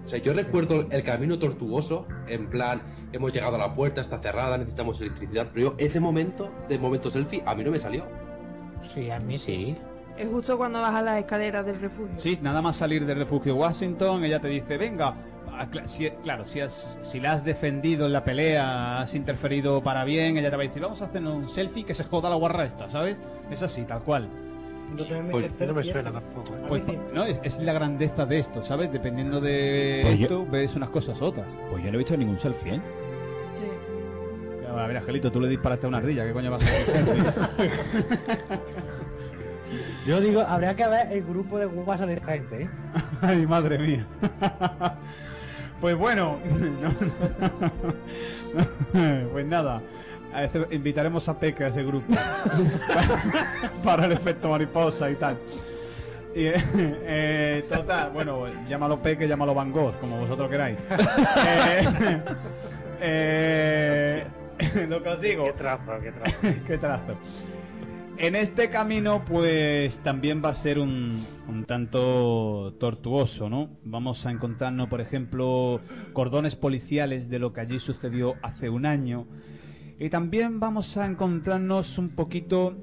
O sea, yo recuerdo el camino tortuoso, en plan, hemos llegado a la puerta, está cerrada, necesitamos electricidad, pero yo, ese momento de momento selfie, a mí no me salió. Sí, a mí sí. Es justo cuando bajas las escaleras del refugio. Sí, nada más salir del refugio Washington, ella te dice, venga, ah, si- claro, si, has, si la has defendido en la pelea, has interferido para bien, ella te va a decir, vamos a hacer un selfie que se joda la guarra esta, ¿sabes? Es así, tal cual. Pues no me suena tampoco. ¿eh? Pues, no, es, es la grandeza de esto, ¿sabes? Dependiendo de Pues yo- esto, ves unas cosas otras. Pues yo no he visto ningún selfie, ¿eh? Sí. A ver, Angelito, tú le disparaste a una ardilla, ¿qué coño vas a hacer? [laughs] [laughs] Yo digo, habría que ver el grupo de WhatsApp de esta gente, ¿eh? [laughs] Ay, madre mía. Pues bueno, no- pues nada, a ese- invitaremos a Peque a ese grupo [laughs] para el efecto mariposa y tal. Y, eh, [laughs] eh, total, bueno, llámalo Peque, llámalo Van Gogh, como vosotros queráis. [laughs] Eh, eh, lo que os digo. Qué trazo, qué trazo. Qué trazo. En este camino, pues también va a ser un, un tanto tortuoso, ¿no? Vamos a encontrarnos, por ejemplo, cordones policiales de lo que allí sucedió hace un año. Y también vamos a encontrarnos un poquito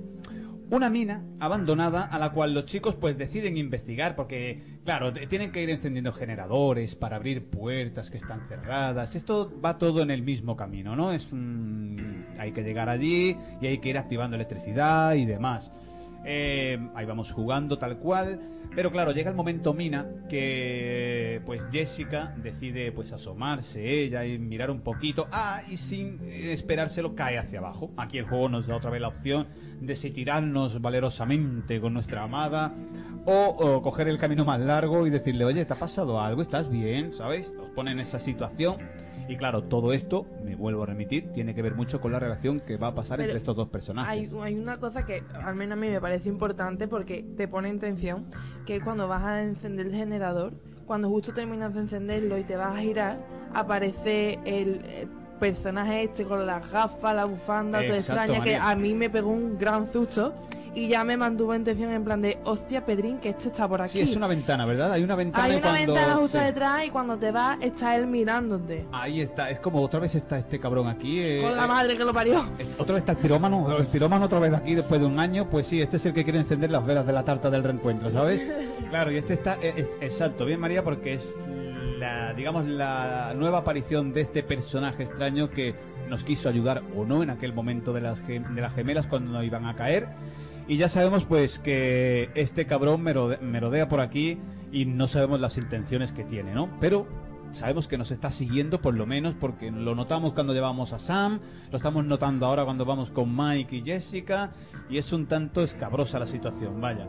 una mina abandonada a la cual los chicos pues deciden investigar porque claro tienen que ir encendiendo generadores para abrir puertas que están cerradas esto va todo en el mismo camino no es un hay que llegar allí y hay que ir activando electricidad y demás. Eh, ahí vamos jugando tal cual. Pero claro, llega el momento Mina que pues Jessica decide pues asomarse ella y mirar un poquito. Ah, y sin esperárselo cae hacia abajo. Aquí el juego nos da otra vez la opción de si tirarnos valerosamente con nuestra amada o, coger el camino más largo y decirle, oye, ¿te ha pasado algo? ¿Estás bien? ¿Sabes? Nos pone en esa situación. Y claro, todo esto, me vuelvo a remitir, tiene que ver mucho con la relación que va a pasar Pero entre estos dos personajes. Hay, hay una cosa que al menos a mí me parece importante porque te pone en tensión, que es cuando vas a encender el generador, cuando justo terminas de encenderlo y te vas a girar, aparece el, eh, personaje este con las gafas, la bufanda, todo Exacto, extraña, que María. a mí me pegó un gran susto y ya me mantuvo en tensión en plan de, hostia, Pedrín, que este está por aquí. Sí, es una ventana, ¿verdad? Hay una ventana Hay una cuando... ventana justo sí. detrás y cuando te vas está él mirándote. Ahí está, es como otra vez está este cabrón aquí. eh, Con la eh, madre que lo parió. Otra vez está el pirómano, el pirómano otra vez aquí después de un año, pues sí, este es el que quiere encender las velas de la tarta del reencuentro, ¿sabes? [laughs] Claro, y este está, eh, es- exacto, bien María, porque es la, digamos, la nueva aparición de este personaje extraño que nos quiso ayudar o no en aquel momento de las, gem- de las gemelas cuando no iban a caer. Y ya sabemos pues que este cabrón merode- merodea por aquí y no sabemos las intenciones que tiene, ¿no? Pero sabemos que nos está siguiendo por lo menos porque lo notamos cuando llevamos a Sam, lo estamos notando ahora cuando vamos con Mike y Jessica y es un tanto escabrosa la situación, vaya.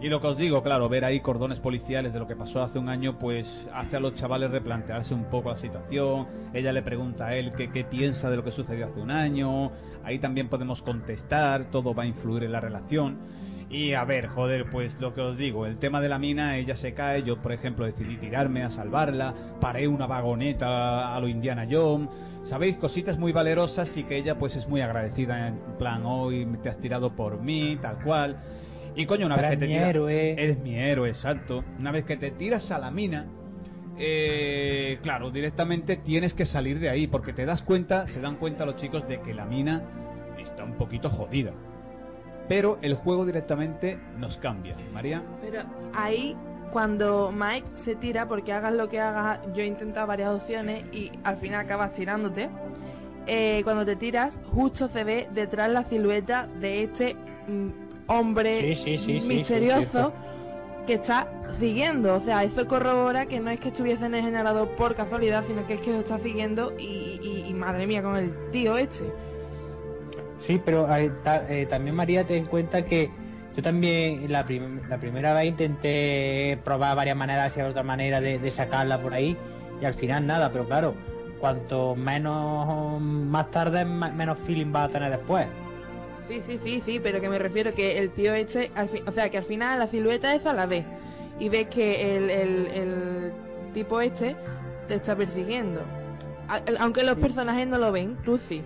Y lo que os digo, claro, ver ahí cordones policiales de lo que pasó hace un año, pues hace a los chavales replantearse un poco la situación. Ella le pregunta a él qué piensa de lo que sucedió hace un año. Ahí también podemos contestar, todo va a influir en la relación. Y a ver, joder, pues lo que os digo, el tema de la mina, ella se cae, yo por ejemplo decidí tirarme a salvarla, paré una vagoneta a lo Indiana Jones, sabéis, cositas muy valerosas y que ella pues es muy agradecida en plan, hoy te has tirado por mí, tal cual. Y coño, una vez que te tiras- eres mi héroe, exacto. Una vez que te tiras a la mina, eh, claro, directamente tienes que salir de ahí porque te das cuenta, se dan cuenta los chicos de que la mina está un poquito jodida. Pero el juego directamente nos cambia. María. Pero ahí, cuando Mike se tira, porque hagas lo que hagas, yo he intentado varias opciones y al final acabas tirándote. eh, cuando te tiras, justo se ve detrás la silueta de este mm, hombre Sí, sí, sí, sí, misterioso. Que está siguiendo. O sea, eso corrobora que no es que estuviese en el generador por casualidad, sino que es que lo está siguiendo y, madre mía, con el tío este. Sí, pero eh, ta- también María, ten en cuenta que yo también la, prim- la primera vez intenté probar varias maneras y otra manera de, sacarla por ahí y al final nada, pero claro, cuanto menos más tarde, menos feeling va a tener después. Sí, sí, sí, sí, pero que me refiero que el tío este, al fin- o sea, que al final la silueta esa la ves y ves que el, el- el tipo este te está persiguiendo. A- el- Aunque los personajes no lo ven, tú sí.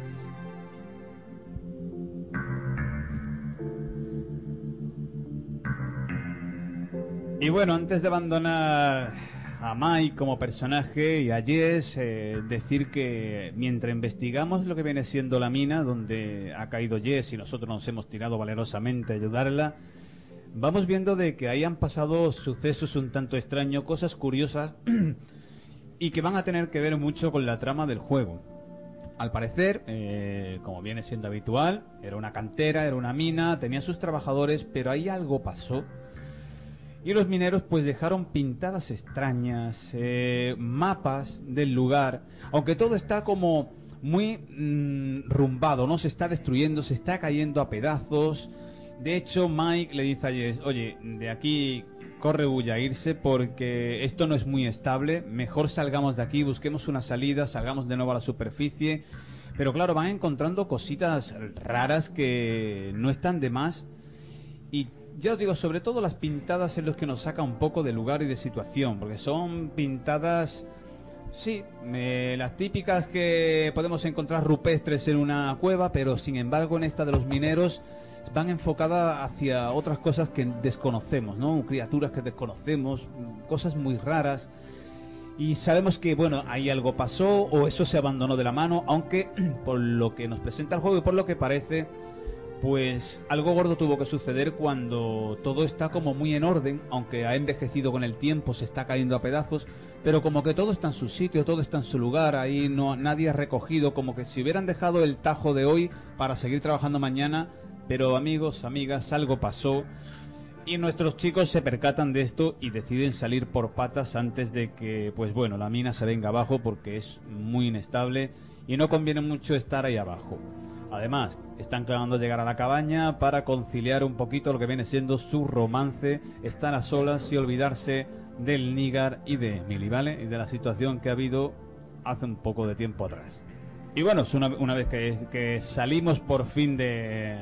Y bueno, antes de abandonar a Mike como personaje y a Jess, eh, decir que mientras investigamos lo que viene siendo la mina, donde ha caído Jess y nosotros nos hemos tirado valerosamente a ayudarla, vamos viendo de que ahí han pasado sucesos un tanto extraños, cosas curiosas [clears throat] y que van a tener que ver mucho con la trama del juego. Al parecer, eh, como viene siendo habitual, era una cantera, era una mina, tenía sus trabajadores, pero ahí algo pasó. Y los mineros pues dejaron pintadas extrañas, eh, mapas del lugar, aunque todo está como muy mm, rumbado, ¿no? Se está destruyendo, se está cayendo a pedazos. De hecho, Mike le dice a Jess, oye, de aquí corre huya a irse porque esto no es muy estable, mejor salgamos de aquí, busquemos una salida, salgamos de nuevo a la superficie. Pero claro, van encontrando cositas raras que no están de más. Y ya os digo, sobre todo las pintadas en los que nos saca un poco de lugar y de situación, porque son pintadas, sí, las típicas que podemos encontrar rupestres en una cueva, pero sin embargo en esta de los mineros van enfocadas hacia otras cosas que desconocemos, ¿no? Criaturas que desconocemos, cosas muy raras. Y sabemos que, bueno, ahí algo pasó o eso se abandonó de la mano, aunque [clears throat] por lo que nos presenta el juego y por lo que parece, pues algo gordo tuvo que suceder cuando todo está como muy en orden, aunque ha envejecido con el tiempo, se está cayendo a pedazos, pero como que todo está en su sitio, todo está en su lugar, ahí no nadie ha recogido, como que si hubieran dejado el tajo de hoy para seguir trabajando mañana, pero amigos, amigas, algo pasó y nuestros chicos se percatan de esto y deciden salir por patas antes de que, pues bueno, la mina se venga abajo porque es muy inestable y no conviene mucho estar ahí abajo. Además, están clamando llegar a la cabaña para conciliar un poquito lo que viene siendo su romance, estar a solas y olvidarse del Nígar y de Emily, ¿vale? Y de la situación que ha habido hace un poco de tiempo atrás. Y bueno, una, vez que, salimos por fin de,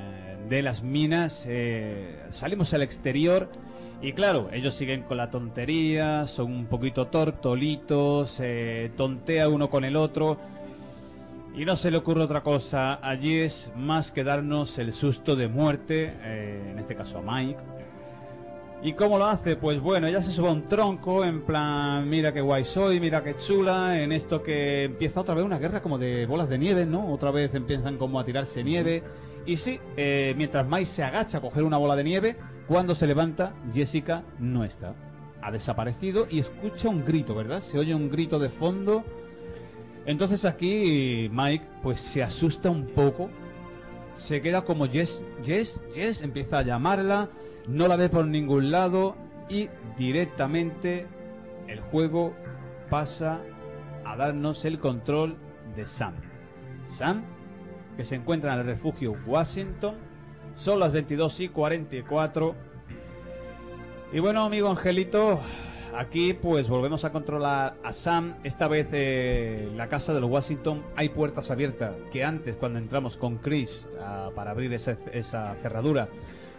de las minas, eh, salimos al exterior y claro, ellos siguen con la tontería, son un poquito tortolitos, eh, tontea uno con el otro y no se le ocurre otra cosa allí es más que darnos el susto de muerte, eh, en este caso a Mike. ¿Y cómo lo hace? Pues bueno, ella se sube a un tronco, en plan, mira qué guay soy, mira qué chula, en esto que empieza otra vez una guerra como de bolas de nieve, ¿no? Otra vez empiezan como a tirarse nieve. Y sí, eh, mientras Mike se agacha a coger una bola de nieve, cuando se levanta, Jessica no está. Ha desaparecido y escucha un grito, ¿verdad? Se oye un grito de fondo. Entonces aquí Mike pues se asusta un poco. Se queda como Jess, Jess, Jess, empieza a llamarla, no la ve por ningún lado y directamente el juego pasa a darnos el control de Sam. Sam, que se encuentra en el refugio Washington, son las 22 y 44. Y bueno, amigo Angelito, aquí pues volvemos a controlar a Sam. Esta vez eh, la casa de los Washington hay puertas abiertas que antes cuando entramos con Chris ah, para abrir esa, esa cerradura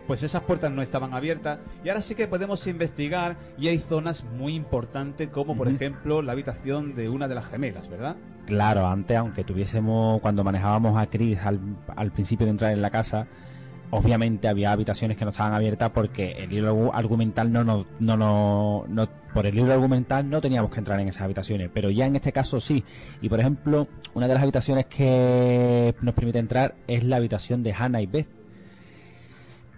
pues esas puertas no estaban abiertas y ahora sí que podemos investigar y hay zonas muy importantes como por Ujú. ejemplo la habitación de una de las gemelas, ¿verdad? Claro, antes, aunque tuviésemos, cuando manejábamos a Chris al, al principio de entrar en la casa, obviamente había habitaciones que no estaban abiertas porque el argu- argumental no nos, no, no, no- por el libro argumental no teníamos que entrar en esas habitaciones, pero ya en este caso sí. Y por ejemplo, una de las habitaciones que nos permite entrar es la habitación de Hannah y Beth.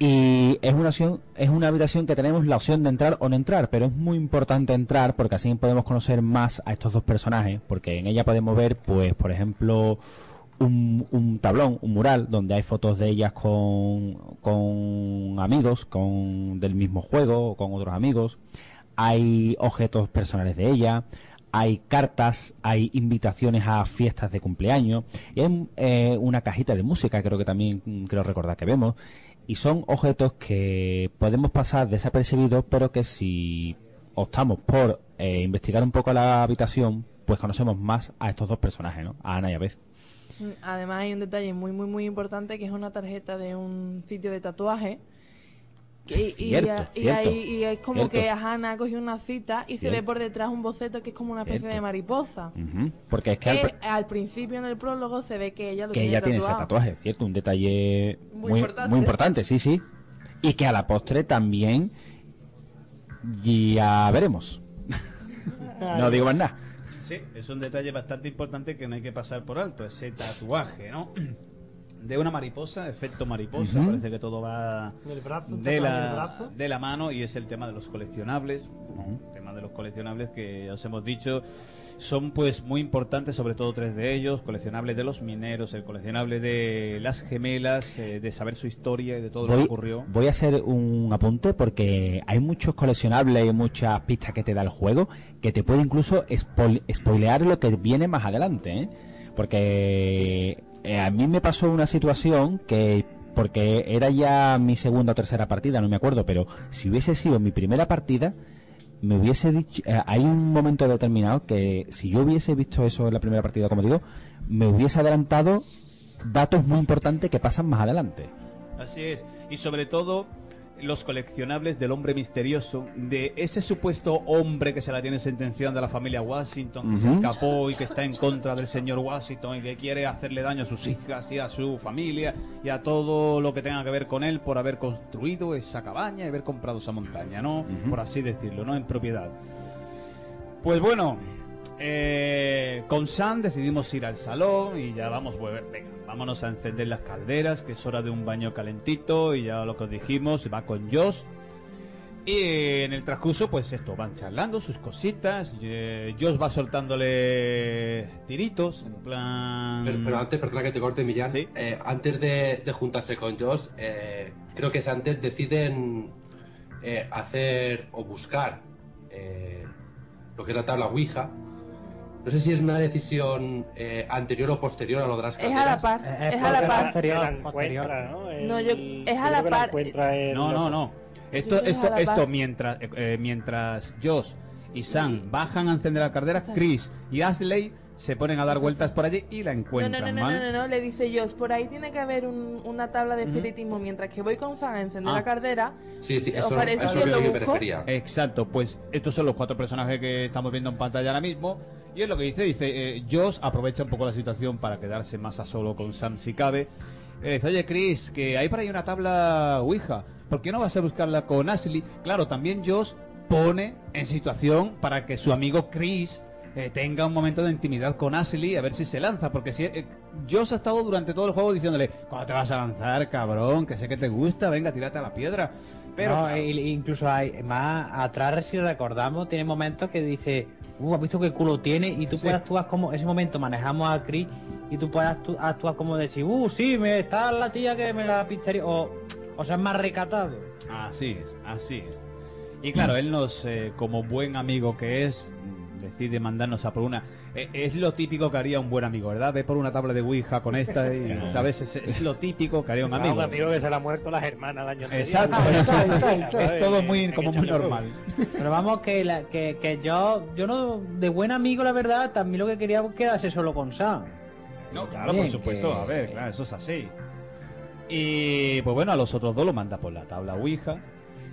Y es una opción, es una habitación que tenemos la opción de entrar o no entrar, pero es muy importante entrar porque así podemos conocer más a estos dos personajes, porque en ella podemos ver, pues, por ejemplo, un, un tablón, un mural, donde hay fotos de ellas con, con amigos, con del mismo juego, con otros amigos. Hay objetos personales de ella, hay cartas, hay invitaciones a fiestas de cumpleaños, y hay eh, una cajita de música, creo que también creo recordar que vemos. Y son objetos que podemos pasar desapercibidos, pero que si optamos por eh, investigar un poco la habitación, pues conocemos más a estos dos personajes, ¿no? A Ana y a Beth. Además hay un detalle muy muy muy importante que es una tarjeta de un sitio de tatuaje. Y, y- Cierto, y cierto, ahí- y es como cierto. que Hannah cogió una cita y se ve por detrás un boceto que es como una especie de mariposa. Porque es que, al pr- al principio en el prólogo se ve que ella lo que tiene ella tiene ese tatuaje, ¿cierto? Un detalle Muy muy, importante. muy importante, sí, sí. Y que a la postre también ya veremos. [laughs] no digo más nada. Sí, es un detalle bastante importante que no hay que pasar por alto, ese tatuaje, ¿no? [clears throat] De una mariposa, efecto mariposa, parece que todo va brazo, de, la, brazo. de la mano y es el tema de los coleccionables, el tema de los coleccionables que ya os hemos dicho son pues muy importantes, sobre todo tres de ellos, coleccionables de los mineros, el coleccionable de las gemelas, eh, de saber su historia y de todo lo que ocurrió. voy a hacer un apunte porque hay muchos coleccionables y muchas pistas que te da el juego que te puede incluso spoil- spoilear lo que viene más adelante. ¿eh? Porque eh, a mí me pasó una situación que, porque era ya mi segunda o tercera partida, no me acuerdo, pero si hubiese sido mi primera partida, me hubiese dicho, eh, hay un momento determinado que si yo hubiese visto eso en la primera partida, como digo, me hubiese adelantado datos muy importantes que pasan más adelante. Así es. Y sobre todo los coleccionables del hombre misterioso, de ese supuesto hombre que se la tiene sentenciado de la familia Washington, que se escapó y que está en contra del señor Washington y que quiere hacerle daño a sus hijas y a su familia y a todo lo que tenga que ver con él por haber construido esa cabaña y haber comprado esa montaña, ¿no? Por así decirlo, ¿no? En propiedad. Pues bueno, eh, con Sam decidimos ir al salón y ya vamos, pues, venga, vámonos a encender las calderas, que es hora de un baño calentito y ya lo que os dijimos, va con Josh. Y en el transcurso, pues esto, van charlando sus cositas, eh, Josh va soltándole tiritos, en plan... Pero, pero antes, perdona que te corte, Millán. eh, antes de, de juntarse con Josh, eh, creo que es antes deciden hacer o buscar lo que es la tabla Ouija. No sé si es una decisión eh, anterior o posterior a lo de las Es a la par, es a la par. Posterior, posterior. ¿no? No, yo, es a la par. No, no, no. Esto, Yo esto, esto mientras, eh, eh, mientras Josh y Sam bajan a encender la caldera, Chris y Ashley se ponen a dar vueltas por allí y la No, no, encuentran, no, no, ¿vale? no, no, le dice Josh, por ahí tiene que haber un- una tabla de espiritismo, mientras que voy con Zan a encender Ah. la cardera. Sí, sí, ¿os eso, parece eso lo que refería. Exacto, pues estos son los cuatro personajes que estamos viendo en pantalla ahora mismo. Y es lo que dice, dice, eh, Josh aprovecha un poco la situación para quedarse más a solo con Sam si cabe. Eh, dice, oye Chris, que hay por ahí una tabla Ouija, ¿por qué no vas a buscarla con Ashley? Claro, también Josh pone en situación para que su amigo Chris eh, tenga un momento de intimidad con Ashley a ver si se lanza, porque si eh, Josh ha estado durante todo el juego diciéndole, ¿cuándo te vas a lanzar, cabrón? Que sé que te gusta, venga, tírate a la piedra. Pero No, claro, incluso hay más atrás, si recordamos, tiene momentos que dice, uh, has visto qué culo tiene, y tú puedes actuar como, ese momento manejamos a Chris, y tú puedes actu- actuar como decir, uh, sí, me está la tía que me la picharía, o, o sea, es más recatado. Así es, así es. Y claro, él nos, eh, como buen amigo que es, decide mandarnos a por una. Eh, es lo típico que haría un buen amigo, ¿verdad? Ve por una tabla de Ouija con esta y, [laughs] ¿sabes? Es, es lo típico que haría un Ah, amigo. un amigo que se le ha muerto las hermanas el año anterior. Exacto, Ah, exacto. Es todo muy, como muy normal. Pero vamos, que, la- que, que yo, yo no, de buen amigo, la verdad, también lo que quería quedarse solo con Sam. No, claro, por supuesto, a ver, claro, eso es así. Y pues bueno, a los otros dos lo manda por la tabla Ouija.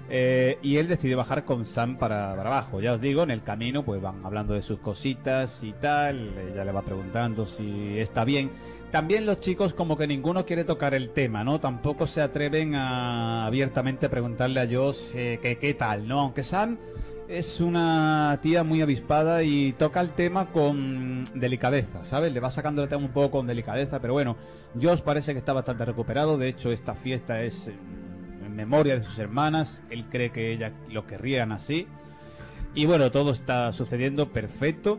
Eh, y él decide bajar con Sam para, abajo. Ya os digo, en el camino pues van hablando de sus cositas y tal. Ella le va preguntando si está bien. También los chicos como que ninguno quiere tocar el tema, ¿no? Tampoco se atreven a abiertamente preguntarle a Josh eh, que qué tal, ¿no? Aunque Sam es una tía muy avispada y toca el tema con delicadeza, ¿sabes? Le va sacando el tema un poco con delicadeza, pero bueno, Josh parece que está bastante recuperado. De hecho, esta fiesta es memoria de sus hermanas. Él cree que ellas lo querrían así. Y bueno, todo está sucediendo perfecto.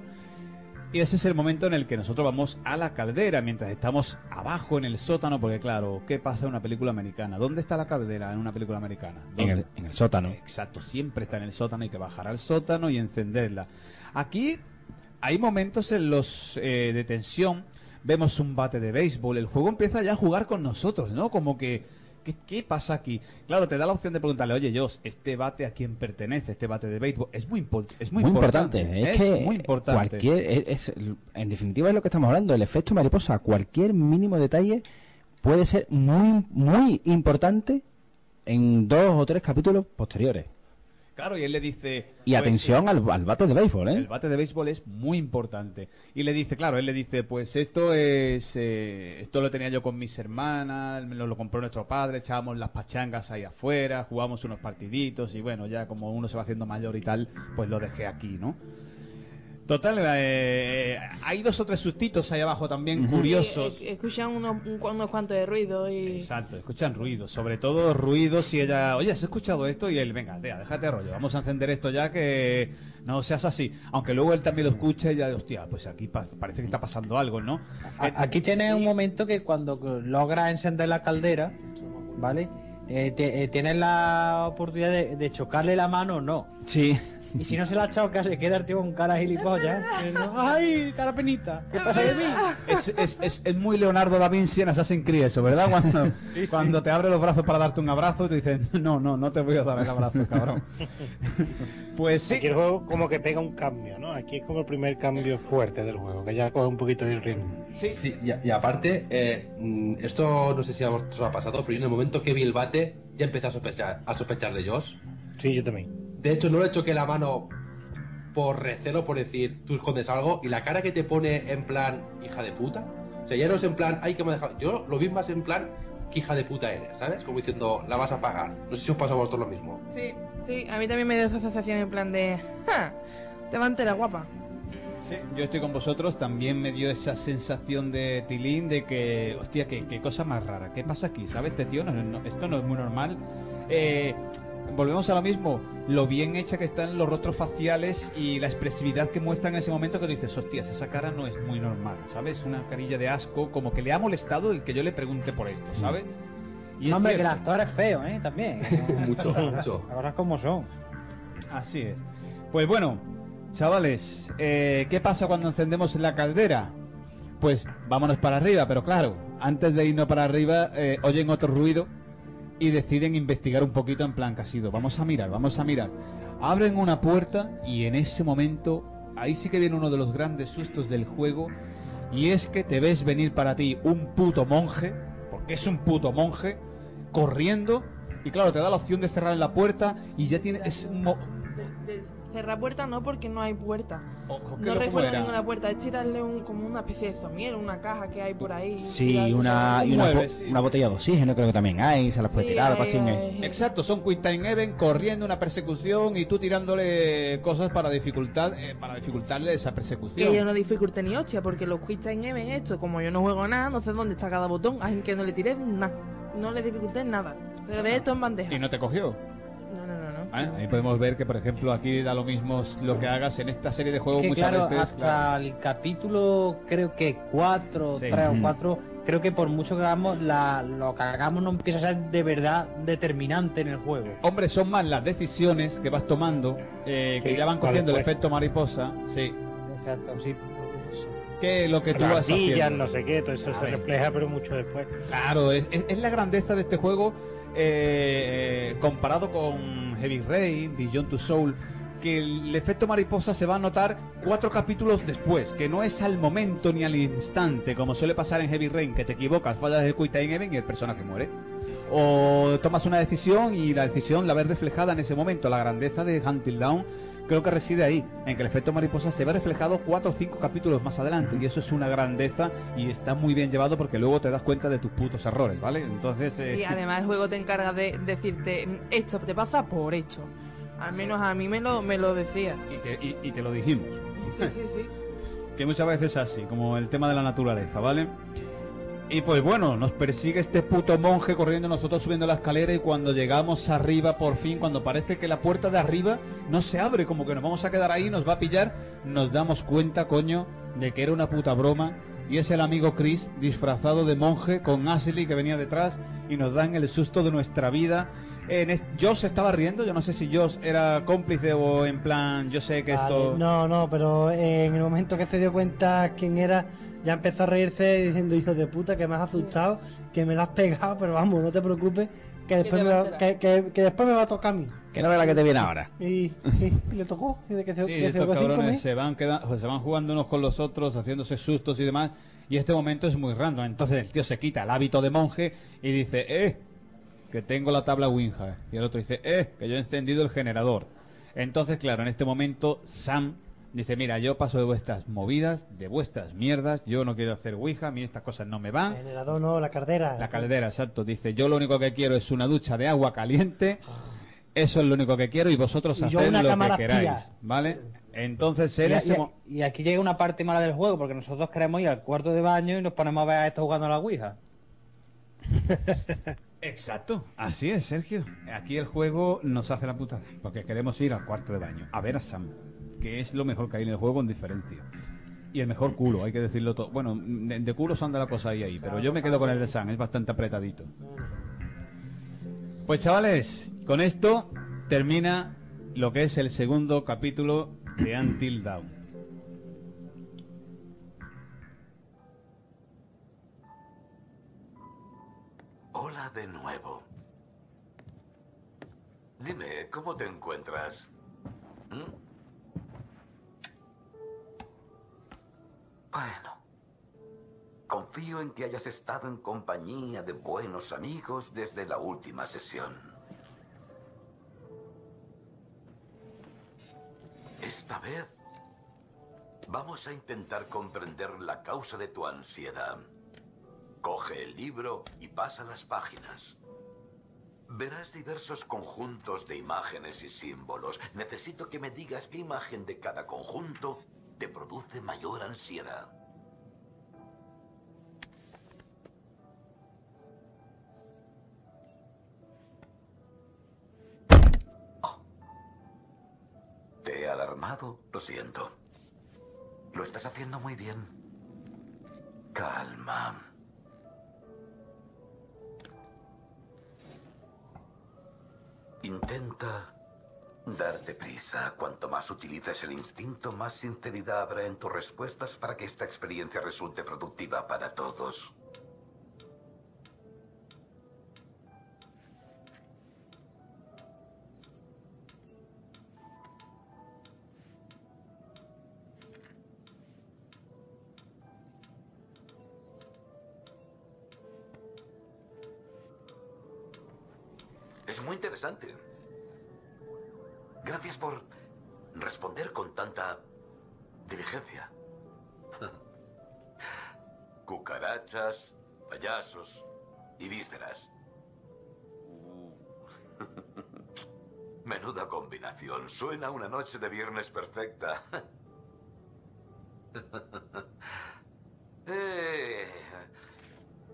Y ese es el momento en el que nosotros vamos a la caldera mientras estamos abajo en el sótano, porque claro, ¿qué pasa en una película americana? ¿Dónde está la caldera en una película americana? En el, en el sótano. Exacto, siempre está en el sótano, hay que bajar al sótano y encenderla. Aquí hay momentos en los eh, de tensión, vemos un bate de béisbol, el juego empieza ya a jugar con nosotros, ¿no? Como que, ¿qué, qué pasa aquí? Claro, te da la opción de preguntarle, oye, Josh, ¿este bate a quién pertenece? Este bate de béisbol es muy, es muy, muy importante. Es, que muy importante. cualquier, es, es- en definitiva es lo que estamos hablando, el efecto mariposa. Cualquier mínimo detalle puede ser muy, muy importante en dos o tres capítulos posteriores. Claro, y él le dice... Y pues, atención al, al bate de béisbol, ¿eh? El bate de béisbol es muy importante. Y le dice, claro, él le dice, pues esto es, eh, esto lo tenía yo con mis hermanas, me lo, lo compró nuestro padre, echábamos las pachangas ahí afuera, jugamos unos partiditos y bueno, ya como uno se va haciendo mayor y tal, pues lo dejé aquí, ¿no? Total, eh, hay dos o tres sustitos ahí abajo también curiosos. Eh, escuchan unos, un- unos cuantos de ruido y... Exacto, escuchan ruidos, sobre todo ruidos y ella, oye, ¿has escuchado esto? Y él, venga, tía, déjate de rollo, vamos a encender esto ya que no seas así. Aunque luego él también lo escucha y ya, hostia, pues aquí pa- parece que está pasando algo, ¿no? A- Aquí tienes un momento que cuando logras encender la caldera, ¿vale? Eh, te- eh, tienes la oportunidad de, de chocarle la mano o no. Sí. Y si no se la choca, se queda el tío con cara gilipollas. diciendo, ¡Ay, cara penita! ¿Qué pasa de mí? Es, es, es, es muy Leonardo da Vinci en Assassin's Creed eso, ¿verdad? Cuando, cuando te abre los brazos para darte un abrazo y te dicen, no, no, no te voy a dar el abrazo, cabrón. [laughs] pues sí. Aquí el juego como que pega un cambio, ¿no? Aquí es como el primer cambio fuerte del juego, que ya coge un poquito de ritmo. Sí, y, y aparte, eh, mm, esto no sé si a vosotros os ha pasado, pero yo en el momento que vi el bate ya empecé a sospechar, a sospechar de Josh. Sí, yo también. De hecho, no le choqué la mano por recelo, por decir, tú escondes algo, y la cara que te pone en plan, hija de puta. O sea, ya no es en plan, ay, que me ha dejado. Yo lo vi más en plan, que hija de puta eres, ¿sabes? Como diciendo, la vas a pagar. No sé si os pasa a vosotros lo mismo. Sí, sí, a mí también me dio esa sensación en plan de... "Ja, Te va a enterar, guapa. Sí, yo estoy con vosotros. También me dio esa sensación de Tilín de que, hostia, qué, qué cosa más rara. ¿Qué pasa aquí? ¿Sabes? Este tío, no, no- esto no es muy normal. Eh, volvemos a lo mismo. Lo bien hecha que están los rostros faciales y la expresividad que muestran en ese momento que dices, hostias, esa cara no es muy normal, ¿sabes? Una carilla de asco, como que le ha molestado el que yo le pregunte por esto, ¿sabes? Y es No, hombre, que el actor es feo, ¿eh? También. [laughs] Mucho, mucho. Cosas como son. Así es. Pues bueno, chavales, eh, ¿qué pasa cuando encendemos la caldera? Pues vámonos para arriba, pero claro, antes de irnos para arriba, eh, oyen otro ruido y deciden investigar un poquito en plan que ha sido. Vamos a mirar, vamos a mirar. Abren una puerta y en ese momento, ahí sí que viene uno de los grandes sustos del juego. Y es que te ves venir para ti un puto monje, porque es un puto monje, corriendo. Y claro, te da la opción de cerrar la puerta y ya tiene... Es cerrar puerta no porque no hay puerta. ¿qué No recuerdo era? ninguna puerta. Es tirarle un, como una especie de zomiel, una caja que hay por ahí. Sí, una, y una, mueble, bo- sí. una botella de oxígeno creo que también hay, se las puede Sí, tirar, algo hay, así. ¿eh? hay. Exacto, son Quick Time Event corriendo una persecución y tú tirándole cosas para dificultar, eh, para dificultarle esa persecución. Que yo no dificulte ni hostia, porque los Quick Time Event esto, como yo no juego nada, no sé dónde está cada botón, así que no le tiré nada. No le dificulté nada. Pero de esto en bandeja. Y no te cogió. ¿Vale? Ahí podemos ver que, por ejemplo, aquí da lo mismo lo que hagas en esta serie de juegos que muchas claro, veces. hasta claro. el capítulo creo que 4, Sí. 3 Ujú. o 4, creo que por mucho que hagamos, la, lo que hagamos no empieza a ser de verdad determinante en el juego. Hombre, son más las decisiones que vas tomando eh, que Sí, ya van vale, cogiendo el pues. efecto mariposa. Sí. Exacto, sí. Que lo que tú Las vas haciendo. no sé qué, todo eso A se ver. refleja, pero mucho después. Claro, es, es- es la grandeza de este juego eh, comparado con Heavy Rain, Beyond to Soul, que el efecto mariposa se va a notar cuatro capítulos después, que no es al momento ni al instante, como suele pasar en Heavy Rain, que te equivocas, fallas el Quick Time Event y el personaje muere. O tomas una decisión y la decisión la ves reflejada en ese momento. La grandeza de Until Dawn creo que reside ahí, en que el efecto mariposa se ve reflejado cuatro o cinco capítulos más adelante y eso es una grandeza y está muy bien llevado porque luego te das cuenta de tus putos errores, ¿vale? Entonces... eh, Y además el juego te encarga de decirte, "Mm, esto te pasa por hecho. Al menos a mí me lo, me lo decía. y, te, y- y te lo dijimos. Sí, sí, sí. que muchas veces es así, como el tema de la naturaleza, ¿vale? Y pues bueno, nos persigue este puto monje corriendo, nosotros subiendo la escalera y cuando llegamos arriba, por fin, cuando parece que la puerta de arriba no se abre, como que nos vamos a quedar ahí, nos va a pillar, nos damos cuenta, coño, de que era una puta broma. Y es el amigo Chris disfrazado de monje con Ashley que venía detrás y nos dan el susto de nuestra vida. En est- Josh se estaba riendo, yo no sé si Josh era cómplice o en plan, yo sé que Vale, esto... No, no, pero en el momento que se dio cuenta quién era, ya empezó a reírse diciendo, hijo de puta, que me has asustado, que me la has pegado, pero vamos, no te preocupes, que después, me va que, que- que después me va a tocar a mí. Que no verá que te viene ahora. Y, y- y le tocó, y de que se, Sí, que se estos cinco cabrones se van, queda- pues se van jugando unos con los otros, haciéndose sustos y demás. Y este momento es muy random. Entonces el tío se quita el hábito de monje y dice, eh, que tengo la tabla Ouija. Y el otro dice, eh, que yo he encendido el generador. Entonces, claro, en este momento Sam dice, mira, yo paso de vuestras movidas, de vuestras mierdas, yo no quiero hacer Ouija, a mí estas cosas no me van. Generador no, la caldera. La caldera, exacto. Dice, yo lo único que quiero es una ducha de agua caliente. Eso es lo único que quiero y vosotros haced lo que queráis. ¿vale? Entonces, en Y, ese y- mo- y aquí llega una parte mala del juego, porque nosotros queremos ir al cuarto de baño y nos ponemos a ver a esto jugando a la Ouija. [laughs] Exacto, así es, Sergio. Aquí el juego nos hace la putada, porque queremos ir al cuarto de baño, a ver a Sam, que es lo mejor que hay en el juego en diferencia. Y el mejor culo, hay que decirlo todo. Bueno, de, de culos anda la cosa ahí, ahí, pero yo me quedo con el de Sam, es bastante apretadito. Pues chavales, con esto termina lo que es el segundo capítulo de Until Dawn. Hola de nuevo. Dime, ¿cómo te encuentras? ¿Mm? Bueno. Confío en que hayas estado en compañía de buenos amigos desde la última sesión. Esta vez vamos a intentar comprender la causa de tu ansiedad. Coge el libro y pasa las páginas. Verás diversos conjuntos de imágenes y símbolos. Necesito que me digas qué imagen de cada conjunto te produce mayor ansiedad. Oh. ¿Te he alarmado? Lo siento. Lo estás haciendo muy bien. Calma. Intenta darte prisa. Cuanto más utilices el instinto, más sinceridad habrá en tus respuestas para que esta experiencia resulte productiva para todos. Es muy interesante. Gracias por responder con tanta diligencia. [laughs] Cucarachas, payasos y vísceras. [laughs] Menuda combinación. Suena una noche de viernes perfecta. [laughs] Eh,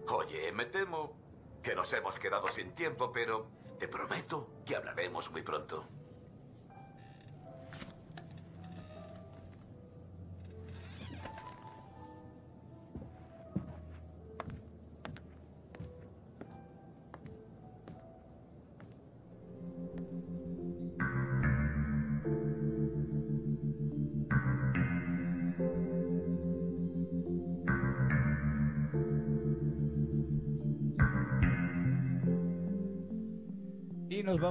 Oye, me temo que nos hemos quedado sin tiempo, pero te prometo que hablaremos muy pronto.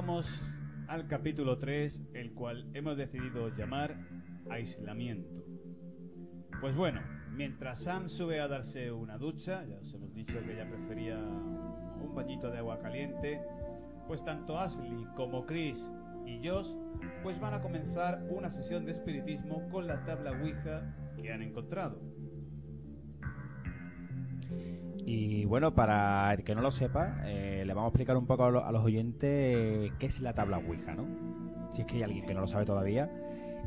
Vamos al capítulo 3, el cual hemos decidido llamar Aislamiento. Pues bueno, mientras Sam sube a darse una ducha, ya os hemos dicho que ella prefería un bañito de agua caliente, pues tanto Ashley como Chris y Josh pues van a comenzar una sesión de espiritismo con la tabla Ouija que han encontrado. Y bueno, para el que no lo sepa, eh, le vamos a explicar un poco a, lo- a los oyentes qué es la tabla Ouija, ¿no? Si es que hay alguien que no lo sabe todavía.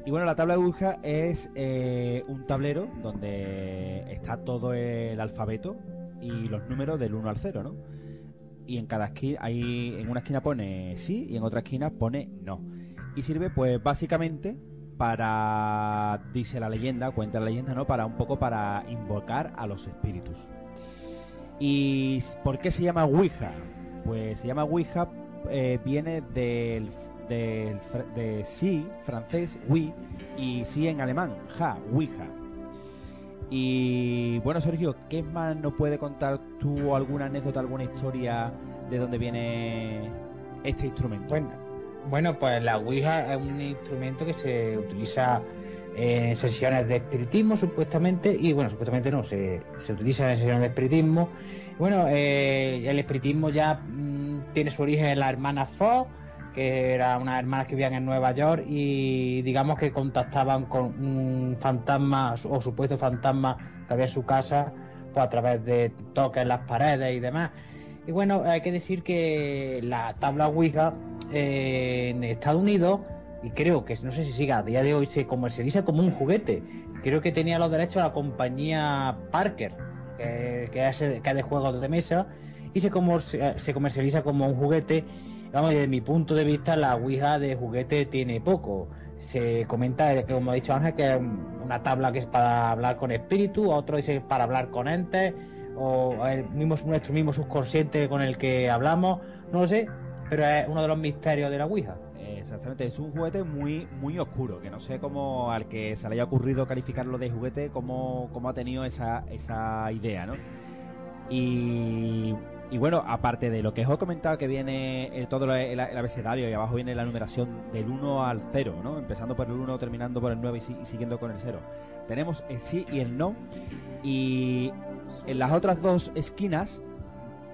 Y bueno, la tabla Ouija es eh, un tablero donde está todo el alfabeto y los números del 1 al 0, ¿no? Y en cada esquina, ahí en una esquina pone sí y en otra esquina pone no. Y sirve pues básicamente para, dice la leyenda, cuenta la leyenda, ¿no? Para un poco para invocar a los espíritus. ¿Y por qué se llama Ouija? Pues se llama Ouija, eh, viene del, del de sí, francés, oui, y sí en alemán, ja, Ouija. Y bueno, Sergio, ¿qué más nos puede contar tú alguna anécdota, alguna historia de dónde viene este instrumento? Bueno, bueno, pues la Ouija es un instrumento que se utiliza en sesiones de espiritismo, supuestamente, y bueno, supuestamente no, se, se utiliza en sesiones de espiritismo. Bueno, eh, el espiritismo ya mm, tiene su origen en la hermana Fox, que eran unas hermanas que vivían en Nueva York y digamos que contactaban con un fantasma o supuesto fantasma que había en su casa pues a través de toques en las paredes y demás. Y bueno, hay que decir que la tabla Ouija eh, en Estados Unidos, y creo que no sé si sigue a día de hoy, se comercializa como un juguete. Creo que tenía los derechos a la compañía Parker, que, es, que de juegos de mesa, y se, comer- se comercializa como un juguete. Vamos, desde mi punto de vista, la Ouija de juguete tiene poco. Se comenta, como ha dicho Ángel, que es una tabla que es para hablar con espíritus, otro dice para hablar con entes, o el mismo, nuestro mismo subconsciente con el que hablamos, no lo sé, pero es uno de los misterios de la Ouija. Exactamente, es un juguete muy muy oscuro, que no sé cómo al que se le haya ocurrido calificarlo de juguete, cómo, cómo ha tenido esa, esa idea, ¿no? Y, bueno, aparte de lo que os he comentado, que viene eh, todo el, abecedario y abajo viene la numeración del 1 al 0, ¿no? Empezando por el 1, terminando por el 9 y, y siguiendo con el 0. Tenemos el sí y el no. Y en las otras dos esquinas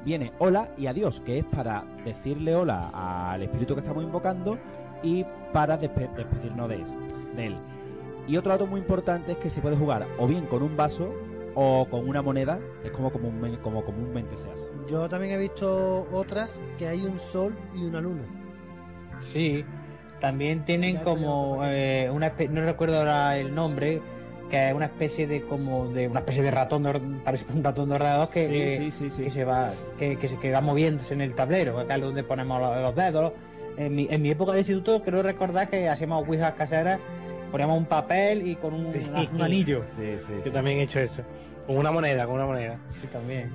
viene hola y adiós, que es para decirle hola al espíritu que estamos invocando y para despe- despedirnos de, de él. Y otro dato muy importante es que se puede jugar o bien con un vaso o con una moneda, es como, comúnme- como comúnmente se hace. Yo también he visto otras que hay un sol y una luna. Sí, también tienen como eh, una no recuerdo ahora el nombre, que es una especie de como de una especie de ratón de parece un ratón de ordenador que, Sí, que- sí, sí, sí. que se va que, que se que va moviéndose en el tablero acá es donde ponemos los, los dedos en mi, en mi época de instituto creo recordar que hacíamos ouijas caseras poníamos un papel y con un, Sí. un anillo [laughs] Sí, sí, Yo también he hecho eso. Con una moneda, con una moneda. Sí, también.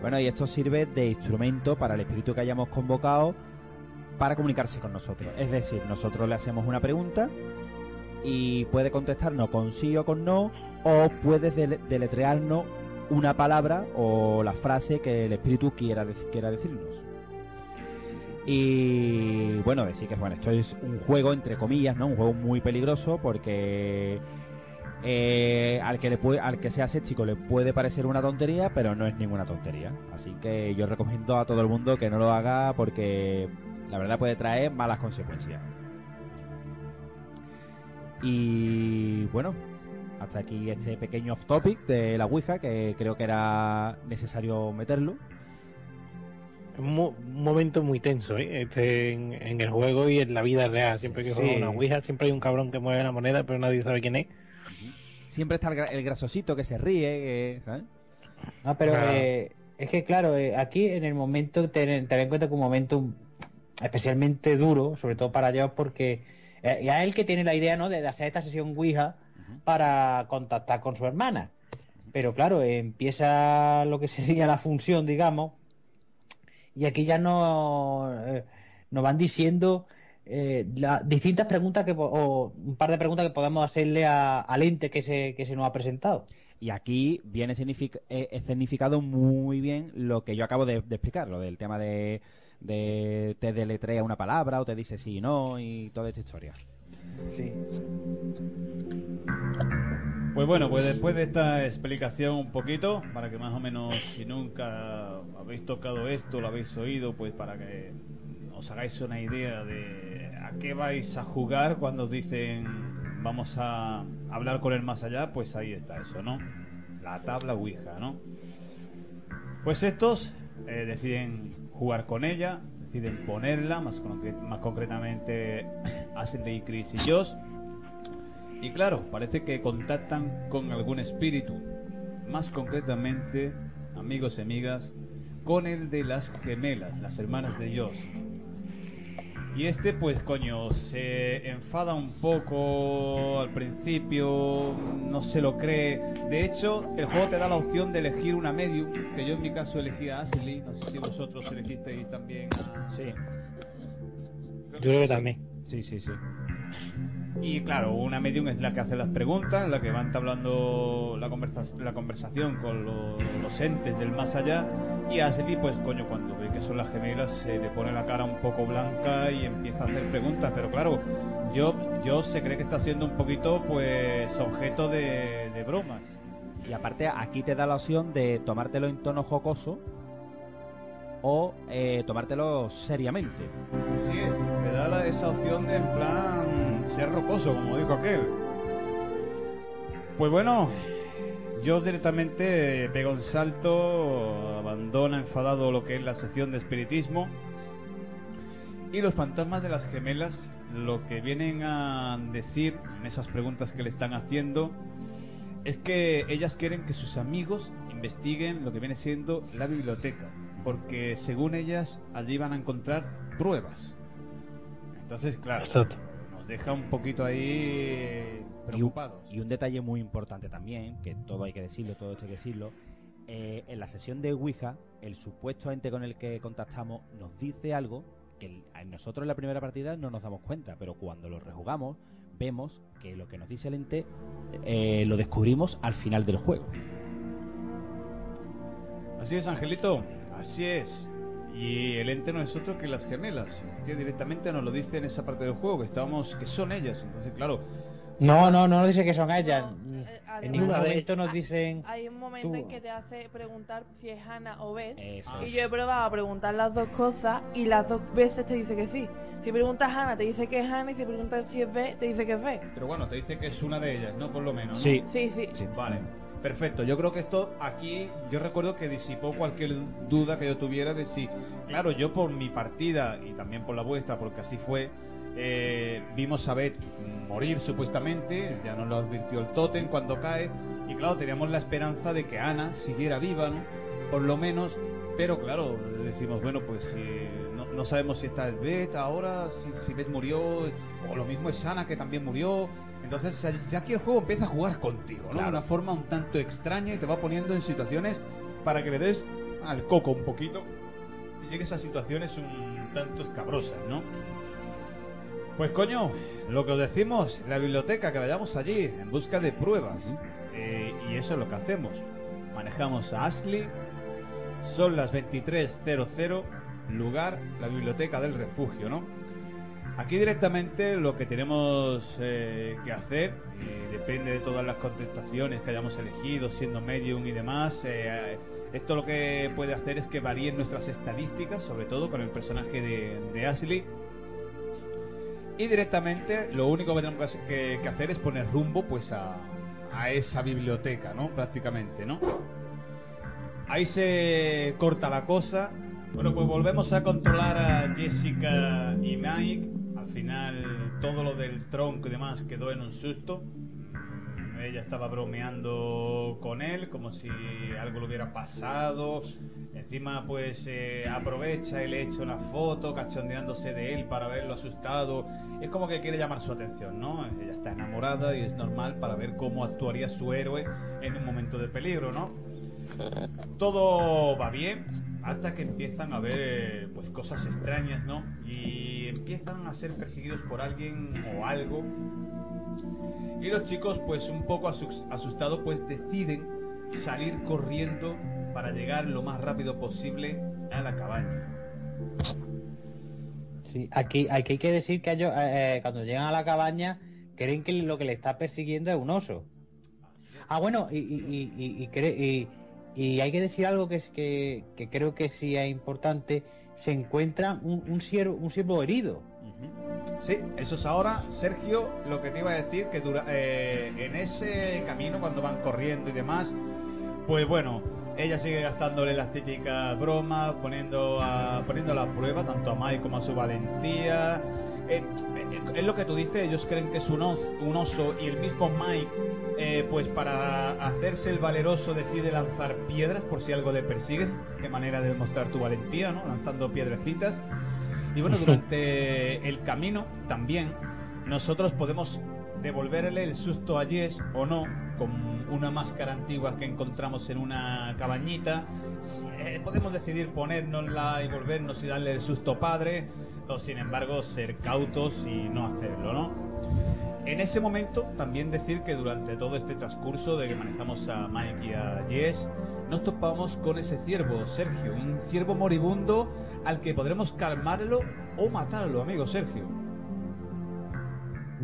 Bueno, y esto sirve de instrumento para el espíritu que hayamos convocado para comunicarse con nosotros. Es decir, nosotros le hacemos una pregunta y puede contestarnos con sí o con no, o puede dele- deletrearnos una palabra o la frase que el espíritu quiera, quiera decirnos. Y bueno, decir que bueno, esto es un juego entre comillas, ¿no? Un juego muy peligroso porque eh, al que le puede, al que sea chico le puede parecer una tontería, pero no es ninguna tontería. Así que yo recomiendo a todo el mundo que no lo haga porque la verdad puede traer malas consecuencias. Y bueno, hasta aquí este pequeño off topic de la Ouija que creo que era necesario meterlo. Es un, mo- un momento muy tenso, ¿eh? Este, en, en el juego y en la vida real. Siempre que Sí. juega una Ouija, siempre hay un cabrón que mueve la moneda, pero nadie sabe quién es. Siempre está el, gra- el grasosito que se ríe, que- ¿sabes? No, pero Claro. eh, es que claro, eh, aquí en el momento, ten, ten en cuenta que un momento especialmente duro, sobre todo para ellos, porque eh, ya es el que tiene la idea, ¿no? De hacer esta sesión Ouija para contactar con su hermana. Pero claro, eh, empieza lo que sería la función, digamos, y aquí ya no, eh, nos van diciendo eh, la- distintas preguntas que, o un par de preguntas que podemos hacerle a- al ente que se, que se nos ha presentado. Y aquí viene eh, escenificado muy bien lo que yo acabo de, de explicar, lo del tema de, de te deletrea una palabra o te dice sí y no y toda esta historia. Sí. Pues bueno, pues después de esta explicación un poquito, para que más o menos si nunca habéis tocado esto, lo habéis oído, pues para que os hagáis una idea de a qué vais a jugar cuando os dicen vamos a hablar con el más allá, pues ahí está eso, ¿no? La tabla Ouija, ¿no? Pues estos eh, deciden jugar con ella, deciden ponerla, más, concre- más concretamente [coughs] Ashley, Chris y Josh. Y claro, parece que contactan con algún espíritu, más concretamente, amigos y amigas, con el de las gemelas, las hermanas de Josh. Y este, pues coño, se enfada un poco al principio, no se lo cree. De hecho, el juego te da la opción de elegir una medium, que yo en mi caso elegí a Ashley, no sé si vosotros elegisteis también a... Sí. Yo creo que también. Sí, sí, sí. Y claro, una medium es la que hace las preguntas, la que va entablando la, conversa- la conversación con lo- los entes del más allá. Y Ashley, pues coño, cuando ve que son las gemelas, se le pone la cara un poco blanca y empieza a hacer preguntas. Pero claro, yo, yo se cree que está siendo un poquito, pues, objeto de, de bromas. Y aparte aquí te da la opción de tomártelo en tono jocoso o eh, tomártelo seriamente. Es, me da la- esa opción de en plan ser rocoso, como dijo aquel. Pues bueno, yo directamente pega un salto, abandona enfadado lo que es la sección de espiritismo. Y los fantasmas de las gemelas lo que vienen a decir en esas preguntas que le están haciendo es que ellas quieren que sus amigos investiguen lo que viene siendo la biblioteca, porque según ellas allí van a encontrar pruebas. Entonces, claro, nos deja un poquito ahí Y un, preocupados. y un detalle muy importante también, que todo hay que decirlo, todo esto hay que decirlo. eh, en la sesión de Ouija, el supuesto ente con el que contactamos nos dice algo que nosotros en la primera partida no nos damos cuenta, pero cuando lo rejugamos vemos que lo que nos dice el ente eh, lo descubrimos al final del juego. Así es, Angelito, así es. Y el ente no es otro que las gemelas. Es que directamente nos lo dice en esa parte del juego, que estamos, que son ellas. Entonces, claro, No, no, no nos dice que son ellas. eh, en ningún momento nos dicen. Hay un momento tú- en que te hace preguntar si es Hannah o Beth. Eso y es. yo he probado a preguntar las dos cosas y las dos veces te dice que sí. Si preguntas Hannah, te dice que es Hannah y si preguntas si es Beth, te dice que es Beth. pero bueno, te dice que es una de ellas, ¿no? Por lo menos. ¿no? Sí. Sí, sí. Vale, perfecto. Yo creo que esto aquí, yo recuerdo que disipó cualquier duda que yo tuviera de si, claro, yo por mi partida y también por la vuestra, porque así fue, eh, vimos a Beth morir supuestamente, ya nos lo advirtió el tótem cuando cae, y claro, teníamos la esperanza de que Ana siguiera viva, ¿no? Por lo menos, pero claro, decimos, bueno, pues eh, no, no sabemos si está Beth ahora, si, si Beth murió, o lo mismo es Ana que también murió. Entonces ya aquí el juego empieza a jugar contigo, ¿no? De una forma un tanto extraña y te va poniendo en situaciones para que le des al coco un poquito y llegues a situaciones un tanto escabrosas, ¿no? Pues coño, lo que os decimos, la biblioteca, que vayamos allí en busca de pruebas. Eh, y eso es lo que hacemos. Manejamos a Ashley, son las 23.00, lugar, la biblioteca del refugio, ¿no? Aquí directamente lo que tenemos eh, que hacer, depende de todas las contestaciones que hayamos elegido, siendo medium y demás, eh, esto lo que puede hacer es que varíen nuestras estadísticas, sobre todo con el personaje de, Ashley. Y directamente lo único que tenemos que, que hacer es poner rumbo pues a, a esa biblioteca, ¿no? Prácticamente, ¿no? Ahí se corta la cosa. Bueno, pues volvemos a controlar a Jessica y Mike. Al final todo lo del tronco y demás quedó en un susto. Ella estaba bromeando con él como si algo le hubiera pasado. Encima pues eh, aprovecha y le echa una foto cachondeándose de él para verlo asustado. Es como que quiere llamar su atención, ¿no? Ella está enamorada y es normal para ver cómo actuaría su héroe en un momento de peligro, ¿no? Todo va bien hasta que empiezan a ver pues cosas extrañas, ¿no? Y empiezan a ser perseguidos por alguien o algo. Y los chicos, pues un poco asus- asustados, pues deciden salir corriendo para llegar lo más rápido posible a la cabaña. Sí, aquí, aquí hay que decir que ellos, eh, eh, cuando llegan a la cabaña, creen que lo que le está persiguiendo es un oso. Ah, bueno, y, y, y, y- y hay que decir algo que, es que, creo que sí es importante. Se encuentra un, un, ciervo, un ciervo herido. Sí, eso es ahora, Sergio, lo que te iba a decir, que dura, eh, en ese camino cuando van corriendo y demás, pues bueno, ella sigue gastándole las típicas bromas, poniendo a, poniendo a prueba tanto a Mike como a su valentía. Eh, eh, es lo que tú dices, ellos creen que es un oso, un oso y el mismo Mike, eh, pues para hacerse el valeroso decide lanzar piedras por si algo le persigue, qué manera de demostrar tu valentía, ¿no? Lanzando piedrecitas. Y bueno, [laughs] durante el camino también nosotros podemos devolverle el susto a Jess o no, con una máscara antigua que encontramos en una cabañita. Eh, podemos decidir ponérnosla y volvernos y darle el susto padre, o sin embargo ser cautos y no hacerlo, ¿no? En ese momento, también decir que durante todo este transcurso de que manejamos a Mike y a Jess, nos topamos con ese ciervo, Sergio, un ciervo moribundo al que podremos calmarlo o matarlo, amigo Sergio.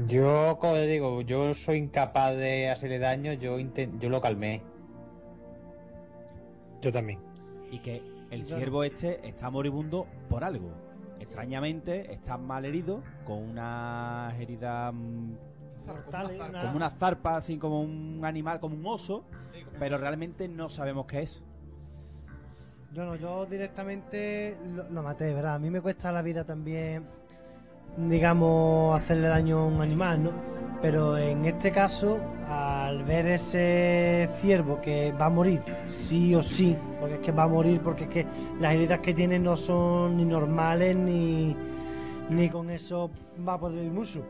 Yo, como te digo, yo soy incapaz de hacerle daño, yo, yo lo calmé. Yo también. Y que el siervo este está moribundo por algo. Extrañamente está mal herido, con una herida mm, una- como una zarpa, así como un animal, como un oso, pero realmente no sabemos qué es. Yo no, yo directamente lo, lo maté, ¿verdad? A mí me cuesta la vida también, digamos, hacerle daño a un animal, ¿no? Pero en este caso, al ver ese ciervo que va a morir, sí o sí, porque es que va a morir, porque es que las heridas que tiene no son ni normales ni, ni con eso va a poder vivir mucho.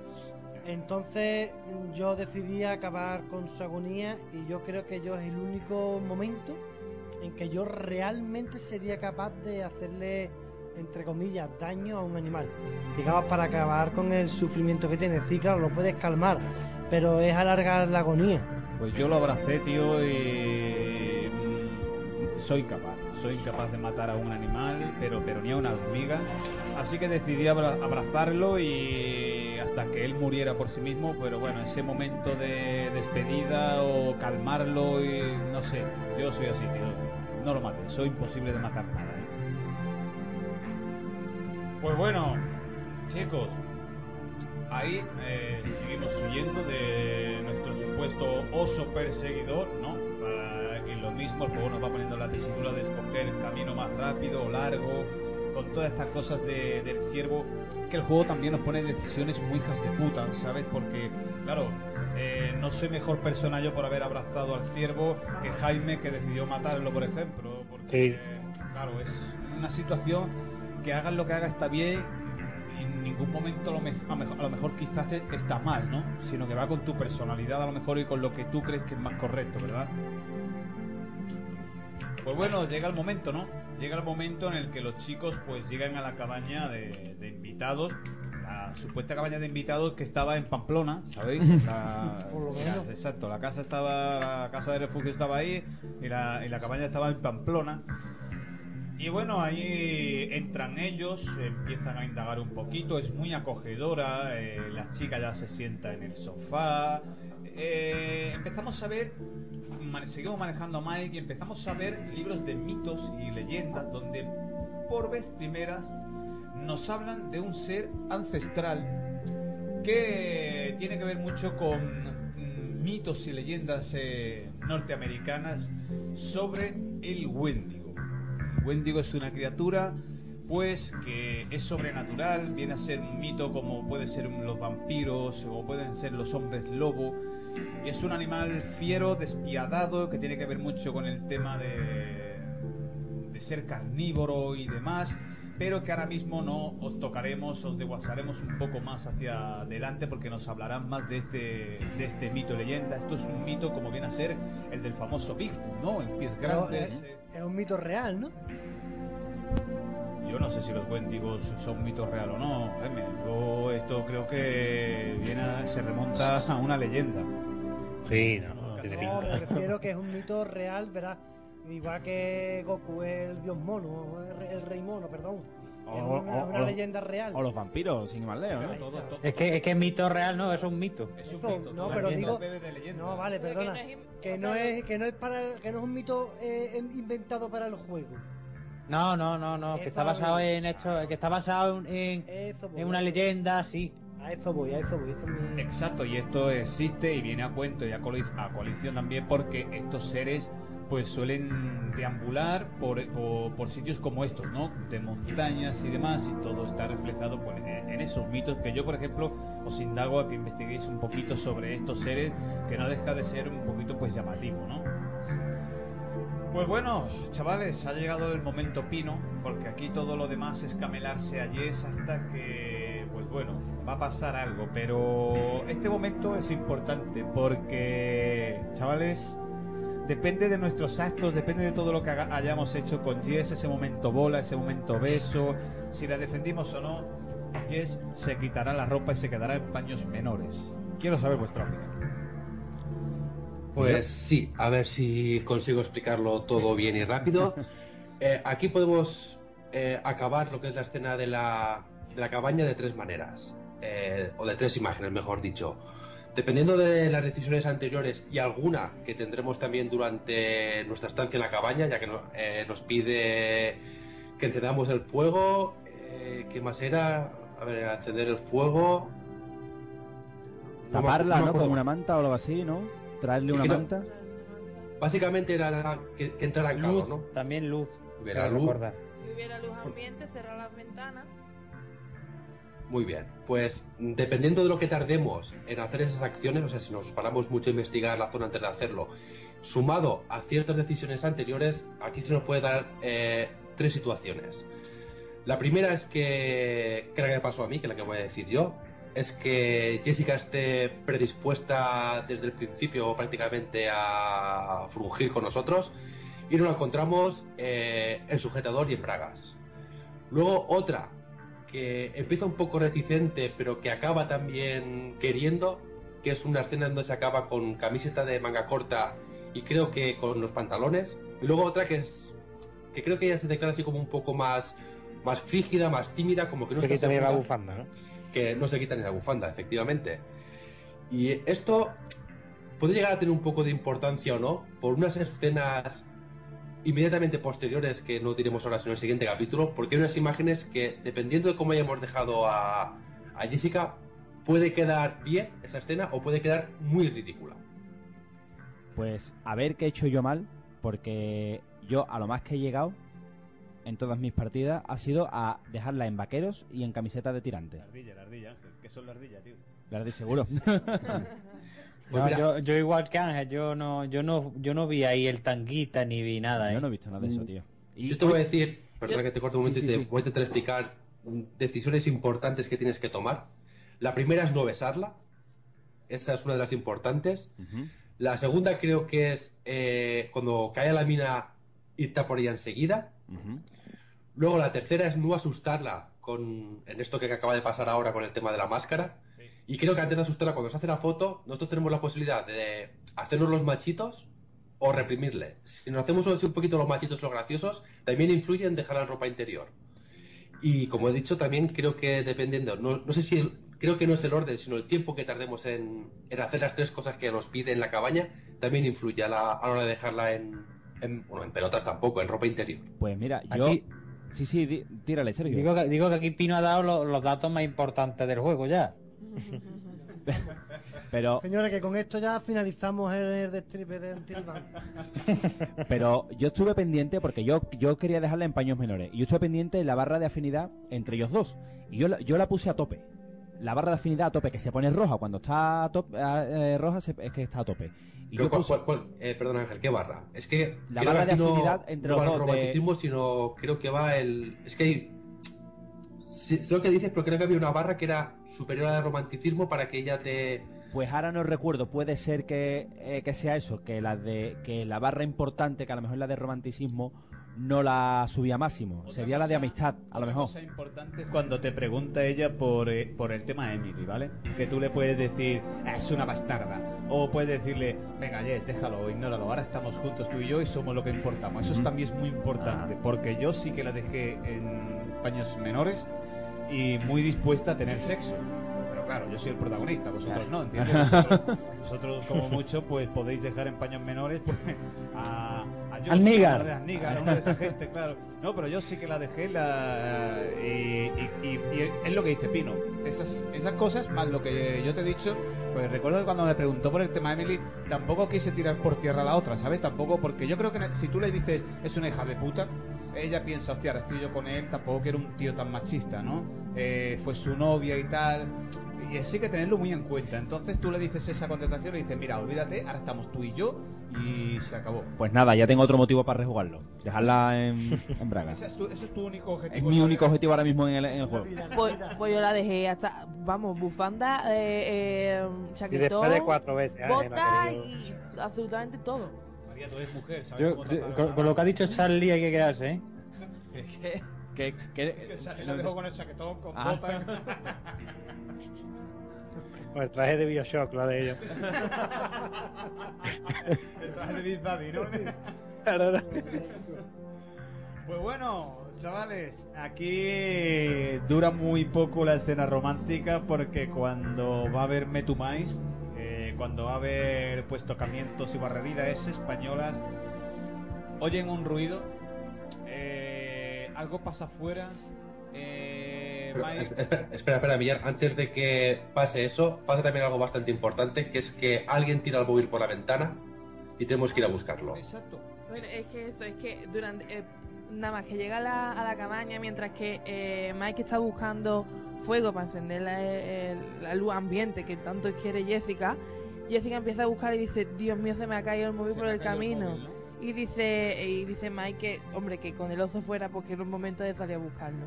Entonces yo decidí acabar con su agonía y yo creo que yo es el único momento en que yo realmente sería capaz de hacerle, entre comillas, daño a un animal. Digamos, para acabar con el sufrimiento que tiene. Sí, claro, lo puedes calmar, pero es alargar la agonía. Pues yo lo abracé, tío, y mm, soy capaz. Soy incapaz de matar a un animal, pero, pero ni a una hormiga. Así que decidí abra- abrazarlo y hasta que él muriera por sí mismo. Pero bueno, ese momento de despedida o calmarlo y no sé. Yo soy así, tío. No lo maté. Soy imposible de matar nada. Pues bueno, chicos, ahí eh, seguimos huyendo de nuestro supuesto oso perseguidor, ¿no? Y lo mismo, el juego nos va poniendo la tesitura de escoger el camino más rápido o largo, con todas estas cosas de- del ciervo, que el juego también nos pone decisiones muy hijas de puta, ¿sabes? Porque, claro, eh, no soy mejor persona yo por haber abrazado al ciervo que Jaime que decidió matarlo, por ejemplo. Porque, claro, es una situación que hagan lo que haga está bien y en ningún momento lo me- a, lo mejor quizás es- está mal, ¿no? Sino que va con tu personalidad a lo mejor y con lo que tú crees que es más correcto, ¿verdad? Pues bueno, llega el momento, ¿no? Llega el momento en el que los chicos pues llegan a la cabaña de, de invitados, la supuesta cabaña de invitados que estaba en Pamplona, ¿sabéis? [laughs] La- Por lo la- menos. exacto, la casa estaba, la casa de refugio estaba ahí y la, y la cabaña estaba en Pamplona. Y bueno, ahí entran ellos, empiezan a indagar un poquito, es muy acogedora, eh, la chica ya se sienta en el sofá, eh, empezamos a ver, seguimos manejando a Mike y empezamos a ver libros de mitos y leyendas donde por vez primeras nos hablan de un ser ancestral que tiene que ver mucho con mm, mitos y leyendas eh, norteamericanas sobre el Wendigo. Wendigo es una criatura pues que es sobrenatural, viene a ser un mito como puede ser los vampiros o pueden ser los hombres lobo. Y es un animal fiero, despiadado, que tiene que ver mucho con el tema de, de ser carnívoro y demás, pero que ahora mismo no os tocaremos, os desguazaremos un poco más hacia adelante porque nos hablarán más de este, de este mito leyenda. Esto es un mito como viene a ser el del famoso Bigfoot, ¿no? El pies grandes. Mito real, ¿no? Yo no sé si los Wendigos son mito real o no, Jaime. Yo esto creo que viene a- se remonta a una leyenda. Sí, no, tiene No, pinta. me refiero [laughs] que es un mito real, ¿verdad? Igual que Goku es el dios mono, el rey mono, perdón. Es O- una, o- una o- leyenda real. O los vampiros, sin más lejos, ¿no? Es que, es que es mito real, no, eso es un mito. Eso, no, pero digo, no, vale, Pero que perdona, es que no es que no es para que no es un mito eh, em- inventado para el juego. No, no, no, no, que está basado voy. en hechos, que está basado en, en una leyenda, sí. A eso voy, a eso voy, eso es mi- Exacto, y esto existe y viene a cuento y a, a coalición también porque estos seres pues suelen deambular por, por, sitios como estos, ¿no? De montañas y demás y todo está reflejado pues, en, en esos mitos que yo, por ejemplo, os indago a que investiguéis un poquito sobre estos seres que no deja de ser un poquito pues llamativo, ¿no? Pues bueno, chavales, ha llegado el momento pino, porque aquí todo lo demás es camelarse a Yes hasta que, pues bueno, va a pasar algo. Pero este momento es importante porque, chavales, depende de nuestros actos, depende de todo lo que haga- hayamos hecho con Yes, ese momento bola, ese momento beso, si la defendimos o no, Yes se quitará la ropa y se quedará en paños menores. Quiero saber vuestra opinión. Pues sí, a ver si consigo explicarlo todo bien y rápido. [laughs] Eh, aquí podemos eh, acabar lo que es la escena de la, de la cabaña de tres maneras, eh, o de tres imágenes, mejor dicho. Dependiendo de las decisiones anteriores y alguna que tendremos también durante nuestra estancia en la cabaña, ya que no- eh, nos pide que encendamos el fuego, eh, ¿qué más era? A ver, encender el fuego. Taparla, no. Con una manta o algo así, ¿no? Traerle Sí, una manta. Básicamente era que, que entrara en calor, ¿no? también luz. Hubiera luz. recordar. Hubiera luz ambiente, cerrar las ventanas. Muy bien, pues dependiendo de lo que tardemos en hacer esas acciones, o sea, si nos paramos mucho a investigar la zona antes de hacerlo, sumado a ciertas decisiones anteriores, aquí se nos puede dar eh, tres situaciones. La primera es que, que la que me pasó a mí, que es la que voy a decir yo, es que Jessica esté predispuesta desde el principio prácticamente a frungir con nosotros y nos la encontramos eh, en sujetador y en bragas. Luego otra, que empieza un poco reticente, pero que acaba también queriendo, que es una escena donde se acaba con camiseta de manga corta y creo que con los pantalones. Y luego otra que es que creo que ella se declara así como un poco más más frígida, más tímida, como que no Se quita bien la bufanda, ¿no? Que no se quita ni la bufanda, efectivamente. Y esto puede llegar a tener un poco de importancia o no por unas escenas inmediatamente posteriores que no diremos ahora sino en el siguiente capítulo, porque hay unas imágenes que, dependiendo de cómo hayamos dejado a, a Jessica, puede quedar bien esa escena o puede quedar muy ridícula. Pues a ver qué he hecho yo mal, porque yo a lo más que he llegado en todas mis partidas ha sido a dejarla en vaqueros y en camiseta de tirante. La ardilla, la ardilla, Ángel. ¿Qué son la ardilla, tío? La de seguro. [laughs] No, yo, yo igual que Ángel, yo no, yo no, yo no vi ahí el tanguita ni vi nada. Yo ¿eh? no he visto nada de eso, tío. Yo te voy a decir, perdona Yo- que te corto un momento sí, y te sí. voy a intentar explicar mm, decisiones importantes que tienes que tomar. La primera es no besarla. Esa es una de las importantes. La segunda creo que es eh, cuando cae a la mina irte a por ella enseguida. Luego la tercera es no asustarla con en esto que acaba de pasar ahora con el tema de la máscara. Y creo que antes de asustarla, cuando se hace la foto, nosotros tenemos la posibilidad de hacernos los machitos o reprimirle. Si nos hacemos así un poquito los machitos, los graciosos, también influye en dejar la ropa interior. Y como he dicho, también creo que dependiendo, no, no sé si, el- creo que no es el orden, sino el tiempo que tardemos en, en hacer las tres cosas que nos pide en la cabaña, también influye a la, a la hora de dejarla en, en- bueno, en pelotas tampoco, en ropa interior. Pues mira, yo... Aquí- Sí, sí, tírale, Sergio. Digo que, digo que aquí Pino ha dado lo- los datos más importantes del juego ya. [laughs] Pero, Señores, que con esto ya finalizamos el destripe de Antilban. [laughs] pero yo estuve pendiente porque yo, yo quería dejarla en paños menores. Y yo estuve pendiente de la barra de afinidad entre ellos dos. Y yo, la- yo la puse a tope. La barra de afinidad a tope, que se pone roja. Cuando está a top- a- eh, roja se- es que está a tope. Y yo ¿cuál- puse- cuál- cuál- eh, perdón Ángel, ¿qué barra? Es que La barra de aquí no- afinidad entre no los va el de- romanticismo, sino creo que va el... Es que hay... Sí, sé lo que dices, pero creo que había una barra que era superior al romanticismo para que ella te... Pues ahora no recuerdo, puede ser que, eh, que sea eso, que la de que la barra importante, que a lo mejor la de romanticismo, no la subía máximo. Sería la de amistad, a lo Una mejor. cosa importante es cuando te pregunta ella por, eh, por el tema Emily, ¿vale? Que tú le puedes decir, "Ah, es una bastarda. O puedes decirle, venga, Jess, déjalo, ignóralo. Ahora estamos juntos tú y yo y somos lo que importamos. Eso Ujú. también es muy importante, porque yo sí que la dejé en paños menores y muy dispuesta a tener sexo. Pero claro, yo soy el protagonista, vosotros no, ¿entiendes? [laughs] Vosotros, vosotros como mucho, pues podéis dejar en paños menores pues, a, a Josh, Al Nígar. a una de una esta gente, claro. No, pero yo sí que la dejé la, y, y- y- y es lo que dice Pino. Esas, esas cosas, más lo que yo te he dicho, pues recuerdo que cuando me preguntó por el tema de Emily, tampoco quise tirar por tierra a la otra, ¿sabes? Tampoco, porque yo creo que si tú le dices es una hija de puta, ella piensa, hostia, ahora estoy yo con él, tampoco que era un tío tan machista, ¿no? Eh, fue su novia y tal. Y así que tenerlo muy en cuenta. Entonces tú le dices esa contestación y dices, mira, olvídate, ahora estamos tú y yo y se acabó. Pues nada, ya tengo otro motivo para rejugarlo. Dejarla en, [laughs] en Braga. Ese es tu, ese es tu único objetivo. Es mi único objetivo ahora mismo en el, en el juego. Pues, pues yo la dejé hasta, vamos, bufanda, eh, eh, chaquetón, después de cuatro veces, bota y absolutamente todo. María, tú eres mujer, ¿sabes Yo- cómo yo- con, con lo que ha dicho Charlie hay que quedarse, ¿eh? ¿Qué? ¿Qué? ¿Qué? Que sa- la dejó con el chaquetón, [laughs] con el traje de Bioshock, la de ellos. [laughs] el traje de Big Daddy, ¿no? Pues bueno, chavales, aquí dura muy poco la escena romántica porque cuando va a haber metumais, eh, cuando va a haber pues tocamientos y barrerías españolas, oyen un ruido, eh, algo pasa afuera, eh, espera, espera, espera, Villar, antes de que pase eso, pasa también algo bastante importante, que es que alguien tira el móvil por la ventana y tenemos que ir a buscarlo. Exacto. Bueno, es que eso, es que durante. eh, nada más que llega a la, a la cabaña, mientras que eh, Mike está buscando fuego para encender la, el- la luz ambiente que tanto quiere Jessica, Jessica empieza a buscar y dice: Dios mío, se me ha caído el móvil Se por el camino. móvil, ¿no? Y dice y dice Mike que, hombre, que con el oso fuera porque era un momento de salir a buscarlo.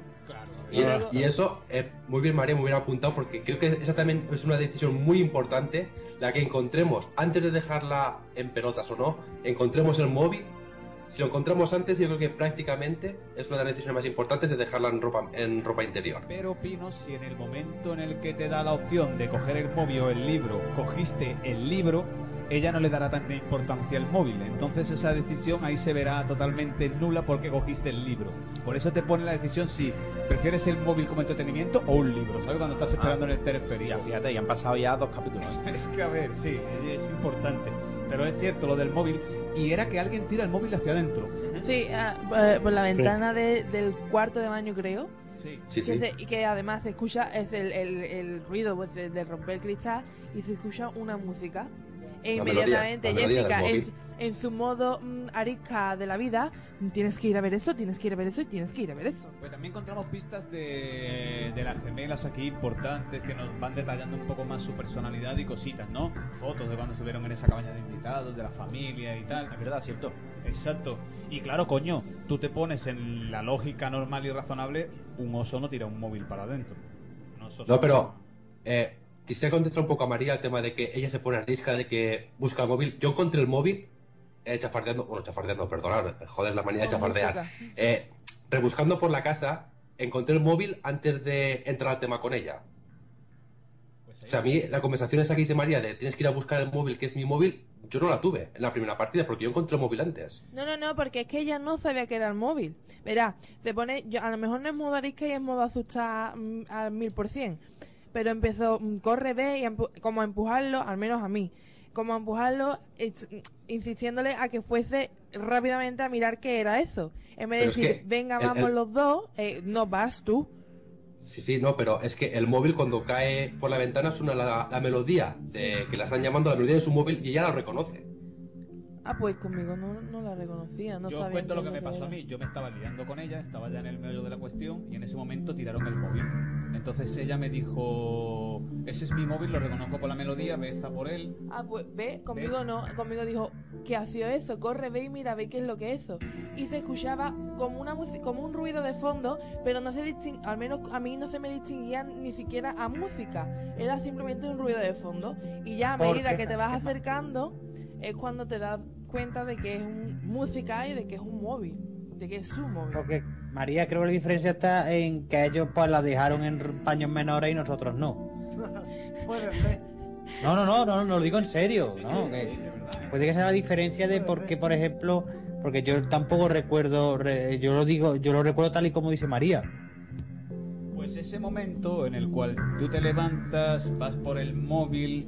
Y, luego- y eso, eh, muy bien María, muy bien apuntado, porque creo que esa también es una decisión muy importante, la que encontremos, antes de dejarla en pelotas o no, encontremos el móvil. Si lo encontramos antes, yo creo que prácticamente es una de las decisiones más importantes de dejarla en ropa, en ropa interior. Pero Pino, si en el momento en el que te da la opción de coger el móvil o el libro, cogiste el libro, ella no le dará tanta importancia al móvil. Entonces esa decisión ahí se verá totalmente nula porque cogiste el libro. Por eso te pone la decisión si prefieres el móvil como entretenimiento o un libro, ¿sabes? Cuando estás esperando en el teleférico. Ya, fíjate, ya han pasado ya dos capítulos. [laughs] Es que a ver, sí, es importante. Pero es cierto lo del móvil. Y era que alguien tira el móvil hacia adentro. Sí, ah, eh, por la ventana de- del cuarto de baño, creo. Sí, Sí, Que sí. se- y que además se escucha es el, el- el ruido pues, de, de romper el cristal y se escucha una música. E inmediatamente la melodía Jessica, en, en su modo mm, arisca de la vida, tienes que ir a ver eso, tienes que ir a ver eso y tienes que ir a ver eso. Pues también encontramos pistas de, de las gemelas aquí importantes que nos van detallando un poco más su personalidad y cositas, ¿no? Fotos de cuando estuvieron en esa cabaña de invitados, de la familia y tal. Es verdad, cierto. Exacto. Y claro, coño, tú te pones en la lógica normal y razonable, un oso no tira un móvil para adentro. No, pero eh, quisiera contestar un poco a María el tema de que ella se pone a risca de que busca el móvil. Yo encontré el móvil eh, chafardeando, bueno, chafardeando, perdonad, joder, la manía de chafardear. Eh, rebuscando por la casa, encontré el móvil antes de entrar al tema con ella. Pues O sea, a mí la conversación esa que dice María de tienes que ir a buscar el móvil, que es mi móvil, yo no la tuve en la primera partida porque yo encontré el móvil antes. No, no, no, porque es que ella no sabía que era el móvil. Verá, te pone, yo, a lo mejor no es modo arisca y es modo asustar mm, al mil por cien. Pero empezó, mm, corre, ve, y empu- como a empujarlo, al menos a mí, como a empujarlo, mm, insistiéndole a que fuese rápidamente a mirar qué era eso. En vez de Pero es decir, que venga, el- vamos el- los dos, eh, no vas tú. Sí, sí, no, pero es que el móvil cuando cae por la ventana suena la, la melodía de que la están llamando la melodía de su móvil y ella la reconoce. Ah, pues conmigo no, no la reconocía, no Yo os sabía cuento lo que me pasó a era. mí. Yo me estaba liando con ella, estaba ya en el meollo de la cuestión y en ese momento tiraron el móvil. Entonces ella me dijo, ese es mi móvil, lo reconozco por la melodía, beza por él. Ah, pues ve, conmigo no, conmigo dijo, ¿qué hacía eso? Corre, ve y mira, ve qué es lo que es eso. Y se escuchaba como una como un ruido de fondo, pero no se distin- al menos a mí no se me distinguía ni siquiera a música. Era simplemente un ruido de fondo. Y ya a ¿Por medida qué? que te vas acercando, es cuando te das cuenta de que es un, música y de que es un móvil, de que es su móvil. Porque María, creo que la diferencia está en que ellos pues la dejaron en paños menores y nosotros no. [laughs] Puede ser. No, no, no, no, no, lo digo en serio. no, que puede que sea la diferencia de por qué, por ejemplo, porque yo tampoco recuerdo, re- yo lo digo, yo lo recuerdo tal y como dice María. Pues ese momento en el cual tú te levantas, vas por el móvil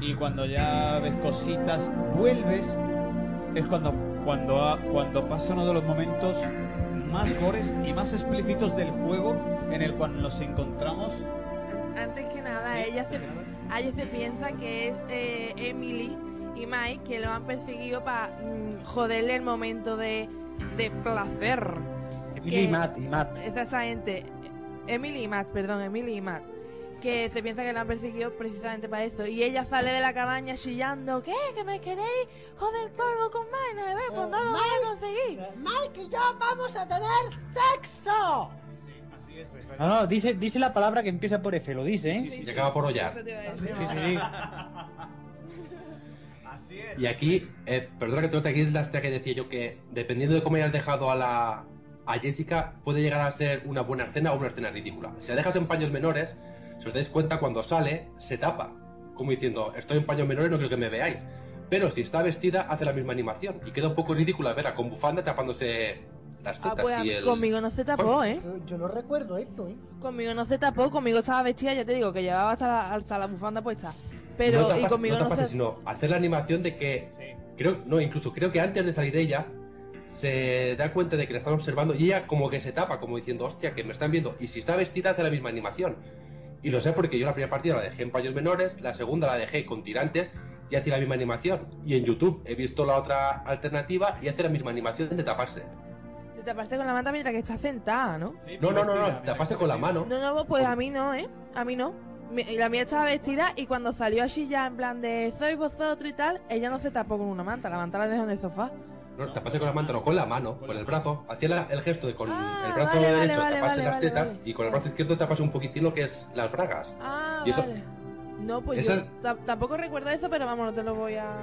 y cuando ya ves cositas, vuelves, es cuando, cuando, cuando pasa uno de los momentos más gores y más explícitos del juego en el cual nos encontramos. Antes que nada, Sí, ella, se, nada. ella se piensa que es eh, Emily y Mike que lo han perseguido para joderle el momento de, de placer. Emily Que- y Matt, y Matt. Exactamente. Emily y Matt, perdón, Emily y Matt. Que se piensa que la han perseguido precisamente para eso. Y ella sale de la cabaña chillando. ¿Qué? ¿Que me queréis joder polvo con ver, pues no lo voy a conseguir. Mike y yo vamos a tener sexo. Así es, es No, no, dice, dice la palabra que empieza por F, lo dice, ¿eh? Y acaba por hollar. Eso te iba a Sí, sí, sí. [laughs] Así es. Y aquí, eh, perdona que te aquí es la escena que decía yo que dependiendo de cómo hayas dejado a la a Jessica, puede llegar a ser una buena escena o una escena ridícula. Si la dejas en paños menores, si os dais cuenta, cuando sale, se tapa. Como diciendo, estoy en paños menores, no quiero que me veáis. Pero si está vestida, hace la misma animación. Y queda un poco ridícula verla con bufanda tapándose las Ah, tetas pues a y el... conmigo no se tapó, ¿eh? Yo, no recuerdo eso, ¿eh? Conmigo no se tapó, conmigo estaba vestida, ya te digo, que llevaba hasta la, hasta la bufanda puesta. Pero, no y tapas- conmigo no no, taparse, se... sino hacer la animación de que creo no incluso creo que antes de salir ella se da cuenta de que la están observando y ella como que se tapa como diciendo hostia que me están viendo y si está vestida hace la misma animación y lo sé porque yo la primera partida la dejé en paños menores la segunda la dejé con tirantes y hacía la misma animación y en YouTube he visto la otra alternativa y hace la misma animación de taparse de taparse con la manta mientras que está sentada, ¿no? no no no no taparse con la mano No, no, pues a mí no, ¿eh? A mí no. La mía estaba vestida y cuando salió así ya en plan de soy vosotros y tal, ella no se tapó con una manta, la manta la dejó en el sofá. No, taparse con la mano, no, con la mano, con el brazo. Hacía la- el gesto de con Ah, el brazo vale, vale, derecho vale, taparse vale, las vale, tetas vale. y con el brazo izquierdo taparse un poquitín lo que es las bragas. Ah, Y eso- vale. No, pues Esa- yo ta- tampoco recuerdo eso, pero vamos, no te lo voy a... a-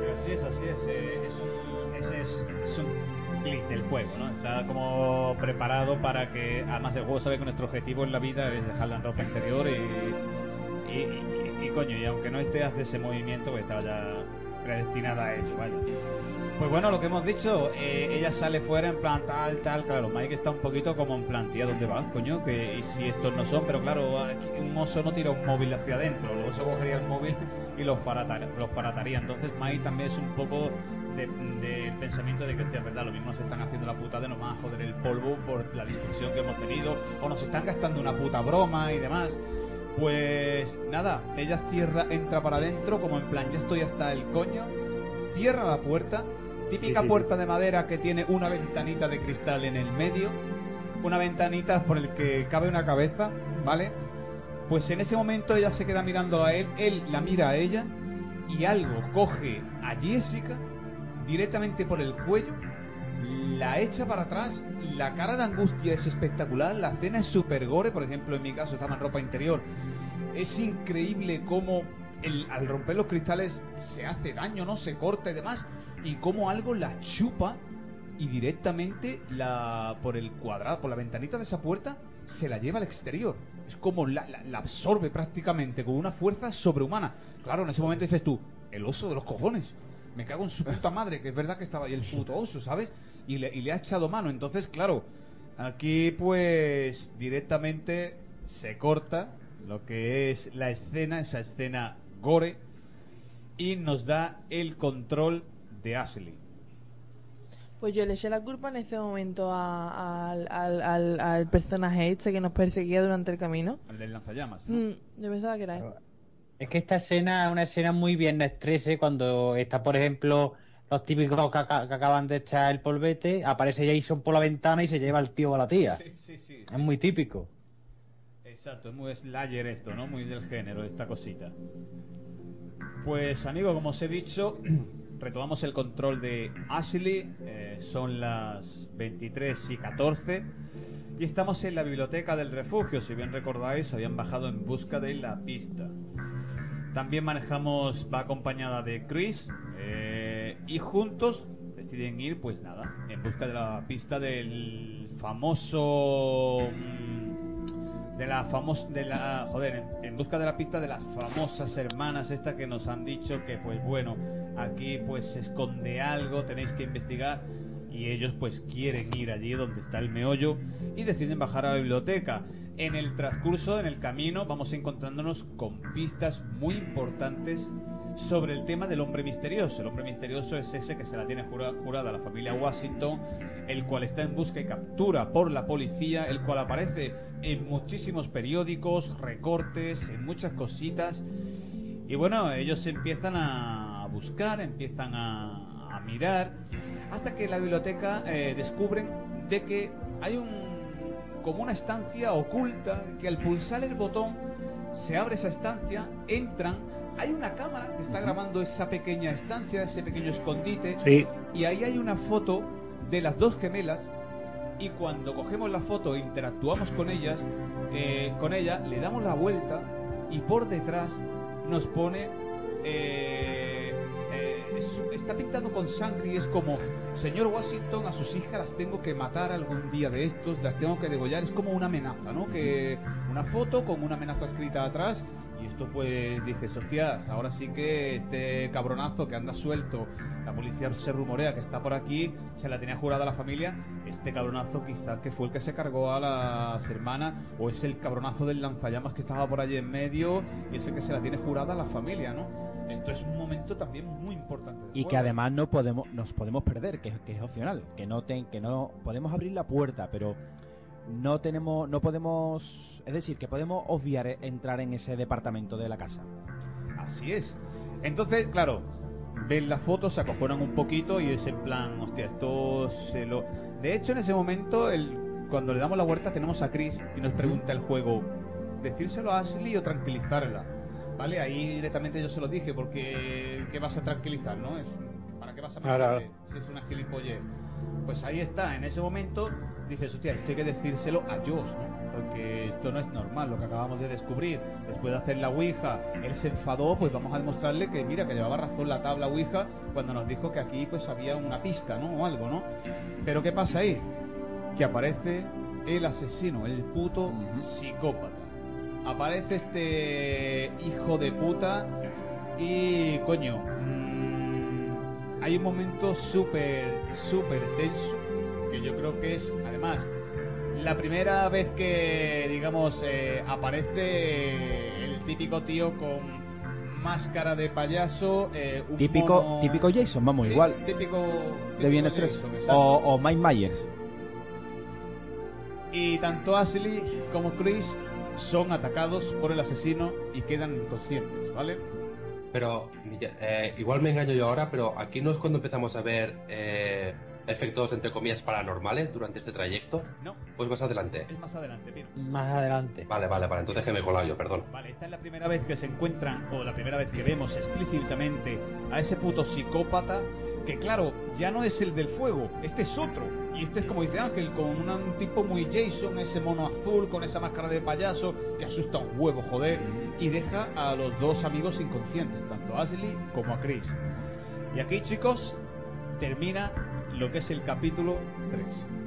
Pero así es, así es. eh, es un, ese es, es un glitch del juego, ¿no? Está como preparado para que, además el juego sabe que nuestro objetivo en la vida es dejarla en ropa interior y, y, y- y, coño, y aunque no esté hace ese movimiento, pues estaba ya predestinada a ello, vaya. Pues bueno, lo que hemos dicho, eh, ella sale fuera en plan tal, tal, claro, Mike está un poquito como en plan, tía, ¿dónde vas, coño? Que, si estos no son, pero claro, un oso no tira un móvil hacia adentro, el oso cogería el móvil y los, faratar, los farataría. Entonces Mike también es un poco de, de pensamiento de que, es verdad, lo mismo nos están haciendo la putada, nos van a joder el polvo por la discusión que hemos tenido, o nos están gastando una puta broma y demás. Pues nada, ella cierra, entra para adentro, como en plan, ya estoy hasta el coño, cierra la puerta, típica Sí, sí, puerta de madera que tiene una ventanita de cristal en el medio, una ventanita por el que cabe una cabeza, ¿vale? Pues en ese momento ella se queda mirándolo a él, él la mira a ella y algo coge a Jessica directamente por el cuello, la echa para atrás, la cara de angustia es espectacular, la escena es super gore, por ejemplo en mi caso estaba en ropa interior, es increíble cómo al romper los cristales se hace daño, no se corta y demás, y cómo algo la chupa y directamente la por el cuadrado, por la ventanita de esa puerta, se la lleva al exterior. Es como la, la- la absorbe prácticamente con una fuerza sobrehumana. Claro, en ese momento dices tú, el oso de los cojones. Me cago en su puta madre, que es verdad que estaba ahí el puto oso, ¿sabes? Y le, y le ha echado mano. Entonces, claro, aquí pues directamente se corta lo que es la escena, esa escena gore, y nos da el control de Ashley. Pues yo le eché la culpa en ese momento a- al, al, al, al personaje este que nos perseguía durante el camino. El del lanzallamas. ¿no? Mm, yo pensaba que era él. Es que esta escena es una escena muy bien estrese cuando está, por ejemplo, los típicos que, que acaban de echar el polvete, aparece Jason por la ventana y se lleva al tío o a la tía. Sí, sí. Es muy típico. Exacto, es muy slayer esto, ¿no? Muy del género, esta cosita. Pues, amigo, como os he dicho, [clears throat] retomamos el control de Ashley. eh, son las 23 y 14. Y estamos en la biblioteca del refugio. Si bien recordáis, habían bajado en busca de la pista. También manejamos, va acompañada de Chris. eh, y juntos deciden ir, pues nada, en busca de la pista del famoso. mm, De la famosa. De la. Joder, en, busca de la pista de las famosas hermanas, estas que nos han dicho que, pues bueno, aquí pues se esconde algo, tenéis que investigar. Y ellos pues quieren ir allí donde está el meollo y deciden bajar a la biblioteca. En el transcurso, en el camino, vamos encontrándonos con pistas muy importantes sobre el tema del hombre misterioso. El hombre misterioso es ese que se la tiene jura- jurada a la familia Washington, el cual está en busca y captura por la policía, el cual aparece en muchísimos periódicos, recortes, en muchas cositas. Y bueno, ellos empiezan a buscar, empiezan a, a mirar, hasta que en la biblioteca eh, descubren de que hay un como una estancia oculta que al pulsar el botón se abre esa estancia, entran, hay una cámara que está grabando esa pequeña estancia, ese pequeño escondite, Sí. y ahí hay una foto de las dos gemelas y cuando cogemos la foto e interactuamos con ellas, eh, con ella, le damos la vuelta y por detrás nos pone eh, eh, es- está pintado con sangre y es como señor Washington a sus hijas las tengo que matar algún día de estos, las tengo que degollar, es como una amenaza, ¿no? Que una foto con una amenaza escrita atrás y esto pues dices, hostias, ahora sí que este cabronazo que anda suelto, la policía se rumorea que está por aquí, se la tenía jurada la familia, este cabronazo quizás que fue el que se cargó a las hermanas o es el cabronazo del lanzallamas que estaba por allí en medio y es el que se la tiene jurada a la familia, ¿no? Esto es un momento también muy importante. Y que además no podemos, nos podemos perder, que, que es opcional, que no ten- que no podemos abrir la puerta, pero no tenemos, no podemos, es decir, que podemos obviar eh, entrar en ese departamento de la casa. Así es. Entonces, claro, ven la foto, se acojonan un poquito y es en plan, hostia, esto se lo... De hecho, en ese momento, el... cuando le damos la vuelta, tenemos a Chris y nos pregunta el juego, ¿decírselo a Ashley o tranquilizarla? ¿Vale? Ahí directamente yo se lo dije, porque ¿qué vas a tranquilizar, no? Es, ¿Para qué vas a Claro. matarle si es una gilipollez? Pues ahí está, en ese momento dices, hostia, esto hay que decírselo a Josh, ¿no? Porque esto no es normal, lo que acabamos de descubrir. Después de hacer la Ouija, él se enfadó, pues vamos a demostrarle que, mira, que llevaba razón la tabla Ouija cuando nos dijo que aquí pues había una pista, ¿no? O algo, ¿no? Pero ¿qué pasa ahí? Que aparece el asesino, el puto psicópata. Aparece este hijo de puta y, coño, hay un momento súper, súper tenso que yo creo que es, además, la primera vez que, digamos, eh, aparece el típico tío con máscara de payaso, eh, un Típico, mono- típico Jason, vamos, Sí, igual. Típico, De bien típico. Jason. O, o Mike Myers. Y tanto Ashley como Chris son atacados por el asesino y quedan inconscientes, ¿vale? Pero eh, igual me engaño yo ahora, pero aquí no es cuando empezamos a ver eh, efectos entre comillas paranormales durante este trayecto. No. Pues más adelante. Es más adelante, mira. Más adelante. Vale, vale, vale. Entonces que me he colado yo, perdón. Vale, esta es la primera vez que se encuentran, o la primera vez que vemos explícitamente a ese puto psicópata, que claro, ya no es el del fuego, este es otro. Y este es como dice Ángel, con un tipo muy Jason, ese mono azul, con esa máscara de payaso, que asusta un huevo, joder, y deja a los dos amigos inconscientes, tanto a Ashley como a Chris. Y aquí, chicos, termina lo que es el capítulo 3.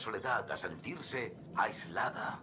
Soledad, a sentirse aislada.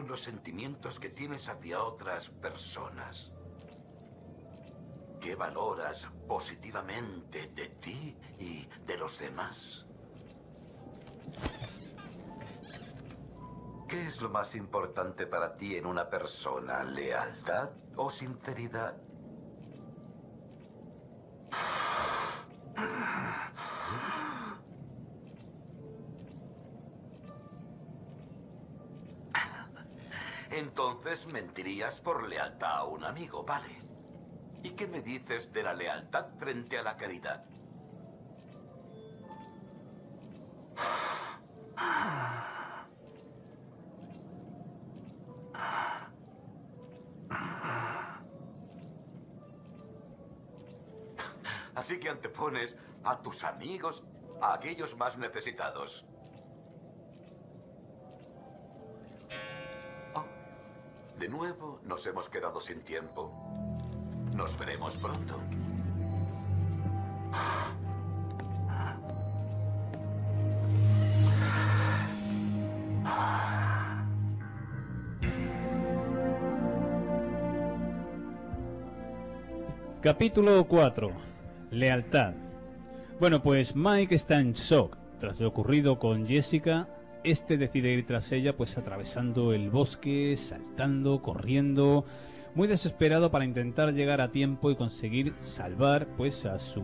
En los sentimientos que tienes hacia otras personas. ¿Qué valoras positivamente de ti y de los demás? ¿Qué es lo más importante para ti en una persona? ¿Lealtad o sinceridad? Mentirías por lealtad a un amigo, vale. ¿Y qué me dices de la lealtad frente a la caridad? Así que antepones a tus amigos a aquellos más necesitados. De nuevo nos hemos quedado sin tiempo. Nos veremos pronto. Capítulo 4. Lealtad. Bueno, pues Mike está en shock tras lo ocurrido con Jessica. Este decide ir tras ella, pues atravesando el bosque, saltando, corriendo, muy desesperado para intentar llegar a tiempo y conseguir salvar, pues, a su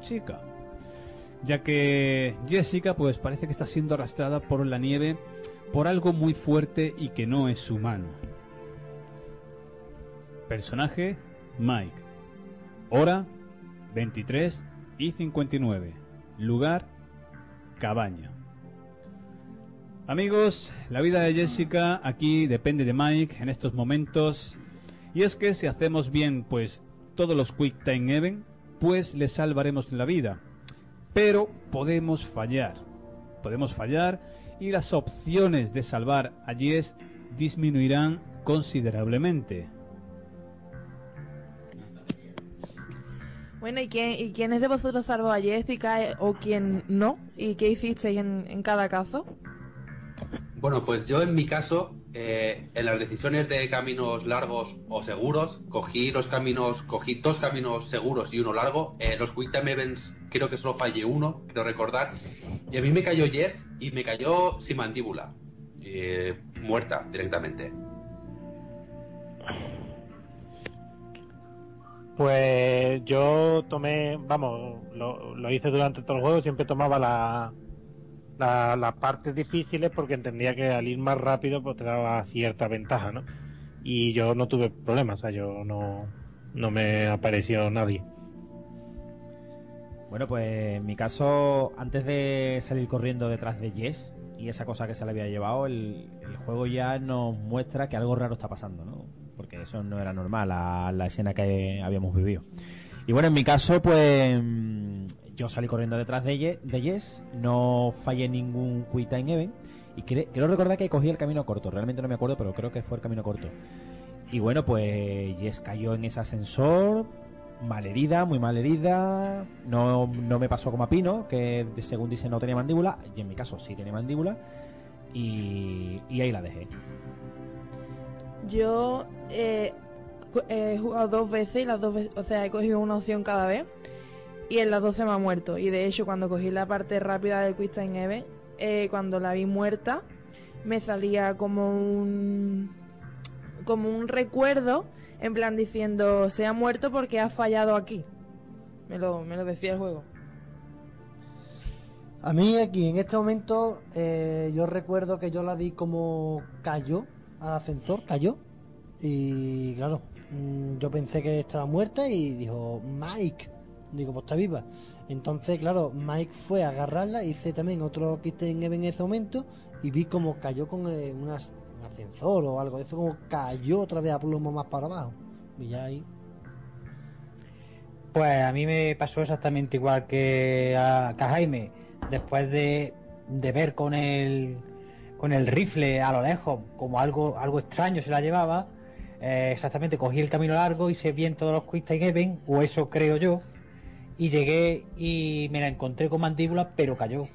chica. Ya que Jessica, pues, parece que está siendo arrastrada por la nieve por algo muy fuerte y que no es humano. Personaje: Mike. Hora 23 y 59. Lugar Cabaña. Amigos, la vida de Jessica aquí depende de Mike en estos momentos. Y es que si hacemos bien pues todos los Quick Time Event, pues le salvaremos la vida. Pero podemos fallar. Podemos fallar y las opciones de salvar a Jess disminuirán considerablemente. Bueno, ¿y quién, ¿y quién es de vosotros salvó a Jessica eh, o quién no? ¿Y qué hicisteis en cada caso? Bueno, pues yo en mi caso, eh, en las decisiones de caminos largos o seguros, cogí los caminos, cogí dos caminos seguros y uno largo. Eh, los Quick Time Events creo que solo fallé uno, creo recordar. Y a mí me cayó Jess y me cayó sin mandíbula. Eh, muerta directamente. Pues yo tomé, vamos, lo, lo hice durante todo el juego, siempre tomaba la, la- las partes difíciles porque entendía que al ir más rápido pues te daba cierta ventaja, ¿no? Y yo no tuve problemas, o sea, yo no, no me apareció nadie. Bueno, pues en mi caso, antes de salir corriendo detrás de Jess y esa cosa que se le había llevado, el, juego ya nos muestra que algo raro está pasando, ¿no? Porque eso no era normal, la, la escena que habíamos vivido. Y bueno, en mi caso, pues yo salí corriendo detrás de, Ye- de Jess, no fallé ningún Quick Time Event y cre- quiero recordar que cogí el camino corto, realmente no me acuerdo, pero creo que fue el camino corto. Y bueno, pues Jess cayó en ese ascensor, mal herida, muy mal herida, no, no me pasó como a Pino, que según dice no tenía mandíbula, y en mi caso sí tenía mandíbula, y, ahí la dejé. Yo eh, he jugado dos veces y las dos veces, o sea, he cogido una opción cada vez y en las dos se me ha muerto. Y de hecho, cuando cogí la parte rápida del Quick Time Event, eh, cuando la vi muerta, me salía como un como un recuerdo, en plan diciendo se ha muerto porque ha fallado aquí. Me lo, me lo decía el juego. A mí aquí en este momento eh, yo recuerdo que yo la vi como cayó al ascensor, cayó. Y claro, mm, yo pensé que estaba muerta y dijo Mike. Digo, pues está viva. Entonces, claro, Mike fue a agarrarla, hice también otro kit en en ese momento y vi como cayó con un as- un ascensor o algo de eso, como cayó otra vez a plomo más para abajo. Y ya ahí. Pues a mí me pasó exactamente igual que a, que Jaime. Después de, ver con el, con el rifle a lo lejos como algo, algo extraño se la llevaba, eh, exactamente cogí el camino largo, hice bien todos los Quick Time Event, o eso creo yo, y llegué y me la encontré con mandíbula, pero cayó.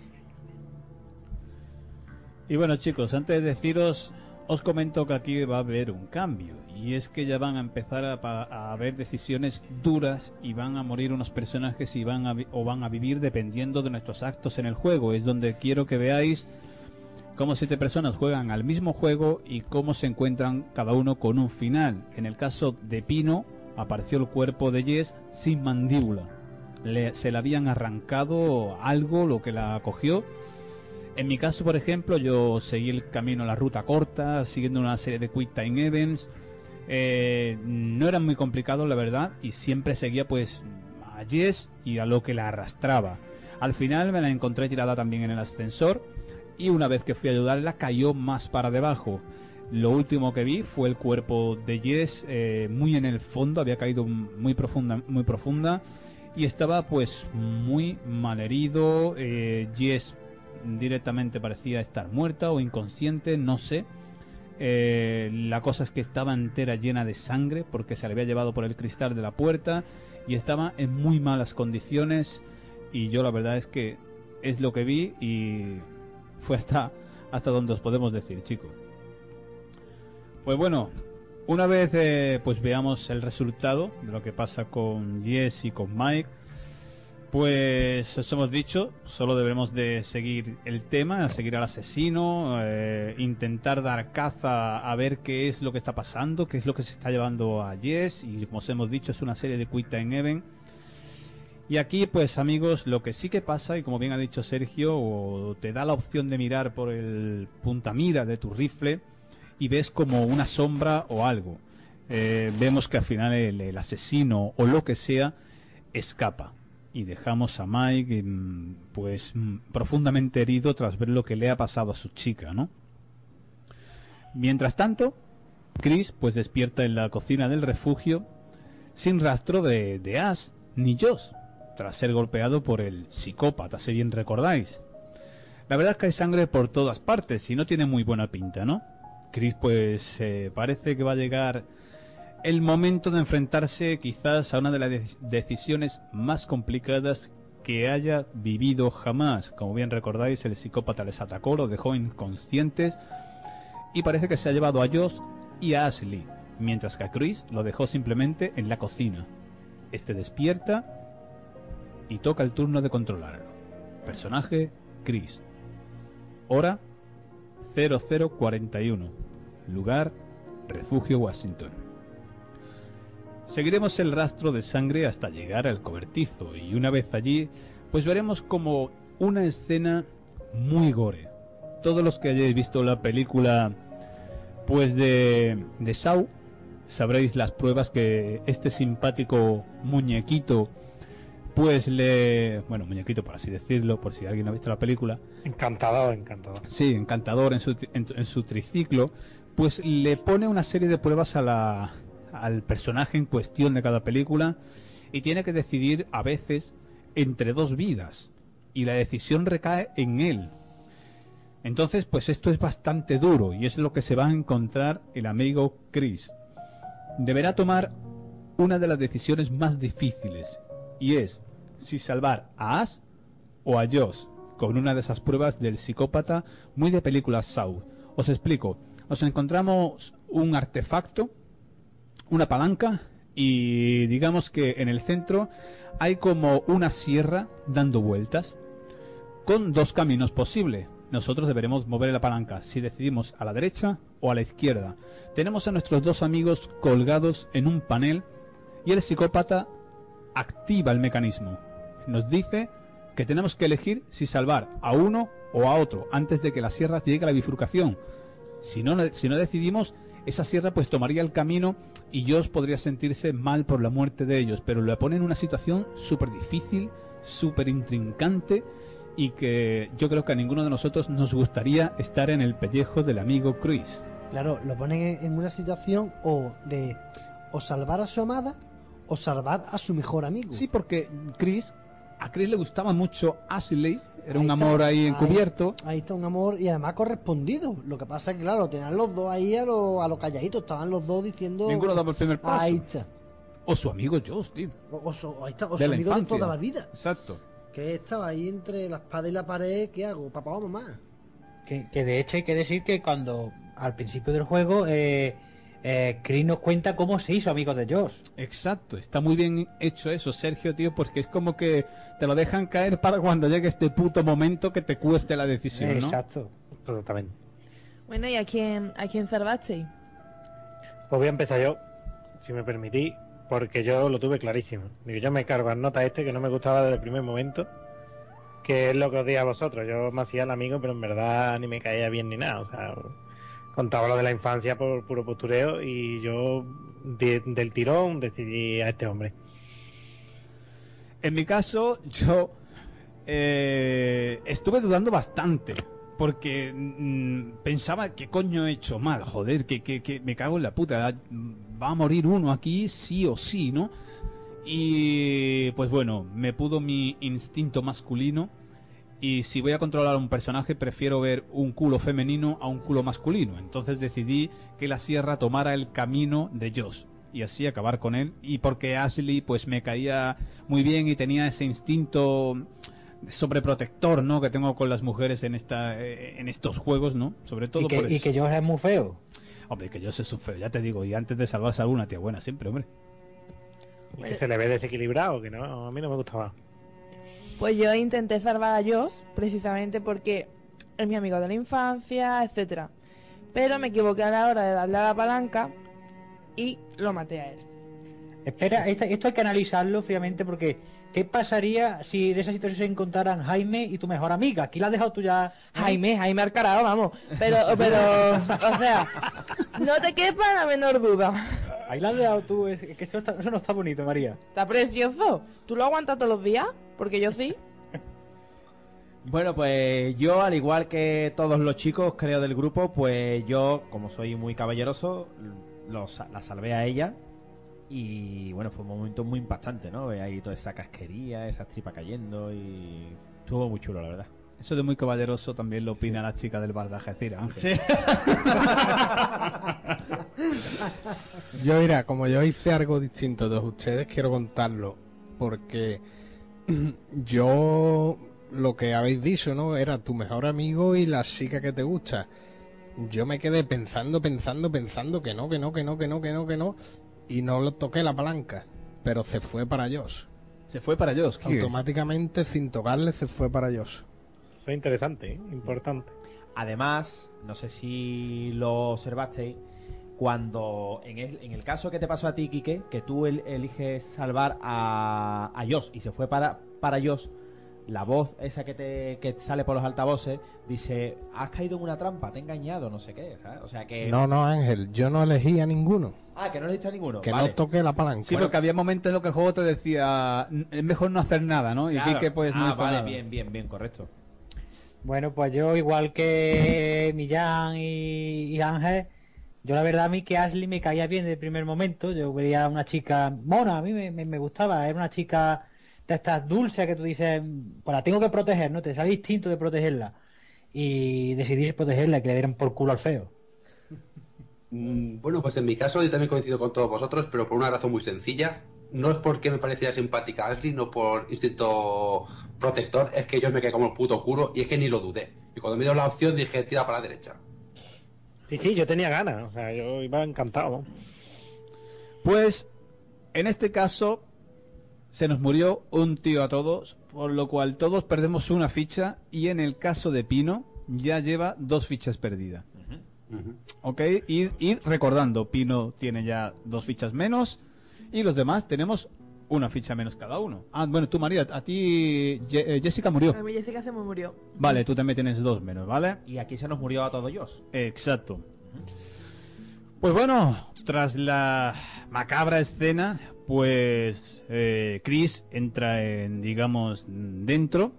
Y bueno chicos, antes de deciros, os comento que aquí va a haber un cambio. Y es que ya van a empezar a, haber decisiones duras y van a morir unos personajes y van a, o van a vivir dependiendo de nuestros actos en el juego. Es donde quiero que veáis cómo siete personas juegan al mismo juego y cómo se encuentran cada uno con un final. En el caso de Pino, apareció el cuerpo de Jess sin mandíbula. Se le habían arrancado algo, lo que la cogió. En mi caso, por ejemplo, yo seguí el camino, la ruta corta, siguiendo una serie de Quick Time Events. Eh, no era muy complicado, la verdad, y siempre seguía pues a Jess y a lo que la arrastraba. Al final me la encontré tirada también en el ascensor y una vez que fui a ayudarla cayó más para debajo. Lo último que vi fue el cuerpo de Jess eh, muy en el fondo, había caído muy profunda, muy profunda y estaba pues muy mal herido. Eh, Jess directamente parecía estar muerta o inconsciente, no sé. Eh, la cosa es que estaba entera llena de sangre porque se le había llevado por el cristal de la puerta y estaba en muy malas condiciones y yo la verdad es que es lo que vi y fue hasta hasta donde os podemos decir, chicos. Pues bueno, una vez eh, pues veamos el resultado de lo que pasa con Jess y con Mike, pues os hemos dicho, solo debemos de seguir el tema, seguir al asesino, eh, intentar dar caza a ver qué es lo que está pasando, qué es lo que se está llevando a Jess y como os hemos dicho es una serie de Quick Time Event. Y aquí pues amigos, lo que sí que pasa y como bien ha dicho Sergio, o te da la opción de mirar por el punta mira de tu rifle y ves como una sombra o algo. Eh, vemos que al final el, asesino o lo que sea escapa y dejamos a Mike mm, pues mm, profundamente herido tras ver lo que le ha pasado a su chica, ¿no? Mientras tanto, Chris pues despierta en la cocina del refugio sin rastro de, de Ash ni Josh, tras ser golpeado por el psicópata, si bien recordáis. La verdad es que hay sangre por todas partes y no tiene muy buena pinta, ¿no? Chris pues eh, parece que va a llegar el momento de enfrentarse quizás a una de las de- decisiones más complicadas que haya vivido jamás. Como bien recordáis, el psicópata les atacó, los dejó inconscientes y parece que se ha llevado a Josh y a Ashley, mientras que a Chris lo dejó simplemente en la cocina. Este despierta y toca el turno de controlarlo. Personaje Chris. Hora 0041. Lugar Refugio Washington. Seguiremos el rastro de sangre hasta llegar al cobertizo y una vez allí, pues veremos como una escena muy gore. Todos los que hayáis visto la película Pues de, de Sau sabréis las pruebas que este simpático muñequito, pues le... Bueno, muñequito por así decirlo, por si alguien ha visto la película. Encantador, encantador. Sí, encantador en su, en, en su triciclo, pues le pone una serie de pruebas a la, al personaje en cuestión de cada película y tiene que decidir a veces entre dos vidas y la decisión recae en él. Entonces, pues esto es bastante duro y es lo que se va a encontrar el amigo Chris. Deberá tomar una de las decisiones más difíciles y es si salvar a Ash o a Josh con una de esas pruebas del psicópata muy de películas Saw. Os explico. Nos encontramos un artefacto, una palanca y digamos que en el centro hay como una sierra dando vueltas con dos caminos posibles. Nosotros deberemos mover la palanca si decidimos a la derecha o a la izquierda. Tenemos a nuestros dos amigos colgados en un panel y el psicópata activa el mecanismo. Nos dice que tenemos que elegir si salvar a uno o a otro antes de que la sierra llegue a la bifurcación. Si no, si no decidimos, esa sierra pues tomaría el camino y Josh podría sentirse mal por la muerte de ellos, pero le pone en una situación súper difícil, súper intrincante y que yo creo que a ninguno de nosotros nos gustaría estar en el pellejo del amigo Chris. Claro, lo ponen en una situación o de o salvar a su amada o salvar a su mejor amigo. Sí, porque Chris, a Chris le gustaba mucho Ashley, era un está, amor ahí encubierto. Ahí, está un amor y además correspondido. Lo que pasa es que, claro, tenían los dos ahí a lo, a lo calladitos. Estaban los dos diciendo. Ninguno daba el primer paso. Ahí está. O su amigo Josh, tío. O, o su, ahí está, o De su amigo infancia. de toda la vida. Exacto. Que estaba ahí entre la espada y la pared. ¿Qué hago? ¿Papá o mamá? Que, que de hecho hay que decir que cuando al principio del juego eh, eh, Chris nos cuenta cómo se hizo amigo de Josh. Exacto, está muy bien hecho eso, Sergio, tío, porque es como que te lo dejan caer para cuando llegue este puto momento que te cueste la decisión, ¿no? Exacto. Exactamente. Bueno, ¿y a quién, a quién salvasteis? Pues voy a empezar yo, si me permitís, porque yo lo tuve clarísimo. Digo, yo me cargo en nota este que no me gustaba desde el primer momento, que es lo que os di a vosotros. Yo me hacía el amigo, pero en verdad ni me caía bien ni nada. O sea, contaba lo de la infancia por puro postureo y yo de- del tirón decidí a este hombre. En mi caso, yo eh, estuve dudando bastante. Porque mm, pensaba, ¿qué coño he hecho mal? Joder, que, que, que me cago en la puta. Va a morir uno aquí, sí o sí, ¿no? Y pues bueno, me pudo mi instinto masculino. Y si voy a controlar a un personaje, prefiero ver un culo femenino a un culo masculino. Entonces decidí que la sierra tomara el camino de Josh. Y así acabar con él. Y porque Ashley pues me caía muy bien y tenía ese instinto sobreprotector, ¿no? Que tengo con las mujeres en esta eh, en estos juegos, ¿no? Sobre todo Y que, por y eso. que Josh es muy feo. Hombre, que Josh es un feo, ya te digo. Y antes de salvarse a alguna tía buena, siempre, hombre. Que se le ve desequilibrado, que no, a mí no me gustaba. Pues yo intenté salvar a Josh precisamente porque es mi amigo de la infancia, etcétera. Pero me equivoqué a la hora de darle a la palanca y lo maté a él. Espera, esto, esto hay que analizarlo fríamente porque ¿qué pasaría si en esa situación se encontraran Jaime y tu mejor amiga? Aquí la has dejado tú ya. Jaime, Jaime Arcarado, vamos. Pero, [laughs] pero, o sea, no te quepa la menor duda. Ahí la has dejado tú, es que eso, está- eso no está bonito, María. Está precioso. ¿Tú lo aguantas todos los días? Porque yo sí. [laughs] Bueno, pues yo, al igual que todos los chicos, creo, del grupo, pues yo, como soy muy caballeroso, lo sa- la salvé a ella. Y bueno, fue un momento muy impactante, ¿no? Ver ahí toda esa casquería, esas tripas cayendo y estuvo muy chulo, la verdad. Eso de muy caballeroso también lo opina la chica del bar de Algeciras, Ángel. Sí. [laughs] Yo, mira, como yo hice algo distinto de ustedes, quiero contarlo. Porque [clears throat] yo, lo que habéis dicho, ¿no? Era tu mejor amigo y la chica que te gusta. Yo me quedé pensando, pensando, pensando que no, que no, que no, que no, que no, que no. Y no lo toqué la palanca. Pero se fue para Josh. Se fue para Josh. Automáticamente, sin tocarle, se fue para Josh. Eso es interesante, ¿eh? importante. Además, no sé si lo observasteis, cuando en el, en el caso que te pasó a ti, Quique, que tú el- eliges salvar a, a Josh y se fue para, para Josh, la voz esa que te que sale por los altavoces dice, has caído en una trampa, te he engañado, no sé qué, ¿sabes? O sea que... No, no, Ángel, yo no elegí a ninguno. Ah, que no le diste a ninguno. Que Vale. no toqué la palanca. Sí, porque había momentos en los que el juego te decía, "N- es mejor no hacer nada, ¿no? Y Claro. Quique pues no ah, hizo vale, nada. bien, bien, bien, correcto. Bueno, pues yo, igual que Millán y, y Ángel, yo la verdad a mí que Ashley me caía bien desde el primer momento. Yo veía una chica mona, a mí me, me- me gustaba. Era una chica de estas dulces que tú dices, pues la tengo que proteger, ¿no? Te sale instinto de protegerla. Y decidí protegerla y que le dieran por culo al feo. Mm, Bueno, pues en mi caso yo también coincido con todos vosotros, pero por una razón muy sencilla. No es porque me parecía simpática Ashley, no por instinto protector, es que yo me quedé como el puto culo y es que ni lo dudé. Y cuando me dio la opción dije, tira para la derecha. Sí, sí, yo tenía ganas. O sea, yo iba encantado. Pues, en este caso, se nos murió un tío a todos, por lo cual todos perdemos una ficha y en el caso de Pino ya lleva dos fichas perdidas. Ok, y, y recordando, Pino tiene ya dos fichas menos y los demás tenemos una ficha menos cada uno. Ah, bueno, tú María, a ti eh, Jessica murió. A mí Jessica se me murió. Vale, tú también tienes dos menos, ¿vale? Y aquí se nos murió a todos ellos. Exacto. Pues bueno, tras la macabra escena, pues eh, Chris entra en, digamos, dentro.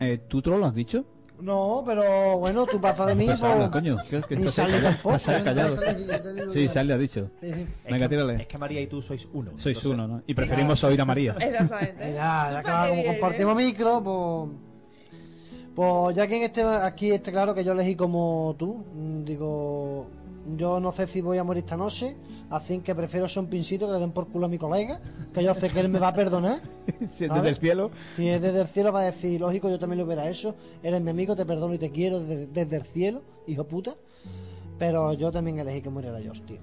Eh, ¿Tú te lo has dicho? No, pero bueno, tú pasas de mí. Pues pues, habla, coño, que es que ni callado, tampoco, ¿eh? callado. Sí. Sally ha dicho. Venga, es, que, tírale. es que María y tú sois uno. Sois entonces- uno, ¿no? Y preferimos oír a María. [laughs] Exactamente. Ya, ya claro, como compartimos micro, pues. Pues ya que en este aquí está claro que yo elegí como tú, mm, digo, yo no sé si voy a morir esta noche, así que prefiero ser un pincito que le den por culo a mi colega, que yo sé que él me va a perdonar. [laughs] Si es desde el cielo. Si es desde el cielo va a decir, lógico, yo también lo hubiera hecho, eres mi amigo, te perdono y te quiero desde, desde el cielo, hijo puta. Pero yo también elegí que muriera yo, tío.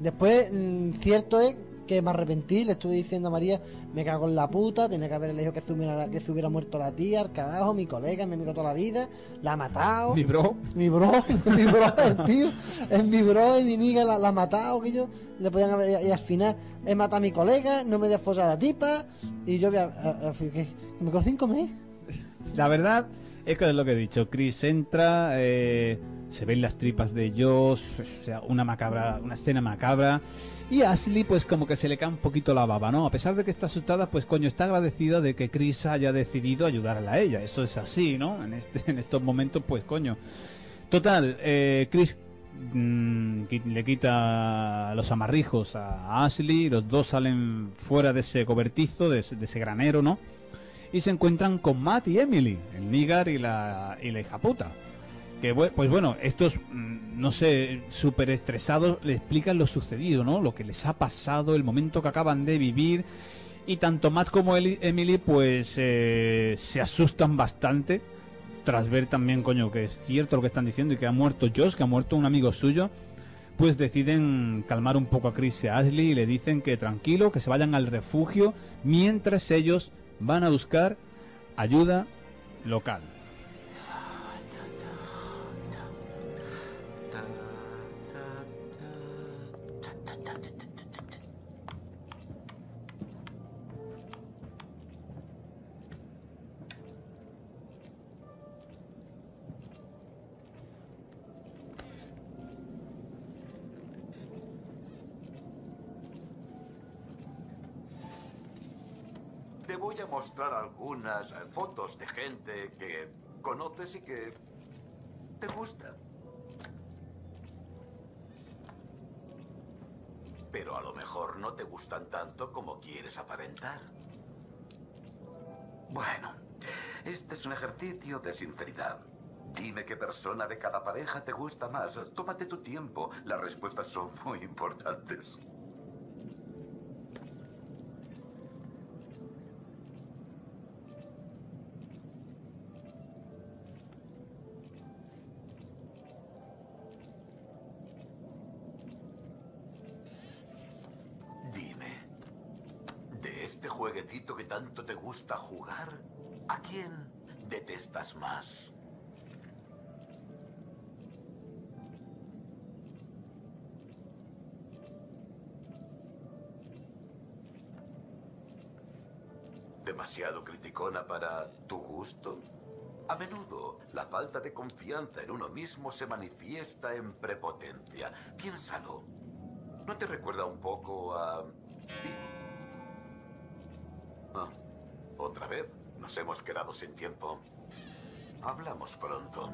Después, mm, cierto es que me arrepentí, le estuve diciendo a María, me cago en la puta, tenía que haber elegido que se hubiera, que se hubiera muerto la tía, el carajo, mi colega, mi amigo toda la vida, la ha matado. Mi bro. Mi bro, [laughs] mi bro, el tío, es mi bro y mi niga la, la ha matado, que yo le podían haber, y al final he matado a mi colega, no me dejó a la tipa, y yo voy a, a- a- que, que me quedo cinco meses. La verdad es que es lo que he dicho. Chris entra, eh, se ven las tripas de Josh, o sea, una macabra, una escena macabra. Y a Ashley, pues como que se le cae un poquito la baba, ¿no? A pesar de que está asustada, pues coño, está agradecida de que Chris haya decidido ayudarla a ella. Eso es así, ¿no? En, este, en estos momentos, pues coño. Total, eh, Chris mm, qui- le quita los amarrijos a Ashley, los dos salen fuera de ese cobertizo, de de ese granero, ¿no? Y se encuentran con Matt y Emily, el Nigar y la, y la hija puta. Que pues bueno, estos, mm, no sé, súper estresados, le explican lo sucedido, ¿no? Lo que les ha pasado, el momento que acaban de vivir. Y tanto Matt como Emily, pues eh, se asustan bastante tras ver también, coño, que es cierto lo que están diciendo y que ha muerto Josh, que ha muerto un amigo suyo, pues deciden calmar un poco a Chris y a Ashley y le dicen que tranquilo, que se vayan al refugio, mientras ellos van a buscar ayuda local. Te voy a mostrar algunas eh, fotos de gente que conoces y que te gusta. Pero a lo mejor no te gustan tanto como quieres aparentar. Bueno, este es un ejercicio de sinceridad. Dime qué persona de cada pareja te gusta más. Tómate tu tiempo. Las respuestas son muy importantes. Demasiado criticona para tu gusto? A menudo, la falta de confianza en uno mismo se manifiesta en prepotencia. Piénsalo. ¿No te recuerda un poco a... Ah, otra vez. Nos hemos quedado sin tiempo. Hablamos pronto.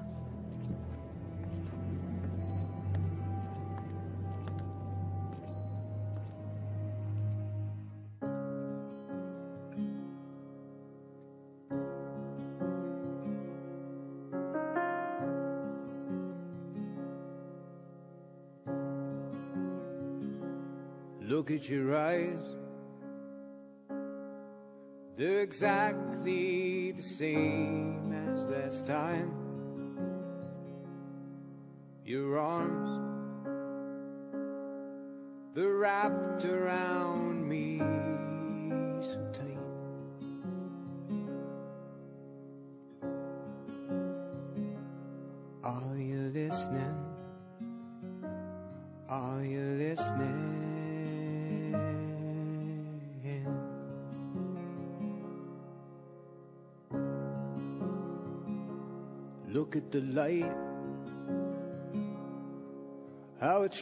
At your eyes. They're exactly the same as last time. Your arms,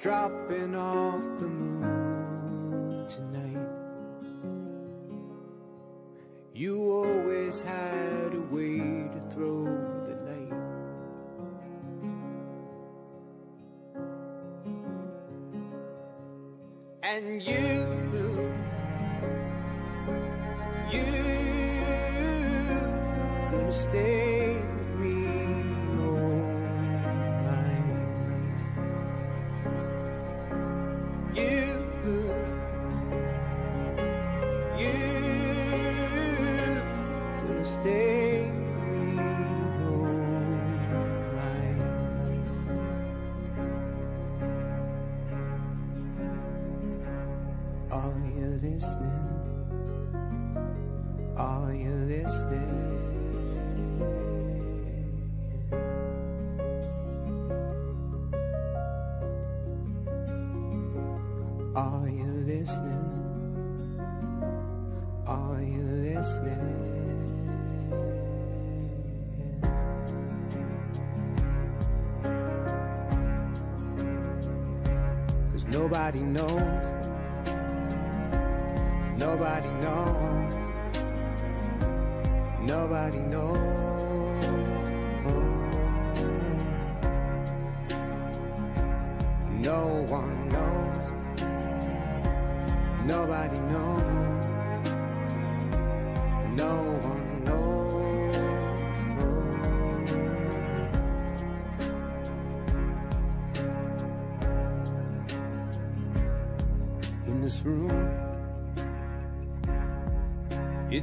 dropping off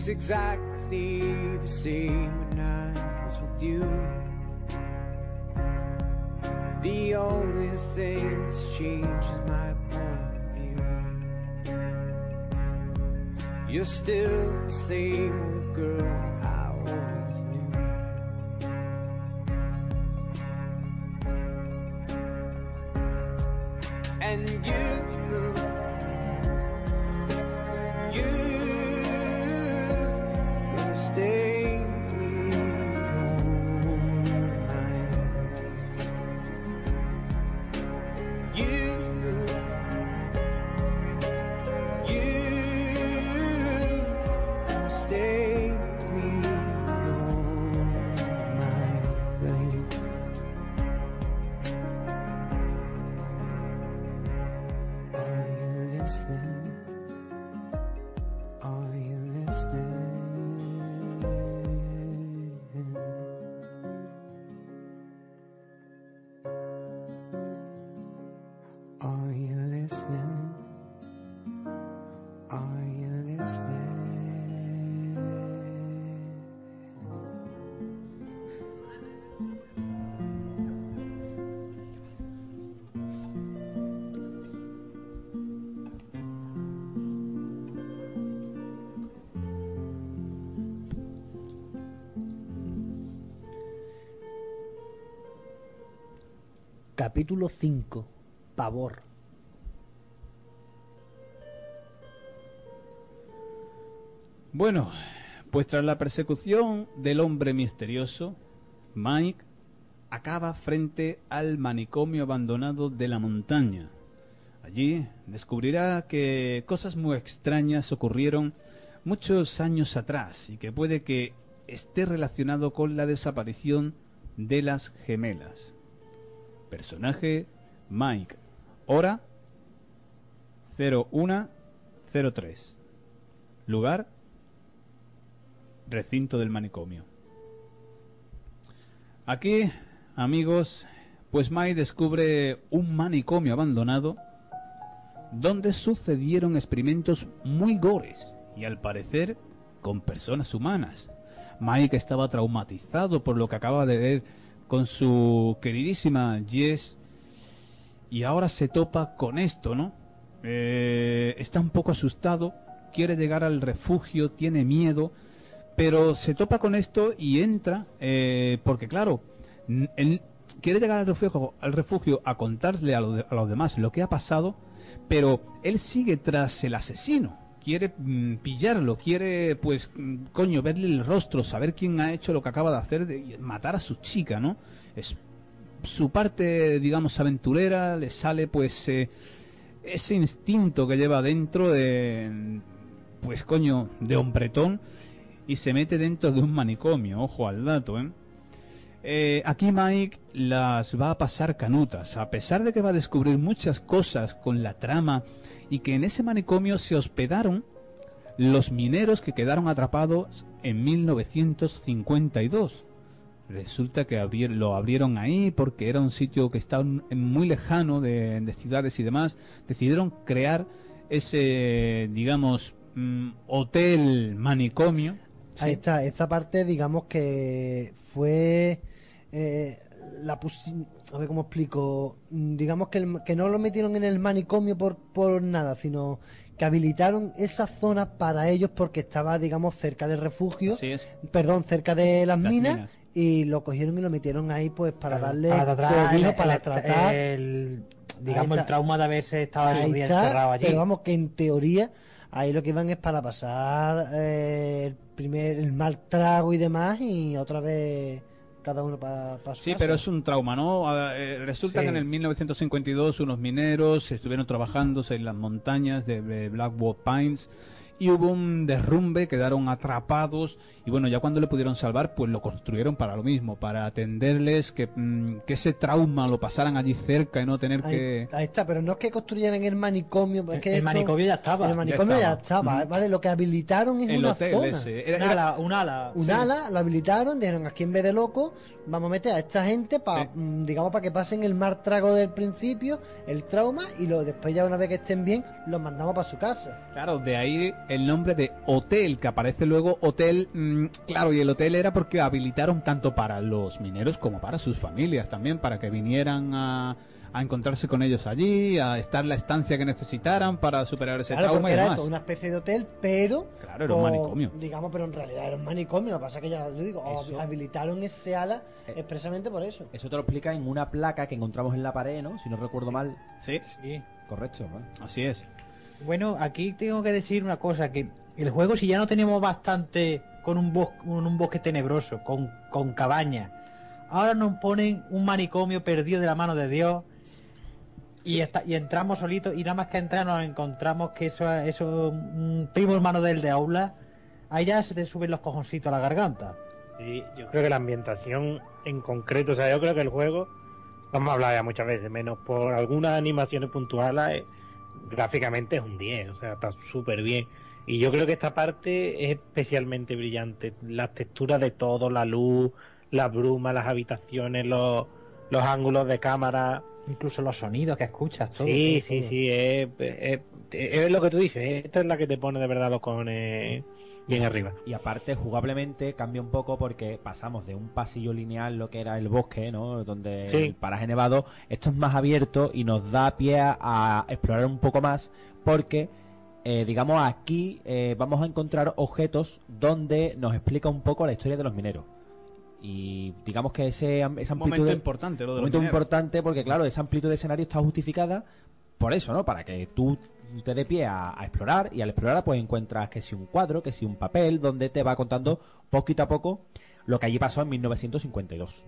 exactly the same when I was with you. The only thing that's changed is my point of view. You're still the same old girl Capítulo 5. Pavor. Bueno, Pues tras la persecución del hombre misterioso, Mike acaba frente al manicomio abandonado de la montaña. Allí descubrirá que cosas muy extrañas ocurrieron muchos años atrás y que puede que esté relacionado con la desaparición de las gemelas. Personaje Mike. Hora 0103. Lugar recinto del manicomio. Aquí, amigos, pues Mike descubre un manicomio abandonado donde sucedieron experimentos muy gores y al parecer con personas humanas. Mike estaba traumatizado por lo que acaba de ver con su queridísima Jess y ahora se topa con esto, ¿no? Eh, está un poco asustado, quiere llegar al refugio, tiene miedo, pero se topa con esto y entra, eh, porque claro, él quiere llegar al refugio, al refugio a contarle a los demás lo que ha pasado, pero él sigue tras el asesino. Quiere mm, pillarlo, quiere, pues, mm, coño, verle el rostro, saber quién ha hecho lo que acaba de hacer, de matar a su chica, ¿no? Es su parte, digamos, aventurera, le sale, pues, eh, ese instinto que lleva dentro de, pues, coño, de hombretón y se mete dentro de un manicomio, ojo al dato, ¿eh? Eh, aquí Mike las va a pasar canutas, a pesar de que va a descubrir muchas cosas con la trama y que en ese manicomio se hospedaron los mineros que quedaron atrapados en 1952. Resulta que lo abrieron ahí porque era un sitio que estaba muy lejano de, de ciudades y demás. Decidieron crear ese, digamos, mm, hotel manicomio. Ahí Sí. está, esta parte digamos que fue eh, la a ver cómo explico, Mm, digamos que, el- que no lo metieron en el manicomio por, por nada, sino que habilitaron esa zona para ellos porque estaba digamos cerca del refugio, Así es. perdón, cerca de las, Las minas, minas. y lo cogieron y lo metieron ahí pues para darle para tratar, el- para el- tratar el- digamos el trauma de haberse estado Ahí bien está, encerrado allí. Pero vamos, que en teoría ahí lo que iban es para pasar eh, el primer el mal trago y demás y otra vez cada uno para su Sí, casa. pero es un trauma, ¿no? Eh, resulta Sí. que en el 1952 unos mineros estuvieron trabajando en las montañas de de Blackwood Pines y hubo un derrumbe, quedaron atrapados y bueno, ya cuando le pudieron salvar, pues lo construyeron para lo mismo, para atenderles, que, mm, que ese trauma lo pasaran allí cerca y no tener Ahí, que... ahí está, pero no es que construyeran el manicomio. Es que El esto- manicomio ya estaba. El manicomio Ya ya estaba. ¿vale? Lo que habilitaron es El una hotel zona. ese. Era- un era- ala, un ala. Un sí. ala, lo habilitaron, dijeron aquí en vez de loco, vamos a meter a esta gente para, digamos, para que pasen el mal trago del principio, el trauma, y lo, después ya una vez que estén bien, los mandamos para su casa. Claro, de ahí el nombre de hotel, que aparece luego hotel, mm, claro, y el hotel era porque habilitaron tanto para los mineros como para sus familias también, para que vinieran a, a encontrarse con ellos allí, a estar la estancia que necesitaran para superar ese Claro, trauma y era demás. esto, una especie de hotel, pero. Claro, era un con- manicomio. Digamos, pero en realidad era un manicomio. Lo que pasa es que ya lo digo, Eso- habilitaron ese ala Eh. expresamente por eso. Eso te lo explica en una placa que encontramos en la pared, ¿no? Si no recuerdo mal. Sí, Sí. Correcto, ¿no? así es. Bueno, aquí tengo que decir una cosa, que el juego si ya no tenemos bastante con un bosque, un bosque tenebroso, con, con cabaña, ahora nos ponen un manicomio perdido de la mano de Dios y, está, y entramos solitos y nada más que entrar nos encontramos que eso, eso un primo hermano del de aula, ahí ya se te suben los cojoncitos a la garganta. Sí, yo creo que la ambientación en concreto, o sea, yo creo que el juego, vamos a hablar ya muchas veces, menos por algunas animaciones puntuales, gráficamente es un 10, o sea, está súper bien. Y yo creo que esta parte es especialmente brillante. Las texturas de todo, la luz, la bruma, las habitaciones, los, los ángulos de cámara. Incluso los sonidos que escuchas, todo. sí, todo, sí, todo. sí, es, es- es lo que tú dices. Esta es la que te pone de verdad los cojones bien arriba. Y aparte, jugablemente cambia un poco porque pasamos de un pasillo lineal, lo que era el bosque, ¿no? Donde Sí. el paraje nevado, esto es más abierto y nos da pie a explorar un poco más porque, eh, digamos, aquí eh, vamos a encontrar objetos donde nos explica un poco la historia de los mineros. Y digamos que ese, esa amplitud... momento de- importante lo de los momento mineros. importante porque, claro, esa amplitud de escenario está justificada por eso, ¿no? Para que tú te dé pie a, a explorar y al explorar pues encuentras que si un cuadro, que si un papel, donde te va contando poquito a poco lo que allí pasó en 1952.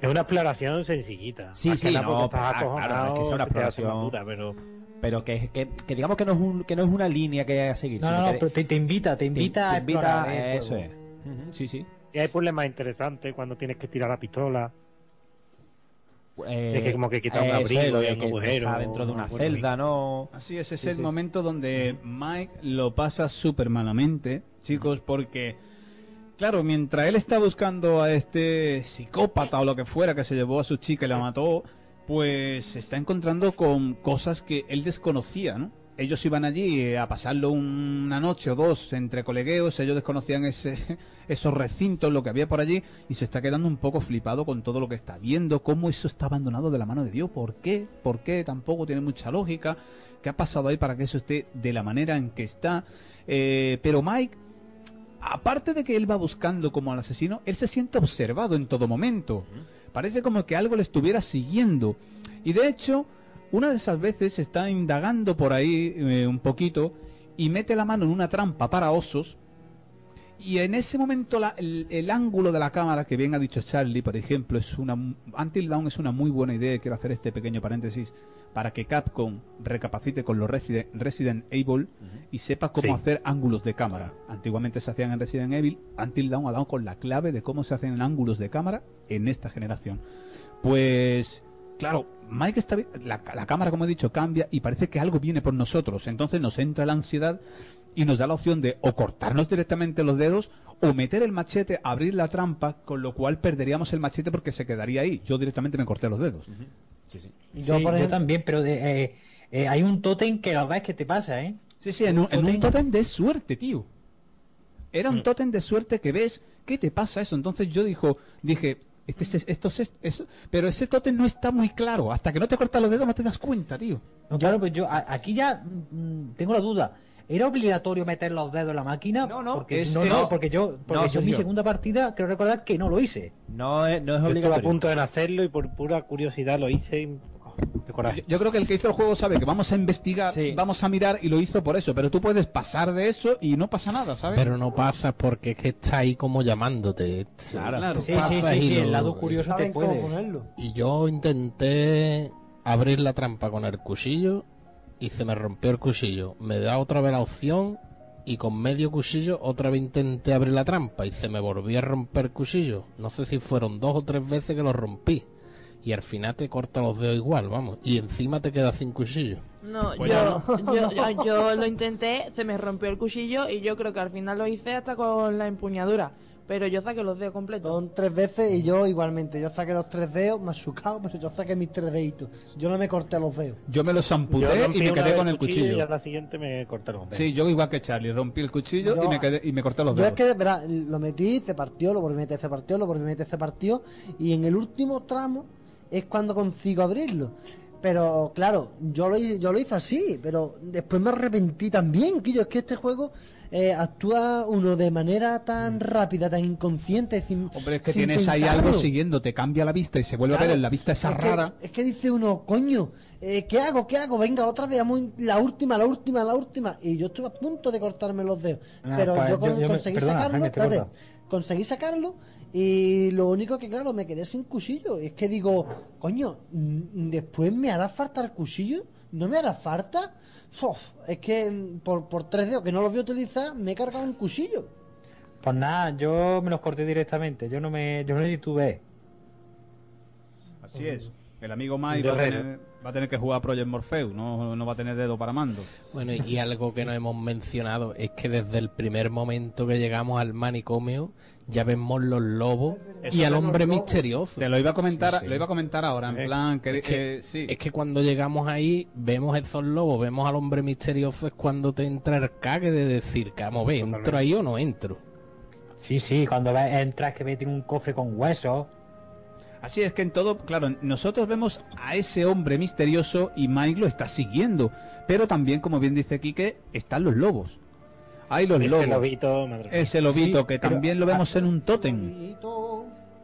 Es una exploración sencillita. Sí, Más que sí, nada no, estás ah, claro, es que sea una exploración. dura, pero Pero que, que, que digamos que no es un, que no es una línea que hay a seguir. No, sino no, que pero te, te invita, te invita te a explorar. invita- el eso es. Sí, sí. Y hay puzzles más interesantes cuando tienes que tirar la pistola. Eh, Es que como que quita un es, abrigo de un agujero, está dentro de no una celda, ¿no? Así es, ese Sí, es el sí. momento donde Mike lo pasa súper malamente, chicos, porque, claro, mientras él está buscando a este psicópata o lo que fuera que se llevó a su chica y la mató, pues se está encontrando con cosas que él desconocía, ¿no? Ellos iban allí eh, a pasarlo una noche o dos entre colegueos, ellos desconocían ese, [laughs] esos recintos, lo que había por allí, y se está quedando un poco flipado con todo lo que está viendo, cómo eso está abandonado de la mano de Dios, ¿por qué? ¿Por qué? Tampoco tiene mucha lógica. ¿Qué ha pasado ahí para que eso esté de la manera en que está? Eh, pero Mike, aparte de que él va buscando como al asesino, él se siente observado en todo momento. Parece como que algo le estuviera siguiendo. Y de hecho, una de esas veces está indagando por ahí eh, un poquito y mete la mano en una trampa para osos. Y en ese momento la- el, el ángulo de la cámara, que bien ha dicho Charlie, por ejemplo, es una Until Dawn es una muy buena idea. y Quiero hacer este pequeño paréntesis para que Capcom recapacite con los Resident, Resident Evil y sepa cómo Sí. hacer ángulos de cámara. Antiguamente se hacían en Resident Evil, Until Dawn ha dado con la clave de cómo se hacen ángulos de cámara en esta generación. Pues, claro, Mike está la, la cámara, como he dicho, cambia y parece que algo viene por nosotros. Entonces nos entra la ansiedad y nos da la opción de o cortarnos directamente los dedos o meter el machete, abrir la trampa, con lo cual perderíamos el machete porque se quedaría ahí. Yo directamente me corté los dedos. Y Yo, yo, por ejemplo- también, pero de- eh, eh, hay un tótem que la verdad es que te pasa, ¿eh? Sí, sí, en un, en un tótem de suerte, tío. Era Mm. un tótem de suerte que ves, ¿qué te pasa eso? Entonces yo dijo, dije, este, es- esto es, pero ese tótem no está muy claro. Hasta que no te cortas los dedos no te das cuenta, tío. No, claro, pues yo a- aquí ya mm, tengo la duda. ¿Era obligatorio meter los dedos en la máquina? No, no, porque, es- no, es- no, porque yo, porque No, yo mi segunda partida creo recordar que no lo hice. No es, no es Yo estuve a obligatorio. punto de hacerlo y por pura curiosidad lo hice. y-. Yo, yo creo que el que hizo el juego sabe que vamos a investigar, Sí. vamos a mirar y lo hizo por eso. Pero tú puedes pasar de eso y no pasa nada, ¿sabes? Pero no pasa porque es que está ahí como llamándote. Claro. Tú Sí, sí, pasas sí, y sí, lo- el lado curioso te puede. ponerlo. Y yo intenté abrir la trampa con el cuchillo y se me rompió el cuchillo. Me da otra vez la opción y con medio cuchillo otra vez intenté abrir la trampa y se me volvió a romper el cuchillo. No sé si fueron dos o tres veces que lo rompí. Y al final te corta los dedos igual, vamos. Y encima te quedas sin cuchillo. No, Pues yo, yo, yo- yo lo intenté, se me rompió el cuchillo y yo creo que al final lo hice hasta con la empuñadura. Pero yo saqué los dedos completos. Son tres veces y yo igualmente. Yo saqué los tres dedos, machucado, pero yo saqué mis tres deditos. Yo no me corté los dedos. Yo me los Yo amputé y me quedé con el cuchillo. y a la siguiente me corté los dedos. Sí, yo igual que Charlie, rompí el cuchillo Yo- y, me quedé, y me corté los Yo dedos. es que, verá, lo metí, se partió, lo volví a meter, se partió, lo volví a meter, se partió. Y en el último tramo es cuando consigo abrirlo. Pero claro, yo lo, yo lo hice así, pero después me arrepentí también, Quillo. Es que este juego eh, actúa uno de manera tan rápida, tan inconsciente. Sin, Hombre, es que sin tienes ahí algo siguiendo, te cambia la vista y se vuelve a ver en la vista esa es que- rara. es que dice uno, coño, eh, ¿qué hago? ¿Qué hago? Venga, otra vez, la última, la última, la última. Y yo estuve a punto de cortarme los dedos. Ah, pero pues yo, me- conseguí perdona, sacarlo, espérate, conseguí sacarlo y lo único que, claro, me quedé sin cuchillo. Es que digo, coño, mm, después me hará falta el cuchillo, no me hará falta. Uf, es que mm, por, por tres dedos que no los voy a utilizar, me he cargado un cuchillo. Pues nada, yo me los corté directamente. Yo no me, yo no titubeé. Así es. El amigo Mike De va a, herrero. tener, va a tener que jugar a Project Morpheus, no, no va a tener dedo para mando. Bueno, y algo que no hemos mencionado es que desde el primer momento que llegamos al manicomio ya vemos los lobos Eso y al hombre misterioso. Te lo iba a comentar, Sí, sí. lo iba a comentar ahora, en Eh, plan que, es que- eh, sí. Es que cuando llegamos ahí, vemos esos lobos, vemos al hombre misterioso, es cuando te entra el cague de decir, que vamos a ver, ¿entro ahí o no entro? Sí, sí, cuando ves, entras que ves tiene un cofre con huesos. Así es que en todo, claro, nosotros vemos a ese hombre misterioso y Mike lo está siguiendo. Pero también, como bien dice Quique, están los lobos. Hay los Ese lobos. lobito, madre mía. Ese lobito Sí, que también lo vemos en un tótem.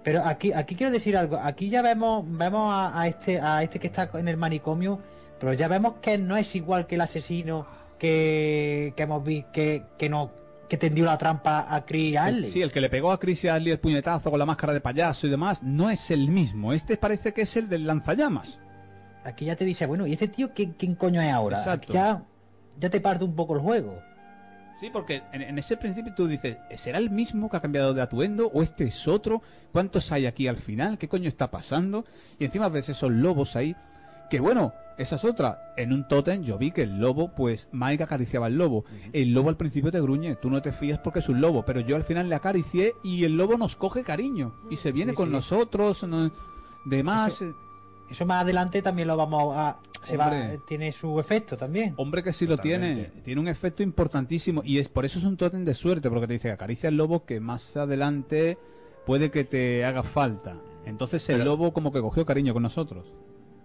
Pero aquí, aquí quiero decir algo. Aquí ya vemos, vemos a, a este, a este que está en el manicomio, Pero ya vemos que no es igual que el asesino que, que hemos visto que, que no que tendió la trampa a Chris Ashley. Sí, el que le pegó a Chris Ashley el puñetazo con la máscara de payaso y demás, no es el mismo. Este parece que es el del lanzallamas. Aquí ya te dice, bueno, ¿y este tío qué- quién coño es ahora? Exacto. Ya, ya te parte un poco el juego. Sí, porque en, en ese principio tú dices, ¿será el mismo que ha cambiado de atuendo o este es otro? ¿Cuántos hay aquí al final? ¿Qué coño está pasando? Y encima ves esos lobos ahí. Que bueno, esa es otra. En un tótem yo vi que el lobo, pues Mike acariciaba al lobo. El lobo al principio te gruñe, tú no te fías porque es un lobo, pero yo al final le acaricié y el lobo nos coge cariño. Y se viene Sí, con sí. nosotros, no- demás. eh, Eso más adelante también lo vamos a... Se va, Hombre. tiene su efecto también. Hombre que sí lo tiene, tiene un efecto importantísimo y es por eso es un tótem de suerte, porque te dice que acaricia al lobo que más adelante puede que te haga falta. Entonces el Pero- lobo como que cogió cariño con nosotros.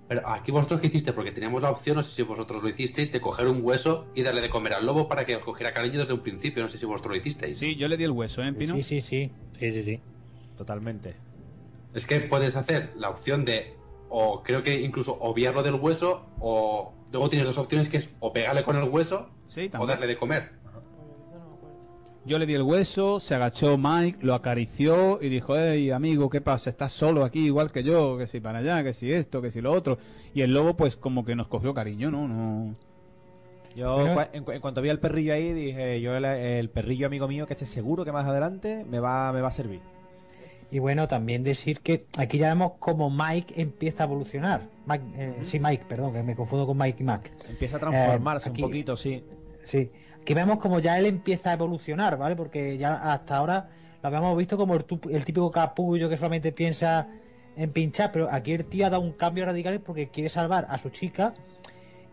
Pero aquí vosotros qué hiciste, porque teníamos la opción, no sé si vosotros lo hicisteis, de coger un hueso y darle de comer al lobo para que os cogiera cariño desde un principio, no sé si vosotros lo hicisteis. Sí, yo le di el hueso, ¿eh, Pino? Sí, sí, sí. Sí, sí, sí. Totalmente. Es que puedes hacer la opción de, o creo que incluso obviarlo del hueso, o luego tienes dos opciones que es o pegarle con el hueso Sí, o darle de comer. Yo le di el hueso, se agachó Mike, lo acarició y dijo, hey amigo, ¿qué pasa? ¿Estás solo aquí igual que yo? Que si para allá, que si esto, que si lo otro. Y el lobo pues como que nos cogió cariño, ¿no? no Yo, en, cu- en cuanto vi al perrillo ahí, dije, yo el, el perrillo amigo mío, que esté seguro que más adelante me va, me va a servir. Y bueno, también decir que aquí ya vemos como Mike empieza a evolucionar. Mike, eh, Sí, Mike, perdón, que me confundo con Mike y Mac. Empieza a transformarse Eh, aquí- un poquito, sí. Sí. Aquí vemos como ya él empieza a evolucionar, ¿vale? Porque ya hasta ahora lo habíamos visto como el, típico capullo que solamente piensa en pinchar, pero aquí el tío ha dado un cambio radical porque quiere salvar a su chica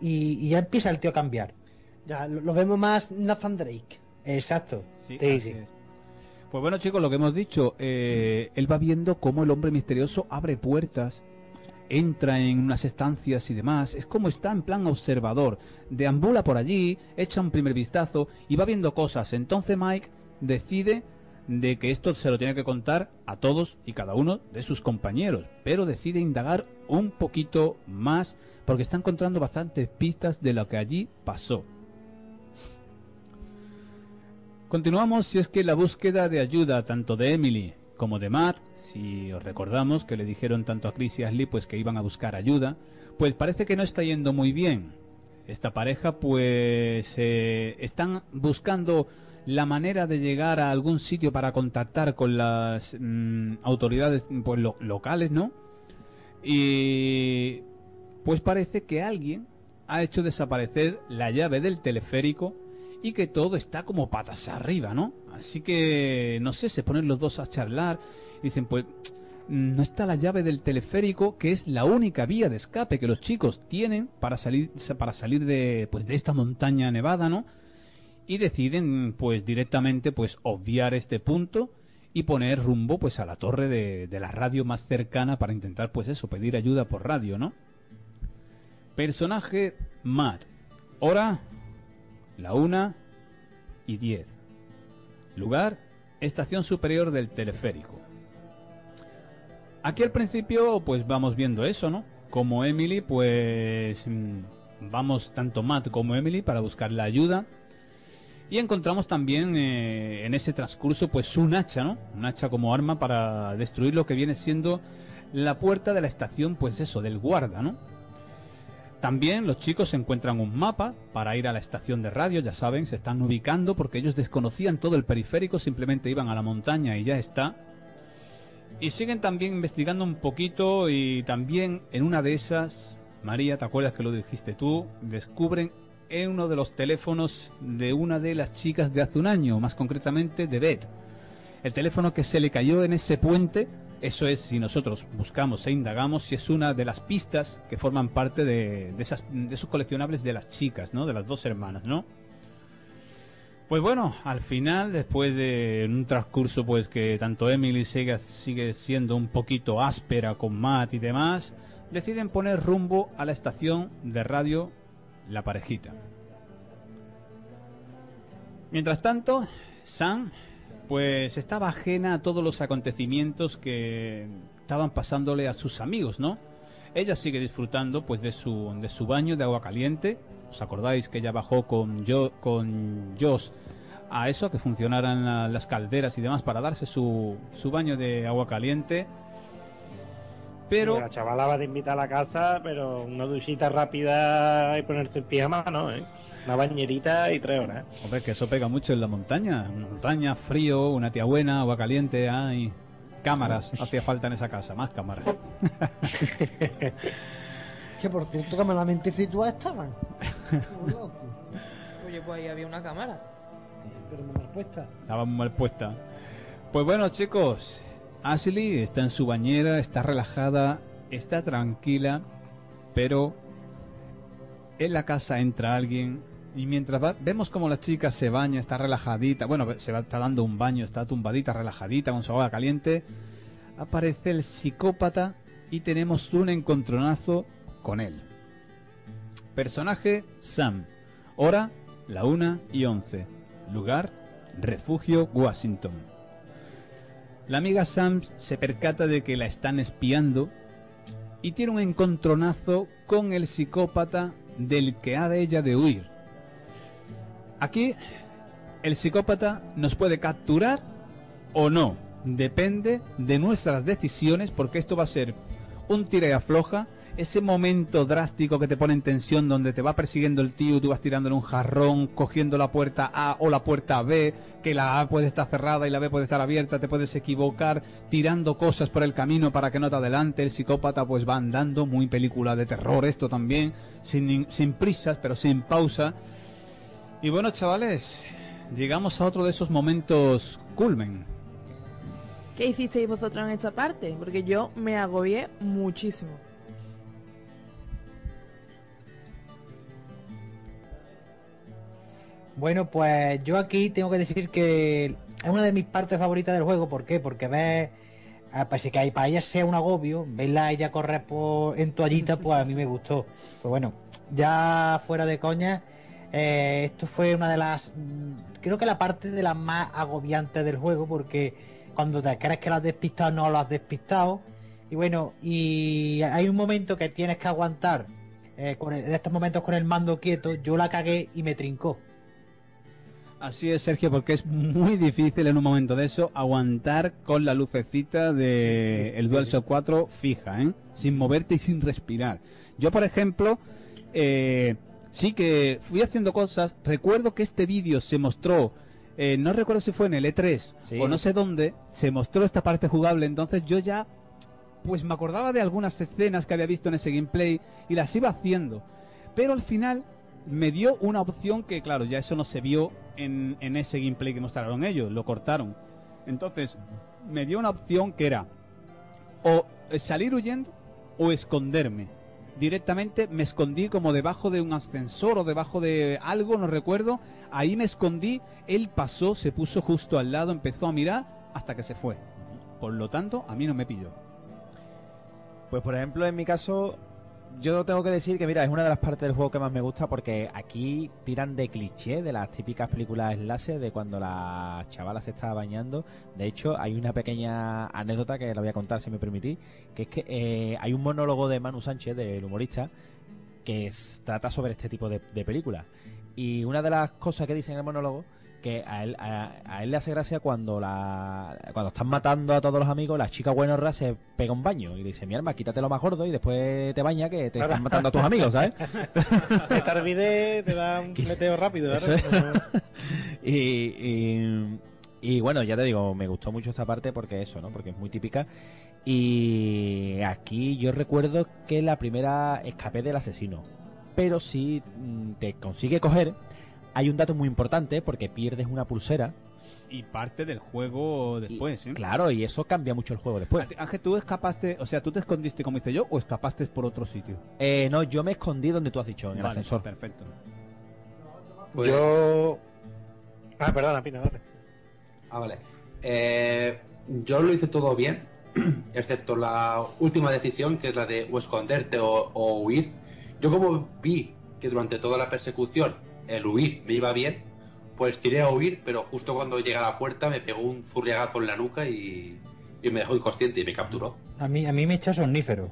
y, y ya empieza el tío a cambiar. Ya, lo, lo vemos más Nathan Drake. Exacto. Sí, Sí, así sí. es. Pues bueno, chicos, lo que hemos dicho, eh, él va viendo cómo el hombre misterioso abre puertas, entra en unas estancias y demás. Es como está en plan observador. Deambula por allí, echa un primer vistazo y va viendo cosas. Entonces Mike decide de que esto se lo tiene que contar a todos y cada uno de sus compañeros, pero decide indagar un poquito más porque está encontrando bastantes pistas de lo que allí pasó. Continuamos si es que la búsqueda de ayuda tanto de Emily como de Matt, si os recordamos que le dijeron tanto a Chris y Ashley pues que iban a buscar ayuda, pues parece que no está yendo muy bien. Esta pareja pues eh, están buscando la manera de llegar a algún sitio para contactar con las mm, autoridades pues, lo- locales, ¿no? Y pues parece que alguien ha hecho desaparecer la llave del teleférico y que todo está como patas arriba, ¿no? Así que, no sé, se ponen los dos a charlar dicen, pues, no está la llave del teleférico, que es la única vía de escape que los chicos tienen para salir, para salir de, pues, de esta montaña nevada, ¿no? Y deciden, pues, directamente, pues, obviar este punto y poner rumbo, pues, a la torre de, de la radio más cercana para intentar, pues, eso, pedir ayuda por radio, ¿no? Personaje Matt. Hora la una y 10. Lugar, estación superior del teleférico. Aquí al principio pues vamos viendo eso, ¿no? Como Emily pues mm, vamos tanto Matt como Emily para buscar la ayuda. Y encontramos también eh, en ese transcurso pues un hacha, ¿no? Un hacha como arma para destruir lo que viene siendo la puerta de la estación pues eso, del guarda, ¿no? También los chicos encuentran un mapa para ir a la estación de radio, ya saben, se están ubicando porque ellos desconocían todo el periférico, simplemente iban a la montaña y ya está. Y siguen también investigando un poquito y también en una de esas, María, ¿te acuerdas que lo dijiste tú? Descubren en uno de los teléfonos de una de las chicas de hace un año, más concretamente de Beth. El teléfono que se le cayó en ese puente, eso es si nosotros buscamos e indagamos si es una de las pistas que forman parte de, de esas, de esos coleccionables de las chicas, ¿no? De las dos hermanas, ¿no? Pues bueno, al final, después de un transcurso pues que tanto Emily sigue, sigue siendo un poquito áspera con Matt y demás, deciden poner rumbo a la estación de radio La Parejita. Mientras tanto, Sam pues estaba ajena a todos los acontecimientos que estaban pasándole a sus amigos, ¿no? Ella sigue disfrutando pues de su, de su baño de agua caliente. ¿Os acordáis que ella bajó con, yo, con Josh a eso, a que funcionaran la- las calderas y demás para darse su, su baño de agua caliente? Pero... La chavala va de invitar a la casa, pero una duchita rápida y ponerse en pijama, no, ¿eh? Una bañerita y tres horas. Hombre, que eso pega mucho en la montaña. Montaña, frío, una tía buena, agua caliente, hay cámaras. Hacía falta en esa casa, más cámaras. [laughs] Que por cierto, que malamente situadas estaban. [laughs] Oye, pues ahí había una cámara. Pero muy mal puesta. Estaba muy mal puesta. Pues bueno, chicos, Ashley está en su bañera, está relajada, está tranquila, pero en la casa entra alguien y mientras va- vemos como la chica se baña, está relajadita, bueno, se va, está dando un baño, está tumbadita, relajadita con su agua caliente, aparece el psicópata y tenemos un encontronazo con él. Personaje Sam. Hora la 1 y 11. Lugar Refugio Washington. La amiga Sam se percata de que la están espiando y tiene un encontronazo con el psicópata del que ha de ella de huir. Aquí el psicópata nos puede capturar o no. Depende de nuestras decisiones porque esto va a ser un tira y afloja. Ese momento drástico que te pone en tensión donde te va persiguiendo el tío, tú vas tirándole un jarrón, cogiendo la puerta A o la puerta B, que la A puede estar cerrada y la B puede estar abierta, te puedes equivocar, tirando cosas por el camino para que no te adelante, el psicópata pues va andando, muy película de terror esto también, sin, prisas pero sin pausa. Y bueno chavales, llegamos a otro de esos momentos culmen. ¿Qué hicisteis vosotros en esta parte? Porque yo me agobié muchísimo. Bueno, pues yo aquí tengo que decir que es una de mis partes favoritas del juego. ¿Por qué? Porque ves, pese que para ella sea un agobio, verla a ella correr por, en toallita, pues a mí me gustó. Pues bueno, ya fuera de coña, eh, esto fue una de las, mm, creo que la parte de las más agobiantes del juego, porque cuando te crees que lo has despistado, no lo has despistado. Y bueno, y hay un momento que tienes que aguantar. eh, con el- de estos momentos con el mando quieto, yo la cagué y me trincó. Así es, Sergio, porque es muy difícil en un momento de eso aguantar con la lucecita de el DualShock 4 fija, ¿eh? sin moverte y sin respirar. Yo, por ejemplo, eh, sí que fui haciendo cosas. Recuerdo que este vídeo se mostró, eh, no recuerdo si fue en el E3 Sí. o no sé dónde, se mostró esta parte jugable. Entonces yo ya, pues me acordaba de algunas escenas que había visto en ese gameplay y las iba haciendo. Pero al final me dio una opción que, claro, ya eso no se vio en, en ese gameplay que mostraron ellos, lo cortaron. Entonces, me dio una opción que era o salir huyendo o esconderme. Directamente me escondí como debajo de un ascensor o debajo de algo, no recuerdo. Ahí me escondí, él pasó, se puso justo al lado, empezó a mirar hasta que se fue. Por lo tanto, a mí no me pilló. Pues por ejemplo, en mi caso, yo tengo que decir que, mira, es una de las partes del juego que más me gusta porque aquí tiran de cliché de las típicas películas slasher de cuando la chavala se estaba bañando. De hecho, hay una pequeña anécdota que la voy a contar, si me permitís, que es que eh, hay un monólogo de Manu Sánchez, del humorista, que trata sobre este tipo de, de películas. Y una de las cosas que dice en el monólogo que a él, a, a él le hace gracia cuando la cuando están matando a todos los amigos, la chica buenorra se pega un baño y le dice, mi arma, quítate lo más gordo y después te baña que te están matando a tus amigos, ¿sabes? [laughs] Te tarvide, te da un [laughs] meteo rápido. Eso es. [laughs] y, y, y bueno, ya te digo, me gustó mucho esta parte porque eso, ¿no? Porque es muy típica. Y aquí yo recuerdo que la primera escapé del asesino. Pero si mm, te consigue coger, hay un dato muy importante porque pierdes una pulsera. Y parte del juego después, ¿eh? Claro, y eso cambia mucho el juego después. Ángel, ¿tú escapaste, o sea, tú te escondiste como hice yo o escapaste por otro sitio? Eh, no, yo me escondí donde tú has dicho, en el ascensor. Perfecto. Pues- Yo. Ah, perdona, Pina, dale. Ah, vale. Eh, yo lo hice todo bien, [clears throat] excepto la última decisión, que es la de o esconderte o, o huir. Yo como vi que durante toda la persecución el huir me iba bien, pues tiré a huir, pero justo cuando llegué a la puerta me pegó un zurriagazo en la nuca y, y me dejó inconsciente y me capturó. A mí, a mí me echó somnífero.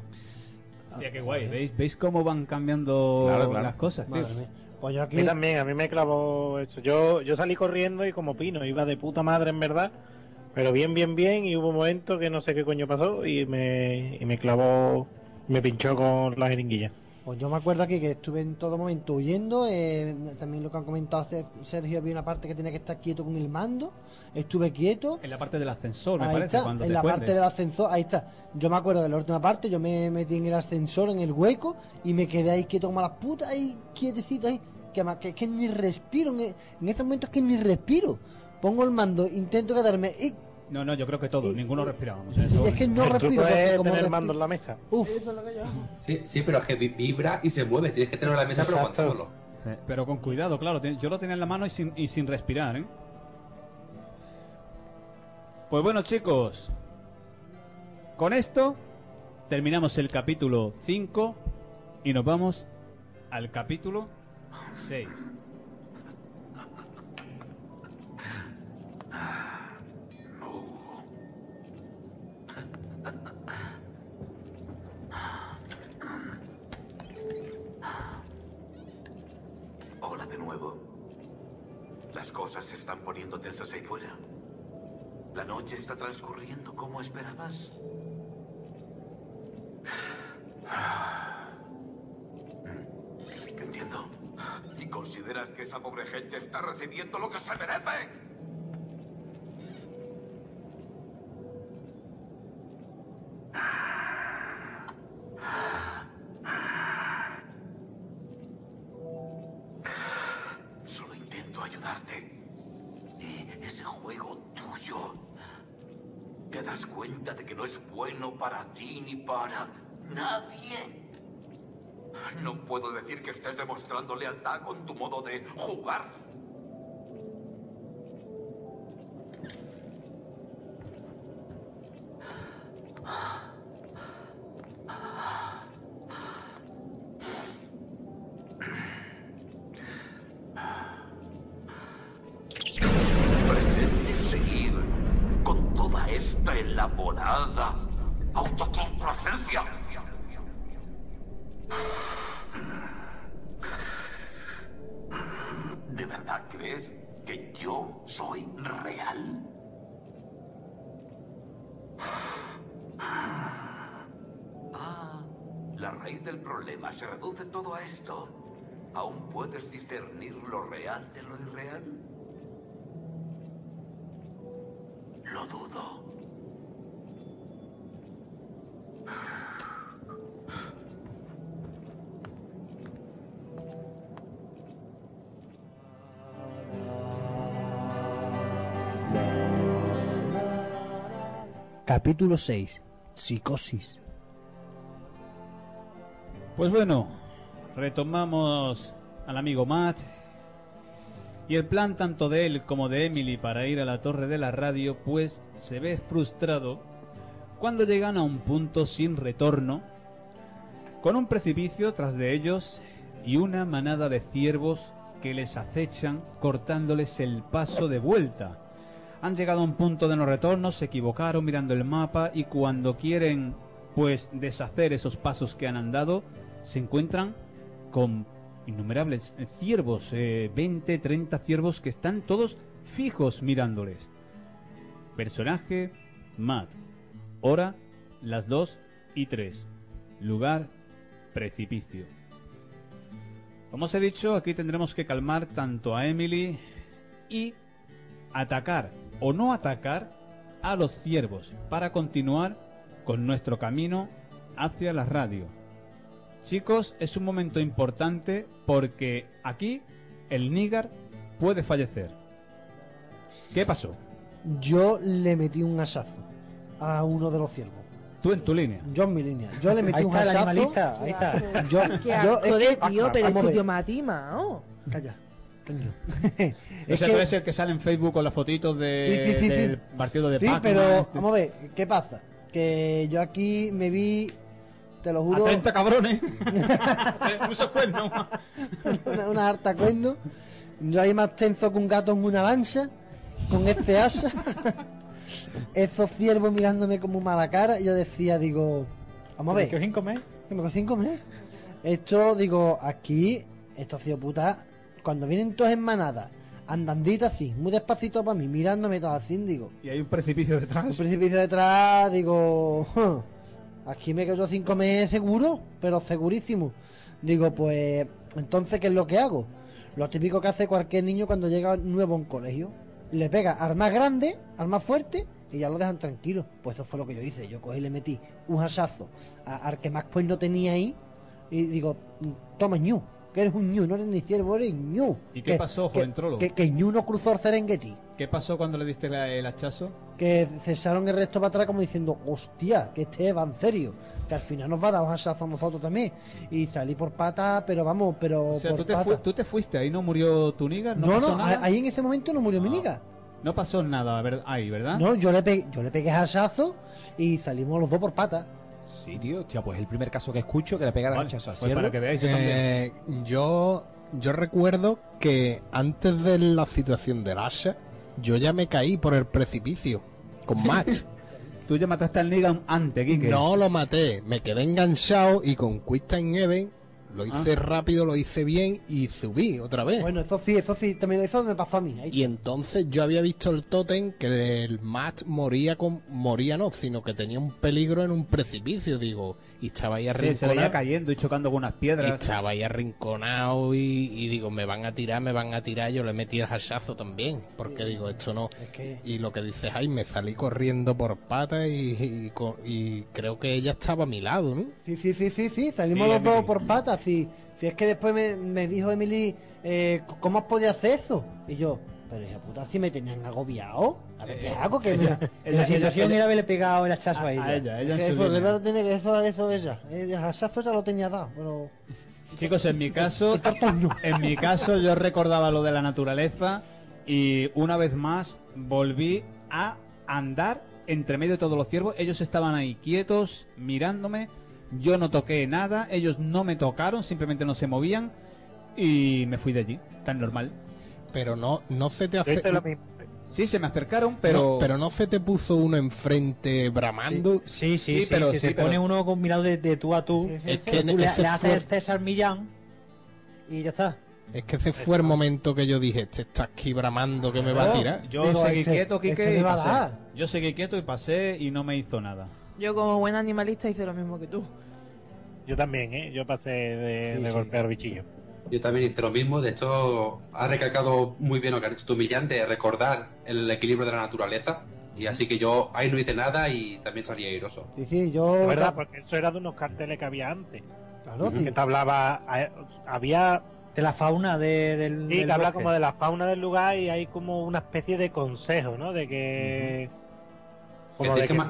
Hostia, qué guay. ¿Veis, ¿Veis cómo van cambiando Claro, claro. las cosas, tío? Pues yo A mí también, a mí me clavó eso. Yo, yo salí corriendo y como pino, iba de puta madre en verdad. Pero bien, bien, bien. Y hubo un momento que no sé qué coño pasó y me, y me clavó, me pinchó con la jeringuilla. Pues yo me acuerdo aquí que estuve en todo momento huyendo. eh, también lo que han comentado Sergio, había una parte que tenía que estar quieto con el mando. Estuve quieto. En la parte del ascensor, me ahí parece, está, cuando en te la parte del ascensor, ahí está. Yo me acuerdo de la última parte, yo me metí en el ascensor, en el hueco, y me quedé ahí quieto como las putas, ahí quietecito ahí. Que, que, que ni respiro, en, en estos momentos que ni respiro. Pongo el mando, intento quedarme. Y, No, no, yo creo que todos, ninguno respirábamos. ¿eh? Eso- es que no El respiro. es tener mando en la mesa. Uf. Sí, sí, pero es que vi- vibra y se mueve. Tienes que tenerlo en la mesa, pero Exacto. aguantándolo. Eh, Pero con cuidado, claro. Yo lo tenía en la mano y sin, y sin respirar, ¿eh? Pues bueno, chicos. Con esto terminamos el capítulo 5 y nos vamos al capítulo 6. Nuevo. Las cosas se están poniendo tensas ahí fuera. La noche está transcurriendo como esperabas. [sighs] Entiendo. ¿Y consideras que esa pobre gente está recibiendo lo que se merece? Solo de que no es bueno para ti ni para nadie? No puedo decir que estés demostrando lealtad con tu modo de jugar. ¿Pretendes seguir con toda esta elaborada autocomplacencia? ¿De verdad crees que yo soy real? Ah, la raíz del problema se reduce todo a esto. ¿Aún puedes discernir lo real de lo irreal? Lo dudo. Capítulo 6. Psicosis. Pues bueno, retomamos al amigo Matt. Y el plan tanto de él como de Emily para ir a la torre de la radio pues se ve frustrado cuando llegan a un punto sin retorno, con un precipicio tras de ellos y una manada de ciervos que les acechan cortándoles el paso de vuelta. Han llegado a un punto de no retorno, se equivocaron mirando el mapa y cuando quieren pues deshacer esos pasos que han andado, se encuentran con innumerables ciervos, eh, 20, 30 ciervos que están todos fijos mirándoles. Personaje, Matt. Hora, las 2 y 3. Lugar, precipicio. Como os he dicho, aquí tendremos que calmar tanto a Emily y atacar o no atacar a los ciervos para continuar con nuestro camino hacia la radio. Chicos, es un momento importante porque aquí el Nígar puede fallecer. ¿Qué pasó? Yo le metí un hachazo a uno de los ciervos. Tú en tu línea. Yo en mi línea. Yo le metí Ahí un está el hachazo. animalista, ahí está. Yo, yo- es de que- tío, pero vamos a este ver. tío me ha timado. Calla, coño. O sea, tú eres el que sale en Facebook con las fotitos de, Sí, sí, sí, sí. del partido de Sí, pero este. vamos a ver, ¿qué pasa? Que yo aquí me vi, te lo juro. A 30 cabrones. [laughs] Puso cuerno. una, una harta cuerno. Yo ahí más tenso que un gato en una lancha, con este asa. Esos ciervos mirándome como mala cara. Yo decía, digo, vamos a ver. ¿Qué os sin comer? Que me costó cinco meses. Esto, digo, aquí, esto ha sido puta. Cuando vienen todos en manada, andandito así, muy despacito para mí, mirándome todo así, digo. Y hay un precipicio Un detrás. precipicio detrás, digo, "Huh, aquí me quedo cinco meses seguro, pero segurísimo. Digo, pues, entonces, ¿qué es lo que hago? Lo típico que hace cualquier niño cuando llega nuevo a un colegio. Le pega al más grande, al más fuerte, y ya lo dejan tranquilo. Pues eso fue lo que yo hice. Yo cogí y le metí un hachazo al que más pues no tenía ahí, y digo, toma ñu, que eres un ñu, no eres ni ciervo, eres ñu. ¿Y qué Que- pasó, joven trolo? Que, que ñu no cruzó el Serengeti ¿Qué pasó cuando le diste la- el hachazo? que cesaron el resto para atrás como diciendo, hostia, que este va en serio, que al final nos va a dar un hachazo a nosotros también. Y salí por pata, pero vamos, pero O sea, por tú te, pata. tú te fuiste, ahí no murió tu niga, no, No, pasó no, nada. ahí en ese momento no murió mi niga. No pasó nada, ver- ahí, ¿verdad? No, yo le pegué, yo le pegué hachazo y salimos los dos por pata. Sí, tío, hostia, pues es el primer caso que escucho que le pegaran Vale, hachazo a pues para que veáis, yo Eh, yo, yo recuerdo que antes de la situación del Asha, yo ya me caí por el precipicio con [laughs] Matt. Tú ya mataste al niga antes, Kike. no lo maté, me quedé enganchado y con Quick Time Event lo hice Ah. rápido, lo hice bien y subí otra vez. Bueno, eso sí, eso sí, también eso me pasó a mí. ahí Y entonces yo había visto el tótem que el Matt moría con moría no, sino que tenía un peligro en un precipicio, digo, y estaba ahí Sí, se veía arrinconado. cayendo y chocando con unas y piedras. estaba ahí arrinconado y, y digo, me van a tirar, me van a tirar, yo le metí el hachazo también, porque digo, esto no. que- Y lo que dices, ay, me salí corriendo por patas y, y y creo que ella estaba a mi lado, ¿no? Sí, sí, sí, sí, sí, salimos Sí, los dos por patas. Si, si es que después me, me dijo Emily, eh, ¿cómo has podido hacer eso? Y yo, pero hija puta, si me tenían agobiado. A ver, ¿qué Eh, hago? Que mira, la situación era haberle pegado el hachazo a, A ella. ella, ella eso, le a tener eso, eso ella. El hachazo ya lo tenía dado, pero. Chicos, en mi [laughs] caso, en mi caso yo recordaba lo de la naturaleza y una vez más volví a andar entre medio de todos los ciervos. Ellos estaban ahí quietos, mirándome. Yo no toqué nada, ellos no me tocaron, simplemente no se movían y me fui de allí, tan normal. Pero no, no se te hace... Viste lo mismo. Sí, se me acercaron, pero No, pero no se te puso uno enfrente bramando. Sí, sí, sí, pero si sí, se pero- pone uno con mirado de, de tú a tú, Es que le, le haces el fue- César Millán y ya está. Es que ese fue el momento que yo dije, este está aquí bramando que me va a tirar. yo Digo, seguí este- quieto, Quique, este y pasé. Yo seguí quieto y pasé y no me hizo nada. Yo como buen animalista hice lo mismo que tú. Yo también, ¿eh? Yo pasé de, Sí, de sí. golpear bichillo. Yo también hice lo mismo. De hecho, ha recalcado muy bien lo que has dicho tú, Millán, de recordar el equilibrio de la naturaleza. Y así que yo ahí no hice nada y también salí airoso. Sí, sí, yo. Es verdad, porque eso era de unos carteles que había antes. Claro, Que sí. te hablaba. Había. De la fauna de, del. Sí, del que habla bosque. como de la fauna del lugar y hay como una especie de consejo, ¿no? De que. Como Que de que que.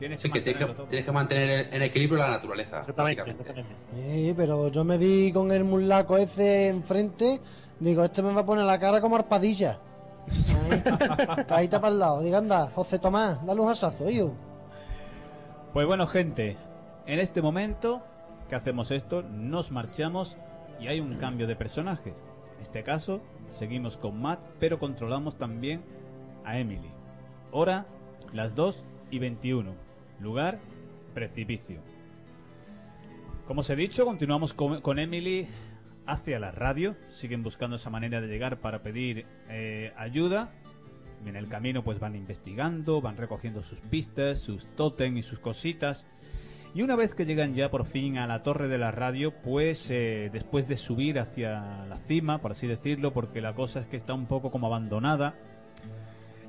Tienes Sí, que tienes que, tienes que mantener en equilibrio la naturaleza. Exactamente. Sí, pero yo me vi con el mulaco ese enfrente. Digo, este me va a poner la cara como arpadilla. Ahí, [laughs] caíta para el lado. Diga, anda, José Tomás, dale un hachazo, hijo. Pues bueno, gente, en este momento que hacemos esto, nos marchamos y hay un cambio de personajes. En este caso, seguimos con Matt, pero controlamos también a Emily. Hora, las 2 y 21. Lugar, precipicio. Como os he dicho, continuamos con, Emily hacia la radio. Siguen buscando esa manera de llegar para pedir eh, ayuda. En el camino pues van investigando, van recogiendo sus pistas, sus tótem y sus cositas. Y una vez que llegan ya por fin a la torre de la radio, pues eh, después de subir hacia la cima, por así decirlo, porque la cosa es que está un poco como abandonada,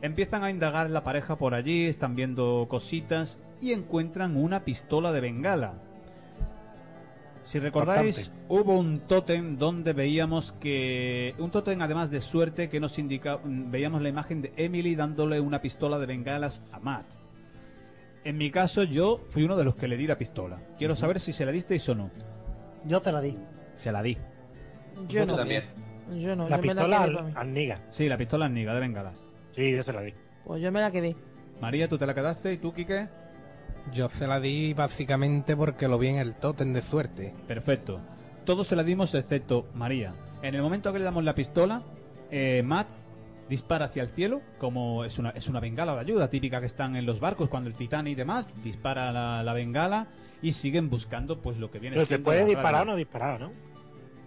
empiezan a indagar la pareja por allí, están viendo cositas y encuentran una pistola de bengala. Si recordáis, Bastante. hubo un tótem donde veíamos que. Un tótem además de suerte que nos indica. Veíamos la imagen de Emily dándole una pistola de bengalas a Matt. En mi caso, yo fui uno de los que le di la pistola. Quiero saber si se la disteis o no. Yo te la di. Se la di. Yo no. también. Yo no, La yo me la pistola al, al niga. Sí, la pistola niga de bengalas. Sí, yo se la di. Pues yo me la quedé. María, ¿tú te la quedaste? ¿Y tú, Quique? Yo se la di básicamente porque lo vi en el tótem de suerte. Perfecto. Todos se la dimos excepto María. En el momento que le damos la pistola, eh, Matt dispara hacia el cielo, como es una, es una bengala de ayuda típica que están en los barcos cuando el Titanic y demás, dispara la, la bengala y siguen buscando pues lo que viene Pero se siendo puede la disparar o no disparar, ¿no?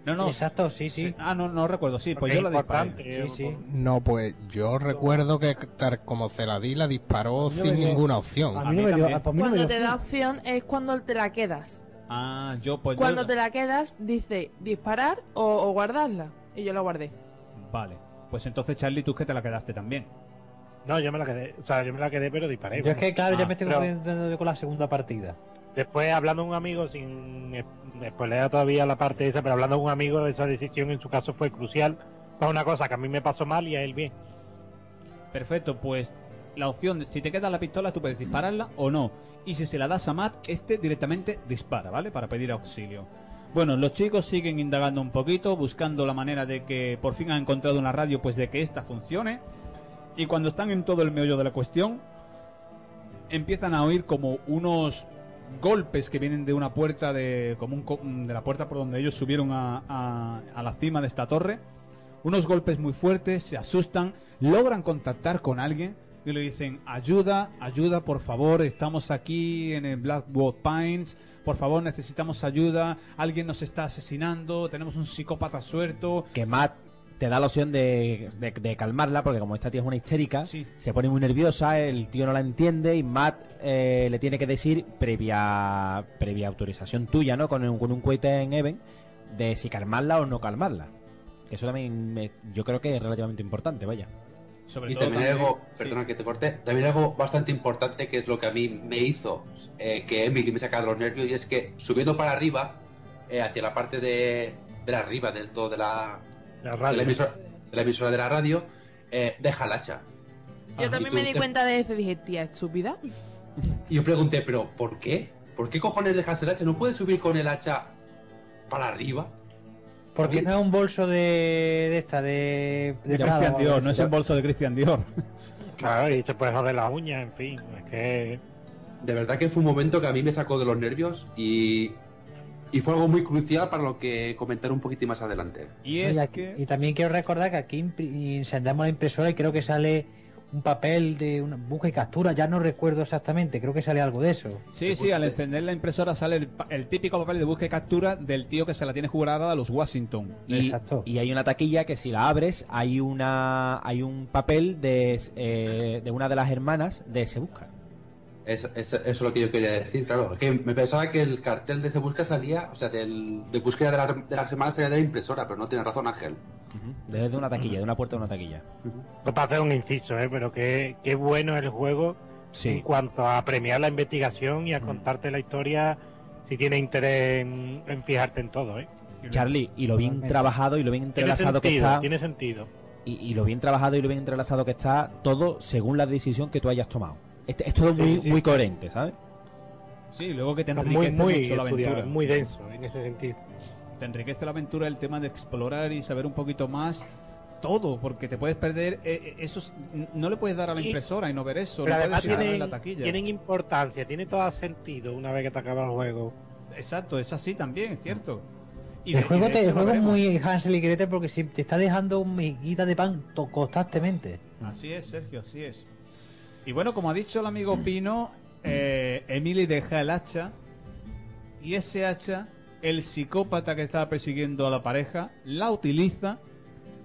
No, no. Exacto, sí, sí. Ah, no, no recuerdo, sí, pues Porque yo la disparé. Sí, sí. No, pues yo recuerdo que tal como se la di, la disparó sin dio- ninguna opción. A mí no me dio, a mí no me Cuando dio te da opción. es cuando te la quedas. Ah, yo pues yo- Cuando te la quedas dice disparar o, o guardarla. Y yo la guardé. Vale. Pues entonces, Charlie, tú es que te la quedaste también. No, yo me la quedé. O sea, yo me la quedé, pero disparé. Yo es que, claro, Ah, ya me estoy pero- confundiendo con la segunda partida. Después, hablando con un amigo, sin spoilear todavía la parte esa, pero hablando con un amigo, esa decisión en su caso fue crucial. Fue una cosa que a mí me pasó mal y a él bien. Perfecto, pues la opción, si te queda la pistola, tú puedes dispararla o no. Y si se la das a Matt, este directamente dispara, ¿vale? Para pedir auxilio. Bueno, los chicos siguen indagando un poquito, buscando la manera de que por fin han encontrado una radio, pues de que esta funcione. Y cuando están en todo el meollo de la cuestión, empiezan a oír como unos golpes que vienen de una puerta de como un de la puerta por donde ellos subieron a, a- la cima de esta torre. Unos golpes muy fuertes se asustan logran contactar con alguien y le dicen ayuda ayuda por favor estamos aquí en el Blackwood Pines. Por favor necesitamos ayuda. Alguien nos está asesinando tenemos un psicópata suelto que Matt te da la opción de, de- de calmarla, porque como esta tía es una histérica, se pone muy nerviosa, el tío no la entiende y Matt eh, le tiene que decir, previa previa autorización tuya, ¿no? Con un, con un cohete en Even, de si calmarla o no calmarla. Que eso también me- yo creo que es relativamente importante, vaya. sobre Y todo también hay también- algo, sí. perdona que te corte, también hay algo bastante importante que es lo que a mí me hizo eh, que Emily me sacara de los nervios y es que subiendo para arriba, eh, hacia la parte de, de arriba del todo de la, La de radio. la emisora, de la emisora de la radio, eh, deja el hacha. Yo Ah, también tú me di te- cuenta de eso y dije, tía, estúpida. [laughs] Y yo pregunté, pero ¿por qué? ¿Por qué cojones dejas el hacha? ¿No puedes subir con el hacha para arriba? Porque no es un bolso de, de esta, de, de o Dior no es un bolso de Christian Dior [laughs] Claro, y se puede joder las uñas, en fin. Es que. De verdad que fue un momento que a mí me sacó de los nervios y, y fue algo muy crucial para lo que comentaré un poquitín más adelante. y Y, es aquí- que y también quiero recordar que aquí encendemos la impresora y creo que sale un papel de una busca y captura, ya no recuerdo exactamente, creo que sale algo de eso. Sí, sí, al encender la impresora sale el, pa- el típico papel de búsqueda y captura del tío que se la tiene jurada a los Washington. Y, y hay una taquilla que si la abres hay una hay un papel de, eh, de una de las hermanas de Se Busca. Eso, eso- eso es lo que yo quería decir, claro. Es que me pensaba que el cartel de Se Busca salía, o sea, del, de búsqueda de la, de la semana salía de la impresora, pero no tiene razón Ángel. Desde una taquilla, de una puerta a una taquilla. No para hacer un inciso, ¿eh? pero qué, qué bueno es el juego Sí. en cuanto a premiar la investigación y a contarte la historia si tienes interés en, en fijarte en todo. ¿eh? Charlie, y lo bien trabajado y lo bien Tiene entrelazado que está. tiene sentido. Y, y lo bien trabajado y lo bien entrelazado que está, todo según la decisión que tú hayas tomado. Este- es todo Sí, muy, sí. muy coherente, ¿sabes? Sí, luego que te enriquece muy, muy mucho la aventura. muy denso en ese sentido. Te enriquece la aventura el tema de explorar y saber un poquito más todo, porque te puedes perder eh, eh, esos no le puedes dar a la Y- impresora y no ver eso, Pero no además tienen, la taquilla. tienen importancia, tiene todo sentido una vez que te acaba el juego. Exacto, es así también, es cierto. Y el de- juego, y te, el juego es muy Hansel y Gretel porque si te está dejando miguita de pan constantemente. Así es, Sergio, así es. Y bueno, como ha dicho el amigo Pino, eh, Emily deja el hacha y ese hacha, el psicópata que estaba persiguiendo a la pareja, la utiliza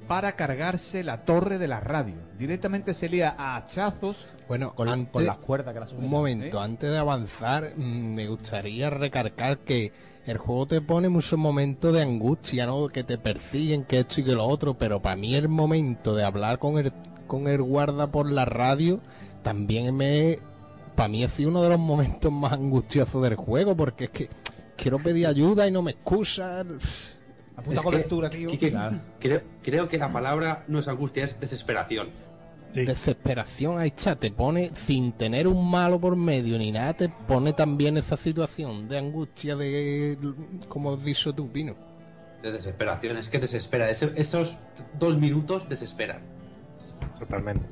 para cargarse la torre de la radio. Directamente se lía a hachazos Bueno, Con, antes, con las cuerdas que la un momento, antes de avanzar, mm, me gustaría recargar que el juego te pone muchos momentos de angustia, ¿no? Que te persiguen, que esto y que lo otro, pero para mí el momento de hablar con el, con el guarda por la radio también me... Para mí ha sido uno de los momentos más angustiosos del juego, porque es que quiero pedir ayuda y no me excusan. Es que- cobertura, tío. que- que- creo, creo que la palabra no es angustia, es desesperación. Desesperación, ahí está, te pone sin tener un malo por medio ni nada, te pone también esa situación de angustia de, como has dicho tú, Pino. De desesperación, es que desespera. Ese- esos dos minutos desesperan. Totalmente.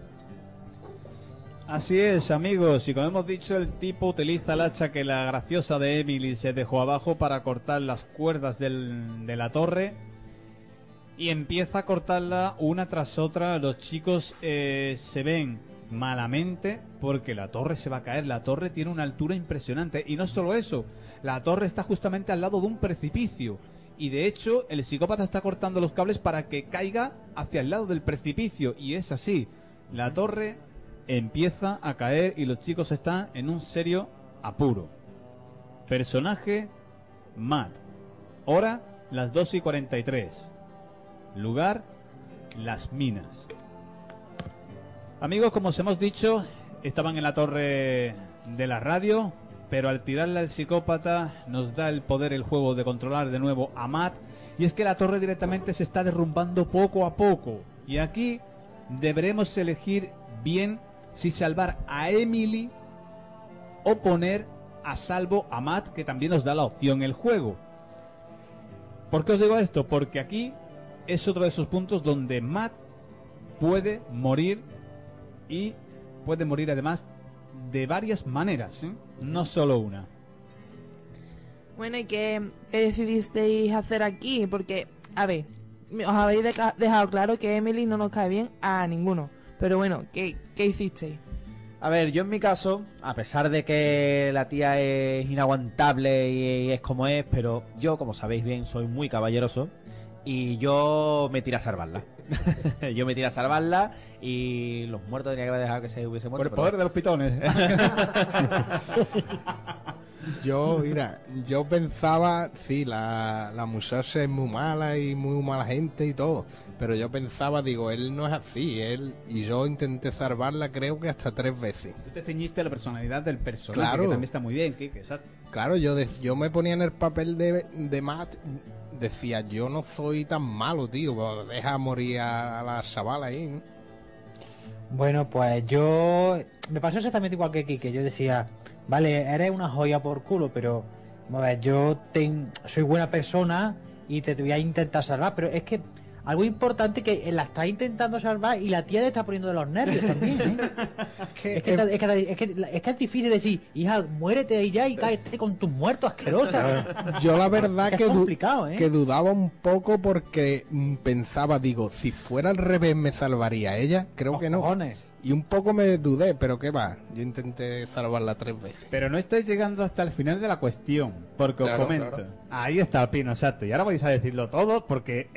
Así es, amigos, y como hemos dicho, el tipo utiliza el hacha que la graciosa de Emily se dejó abajo para cortar las cuerdas del- de la torre. y empieza a cortarla una tras otra. Los chicos eh, se ven malamente porque la torre se va a caer. La torre tiene una altura impresionante. Y no solo eso, la torre está justamente al lado de un precipicio. Y de hecho, el psicópata está cortando los cables para que caiga hacia el lado del precipicio. Y es así. La torre empieza a caer y los chicos están en un serio apuro. Personaje, Matt. Hora, las 2 y 43. Lugar, las minas. Amigos, como os hemos dicho, estaban en la torre de la radio, pero al tirarla el psicópata nos da el poder el juego de controlar de nuevo a Matt. Y es que la torre directamente se está derrumbando poco a poco. Y aquí deberemos elegir bien si salvar a Emily o poner a salvo a Matt, que también nos da la opción el juego. ¿Por qué os digo esto? Porque aquí es otro de esos puntos donde Matt puede morir y puede morir además de varias maneras, ¿eh? no solo una. Bueno, ¿y qué, decidisteis hacer aquí? Porque, a ver, os habéis dejado claro que Emily no nos cae bien a ninguno. Pero bueno, ¿qué, qué hicisteis? A ver, yo en mi caso, a pesar de que la tía es inaguantable y es como es, pero yo, como sabéis bien, soy muy caballeroso y yo me tiré a salvarla. [laughs] yo me tiré a salvarla y los muertos tenía que haber dejado que se hubiese muerto. Por el poder de los pitones. [laughs] Yo, mira, yo pensaba, sí, la, la muchacha es muy mala y muy mala gente y todo, pero yo pensaba, digo, él no es así, él y yo intenté salvarla creo que hasta tres veces. Tú te ceñiste a la personalidad del personaje, Claro. que también está muy bien, Kike, exacto. Claro, yo, de- yo me ponía en el papel de, de Matt, decía, yo no soy tan malo, tío, deja morir a, la chavala ahí, ¿no? Bueno, pues yo me pasó exactamente igual que Kike. Yo decía, vale, eres una joya por culo, pero a yo soy buena persona y te voy a intentar salvar, pero es que algo importante que la está intentando salvar y la tía le está poniendo de los nervios también. ¿eh? es, [laughs] que, es, que, es, que, es que es difícil decir, hija, muérete ahí ya y cállate con tus muertos asquerosa. [laughs] Yo la verdad que, complicado, ¿eh? que dudaba un poco porque mm, pensaba, digo, si fuera al revés me salvaría ella, creo que no. Y un poco me dudé, pero qué va, yo intenté salvarla tres veces. Pero no estáis llegando hasta el final de la cuestión, porque Claro, os comento. claro. Ahí está el pino, exacto. Y ahora vais a decirlo todo, porque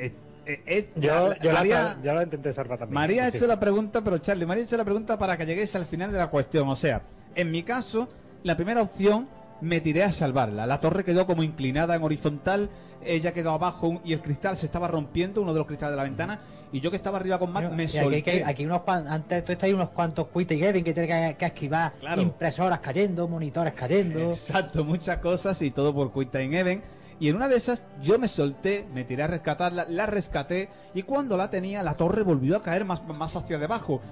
es- es- Yo, la- yo, María, sal- yo la intenté salvar también. María ha hecho la pregunta, pero Charlie, María ha hecho la pregunta para que lleguéis al final de la cuestión. O sea, en mi caso, la primera opción me tiré a salvarla. La torre quedó como inclinada en horizontal, ella quedó abajo y el cristal se estaba rompiendo, uno de los cristales de la ventana, y yo que estaba arriba con Matt me Y aquí, solté. aquí, aquí unos antes tú ahí unos cuantos quites Gavin que tiene que, que esquivar Claro. impresoras cayendo, monitores cayendo. Exacto, muchas cosas y todo por Quick Time Event. Y en una de esas yo me solté, me tiré a rescatarla, la rescaté y cuando la tenía la torre volvió a caer más, más hacia debajo.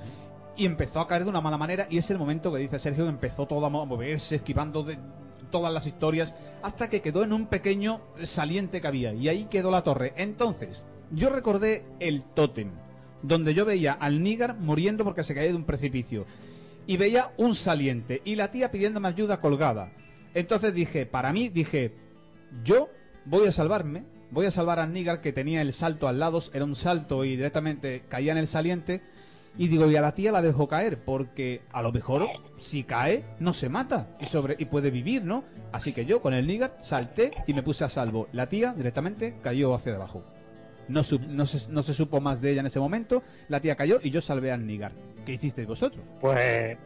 Y empezó a caer de una mala manera y es el momento que dice Sergio empezó todo a moverse, esquivando de todas las historias, hasta que quedó en un pequeño saliente que había. Y ahí quedó la torre. Entonces, yo recordé el tótem, donde yo veía al Nígar muriendo porque se caía de un precipicio y veía un saliente y la tía pidiéndome ayuda colgada. Entonces dije, para mí, dije, yo voy a salvarme, voy a salvar a Nígar que tenía el salto al lado, era un salto y directamente caía en el saliente. Y digo, y a la tía la dejo caer, porque a lo mejor si cae no se mata y sobre y puede vivir, ¿no? Así que yo con el Nígar salté y me puse a salvo. La tía directamente cayó hacia su- no, se, no se supo más de ella en ese momento. La tía cayó y yo salvé al Nígar. ¿Qué hicisteis vosotros? Pues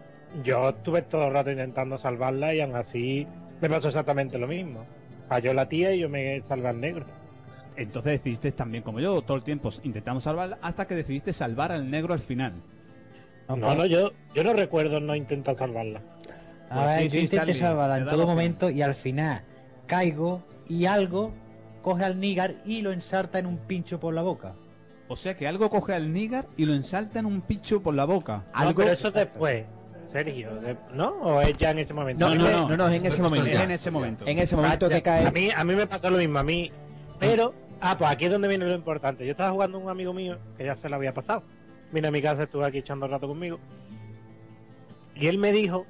yo estuve todo el rato intentando salvarla y aún así me pasó exactamente lo mismo. Falló la tía y yo me salvé al negro. Entonces decidiste también como yo, todo el tiempo intentamos salvarla hasta que decidiste salvar al negro al final. No, no, yo, yo no recuerdo no intentar salvarla. A ver, yo intenté salvarla en todo momento y al final caigo y algo coge al Nígar y lo ensarta en un pincho por la boca. O sea que algo coge al Nígar y lo ensalta en un picho por la boca. No, pero eso después, Sergio, de- ¿no? ¿O es ya en ese momento? No, no, no, no, no, es en ese momento. Es en ese momento. En ese momento que cae. A mí, a mí me pasó lo mismo, a mí. Pero, ah, pues aquí es donde viene lo importante. Yo estaba jugando con un amigo mío que ya se lo había pasado. Vino a mi casa, estuvo aquí echando rato conmigo. Y él me dijo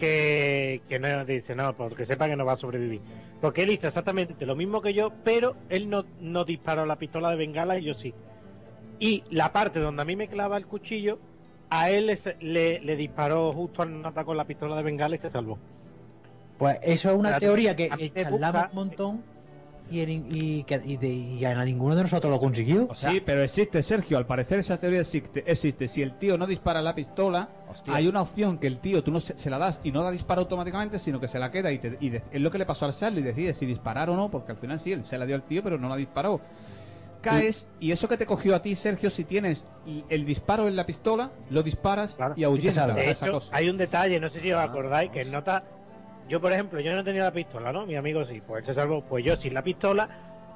que, que no, dice, no, porque sepa que no va a sobrevivir. Porque él hizo exactamente lo mismo que yo, pero él no, no disparó la pistola de bengala y yo sí. Y la parte donde a mí me clava el cuchillo, a él le, le, le disparó justo al nota con la pistola de bengala y se salvó. Pues eso es una teoría que charlamos busca- un montón y, en- y, que- y de- y a ninguno de nosotros lo consiguió. sí, pero existe, Sergio. Al parecer esa teoría existe. existe. Si el tío no dispara la pistola, hay una opción que el tío tú no se, se la das y no la dispara automáticamente, sino que se la queda y, te- y de- es lo que le pasó al Charlie. Decide si disparar o no, porque al final sí, él se la dio al tío, pero no la disparó. Caes y eso que te cogió a ti, Sergio, si tienes el disparo en la pistola, lo disparas y ahuyenta De esa hecho, cosa. hay un detalle, no sé si os acordáis, que nota. Yo, por ejemplo, yo no tenía la pistola, ¿no? Mi amigo sí, pues él se salvó. Pues yo sin la pistola,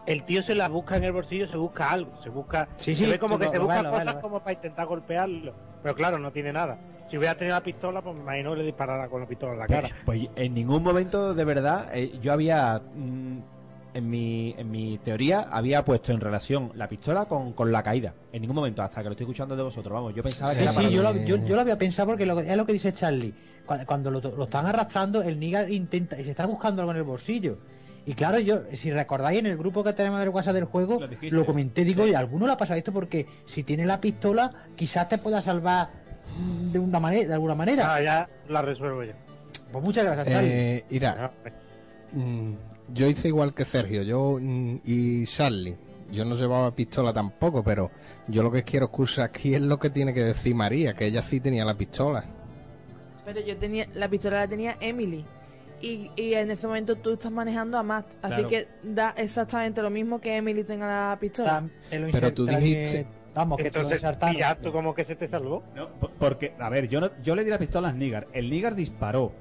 el tío se la busca en el bolsillo, se busca algo, se busca. Sí, se sí, ve como lo- que se busca cosas como para intentar golpearlo. Pero claro, no tiene nada. Si hubiera tenido la pistola, pues me imagino que le disparara con la pistola en la cara. Pues en ningún momento, de verdad, eh, yo había. mm, en, mi, en mi teoría, había puesto en relación la pistola con, con la caída. En ningún momento, hasta que lo estoy escuchando de vosotros. Vamos, yo pensaba que Sí, era sí, para yo lo, yo, yo lo había pensado porque lo, es lo que dice Charlie. Cuando, cuando lo, lo están arrastrando, el Nigar intenta, se está buscando algo en el bolsillo. Y claro, yo, si recordáis en el grupo que tenemos del WhatsApp del juego, lo, comenté, digo, y a alguno le ha pasado esto porque si tiene la pistola, quizás te pueda salvar de una manera, de alguna manera. Ah, ya la resuelvo yo. Pues muchas gracias, Charlie. Eh, mira, mm, yo hice igual que Sergio, yo mm, y Charlie. Yo no llevaba pistola tampoco, pero yo lo que quiero excusar aquí es lo que tiene que decir María, que ella sí tenía la pistola. Pero yo tenía, la pistola la tenía Emily. Y, y en ese momento tú estás manejando a Matt. Así Claro. que da exactamente lo mismo que Emily tenga la pistola. Pero tú dijiste- Vamos, que Entonces, te lo insertaron. ¿y ya tú como que se te salvó? P- Porque, a ver, yo no, yo le di la pistola al Nigar. El Nigar disparó.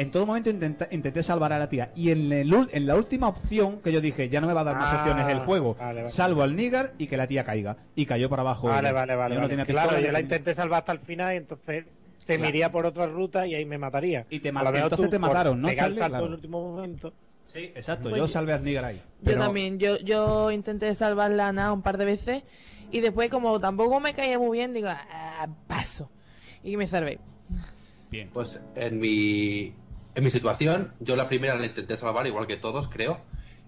En todo momento intenta- intenté salvar a la tía. Y en, el ul- en la última opción que yo dije, ya no me va a dar más Ah, opciones el juego. vale, vale. Salvo al Nigar y que la tía caiga. Y cayó para abajo. Vale, ella. vale, vale. Yo no vale. tenía claro, pistola, yo ni la intenté salvar hasta el final y entonces se me Claro. iría por otra ruta y ahí me mataría. Y te A ma- lo mejor entonces tú, te mataron, ¿no, Pegar salto Claro. en el último momento. Sí, exacto. Pues yo yo- salvé al Nigar ahí. Yo también, yo, yo intenté salvar la Ana un par de veces y después como tampoco me caía muy bien, digo, "Ah, paso. Y me salvé. Bien. Pues en mi, en mi situación, yo la primera la intenté salvar, igual que todos, creo.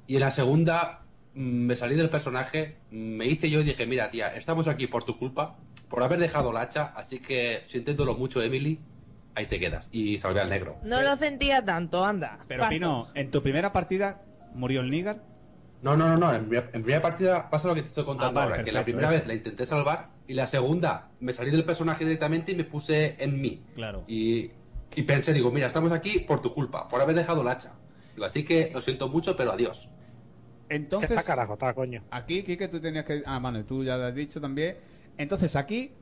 Y en la segunda mm, me salí del personaje, me hice yo y dije, mira, tía, estamos aquí por tu culpa, por haber dejado la hacha, así que siéntetelo mucho, Emily, ahí te quedas. Y salvé al negro. No lo sentía tanto, anda. Pero paso. Pino, en tu primera partida murió el Nigar. No, no, no, no. En, primera- en primera partida pasa lo que te estoy contando Ah, vale, ahora. que la perfecto, primera eso. vez la intenté salvar y la segunda me salí del personaje directamente y me puse en mí. Claro. Y, y pensé, digo, mira, estamos aquí por tu culpa, por haber dejado la hacha. Digo, así que lo siento mucho, pero adiós. Entonces, está carajo, está coño. aquí, Kike, tú tenías que... Ah, bueno, tú ya lo has dicho también. Entonces, aquí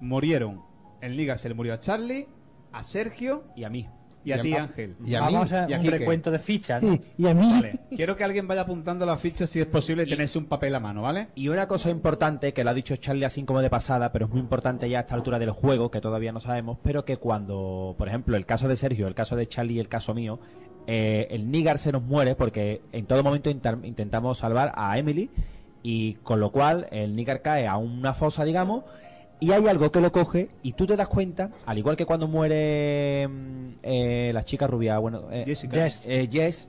murieron. El Nigar se le murió a Charlie, a Sergio y a mí. Y a ti, Ángel. y a mí, Vamos a y a un Quique. recuento de fichas, ¿no? [laughs] Y a mí. Vale. Quiero que alguien vaya apuntando las fichas si es posible y tenerse un papel a mano, ¿vale? Y una cosa importante, que lo ha dicho Charlie así como de pasada, pero es muy importante ya a esta altura del juego, que todavía no sabemos, pero que cuando, por ejemplo, el caso de Sergio, el caso de Charlie y el caso mío, eh, el Nigar se nos muere porque en todo momento intentamos salvar a Emily y con lo cual el Nigar cae a una fosa, digamos, y hay algo que lo coge y tú te das cuenta, al igual que cuando muere mm, eh, la chica rubia, bueno, eh, Jessica. Jess, eh, Jess,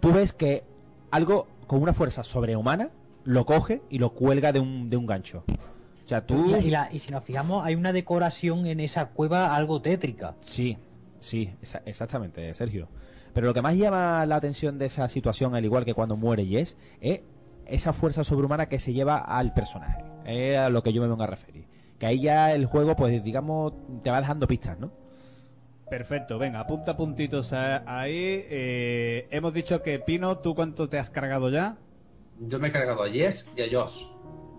tú ves que algo con una fuerza sobrehumana lo coge y lo cuelga de un, de un gancho. O sea, tú... Y, la- y la- y si nos fijamos, hay una decoración en esa cueva algo tétrica. Sí, sí, exa- exactamente, Sergio. Pero lo que más llama la atención de esa situación, al igual que cuando muere Jess, es esa fuerza sobrehumana que se lleva al personaje. Es a lo que yo me vengo a referir. Que ahí ya el juego, pues digamos, te va dejando pistas, ¿no? Perfecto, venga, apunta puntitos a- ahí. Eh, hemos dicho que Pino, ¿tú cuánto te has cargado ya? Yo me he cargado a Jess y a Josh.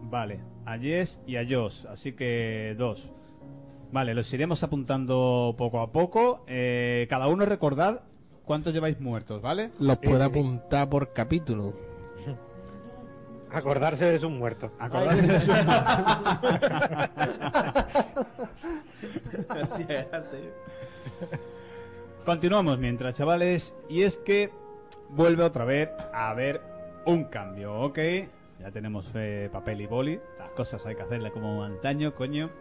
Vale, a Jess y a Josh, así que dos. Vale, los iremos apuntando poco a poco. Eh, cada uno recordad cuántos lleváis muertos, ¿vale? Los puede apuntar por capítulo. Acordarse de sus muertos. Acordarse de sus [laughs] Continuamos mientras, chavales, y es que vuelve otra vez a haber un cambio, ¿ok? Ya tenemos eh, papel y boli, las cosas hay que hacerle como antaño, coño.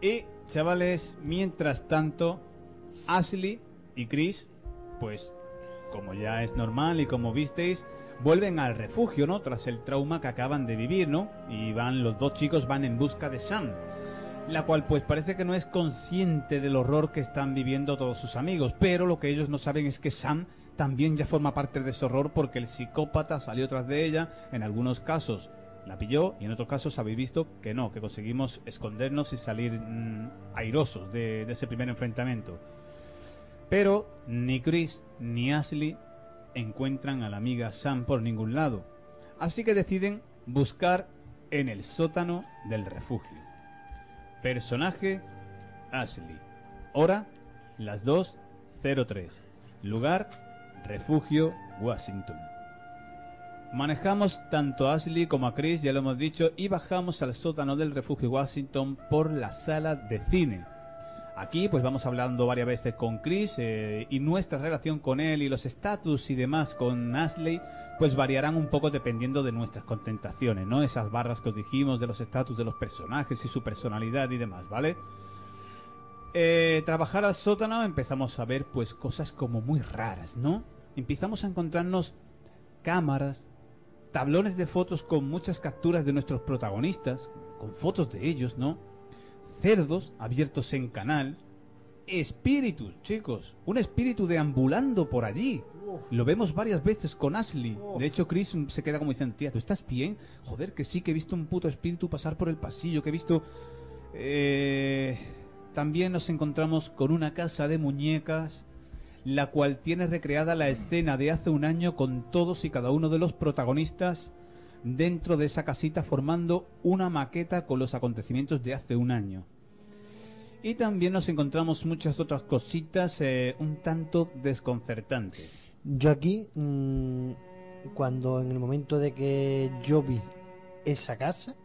Y, chavales, mientras tanto, Ashley y Chris, pues, como ya es normal y como visteis, vuelven al refugio, ¿no? Tras el trauma que acaban de vivir, ¿no? Y van, los dos chicos van en busca de Sam. La cual pues parece que no es consciente del horror que están viviendo todos sus amigos, pero lo que ellos no saben es que Sam también ya forma parte de ese horror porque el psicópata salió tras de ella, en algunos casos la pilló y en otros casos habéis visto que no, que conseguimos escondernos y salir mm, airosos de, de ese primer enfrentamiento. Pero ni Chris ni Ashley encuentran a la amiga Sam por ningún lado, así que deciden buscar en el sótano del refugio. Personaje Ashley. Hora las 2.03. Lugar Refugio Washington. Manejamos tanto a Ashley como a Chris, ya lo hemos dicho, y bajamos al sótano del refugio Washington por la sala de cine. Aquí pues vamos hablando varias veces con Chris eh, y nuestra relación con él y los estatus y demás con Ashley pues variarán un poco dependiendo de nuestras contentaciones, ¿no? Esas barras que os dijimos de los estatus de los personajes y su personalidad y demás, ¿vale? Eh, trabajar al sótano empezamos a ver pues cosas como muy raras, ¿no? Empezamos a encontrarnos cámaras, tablones de fotos con muchas capturas de nuestros protagonistas, con fotos de ellos, ¿no? Cerdos abiertos en canal, espíritus, chicos, un espíritu deambulando por allí. Lo vemos varias veces con Ashley. De hecho, Chris se queda como diciendo, tía, ¿tú estás bien? Joder, que sí, que he visto un puto espíritu pasar por el pasillo, que he visto... Eh, también nos encontramos con una casa de muñecas, la cual tiene recreada la escena de hace un año con todos y cada uno de los protagonistas dentro de esa casita formando una maqueta con los acontecimientos de hace un año. Y también nos encontramos muchas otras cositas eh, un tanto desconcertantes. Yo aquí, mm, cuando en el momento de que yo vi esa casa,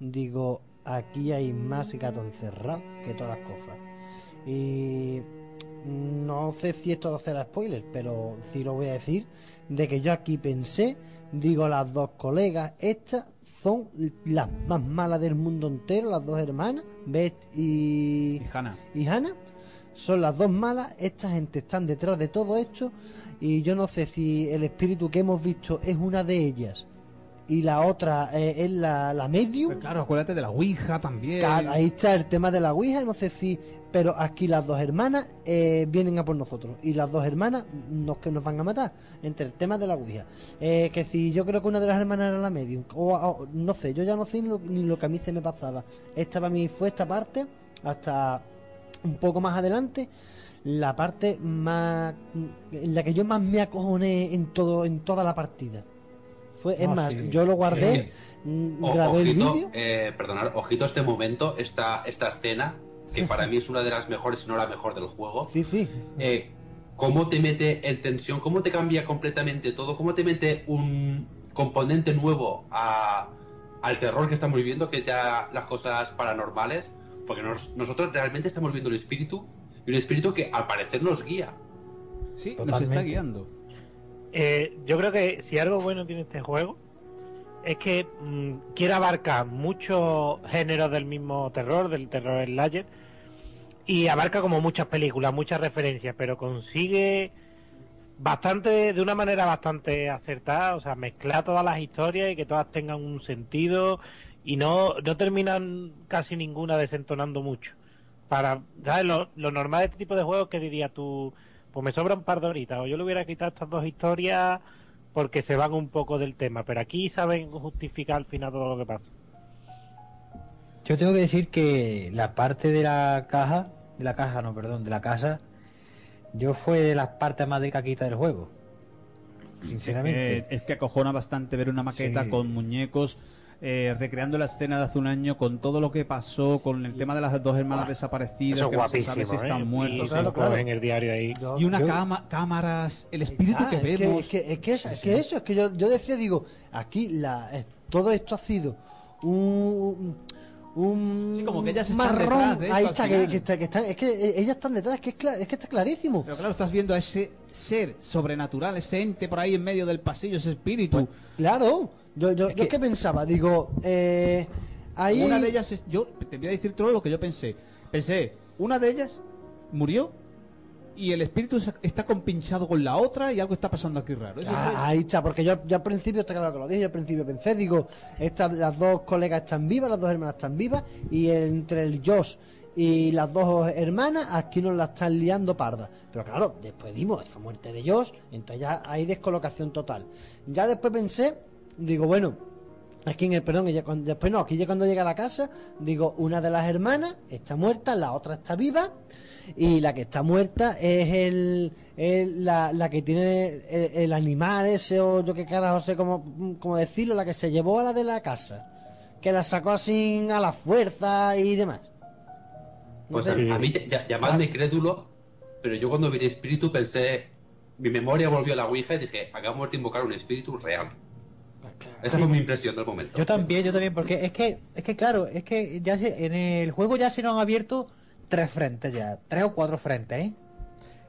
digo, aquí hay más gato encerrado que todas las cosas. Y no sé si esto será spoiler, pero sí lo voy a decir, de que yo aquí pensé, digo, las dos colegas, estas son las más malas del mundo entero, las dos hermanas, Beth y, Y Hannah. y Hannah, son las dos malas, esta gente están detrás de todo esto y yo no sé si el espíritu que hemos visto es una de ellas y la otra eh, es la, la medium. Pues claro, acuérdate de la Ouija también. Claro, ahí está el tema de la Ouija, no sé si. Pero aquí las dos hermanas eh, vienen a por nosotros. Y las dos hermanas nos que nos van a matar. Entre el tema de la Ouija. Eh, que si yo creo que una de las hermanas era la medium. O, o- no sé, yo ya no sé ni lo, ni lo que a mí se me pasaba. Esta para mí fue esta parte. Hasta un poco más adelante. La parte más. En la que yo más me acojoné en todo en toda la partida. Fue, es Ah, más, sí. yo lo guardé. Sí. mm, O- grabé el ojito, vídeo. eh, perdonad, ojito a este momento, esta, esta escena, que [laughs] para mí es una de las mejores, si no la mejor del juego. Sí, sí. Eh, cómo te mete en tensión, cómo te cambia completamente todo, cómo te mete un componente nuevo a- al terror que estamos viviendo, que es ya las cosas paranormales, porque nos- nosotros realmente estamos viendo el espíritu, y un espíritu que al parecer nos guía. Sí, nos está guiando. Eh, yo creo que si algo bueno tiene este juego es que mm, quiere abarcar muchos géneros del mismo terror, del terror slayer, y abarca como muchas películas, muchas referencias, pero consigue bastante, de una manera bastante acertada, o sea, mezclar todas las historias y que todas tengan un sentido y no, no terminan casi ninguna desentonando mucho. Para, ¿sabes? Lo, normal de este tipo de juegos que diría tú, pues me sobra un par de horitas, o yo le hubiera quitado estas dos historias porque se van un poco del tema, pero aquí saben justificar al final todo lo que pasa. Yo tengo que decir que la parte de la caja, de la caja, no, perdón, de la casa, yo fue de las partes más de caquita del juego. Sinceramente. Es que acojona bastante ver una maqueta Sí. con muñecos eh, recreando la escena de hace un año con todo lo que pasó, con el tema de las dos hermanas desaparecidas, Eso es que no se sabe si están ¿eh? muertos. Y claro, en el diario ahí. Y una Yo- cama, cámaras, el espíritu Ah, que es que- vemos. Es que, es que, es- es que eso, es que yo, yo decía, digo, aquí la, eh, todo esto ha sido un. un Sí, como que ellas están marrón. detrás de eso Ahí está, que, que está- que están- es que eh, ellas están detrás, es que, es cla- es que está clarísimo. Pero claro, estás viendo a ese ser sobrenatural, ese ente por ahí en medio del pasillo, ese espíritu. Claro, yo, yo, yo es que pensaba, digo, eh, ahí. Una de ellas, es, yo te voy a decir todo lo que yo pensé. Pensé, una de ellas murió y el espíritu está compinchado con la otra y algo está pasando aquí raro. Eso Ah, ahí está, porque yo, yo al principio, está claro que lo dije, yo al principio pensé, digo, estas, las dos colegas están vivas, las dos hermanas están vivas, y entre el Josh y las dos hermanas, aquí nos la están liando parda. Pero claro, después dimos esa muerte de Josh, entonces ya hay descolocación total. Ya después pensé, digo, bueno, aquí en el, perdón, ella cuando- después no, aquí ya cuando llega a la casa, digo, una de las hermanas está muerta, la otra está viva, y la que está muerta es el, el- la, la que tiene el, el animal ese o yo qué carajo sé cómo, cómo decirlo, la que se llevó a la de la casa, que la sacó así a la fuerza y demás. No Pues a, a mí, llamadme crédulo, pero yo cuando vi el espíritu pensé, mi memoria volvió a la Ouija y dije, acabamos de invocar un espíritu real. Esa fue mi impresión del momento. Yo también, yo también, porque es que, es que claro, es que ya se- en el juego ya se nos han abierto tres frentes ya, tres o cuatro frentes, ¿eh?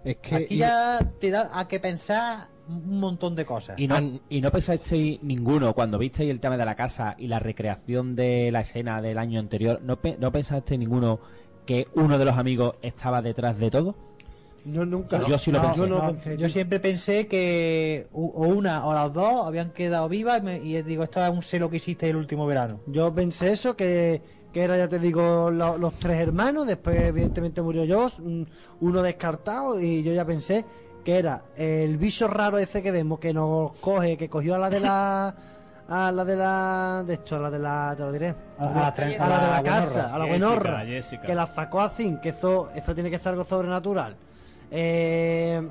Es que Aquí y- ya te da a que pensar un montón de cosas. ¿Y no, ¿Y no pensasteis ninguno, cuando visteis el tema de la casa y la recreación de la escena del año anterior, no, pe- no pensasteis ninguno que uno de los amigos estaba detrás de todo? No, nunca. Yo sí lo No, pensé. no, No, pensé, yo siempre pensé que o una o las dos habían quedado vivas y, me- y digo, esto es un celo que hiciste el último verano. Yo pensé eso, que, que era, ya te digo, lo- los tres hermanos, después evidentemente murió Josh, un- uno descartado, y yo ya pensé que era el bicho raro ese que vemos, que nos coge, que cogió a la de la... A la de la... De esto, a la de la... Te lo diré. A- a la a la de la a la casa, a la buenorra. Jessica. Que la sacó así, que eso, eso tiene que ser algo sobrenatural. Eh,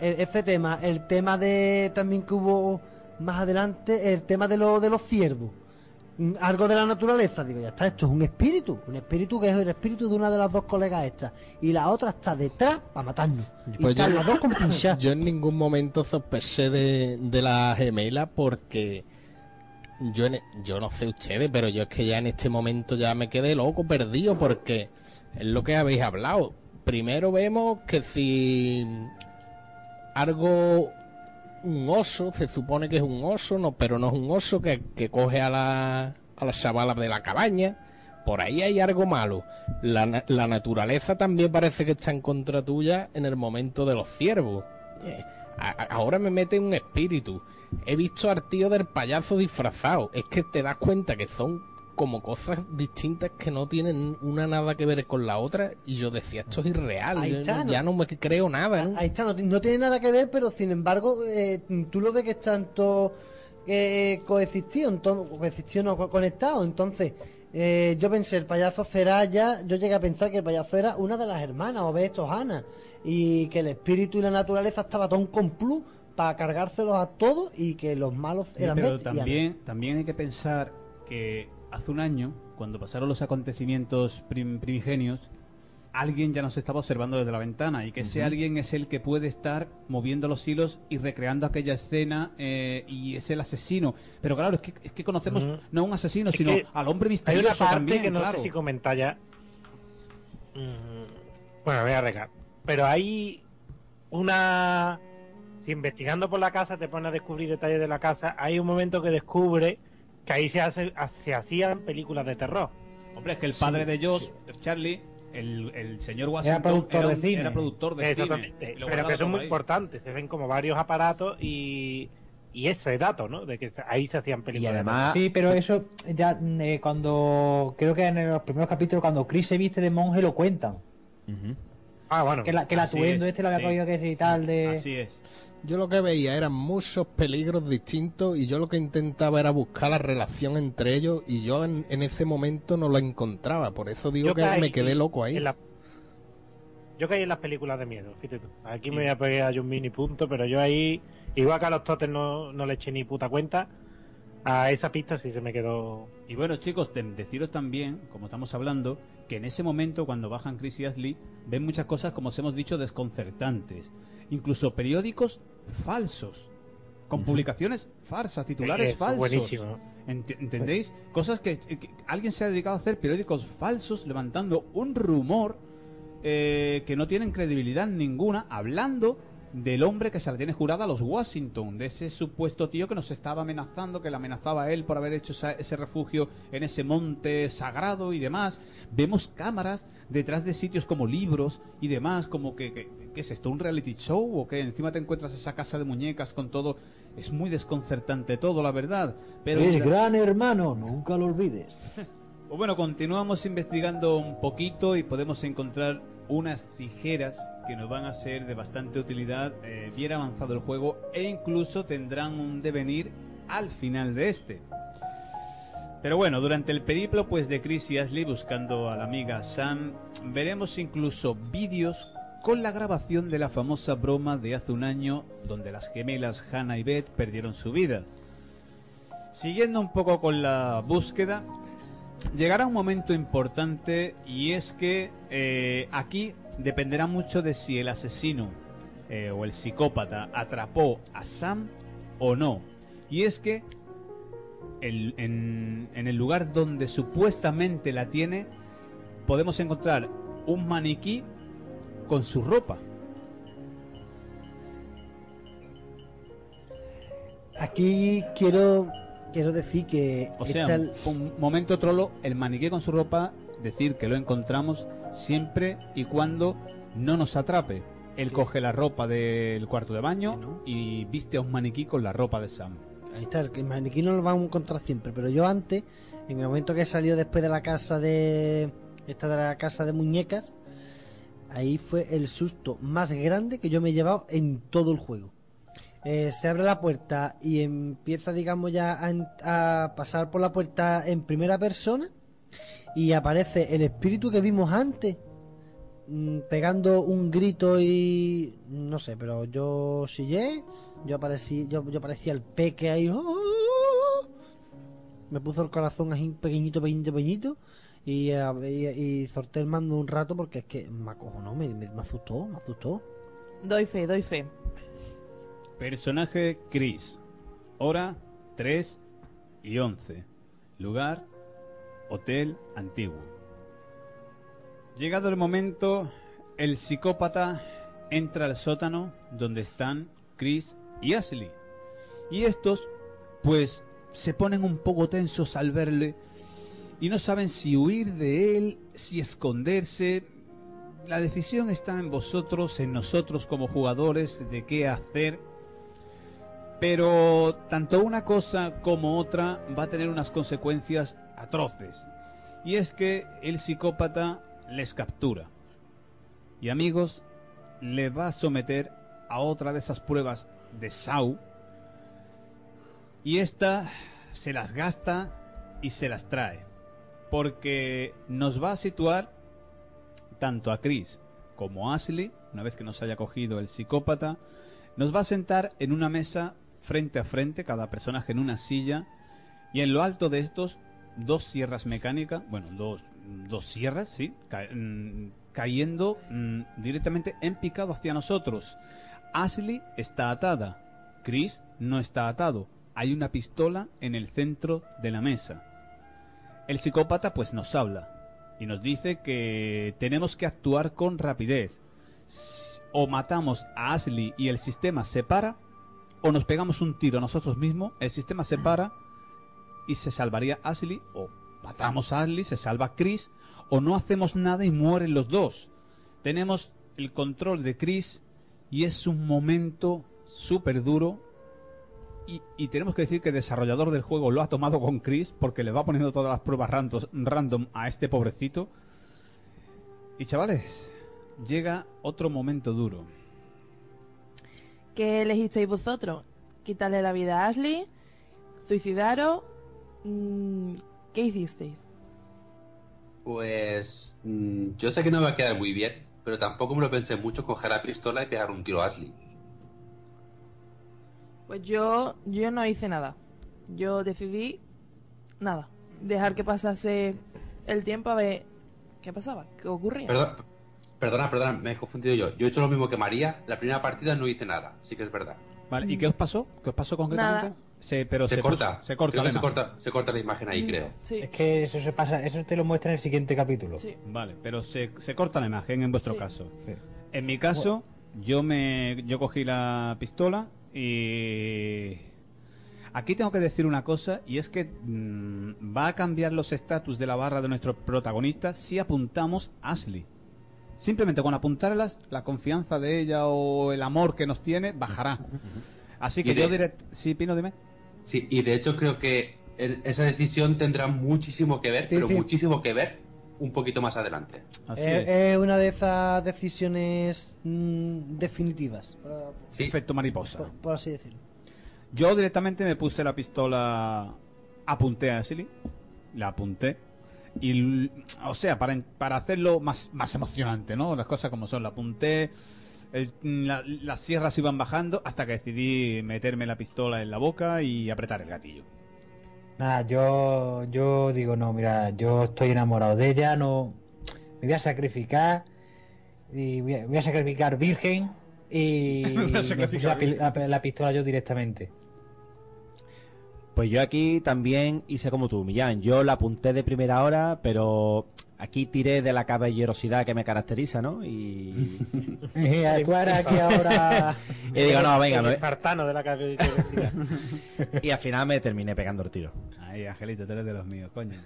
ese tema, el tema de también que hubo más adelante, el tema de, lo, de los ciervos. Mm, Algo de la naturaleza, digo, ya está, esto es un espíritu, un espíritu que es el espíritu de una de las dos colegas estas, y la otra está detrás para matarnos. Y Pues están yo- las dos con. [laughs] Yo en ningún momento sospeché de, de la gemela porque yo, en- e, yo no sé ustedes, pero yo es que ya en este momento ya me quedé loco, perdido, porque es lo que habéis hablado. Primero vemos que si algo, un oso, se supone que es un oso, no, pero no es un oso que, que coge a la, a la chavala de la cabaña. Por ahí hay algo malo. La, la naturaleza también parece que está en contra tuya en el momento de los ciervos. Eh, ahora me mete un espíritu. He visto al tío del payaso disfrazado. Es que te das cuenta que son como cosas distintas que no tienen una nada que ver con la otra. Y yo decía, esto es irreal. Ahí Yo está, ya ¿no? no me creo nada. ¿no? Ahí está, no, ti- no tiene nada que ver, pero sin embargo, eh, tú lo ves que están todos eh, coexistidos, entonces, coexistidos no, co- conectados. Entonces, eh, yo pensé, el payaso será ya, yo llegué a pensar que el payaso era una de las hermanas, o esto Ana, y que el espíritu y la naturaleza estaba todo un complot para cargárselos a todos y que los malos Sí, eran pero y Ana. también, también hay que pensar que hace un año, cuando pasaron los acontecimientos prim- primigenios, alguien ya nos estaba observando desde la ventana y que ese alguien es el que puede estar moviendo los hilos y recreando aquella escena eh, y es el asesino. Pero claro, es que, es que conocemos no a un asesino, Es sino al hombre Hay misterioso una parte también, que no claro. sé si comentar ya. Mm, Bueno, voy a arreglar. Pero hay una. Si investigando por la casa te pones a descubrir detalles de la casa, hay un momento que descubre que ahí se, hace, se hacían películas de terror. Hombre, es que el padre de Josh, Charlie, el, el señor Era Washington, productor de un- cine. era productor de cine. Y Pero que son muy ahí. importantes. Se ven como varios aparatos y, y ese dato, ¿no? De que ahí se hacían películas. de terror. Sí, pero eso ya eh, cuando creo que en los primeros capítulos cuando Chris se viste de monje lo cuentan. Ah, bueno. Que, la, que el Así atuendo es, este lo había sí. cogido que sí y tal de Así es. Yo lo que veía eran muchos peligros distintos y yo lo que intentaba era buscar la relación entre ellos y yo en, en ese momento no la encontraba. Por eso digo Yo que caí me quedé loco ahí. la- Yo caí en las películas de miedo, fíjate tú. Aquí me voy a pegar un mini punto, pero yo ahí, igual que a los totes no, no le eché ni puta cuenta, a esa pista sí se me quedó. Y bueno, chicos, de- deciros también, como estamos hablando, que en ese momento, cuando bajan Chris y Ashley, ven muchas cosas, como os hemos dicho, desconcertantes. Incluso periódicos falsos, con publicaciones falsas, titulares Eso, falsos. buenísimo. Ent- ¿Entendéis? Cosas que, que alguien se ha dedicado a hacer periódicos falsos, levantando un rumor eh, que no tienen credibilidad ninguna, hablando del hombre que se la tiene jurada a los Washington, de ese supuesto tío que nos estaba amenazando, que le amenazaba a él por haber hecho esa- ese refugio en ese monte sagrado y demás. Vemos cámaras detrás de sitios como libros y demás, como que, que- ¿qué es esto? ¿Un reality show o qué? Encima te encuentras esa casa de muñecas con todo. Es muy desconcertante todo, la verdad. Pero es gran hermano, nunca lo olvides. [laughs] pues bueno, continuamos investigando un poquito y podemos encontrar unas tijeras que nos van a ser de bastante utilidad eh, bien avanzado el juego e incluso tendrán un devenir al final de este. Pero bueno, durante el periplo pues de Chris y Ashley buscando a la amiga Sam, veremos incluso vídeos con la grabación de la famosa broma de hace un año donde las gemelas Hannah y Beth perdieron su vida. Siguiendo un poco con la búsqueda, llegará un momento importante y es que eh, aquí dependerá mucho de si el asesino eh, o el psicópata atrapó a Sam o no. Y es que el- en, en el lugar donde supuestamente la tiene podemos encontrar un maniquí con su ropa. Aquí quiero quiero decir que O sea, un momento trolo, el maniquí con su ropa, decir que lo encontramos siempre y cuando no nos atrape. Él coge la ropa del cuarto de baño y viste a un maniquí con la ropa de Sam. Ahí está, el maniquí no lo vamos a encontrar siempre, pero yo antes, en el momento que salió después de la casa de esta de la casa de muñecas, ahí fue el susto más grande que yo me he llevado en todo el juego. Eh, se abre la puerta y empieza, digamos, ya a pasar por la puerta en primera persona y aparece el espíritu que vimos antes mm, pegando un grito y no sé, pero yo sillé, yo aparecí, yo, yo parecía el peque ahí, ¡oh! me puso el corazón así pequeñito, pequeñito, pequeñito y, eh, y, y solté el mando un rato porque es que me acojonó, me, me, me asustó, me asustó. Doy fe, doy fe. Personaje Chris. Hora 3 y 11. Lugar Hotel Antiguo. Llegado el momento, el psicópata entra al sótano donde están Chris y Ashley. Y estos, pues, se ponen un poco tensos al verle y no saben si huir de él, si esconderse. La decisión está en vosotros, en nosotros como jugadores, de qué hacer. Pero tanto una cosa como otra va a tener unas consecuencias atroces. Y es que el psicópata les captura. Y amigos, le va a someter a otra de esas pruebas de SAU. Y esta se las gasta y se las trae. Porque nos va a situar tanto a Chris como a Ashley, una vez que nos haya cogido el psicópata, nos va a sentar en una mesa frente a frente, cada personaje en una silla, y en lo alto de estos, dos sierras mecánicas, bueno, dos, dos sierras, sí, mm, cayendo mm, directamente en picado hacia nosotros. Ashley está atada, Chris no está atado, hay una pistola en el centro de la mesa. El psicópata pues nos habla y nos dice que tenemos que actuar con rapidez. O matamos a Ashley y el sistema se para, o nos pegamos un tiro nosotros mismos, el sistema se para y se salvaría Ashley, o matamos a Ashley, se salva Chris, o no hacemos nada y mueren los dos. Tenemos el control de Chris y es un momento súper duro y, y tenemos que decir que el desarrollador del juego lo ha tomado con Chris porque le va poniendo todas las pruebas randos- random a este pobrecito. Y chavales, llega otro momento duro. ¿Qué elegisteis vosotros? ¿Quitarle la vida a Ashley? ¿Suicidaros? Mm, ¿Qué hicisteis? Pues mm, yo sé que no me va a quedar muy bien, pero tampoco me lo pensé mucho coger la pistola y pegar un tiro a Ashley. Pues yo, yo no hice nada. Yo decidí nada. Dejar que pasase el tiempo a ver qué pasaba, qué ocurría. Perdona, perdona, perdona, me he confundido yo. Yo he hecho lo mismo que María. La primera partida no hice nada, sí que es verdad. Vale, ¿y qué os pasó? ¿Qué os pasó concretamente? Nada. Se, pero se, se, corta, puso- se corta se imagen. corta, se corta la imagen ahí, creo. Es que eso se pasa, eso te lo muestra en el siguiente capítulo. Vale, pero se, se corta la imagen en vuestro caso. En mi caso, Yo me yo cogí la pistola y aquí tengo que decir una cosa y es que mm, va a cambiar los estatus de la barra de nuestro protagonista si apuntamos a Ashley. Simplemente con apuntarlas, la confianza de ella o el amor que nos tiene bajará. Así que yo diré, sí, Pino, dime. Sí, y de hecho creo que el- esa decisión tendrá muchísimo que ver, Sí, pero sí. muchísimo que ver un poquito más adelante. es, es una de esas decisiones mm, definitivas, por, Efecto mariposa. por- por así decirlo. Yo directamente me puse la pistola, apunté a Ashley, la apunté. Y, l- o sea, para, para hacerlo más, más emocionante, ¿no? Las cosas como son, la apunté, el- la- las sierras iban bajando hasta que decidí meterme la pistola en la boca y apretar el gatillo. Nada, yo, yo digo, no, mira, yo estoy enamorado de ella, no. Me voy a sacrificar. Y voy a, voy a sacrificar virgen. Y [laughs] me puse la- la pistola yo directamente. Pues yo aquí también hice como tú, Millán. Yo la apunté de primera hora, pero aquí tiré de la caballerosidad que me caracteriza, ¿no? Y, [laughs] Tú eres aquí ahora. [laughs] y digo, no, venga, me- espartano de la caballerosidad. [laughs] y al final me terminé pegando el tiro. Ay, Angelito, tú eres de los míos, coño.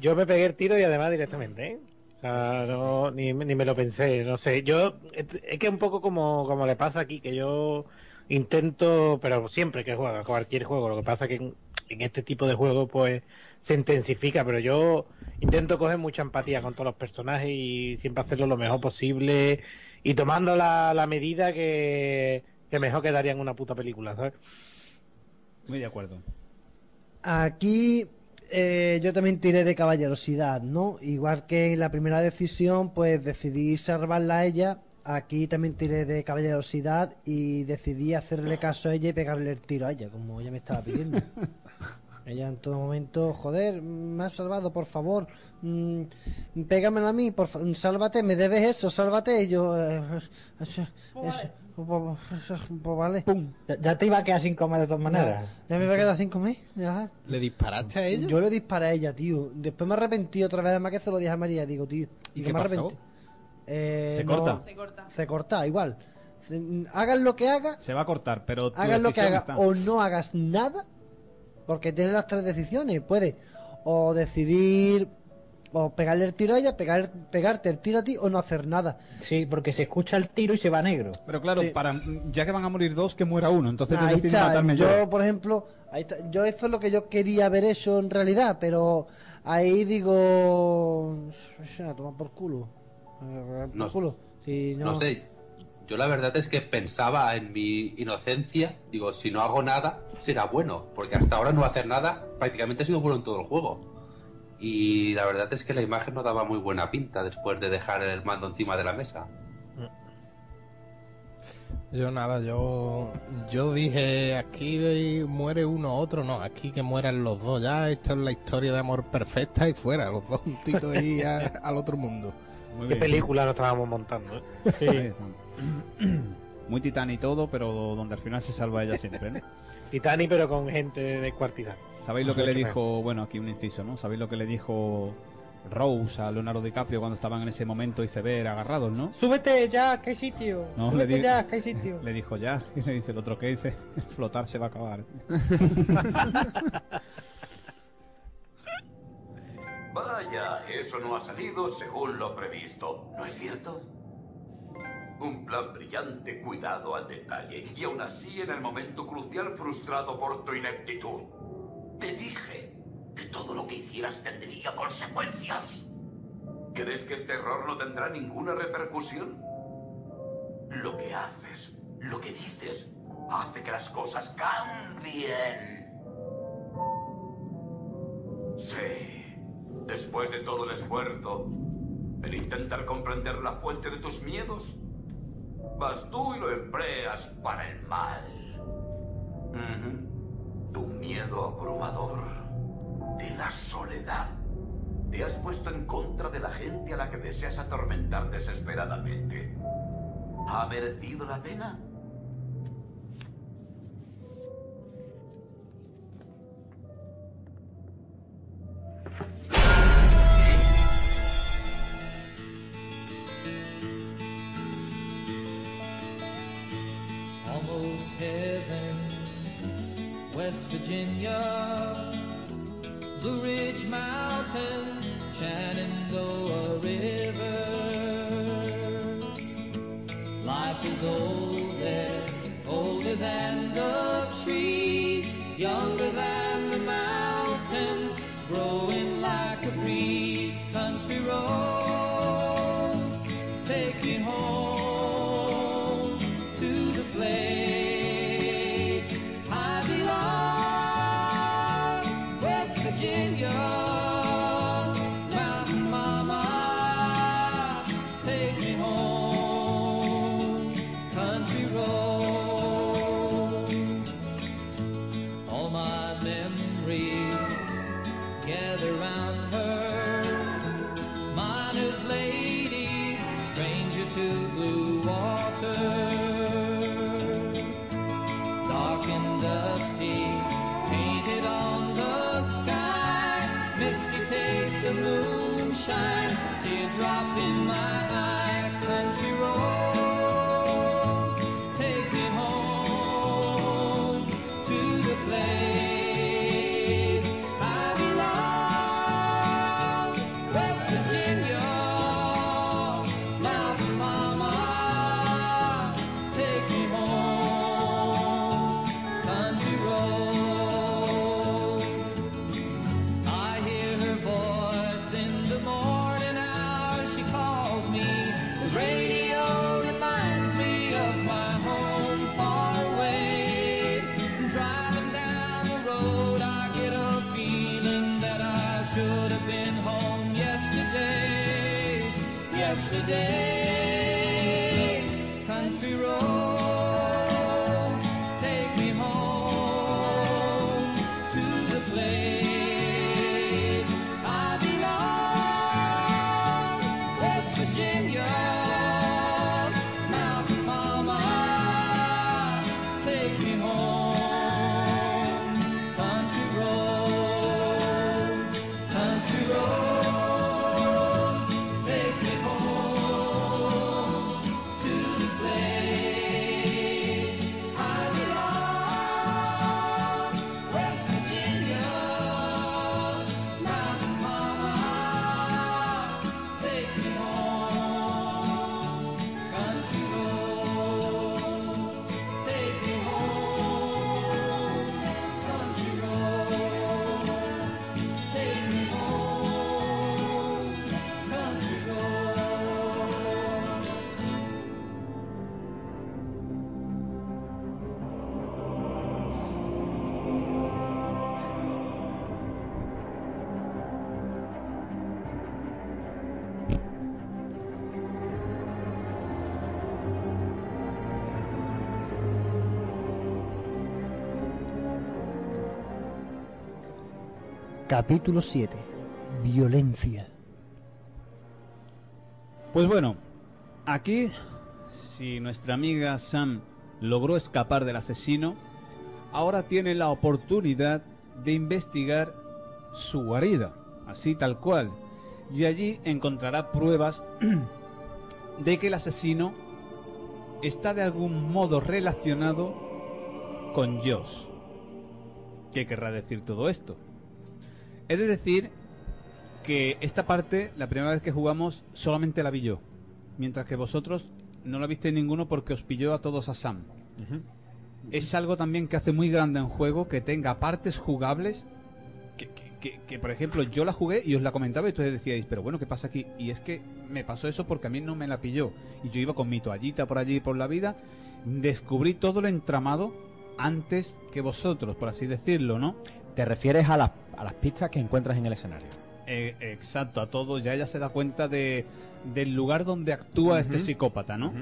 Yo me pegué el tiro y además directamente, ¿eh? O sea, no, ni, ni me lo pensé, no sé. Yo, es es que un poco como, como le pasa aquí, que yo intento, pero siempre que juega, cualquier juego, lo que pasa que en, en este tipo de juegos, pues, se intensifica, pero yo intento coger mucha empatía con todos los personajes y siempre hacerlo lo mejor posible y tomando la, la medida que, que mejor quedaría en una puta película, ¿sabes? Muy de acuerdo. Aquí eh, yo también tiré de caballerosidad, ¿no? Igual que en la primera decisión, pues decidí salvarla a ella. Aquí también tiré de caballerosidad y decidí hacerle caso a ella y pegarle el tiro a ella, como ella me estaba pidiendo. [laughs] ella en todo momento, joder, me has salvado, por favor, mm, pégamela a mí, por fa- sálvate, me debes eso, sálvate. Y yo, eh, eso, eso, pues, pues vale. Ya, ya te iba a quedar sin comer de todas maneras. Ya, ya me va a quedar sin comer. Ya. ¿Le disparaste a ella? Yo le disparé a ella, tío. Después me arrepentí otra vez, además que se lo dije a María. Digo, tío. ¿Y qué me pasó? arrepentí. Eh, ¿Se no, corta? Se corta. Se corta, igual. Se- Hagas lo que hagas, Se va a cortar, pero tu hagas lo que hagas o no hagas nada, porque tienes las tres decisiones. Puedes o decidir o pegarle el tiro a ella, pegar, pegarte el tiro a ti o no hacer nada. Sí, porque se escucha el tiro y se va negro. Pero claro, para ya que van a morir dos, que muera uno. Entonces yo Ahí decidí está. matarme yo, yo. por ejemplo, ahí está. yo eso es lo que yo quería haber hecho en realidad, pero ahí digo, ya, toma por culo. Por No- culo. Si no, No sé, yo la verdad es que pensaba en mi inocencia, digo, si no hago nada, será bueno, porque hasta ahora no hacer nada prácticamente ha sido bueno en todo el juego. Y la verdad es que la imagen no daba muy buena pinta después de dejar el mando encima de la mesa. Yo nada, yo yo dije aquí muere uno otro, no, aquí que mueran los dos ya, esta es la historia de amor perfecta y fuera, los dos juntitos ahí a- [laughs] al otro mundo. Muy Qué bien. película lo estábamos montando, ¿eh? Está. [clears throat] Muy titán y todo, pero donde al final se salva ella siempre, ¿no? [laughs] Titani, pero con gente descuartizada. ¿Sabéis lo que le Qué dijo, bueno, aquí un inciso, ¿no? ¿Sabéis lo que le dijo Rose a Leonardo DiCaprio cuando estaban en ese momento iceberg agarrados, ¿no? Súbete ya, que hay sitio. No, Súbete le di- ya, que hay sitio. [laughs] Le dijo ya, y le dice el otro que dice, [laughs] flotar se va a acabar. Vaya, eso no ha salido según lo previsto, ¿no es cierto? Un plan brillante, cuidado al detalle, y aún así en el momento crucial frustrado por tu ineptitud. Te dije que todo lo que hicieras tendría consecuencias. ¿Crees que este error no tendrá ninguna repercusión? Lo que haces, lo que dices, hace que las cosas cambien. Sí. Después de todo el esfuerzo, en intentar comprender la fuente de tus miedos, vas tú y lo empleas para el mal. Tu miedo abrumador de la soledad. Te has puesto en contra de la gente a la que deseas atormentar desesperadamente. ¿Ha merecido la pena? West Virginia, Blue Ridge Mountains, Shenandoah River. Life is old there, older than the trees, younger than Capítulo 7. Violencia. Pues bueno, aquí, si nuestra amiga Sam logró escapar del asesino, ahora tiene la oportunidad de investigar su guarida, así tal cual, y allí encontrará pruebas [clears throat] de que el asesino está de algún modo relacionado con Josh. ¿Qué querrá decir todo esto? He de decir que esta parte, la primera vez que jugamos, solamente la vi yo. Mientras que vosotros no la viste ninguno porque os pilló a todos a Sam. Es algo también que hace muy grande en juego que tenga partes jugables que, que- que- que, por ejemplo, yo la jugué y os la comentaba y ustedes decíais, pero bueno, ¿qué pasa aquí? Y es que me pasó eso porque a mí no me la pilló. Y yo iba con mi toallita por allí por la vida, descubrí todo lo entramado antes que vosotros, por así decirlo, ¿no? Te refieres a las, a las pistas que encuentras en el escenario. Eh, exacto, a todo. Ya ella se da cuenta de, del lugar donde actúa este psicópata, ¿no?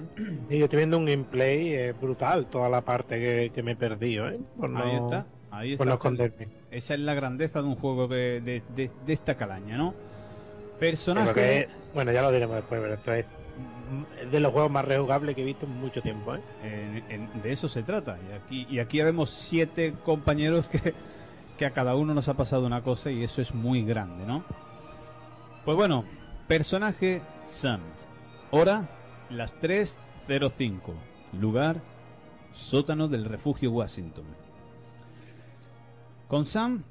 Y yo estoy viendo un gameplay eh, brutal, toda la parte que, que me he perdido, ¿eh? Por no- Ahí está. Ahí está. Por no esconderme. Esa es la grandeza de un juego que- de, de- de esta calaña, ¿no? Personaje. que es- bueno, ya lo diremos después, pero esto es de los juegos más rejugables que he visto en mucho tiempo, ¿eh? En- en- de eso se trata. Y aquí, y aquí vemos siete compañeros que, que a cada uno nos ha pasado una cosa y eso es muy grande, ¿no? Pues bueno, personaje Sam. Hora, las 3.05. Lugar, sótano del refugio Washington. Con Sam,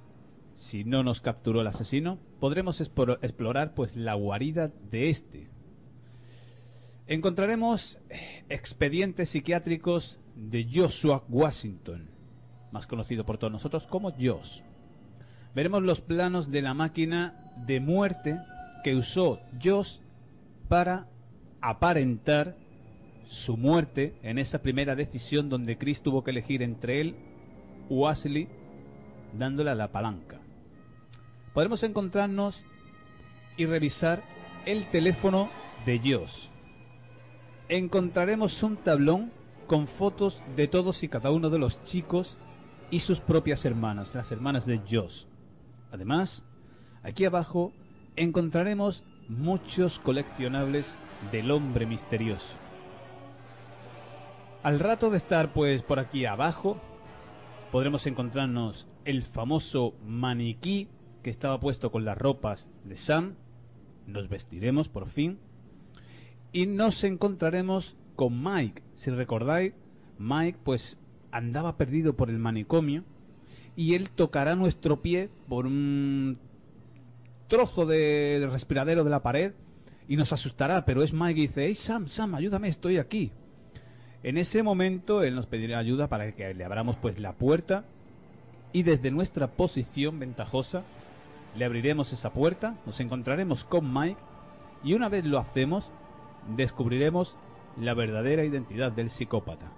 si no nos capturó el asesino, podremos explorar pues la guarida de este. Encontraremos expedientes psiquiátricos de Joshua Washington, más conocido por todos nosotros como Josh. Veremos los planos de la máquina de muerte que usó Josh para aparentar su muerte en esa primera decisión donde Chris tuvo que elegir entre él o Ashley dándole a la palanca. Podremos encontrarnos y revisar el teléfono de Josh. Encontraremos un tablón con fotos de todos y cada uno de los chicos y sus propias hermanas, las hermanas de Josh. Además, aquí abajo encontraremos muchos coleccionables del hombre misterioso. Al rato de estar pues por aquí abajo, podremos encontrarnos el famoso maniquí que estaba puesto con las ropas de Sam. Nos vestiremos por fin. Y nos encontraremos con Mike. Si recordáis, Mike pues andaba perdido por el manicomio y él tocará nuestro pie por un trozo de, de respiradero de la pared y nos asustará, pero es Mike y dice, hey Sam, Sam, ayúdame, estoy aquí. En ese momento él nos pedirá ayuda para que le abramos pues la puerta y desde nuestra posición ventajosa le abriremos esa puerta, nos encontraremos con Mike y una vez lo hacemos descubriremos la verdadera identidad del psicópata.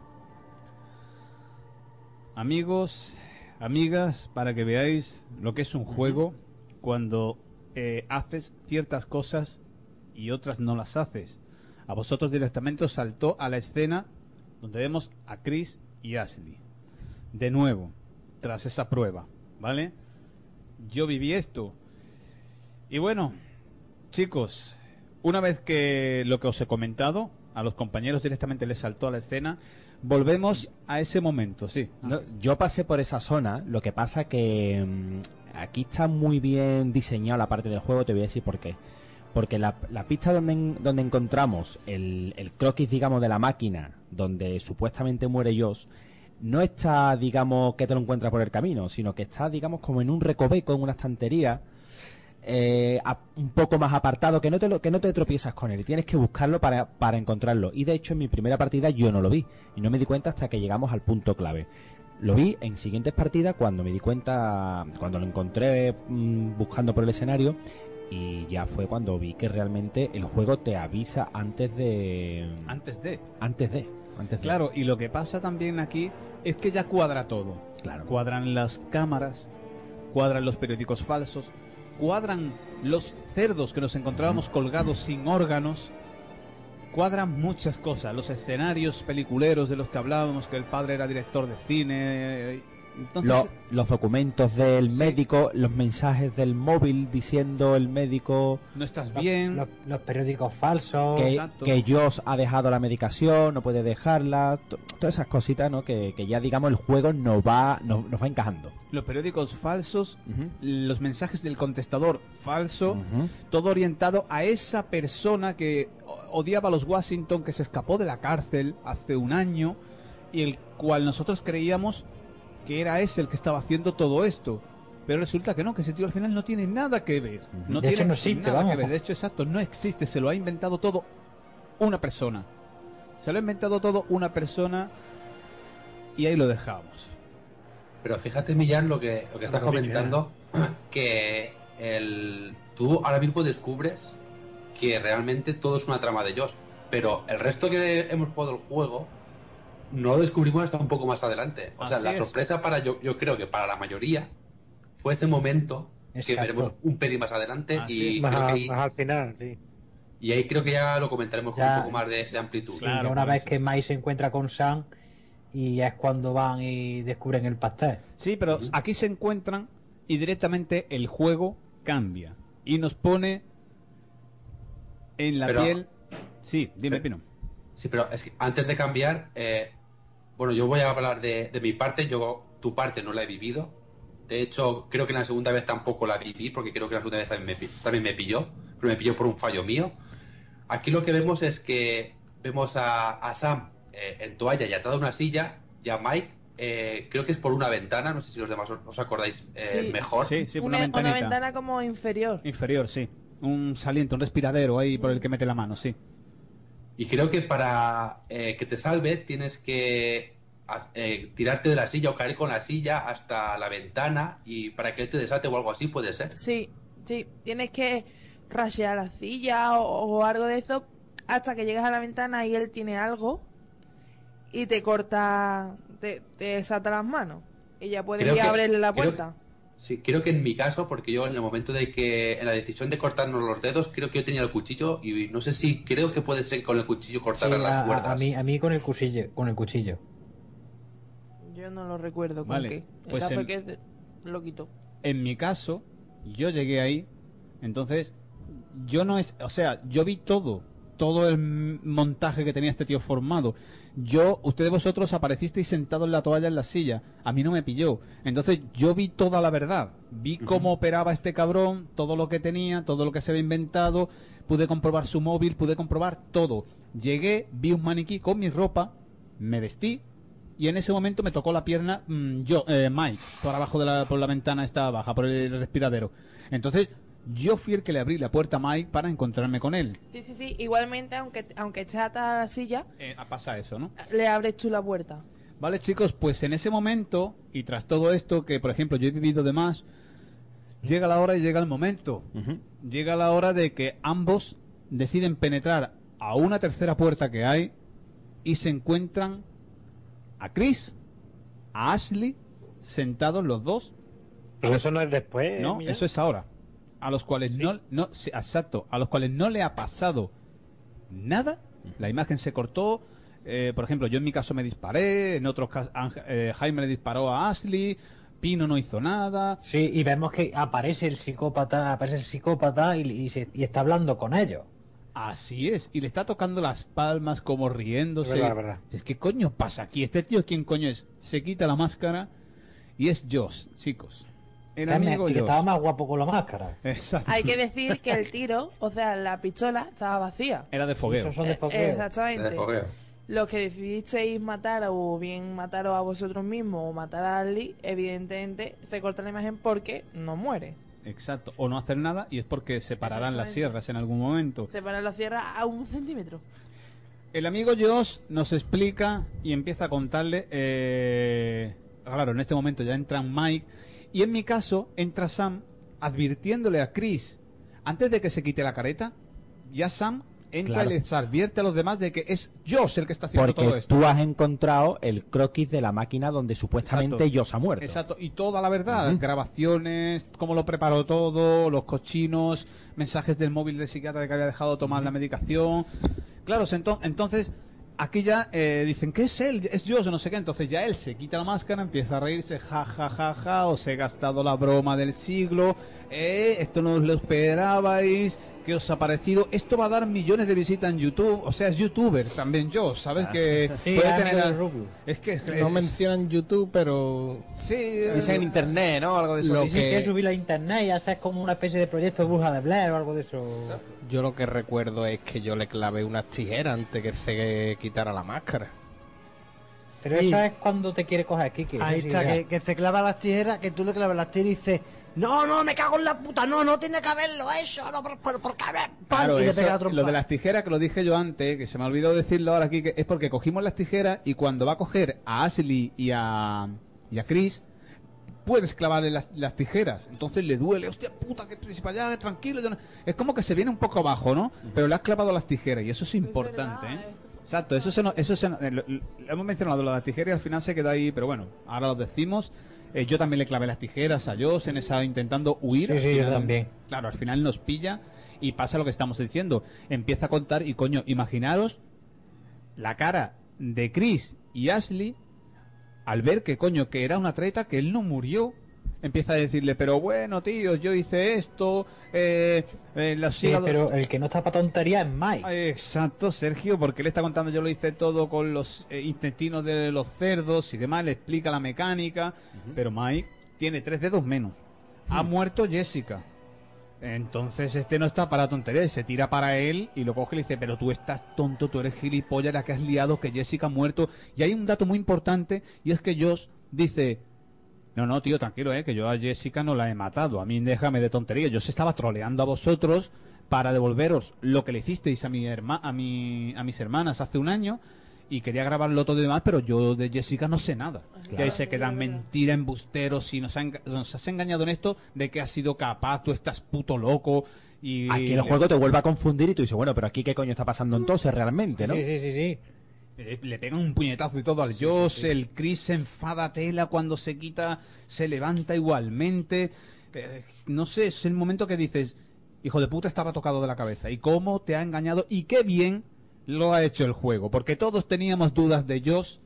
Amigos, amigas, para que veáis lo que es un juego cuando eh, haces ciertas cosas y otras no las haces. A vosotros directamente os saltó a la escena donde vemos a Chris y Ashley. De nuevo, tras esa prueba, ¿vale? Yo viví esto. Y bueno, chicos, una vez que lo que os he comentado, a los compañeros directamente les saltó a la escena, volvemos a ese momento, sí. Yo pasé por esa zona, lo que pasa que mm, aquí está muy bien diseñada la parte del juego, te voy a decir por qué. Porque la, la pista donde, donde encontramos el, el croquis, digamos, de la máquina, donde supuestamente muere Josh, no está, digamos, que te lo encuentras por el camino, sino que está, digamos, como en un recoveco, en una estantería, eh, a- un poco más apartado, que no te lo, que no te tropiezas con él, tienes que buscarlo para, para encontrarlo. Y de hecho en mi primera partida yo no lo vi, y no me di cuenta hasta que llegamos al punto clave. Lo vi en siguientes partidas cuando me di cuenta, cuando lo encontré mm, buscando por el escenario, y ya fue cuando vi que realmente el juego te avisa antes de... Antes de. Antes de. Antes de. Claro, y lo que pasa también aquí es que ya cuadra todo. Claro. Cuadran las cámaras, cuadran los periódicos falsos, cuadran los cerdos que nos encontrábamos colgados sin órganos, cuadran muchas cosas, los escenarios peliculeros de los que hablábamos, que el padre era director de cine. Entonces, Lo- los documentos del médico, los mensajes del móvil diciendo el médico no estás bien. Los, los periódicos falsos. que, Exacto. que Josh ha dejado la medicación, no puede dejarla, to- todas esas cositas, ¿no? Que, que ya digamos el juego nos va, nos, nos va encajando. Los periódicos falsos, los mensajes del contestador falso, todo orientado a esa persona que odiaba a los Washington, que se escapó de la cárcel hace un año y el cual nosotros creíamos que era ese el que estaba haciendo todo esto. Pero resulta que no, que ese tío al final no tiene nada que ver. No De hecho, tiene no existe, nada vamos. que ver. De hecho, exacto, no existe. Se lo ha inventado todo una persona. Se lo ha inventado todo una persona y ahí lo dejamos. Pero fíjate, Millán, lo que, lo que estás comentando, que el, tú ahora mismo descubres que realmente todo es una trama de Josh, pero el resto que hemos jugado el juego no lo descubrimos hasta un poco más adelante. O sea, la es. sorpresa para yo, yo creo que para la mayoría fue ese momento que veremos un pelín más adelante Así y, Más, creo que a- ahí, más al final, sí. y ahí creo que ya lo comentaremos con un poco más de, de amplitud. Claro, ya una vez eso. que Mai se encuentra con Sam y es cuando van y descubren el pastel. Sí, pero aquí se encuentran y directamente el juego cambia y nos pone en la Pero- piel. Sí, dime, Pino. Sí, pero es que antes de cambiar, eh, bueno, yo voy a hablar de, de mi parte. Yo tu parte no la he vivido. De hecho, creo que en la segunda vez tampoco la viví, porque creo que la segunda vez también me, también me pilló, pero me pilló por un fallo mío. Aquí lo que vemos es que vemos a, a Sam eh, en toalla y atado a una silla, y a Mike eh, creo que es por una ventana, no sé si los demás os, os acordáis eh, Sí. mejor. Sí, sí, una, una, una ventanita. ventana como inferior. Inferior, sí. Un saliente, un respiradero ahí por el que mete la mano, sí. Y creo que para eh, que te salve tienes que eh, tirarte de la silla o caer con la silla hasta la ventana y para que él te desate o algo así puede ser. Sí, sí. Tienes que rashear la silla o, o algo de eso hasta que llegas a la ventana y él tiene algo y te corta, te, te desata las manos. Y ya puedes ir a abrirle la creo- puerta. Sí, creo que en mi caso, porque yo en el momento de que, en la decisión de cortarnos los dedos, creo que yo tenía el cuchillo y no sé si, creo que puede ser con el cuchillo cortar las a- cuerdas. a mí, a mí con el cuchillo, con el cuchillo. Yo no lo recuerdo con Vale, qué. El pues caso en- que lo quitó. En mi caso, yo llegué ahí, entonces yo no es, o sea, yo vi todo, todo el montaje que tenía este tío formado. Yo, ustedes vosotros aparecisteis sentados en la toalla en la silla, a mí no me pilló. Entonces yo vi toda la verdad, vi cómo operaba este cabrón, todo lo que tenía, todo lo que se había inventado, pude comprobar su móvil, pude comprobar todo. Llegué, vi un maniquí con mi ropa, me vestí y en ese momento me tocó la pierna mm, yo eh, Mike por abajo de la por la ventana estaba baja por el respiradero. Entonces yo fui el que le abrí la puerta a Mike para encontrarme con él Sí, sí, sí. Igualmente, aunque, aunque atada a la silla, Eh, pasa eso no le abres tú la puerta. vale chicos pues en ese momento y tras todo esto que por ejemplo yo he vivido de más llega la hora y llega el momento llega la hora de que ambos deciden penetrar a una tercera puerta que hay y se encuentran a Chris a Ashley sentados los dos Pero eso no es después. No, eso es ahora. A los cuales no, no, exacto, a los cuales no le ha pasado nada. La imagen se cortó. eh, por ejemplo, yo en mi caso me disparé, en otros casos eh, Jaime le disparó a Ashley, Pino no hizo nada. Sí, y vemos que aparece el psicópata, aparece el psicópata y, y se- y está hablando con ellos. Así es, y le está tocando las palmas como riéndose. Verdad, verdad. Es que coño pasa aquí? ¿Este tío quién coño es? Se quita la máscara y es Josh, chicos. El Es amigo que Josh. estaba más guapo con la máscara. [laughs] Exacto. Hay que decir que el tiro, o sea, la pistola estaba vacía. Era de fogueo. Esos son de Eh, fogueo. Exactamente. De fogueo. Los que decidisteis matar o bien mataros a vosotros mismos o matar a Ali, evidentemente se corta la imagen porque no muere. Exacto, o no hacer nada y es porque se pararán las Exactamente. sierras en algún momento. Se para la sierra a un centímetro. El amigo Josh nos explica y empieza a contarle. eh, claro, en este momento ya entran Mike. Y en mi caso, entra Sam advirtiéndole a Chris, antes de que se quite la careta, ya Sam entra Claro. y les advierte a los demás de que es Josh el que está haciendo todo Porque esto. tú has encontrado el croquis de la máquina donde supuestamente Exacto. Joss ha muerto. Exacto, y toda la verdad, grabaciones, cómo lo preparó todo, los cochinos, mensajes del móvil del psiquiatra de que había dejado de tomar la medicación. Claro, entonces aquí ya eh, dicen que es él, es yo, no sé qué, entonces ya él se quita la máscara, empieza a reírse, ja, ja, ja, ja, os he gastado la broma del siglo, eh, esto no os lo esperabais, ¿qué os ha parecido? Esto va a dar millones de visitas en YouTube, o sea, es youtuber también yo, ¿sabes? que Sí, puede tener... Es que... No mencionan YouTube, pero. Sí, Dicen en internet, ¿no? Algo de eso. Lo Dicen que- que subirlo a internet y hacer como una especie de proyecto de bruja de Blair o algo de eso. Yo lo que recuerdo es que yo le clavé unas tijeras antes que se quitara la máscara. Pero Sí. eso es cuando te quiere coger, Kiki. Ahí eso está, que, que se clava las tijeras, que tú le clavas las tijeras y dices, no, no, me cago en la puta, no, no tiene que haberlo hecho, no, por, por, por qué haber-". Claro, y le eso, pega la lo de las tijeras que lo dije yo antes, que se me olvidó decirlo ahora aquí, que es porque cogimos las tijeras y cuando va a coger a Ashley y a, y a Chris, puedes clavarle las, las tijeras. Entonces le duele, hostia puta, que si para allá, tranquilo. yo no-". Es como que se viene un poco abajo, ¿no? Pero le has clavado las tijeras y eso es importante, ¿eh? Exacto, eso se no- eso se no- eh, lo, lo- lo hemos mencionado lo de las tijeras y al final se quedó ahí, pero bueno, ahora lo decimos. Eh, yo también le clavé las tijeras a Joss en esa intentando huir. Sí, sí, yo también. Claro, al final nos pilla y pasa lo que estamos diciendo. Empieza a contar y coño, imaginaros la cara de Chris y Ashley al ver que coño, que era una treta, que él no murió. Empieza a decirle, pero bueno, tío, yo hice esto, eh, eh, los Sí, pero el que no está para tontería es Mike. Exacto, Sergio, porque él está contando, yo lo hice todo con los eh, intestinos de los cerdos y demás, le explica la mecánica, pero Mike tiene tres dedos menos. Ha muerto Jessica. Entonces este no está para tonterías, se tira para él y lo coge y le dice, pero tú estás tonto, tú eres gilipollas, la que has liado, que Jessica ha muerto. Y hay un dato muy importante y es que Josh dice, no, no, tío, tranquilo, eh, que yo a Jessica no la he matado, a mí déjame de tonterías, yo se estaba troleando a vosotros para devolveros lo que le hicisteis a mi herma a mi a mis hermanas hace un año y quería grabarlo todo y demás, pero yo de Jessica no sé nada. Y ahí se quedan mentira, embusteros, y nos, han, nos has engañado en esto de que has sido capaz, tú estás puto loco. Y Aquí el juego te vuelve a confundir y tú dices, bueno, pero aquí qué coño está pasando entonces realmente, ¿no? Sí, sí, sí, sí. Le pegan un puñetazo y todo al Josh, el Chris se enfada a tela cuando se quita, se levanta igualmente. Eh, no sé, es el momento que dices, hijo de puta estaba tocado de la cabeza. ¿Y cómo te ha engañado? Y qué bien lo ha hecho el juego. Porque todos teníamos dudas de Josh,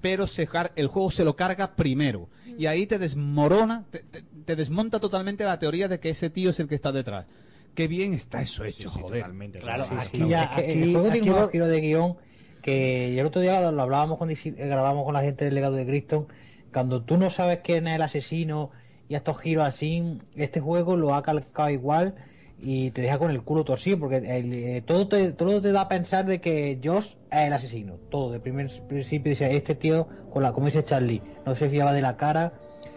pero se car- el juego se lo carga primero. Y ahí te desmorona, te, te- te desmonta totalmente la teoría de que ese tío es el que está detrás. Qué bien está eso hecho, joder. Claro, Sí, aquí ya, Es que aquí, el juego tiene va- giro de guion que el otro día lo, lo hablábamos con eh, grabamos con la gente del legado de Criston cuando tú no sabes quién es el asesino y estos giros así este juego lo ha calcado igual y te deja con el culo torcido porque el, eh, todo te todo te da a pensar de que Josh es el asesino todo de primer principio dice este tío con la como dice Charlie no se fiaba de la cara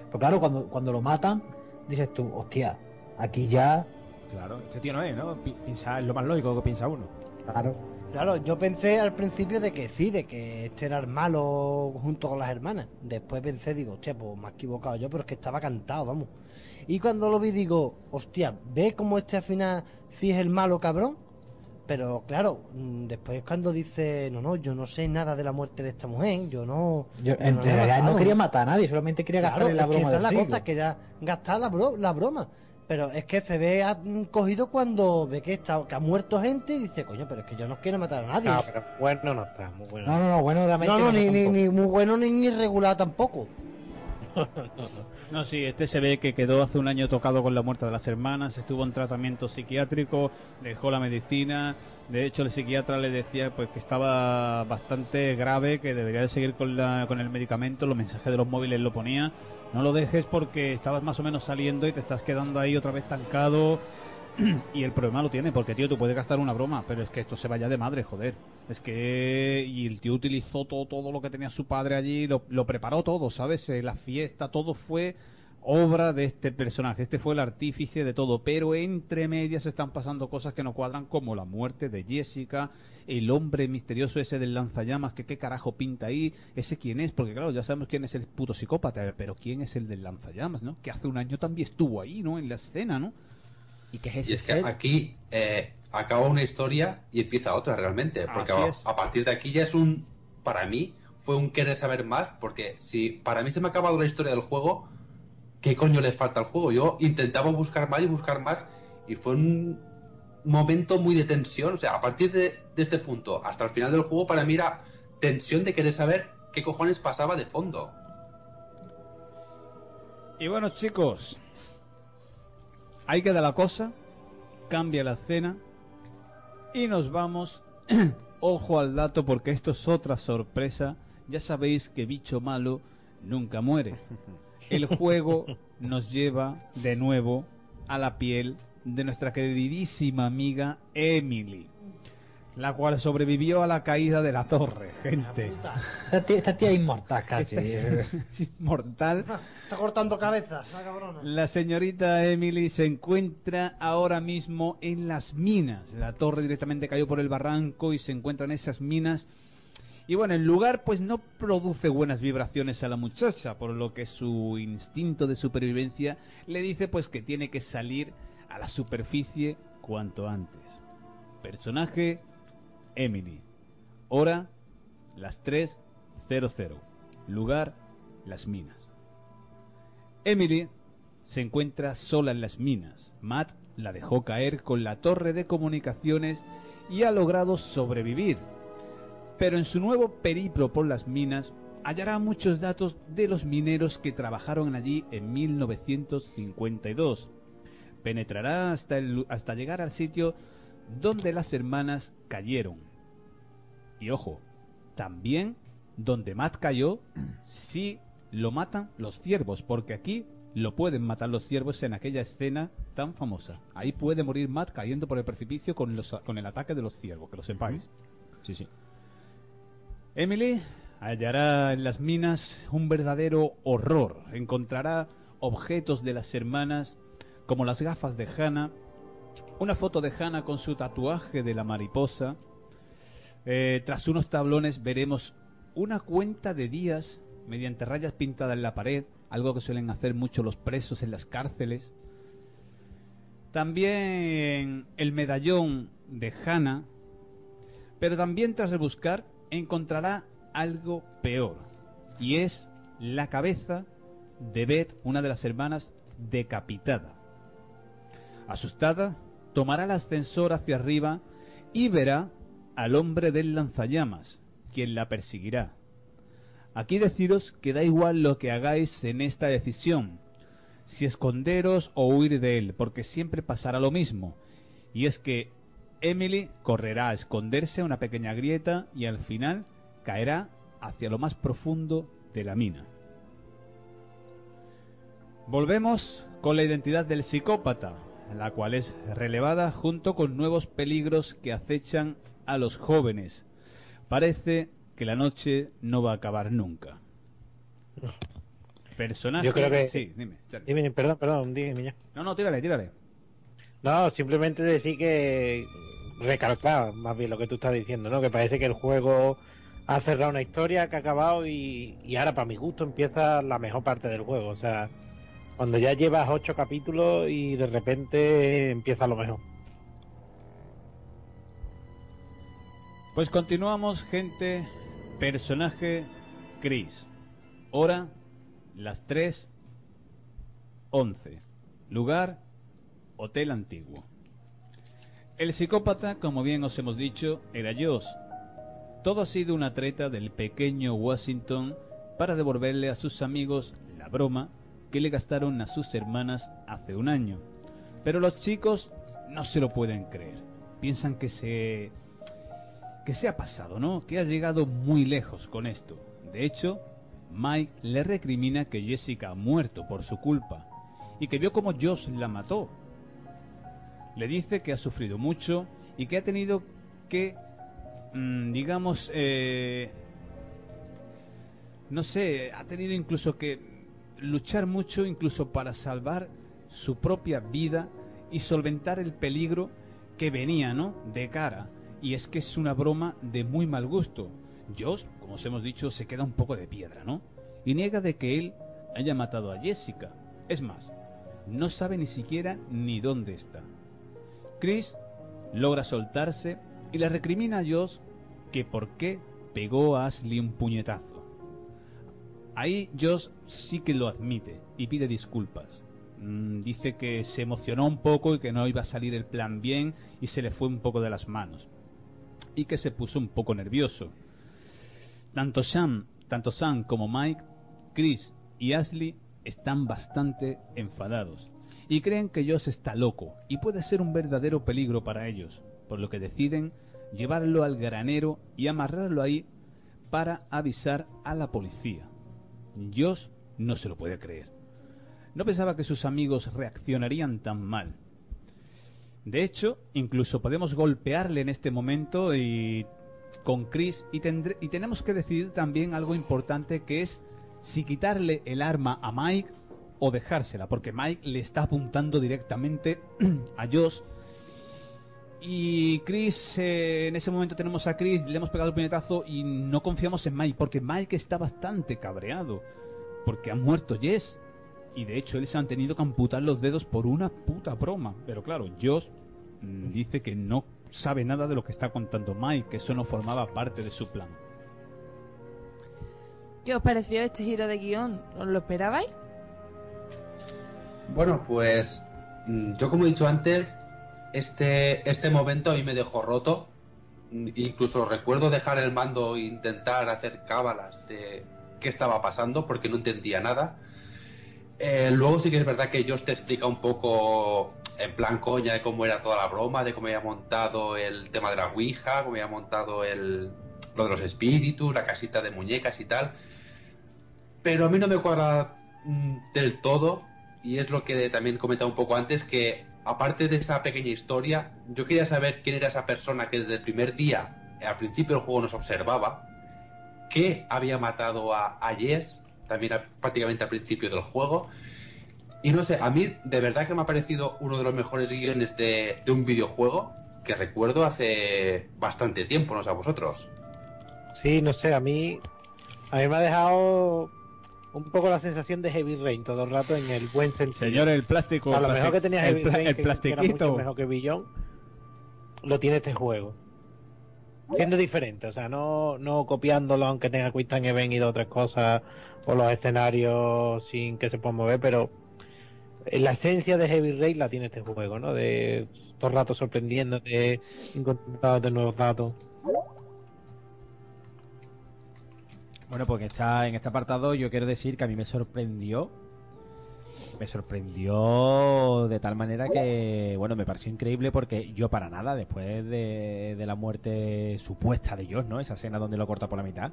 pero claro cuando cuando lo matan dices tú hostia aquí ya Claro, este tío no es, ¿no? Pi- Piensa, es lo más lógico que piensa uno. claro Claro, yo pensé al principio de que sí, de que este era el malo junto con las hermanas. Después pensé, digo, hostia, pues me he equivocado yo, pero es que estaba cantado, vamos. Y cuando lo vi, digo, hostia, ¿ve cómo este al final sí es el malo cabrón? Pero claro, mm, después cuando dice, no, no, yo no sé nada de la muerte de esta mujer, yo no. Yo, yo en no realidad no matado". quería matar a nadie, solamente quería Claro, gastarle la es que broma esa es del la siglo. cosa, quería gastar la, bro- la broma. Pero es que se ve cogido cuando ve que, está, que ha muerto gente y dice, coño, pero es que yo no quiero matar a nadie. No, pero bueno no está, muy bueno. No, no, no, bueno, realmente No, no, no ni, ni, muy bueno ni, ni regular tampoco. No, [laughs] sí, este se ve que quedó hace un año tocado con la muerte de las hermanas, estuvo en tratamiento psiquiátrico, dejó la medicina, de hecho el psiquiatra le decía pues que estaba bastante grave, que debería de seguir con, la, con el medicamento, los mensajes de los móviles lo ponía, no lo dejes porque estabas más o menos saliendo y te estás quedando ahí otra vez estancado [clears throat] y el problema lo tiene, porque tío, tú puedes gastar una broma, pero es que esto se vaya de madre, joder. Es que. Y el tío utilizó todo, todo lo que tenía su padre allí, lo, lo preparó todo, ¿sabes? Eh, la fiesta, todo fue obra de este personaje. Este fue el artífice de todo, pero entre medias están pasando cosas que no cuadran, como la muerte de Jessica, el hombre misterioso ese del lanzallamas, que qué carajo pinta ahí, ese quién es, porque claro, ya sabemos quién es el puto psicópata, pero quién es el del lanzallamas, ¿no? Que hace un año también estuvo ahí, ¿no? En la escena, ¿no? ¿Y qué es Y que aquí eh, acaba una historia y empieza otra realmente. Porque Así a, es. a partir de aquí ya es un. Para mí, fue un querer saber más. Porque si para mí se me ha acabado la historia del juego, ¿qué coño le falta al juego? Yo intentaba buscar más y buscar más. Y fue un momento muy de tensión. O sea, a partir de, de este punto hasta el final del juego, para mí era tensión de querer saber qué cojones pasaba de fondo. Y bueno, chicos, ahí queda la cosa, cambia la escena y nos vamos. [clears throat] Ojo al dato porque esto es otra sorpresa. Ya sabéis que bicho malo nunca muere. [laughs] El juego nos lleva de nuevo a la piel de nuestra queridísima amiga Emily, la cual sobrevivió a la caída de la torre, gente. Esta tía, esta tía es inmortal casi. Esta es- es [laughs] [laughs] inmortal. Está cortando cabezas, la cabrona. La señorita Emily se encuentra ahora mismo en las minas. La torre directamente cayó por el barranco y se encuentra en esas minas. Y bueno, el lugar pues no produce buenas vibraciones a la muchacha, por lo que su instinto de supervivencia le dice pues que tiene que salir a la superficie cuanto antes. Personaje Emily. Hora las 3.00. Lugar las minas. Emily se encuentra sola en las minas. Matt la dejó caer con la torre de comunicaciones y ha logrado sobrevivir. Pero en su nuevo periplo por las minas hallará muchos datos de los mineros que trabajaron allí en 1952. Penetrará hasta, el hasta llegar al sitio donde las hermanas cayeron. Y ojo, también donde Matt cayó, si lo matan los ciervos, porque aquí lo pueden matar los ciervos en aquella escena tan famosa. Ahí puede morir Matt cayendo por el precipicio con, los, con el ataque de los ciervos, que lo sepáis. Sí, sí. Emily hallará en las minas un verdadero horror. Encontrará objetos de las hermanas, como las gafas de Hannah, una foto de Hannah con su tatuaje de la mariposa. Eh, tras unos tablones veremos una cuenta de días mediante rayas pintadas en la pared, algo que suelen hacer mucho los presos en las cárceles. También el medallón de Hannah, pero también tras rebuscar encontrará algo peor, y es la cabeza de Beth, una de las hermanas, decapitada. Asustada, tomará el ascensor hacia arriba y verá al hombre del lanzallamas, quien la perseguirá. Aquí deciros que da igual lo que hagáis en esta decisión, si esconderos o huir de él, porque siempre pasará lo mismo, y es que Emily correrá a esconderse a una pequeña grieta y al final caerá hacia lo más profundo de la mina. Volvemos con la identidad del psicópata, la cual es relevada junto con nuevos peligros que acechan a los jóvenes. Parece que la noche no va a acabar nunca. Personaje. Yo creo que. Sí, dime. Charlie. Dime, perdón, perdón, dime ya. No, no, tírale, tírale. No, simplemente decir que. Recalcar más bien lo que tú estás diciendo, ¿no? Que parece que el juego ha cerrado una historia que ha acabado y, y ahora, para mi gusto, empieza la mejor parte del juego. O sea, cuando ya llevas ocho capítulos y de repente empieza lo mejor. Pues continuamos, gente. Personaje Chris. Hora las 3.11. Lugar Hotel Antiguo. El psicópata, como bien os hemos dicho, era Joss. Todo ha sido una treta del pequeño Washington para devolverle a sus amigos la broma que le gastaron a sus hermanas hace un año. Pero los chicos no se lo pueden creer. Piensan que se que se ha pasado, ¿no? Que ha llegado muy lejos con esto. De hecho, Mike le recrimina que Jessica ha muerto por su culpa y que vio como Josh la mató. Le dice que ha sufrido mucho y que ha tenido que, mm, digamos, eh, no sé, ha tenido incluso que luchar mucho incluso para salvar su propia vida y solventar el peligro que venía, ¿no? De cara. Y es que es una broma de muy mal gusto. Josh, como os hemos dicho, se queda un poco de piedra, ¿no? Y niega de que él haya matado a Jessica. Es más, no sabe ni siquiera ni dónde está. Chris logra soltarse y le recrimina a Josh que por qué pegó a Ashley un puñetazo. Ahí Josh sí que lo admite y pide disculpas. Mm, dice que se emocionó un poco y que no iba a salir el plan bien y se le fue un poco de las manos. Y que se puso un poco nervioso. Tanto Sam, tanto Sam como Mike, Chris y Ashley están bastante enfadados y creen que Josh está loco y puede ser un verdadero peligro para ellos, por lo que deciden llevarlo al granero y amarrarlo ahí para avisar a la policía. Josh no se lo puede creer. No pensaba que sus amigos reaccionarían tan mal. De hecho, incluso podemos golpearle en este momento y con Chris y, tendré- y tenemos que decidir también algo importante que es si quitarle el arma a Mike o dejársela, porque Mike le está apuntando directamente [clears throat] a Josh. Y Chris, eh, en ese momento tenemos a Chris, le hemos pegado el puñetazo y no confiamos en Mike, porque Mike está bastante cabreado, porque ha muerto Jess. Y de hecho, él se han tenido que amputar los dedos por una puta broma. Pero claro, Josh mm, dice que no sabe nada de lo que está contando Mike, que eso no formaba parte de su plan. ¿Qué os pareció este giro de guion? ¿Os lo esperabais? Bueno, pues mm, yo como he dicho antes, este, este momento a mí me dejó roto. Incluso recuerdo dejar el mando e intentar hacer cábalas de qué estaba pasando porque no entendía nada. Eh, luego sí que es verdad que Josh te explica un poco en plan coña de cómo era toda la broma, de cómo había montado el tema de la Ouija, cómo había montado el, lo de los espíritus, la casita de muñecas y tal. Pero a mí no me cuadra mm, del todo y es lo que también comentaba un poco antes, que aparte de esta pequeña historia, yo quería saber quién era esa persona que desde el primer día, al principio del juego, nos observaba, que había matado a, a Jess, también prácticamente al principio del juego. Y no sé, a mí de verdad que me ha parecido uno de los mejores guiones de, de un videojuego que recuerdo hace bastante tiempo, no sé a vosotros. Sí, no sé, a mí, a mí me ha dejado un poco la sensación de Heavy Rain todo el rato en el buen sentido. Señor, el plástico, A lo mejor que tenía el Heavy Rain, el que- que era plastiquito. mucho mejor que Billón, lo tiene este juego. Siendo diferente, o sea, no, no copiándolo aunque tenga Quick Time Event y de otras cosas, o los escenarios sin que se puedan mover, pero la esencia de Heavy Rain la tiene este juego, ¿no? De todo el rato sorprendiéndote, encontrándote nuevos datos. Bueno, porque está en este apartado yo quiero decir que a mí me sorprendió. Me sorprendió de tal manera que, bueno, me pareció increíble porque yo para nada, después de, la muerte supuesta de Josh, ¿no? Esa escena donde lo corta por la mitad,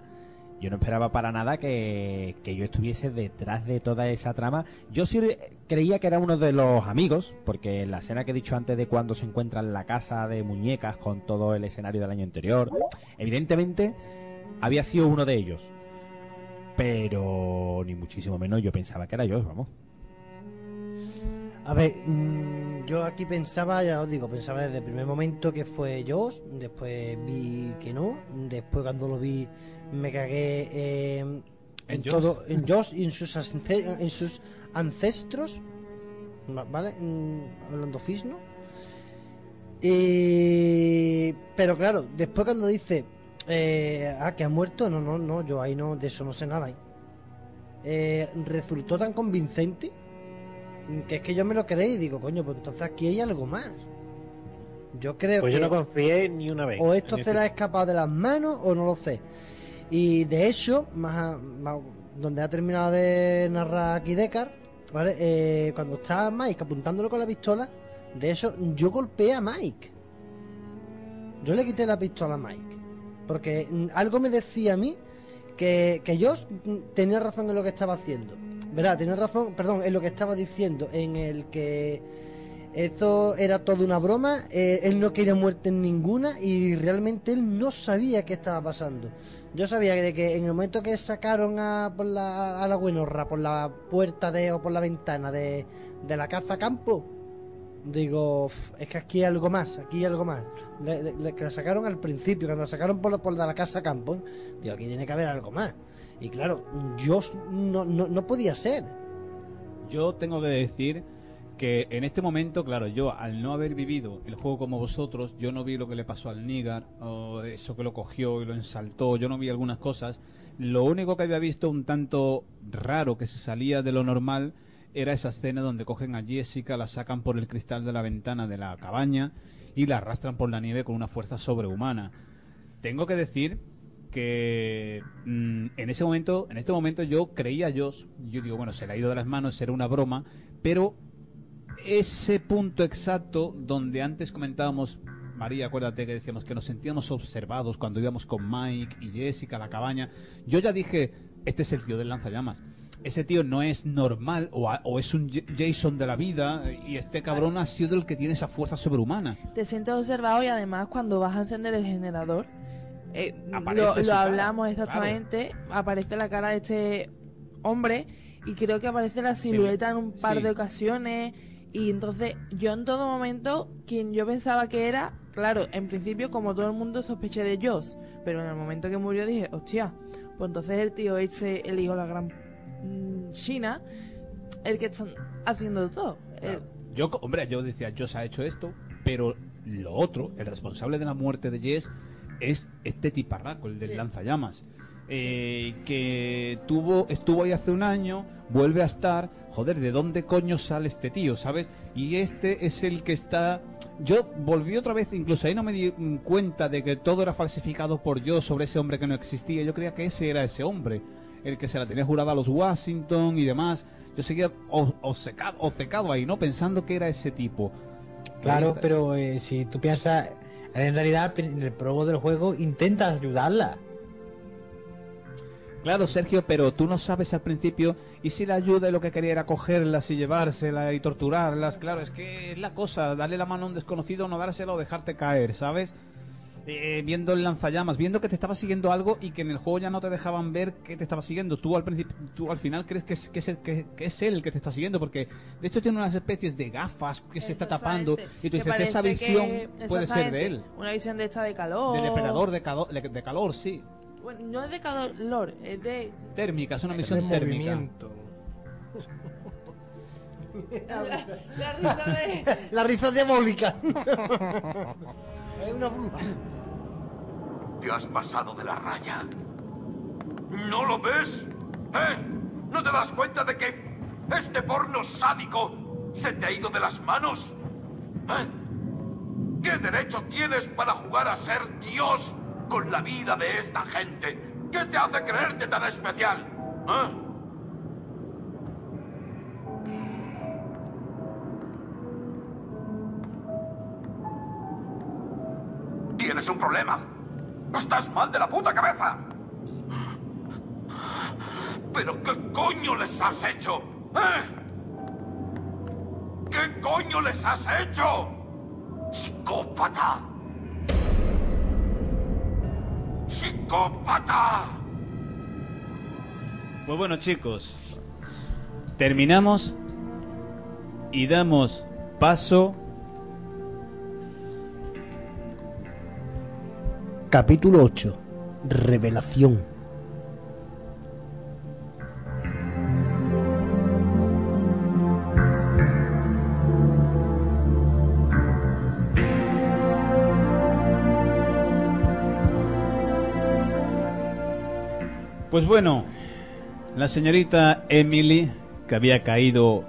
yo no esperaba para nada que, que yo estuviese detrás de toda esa trama. Yo sí creía que era uno de los amigos, porque la escena que he dicho antes de cuando se encuentra en la casa de muñecas con todo el escenario del año anterior, evidentemente había sido uno de ellos. Pero ni muchísimo menos yo pensaba que era yo, vamos. A ver, mm, yo aquí pensaba, ya os digo, pensaba desde el primer momento que fue Josh, después vi que no, después cuando lo vi me cagué eh, en, ¿En Josh? todo, en Josh y en sus, en sus ancestros, va- ¿vale? Mm, hablando fisno. Y... Pero claro, después cuando dice, eh, ah, que ha muerto, no, no, no, yo ahí no, de eso no sé nada. ¿eh? Eh, resultó tan convincente que es que yo me lo creí y digo, coño, pues entonces aquí hay algo más. Yo creo Pues que yo no confié ni una vez. o esto se ese- le ha escapado de las manos o no lo sé. Y de hecho, más, a- más- donde ha terminado de narrar aquí Deckard, ¿vale? Eh, cuando está Mike apuntándolo con la pistola, de eso yo golpeé a Mike. Yo le quité la pistola a Mike. Porque algo me decía a mí que, que yo tenía razón en lo que estaba haciendo. Verá, tenía razón, perdón, en lo que estaba diciendo, en el que esto era toda una broma, eh, él no quería muerte en ninguna y realmente él no sabía qué estaba pasando. Yo sabía de que en el momento que sacaron a, por la, a la buenorra por la puerta de o por la ventana de, de la caza campo, digo, "Uf, es que aquí hay algo más, aquí hay algo más. Que la sacaron al principio, cuando la sacaron por, por la casa campo, digo, aquí tiene que haber algo más. Y claro, yo no, no, no podía ser. Yo tengo que decir que en este momento, claro, yo al no haber vivido el juego como vosotros, yo no vi lo que le pasó al Nigar, o eso que lo cogió y lo ensaltó, yo no vi algunas cosas. Lo único que había visto un tanto raro que se salía de lo normal era esa escena donde cogen a Jessica, la sacan por el cristal de la ventana de la cabaña y la arrastran por la nieve con una fuerza sobrehumana. Tengo que decir que mm, en ese momento, en este momento yo creía yo, yo digo, bueno, se le ha ido de las manos, será una broma, pero ese punto exacto donde antes comentábamos, María, acuérdate que decíamos que nos sentíamos observados cuando íbamos con Mike y Jessica a la cabaña, yo ya dije, este es el tío del lanzallamas. Ese tío no es normal o, a- o es un Jason de la vida y este cabrón ha sido el que tiene esa fuerza sobrehumana. Te sientes observado y además cuando vas a encender el generador, eh, lo, cara, hablamos exactamente, aparece la cara de este hombre y creo que aparece la silueta en un par sí. de ocasiones y entonces yo en todo momento quien yo pensaba que era, claro, en principio como todo el mundo sospeché de Joss, pero en el momento que murió dije, hostia, pues entonces el tío ese, el hijo de la gran China, el que están haciendo todo. El- Yo, hombre, yo decía, Joss ha hecho esto, pero lo otro, el responsable de la muerte de Jess, es este tiparraco, el del Sí. lanzallamas. Eh, que tuvo, estuvo ahí hace un año, vuelve a estar, joder, ¿de dónde coño sale este tío, sabes? Y este es el que está... Yo volví otra vez, incluso ahí no me di mm, cuenta de que todo era falsificado por yo sobre ese hombre que no existía. Yo creía que ese era ese hombre, el que se la tenía jurada a los Washington y demás. Yo seguía o- obcecado, obcecado ahí, ¿no? Pensando que era ese tipo. Claro, pero eh, si tú piensas, en realidad en el prólogo del juego intentas ayudarla. Claro, Sergio, pero tú no sabes al principio y si la ayuda y lo que quería era cogerlas y llevárselas y torturarlas. Claro, es que es la cosa, darle la mano a un desconocido, no dársela o dejarte caer, ¿sabes? Eh, viendo el lanzallamas, viendo que te estaba siguiendo algo y que en el juego ya no te dejaban ver que te estaba siguiendo. Tú al principio, tú al final crees que es, que es, el, que, que es él el que te está siguiendo, porque de hecho tiene unas especies de gafas que se está tapando y tú dices, esa visión que- puede ser de él. Una visión de esta de calor. De depredador de, cado- de- de calor, sí. Bueno, no es de calor, es de. Térmica, es una De misión térmica. movimiento. [laughs] La, la risa de. [laughs] La risa diabólica. [laughs] es una bruja. Te has pasado de la raya. ¿No lo ves? ¿Eh? ¿No te das cuenta de que este porno sádico se te ha ido de las manos? ¿Eh? ¿Qué derecho tienes para jugar a ser Dios con la vida de esta gente? ¿Qué te hace creerte tan especial? ¿Eh? Tienes un problema. Estás mal de la puta cabeza. ¿Pero qué coño les has hecho? ¿Eh? ¿Qué coño les has hecho? ¡Psicópata! ¡Psicópata! Pues bueno, chicos, terminamos y damos paso Capítulo 8. Revelación. Pues bueno, la señorita Emily, que había caído,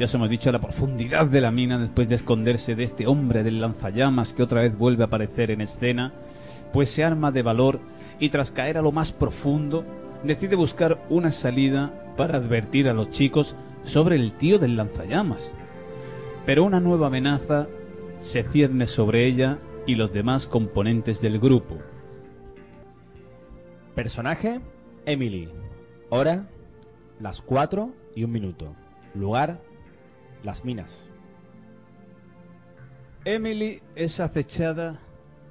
ya os hemos dicho, a la profundidad de la mina después de esconderse de este hombre del lanzallamas que otra vez vuelve a aparecer en escena, pues se arma de valor y tras caer a lo más profundo, decide buscar una salida para advertir a los chicos sobre el tío del lanzallamas. Pero una nueva amenaza se cierne sobre ella y los demás componentes del grupo. Personaje, Emily. Hora, las 4 y un minuto. Lugar, las minas. Emily es acechada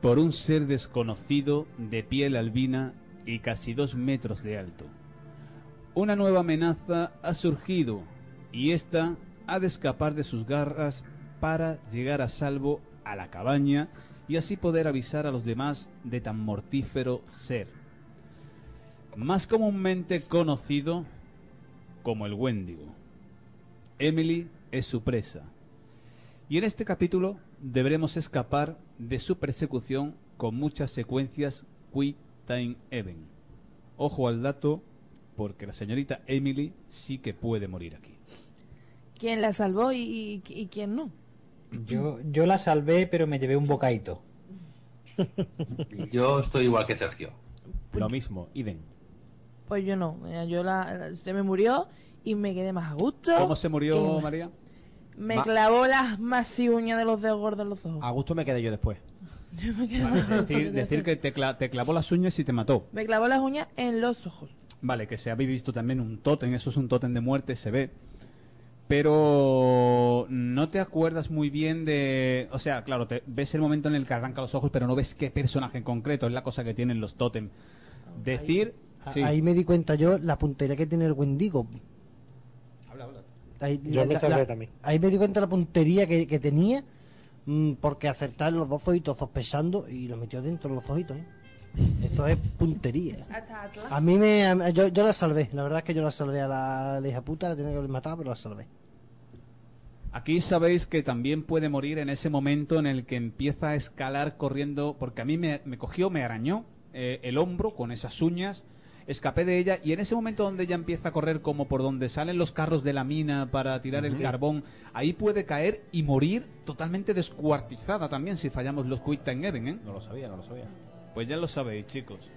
por un ser desconocido de piel albina y casi dos metros de alto. Una nueva amenaza ha surgido y esta ha de escapar de sus garras para llegar a salvo a la cabaña y así poder avisar a los demás de tan mortífero ser. Más comúnmente conocido como el Wendigo. Emily es su presa. Y en este capítulo deberemos escapar de su persecución con muchas secuencias Quick Time Event. Ojo al dato, porque la señorita Emily sí que puede morir aquí. ¿Quién la salvó y, y- y quién no? Yo, yo la salvé, pero me llevé un bocadito. Yo estoy igual que Sergio. Lo mismo, Iden. Pues yo no. Yo la, se me murió y me quedé más a gusto. ¿Cómo se murió María? Me Ma- clavó las más uñas de los dedos gordos en los ojos. A gusto me quedé yo después. [laughs] Yo me quedé Decir, que decir que te, cla- te clavó las uñas y te mató. Me clavó las uñas en los ojos. Vale, que se habéis visto también un tótem, eso es un tótem de muerte, se ve. Pero no te acuerdas muy bien de... O sea, claro, te, ves el momento en el que arranca los ojos, pero no ves qué personaje en concreto, es la cosa que tienen los tótem. Decir... A- sí. Ahí me di cuenta yo la puntería que tiene el Wendigo. Ahí, Yo me salvé también. ahí me di cuenta la puntería que, que tenía, mm, porque acertar los dos ojitos sospechando y lo metió dentro de los ojitos. ¿eh? Eso es puntería. A mí me. a- yo, yo la salvé, la verdad es que yo la salvé a la, la hija puta, la tenía que haber matado, pero la salvé. Aquí sabéis que también puede morir en ese momento en el que empieza a escalar corriendo, porque a mí me, me cogió, me arañó eh, el hombro con esas uñas, escapé de ella y en ese momento donde ella empieza a correr como por donde salen los carros de la mina para tirar el carbón, ahí puede caer y morir totalmente descuartizada también si fallamos los Quick Time Event, ¿eh? No lo sabía, no lo sabía. Pues ya lo sabéis, chicos.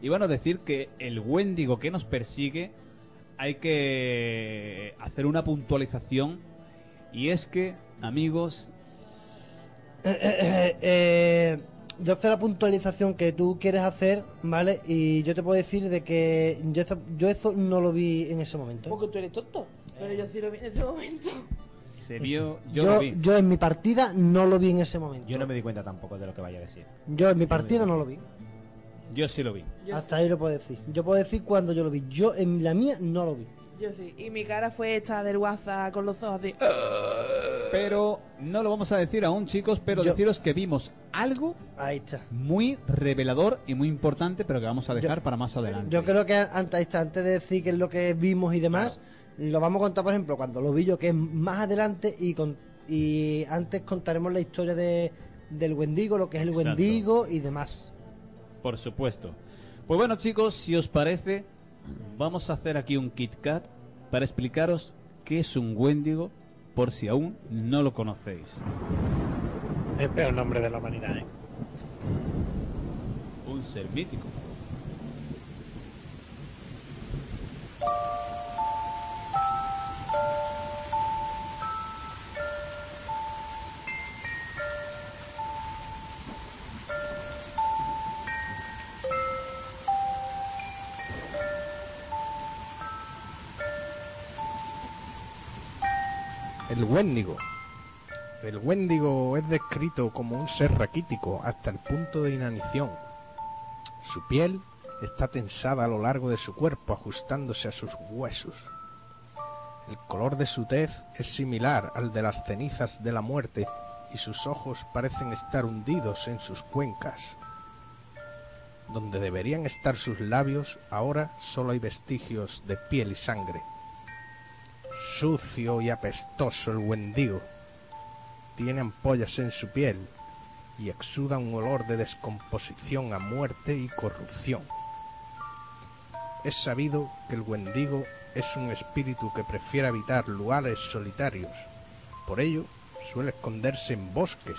Y bueno, decir que el Wendigo que nos persigue hay que hacer una puntualización y es que, amigos, Eh, eh, eh, eh, yo sé la puntualización que tú quieres hacer, ¿vale? Y yo te puedo decir de que yo eso, yo eso no lo vi en ese momento. ¿eh? Porque tú eres tonto. Pero yo sí lo vi en ese momento. Se vio, yo, Yo, lo vi. yo en mi partida no lo vi en ese momento. Yo no me di cuenta tampoco de lo que vaya a decir. Yo en mi partida no lo vi. Yo sí lo vi. Hasta ahí lo puedo decir. Yo puedo decir cuando yo lo vi. Yo en la mía no lo vi. Yo sí. Y mi cara fue hecha del WhatsApp con los ojos así. Pero no lo vamos a decir aún, chicos, pero Yo- deciros que vimos algo Ahí está. muy revelador y muy importante, pero que vamos a dejar Yo- para más adelante. Yo creo que antes, antes de decir qué es lo que vimos y demás, lo vamos a contar, por ejemplo, cuando lo vi yo, que es más adelante, y con y antes contaremos la historia de, del Wendigo, lo que es el Exacto. Wendigo y demás. Por supuesto. Pues bueno, chicos, si os parece, vamos a hacer aquí un Kit Kat para explicaros qué es un Wendigo, por si aún no lo conocéis. El peor nombre de la humanidad, ¿eh? Un ser mítico. El Wendigo. El Wendigo es descrito como un ser raquítico hasta el punto de inanición. Su piel está tensada a lo largo de su cuerpo ajustándose a sus huesos. El color de su tez es similar al de las cenizas de la muerte y sus ojos parecen estar hundidos en sus cuencas. Donde deberían estar sus labios, ahora solo hay vestigios de piel y sangre. Sucio y apestoso el Wendigo. Tiene ampollas en su piel y exuda un olor de descomposición a muerte y corrupción. Es sabido que el Wendigo es un espíritu que prefiere habitar lugares solitarios. Por ello, suele esconderse en bosques,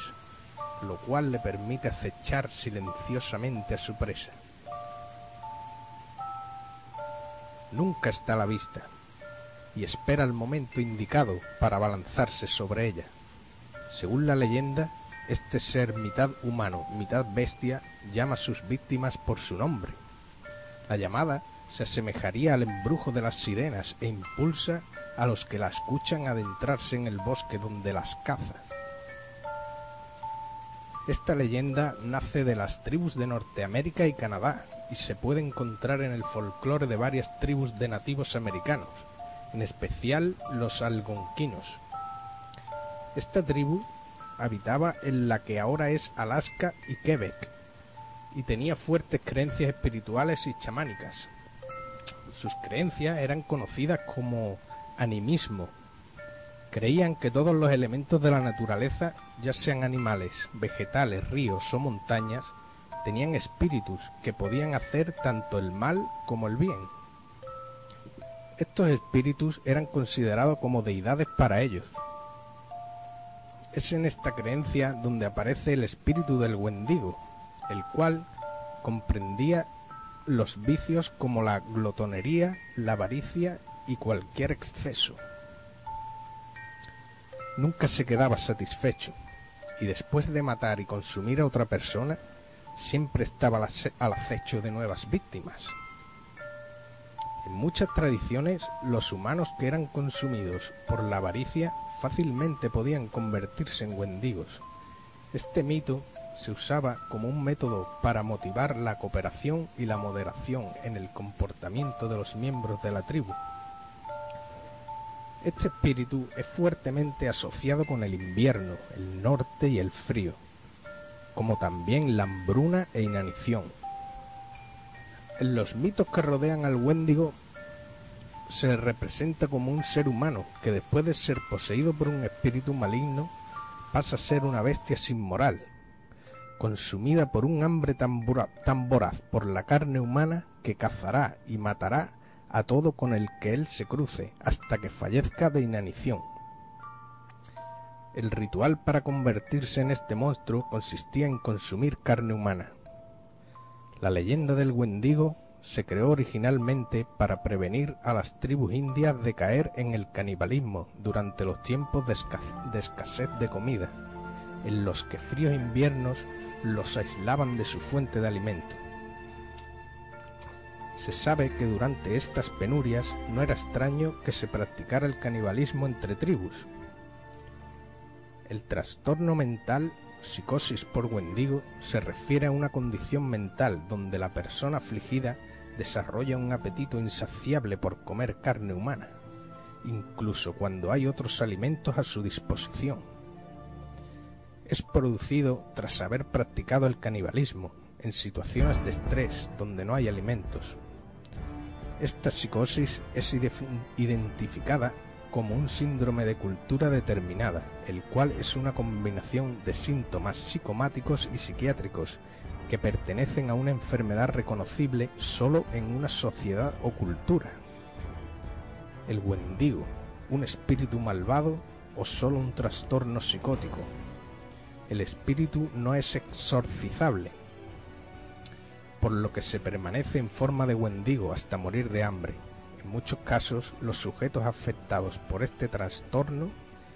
lo cual le permite acechar silenciosamente a su presa. Nunca está a la vista y espera el momento indicado para abalanzarse sobre ella. Según la leyenda, este ser mitad humano, mitad bestia, llama a sus víctimas por su nombre. La llamada se asemejaría al embrujo de las sirenas e impulsa a los que la escuchan adentrarse en el bosque donde las caza. Esta leyenda nace de las tribus de Norteamérica y Canadá y se puede encontrar en el folclore de varias tribus de nativos americanos, en especial los algonquinos. Esta tribu habitaba en la que ahora es Alaska y Quebec y tenía fuertes creencias espirituales y chamánicas. Sus creencias eran conocidas como animismo. Creían que todos los elementos de la naturaleza, ya sean animales, vegetales, ríos o montañas, tenían espíritus que podían hacer tanto el mal como el bien. Estos espíritus eran considerados como deidades para ellos. Es en esta creencia donde aparece el espíritu del Wendigo, el cual comprendía los vicios como la glotonería, la avaricia y cualquier exceso. Nunca se quedaba satisfecho y después de matar y consumir a otra persona, siempre estaba al ace- al acecho de nuevas víctimas. En muchas tradiciones, los humanos que eran consumidos por la avaricia fácilmente podían convertirse en wendigos. Este mito se usaba como un método para motivar la cooperación y la moderación en el comportamiento de los miembros de la tribu. Este espíritu es fuertemente asociado con el invierno, el norte y el frío, como también la hambruna e inanición. En los mitos que rodean al Wendigo se representa como un ser humano que después de ser poseído por un espíritu maligno pasa a ser una bestia sin moral, consumida por un hambre tan, tan voraz por la carne humana que cazará y matará a todo con el que él se cruce hasta que fallezca de inanición. El ritual para convertirse en este monstruo consistía en consumir carne humana. La leyenda del Wendigo se creó originalmente para prevenir a las tribus indias de caer en el canibalismo durante los tiempos de, de escasez de comida, en los que fríos inviernos los aislaban de su fuente de alimento. Se sabe que durante estas penurias no era extraño que se practicara el canibalismo entre tribus. El trastorno mental, psicosis por Wendigo, se refiere a una condición mental donde la persona afligida desarrolla un apetito insaciable por comer carne humana, incluso cuando hay otros alimentos a su disposición. Es producido tras haber practicado el canibalismo en situaciones de estrés donde no hay alimentos. Esta psicosis es ide- identificada como un síndrome de cultura determinada, el cual es una combinación de síntomas psicomáticos y psiquiátricos que pertenecen a una enfermedad reconocible solo en una sociedad o cultura. El Wendigo, un espíritu malvado o solo un trastorno psicótico. El espíritu no es exorcizable, por lo que se permanece en forma de Wendigo hasta morir de hambre. En muchos casos, los sujetos afectados por este trastorno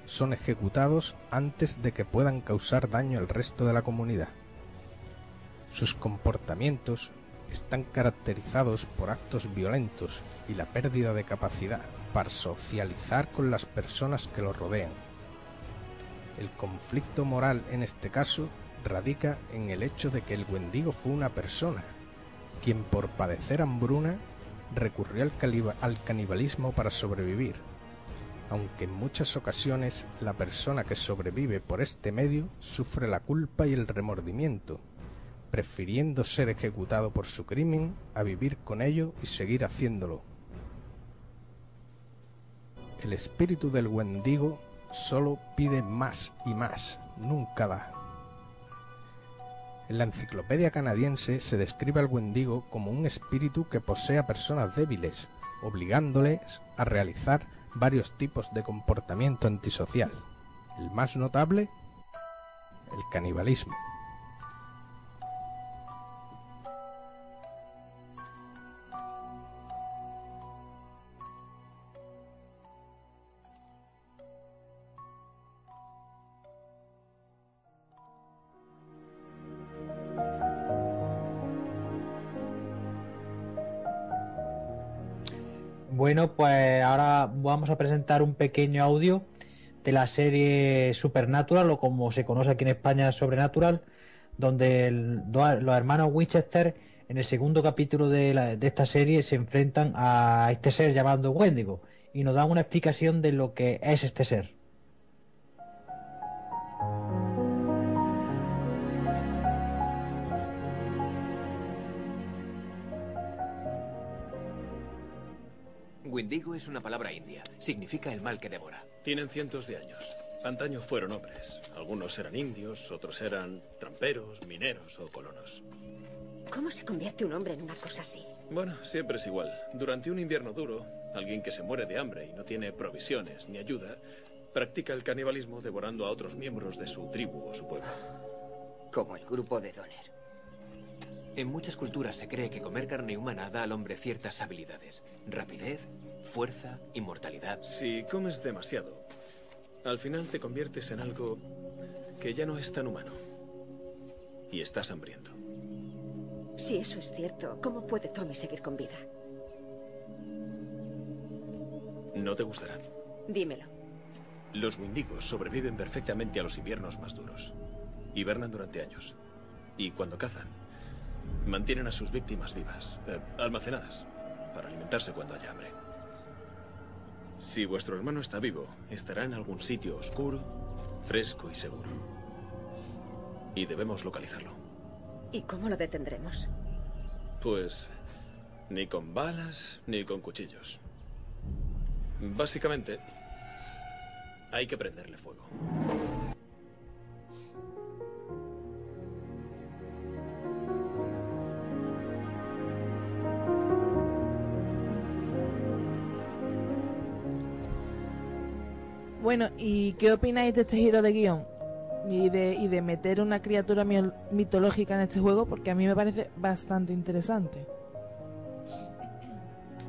son ejecutados antes de que puedan causar daño al resto de la comunidad. Sus comportamientos están caracterizados por actos violentos y la pérdida de capacidad para socializar con las personas que lo rodean. El conflicto moral en este caso radica en el hecho de que el Wendigo fue una persona, quien por padecer hambruna recurrió al, canibalismo para sobrevivir, aunque en muchas ocasiones la persona que sobrevive por este medio sufre la culpa y el remordimiento, prefiriendo ser ejecutado por su crimen a vivir con ello y seguir haciéndolo. El espíritu del Wendigo solo pide más y más, nunca da. En la enciclopedia canadiense se describe al Wendigo como un espíritu que posee a personas débiles, obligándoles a realizar varios tipos de comportamiento antisocial. El más notable, el canibalismo. Bueno, pues ahora vamos a presentar un pequeño audio de la serie Supernatural, o como se conoce aquí en España, Sobrenatural, donde los hermanos Winchester en el segundo capítulo de, de esta serie se enfrentan a este ser llamado Wendigo y nos dan una explicación de lo que es este ser. Wendigo es una palabra india. Significa el mal que devora. Tienen cientos de años. Antaño fueron hombres. Algunos eran indios, otros eran tramperos, mineros o colonos. ¿Cómo se convierte un hombre en una cosa así? Bueno, siempre es igual. Durante un invierno duro, alguien que se muere de hambre y no tiene provisiones ni ayuda, practica el canibalismo devorando a otros miembros de su tribu o su pueblo. Como el grupo de Donner. En muchas culturas se cree que comer carne humana da al hombre ciertas habilidades. Rapidez, fuerza, inmortalidad. Si comes demasiado, al final te conviertes en algo que ya no es tan humano. Y estás hambriento. Si eso es cierto, ¿cómo puede Tommy seguir con vida? No te gustará. Dímelo. Los Windigos sobreviven perfectamente a los inviernos más duros. Hibernan durante años. Y cuando cazan, mantienen a sus víctimas vivas, eh, almacenadas, para alimentarse cuando haya hambre. Si vuestro hermano está vivo, estará en algún sitio oscuro, fresco y seguro. Y debemos localizarlo. ¿Y cómo lo detendremos? Pues ni con balas ni con cuchillos. Básicamente, hay que prenderle fuego. Bueno, ¿y qué opináis de este giro de guion? Y de, y de meter una criatura mitológica en este juego, porque a mí me parece bastante interesante.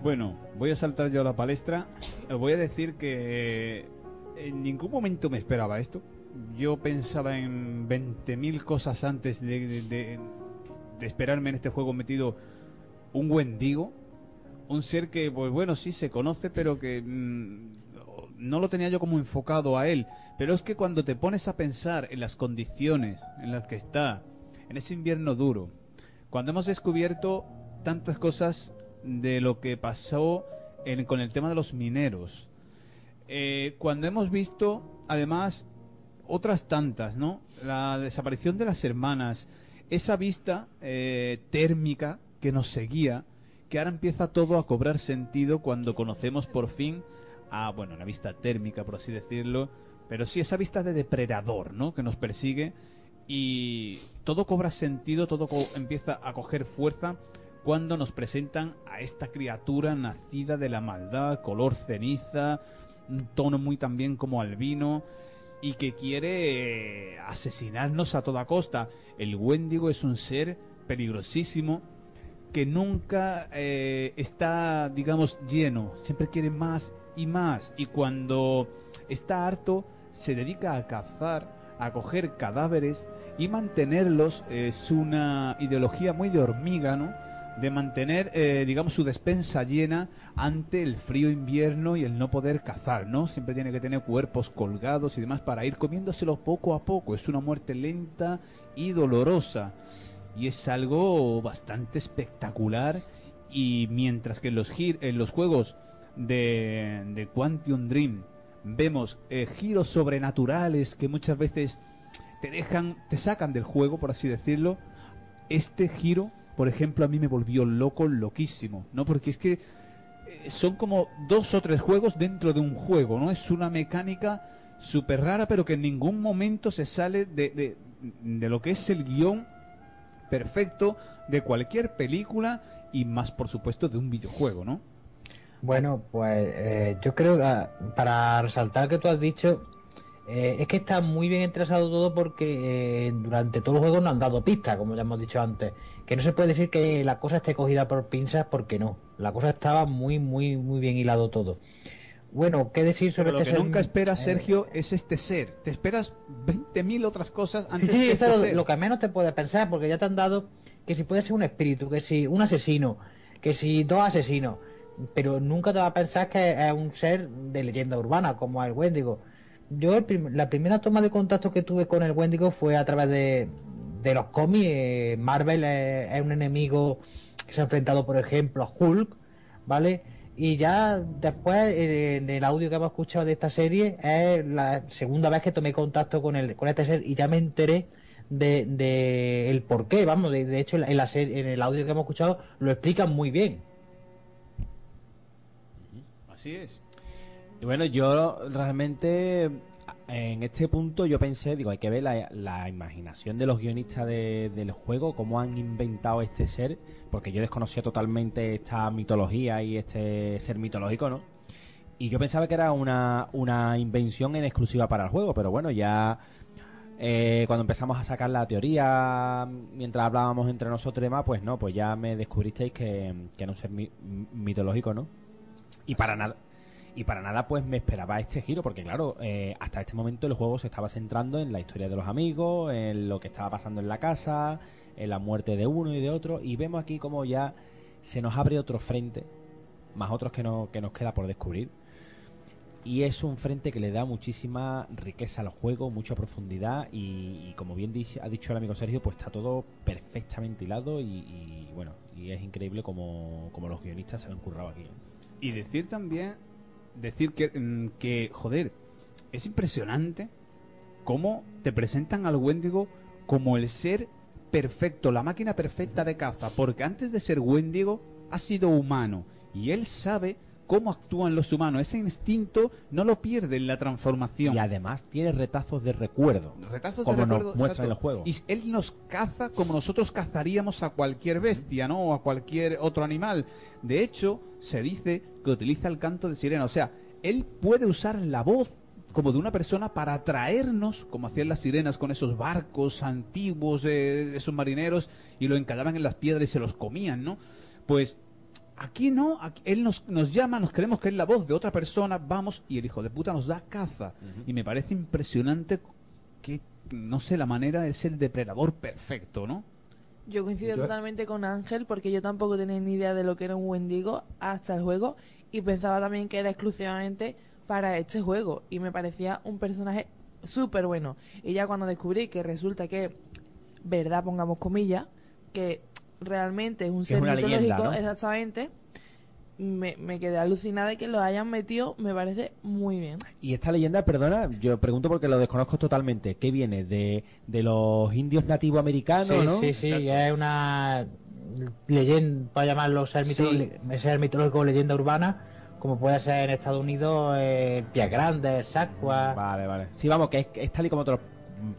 Bueno, voy a saltar yo a la palestra. Os voy a decir que en ningún momento me esperaba esto. yo pensaba en 20.000 cosas antes de, esperarme en este juego metido un Wendigo. Un ser que, pues bueno, sí se conoce, pero que mm, no lo tenía yo como enfocado a él. Pero es que cuando te pones a pensar en las condiciones en las que está, en ese invierno duro, cuando hemos descubierto tantas cosas de lo que pasó en- con el tema de los mineros, eh, cuando hemos visto, además, otras tantas, ¿no? La desaparición de las hermanas, esa vista eh, térmica que nos seguía, que ahora empieza todo a cobrar sentido cuando conocemos por fin a, bueno, una vista térmica, por así decirlo, pero sí esa vista de depredador, ¿no? Que nos persigue y todo cobra sentido, todo empieza a coger fuerza cuando nos presentan a esta criatura nacida de la maldad, color ceniza, un tono muy también como albino y que quiere eh, asesinarnos a toda costa. El Wendigo es un ser peligrosísimo que nunca eh, está, digamos, lleno, siempre quiere más y más y cuando está harto se dedica a cazar, a coger cadáveres y mantenerlos. Es una ideología muy de hormiga, ¿no? De mantener, eh, digamos, su despensa llena ante el frío invierno y el no poder cazar, ¿no? Siempre tiene que tener cuerpos colgados y demás para ir comiéndoselo poco a poco. Es una muerte lenta y dolorosa. Y es algo bastante espectacular. Y mientras que en los, en los juegos de, Quantum Dream vemos eh, giros sobrenaturales que muchas veces te dejan, te sacan del juego, por así decirlo. Este giro, por ejemplo, a mí me volvió loco, loquísimo, ¿no? Porque es que eh, son como dos o tres juegos dentro de un juego, ¿no? Es una mecánica súper rara, pero que en ningún momento se sale de, de, de lo que es el guion perfecto de cualquier película y más, por supuesto, de un videojuego, ¿no? Bueno, pues eh, yo creo que ah, para resaltar que tú has dicho, eh, es que está muy bien entresado todo porque eh, durante todo el juego nos han dado pistas, como ya hemos dicho antes. Que no se puede decir que la cosa esté cogida por pinzas porque no. La cosa estaba muy, muy, muy bien hilado todo. Bueno, ¿qué decir sobre Pero lo este que ser- nunca esperas, eh, Sergio, es este ser. Te esperas 20.000 otras cosas Sí, antes sí, que eso este es lo, ser. lo que menos te puedes pensar, porque ya te han dado que si puede ser un espíritu, que si un asesino, que si dos asesinos, pero nunca te va a pensar que es un ser de leyenda urbana, como el Wendigo. Yo la primera toma de contacto que tuve con el Wendigo fue a través de, los cómics. eh, Marvel es, un enemigo que se ha enfrentado, por ejemplo, a Hulk, ¿vale? Y ya después, en el audio que hemos escuchado de esta serie, es la segunda vez que tomé contacto con, el, con este ser y ya me enteré de, de el por qué, vamos, de, de hecho en la serie- en el audio que hemos escuchado lo explican muy bien. Así es. Y bueno, yo realmente en este punto yo pensé, digo, hay que ver la, imaginación de los guionistas de- del juego, cómo han inventado este ser, porque yo desconocía totalmente esta mitología y este ser mitológico, ¿no? Y yo pensaba que era una, una invención en exclusiva para el juego, pero bueno, ya eh, cuando empezamos a sacar la teoría, mientras hablábamos entre nosotros y demás, pues no, pues ya me descubristeis que, que era un ser mi- mitológico, ¿no? Y para nada. Y para nada, pues me esperaba este giro, porque claro, eh, hasta este momento el juego se estaba centrando en la historia de los amigos, en lo que estaba pasando en la casa, en la muerte de uno y de otro, y vemos aquí como ya se nos abre otro frente, más otros que, no, que nos queda por descubrir. Y es un frente que le da muchísima riqueza al juego, mucha profundidad, y, y como bien dice- ha dicho el amigo Sergio, pues está todo perfectamente hilado, y, y, bueno, y es increíble como, como los guionistas se lo han currado aquí. Y decir también, decir que, mm, que, joder, es impresionante cómo te presentan al Wendigo como el ser perfecto, la máquina perfecta de caza, porque antes de ser Wendigo ha sido humano y él sabe cómo actúan los humanos. Ese instinto no lo pierde en la transformación. Y además tiene retazos de recuerdo. Retazos como de nos recuerdo, muestra en el juego. Y él nos caza como nosotros cazaríamos a cualquier bestia, ¿no? O a cualquier otro animal. De hecho, se dice que utiliza el canto de sirena. O sea, él puede usar la voz como de una persona para atraernos, como hacían las sirenas con esos barcos antiguos eh, de esos marineros y lo encallaban en las piedras y se los comían, ¿no? Pues Aquí no, aquí- él nos, nos llama, nos creemos que es la voz de otra persona, vamos y el hijo de puta nos da caza. Y me parece impresionante que, no sé, la manera es el depredador perfecto, ¿no? Yo coincido Yo- totalmente con Ángel porque yo tampoco tenía ni idea de lo que era un Wendigo hasta el juego y pensaba también que era exclusivamente para este juego y me parecía un personaje súper bueno. Y ya cuando descubrí que resulta que, verdad, pongamos comillas, que realmente es un ser una mitológico, leyenda, ¿no? exactamente, me, me quedé alucinada de que lo hayan metido, me parece muy bien. Y esta leyenda, perdona, yo pregunto porque lo desconozco totalmente. ¿Qué viene? ¿De, de los indios nativos americanos, sí, no? sí, sí, es una leyenda, para llamarlo ser, mitolo- ser mitológico o leyenda urbana, como puede ser en Estados Unidos, eh, Pies Grandes, Sasquatch. Vale, vale. Sí, vamos, que es, es tal y como te lo,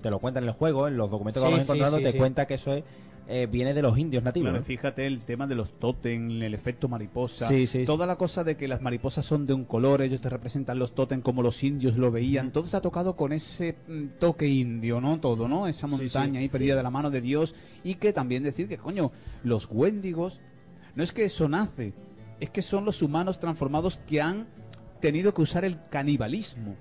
te lo cuentan en el juego, en los documentos que Sí, vamos sí, encontrando, sí, te sí. cuenta que eso es, eh, viene de los indios nativos. Claro, ¿no? fíjate el tema de los totem, el efecto mariposa, Sí, sí, sí. toda la cosa de que las mariposas son de un color, ellos te representan los totem como los indios lo veían, todo está tocado con ese mm, toque indio, ¿no? Todo, ¿no? Esa montaña ahí perdida de la mano de Dios y que también decir que, coño, los Wendigos, no es que eso nace, es que son los humanos transformados que han tenido que usar el canibalismo.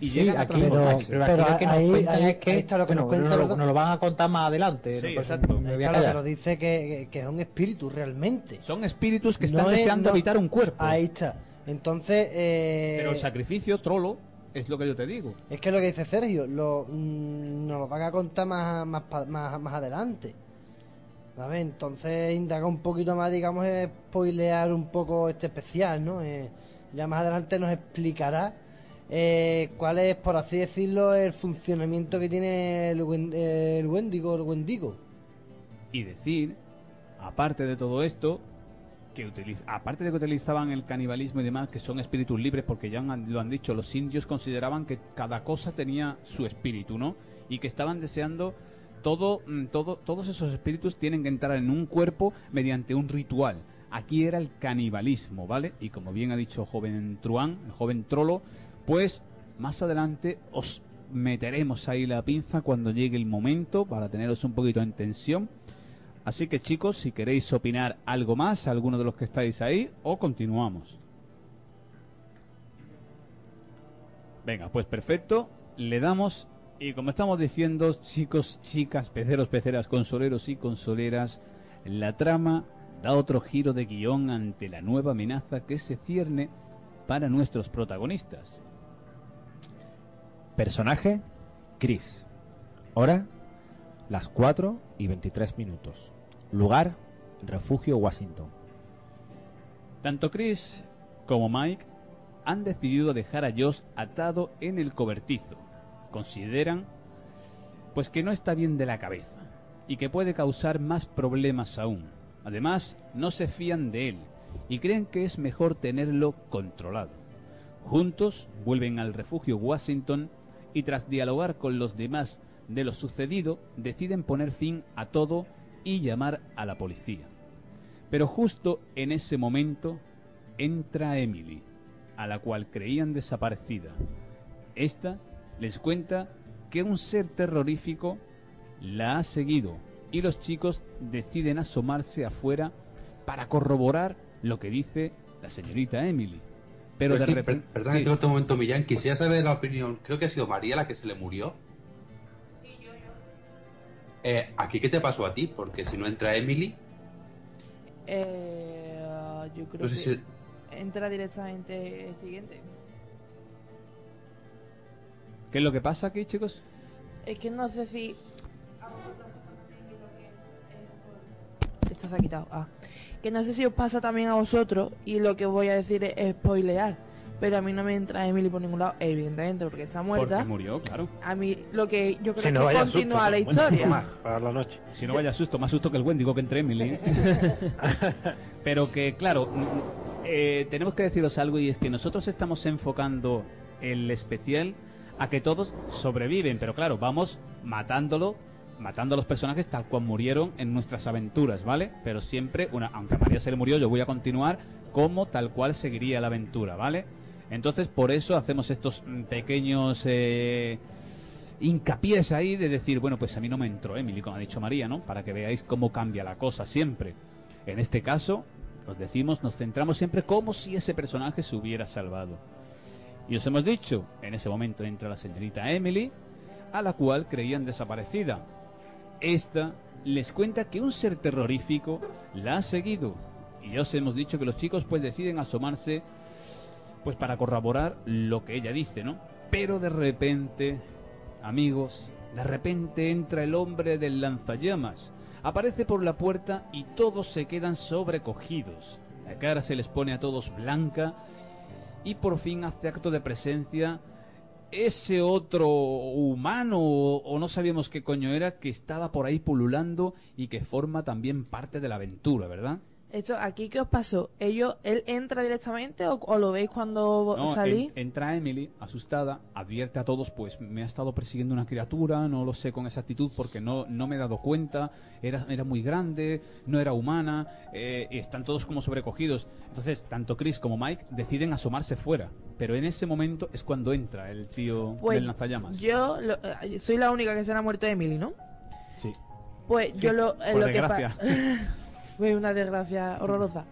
Y Sí, llegan a aquí, pero aquí lo que nos ahí- cuentan ahí- es que ahí está lo que nos cuenta, nos, ¿verdad? nos lo van a contar más adelante. Sí, ¿no? Exacto. me voy a Claro, callar. pero dice que, que- es un espíritu realmente. Son espíritus que están No es- deseando no- habitar un cuerpo. Ahí está. Entonces, eh, Pero el sacrificio, trolo, es lo que yo te digo. es que lo que dice Sergio, lo, mm, nos lo van a contar más, más, más, más adelante. ¿Sabes? Entonces, indaga un poquito más, digamos, es spoilear un poco este especial, ¿no? Eh, ya más adelante nos explicará eh, cuál es, por así decirlo, el funcionamiento que tiene el, el Wendigo, el Wendigo. y decir, aparte de todo esto, que utiliz- aparte de que utilizaban el canibalismo y demás, que son espíritus libres, porque ya lo han dicho, los indios consideraban que cada cosa tenía su espíritu, ¿no? Y que estaban deseando todo, mm, todo, todos esos espíritus tienen que entrar en un cuerpo mediante un ritual. Aquí era el canibalismo, ¿vale? Y como bien ha dicho joven Truán, el joven trolo, pues más adelante os meteremos ahí la pinza cuando llegue el momento para teneros un poquito en tensión. Así que chicos, si queréis opinar algo más, alguno de los que estáis ahí, o continuamos. Venga, pues perfecto, le damos y como estamos diciendo, chicos, chicas, peceros, peceras, consoleros y consoleras, la trama da otro giro de guion ante la nueva amenaza que se cierne para nuestros protagonistas. Personaje, Chris. Hora, las 4 y 23 minutos. Lugar, Refugio Washington. Tanto Chris como Mike han decidido dejar a Josh atado en el cobertizo. Consideran pues que no está bien de la cabeza y que puede causar más problemas aún. Además, no se fían de él y creen que es mejor tenerlo controlado. Juntos vuelven al refugio Washington y tras dialogar con los demás de lo sucedido, deciden poner fin a todo y llamar a la policía. Pero justo en ese momento entra Emily, a la cual creían desaparecida. Esta les cuenta que un ser terrorífico la ha seguido y los chicos deciden asomarse afuera para corroborar lo que dice la señorita Emily. Pero de repente... per- Perdón, sí. que tengo un momento, Millán. Quisiera saber la opinión. Creo que ha sido María la que se le murió. Eh, ¿Aquí qué te pasó a ti? Porque si no entra Emily, Eh, yo creo No sé que si- entra directamente el siguiente. ¿Qué es lo que pasa aquí, chicos? Es que no sé si. Esto se ha quitado. Ah. Que no sé si os pasa también a vosotros y lo que voy a decir es spoilear. Pero a mí no me entra Emily por ningún lado, evidentemente, porque está muerta. Porque murió, claro. A mí lo que yo creo Si no que continúa susto, la bueno, historia. más. Para la noche. Si no vaya susto, más susto que el Wendigo que entre Emily. [laughs] Pero que, claro, mm, eh, tenemos que deciros algo y es que nosotros estamos enfocando el especial a que todos sobreviven, pero claro, vamos matándolo, matando a los personajes tal cual murieron en nuestras aventuras, ¿vale? Pero siempre, una, aunque a María se le murió, yo voy a continuar como tal cual seguiría la aventura, ¿vale? Entonces, por eso hacemos estos pequeños eh, hincapiés ahí de decir, bueno, pues a mí no me entró Emily, como ha dicho María, ¿no? Para que veáis cómo cambia la cosa siempre. En este caso, os decimos, nos centramos siempre como si ese personaje se hubiera salvado. Y os hemos dicho, en ese momento entra la señorita Emily, a la cual creían desaparecida. Esta les cuenta que un ser terrorífico la ha seguido. Y ya os hemos dicho que los chicos pues deciden asomarse pues para corroborar lo que ella dice, ¿no? Pero de repente, amigos, de repente entra el hombre del lanzallamas. Aparece por la puerta y todos se quedan sobrecogidos. La cara se les pone a todos blanca y por fin hace acto de presencia ese otro humano o, no sabíamos qué coño era que estaba por ahí pululando y que forma también parte de la aventura, ¿verdad? Esto, ¿aquí qué os pasó? ¿Ellos, ¿Él entra directamente o, o lo veis cuando No, salí? en- entra Emily, asustada, advierte a todos, pues me ha estado persiguiendo una criatura, no lo sé con exactitud porque no, no me he dado cuenta, era, era muy grande, no era humana, eh, y están todos como sobrecogidos. Entonces, tanto Chris como Mike deciden asomarse fuera, pero en ese momento es cuando entra el tío Pues, del lanzallamas. Yo lo- eh, soy la única que se ha muerto Emily, ¿no? Sí. Pues yo lo, eh, lo que. [laughs] Fue una desgracia horrorosa.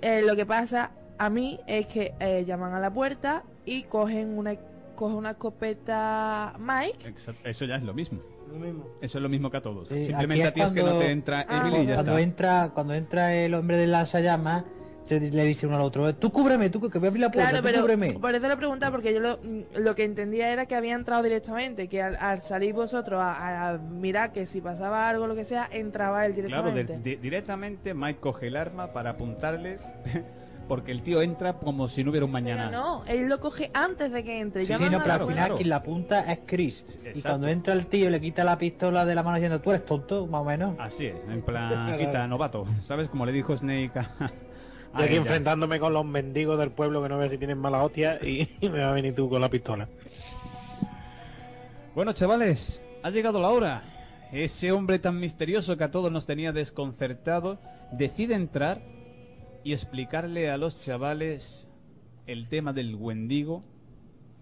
Eh, lo que pasa a mí es que eh, llaman a la puerta y cogen una coge una escopeta Mike. Exacto, Eso ya es lo mismo. Lo mismo. Eso es lo mismo que a todos. Sí, Simplemente a ti es que no cuando- te entra Ah. Emily y ya cuando está. entra cuando entra el hombre del lanzallamas se le dice uno al otro tú cúbreme tú que voy a abrir la puerta Claro, tú pero cúbreme por eso lo preguntaba, porque yo lo, lo que entendía era que había entrado directamente, que al, al salir vosotros a, a mirar que si pasaba algo lo que sea, entraba él Claro, de- directamente. de- directamente Mike coge el arma para apuntarle [laughs] porque el tío entra como si no hubiera un mañana. Pero no, él lo coge antes de que entre. Sí, no, pero al final quien la apunta es Chris. Y cuando entra el tío le quita la pistola de la mano diciendo, tú eres tonto, más o menos. Así es, en plan, quita, novato. [laughs] ¿Sabes? Como le dijo Snake a Yo aquí enfrentándome con los mendigos del pueblo que no veo si tienen mala hostia [laughs] y me va a venir tú con la pistola. Bueno, chavales, ha llegado la hora. Ese hombre tan misterioso que a todos nos tenía desconcertado decide entrar y explicarle a los chavales el tema del Wendigo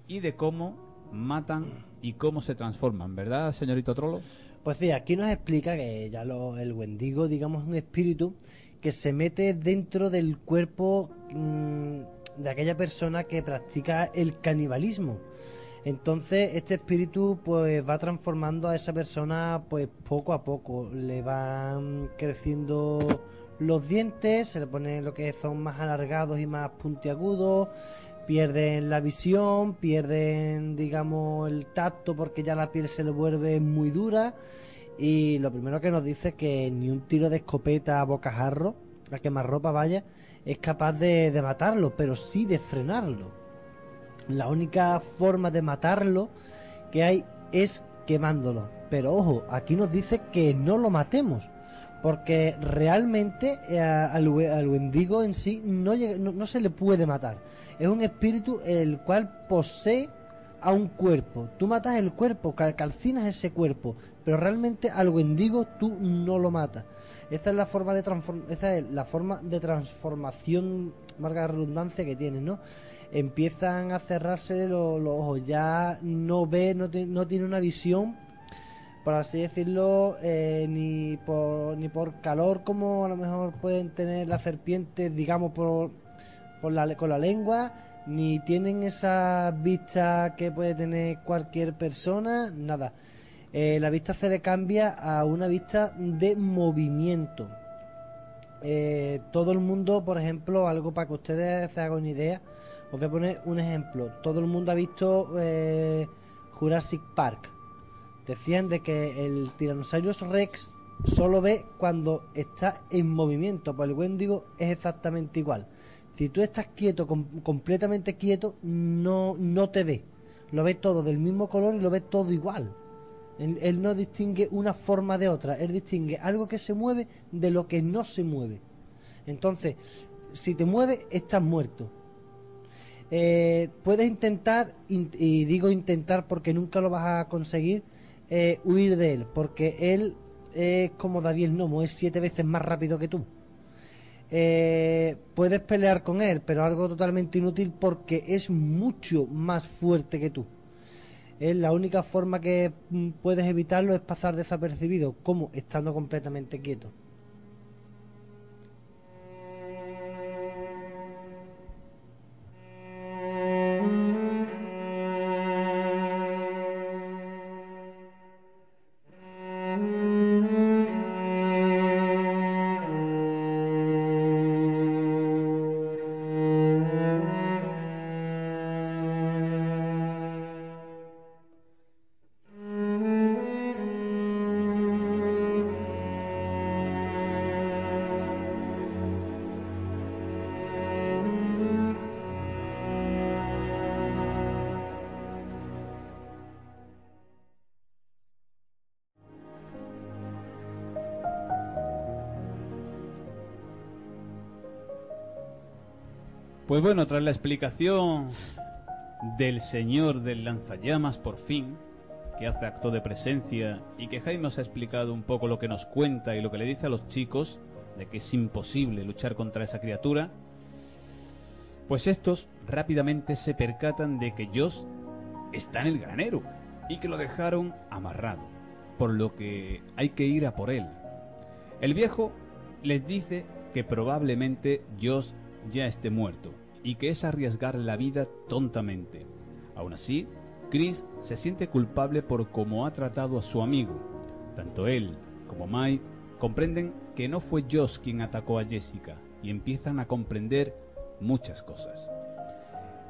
y de cómo matan y cómo se transforman, ¿verdad, señorito Trollo? Pues sí, aquí nos explica que ya lo, el Wendigo, digamos, es un espíritu que se mete dentro del cuerpo mm, de aquella persona que practica el canibalismo. Entonces, este espíritu pues va transformando a esa persona pues poco a poco. Le van creciendo los dientes, se le ponen lo que son más alargados y más puntiagudos, pierden la visión, pierden, digamos, el tacto porque ya la piel se le vuelve muy dura. Y lo primero que nos dice es que ni un tiro de escopeta a bocajarro, a quemarropa vaya, es capaz de, matarlo, pero sí de frenarlo. La única forma de matarlo que hay es quemándolo. Pero ojo, aquí nos dice que no lo matemos. Porque realmente eh, al, al en sí no, no, no se le puede matar. Es un espíritu el cual posee a un cuerpo. Tú matas el cuerpo, cal- calcinas ese cuerpo. Pero realmente al Wendigo tú no lo matas. Esta es la forma de transform esta es la forma de transformación, marca la redundancia que tiene, ¿no? Empiezan a cerrarse lo- los ojos, ya no ve, no, no tiene una visión por así decirlo, eh, ni, por, ni por calor como a lo mejor pueden tener las serpientes, digamos, por, por la, con la lengua, ni tienen esa vista que puede tener cualquier persona, nada. Eh, la vista se le cambia a una vista de movimiento. Eh, todo el mundo, por ejemplo, algo para que ustedes se hagan una idea, os voy a poner un ejemplo. Todo el mundo ha visto eh, Jurassic Park. Decían de que el Tyrannosaurus Rex solo ve cuando está en movimiento, pues el Wendigo es exactamente igual. Si tú estás quieto, com- completamente quieto, no, no te ve. Lo ve todo del mismo color y lo ve todo igual. Él, no distingue una forma de otra, él distingue algo que se mueve de lo que no se mueve. Entonces, si te mueve, estás muerto. Eh, puedes intentar, in- y digo intentar porque nunca lo vas a conseguir, eh, huir de él, porque él es como David el Nomo, es siete veces más rápido que tú. Eh, puedes pelear con él, pero algo totalmente inútil porque es mucho más fuerte que tú. Es la única forma que mm, puedes evitarlo es pasar desapercibido, como estando completamente quieto. Pues bueno, tras la explicación del señor del lanzallamas, por fin, que hace acto de presencia y que Jaime os ha explicado un poco lo que nos cuenta y lo que le dice a los chicos de que es imposible luchar contra esa criatura, pues estos rápidamente se percatan de que Joss está en el granero y que lo dejaron amarrado, por lo que hay que ir a por él. El viejo les dice que probablemente Joss ya esté muerto y que es arriesgar la vida tontamente. Aún así, Chris se siente culpable por cómo ha tratado a su amigo. Tanto él como Mike comprenden que no fue Joss quien atacó a Jessica y empiezan a comprender muchas cosas.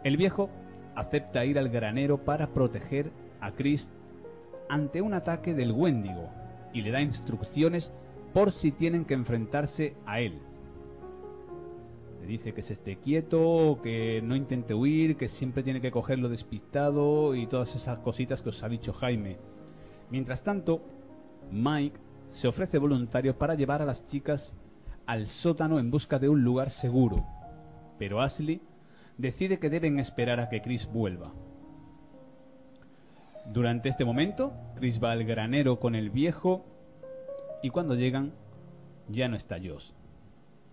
El viejo acepta ir al granero para proteger a Chris ante un ataque del Wendigo y le da instrucciones por si tienen que enfrentarse a él. Le dice que se esté quieto, que no intente huir, que siempre tiene que cogerlo despistado y todas esas cositas que os ha dicho Jaime. Mientras tanto, Mike se ofrece voluntario para llevar a las chicas al sótano en busca de un lugar seguro. Pero Ashley decide que deben esperar a que Chris vuelva. Durante este momento, Chris va al granero con el viejo y cuando llegan ya no está Joss.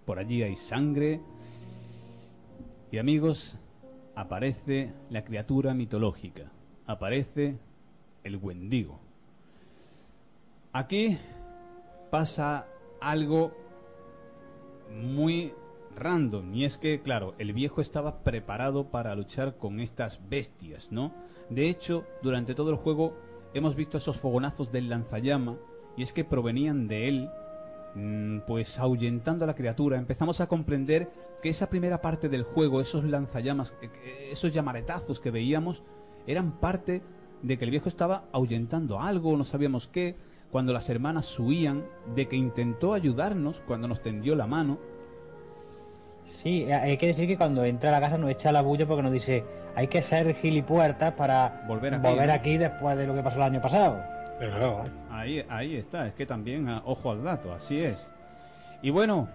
Por allí hay sangre y amigos, aparece la criatura mitológica, aparece el Wendigo. Aquí pasa algo muy random y es que, claro, el viejo estaba preparado para luchar con estas bestias, ¿no? De hecho, durante todo el juego hemos visto esos fogonazos del lanzallama y es que provenían de él, mm, pues ahuyentando a la criatura. Empezamos a comprender que esa primera parte del juego, esos lanzallamas, eh, eh, esos llamaretazos que veíamos, eran parte de que el viejo estaba ahuyentando algo, no sabíamos qué, cuando las hermanas huían, de que intentó ayudarnos cuando nos tendió la mano. Sí, eh, hay que decir que cuando entra a la casa nos echa la bulla porque nos dice hay que ser gilipuertas para Volver aquí, volver ¿no? aquí después de lo que pasó el año pasado. Ahí, ahí está, es que también, ah, ojo al dato, así es. Y bueno,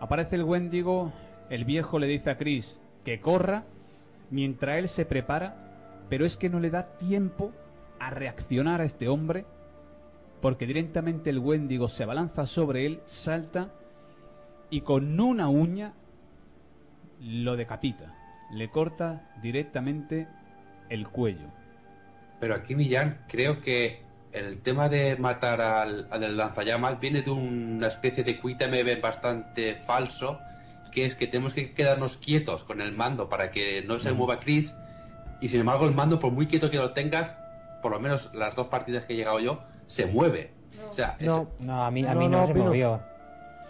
aparece el Wendigo, el viejo le dice a Chris que corra, mientras él se prepara, pero es que no le da tiempo a reaccionar a este hombre, porque directamente el Wendigo se abalanza sobre él, salta y con una uña lo decapita, le corta directamente el cuello. Pero aquí, Millán, creo que el tema de matar al, al del lanzallamas viene de una especie de QTMB bastante falso, que es que tenemos que quedarnos quietos con el mando para que no se Mm. mueva Chris, y sin embargo el mando, por muy quieto que lo tengas, por lo menos las dos partidas que he llegado yo, se mueve. O sea, es- No, No, a mí, a No, mí no, no, se opino. movió.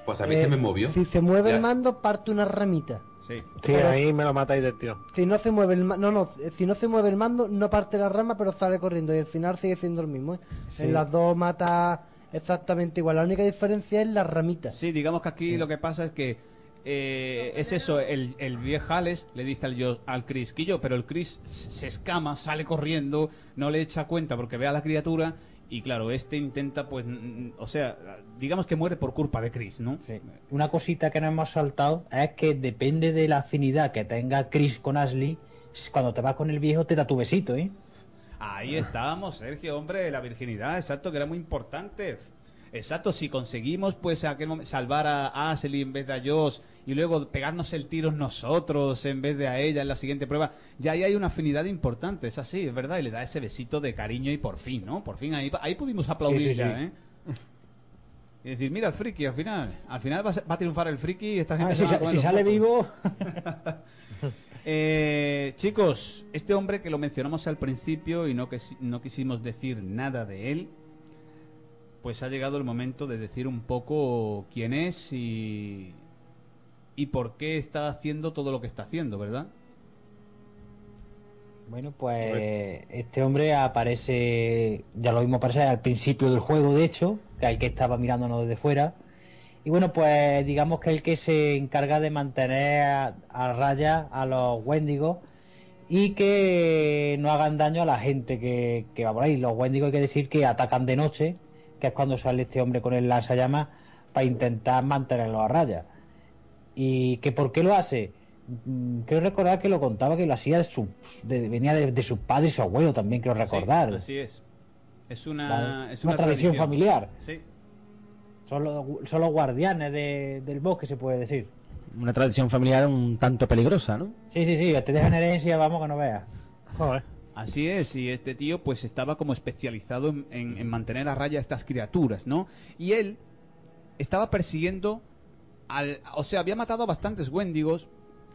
pues a mí Eh, se me movió. Si se mueve Ya. el mando, parte una ramita. Sí. Sí, ahí me lo matáis del tío. Si no se mueve el ma- no, no, si no se mueve el mando, no parte la rama, pero sale corriendo y al final sigue siendo el mismo. ¿eh? Sí. En las dos mata exactamente igual. La única diferencia es la ramita. Sí, digamos que aquí lo que pasa es que eh, es eso, el, el viejo Alex le dice al, yo, al Chris, Quillo, pero el Chris se escama, sale corriendo, no le echa cuenta porque ve a la criatura y claro, este intenta pues, o sea, digamos que muere por culpa de Chris, ¿no? Una cosita que no hemos saltado es que depende de la afinidad que tenga Chris con Ashley, cuando te vas con el viejo te da tu besito, ¿eh? Ahí estábamos, Sergio, hombre, la virginidad, exacto, que era muy importante. Exacto, si conseguimos pues a aquel momento salvar a Ashley en vez de a Josh y luego pegarnos el tiro nosotros en vez de a ella en la siguiente prueba, ya ahí hay una afinidad importante, es así, es verdad, y le da ese besito de cariño y por fin, ¿no? Por fin ahí, ahí pudimos aplaudir Sí, sí, ya, sí. ¿eh? Y decir, mira el friki al final, al final va a, ser- va a triunfar el friki y esta gente Ah, se si, va a sale vivo, [laughs] Eh, chicos, este hombre que lo mencionamos al principio y no, que, no quisimos decir nada de él, pues ha llegado el momento de decir un poco quién es y, y por qué está haciendo todo lo que está haciendo, ¿verdad? Bueno, pues este hombre aparece, ya lo vimos aparecer al principio del juego, de hecho, que el que estaba mirándonos desde fuera. Y bueno, pues digamos que el que se encarga de mantener a, a raya a los Wendigos y que no hagan daño a la gente que, que va por ahí. Los Wendigos hay que decir que atacan de noche, que es cuando sale este hombre con el lanzallamas para intentar mantenerlos a raya. ¿Y que por qué lo hace? mm, creo recordar que lo contaba que lo hacía de su, de- venía de, de su padre y su abuelo también, creo recordar. Sí, así es. Es una, Vale. es Una tradición familiar. Sí. Son los, son los guardianes de- del bosque, se puede decir. Una tradición familiar un tanto peligrosa, ¿no? Sí, sí, sí, te dejan herencia, vamos que no veas. Así es, y este tío pues estaba como especializado en, en- en mantener a raya a estas criaturas, ¿no? Y él estaba persiguiendo al... O sea, había matado a bastantes Wendigos.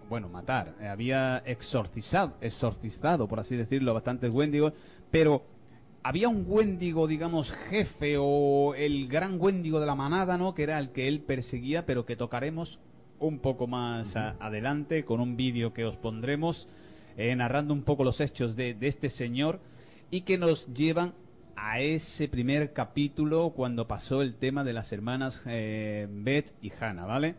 Bueno, matar. eh, había exorcizado, exorcizado, por así decirlo, a bastantes Wendigos. Pero había un Wendigo, digamos, jefe o el gran Wendigo de la manada, ¿no? Que era el que él perseguía, pero que tocaremos un poco más a- adelante con un vídeo que os pondremos eh, narrando un poco los hechos de, de este señor y que nos llevan a ese primer capítulo cuando pasó el tema de las hermanas eh, Beth y Hannah, ¿vale?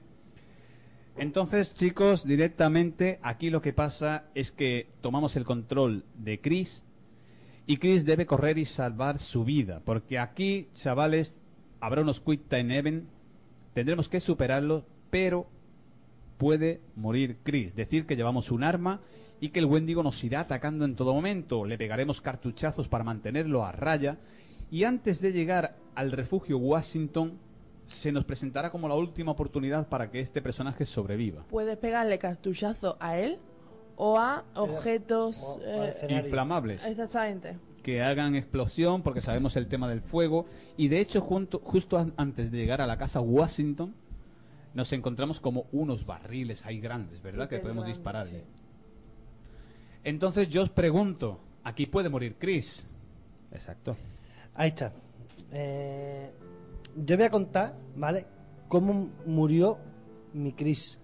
Entonces, chicos, directamente aquí lo que pasa es que tomamos el control de Chris y Chris debe correr y salvar su vida, porque aquí, chavales, habrá unos quick time event, tendremos que superarlo, pero puede morir Chris. Decir que llevamos un arma y que el Wendigo nos irá atacando en todo momento. Le pegaremos cartuchazos para mantenerlo a raya. Y antes de llegar al refugio Washington, se nos presentará como la última oportunidad para que este personaje sobreviva. Puedes pegarle cartuchazo a él o a objetos eh, Inflamables. Exactamente. que hagan explosión porque sabemos el tema del fuego y de hecho junto, justo an- antes de llegar a la casa Washington nos encontramos como unos barriles ahí grandes, ¿verdad? Que podemos grandes, dispararle. sí. Entonces yo os pregunto, aquí puede morir Chris. Exacto. Ahí está. Eh, yo voy a contar, ¿vale? Cómo murió mi Chris.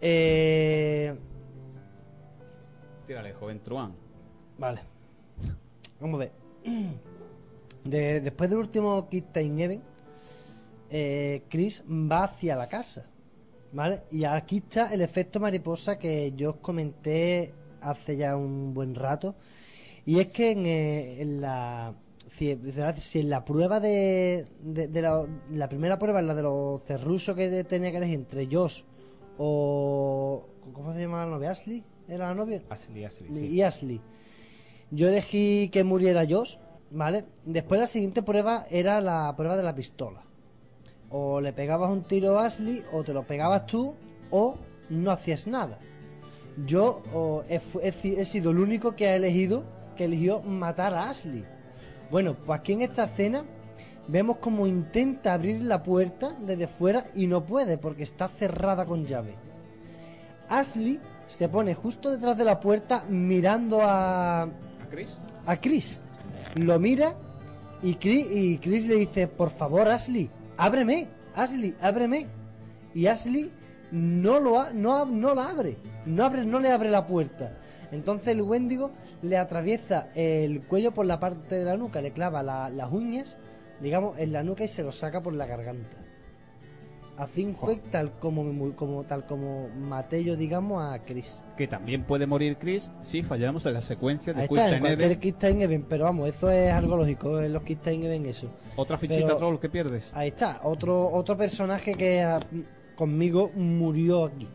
Eh, Tírale, joven Truán. vale. Vamos a ver. [clears throat] De- después del último Kid Time Event, eh, Chris va hacia la casa. ¿Vale? Y aquí está el efecto mariposa que yo os comenté hace ya un buen rato. Y es que en, eh, en la. Si, si en la prueba de. de, de la, la primera prueba, en la de los cerruchos que tenía que elegir entre Josh o. ¿Cómo se llama la novia? ¿Ashley? ¿Era la novia? Ashley, Ashley, Y sí. Ashley. Yo elegí que muriera Josh, ¿vale? Después la siguiente prueba era la prueba de la pistola. O le pegabas un tiro a Ashley, o te lo pegabas tú, o no hacías nada. Yo he, sido el único que ha elegido, que eligió matar a Ashley. Bueno, pues aquí en esta escena vemos como intenta abrir la puerta desde fuera y no puede porque está cerrada con llave. Ashley se pone justo detrás de la puerta mirando a, ¿A Chris? a Chris. Lo mira y Chris, y Chris le dice, por favor Ashley, ábreme, Ashley, ábreme. Y Ashley no, lo no, no la abre, no, abre, no le abre la puerta. Entonces el Wendigo le atraviesa el cuello por la parte de la nuca, le clava la- las uñas, digamos, en la nuca y se lo saca por la garganta. Así fue tal como, me como tal como maté yo, digamos, a Chris. Que también puede morir Chris si fallamos en la secuencia de Ahí está, en cualquier Event. Event, pero vamos, eso es algo lógico, en los Time Event eso. Otra fichita Pero- troll que pierdes. Ahí está, otro otro personaje que ah, conmigo murió aquí.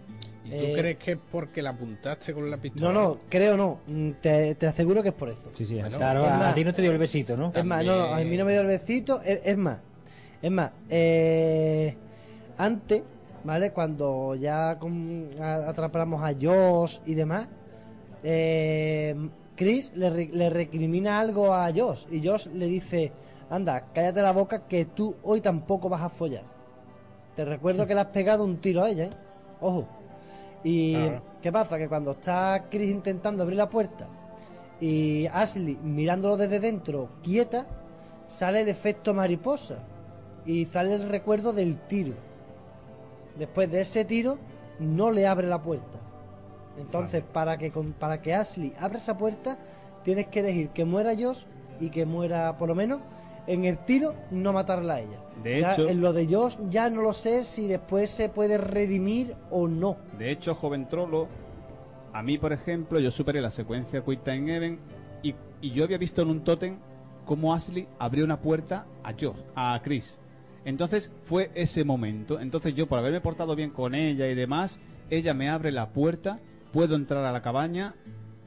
¿Y tú Eh, crees que es porque la apuntaste con la pistola? No, no, creo no, Mm, te, te aseguro que es por eso. Sí, sí, Bueno, Claro, Es a, más- a ti no te dio el besito, ¿no? Es más, no, no, a mí no me dio el besito, es, es más, es más, eh, antes, ¿vale? Cuando ya con- a- atrapamos a Josh y demás, eh, Chris le, re- le recrimina algo a Josh y Josh le dice, anda, cállate la boca que tú hoy tampoco vas a follar. Te recuerdo que le has pegado un tiro a ella, ¿eh? Ojo. Y. ¿qué pasa? Que cuando está Chris intentando abrir la puerta y Ashley mirándolo desde dentro, quieta, sale el efecto mariposa y sale el recuerdo del tiro. Después de ese tiro, no le abre la puerta. Entonces, para que para que Ashley abra esa puerta, tienes que elegir que muera Josh y que muera, por lo menos, en el tiro, no matarla a ella. De Ya hecho- en lo de Josh ya no lo sé si después se puede redimir o no. De hecho, joven trolo, a mí, por ejemplo, yo superé la secuencia Quick Time Event y, y yo había visto en un tótem cómo Ashley abrió una puerta a Josh, a Chris. Entonces fue ese momento. Entonces yo, por haberme portado bien con ella y demás, ella me abre la puerta, puedo entrar a la cabaña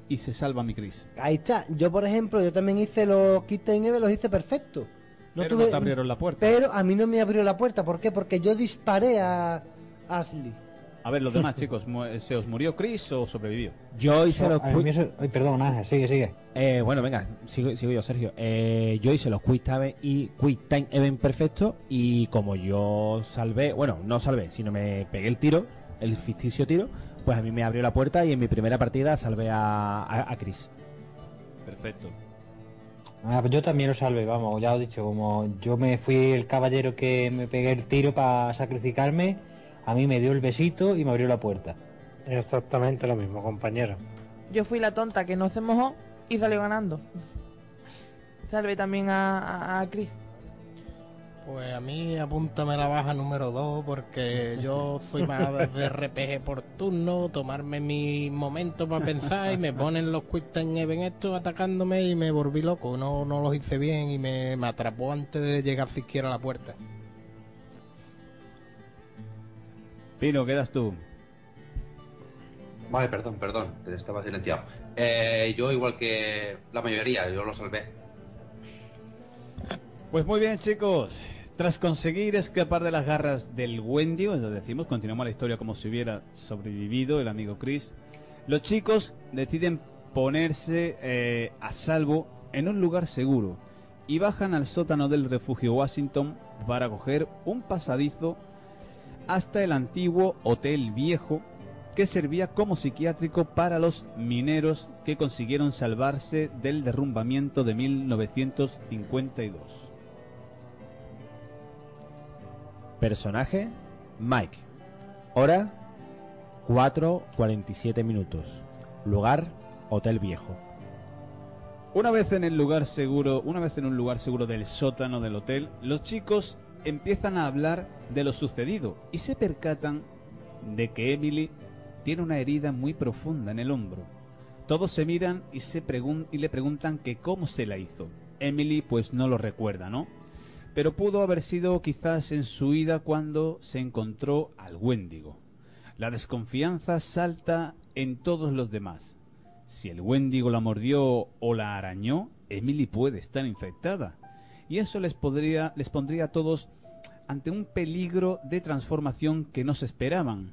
y se salva mi Chris. Ahí está. Yo, por ejemplo, yo también hice los kits en Eve, los hice perfecto. Pero no te abrieron la puerta. Pero a mí no me abrió la puerta. ¿Por qué? Porque yo disparé a Ashley. A ver, los demás chicos, mu- ¿se os murió Chris o sobrevivió? Yo hice los eso- ay, perdón, Ángel, sigue, sigue. Eh, bueno, venga, sigo, sigo yo, Sergio. Eh, yo hice los quick time, y quick time event perfectos y como yo salvé, bueno, no salvé, sino me pegué el tiro, el ficticio tiro, pues a mí me abrió la puerta y en mi primera partida salvé a, a, a Chris. Perfecto. Ah, pues yo también lo salvé, vamos, ya os he dicho, como yo me fui el caballero que me pegué el tiro para sacrificarme, a mí me dio el besito y me abrió la puerta. Exactamente lo mismo, compañero. Yo fui la tonta que no se mojó y salió ganando. Salve también a, a, a Chris. Pues a mí apúntame la baja número 2 porque yo soy más de RPG por turno, tomarme mi momento para pensar y me ponen los Quick Time Event estos atacándome y me volví loco, no, no los hice bien y me, me atrapó antes de llegar siquiera a la puerta. Pino, quedas tú. Vale, perdón, perdón, te estaba silenciado. Eh, yo igual que la mayoría, yo lo salvé. Pues muy bien, chicos. Tras conseguir escapar de las garras del Wendigo, lo decimos, continuamos la historia como si hubiera sobrevivido el amigo Chris. Los chicos deciden ponerse eh, a salvo en un lugar seguro y bajan al sótano del refugio Washington para coger un pasadizo hasta el antiguo Hotel Viejo que servía como psiquiátrico para los mineros que consiguieron salvarse del derrumbamiento de 1952. Personaje, Mike. Hora, 4.47 minutos. Lugar, Hotel Viejo. Una vez en el lugar seguro, una vez en un lugar seguro del sótano del hotel, los chicos empiezan a hablar de lo sucedido y se percatan de que Emily tiene una herida muy profunda en el hombro. Todos se miran y se pregun- y le preguntan que cómo se la hizo. Emily pues no lo recuerda, ¿no? Pero pudo haber sido quizás en su huida cuando se encontró al Wendigo. La desconfianza salta en todos los demás. Si el Wendigo la mordió o la arañó, Emily puede estar infectada. Y eso les, podría, les pondría a todos ante un peligro de transformación que no se esperaban.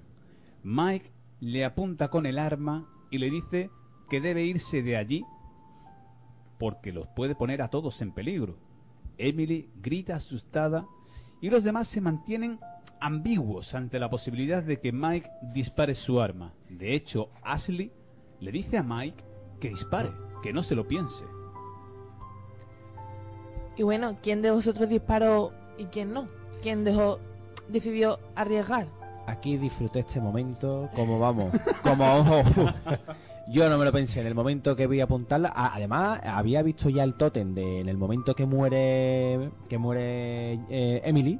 Mike le apunta con el arma y le dice que debe irse de allí porque los puede poner a todos en peligro. Emily grita asustada y los demás se mantienen ambiguos ante la posibilidad de que Mike dispare su arma. De hecho, Ashley le dice a Mike que dispare, que no se lo piense. Y bueno, ¿quién de vosotros disparó y quién no? ¿Quién dejó, decidió arriesgar? Aquí disfruté este momento, como vamos, como ojo. Yo no me lo pensé en el momento que vi apuntarla. Además, había visto ya el tótem de en el momento que muere que muere eh, Emily.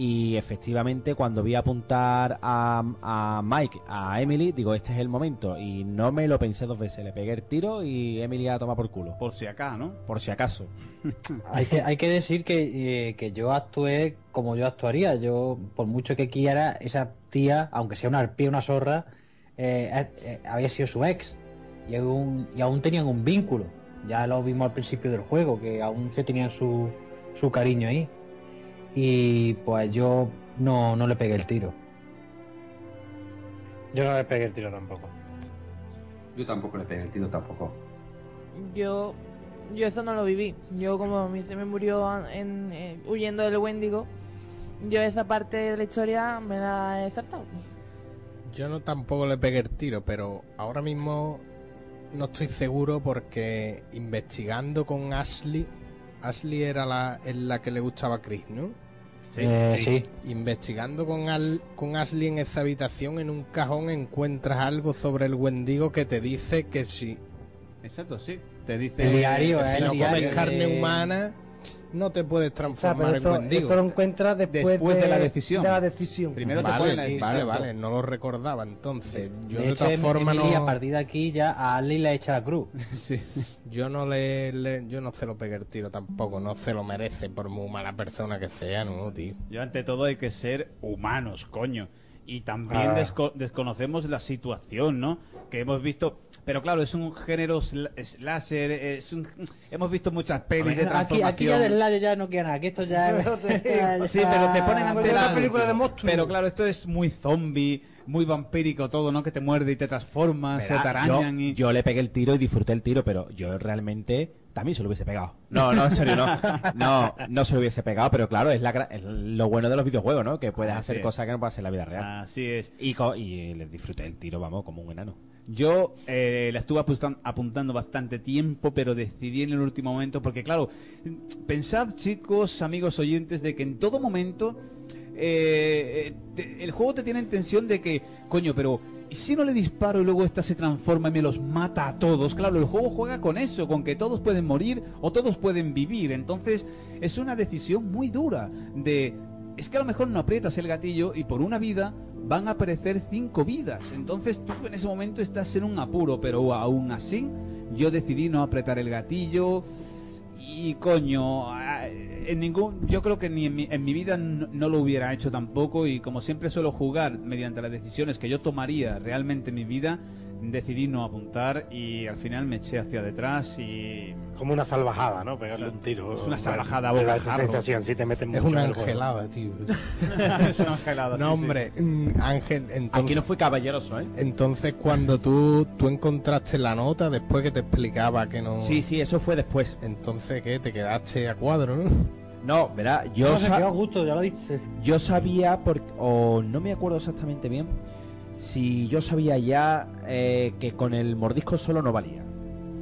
Y efectivamente, cuando vi apuntar a, a Mike, a Emily, digo, este es el momento. Y no me lo pensé dos veces. Le pegué el tiro y Emily a tomar por culo. Por si acá, ¿no? Por si acaso. [laughs] Hay que, hay que decir que, eh, que yo actué como yo actuaría. Yo, por mucho que quiera, esa tía, aunque sea una arpía, una zorra, eh, eh, eh, había sido su ex. Y aún, y aún tenían un vínculo. Ya lo vimos al principio del juego, que aún se tenían su, su cariño ahí. Y pues yo no, no le pegué el tiro. Yo no le pegué el tiro tampoco. Yo tampoco le pegué el tiro tampoco. Yo, yo eso no lo viví. Yo como a mí se me murió en, eh, huyendo del Wendigo, yo esa parte de la historia me la he saltado. Yo no tampoco le pegué el tiro, pero ahora mismo no estoy seguro porque investigando con Ashley, Ashley era la, en la que le gustaba a Chris, ¿no? Sí. Eh, sí. Investigando con, Al- con Ashley en esa habitación, en un cajón encuentras algo sobre el Wendigo que te dice que si, Exacto, sí. Te dice El diario, que si el no diario comes carne de- humana, no te puedes O sea, transformar pero en eso, eso lo encuentras después, Después de la decisión. de la decisión. vale, sí, vale, vale, no lo recordaba entonces. Yo de de, hecho, todas formas Emily, no... a partir de aquí ya a Ali le echa la cruz. [laughs] Yo no le, le- yo no se lo pegué el tiro tampoco, no se lo merece por muy mala persona que sea, no, tío. Yo ante todo hay que ser humanos, coño. Y también Ah. desco- desconocemos la situación, ¿no? Que hemos visto... Pero claro, es un género sl- slasher, es un... Hemos visto muchas pelis de aquí, transformación. aquí ya del lado ya no queda nada, que esto ya, [laughs] [laughs] ya- Sí, pero te ponen ante Una la película de monstruos. Pero claro, esto es muy zombie, muy vampírico todo, ¿no? Que te muerde y te transformas, se te arañan yo, y... yo le pegué el tiro y disfruté el tiro, pero yo realmente también se lo hubiese pegado. No, no, en serio, no. [laughs] No, no se lo hubiese pegado, pero claro, es, la, gra- es lo bueno de los videojuegos, ¿no? Que puedes Así hacer es. cosas que no puedes hacer en la vida real. Así es. Y, y le disfruté el tiro, vamos, como un enano. Yo eh, la estuve apuntan- apuntando bastante tiempo, pero decidí en el último momento, porque claro, pensad chicos, amigos oyentes, de que en todo momento eh, eh, el juego te tiene en tensión de que, coño, pero ¿y si no le disparo y luego esta se transforma y me los mata a todos? Claro, el juego juega con eso, con que todos pueden morir o todos pueden vivir. Entonces es una decisión muy dura de... Es que a lo mejor no aprietas el gatillo y por una vida van a aparecer cinco vidas. Entonces tú en ese momento estás en un apuro, pero aún así yo decidí no apretar el gatillo y coño, ah, en ningún, yo creo que ni en mi, en mi vida no, no lo hubiera hecho tampoco y como siempre suelo jugar mediante las decisiones que yo tomaría realmente en mi vida, decidí no apuntar y al final me eché hacia detrás y Como una salvajada, ¿no? Pegarle O sea, un tiro. es una salvajada bocajarro. esa sensación, sí te meten Es una angelada, tío. [laughs] es una angelada. No, sí, hombre, mm, Ángel, entonces... Aquí no fue caballeroso, ¿eh? Entonces, cuando tú, tú encontraste la nota después que te explicaba que no... Sí, sí, eso fue después. Entonces, ¿qué? Te quedaste a cuadro, ¿no? No, verá, yo, No, gusto, ya lo yo sabía, por, o no me acuerdo exactamente bien, si yo sabía ya eh, que con el mordisco solo no valía.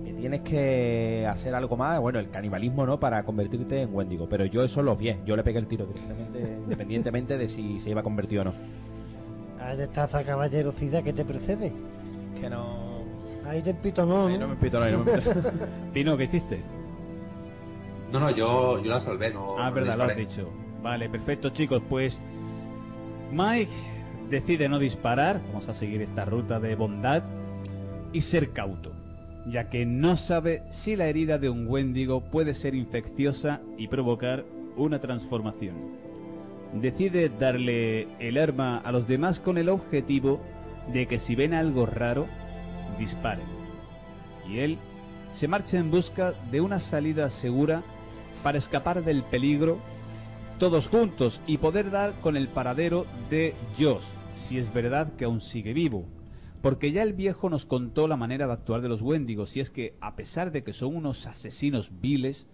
Que tienes que hacer algo más, bueno, el canibalismo, ¿no? Para convertirte en Wendigo. Pero yo eso lo vi, yo le pegué el tiro directamente, [laughs] independientemente de si se iba a convertir o no. Ahí está esa caballerosidad que te precede. Que no... Ahí te pito no, Ahí ¿no? me pito, no, ahí no me pito. [laughs] Pino, ¿qué hiciste? No, no, yo, yo la salvé, no. Ah, no verdad, lo has dicho. Vale, perfecto, chicos. Pues Mike decide no disparar. Vamos a seguir esta ruta de bondad y ser cauto, ya que no sabe si la herida de un Wendigo puede ser infecciosa y provocar una transformación. Decide darle el arma a los demás con el objetivo de que si ven algo raro, disparen. Y él se marcha en busca de una salida segura para escapar del peligro todos juntos y poder dar con el paradero de Josh, si es verdad que aún sigue vivo. Porque ya el viejo nos contó la manera de actuar de los Wendigos, y es que, a pesar de que son unos asesinos viles,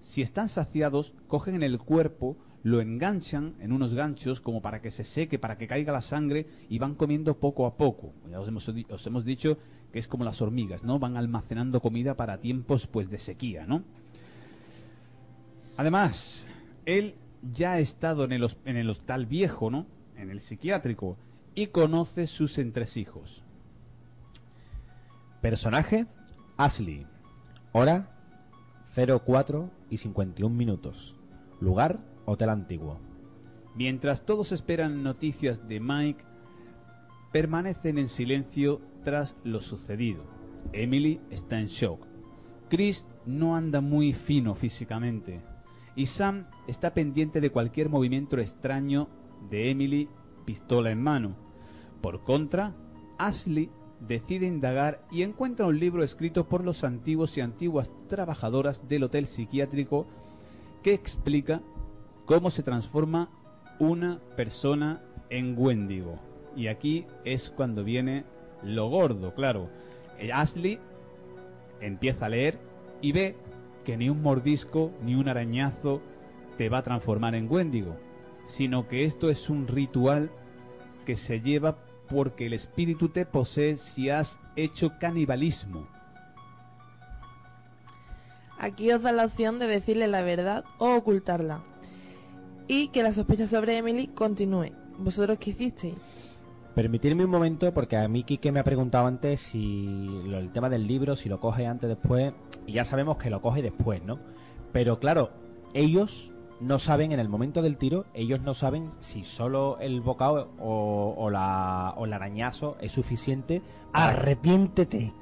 si están saciados, cogen el cuerpo, lo enganchan en unos ganchos como para que se seque, para que caiga la sangre, y van comiendo poco a poco. Ya os hemos, os hemos dicho que es como las hormigas, ¿no? Van almacenando comida para tiempos pues de sequía, ¿no? Además, él ya ha estado en el, en el hostal viejo, ¿no? En el psiquiátrico. Y conoce sus entresijos. Personaje, Ashley. Hora, 04 y 51 minutos. Lugar, Hotel Antiguo. Mientras todos esperan noticias de Mike, permanecen en silencio tras lo sucedido. Emily está en shock. Chris no anda muy fino físicamente. Y Sam está pendiente de cualquier movimiento extraño de Emily, pistola en mano. Por contra, Ashley decide indagar y encuentra un libro escrito por los antiguos y antiguas trabajadoras del hotel psiquiátrico que explica cómo se transforma una persona en Wendigo. Y aquí es cuando viene lo gordo, claro. Eh, Ashley empieza a leer y ve que ni un mordisco ni un arañazo te va a transformar en Wendigo, sino que esto es un ritual que se lleva porque el espíritu te posee si has hecho canibalismo. Aquí os da la opción de decirle la verdad o ocultarla. Y que la sospecha sobre Emily continúe. ¿Vosotros qué hicisteis? Permitirme un momento, porque a mí Quique me ha preguntado antes si lo- el tema del libro, si lo coge antes después, y ya sabemos que lo coge después, ¿no? Pero claro, ellos no saben en el momento del tiro, ellos no saben si solo el bocado o, o la, o el arañazo es suficiente. Arrepiéntete.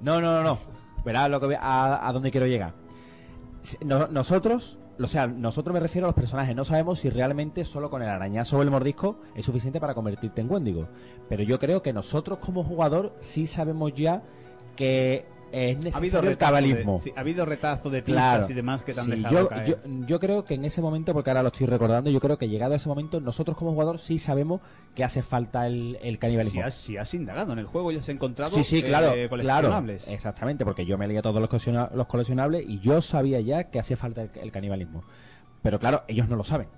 No, no, no, no. Verás lo que voy- a, a dónde quiero llegar. Nosotros, o sea, nosotros me refiero a los personajes, no sabemos si realmente solo con el arañazo o el mordisco es suficiente para convertirte en Wendigo. Pero yo creo que nosotros como jugador sí sabemos ya que es Ha habido necesario el de- cabalismo. sí, ha habido retazo de pistas Claro. y demás que te han Sí, dejado yo, caer. yo, yo creo que en ese momento, porque ahora lo estoy recordando, yo creo que llegado a ese momento, nosotros como jugador sí sabemos que hace falta el, el si, canibalismo. has, si has indagado en el juego y has encontrado Sí, sí, eh, claro, claro, coleccionables. exactamente, porque yo me leía todos los, colecciona- los coleccionables y yo sabía ya que hacía falta el, el canibalismo. Pero claro, ellos no lo saben.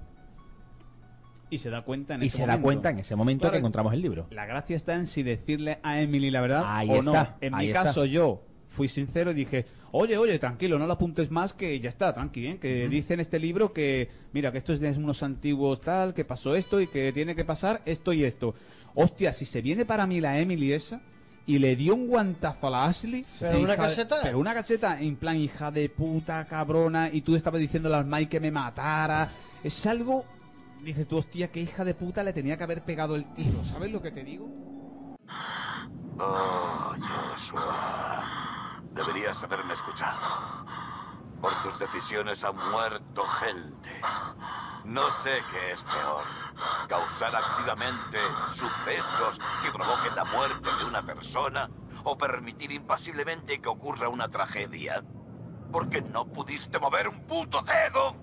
Y se da cuenta en Y ese se da momento. cuenta en ese momento Claro, que encontramos el libro. La gracia está en si decirle a Emily la verdad Ahí o está, no. En mi está. caso yo fui sincero y dije, oye, oye, tranquilo, no lo apuntes más que ya está, tranqui, ¿eh? que Ujú. dice en este libro que, mira, que esto es de unos antiguos tal, que pasó esto y que tiene que pasar esto y esto. Hostia, si se viene para mí la Emily esa y le dio un guantazo a la Ashley. ¿Pero una de- cacheta? pero una cacheta en plan hija de puta, cabrona, y tú estabas diciendo al Mike que me matara. Es algo... Dices tú, hostia, qué hija de puta le tenía que haber pegado el tiro. ¿Sabes lo que te digo? Oh, Joshua. Deberías haberme escuchado. Por tus decisiones ha muerto gente. No sé qué es peor. Causar activamente sucesos que provoquen la muerte de una persona o permitir impasiblemente que ocurra una tragedia. Porque no pudiste mover un puto dedo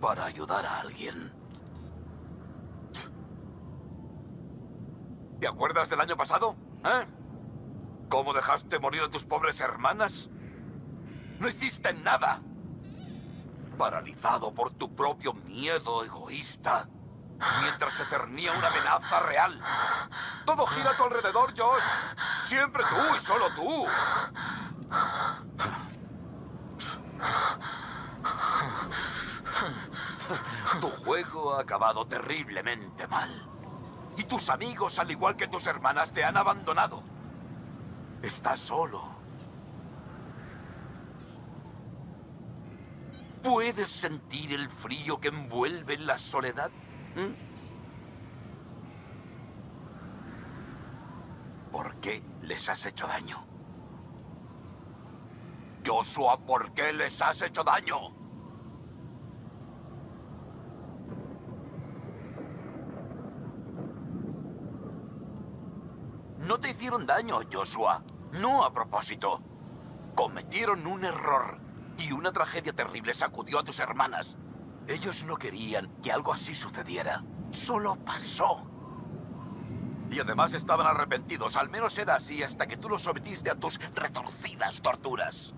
para ayudar a alguien. ¿Te acuerdas del año pasado? ¿Eh? ¿Cómo dejaste morir a tus pobres hermanas? No hiciste nada. Paralizado por tu propio miedo egoísta. Mientras se cernía una amenaza real. Todo gira a tu alrededor, Josh. Siempre tú y solo tú. Tu juego ha acabado terriblemente mal. Y tus amigos, al igual que tus hermanas, te han abandonado. Estás solo. ¿Puedes sentir el frío que envuelve la soledad? ¿Mm? ¿Por qué les has hecho daño? Joshua, ¿por qué les has hecho daño? No te hicieron daño, Joshua. No a propósito. Cometieron un error y una tragedia terrible sacudió a tus hermanas. Ellos no querían que algo así sucediera. Solo pasó. Y además estaban arrepentidos. Al menos era así hasta que tú los sometiste a tus retorcidas torturas.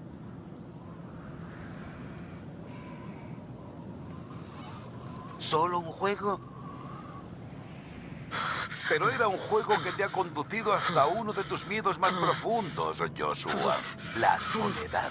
¿Solo un juego? Pero era un juego que te ha conducido hasta uno de tus miedos más profundos, Joshua. La soledad.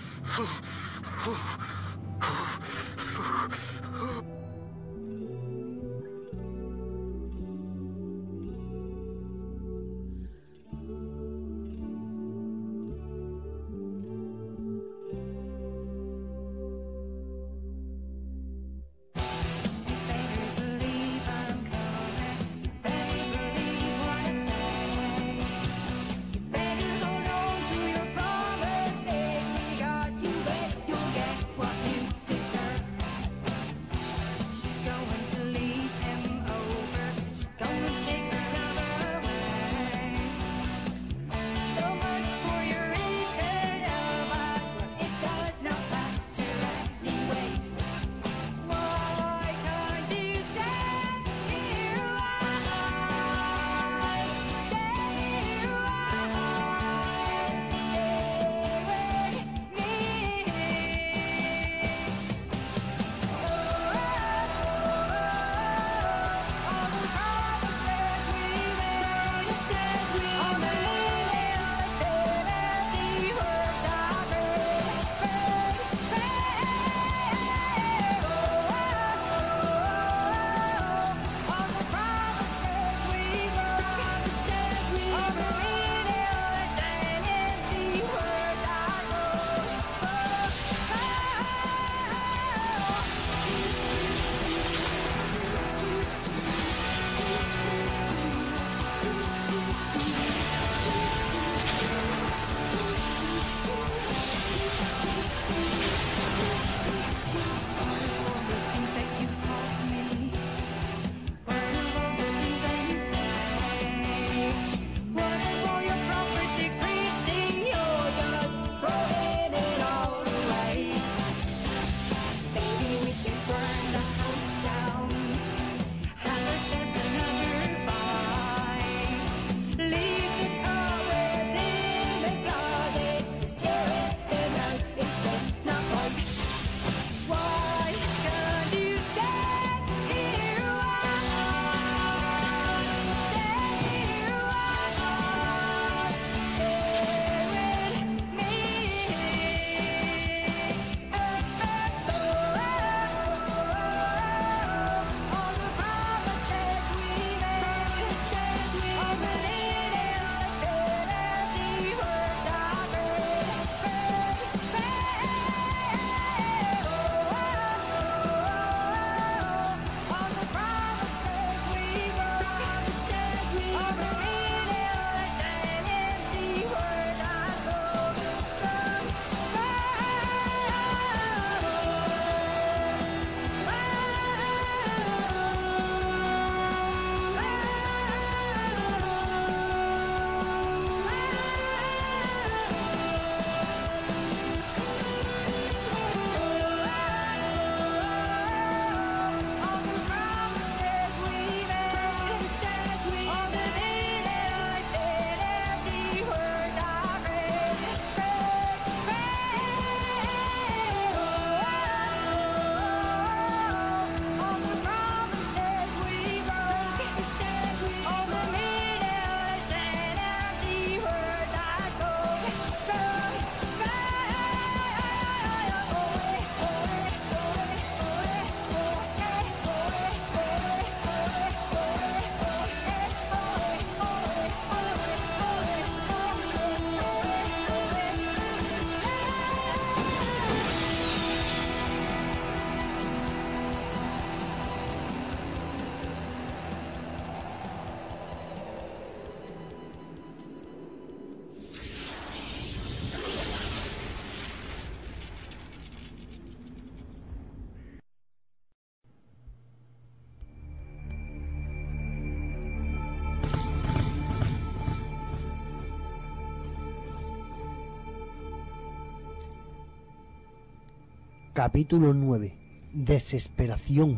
Capítulo 9. Desesperación.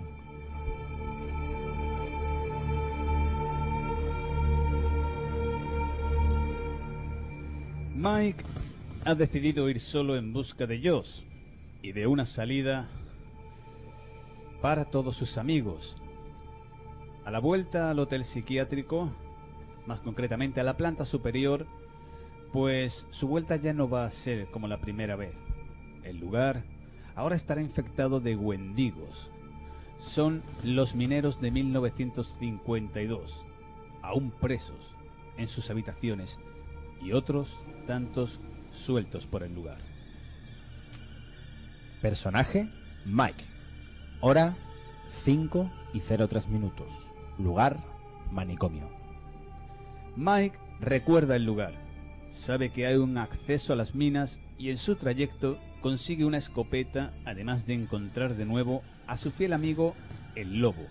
Mike ha decidido ir solo en busca de Joss y de una salida para todos sus amigos. A la vuelta al hotel psiquiátrico, más concretamente a la planta superior, pues su vuelta ya no va a ser como la primera vez. El lugar ahora estará infectado de wendigos. Son los mineros de 1952, aún presos en sus habitaciones y otros tantos sueltos por el lugar. Personaje, Mike. Hora, 5 y 03 minutos. Lugar, manicomio. Mike recuerda el lugar, sabe que hay un acceso a las minas y en su trayecto consigue una escopeta, además de encontrar de nuevo a su fiel amigo, el lobo.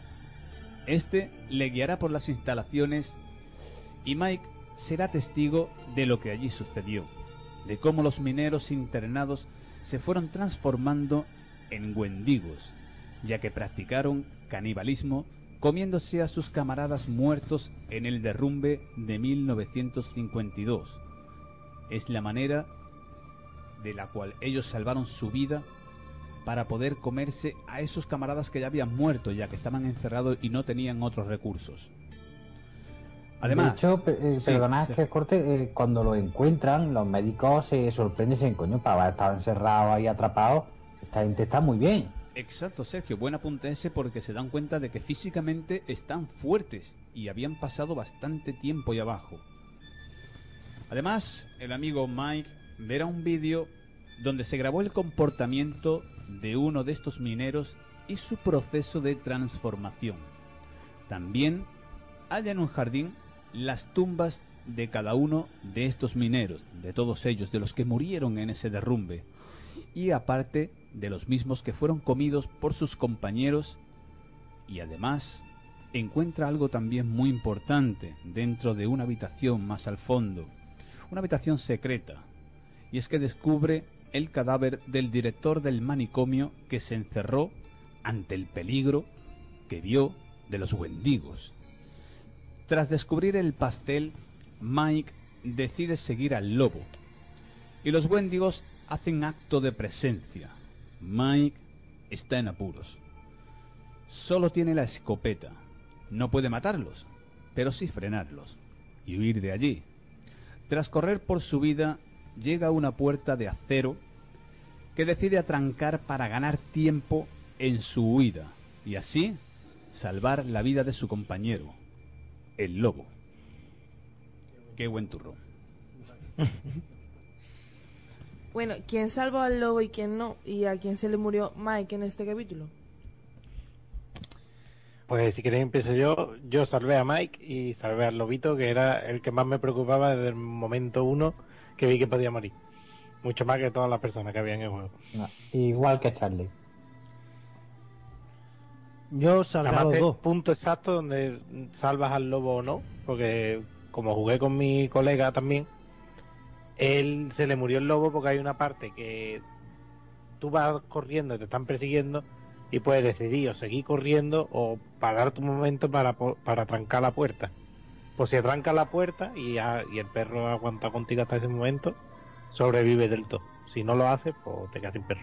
Este le guiará por las instalaciones y Mike será testigo de lo que allí sucedió, de cómo los mineros internados se fueron transformando en wendigos, ya que practicaron canibalismo comiéndose a sus camaradas muertos en el derrumbe de 1952. Es la manera de la cual ellos salvaron su vida para poder comerse a esos camaradas que ya habían muerto, ya que estaban encerrados y no tenían otros recursos. Además, de hecho, eh, sí, perdona sí. que corte, eh, cuando lo encuentran, los médicos se sorprenden y dicen, coño, para haber estado encerrado ahí atrapado, esta gente está muy bien. Exacto, Sergio, buen apunte ese porque se dan cuenta de que físicamente están fuertes y habían pasado bastante tiempo ahí abajo. Además, el amigo Mike verá un vídeo donde se grabó el comportamiento de uno de estos mineros y su proceso de transformación. También halla en un jardín las tumbas de cada uno de estos mineros, de todos ellos, de los que murieron en ese derrumbe, y aparte de los mismos que fueron comidos por sus compañeros, y además encuentra algo también muy importante dentro de una habitación más al fondo, una habitación secreta, y es que descubre el cadáver del director del manicomio que se encerró ante el peligro que vio de los wendigos. Tras descubrir el pastel, Mike decide seguir al lobo. Y los wendigos hacen acto de presencia. Mike está en apuros. Solo tiene la escopeta. No puede matarlos, pero sí frenarlos y huir de allí. Tras correr por su vida, llega a una puerta de acero que decide atrancar para ganar tiempo en su huida y así salvar la vida de su compañero, el lobo. Qué buen turrón. [laughs] Bueno, ¿quién salvó al lobo y quién no? ¿Y a quién se le murió Mike en este capítulo? Pues si queréis empiezo yo. Yo salvé a Mike y salvé al lobito, que era el que más me preocupaba desde el momento uno que vi que podía morir. Mucho más que todas las personas que había en el juego. No, igual que Charlie. Yo salvé a Además, los dos. punto exacto donde salvas al lobo o no, porque como jugué con mi colega también, él se le murió el lobo porque hay una parte que tú vas corriendo y te están persiguiendo y puedes decidir o seguir corriendo o parar tu momento para, para trancar la puerta. Pues si atranca la puerta y, y el perro aguanta contigo hasta ese momento, sobrevive del todo. Si no lo haces, pues te quedas sin perro.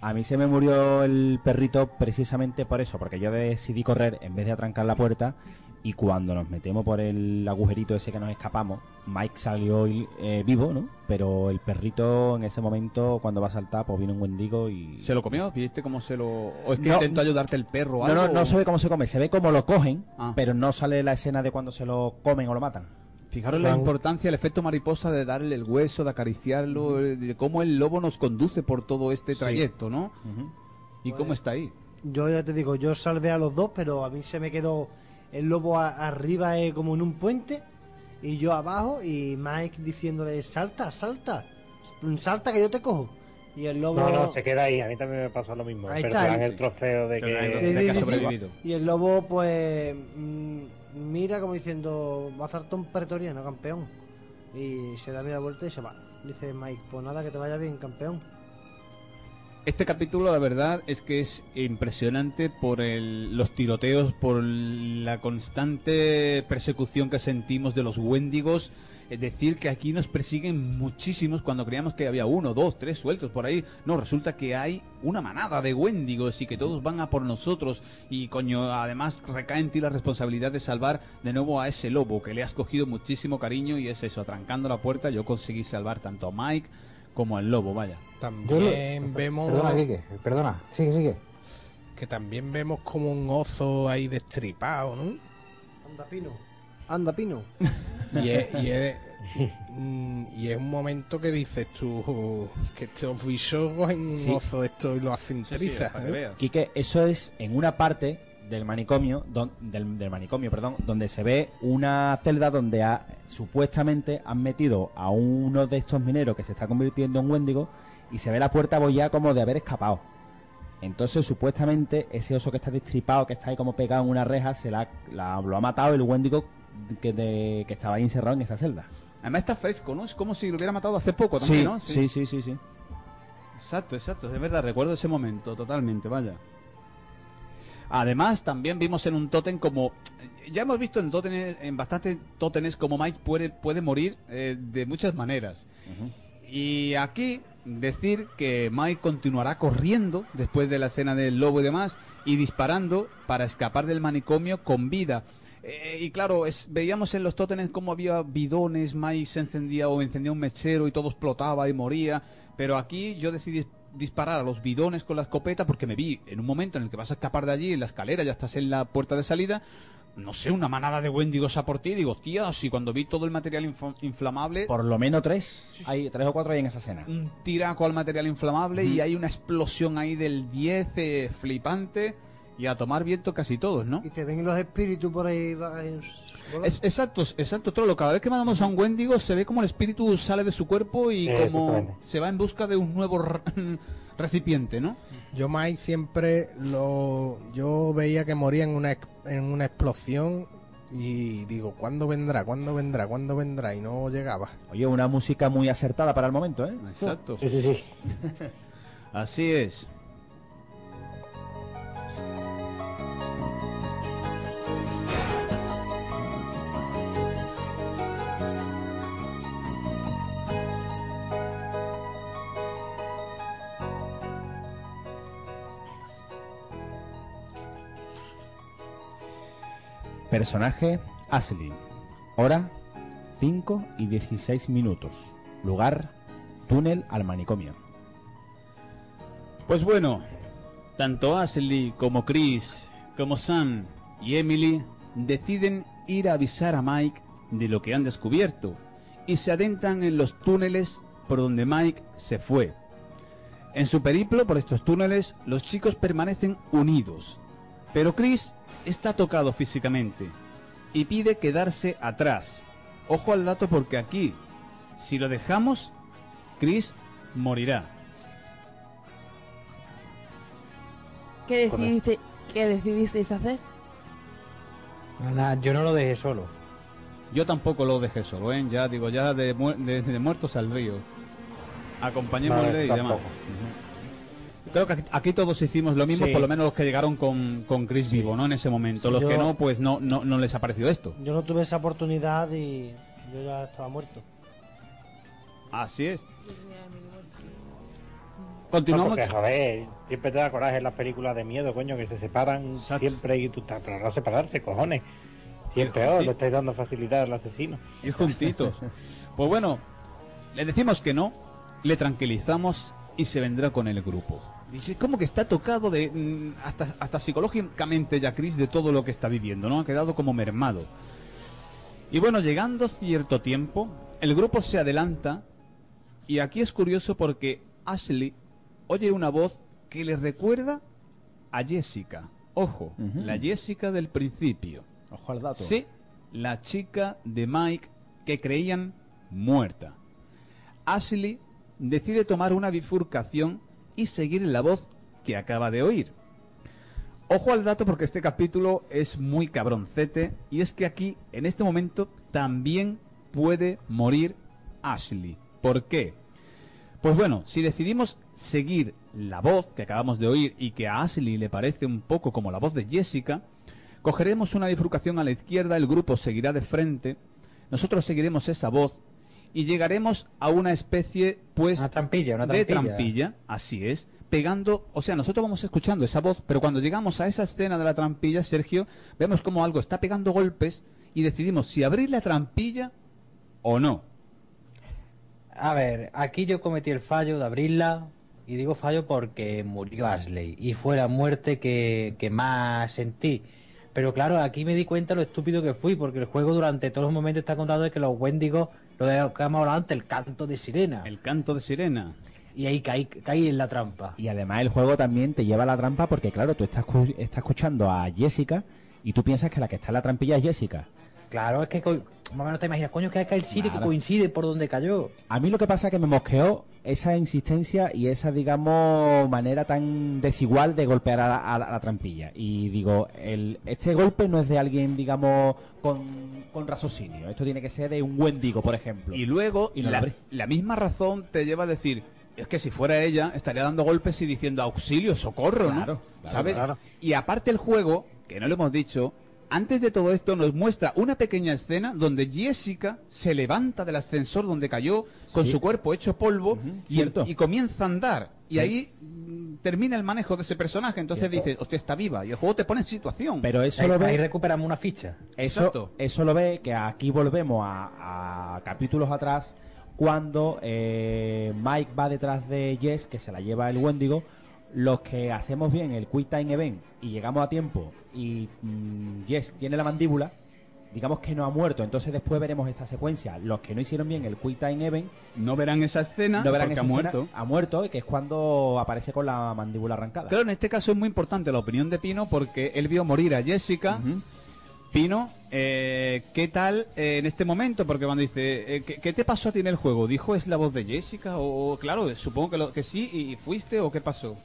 A mí se me murió el perrito precisamente por eso, porque yo decidí correr en vez de atrancar la puerta y cuando nos metemos por el agujerito ese que nos escapamos, Mike salió eh, vivo, ¿no? Pero el perrito en ese momento, cuando va a saltar, pues viene un wendigo y... ¿Se lo comió? ¿Viste cómo se lo.? ¿O es que No. intentó ayudarte el perro o No, algo? no, no se ve cómo se come, se ve cómo lo cogen, Ah. pero no sale la escena de cuando se lo comen o lo matan. Fijaros la importancia, el efecto mariposa de darle el hueso, de acariciarlo, eh, de cómo el lobo nos conduce por todo este Sí. trayecto, ¿no? ¿Y Pues- cómo está ahí? Yo ya te digo, yo salvé a los dos, pero a mí se me quedó el lobo a- arriba eh, como en un puente y yo abajo y Mike diciéndole salta, salta, salta que yo te cojo. Y el lobo... No, no, se queda ahí. A mí también me pasó lo mismo. Ahí pero está, te dan ahí. el trofeo de que, de has sobrevivido. Y el lobo pues mm, mira como diciendo, va a hacerte un pretoriano, campeón. Y se da media vuelta y se va. Dice Mike, pues nada, que te vaya bien, campeón. Este capítulo, la verdad, es que es impresionante por el- los tiroteos, por la constante persecución que sentimos de los Wendigos. Es decir, que aquí nos persiguen muchísimos cuando creíamos que había uno, dos, tres sueltos por ahí. No, resulta que hay una manada de Wendigos y que todos van a por nosotros. Y coño, además recae en ti la responsabilidad de salvar de nuevo a ese lobo que le has cogido muchísimo cariño. Y es eso, atrancando la puerta, yo conseguí salvar tanto a Mike como al lobo, vaya. También vemos. Perdona, Quique, perdona, sigue, sigue. Que también vemos como un oso ahí destripado, ¿no? Anda, Pino. Anda, Pino. Y es, y es- [laughs] mm, y es un momento que dices tú que estos bichos cogen un Sí. oso de esto y lo hacen trizas. ¿eh? Quique, eso es en una parte del manicomio, don- del, del manicomio, perdón, donde se ve una celda donde ha- supuestamente han metido a uno de estos mineros que se está convirtiendo en Wendigo y se ve la puerta abollada como de haber escapado. Entonces, supuestamente, ese oso que está destripado, que está ahí como pegado en una reja, se la, la- lo ha matado el Wendigo que, de- que estaba ahí encerrado en esa celda. Además está fresco, ¿no? Es como si lo hubiera matado hace poco también, Sí, ¿no? sí, sí, sí, sí. Exacto, exacto, de verdad, recuerdo ese momento, totalmente, vaya. Además, también vimos en un tótem como... Ya hemos visto en tótenes, en bastantes tótenes como Mike puede, puede morir eh, de muchas maneras. Y aquí decir que Mike continuará corriendo después de la escena del lobo y demás y disparando para escapar del manicomio con vida. Eh, y claro, es- veíamos en los tótenes cómo había bidones, Mike se encendía o encendía un mechero y todo explotaba y moría. Pero aquí yo decidí disparar a los bidones con la escopeta porque me vi en un momento en el que vas a escapar de allí, en la escalera, ya estás en la puerta de salida, no sé, una manada de wendigos a por ti, digo, tías, y cuando vi todo el material inflamable, Por lo menos tres, hay tres o cuatro ahí en esa escena. un tiraco al material inflamable y hay una explosión ahí del 10 eh, flipante y a tomar viento casi todos, ¿no? Y te ven los espíritus por ahí. Es, exacto, exacto, Trollo. Cada vez que mandamos a un Wendigo se ve como el espíritu sale de su cuerpo y Eh, como se va en busca de un nuevo [laughs] recipiente, ¿no? Yo Mike siempre lo yo veía que moría en una en una explosión y digo, ¿cuándo vendrá? ¿Cuándo vendrá? ¿Cuándo vendrá? Y no llegaba. Oye, una música muy acertada para el momento, ¿eh? Exacto. Sí, sí, sí. [laughs] Así es. Personaje Ashley. Hora 5 y 16 minutos. Lugar túnel al manicomio. Pues bueno, tanto Ashley como Chris, como Sam y Emily deciden ir a avisar a Mike de lo que han descubierto y se adentran en los túneles por donde Mike se fue. En su periplo por estos túneles, los chicos permanecen unidos, pero Chris está tocado físicamente y pide quedarse atrás. Ojo al dato porque aquí, si lo dejamos, Chris morirá. ¿Qué, decidiste, ¿Qué decidisteis hacer? Nada, yo no lo dejé solo. Yo tampoco lo dejé solo, ¿eh? Ya digo, ya de, mu- de- de muertos al río. Acompañémosle Vale, y demás. Creo que aquí, todos hicimos lo mismo, Sí. por lo menos los que llegaron con, con Chris vivo, ¿no? En ese momento. Sí, los yo- que no, pues no, no, no les ha parecido esto. Yo no tuve esa oportunidad y yo ya estaba muerto. Así es. No, Continuamos. porque, joder, siempre te da coraje en las películas de miedo, coño, que se separan siempre y tú estás, pero no separarse, cojones. Siempre, oh, le estáis dando facilidad al asesino. Y juntitos. [laughs] pues bueno, le decimos que no, le tranquilizamos y se vendrá con el grupo. Dice, como que está tocado de mm, hasta, hasta psicológicamente ya Chris de todo lo que está viviendo, ¿no? Ha quedado como mermado. Y bueno, llegando cierto tiempo, el grupo se adelanta y aquí es curioso porque Ashley oye una voz que le recuerda a Jessica. Ojo, la Jessica del principio. Ojo al dato. Sí, la chica de Mike que creían muerta. Ashley decide tomar una bifurcación y seguir la voz que acaba de oír. Ojo al dato porque este capítulo es muy cabroncete y es que aquí, en este momento, también puede morir Ashley. ¿Por qué? Pues bueno, si decidimos seguir la voz que acabamos de oír y que a Ashley le parece un poco como la voz de Jessica, cogeremos una bifurcación a la izquierda, el grupo seguirá de frente, nosotros seguiremos esa voz y llegaremos a una especie, pues, Una trampilla, una de trampilla. trampilla, así es, pegando, o sea, nosotros vamos escuchando esa voz, pero cuando llegamos a esa escena de la trampilla, Sergio, vemos como algo está pegando golpes y decidimos si abrir la trampilla o no. A ver, aquí yo cometí el fallo de abrirla y digo fallo porque murió Ashley y fue la muerte que, que más sentí. Pero claro, aquí me di cuenta lo estúpido que fui porque el juego durante todos los momentos está contado de que los Wendigos, lo que hemos hablado antes, el canto de sirena. El canto de sirena. Y ahí caí, caí en la trampa. Y además el juego también te lleva a la trampa porque, claro, tú estás, estás escuchando a Jessica y tú piensas que la que está en la trampilla es Jessica. Claro, es que co- más o menos te imaginas, coño, que acá el sitio que coincide por donde cayó. A mí lo que pasa es que me mosqueó esa insistencia y esa, digamos, manera tan desigual de golpear a la, a la- a la trampilla. Y digo, el, este golpe no es de alguien, digamos, con, con raciocinio. Esto tiene que ser de un Wendigo, por ejemplo. Y luego, Y no la misma razón te lleva a decir, es que si fuera ella, estaría dando golpes y diciendo auxilio, socorro, ¿no? Claro, ¿Sabes? claro. Y aparte el juego, que no lo hemos dicho, antes de todo esto nos muestra una pequeña escena donde Jessica se levanta del ascensor donde cayó con Sí. su cuerpo hecho polvo y, comienza a andar. Y Sí. ahí mm, termina el manejo de ese personaje. Entonces Cierto. dices, hostia, está viva. Y el juego te pone en situación. Pero eso Ahí, lo ve... ahí recuperamos una ficha. Eso, Exacto. eso lo ve que aquí volvemos a, a capítulos atrás cuando eh, Mike va detrás de Jess, que se la lleva el Wendigo. Los que hacemos bien el Quick Time Event y llegamos a tiempo y mm, Jess tiene la mandíbula, digamos que no ha muerto. Entonces después veremos esta secuencia. Los que no hicieron bien el Quick Time Event no verán esa escena no verán porque esa ha escena. muerto. Ha muerto, que es cuando aparece con la mandíbula arrancada. Claro, en este caso es muy importante la opinión de Pino porque él vio morir a Jessica. Pino, eh, ¿qué tal eh, en este momento? Porque cuando dice, eh, ¿qué, qué te pasó a ti en el juego? ¿Dijo es la voz de Jessica? O, claro, supongo que, lo, que sí, y fuiste o qué pasó?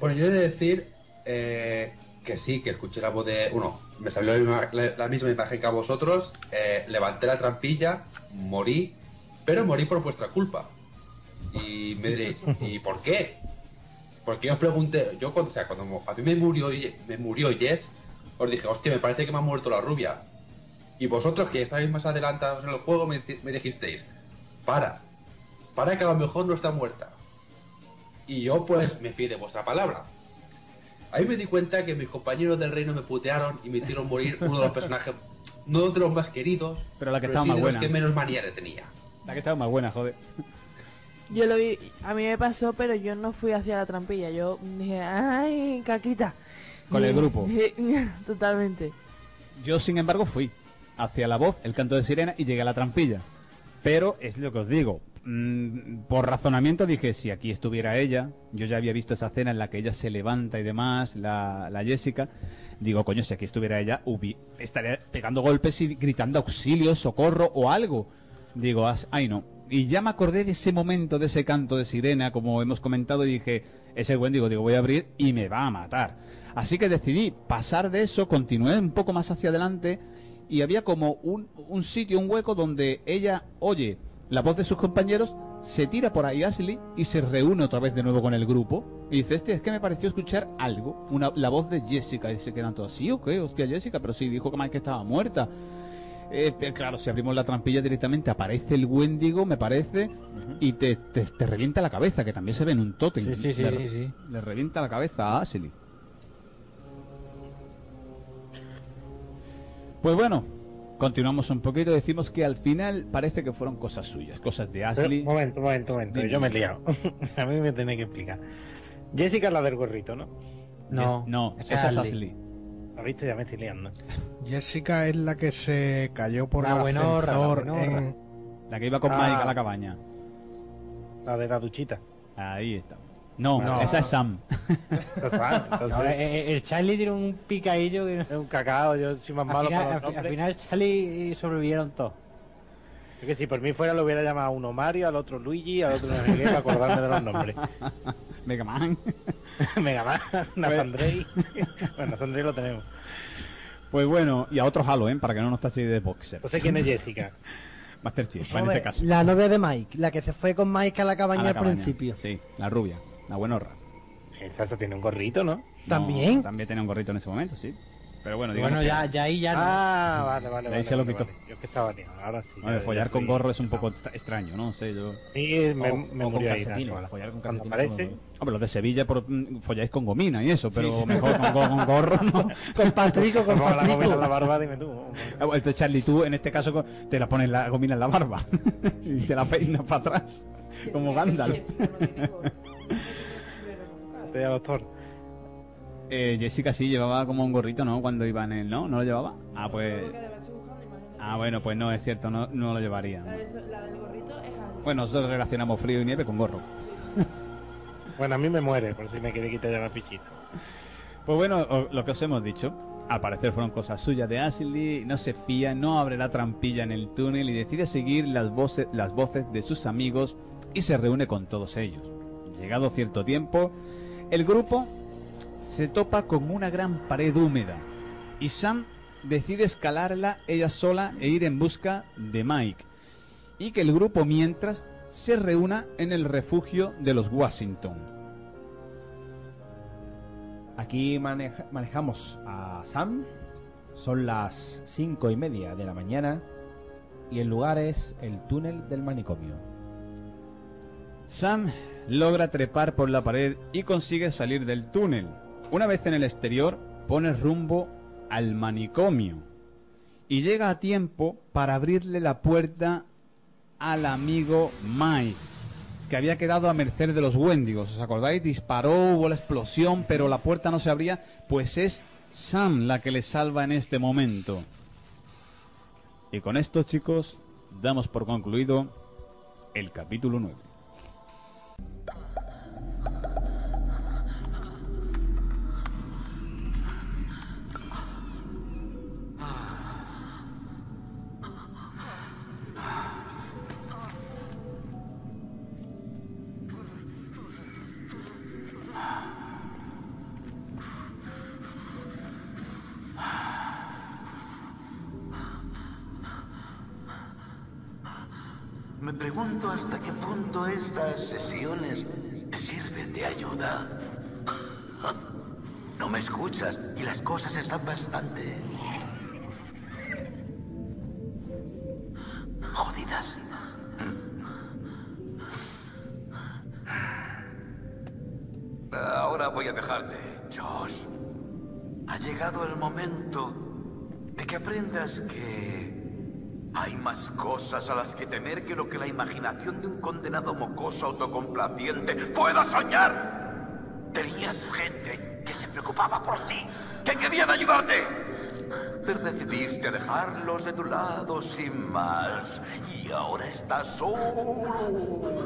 Bueno, yo he de decir eh, que sí, que escuché la voz de. Uno, me salió la misma, la- la misma imagen que a vosotros. eh, levanté la trampilla, morí, pero morí por vuestra culpa. Y me diréis, [laughs] ¿y por qué? Porque yo os pregunté, yo cuando, o sea, cuando a mí me murió, me murió Jess, os dije, hostia, me parece que me ha muerto la rubia. Y vosotros que estáis más adelantados en el juego me dijisteis, para, para que a lo mejor no está muerta. Y yo pues me fui de vuestra palabra. Ahí me di cuenta que mis compañeros del reino me putearon y me hicieron morir uno de los personajes, no de los más queridos, Pero la que sí estaba más de los buena. que menos manía le tenía. La que estaba más buena, joder. Yo lo vi, a mí me pasó, pero yo no fui hacia la trampilla. Yo dije, ay, caquita. Con el grupo. [laughs] Totalmente. Yo, sin embargo, fui hacia la voz, el canto de sirena y llegué a la trampilla. Pero es lo que os digo. Mm, por razonamiento dije, si aquí estuviera ella, yo ya había visto esa escena en la que ella se levanta y demás, la, la Jessica. Digo, coño, si aquí estuviera ella, hubi- estaría pegando golpes y gritando auxilio, socorro o algo. Digo, "As- ay no. Y ya me acordé de ese momento, de ese canto de sirena, como hemos comentado, y dije, ese buen digo, digo, voy a abrir y me va a matar. Así que decidí pasar de eso, continué un poco más hacia adelante y había como un, un sitio, un hueco donde ella oye la voz de sus compañeros, se tira por ahí Ashley y se reúne otra vez de nuevo con el grupo. Y dice, este es que me pareció escuchar algo, una, la voz de Jessica. Y se quedan todos, sí, o qué, hostia Jessica, pero sí, dijo que más que estaba muerta. Eh, claro, si abrimos la trampilla directamente aparece el Wendigo, me parece, y te, te, te revienta la cabeza, que también se ve en un tótem. Sí, sí, sí, le, sí, sí. le revienta la cabeza a Ashley. Pues bueno, continuamos un poquito. Decimos que al final parece que fueron cosas suyas, cosas de Pero, Ashley. momento, momento, momento. Dime. Yo me he liado. [laughs] a mí me tenéis que explicar. Jessica es la del gorrito, ¿no? No, no, esa es Ashley. ¿Has visto? Ya me estoy liando. Jessica es la que se cayó por La el buenorra, la ascensor en- La que iba con Ah. Mike a la cabaña. La de la duchita. Ahí está. No, No. esa es Sam. Entonces, No, eh, eh, el Charlie tiene un picadillo que... es un cacao, yo soy más Al malo final, para al, los al nombres. final Charlie sobrevivieron todos. Es que si por mí fuera lo hubiera llamado a uno Mario, al otro Luigi, al otro no sé qué, para acordarme de los nombres. [laughs] Mega Man. [laughs] Mega Man, Pues- Nazandrei. [laughs] bueno, Nazandrei lo tenemos. Pues bueno, y a otro Halo, ¿eh? Para que no nos tache de boxer. Entonces, ¿quién es Jessica? Master Chief, en este caso. La novia de Mike, la que se fue con Mike a la A cabaña al principio. Sí, la rubia, la buenorra. Esa, esa tiene un gorrito, ¿no? ¿También? No, también tenía un gorrito en ese momento, sí. Pero bueno, digamos Bueno, que- ya, ya ahí ya no. Ah, vale, vale. De ahí vale, se lo vale, quitó. vale. Yo es que estaba liado, ahora sí. Bueno, ya- follar con gorro es un poco extra- extraño, ¿no? sé yo. A mí me, O- me o con calcetines, follar con calcetines aparece, Hombre, los de Sevilla por, mm, folláis con gomina y eso, pero sí. mejor con, go- con gorro, ¿no? Con Patrico, con como la gomina Patrico. en la barba, dime tú. Ah, Entonces, Charlie, tú en este caso te la pones la gomina en la barba y te la peinas para atrás, como Gandalf. Te doctor. Eh, Jessica sí llevaba como un gorrito, ¿no? Cuando iba en él, ¿no? ¿No lo llevaba? Ah, pues... Ah, bueno, pues no, es cierto, no, no lo llevaría. La del, la del gorrito es Alice. Bueno, nosotros relacionamos frío y nieve con gorro. [laughs] Bueno, a mí me muere, por si me quiere quitar ya la fichita. Pues bueno, lo que os hemos dicho, al parecer fueron cosas suyas de Ashley, no se fía, no abre la trampilla en el túnel y decide seguir las voces, las voces de sus amigos y se reúne con todos ellos. Llegado cierto tiempo, el grupo se topa con una gran pared húmeda y Sam decide escalarla ella sola e ir en busca de Mike y que el grupo mientras se reúna en el refugio de los Washington. Aquí maneja- manejamos a Sam. Son las cinco y media de la mañana. Y el lugar es el túnel del manicomio. Sam logra trepar por la pared y consigue salir del túnel. Una vez en el exterior, pone rumbo al manicomio y llega a tiempo para abrirle la puerta al amigo Mike, que había quedado a merced de los Wendigos. ¿Os acordáis? Disparó, hubo la explosión, pero la puerta no se abría. Pues es Sam la que le salva en este momento. Y con esto, chicos, damos por concluido el capítulo 9. Hasta qué punto estas sesiones te sirven de ayuda. [laughs] No me escuchas y las cosas están bastante... jodidas. Ahora voy a dejarte, Josh. Ha llegado el momento de que aprendas que hay más cosas a las que temer que lo que la imaginación de un condenado mocoso autocomplaciente pueda soñar. Tenías gente que se preocupaba por ti, que querían ayudarte. Pero decidiste alejarlos de tu lado sin más. Y ahora estás solo.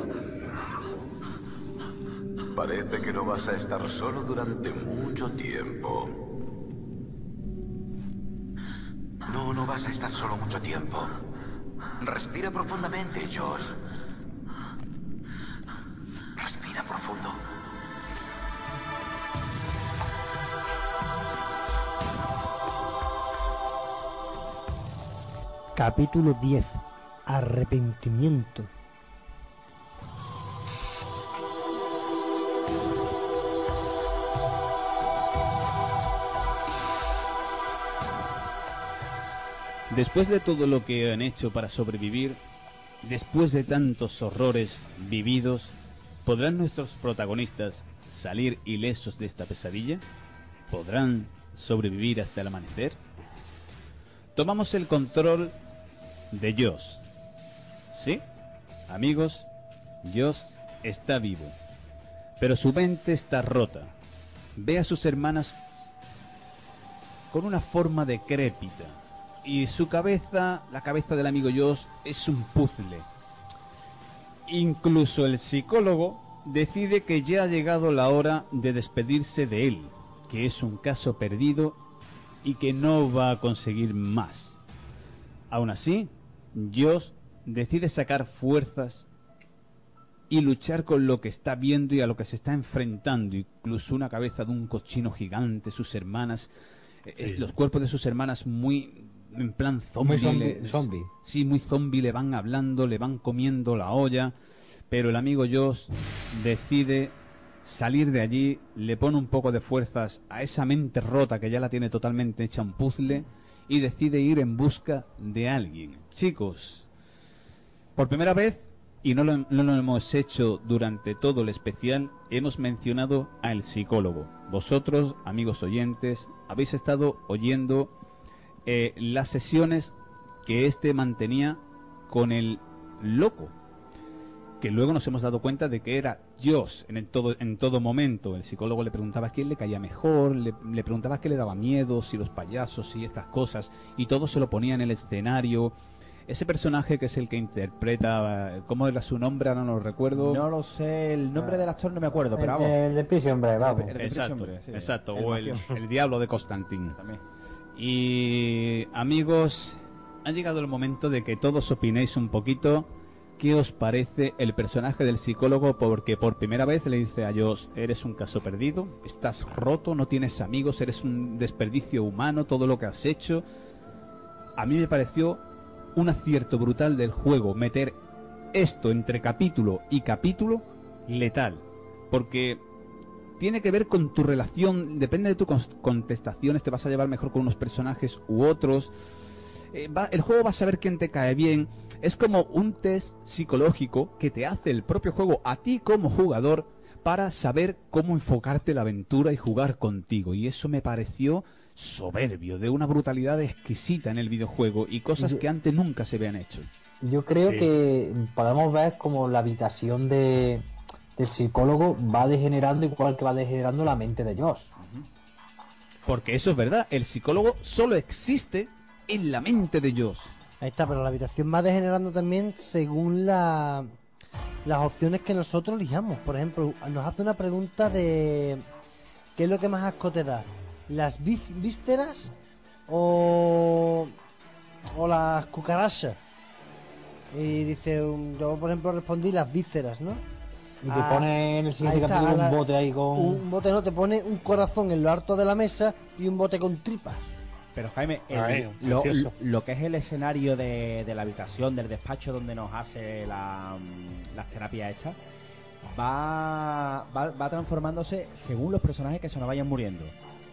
Parece que no vas a estar solo durante mucho tiempo. No, no vas a estar solo mucho tiempo. Respira profundamente, Josh. Respira profundo. Capítulo 10. Arrepentimiento. Después de todo lo que han hecho para sobrevivir, después de tantos horrores vividos, ¿podrán nuestros protagonistas salir ilesos de esta pesadilla? ¿Podrán sobrevivir hasta el amanecer? Tomamos el control de Joss. ¿Sí? Amigos, Joss está vivo, pero su mente está rota. Ve a sus hermanas con una forma decrépita y su cabeza, la cabeza del amigo Joss, es un puzzle. Incluso el psicólogo decide que ya ha llegado la hora de despedirse de él, que es un caso perdido y que no va a conseguir más. Aún así, Joss decide sacar fuerzas y luchar con lo que está viendo y a lo que se está enfrentando, incluso una cabeza de un cochino gigante, sus hermanas, eh, Sí. los cuerpos de sus hermanas muy en plan zombie. zombie- le- zombie. Sí, muy zombie, le van hablando, le van comiendo la olla, pero el amigo Josh decide salir de allí, le pone un poco de fuerzas a esa mente rota que ya la tiene totalmente hecha un puzzle y decide ir en busca de alguien. Chicos, por primera vez, y no lo, no lo hemos hecho durante todo el especial, hemos mencionado al psicólogo. Vosotros, amigos oyentes, habéis estado oyendo eh, las sesiones que éste mantenía con el loco, que luego nos hemos dado cuenta de que era Dios en, el todo, en todo momento. El psicólogo le preguntaba quién le caía mejor, le, le preguntaba qué le daba miedo, si los payasos y estas cosas, y todo se lo ponía en el escenario. Ese personaje que es el que interpreta, ¿cómo era su nombre? Ahora no lo recuerdo. No lo sé, el nombre del actor no me acuerdo, pero El- vamos. el de Prison Break, vamos. El de Exacto, Prison Break, sí. exacto, El o el, el diablo de Constantín. También. Y amigos, ha llegado el momento de que todos opinéis un poquito qué os parece el personaje del psicólogo porque por primera vez le dice a Josh, eres un caso perdido, estás roto, no tienes amigos, eres un desperdicio humano, todo lo que has hecho. A mí me pareció un acierto brutal del juego meter esto entre capítulo y capítulo letal, porque tiene que ver con tu relación, depende de tus contestaciones, te vas a llevar mejor con unos personajes u otros. Eh, va- el juego va a saber quién te cae bien. Es como un test psicológico que te hace el propio juego a ti como jugador para saber cómo enfocarte la aventura y jugar contigo. Y eso me pareció soberbio, de una brutalidad exquisita en el videojuego y cosas Yo- que antes nunca se habían hecho. Yo creo Sí. que podemos ver como la habitación de, del psicólogo va degenerando igual que va degenerando la mente de Josh. Porque eso es verdad, el psicólogo solo existe en la mente de Josh. Ahí está, pero la habitación va degenerando también según la, las opciones que nosotros elijamos. Por ejemplo, nos hace una pregunta de ¿qué es lo que más asco te da? ¿Las ví- vísceras o, o las cucarachas? Y dice, yo por ejemplo respondí las vísceras, ¿no? Y te Ah, pone en el siguiente capítulo un la- bote ahí con... Un bote no, te pone un corazón en lo alto de la mesa y un bote con tripas. Pero Jaime, el- Ay, lo, precioso. lo que es el escenario de, de la habitación, del despacho donde nos hace la, mm, las terapias estas, va, va, va transformándose según los personajes que se nos vayan muriendo.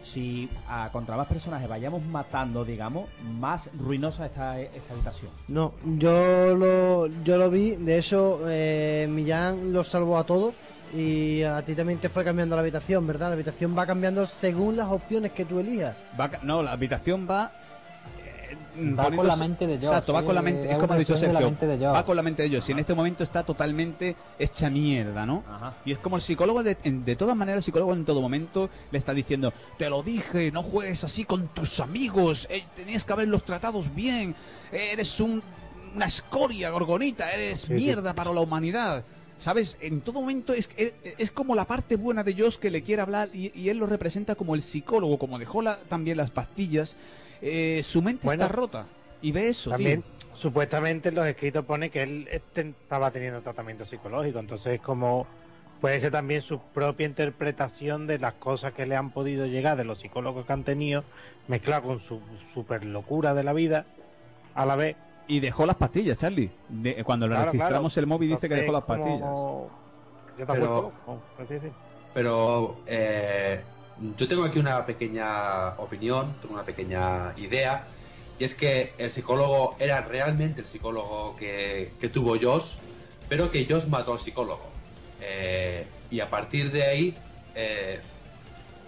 Si a contra más personajes vayamos matando, digamos, más ruinosa está e- esa habitación. No, yo lo, yo lo vi, de hecho eh, Millán los salvó a todos y a ti también te fue cambiando la habitación, ¿verdad? La habitación va cambiando según las opciones que tú elijas. Va no, la habitación va. Va con la mente de Josh, Exacto, va sí, con la es mente. Es una como ha dicho Sergio. Va con la mente de Josh. Y en este momento está totalmente hecha mierda, ¿no? Y es como el psicólogo, de, de todas maneras, el psicólogo en todo momento le está diciendo: Te lo dije, no juegues así con tus amigos. eh, tenías que haberlos tratados bien. Eres un, una escoria, gorgonita. Eres Sí, sí. mierda para la humanidad. ¿Sabes? En todo momento es, es, es como la parte buena de Josh que le quiere hablar y, y él lo representa como el psicólogo, como dejó la- también las pastillas. Eh, su mente Bueno, está rota y ve eso, También, tío. supuestamente en los escritos pone que él este- estaba teniendo tratamiento psicológico, entonces como puede ser también su propia interpretación de las cosas que le han podido llegar de los psicólogos que han tenido, mezclado con su super locura de la vida, a la vez. Y dejó las pastillas, Charlie. De- cuando le Claro, registramos claro. el móvil dice que dejó las pastillas. como- Pero- decirlo. Pero eh, yo tengo aquí una pequeña opinión, tengo una pequeña idea, y es que el psicólogo era realmente el psicólogo que, que tuvo Josh, pero que Josh mató al psicólogo. Eh, y a partir de ahí, eh,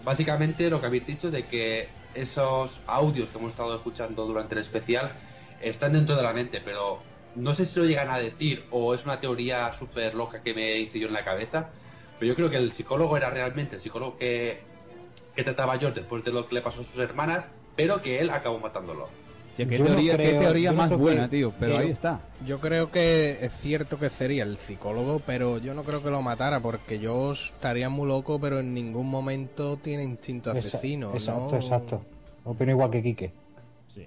básicamente lo que habéis dicho de que esos audios que hemos estado escuchando durante el especial están dentro de la mente, pero no sé si lo llegan a decir o es una teoría súper loca que me hice yo en la cabeza, pero yo creo que el psicólogo era realmente el psicólogo que, que trataba George después de lo que le pasó a sus hermanas, pero que él acabó matándolo. Qué teoría, qué teoría más buena, tío. Pero ahí está. Yo creo que es cierto que sería el psicólogo, pero yo no creo que lo matara porque yo estaría muy loco, pero en ningún momento tiene instinto Esa- asesino. Exacto, ¿no? exacto. Opino igual que Quique. Sí.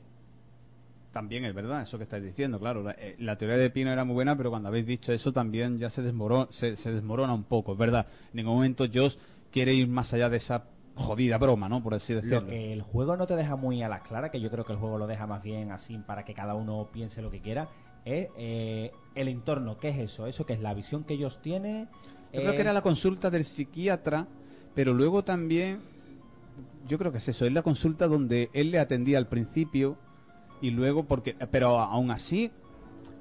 También es verdad eso que estáis diciendo, claro. La, eh, la teoría de Pino era muy buena, pero cuando habéis dicho eso también ya se desmorona, se, se desmorona un poco, es verdad. En ningún momento Josh quiere ir más allá de esa jodida broma, ¿no? Por así decirlo. Lo que el juego no te deja muy a las claras, que yo creo que el juego lo deja más bien así para que cada uno piense lo que quiera, es eh, el entorno. ¿Qué es eso? Eso que es la visión que ellos tienen. Yo creo que era la consulta del psiquiatra, pero luego también, yo creo que es eso, es la consulta donde él le atendía al principio y luego, porque, pero aún así,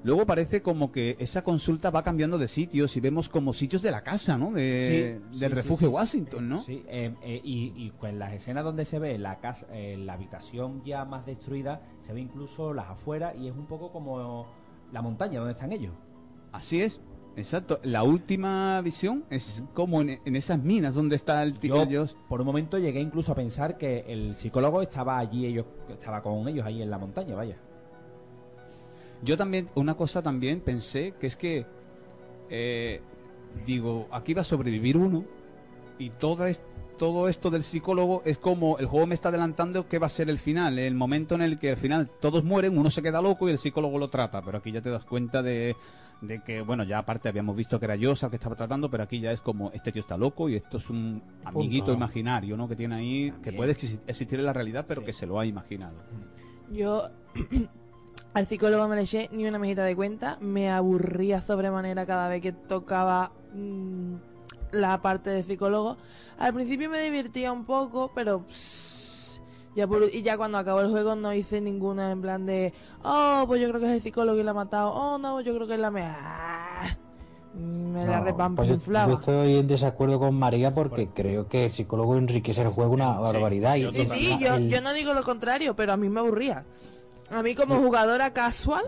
luego parece como que esa consulta va cambiando de sitios y vemos como sitios de la casa, ¿no? De, Sí, del sí, refugio sí. Washington, ¿no? Sí, eh, eh, y, y con las escenas donde se ve la casa, eh, la habitación ya más destruida, se ve incluso las afueras y es un poco como la montaña donde están ellos. Así es, exacto. La última visión es como en, en esas minas donde está el tío por un momento llegué incluso a pensar que el psicólogo estaba allí, ellos estaba con ellos ahí en la montaña, vaya. Yo también, una cosa también pensé que es que, eh, digo, aquí va a sobrevivir uno y todo, es, todo esto del psicólogo es como el juego me está adelantando que va a ser el final, el momento en el que al final todos mueren, uno se queda loco y el psicólogo lo trata, pero aquí ya te das cuenta de, de que, bueno, ya aparte habíamos visto que era Yosa el que estaba tratando, pero aquí ya es como este tío está loco y esto es un amiguito Punto. imaginario, ¿no? Que tiene ahí, que puede exi- existir en la realidad, pero que se lo ha imaginado. Yo al psicólogo no le eché ni una mejita de cuenta. Me aburría sobremanera cada vez que tocaba mm, la parte del psicólogo. Al principio me divertía un poco, pero pss, ya por- y ya cuando acabó el juego no hice ninguna en plan de, oh, pues yo creo que es el psicólogo y lo ha matado. Oh, no, yo creo que es la mea. Me la repampinflaba. pues yo, yo estoy en desacuerdo con María porque creo que el psicólogo enriquece el juego una barbaridad. y Sí, sí, yo, el- yo no digo lo contrario, pero a mí me aburría. A mí como jugadora casual,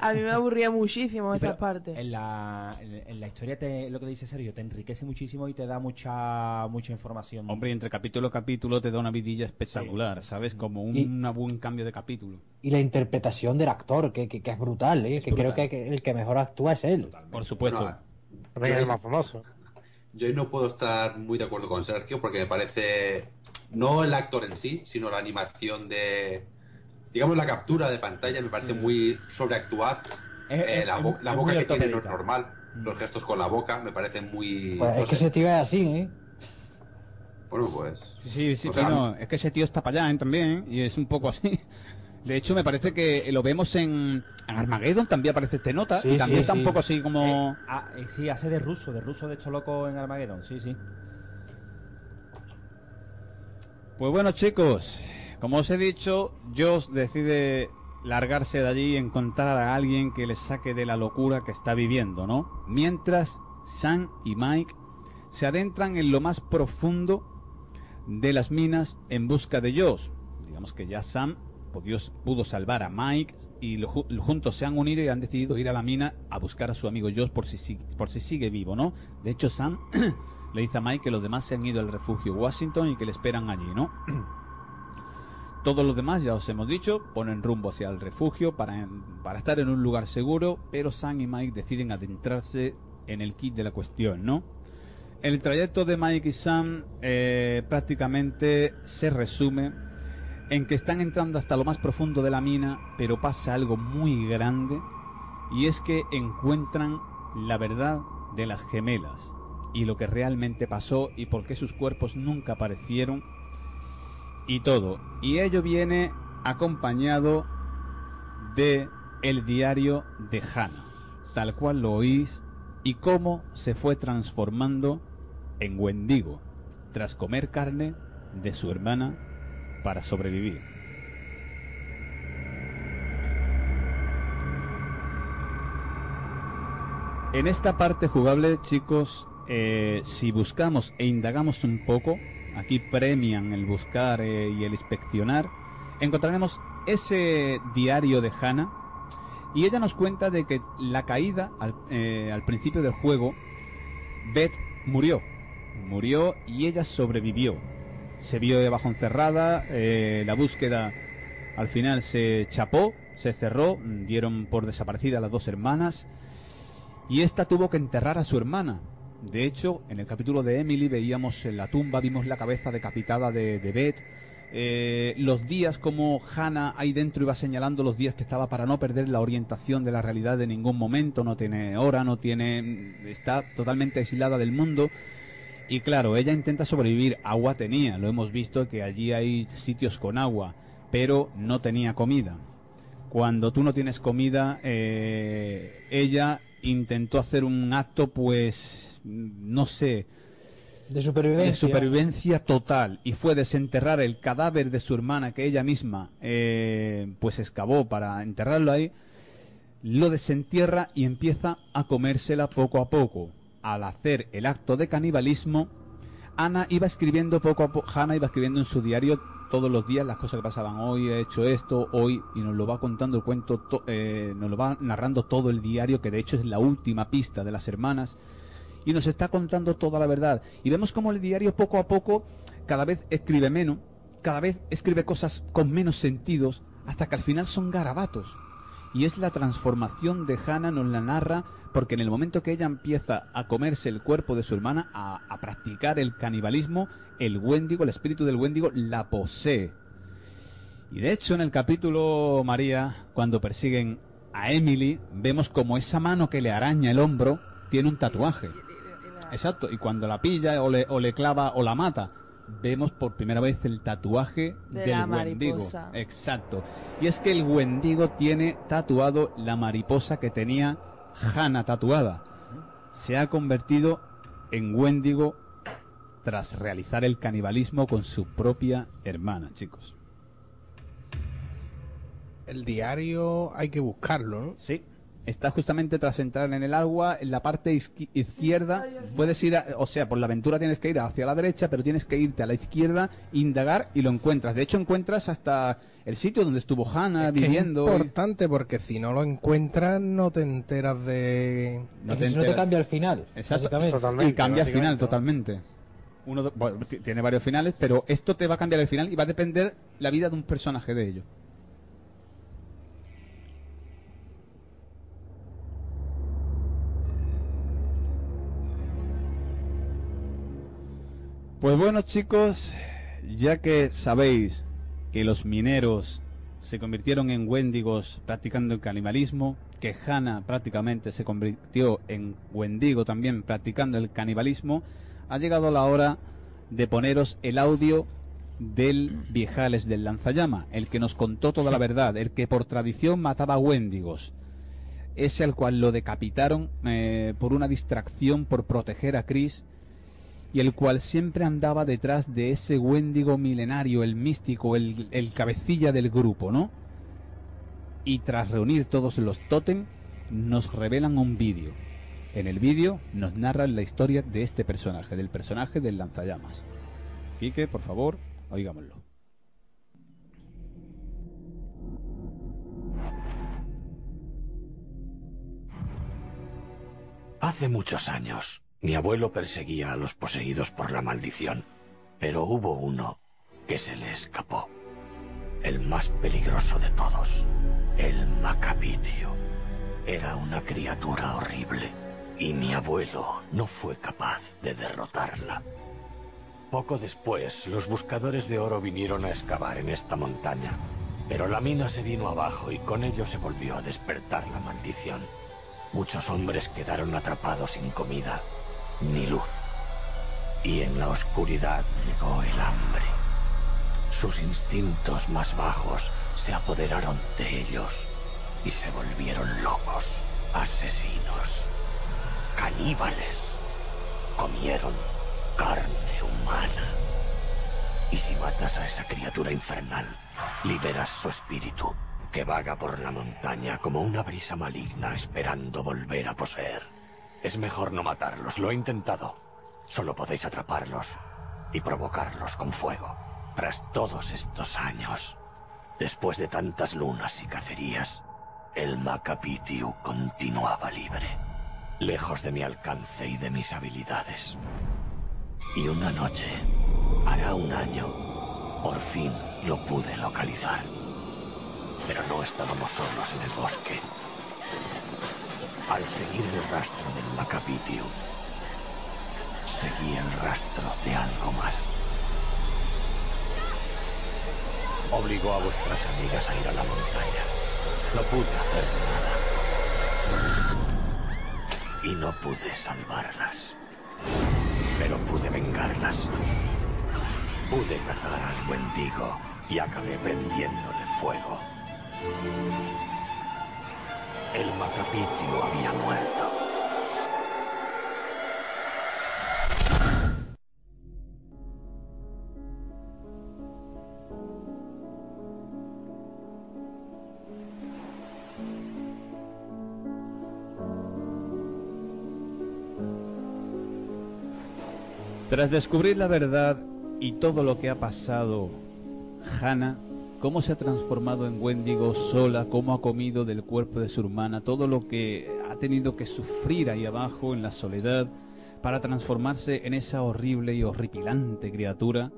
a mí me aburría muchísimo esta parte. En la, en, en la historia, te, lo que dice Sergio, te enriquece muchísimo y te da mucha mucha información. Hombre, y entre capítulo a capítulo te da una vidilla espectacular, ¿sabes? Como un buen cambio de capítulo. y la interpretación del actor, que, que- que es brutal, ¿eh? que creo que, el que mejor actúa es él. Por supuesto. Yo ahí- Yo ahí no puedo estar muy de acuerdo con Sergio porque me parece no el actor en sí, sino la animación de digamos la captura de pantalla me parece muy sobreactuar. Eh, la, bo- la es boca que tiene no es normal. Los gestos con la boca me parecen muy Pues no es que ese tío es así, ¿eh? Bueno, pues Sí, sí, sí, O sea, es que ese tío está para allá ¿eh? también, y es un poco así. [laughs] De hecho, me parece que lo vemos en, en Armageddon, también aparece este nota, Sí, y también sí, está un sí. poco así como... Eh, ah, eh, sí, hace de ruso, de ruso de hecho loco en Armageddon, sí, sí. Pues bueno, chicos, como os he dicho, Josh decide largarse de allí y encontrar a alguien que le saque de la locura que está viviendo, ¿no? Mientras Sam y Mike se adentran en lo más profundo de las minas en busca de Josh. Digamos que ya Sam pudo, pudo salvar a Mike y juntos se han unido y han decidido ir a la mina a buscar a su amigo Josh por si- por si sigue vivo, ¿no? De hecho, Sam [clears throat] le dice a Mike que los demás se han ido al refugio Washington y que le esperan allí, ¿no? [clears throat] Todos los demás, ya os hemos dicho, ponen rumbo hacia el refugio para, para estar en un lugar seguro, pero Sam y Mike deciden adentrarse en el kit de la cuestión, ¿no? El trayecto de Mike y Sam eh, prácticamente se resume en que están entrando hasta lo más profundo de la mina, pero pasa algo muy grande, y es que encuentran la verdad de las gemelas y lo que realmente pasó y por qué sus cuerpos nunca aparecieron y todo. Y ello viene acompañado de el diario de Hannah, tal cual lo oís, y cómo se fue transformando en Wendigo tras comer carne de su hermana para sobrevivir. En esta parte jugable, chicos, eh, si buscamos e indagamos un poco, aquí premian el buscar eh, y el inspeccionar, encontraremos ese diario de Hannah y ella nos cuenta de que la caída al, eh, principio del juego, Beth murió, murió y ella sobrevivió. Se vio debajo encerrada, eh, la búsqueda al final se chapó, se cerró, dieron por desaparecida a las dos hermanas y esta tuvo que enterrar a su hermana. De hecho, en el capítulo de Emily veíamos en la tumba, vimos la cabeza decapitada de, de Beth. eh, los días como Hannah ahí dentro iba señalando los días que estaba para no perder la orientación de la realidad de ningún momento, no tiene hora, no tiene está totalmente aislada del mundo Y claro, ella intenta sobrevivir, agua tenía, lo hemos visto que allí hay sitios con agua, pero no tenía comida. Cuando tú no tienes comida, eh, ella intentó hacer un acto, pues, no sé, De supervivencia. de supervivencia total y fue desenterrar el cadáver de su hermana que ella misma eh, pues excavó para enterrarlo ahí lo desentierra y empieza a comérsela poco a poco al hacer el acto de canibalismo Ana iba escribiendo poco a poco Hannah iba escribiendo en su diario todos los días las cosas que pasaban hoy he hecho esto hoy y nos lo va contando el cuento to- eh, nos lo va narrando todo el diario que de hecho es la última pista de las hermanas y nos está contando toda la verdad. Y vemos como el diario poco a poco cada vez escribe menos, cada vez escribe cosas con menos sentidos, hasta que al final son garabatos. Y es la transformación de Hannah, nos la narra, porque en el momento que ella empieza a comerse el cuerpo de su hermana, a, practicar el canibalismo, el Wendigo, el espíritu del Wendigo, la posee. Y de hecho, en el capítulo María, cuando persiguen a Emily, vemos como esa mano que le araña el hombro tiene un tatuaje. Exacto, y cuando la pilla o le clava o la mata, vemos por primera vez el tatuaje De del la Wendigo. mariposa. Exacto. Y es que el Wendigo tiene tatuado la mariposa que tenía Hannah tatuada. Se ha convertido en Wendigo tras realizar el canibalismo con su propia hermana, chicos. El diario hay que buscarlo, ¿no? Sí. Está justamente tras entrar en el agua, en la parte izqui- izquierda. Puedes ir, a- o sea, por la aventura tienes que ir hacia la derecha, pero tienes que irte a la izquierda, indagar y lo encuentras. De hecho, encuentras hasta el sitio donde estuvo Hannah Que es viviendo. importante porque si no lo encuentras no te enteras de... No te enteras. el final. Exacto. básicamente. y cambia el final totalmente. Uno bueno, tiene varios finales, pero esto te va a cambiar el final y va a depender la vida de un personaje de ello. Pues bueno chicos, ya que sabéis que los mineros se convirtieron en Wendigos practicando el canibalismo, que Hannah prácticamente se convirtió en Wendigo también practicando el canibalismo, ha llegado la hora de poneros el audio del Viejales del Lanzallama, el que nos contó toda la verdad, el que por tradición mataba Wendigos, ese al cual lo decapitaron eh, por una distracción por proteger a Chris y el cual siempre andaba detrás de ese Wendigo milenario, el místico, el, el cabecilla del grupo, ¿no? Y tras reunir todos los tótem, nos revelan un vídeo. En el vídeo nos narran la historia de este personaje, del personaje del lanzallamas. Quique, por favor, oigámoslo. Hace muchos años, mi abuelo perseguía a los poseídos por la maldición, pero hubo uno que se le escapó. El más peligroso de todos, el Macapitio. Era una criatura horrible y mi abuelo no fue capaz de derrotarla. Poco después, los buscadores de oro vinieron a excavar en esta montaña, pero la mina se vino abajo y con ello se volvió a despertar la maldición. Muchos hombres quedaron atrapados sin comida ni luz. Y en la oscuridad llegó el hambre. Sus instintos más bajos se apoderaron de ellos y se volvieron locos, asesinos, caníbales. Comieron carne humana. Y si matas a esa criatura infernal, liberas su espíritu, que vaga por la montaña como una brisa maligna esperando volver a poseer. Es mejor no matarlos, lo he intentado. Solo podéis atraparlos y provocarlos con fuego. Tras todos estos años, después de tantas lunas y cacerías, el Macapitiu continuaba libre, lejos de mi alcance y de mis habilidades. Y una noche, hará un año, por fin lo pude localizar. Pero no estábamos solos en el bosque. Al seguir el rastro del Macapitiu, seguí el rastro de algo más. Obligó a vuestras amigas a ir a la montaña. No pude hacer nada. Y no pude salvarlas. pero pude vengarlas. Pude cazar al Wendigo y acabé prendiéndole fuego. El macapitio había muerto. Tras descubrir la verdad y todo lo que ha pasado, Hannah, cómo se ha transformado en Wendigo sola, cómo ha comido del cuerpo de su hermana, todo lo que ha tenido que sufrir ahí abajo en la soledad para transformarse en esa horrible y horripilante criatura,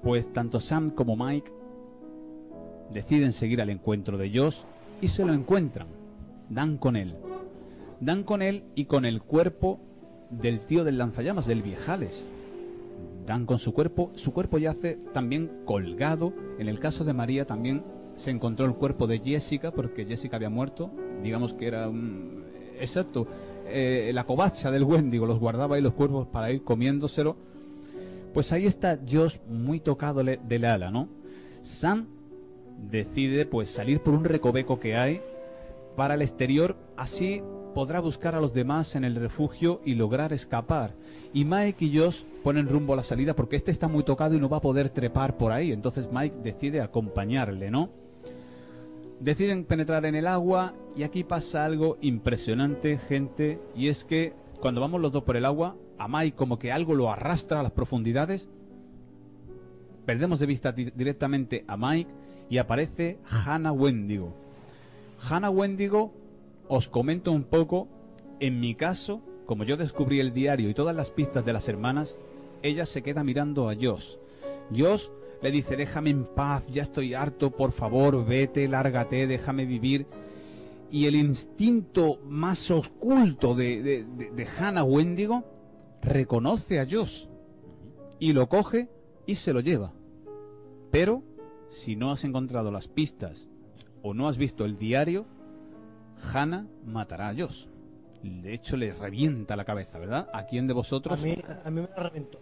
pues tanto Sam como Mike deciden seguir al encuentro de Josh y se lo encuentran. Dan con él. Dan con él y con el cuerpo del tío del lanzallamas, del viejales. Dan con su cuerpo, su cuerpo yace también colgado. En el caso de María también se encontró el cuerpo de Jessica, porque Jessica había muerto. Digamos que era un... Exacto, eh, la covacha del Wendigo, los guardaba ahí los cuerpos para ir comiéndoselo. Pues ahí está Josh muy tocado del ala, ¿no? Sam decide pues salir por un recoveco que hay para el exterior, así podrá buscar a los demás en el refugio y lograr escapar. Y Mike y Josh ponen rumbo a la salida porque este está muy tocado y no va a poder trepar por ahí. Entonces Mike decide acompañarle, ¿no? Deciden penetrar en el agua y aquí pasa algo impresionante, gente, y es que cuando vamos los dos por el agua, a Mike como que algo lo arrastra a las profundidades, perdemos de vista di- directamente a Mike y aparece Hannah Wendigo. Hannah Wendigo, os comento un poco, en mi caso, como yo descubrí el diario y todas las pistas de las hermanas, ella se queda mirando a Josh. Josh le dice, déjame en paz, ya estoy harto, por favor, vete, lárgate, déjame vivir. Y el instinto más oculto de, de, de- Hannah Wendigo reconoce a Josh y lo coge y se lo lleva. Pero, si no has encontrado las pistas o no has visto el diario, Hannah matará a Josh. De hecho, le revienta la cabeza, ¿verdad? ¿A quién de A vosotros? mí, a mí me la reventó.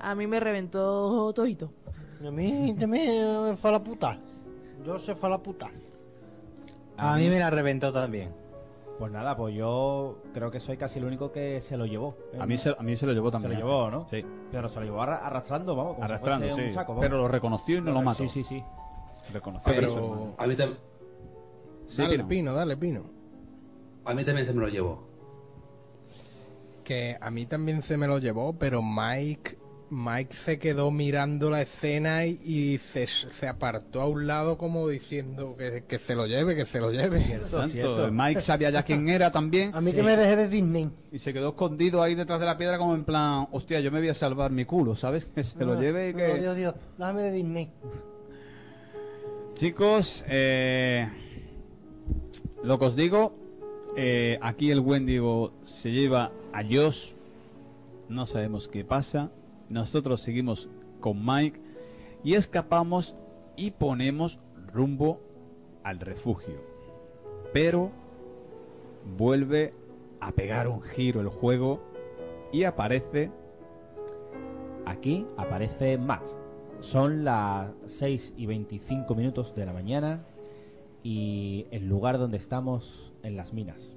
A mí me reventó todito. A mí también me fue a la puta. Yo se fue a la puta. A mí me la reventó también. Pues nada, pues yo creo que soy casi el único que se lo llevó. A mí se, a mí se lo llevó Se también. lo llevó, ¿no? Sí. Pero se lo llevó arra- arrastrando, vamos. como Arrastrando, sí. un saco, vamos. Pero lo reconoció y no lo mató. Sí, sí, sí. Reconoció a Pero- hermano. A mí, tam- Sí, dale, Pino. Pino, dale, Pino. a mí también se me lo llevó. Que a mí también se me lo llevó, pero Mike, Mike se quedó mirando la escena y, y se, se apartó a un lado como diciendo que, que se lo lleve, que se lo lleve. Santo, Mike sabía ya quién era también. A mí que me dejé de Disney. Y se quedó escondido ahí detrás de la piedra como en plan, hostia, yo me voy a salvar mi culo, ¿sabes? Que se lo lleve y no, que... Dios, Dios, déjame de Disney. Chicos, eh, lo que os digo, eh, aquí el Wendigo se lleva a Josh, no sabemos qué pasa, nosotros seguimos con Mike y escapamos y ponemos rumbo al refugio. Pero vuelve a pegar un giro el juego y aparece Aquí aparece Matt. Son las 6 y 25 minutos de la mañana y el lugar donde estamos en las minas.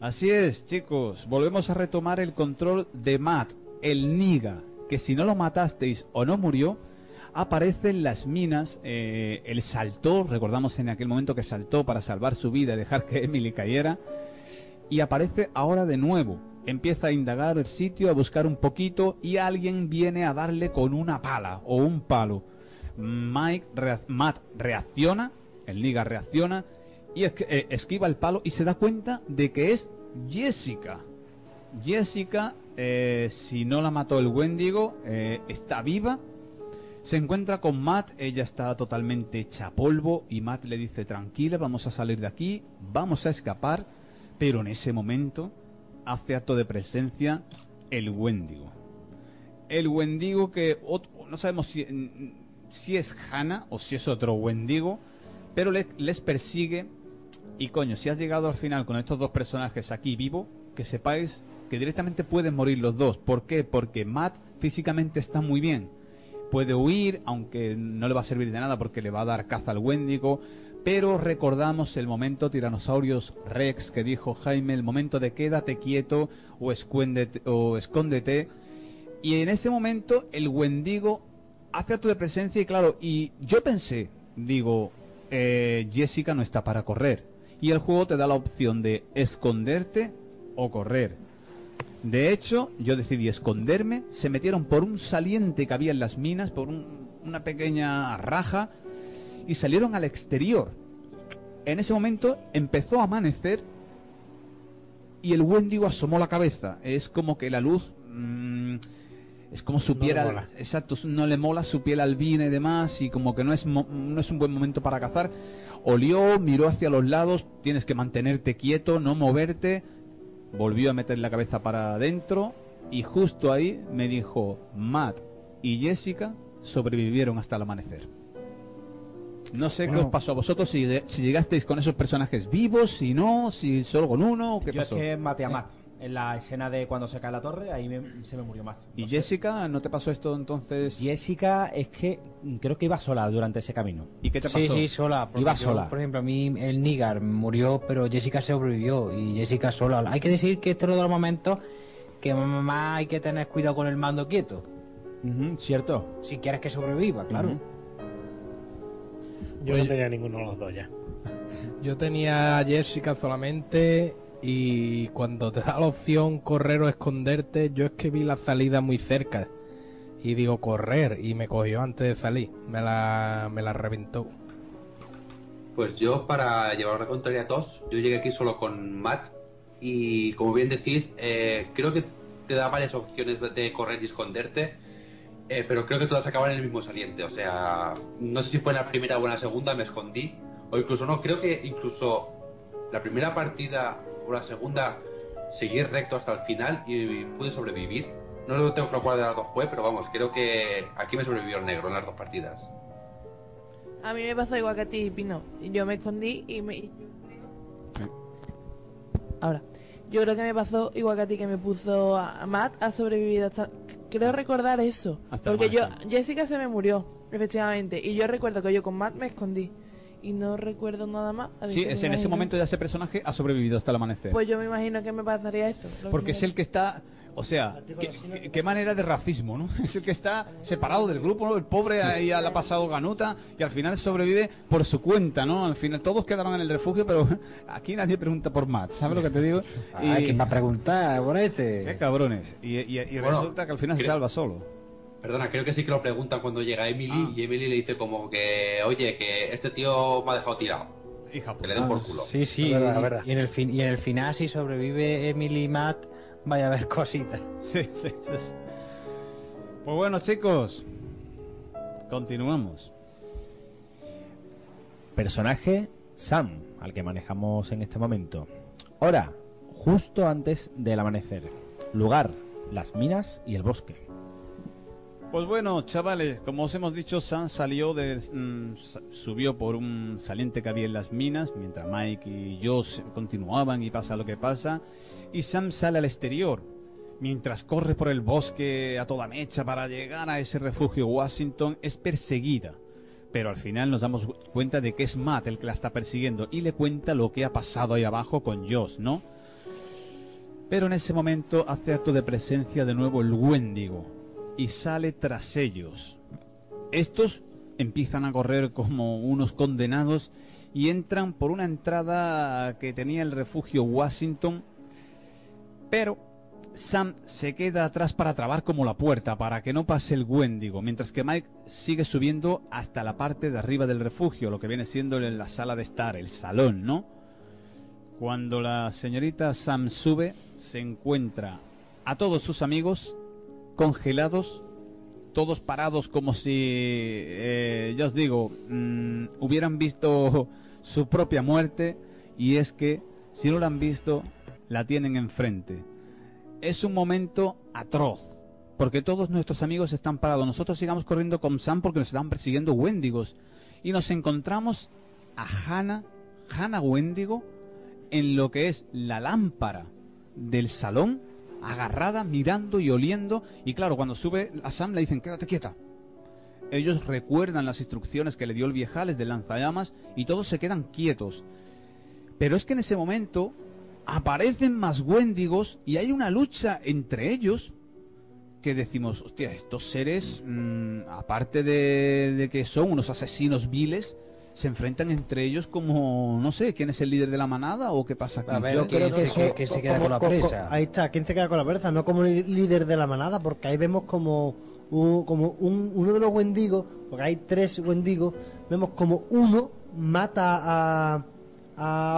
Así es, chicos. Volvemos a retomar el control de Matt, el Niga, que si no lo matasteis o no murió, aparece en las minas. eh, él saltó, recordamos en aquel momento que saltó para salvar su vida y dejar que [laughs] Emily cayera. Y aparece ahora de nuevo. Empieza a indagar el sitio, a buscar un poquito y alguien viene a darle con una pala o un palo. Mike, Matt reacciona, el Niga reacciona y eh, esquiva el palo y se da cuenta de que es Jessica. Jessica, eh, si no la mató el Wendigo, eh, está viva. Se encuentra con Matt, ella está totalmente hecha polvo y Matt le dice tranquila, vamos a salir de aquí, vamos a escapar, pero en ese momento hace acto de presencia el Wendigo. El Wendigo que no sabemos si, si es Hannah o si es otro Wendigo, pero le- les persigue y coño, si has llegado al final con estos dos personajes aquí vivo, que sepáis que directamente pueden morir los dos. ¿Por qué? Porque Matt físicamente está muy bien. Puede huir, aunque no le va a servir de nada porque le va a dar caza al Wendigo. Pero recordamos el momento Tiranosaurios Rex que dijo Jaime, el momento de quédate quieto o, escuéndete- o escóndete. Y en ese momento el Wendigo hace acto de presencia y claro, y yo pensé, digo, eh, Jessica no está para correr. Y el juego te da la opción de esconderte o correr. De hecho, yo decidí esconderme, se metieron por un saliente que había en las minas, por un- una pequeña raja, y salieron al exterior. En ese momento empezó a amanecer y el Wendigo asomó la cabeza. Es como que la luz... mm, es como su piel... exacto, no le mola su piel albina y demás, y como que no es, mo- no es un buen momento para cazar. Olió, miró hacia los lados, tienes que mantenerte quieto, no moverte. Volvió a meter la cabeza para adentro y justo ahí me dijo, Matt y Jessica sobrevivieron hasta el amanecer. No sé qué os pasó a vosotros, si, si llegasteis con esos personajes vivos, si no, si solo con uno, o qué Yo pasó. es que maté a Matt. En la escena de cuando se cae la torre, ahí me- se me murió Matt. ¿Y Jessica, no te pasó esto entonces? Jessica es que creo que iba sola durante ese camino. ¿Y qué Sí, sí, sola. Iba yo, sola. Por ejemplo, a mí el Nigar murió, pero Jessica sobrevivió y Jessica sola. Hay que decir que este es uno de los momentos que más hay que tener cuidado con el mando quieto. Cierto. Si quieres que sobreviva, claro. Yo Pues- no tenía ninguno de los dos ya. [laughs] Yo tenía a Jessica solamente y cuando te da la opción correr o esconderte, yo es que vi la salida muy cerca y digo correr y me cogió antes de salir, me la, me la reventó. Pues yo, para llevar la contraria a todos, yo llegué aquí solo con Matt y como bien decís, eh, creo que te da varias opciones de correr y esconderte, eh, pero creo que todas acaban en el mismo saliente. O sea, no sé si fue en la primera o en la segunda, me escondí, o incluso no, creo que incluso la primera partida o la segunda seguí recto hasta el final y pude sobrevivir. No lo tengo claro cuál de las dos fue, pero vamos, creo que aquí me sobrevivió el negro en las dos partidas. A mí me pasó igual que a ti, Pino. Yo me escondí y me... Ahora, yo creo que me pasó igual que a ti, que me puso a Matt a sobrevivir hasta... Creo recordar eso. Hasta porque yo... Jessica se me murió, efectivamente. Y yo recuerdo que yo con Matt me escondí. Y no recuerdo nada más. así Sí, que es en ese momento ya ese personaje ha sobrevivido hasta el amanecer. Pues yo me imagino que me pasaría eso. lo Porque que es el que está, o sea, qué, manera de racismo, ¿no? [laughs] Es el que está separado del grupo, ¿no? El pobre ahí le ha pasado ganuta y al final sobrevive por su cuenta, ¿no? Al final todos quedaron en el refugio, pero [laughs] aquí nadie pregunta por Matt, ¿sabes lo que te digo? Ay, ¿quién va a preguntar por este? Qué cabrones. Y, y- y Bueno, resulta que al final se salva solo. Perdona, creo que sí que lo preguntan cuando llega Emily Ah. y Emily le dice como que, oye, que este tío me ha dejado tirado. Hija Que le den por culo. Sí, sí. Es verdad, y, es verdad. y en el fin, y en el final, si sobrevive Emily y Matt, vaya a haber cositas. [laughs] Sí, sí, sí. sí. Pues bueno, chicos, continuamos. Personaje Sam, al que manejamos en este momento. Hora, justo antes del amanecer. Lugar, las minas y el bosque. Pues bueno, chavales, como os hemos dicho, Sam salió de, mm, subió por un saliente que había en las minas, mientras Mike y Josh continuaban y pasa lo que pasa, y Sam sale al exterior, mientras corre por el bosque a toda mecha para llegar a ese refugio Washington, es perseguida. Pero al final nos damos cuenta de que es Matt el que la está persiguiendo y le cuenta lo que ha pasado ahí abajo con Josh, ¿no? Pero en ese momento hace acto de presencia de nuevo el Wendigo y sale tras ellos. Estos empiezan a correr como unos condenados y entran por una entrada que tenía el refugio Washington, pero Sam se queda atrás para trabar como la puerta, para que no pase el Wendigo, mientras que Mike sigue subiendo hasta la parte de arriba del refugio, lo que viene siendo la sala de estar, el salón, ¿no? Cuando la señorita Sam sube, se encuentra a todos sus amigos congelados, todos parados como si, eh, ya os digo, mm, hubieran visto su propia muerte y es que si no la han visto, la tienen enfrente. Es un momento atroz, porque todos nuestros amigos están parados. Nosotros sigamos corriendo con Sam porque nos están persiguiendo Wendigos y nos encontramos a Hannah, Hannah Wendigo, en lo que es la lámpara del salón agarrada, mirando y oliendo. Y claro, cuando sube a Sam le dicen, quédate quieta. Ellos recuerdan las instrucciones que le dio el viejales del lanzallamas y todos se quedan quietos. Pero es que en ese momento aparecen más Wendigos y hay una lucha entre ellos que decimos, hostia, estos seres, mm, aparte de, de que son unos asesinos viles, se enfrentan entre ellos como, no sé, quién es el líder de la manada o qué pasa aquí. A ver, Yo creo que- eso- que- co- como- co- co- Ahí está, ¿quién se queda con la presa? No como li- líder de la manada, porque ahí vemos como, un- como un- uno de los wendigos, porque hay tres wendigos, vemos como uno mata a,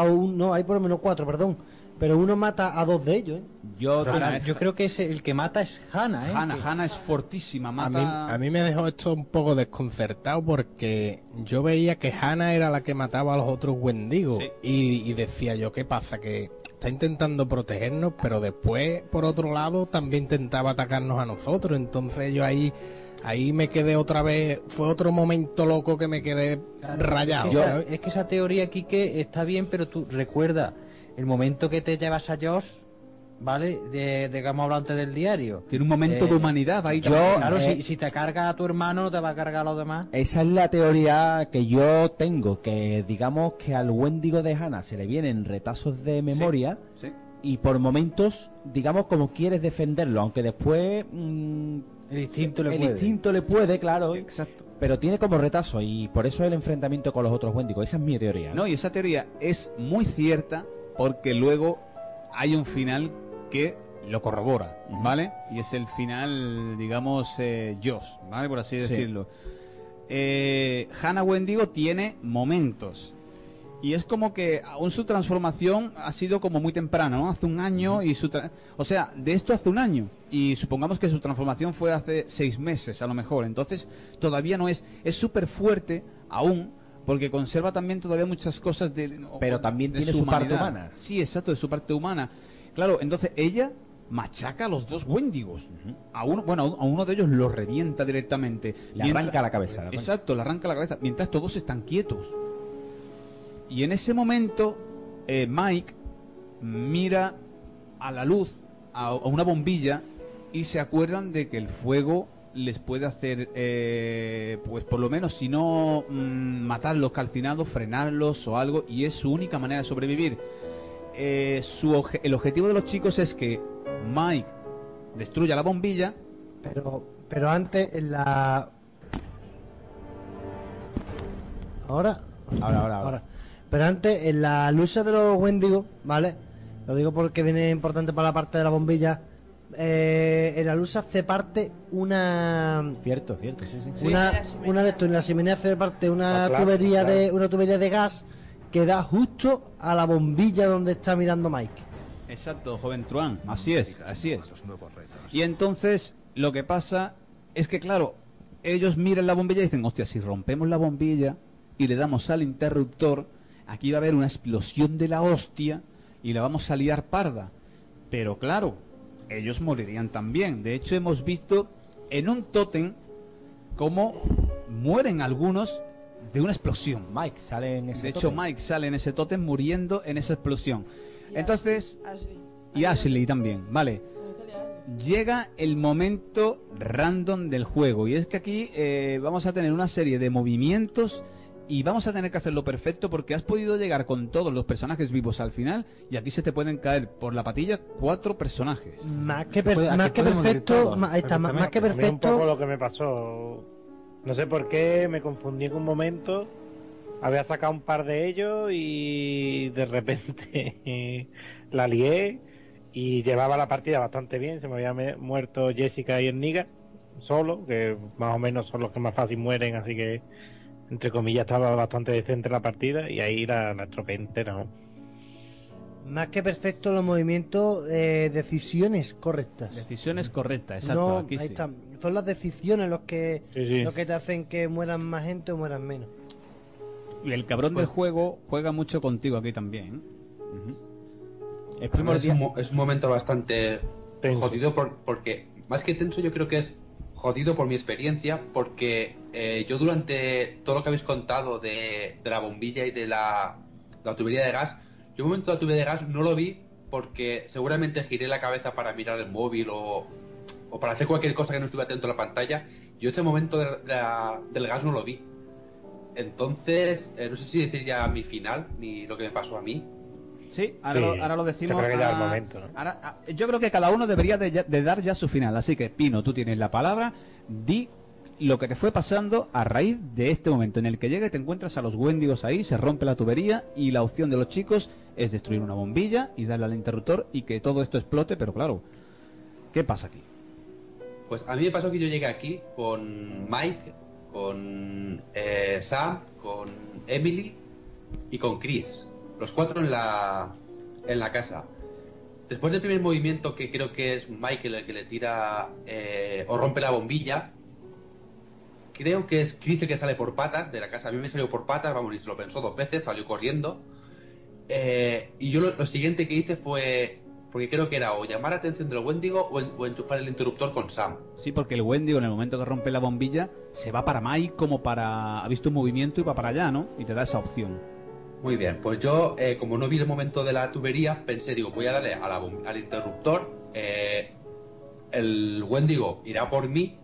a un, no, hay por lo menos cuatro, perdón, pero uno mata a dos de ellos. ¿eh? Yo, Hannah, yo creo que es el que mata es Hannah, ¿eh? Hanna, Que- Hanna es fortísima, A mata... mí, a mí me dejó esto un poco desconcertado porque yo veía que Hannah era la que mataba a los otros Wendigos Sí. y, y decía yo, ¿qué pasa? Que está intentando protegernos, pero después, por otro lado, también intentaba atacarnos a nosotros. Entonces yo ahí, ahí me quedé otra vez, fue otro momento loco que me quedé rayado. Es que, esa, es que esa teoría, Quique, está bien, pero tú recuerda el momento que te llevas a Josh, ¿vale? De, de que hemos hablado antes del diario. Tiene un momento Eh, de humanidad ahí yo, claro, Eh, si, si te carga a tu hermano, no te va a cargar a los demás. Esa es la teoría que yo tengo, que digamos que al Wendigo de Hannah se le vienen retazos de memoria sí. y por momentos, digamos, como quieres defenderlo, aunque después mm, El instinto le el puede. instinto le puede, claro, Exacto. pero tiene como retazo y por eso el enfrentamiento con los otros Wendigos. Esa es mi teoría. No, y esa teoría es muy cierta porque luego hay un final que lo corrobora, ¿vale? Y es el final, digamos, eh, Josh, ¿vale? Por así Sí. decirlo. Eh, Hannah Wendigo tiene momentos. Y es como que aún su transformación ha sido como muy temprana, ¿no? Hace un año y su... tra- O sea, de esto hace un año. Y supongamos que su transformación fue hace seis meses, a lo mejor. Entonces, todavía no es... Es súper fuerte aún, porque conserva también todavía muchas cosas de... Pero también de tiene su parte humana. Sí, exacto, de su parte humana. Claro, entonces ella machaca a los dos Wendigos. A uno, bueno, a uno- de ellos lo revienta directamente. Le arranca la cabeza. Exacto, le arranca la cabeza, mientras todos están quietos. Y en ese momento, eh, Mike mira a la luz, a, a una bombilla, y se acuerdan de que el fuego les puede hacer, eh, pues por lo menos, si no mm, matarlos calcinados, frenarlos o algo, y es su única manera de sobrevivir. Eh, su obje- el objetivo de los chicos es que Mike destruya la bombilla, Pero, pero antes en la... Ahora, Ahora, ahora, ahora. Pero antes, en la lucha de los Wendigos, ¿vale? Lo digo porque viene importante para la parte de la bombilla. Eh, en la lucha hace parte una Cierto, cierto, sí, sí. una, una de esto en la chimenea hace parte una Ah, claro, tubería claro. de una tubería de gas que da justo a la bombilla donde está mirando Mike. Exacto, joven Truán, así es, así es. Y entonces lo que pasa es que, claro, ellos miran la bombilla y dicen, hostia, si rompemos la bombilla y le damos al interruptor, aquí va a haber una explosión de la hostia y la vamos a liar parda. Pero claro, ellos morirían también. De hecho, hemos visto en un tótem cómo mueren algunos de una explosión. Mike sale en ese De hecho, tótem. Mike sale en ese tótem muriendo en esa explosión. Entonces, Ashley. y Ashley también, vale. Llega el momento random del juego y es que aquí eh, vamos a tener una serie de movimientos y vamos a tener que hacerlo perfecto porque has podido llegar con todos los personajes vivos al final y aquí se te pueden caer por la patilla cuatro personajes. Más que, per- más que perfecto, ahí está, más, más que mí un poco perfecto. lo que me pasó. No sé por qué me confundí en un momento. Había sacado un par de ellos y de repente [laughs] la lié y llevaba la partida bastante bien. Se me había muerto Jessica y Erniga solo, que más o menos son los que más fácil mueren, así que entre comillas estaba bastante decente la partida y ahí la, la estropeé entera. ¿no? Más que perfecto los movimientos, eh, decisiones correctas. Decisiones correctas, exacto. No, aquí ahí sí. está. Son las decisiones los que, Sí, sí. los que te hacen que mueran más gente o mueran menos. Y el cabrón Pues- del juego juega mucho contigo aquí también. Es Es un, es un momento bastante jodido por- porque, más que tenso, yo creo que es jodido por mi experiencia, porque eh, yo durante todo lo que habéis contado de, de la bombilla y de la, la tubería de gas, yo un momento de la tubería de gas no lo vi porque seguramente giré la cabeza para mirar el móvil o, o para hacer cualquier cosa que no estuviera atento a la pantalla. Yo ese momento de la- del gas no lo vi. Entonces, eh, no sé si decir ya mi final, ni lo que me pasó a mí. Sí, ahora, lo, ahora lo decimos. yo creo que ya es el momento, ¿no? ahora, yo creo que cada uno debería de dar ya su final. Así que, Pino, tú tienes la palabra. Di lo que te fue pasando a raíz de este momento en el que llega y te encuentras a los Wendigos ahí, se rompe la tubería y la opción de los chicos es destruir una bombilla y darle al interruptor y que todo esto explote, pero claro, ¿qué pasa aquí? Pues a mí me pasó que yo llegué aquí con Mike, con eh, Sam, con Emily y con Chris. Los cuatro en la, en la casa. Después del primer movimiento, que creo que es Michael el que le tira eh, o rompe la bombilla, creo que es Chris el que sale por patas de la casa. A mí me salió por patas, vamos, y se lo pensó dos veces, salió corriendo. Eh, y yo lo, siguiente que hice fue, porque creo que era o llamar la atención del Wendigo o, o enchufar el interruptor con Sam. Sí, porque el Wendigo en el momento que rompe la bombilla se va para Mike como para... Ha visto un movimiento y va para allá, ¿no? Y te da esa opción. Muy bien, pues yo, eh, como no vi el momento de la tubería, pensé, digo, voy a darle a la al interruptor, eh, el Wendigo irá por mí,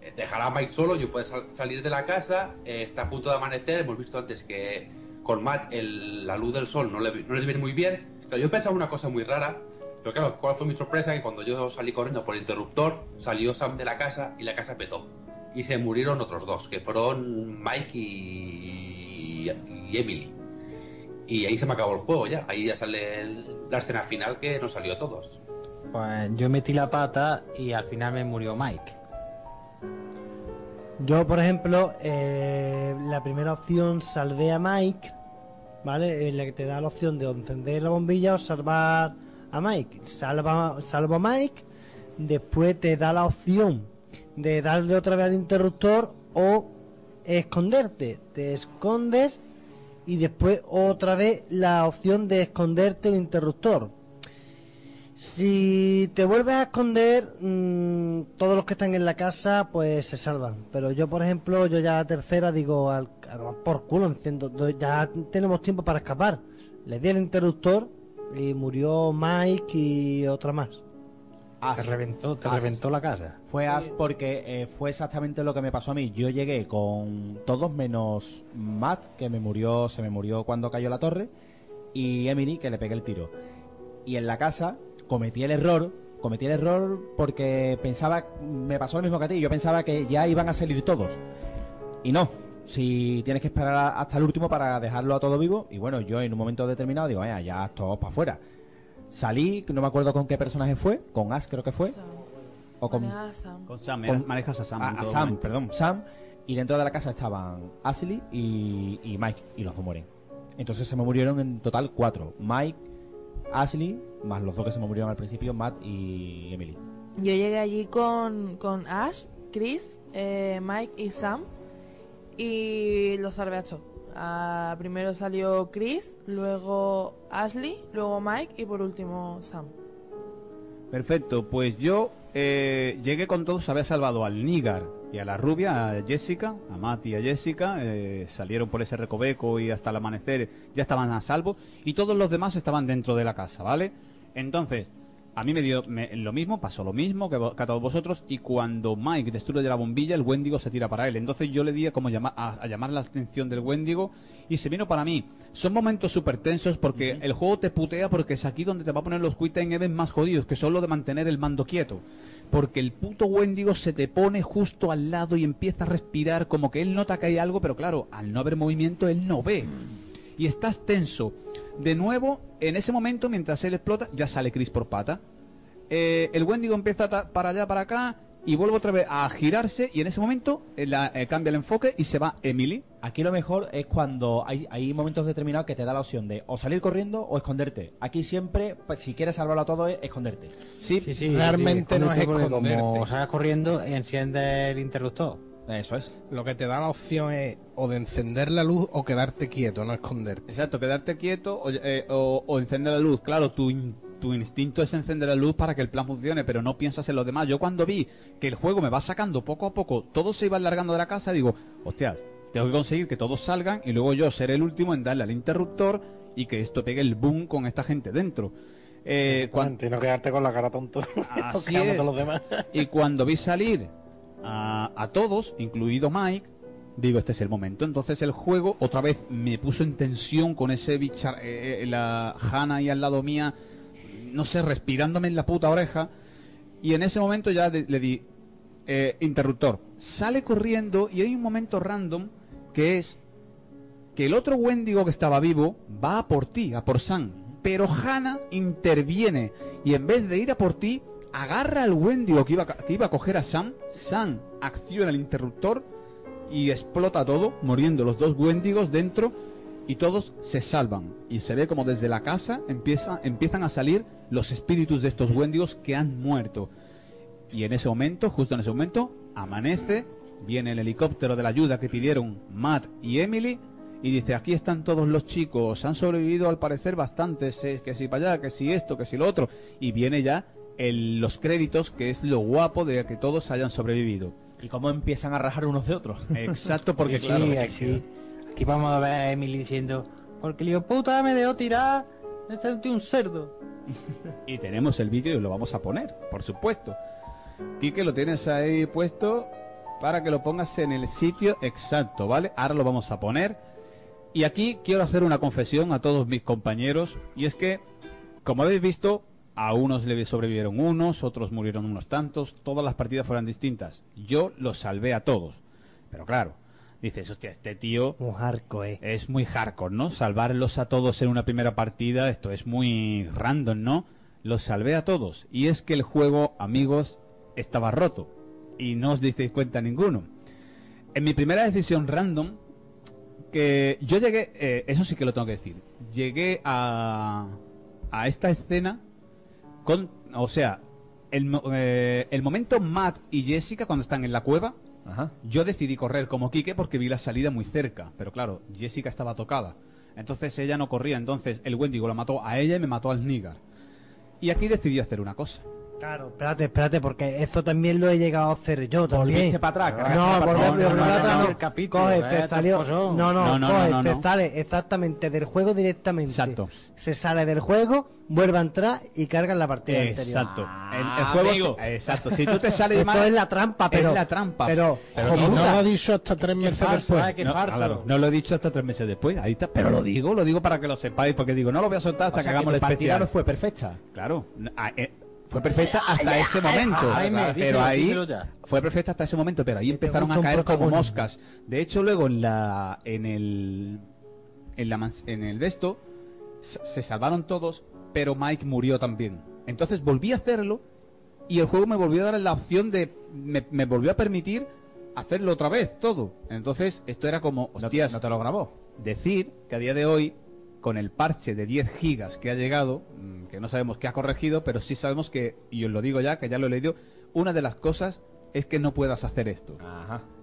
eh, dejará a Mike solo, yo puedo sal- salir de la casa, eh, está a punto de amanecer, hemos visto antes que con Matt el- la luz del sol no le, viene muy bien. Claro, yo pensaba una cosa muy rara, pero claro, ¿cuál fue mi sorpresa? Que cuando yo salí corriendo por el interruptor, salió Sam de la casa y la casa petó. Y se murieron otros dos, que fueron Mike y Emily. Y ahí se me acabó el juego ya. Ahí ya sale la escena final que nos salió a todos. Pues yo metí la pata y al final me murió Mike. Yo, por ejemplo, eh, la primera opción salvé a Mike, ¿vale? En la que te da la opción de encender la bombilla o salvar a Mike. Salva, salvo a Mike, después te da la opción de darle otra vez al interruptor o esconderte. Te escondes y después otra vez la opción de esconderte el interruptor. Si te vuelves a esconder, mm, todos los que están en la casa pues se salvan. Pero yo, por ejemplo, yo ya la tercera digo, al, a por culo, enciendo, do- ya tenemos tiempo para escapar. Le di el interruptor y murió Mike y otra más. Te reventó, te As. reventó la casa. Fue as porque eh, fue exactamente lo que me pasó a mí. Yo llegué con todos menos Matt, que me murió, se me murió cuando cayó la torre, y Emily, que le pegué el tiro. Y en la casa cometí el error, cometí el error porque pensaba, me pasó lo mismo que a ti, yo pensaba que ya iban a salir todos. Y no, si tienes que esperar hasta el último para dejarlo a todo vivo, y bueno, yo en un momento determinado digo, "Venga, ya todos para afuera. Salí, no me acuerdo con qué personaje fue, con Ash creo que fue. O con, Maneja a Sam. Con Sam, con- manejas a Sam. A, Sam, momento. perdón, Sam. Y dentro de la casa estaban Ashley y, y Mike, y los dos mueren. Entonces se me murieron en total cuatro. Mike, Ashley, más los dos que se me murieron al principio, Matt y Emily. Yo llegué allí con, con Ash, Chris, eh, Mike y Sam y los todos. Ah, primero salió Chris, luego Ashley, luego Mike y por último Sam. Perfecto, pues yo eh, llegué con todos, había salvado al Nígar y a la rubia, a Jessica, a Matt y a Jessica, eh, salieron por ese recoveco y hasta el amanecer ya estaban a salvo y todos los demás estaban dentro de la casa, ¿vale? Entonces, a mí me dio me- lo mismo, pasó lo mismo que, a todos vosotros y cuando Mike destruye la bombilla, el Wendigo se tira para él. Entonces yo le di a como llama- a, a llamar la atención del Wendigo y se vino para mí. Son momentos súper tensos porque el juego te putea porque es aquí donde te va a poner los quick time events más jodidos, que son lo de mantener el mando quieto. Porque el puto Wendigo se te pone justo al lado y empieza a respirar como que él nota que hay algo, pero claro, al no haber movimiento él no ve. Y estás tenso. De nuevo, en ese momento, mientras él explota, ya sale Chris por pata. Eh, el Wendigo empieza a para allá, para acá, y vuelve otra vez a girarse, y en ese momento eh, la- eh, cambia el enfoque y se va Emily. Aquí lo mejor es cuando hay, hay momentos determinados que te da la opción de o salir corriendo o esconderte. Aquí siempre, pues, si quieres salvarlo a todo, es esconderte. Sí, Sí, sí, Realmente sí, no es escóndete porque Como esconderte. salgas corriendo, enciende el interruptor. Eso es. Lo que te da la opción es o de encender la luz o quedarte quieto, no esconderte. Exacto, quedarte quieto o, eh, o- o encender la luz. Claro, tu, in- tu instinto es encender la luz para que el plan funcione, pero no piensas en los demás. Yo cuando vi que el juego me va sacando poco a poco, todos se iban largando de la casa, digo, hostias, tengo que conseguir que todos salgan y luego yo ser el último en darle al interruptor y que esto pegue el boom con esta gente dentro. Eh, Y no quedarte con la cara tonto. [laughs] Así es. con los demás. Y cuando vi salir a, todos, incluido Mike, digo, este es el momento. Entonces el juego otra vez me puso en tensión con ese bichar, eh, eh, la Hannah ahí al lado mía, no sé, respirándome en la puta oreja. Y en ese momento ya le di eh, interruptor. Sale corriendo y hay un momento random que es que el otro Wendigo que estaba vivo va a por ti, a por Sam. Pero Hannah interviene y en vez de ir a por ti, agarra al Wendigo que iba, a que iba a coger a Sam. Sam acciona el interruptor y explota todo, muriendo los dos Wendigos dentro y todos se salvan. Y se ve como desde la casa empieza, empiezan a salir los espíritus de estos Wendigos que han muerto. Y en ese momento, justo en ese momento, amanece, viene el helicóptero de la ayuda que pidieron Matt y Emily y dice, aquí están todos los chicos, han sobrevivido al parecer bastantes, eh, que si para allá, que si esto, que si lo otro. Y viene ya el- los créditos, que es lo guapo de que todos hayan sobrevivido. Y cómo empiezan a rajar unos de otros. [laughs] Exacto, porque Sí, claro... sí, aquí, aquí vamos a ver a Emily diciendo, porque el hijo puta me dejó tirar, este es un cerdo. [laughs] Y tenemos el vídeo y lo vamos a poner, por supuesto. Quique, lo tienes ahí puesto para que lo pongas en el sitio exacto, ¿vale? Ahora lo vamos a poner. Y aquí quiero hacer una confesión a todos mis compañeros. Y es que, como habéis visto, a unos le sobrevivieron unos, otros murieron unos tantos. Todas las partidas fueron distintas. Yo los salvé a todos. Pero claro, dices, hostia, este tío... Muy hardcore, eh. Es muy hardcore, ¿no? Salvarlos a todos en una primera partida, esto es muy random, ¿no? Los salvé a todos. Y es que el juego, amigos, estaba roto. Y no os disteis cuenta ninguno. En mi primera decisión random, que yo llegué, eh, eso sí que lo tengo que decir, llegué a, a esta escena con, o sea, el, eh, el momento Matt y Jessica cuando están en la cueva, yo decidí correr como Quique porque vi la salida muy cerca, pero claro, Jessica estaba tocada, entonces ella no corría, entonces el Wendigo la mató a ella y me mató al Nigar. Y aquí decidí hacer una cosa. Claro, espérate, espérate, porque eso también lo he llegado a hacer yo también. Volviste para atrás, No, para volver, atrás. volver No, no, para atrás no, capítulo, Coge, eh, se salió. No, no, No, no, coge, no, no, se no. sale exactamente del juego directamente. Exacto. Se sale del juego, vuelve a entrar y carga en la partida anterior. Exacto. El, el juego, amigo. exacto. Si tú te sales Eso mal, es la trampa, pero- es la trampa. pero- pero no, no lo ha dicho hasta tres meses después. no, claro, no lo he dicho hasta tres meses después. Ahí está. Pero lo digo, lo digo para que lo sepáis, porque digo, no lo voy a soltar hasta O sea, que hagamos que el tu partida especial. no fue perfecta. Claro. ah, eh, fue perfecta hasta ese momento. Jaime, pero ahí fue perfecta hasta ese momento, pero ahí empezaron a caer como moscas. De hecho, luego en la en el en la en el de esto s- se salvaron todos, pero Mike murió también. Entonces volví a hacerlo y el juego me volvió a dar la opción de me, me volvió a permitir hacerlo otra vez todo. Entonces esto era como hostias, no te lo grabó. Decir que a día de hoy con el parche de 10 gigas que ha llegado, que no sabemos qué ha corregido, pero sí sabemos que, y os lo digo ya, que ya lo he leído, una de las cosas es que no puedas hacer esto.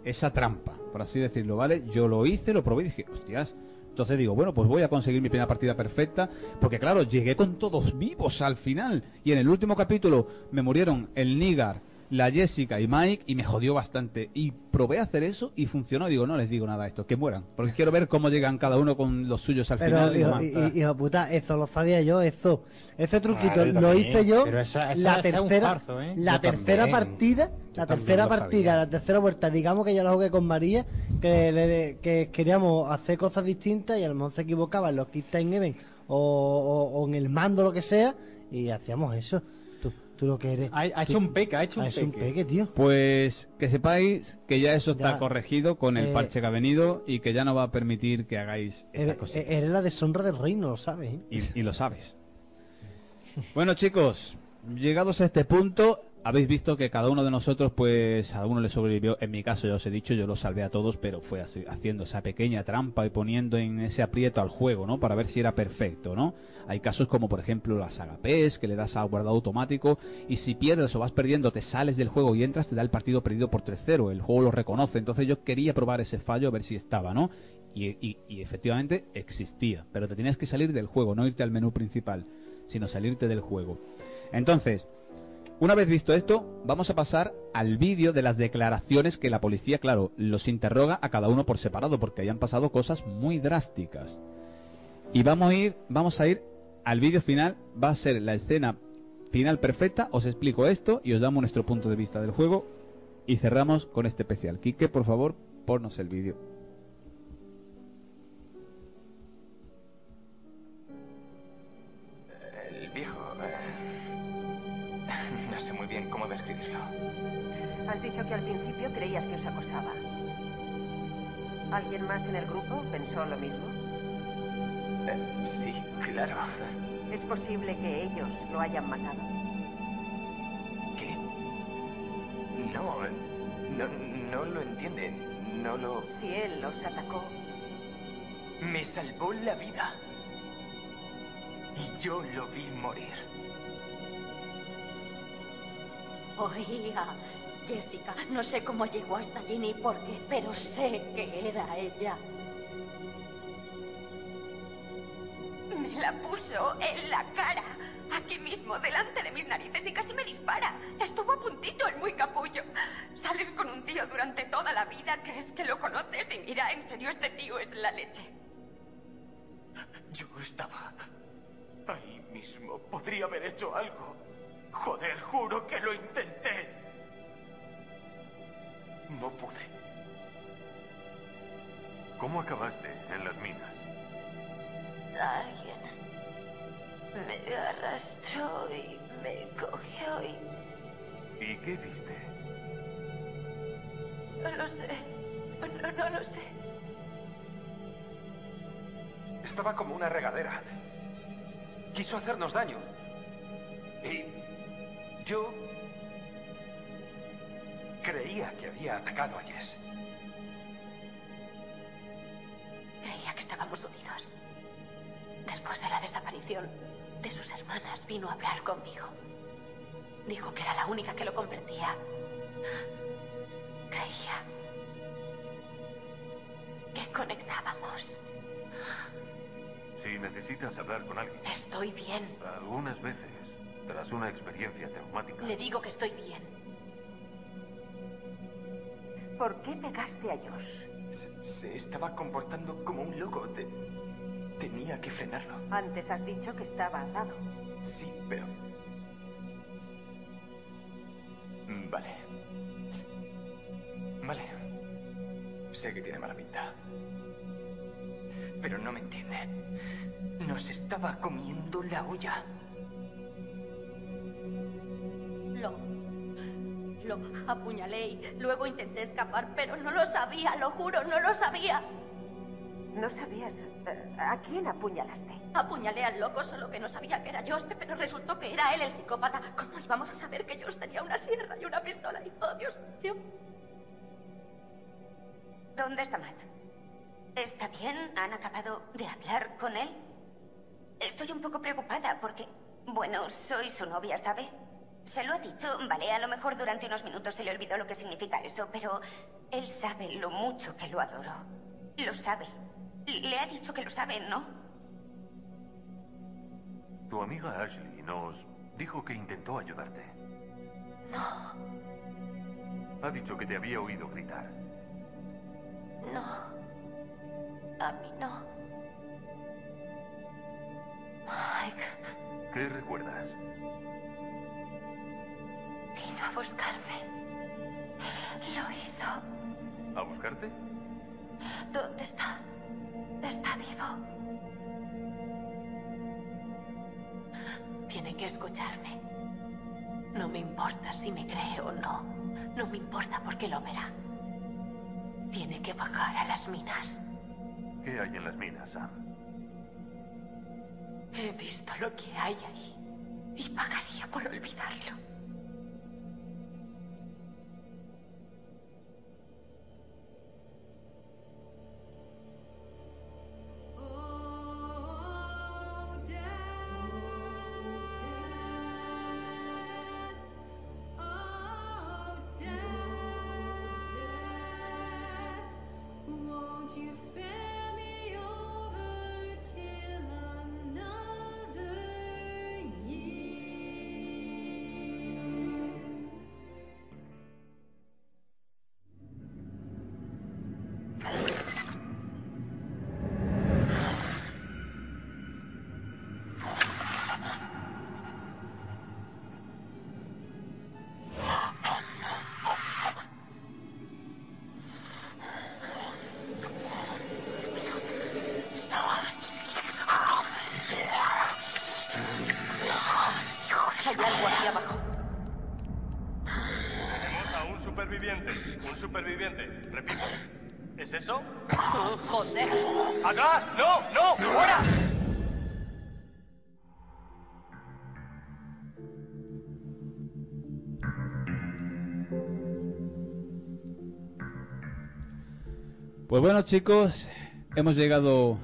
Esa trampa, por así decirlo, ¿vale? Yo lo hice, lo probé y dije, hostias. Entonces digo, bueno, pues voy a conseguir mi primera partida perfecta, porque claro, llegué con todos vivos al final. Y en el último capítulo me murieron el Nigar, la Jessica y Mike, y me jodió bastante. Y probé a hacer eso y funcionó. Digo, no les digo nada a esto, que mueran. Porque quiero ver cómo llegan cada uno con los suyos al Pero, final. Hijo, "Man, y- y- hijo puta, eso lo sabía yo, eso. Ese truquito lo también. hice yo Pero eso- eso- la tercera, farzo, ¿eh? la Yo tercera también. partida, la tercera partida, la tercera vuelta, digamos que yo la jugué con María, que, le- que queríamos hacer cosas distintas y a lo mejor se equivocaba en los Kick Time Event o, o- o en el mando, lo que sea, y hacíamos eso. Tú, lo que eres. Ha, ha hecho un peque, ha hecho un ha hecho un peque. peque, tío. Pues que sepáis que ya eso está Ya. corregido con el Eh, parche que ha venido y que ya no va a permitir que hagáis estas Eres, cosas. eres la deshonra del reino, lo sabes. ¿eh? Y, y lo sabes. Bueno, chicos, llegados a este punto, habéis visto que cada uno de nosotros, pues a uno le sobrevivió. En mi caso, ya os he dicho, yo los salvé a todos, pero fue así, haciendo esa pequeña trampa y poniendo en ese aprieto al juego, ¿no? Para ver si era perfecto, ¿no? Hay casos como, por ejemplo, la saga PES, que le das a guardado automático y si pierdes o vas perdiendo, te sales del juego y entras, te da el partido perdido por 3-0. El juego lo reconoce. Entonces yo quería probar ese fallo, a ver si estaba, ¿no? Y, y- y efectivamente existía. Pero te tenías que salir del juego, no irte al menú principal, sino salirte del juego. Entonces, una vez visto esto, vamos a pasar al vídeo de las declaraciones que la policía, claro, los interroga a cada uno por separado, porque hayan pasado cosas muy drásticas. Y vamos a ir, vamos a ir al vídeo final va a ser la escena final perfecta. Os explico esto y os damos nuestro punto de vista del juego. Y cerramos con este especial. Quique, por favor, ponnos el vídeo. Sé muy bien cómo describirlo. Has dicho que al principio creías que os acosaba. ¿Alguien más en el grupo pensó lo mismo? Eh, sí, claro. ¿Es posible que ellos lo hayan matado? ¿Qué? No, no, no lo entienden. No lo... Si él los atacó, Me salvó la vida. Y yo lo vi morir. Oía, Jessica, no sé cómo llegó hasta allí ni por qué, pero sé que era ella. Me la puso en la cara, aquí mismo, delante de mis narices y casi me dispara. Estuvo a puntito el muy capullo. Sales con un tío durante toda la vida, crees que lo conoces y mira, en serio, este tío es la leche. Yo estaba ahí mismo. Podría haber hecho algo. Joder, juro que lo intenté. No pude. ¿Cómo acabaste en las minas? Alguien me arrastró y me cogió y ¿Y qué viste? no lo sé. No, no lo sé. Estaba como una regadera. Quiso hacernos daño. Y yo creía que había atacado a Jess. Creía que estábamos unidos. Después de la desaparición de sus hermanas, vino a hablar conmigo. Dijo que era la única que lo comprendía. Creía que conectábamos. Si necesitas hablar con alguien, Estoy bien. algunas veces, tras una experiencia traumática, Le digo que estoy bien. ¿por qué pegaste a Josh? Se, se estaba comportando como un loco. Te- tenía que frenarlo. Antes has dicho que estaba atado. Sí, pero... Vale. Vale. Sé que tiene mala pinta. Pero no me entiende. Nos estaba comiendo la olla. Lo. Lo apuñalé y luego intenté escapar, pero no lo sabía, lo juro, no lo sabía. ¿No sabías eh, a quién apuñalaste? Apuñalé al loco, solo que no sabía que era Josh, pero resultó que era él el psicópata. ¿Cómo íbamos a saber que Josh tenía una sierra y una pistola? Y, oh, Dios mío. ¿Dónde está Matt? ¿Está bien? ¿Han acabado de hablar con él? Estoy un poco preocupada porque, bueno, soy su novia, ¿sabe? Se lo ha dicho, vale, a lo mejor durante unos minutos se le olvidó lo que significa eso, pero él sabe lo mucho que lo adoro. Lo sabe. Le ha dicho que lo sabe, ¿no? tu amiga Ashley nos dijo que intentó ayudarte. No, Ha dicho que te había oído gritar. no. A mí no. Mike ¿Qué recuerdas? vino a buscarme. Lo hizo. ¿A buscarte? ¿Dónde está? Está vivo. Tiene que escucharme. No me importa si me cree o no. No me importa porque lo verá. Tiene que bajar a las minas. ¿Qué hay en las minas, Sam? He visto lo que hay ahí. Y pagaría por olvidarlo. Won't you spare ¿Es eso? [laughs] Joder. ¡Atrás! ¡No! ¡No! ¡Fuera! Pues bueno chicos, hemos llegado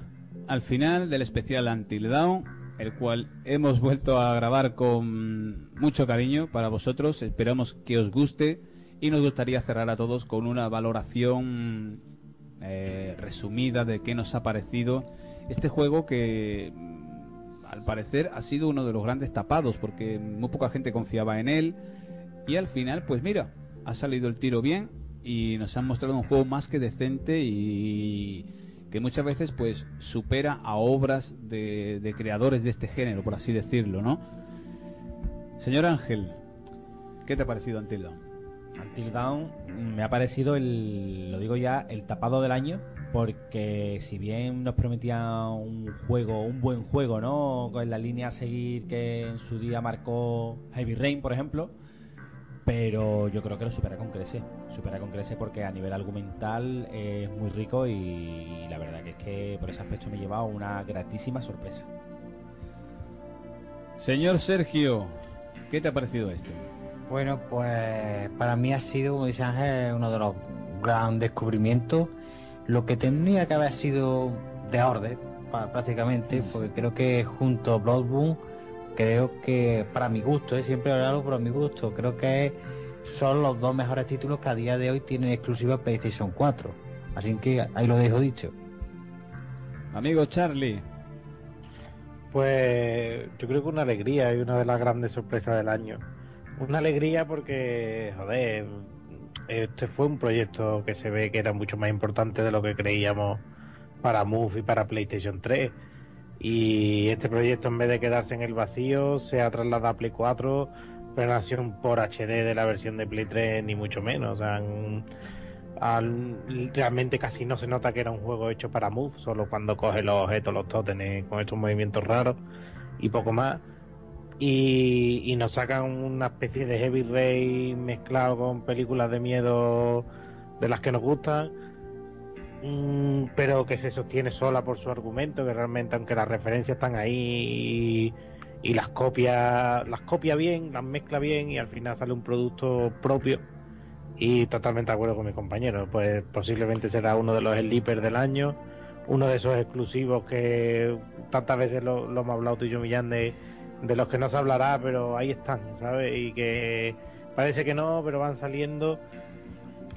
al final del especial Until Dawn, el cual hemos vuelto a grabar con mucho cariño para vosotros. Esperamos que os guste y nos gustaría cerrar a todos con una valoración eh, resumida de qué nos ha parecido este juego que mm, al parecer ha sido uno de los grandes tapados porque muy poca gente confiaba en él y al final pues mira ha salido el tiro bien y nos han mostrado un juego más que decente y que muchas veces pues supera a obras de, creadores de este género por así decirlo no señor Ángel ¿qué te ha parecido Until Dawn? Until Dawn me ha parecido el, lo digo ya, el tapado del año, porque si bien nos prometía un juego, un buen juego, ¿no? Con la línea a seguir que en su día marcó Heavy Rain, por ejemplo, pero yo creo que lo supera con crece, supera con crece porque a nivel argumental es muy rico y la verdad que es que por ese aspecto me he llevado una gratísima sorpresa. Señor Sergio, ¿qué te ha parecido esto? Bueno, pues para mí ha sido, como dice Ángel, uno de los gran descubrimientos. Lo que tenía que haber sido de orden, prácticamente, porque creo que junto a Bloodborne, creo que para mi gusto, ¿eh? siempre hablo por mi gusto, creo que son los dos mejores títulos que a día de hoy tienen exclusiva PlayStation 4. Así que ahí lo dejo dicho. Amigo Charlie. Pues yo creo que una alegría y una de las grandes sorpresas del año. Una alegría porque, joder, este fue un proyecto que se ve que era mucho más importante de lo que creíamos para Move y para PlayStation 3. Y este proyecto, en vez de quedarse en el vacío, se ha trasladado a Play 4, pero no ha sido un por HD de la versión de Play 3, ni mucho menos. O sea, realmente casi no se nota que era un juego hecho para Move, solo cuando coge los objetos, los tótenes con estos movimientos raros y poco más. Y, y nos sacan una especie de Heavy Rain mezclado con películas de miedo de las que nos gustan, mm, pero que se sostiene sola por su argumento, que realmente aunque las referencias están ahí y, las copia, las copia bien, las mezcla bien y al final sale un producto propio. Y totalmente de acuerdo con mi compañero, pues posiblemente será uno de los sleepers del año, uno de esos exclusivos que tantas veces lo, lo hemos hablado tú y yo, Millán, de, de los que no se hablará, pero ahí están, ¿sabes? Y que parece que no, pero van saliendo.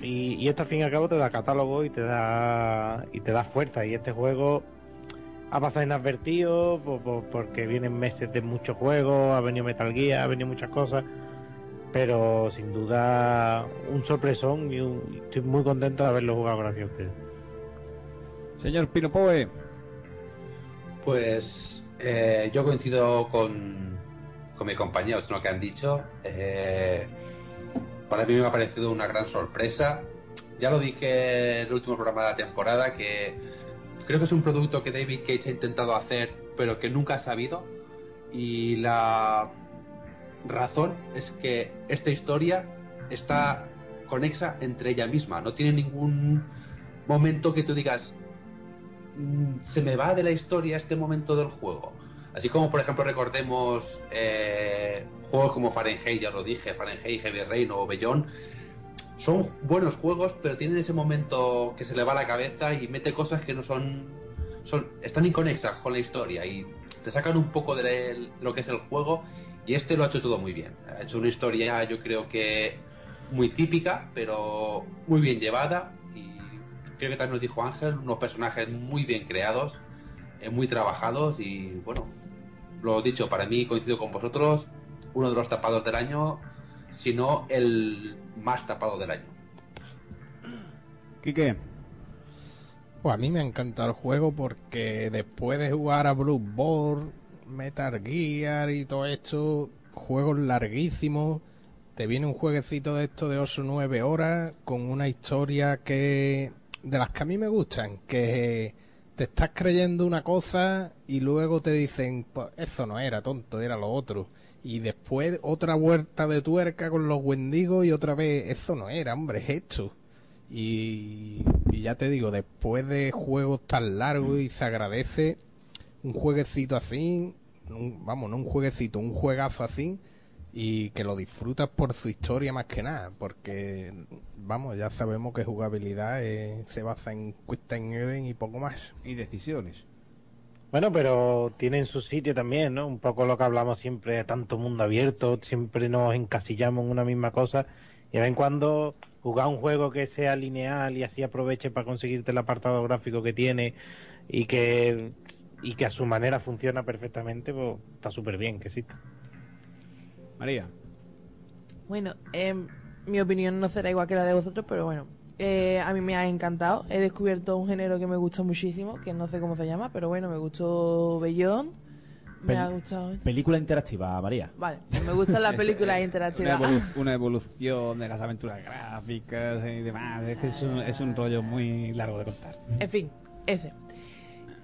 Y, y esto al fin y al cabo te da catálogo y te da y te da fuerza. Y este juego ha pasado inadvertido po- po- porque vienen meses de muchos juegos, ha venido Metal Gear, ha venido muchas cosas. Pero sin duda un sorpresón y, un- y estoy muy contento de haberlo jugado gracias a ustedes. Señor Pino Poe. Pues eh, yo coincido con, con mi compañeros en lo que han dicho. Eh, para mí me ha parecido una gran sorpresa. Ya lo dije en el último programa de la temporada que creo que es un producto que David Cage ha intentado hacer, pero que nunca ha sabido. Y la razón es que esta historia está conexa entre ella misma. No tiene ningún momento que tú digas, "Mm, se me va de la historia este momento del juego. Así como, por ejemplo, recordemos eh, juegos como Fahrenheit, ya lo dije, Fahrenheit, Heavy Rain o Beyond. Son buenos juegos, pero tienen ese momento que se le va la cabeza y mete cosas que no son. son están inconexas con la historia y te sacan un poco de, de lo que es el juego. Y este lo ha hecho todo muy bien. Ha hecho una historia, yo creo que muy típica, pero muy bien llevada. Creo que también nos dijo Ángel, unos personajes muy bien creados, eh, muy trabajados. Y bueno, lo dicho, para mí coincido con vosotros, uno de los tapados del año, si no el más tapado del año. Quique. Pues a mí me ha encantado el juego porque después de jugar a Bloodborne, Metal Gear y todo esto, juegos larguísimos, te viene un jueguecito de esto de 8 o 9 horas con una historia que de las que a mí me gustan, que te estás creyendo una cosa y luego te dicen, pues eso no era tonto, era lo otro. Y después otra vuelta de tuerca con los wendigos y otra vez, eso no era, hombre, es esto. Y, y ya te digo, después de juegos tan largos y se agradece un jueguecito así, vamos, no un jueguecito, un juegazo así y que lo disfrutas por su historia más que nada, porque vamos, ya sabemos que jugabilidad eh, se basa en Quick Time Event y poco más. Y decisiones. Bueno, pero tienen su sitio también, ¿no? Un poco lo que hablamos siempre, de tanto mundo abierto, siempre nos encasillamos en una misma cosa. Y de vez en cuando jugar un juego que sea lineal y así aproveche para conseguirte el apartado gráfico que tiene y que, y que a su manera funciona perfectamente, pues está súper bien que exista. María. Bueno, em, mi opinión no será igual que la de vosotros, pero bueno, eh, a mí me ha encantado. He descubierto un género que me gusta muchísimo, que no sé cómo se llama, pero bueno, me gustó Bellón. Me Pel- ha gustado. Película interactiva, María. Vale, pues me gustan las [laughs] películas Una, interactivas. evolu- [laughs] una evolución de las aventuras gráficas y demás. Es que es un, es un rollo muy largo de contar. En fin, ese.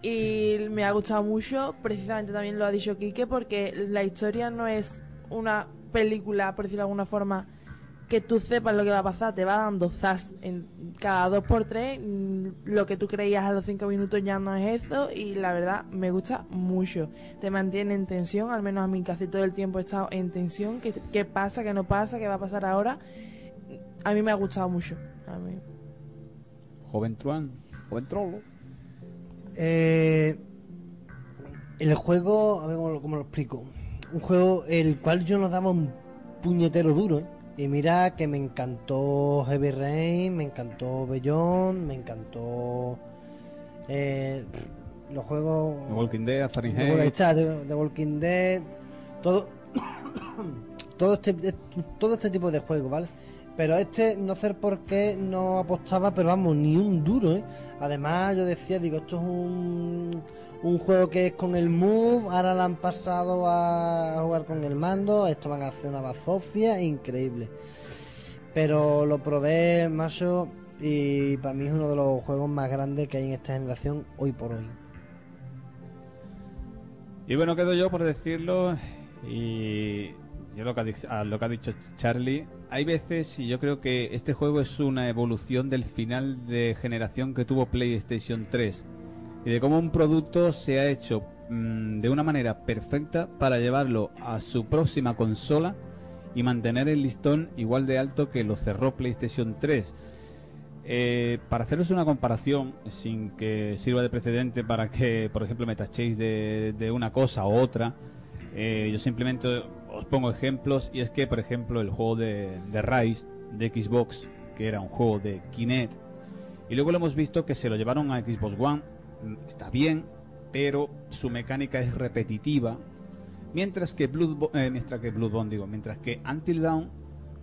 Y me ha gustado mucho, precisamente también lo ha dicho Quique, porque la historia no es una película, por decirlo de alguna forma, que tú sepas lo que va a pasar, te va dando zas en cada dos por tres, mm, lo que tú creías a los cinco minutos ya no es eso, y la verdad me gusta mucho. Te mantiene en tensión, al menos a mí casi todo el tiempo he estado en tensión, qué, qué pasa, qué no pasa, qué va a pasar ahora. A mí me ha gustado mucho. A mí. Joven Truán, joven Trollo. Eh, el juego, a ver cómo lo, cómo lo explico. Un juego el cual yo no daba un puñetero duro. ¿eh? Y mira que me encantó Heavy Rain, me encantó Beyond, me encantó eh, los juegos. The Walking Dead, The, The- The Walking Dead, todo, [coughs] todo este, todo este tipo de juegos, ¿vale? Pero este no sé por qué no apostaba, pero vamos, ni un duro, ¿eh? Además, yo decía, digo, esto es un, un juego que es con el Move, ahora la han pasado a jugar con el mando, esto van a hacer una bazofia increíble. Pero lo probé, macho, y para mí es uno de los juegos más grandes que hay en esta generación hoy por hoy. Y bueno, quedo yo por decirlo. Y yo lo que, ha, di- a lo que ha dicho Charlie, hay veces, y yo creo que este juego es una evolución del final de generación que tuvo PlayStation 3. Y de cómo un producto se ha hecho mm, de una manera perfecta para llevarlo a su próxima consola y mantener el listón igual de alto que lo cerró PlayStation 3. Eh, para haceros una comparación, sin que sirva de precedente para que, por ejemplo, me tachéis de, una cosa u otra, eh, yo simplemente os pongo ejemplos y es que, por ejemplo, el juego de, de Rise de Xbox, que era un juego de Kinect, y luego lo hemos visto que se lo llevaron a Xbox One, está bien, pero su mecánica es repetitiva, mientras que Bloodborne, eh, mientras que Bloodborne digo, mientras que Until Dawn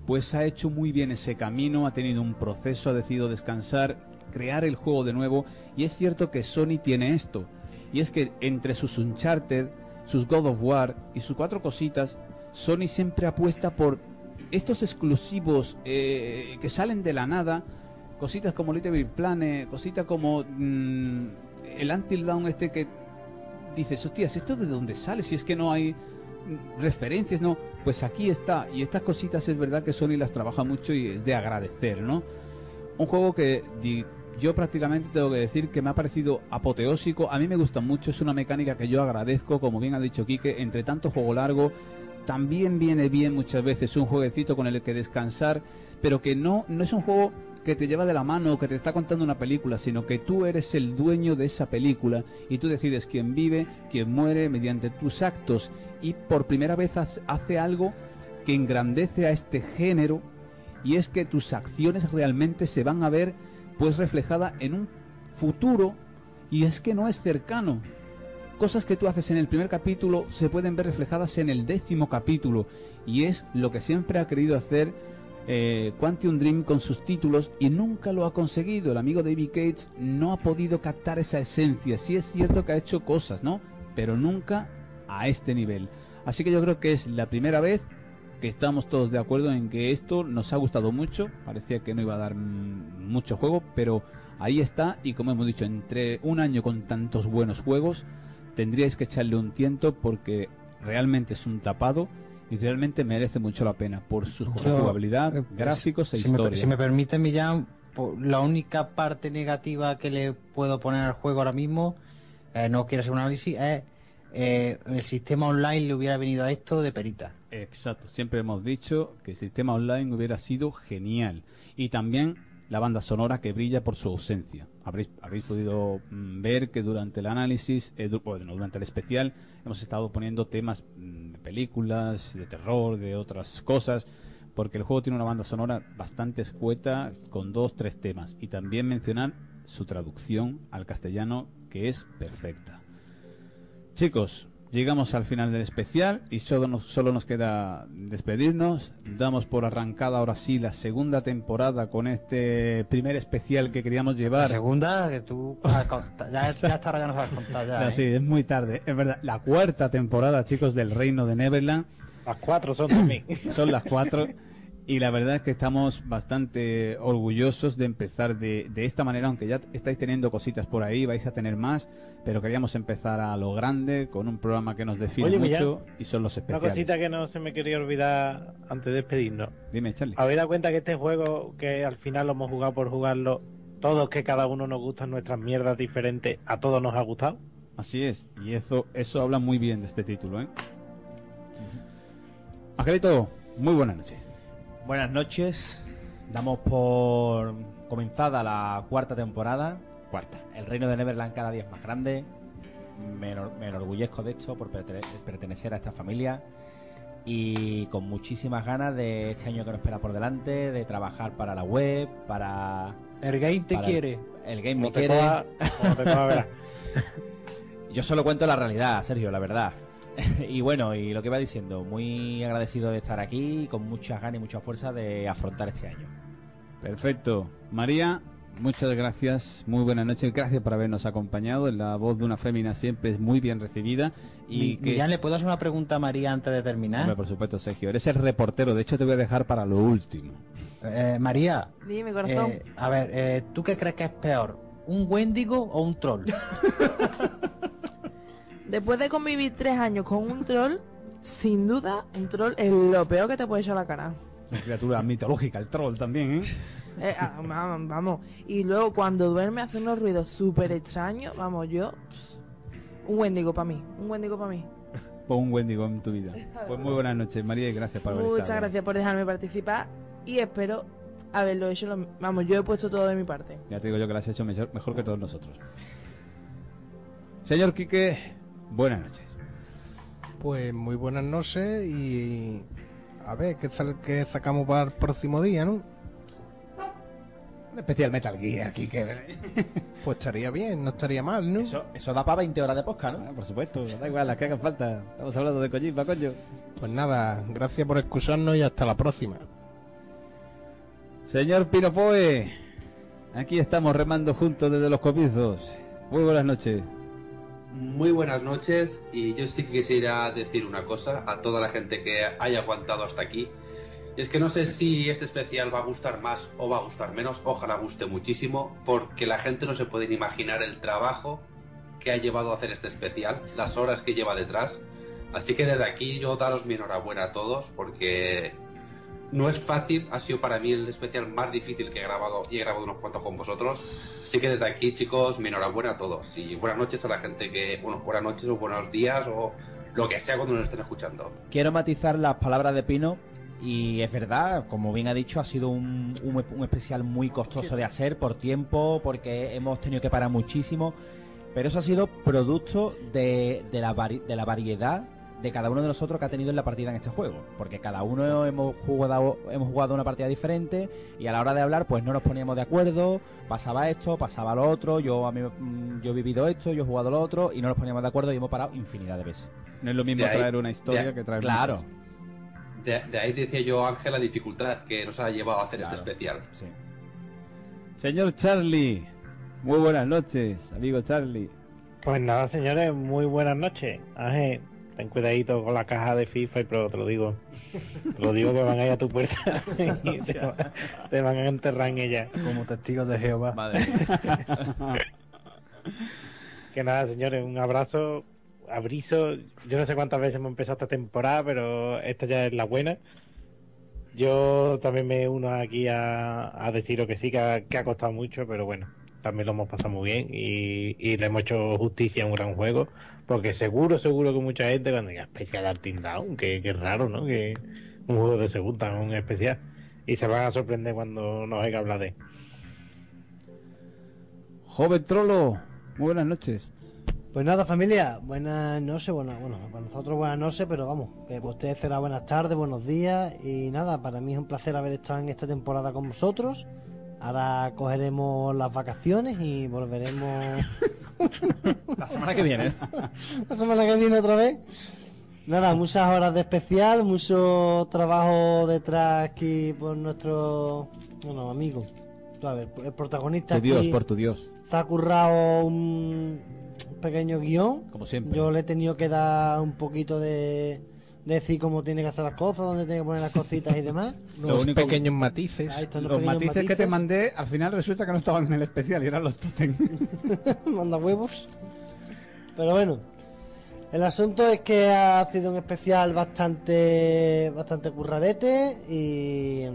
pues ha hecho muy bien ese camino, ha tenido un proceso, ha decidido descansar, crear el juego de nuevo y es cierto que Sony tiene esto y es que entre sus Uncharted, sus God of War y sus cuatro cositas, Sony siempre apuesta por estos exclusivos eh, que salen de la nada, cositas como Little Big Planet, cositas como mm, el Until Dawn este que dices, hostias, ¿esto de dónde sale? Si es que no hay referencias, ¿no? Pues aquí está. Y estas cositas es verdad que Sony las trabaja mucho y es de agradecer, ¿no? Un juego que yo prácticamente tengo que decir que me ha parecido apoteósico. A mí me gusta mucho, es una mecánica que yo agradezco, como bien ha dicho Quique, entre tanto juego largo. También viene bien muchas veces un jueguecito con el que descansar, pero que no, no es un juego que te lleva de la mano o que te está contando una película, sino que tú eres el dueño de esa película y tú decides quién vive, quién muere mediante tus actos y por primera vez hace algo que engrandece a este género y es que tus acciones realmente se van a ver pues reflejada en un futuro y es que no es cercano. Cosas que tú haces en el primer capítulo se pueden ver reflejadas en el décimo capítulo y es lo que siempre ha querido hacer eh, Quantum Dream con sus títulos y nunca lo ha conseguido. El amigo David Gates no ha podido captar esa esencia. Sí es cierto que ha hecho cosas, ¿no? Pero nunca a este nivel. Así que yo creo que es la primera vez que estamos todos de acuerdo en que esto nos ha gustado mucho. Parecía que no iba a dar mm, mucho juego, pero ahí está y como hemos dicho, entre un año con tantos buenos juegos, tendríais que echarle un tiento porque realmente es un tapado y realmente merece mucho la pena por su Yo, jugabilidad, eh, gráficos e si me, historia. si me permite, Millán, la única parte negativa que le puedo poner al juego ahora mismo, eh, no quiero hacer un análisis, es eh, el sistema online le hubiera venido a esto de perita. Exacto, siempre hemos dicho que el sistema online hubiera sido genial. Y también la banda sonora que brilla por su ausencia. Habréis, habréis podido mm, ver que durante el análisis, eh, du- bueno, durante el especial, hemos estado poniendo temas mm, películas, de terror, de otras cosas, porque el juego tiene una banda sonora bastante escueta con dos, tres temas. Y también mencionar su traducción al castellano, que es perfecta. Chicos, llegamos al final del especial y solo nos, solo nos queda despedirnos. Damos por arrancada ahora sí la segunda temporada con este primer especial que queríamos La llevar. segunda, que tú ya, [laughs] ya hasta ahora ya no sabes contar ya. Ya, ¿eh? sí, es muy tarde, es verdad. La cuarta temporada, chicos, del Reino de Neverland. Las cuatro son también. Son las cuatro. [laughs] Y la verdad es que estamos bastante orgullosos de empezar de, de esta manera, aunque ya estáis teniendo cositas por ahí, vais a tener más, pero queríamos empezar a lo grande con un programa que nos define Oye, mucho y son los Una especiales. cosita que no se me quería olvidar antes de despedirnos. Dime, Charlie. ¿Habéis dado cuenta que este juego, que al final lo hemos jugado por jugarlo, todos que cada uno nos gustan nuestras mierdas diferentes, a todos nos ha gustado? Así es, y eso, eso habla muy bien de este título, ¿eh? Angelito, muy buenas noches. Buenas noches. Damos por comenzada la cuarta temporada. Cuarta. El reino de Neverland cada día es más grande. Me, enor- me enorgullezco de esto, por pertene- pertenecer a esta familia. Y con muchísimas ganas de este año que nos espera por delante, de trabajar para la web, para... El game te quiere. El game Como me te quiere. coja- como te coja, verás. [laughs] Yo solo cuento la realidad, Sergio, la verdad. [laughs] y bueno, y lo que iba diciendo, muy agradecido de estar aquí y con muchas ganas y mucha fuerza de afrontar este año. Perfecto. María, muchas gracias, muy buenas noches, gracias por habernos acompañado. La voz de una fémina siempre es muy bien recibida. Y Mi- que... Millán, ¿le puedo hacer una pregunta a María antes de terminar? Hombre, por supuesto, Sergio, eres el reportero, de hecho te voy a dejar para lo último. Eh, María, Dime, corazón. eh, a ver, eh, ¿tú qué crees que es peor? ¿Un Wendigo o un troll? [laughs] Después de convivir tres años con un troll, sin duda, un troll es lo peor que te puede echar a la cara. Una criatura mitológica, el troll también, ¿eh? [laughs] Eh, ah, vamos, vamos. Y luego cuando duerme hace unos ruidos súper extraños. Vamos, yo. pss, Un Wendigo para mí. Un Wendigo para mí. [laughs] Pon un Wendigo en tu vida. Pues muy buenas noches, María, y gracias por Muchas gracias por dejarme participar. Y espero haberlo hecho. lo- Vamos, yo he puesto todo de mi parte. Ya te digo yo que lo has hecho mejor, mejor que todos nosotros. Señor Quique, buenas noches. Pues muy buenas noches y a ver qué, sal- qué sacamos para el próximo día, ¿no? Un especial Metal Gear, Quique. [laughs] Pues estaría bien, no estaría mal, ¿no? Eso, eso da para 20 horas de podcast, ¿no? Ah, por supuesto, da igual, las que hagan falta. Estamos hablando de Kojima, coño. Pues nada, gracias por escucharnos y hasta la próxima. Señor Pinopoe, aquí estamos remando juntos desde los comienzos. Muy buenas noches. Muy buenas noches y yo sí que quisiera decir una cosa a toda la gente que haya aguantado hasta aquí. Es que no sé si este especial va a gustar más o va a gustar menos, ojalá guste muchísimo, porque la gente no se puede ni imaginar el trabajo que ha llevado a hacer este especial, las horas que lleva detrás. Así que desde aquí yo daros mi enhorabuena a todos, porque no es fácil, ha sido para mí el especial más difícil que he grabado y he grabado unos cuantos con vosotros. Así que desde aquí, chicos, mi enhorabuena a todos. Y buenas noches a la gente que, bueno, buenas noches o buenos días o lo que sea cuando nos estén escuchando. Quiero matizar las palabras de Pino y es verdad, como bien ha dicho, ha sido un, especial muy costoso de hacer por tiempo, porque hemos tenido que parar muchísimo, pero eso ha sido producto de la variedad de cada uno de nosotros que ha tenido en la partida en este juego, porque cada uno hemos jugado, hemos jugado una partida diferente y a la hora de hablar pues no nos poníamos de acuerdo, pasaba esto, pasaba lo otro, yo a mí mm, yo he vivido esto, yo he jugado lo otro y no nos poníamos de acuerdo y hemos parado infinidad de veces. No es lo mismo ahí- traer una historia de- que traer Claro. muchas. De, de ahí decía yo, Ángel, la dificultad que nos ha llevado a hacer este especial. Señor Charlie, muy buenas noches, amigo Charlie. Pues nada, señores, muy buenas noches. Aje, ten cuidadito con la caja de FIFA, pero te lo digo. Te lo digo que van a ir a tu puerta [laughs] y te, va- te van a enterrar en ella. Como testigos de Jehová. [laughs] Que nada, señores, un abrazo, abrizo. Yo no sé cuántas veces hemos empezado esta temporada, pero esta ya es la buena. Yo también me uno aquí a, a deciros que sí, que ha, que ha costado mucho, pero bueno, también lo hemos pasado muy bien y, y le hemos hecho justicia a un gran juego, porque seguro, seguro que mucha gente cuando diga especial Artin Down, que, que raro, ¿no? Que un juego de segunda, un especial, y se van a sorprender cuando nos oiga hablar de. Joven Trollo, muy buenas noches. Pues nada, familia, buenas noches, buenas, bueno, para nosotros buenas noches, pero vamos, que para ustedes será buenas tardes, buenos días y nada, para mí es un placer haber estado en esta temporada con vosotros. Ahora cogeremos las vacaciones y volveremos [laughs] La semana que viene. la semana que viene otra vez. Nada, muchas horas de especial, mucho trabajo detrás aquí por nuestro, bueno, amigo. A ver, el protagonista Tu Dios, por tu Dios. se ha currado un pequeño guion. Como siempre. Yo le he tenido que dar un poquito de decir cómo tiene que hacer las cosas, dónde tiene que poner las cositas y demás. [laughs] Los pequeños matices. Ahí están los Los pequeños matices que te mandé, al final resulta que no estaban en el especial y eran los totem. [laughs] Manda huevos. Pero bueno, el asunto es que ha sido un especial bastante bastante curradete y,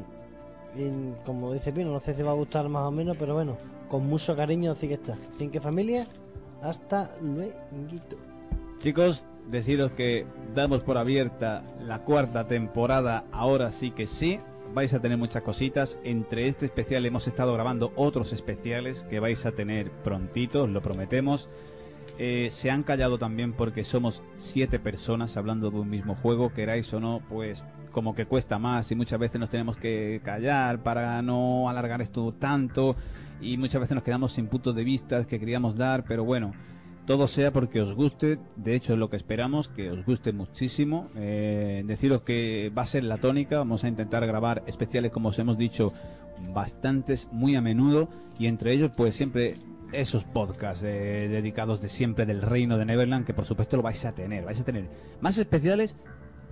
y como dice Pino, no sé si va a gustar más o menos, pero bueno, con mucho cariño así que está. Así que familia, hasta luego. Chicos, deciros que damos por abierta la cuarta temporada, ahora sí que sí. Vais a tener muchas cositas. Entre este especial hemos estado grabando otros especiales que vais a tener prontito, lo prometemos. Eh, se han callado también porque somos siete personas hablando de un mismo juego, queráis o no, pues como que cuesta más y muchas veces nos tenemos que callar para no alargar esto tanto y muchas veces nos quedamos sin puntos de vista que queríamos dar, pero bueno, todo sea porque os guste, de hecho es lo que esperamos, que os guste muchísimo. Eh, deciros que va a ser la tónica, vamos a intentar grabar especiales como os hemos dicho, bastantes, muy a menudo, y entre ellos pues siempre esos podcasts eh, dedicados de siempre del reino de Neverland, que por supuesto lo vais a tener, vais a tener más especiales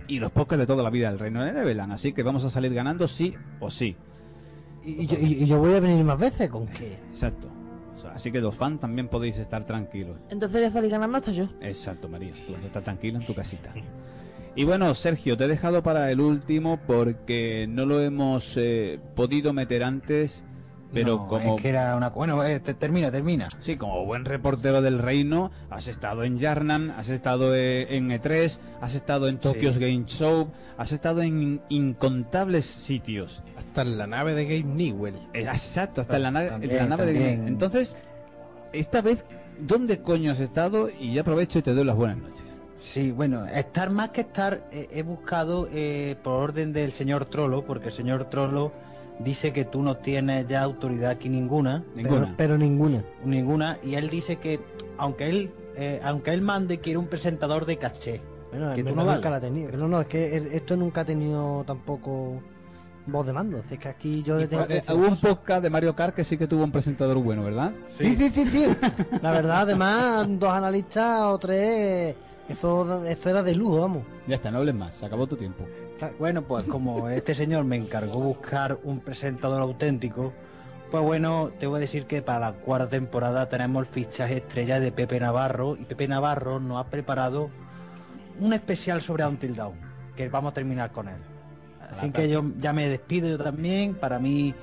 y los podcasts de toda la vida del reino de Neverland, así que vamos a salir ganando sí o sí. Y, yo voy a venir más veces, ¿con qué? Exacto. Así que los fans también podéis estar tranquilos. Entonces voy a salir ganando hasta yo. Exacto, María. Tú vas a estar tranquila en tu casita. Y bueno, Sergio, te he dejado para el último porque no lo hemos eh, podido meter antes, pero No, como... es que era una bueno eh, te- termina termina Sí, como buen reportero del reino, has estado en Yarnan, has estado eh, en E3, has estado en Tokyo's Game Show, has estado en incontables sitios. Hasta en la nave de Game Newell. Eh, Exacto, hasta en la, nave- en la nave de también. Entonces, esta vez, ¿dónde coño has estado? Y ya aprovecho y te doy las buenas noches. Sí, bueno, estar más que estar, eh, he buscado eh, por orden del señor Trollo, porque el señor Trollo dice que tú no tienes ya autoridad aquí ninguna. Pero, pero ninguna. Ninguna, y él dice que aunque él, eh, aunque él mande, quiere un presentador de caché. Bueno, que tú no nunca la he tenido. No, no, es que esto nunca ha tenido tampoco voz de mando. Es que aquí yo le tengo que Eh, decir hubo un podcast de Mario Kart que sí que tuvo un presentador bueno, ¿verdad? Sí, sí, sí, sí. La verdad, además, dos analistas o tres, eso, eso era de lujo, vamos. Ya está, no hables más, se acabó tu tiempo. Bueno, pues como este señor me encargó buscar un presentador auténtico, pues bueno, te voy a decir que para la cuarta temporada tenemos el fichaje estrella de Pepe Navarro y Pepe Navarro nos ha preparado un especial sobre Until Dawn, que vamos a terminar con él. Así que yo ya me despido yo también, para mí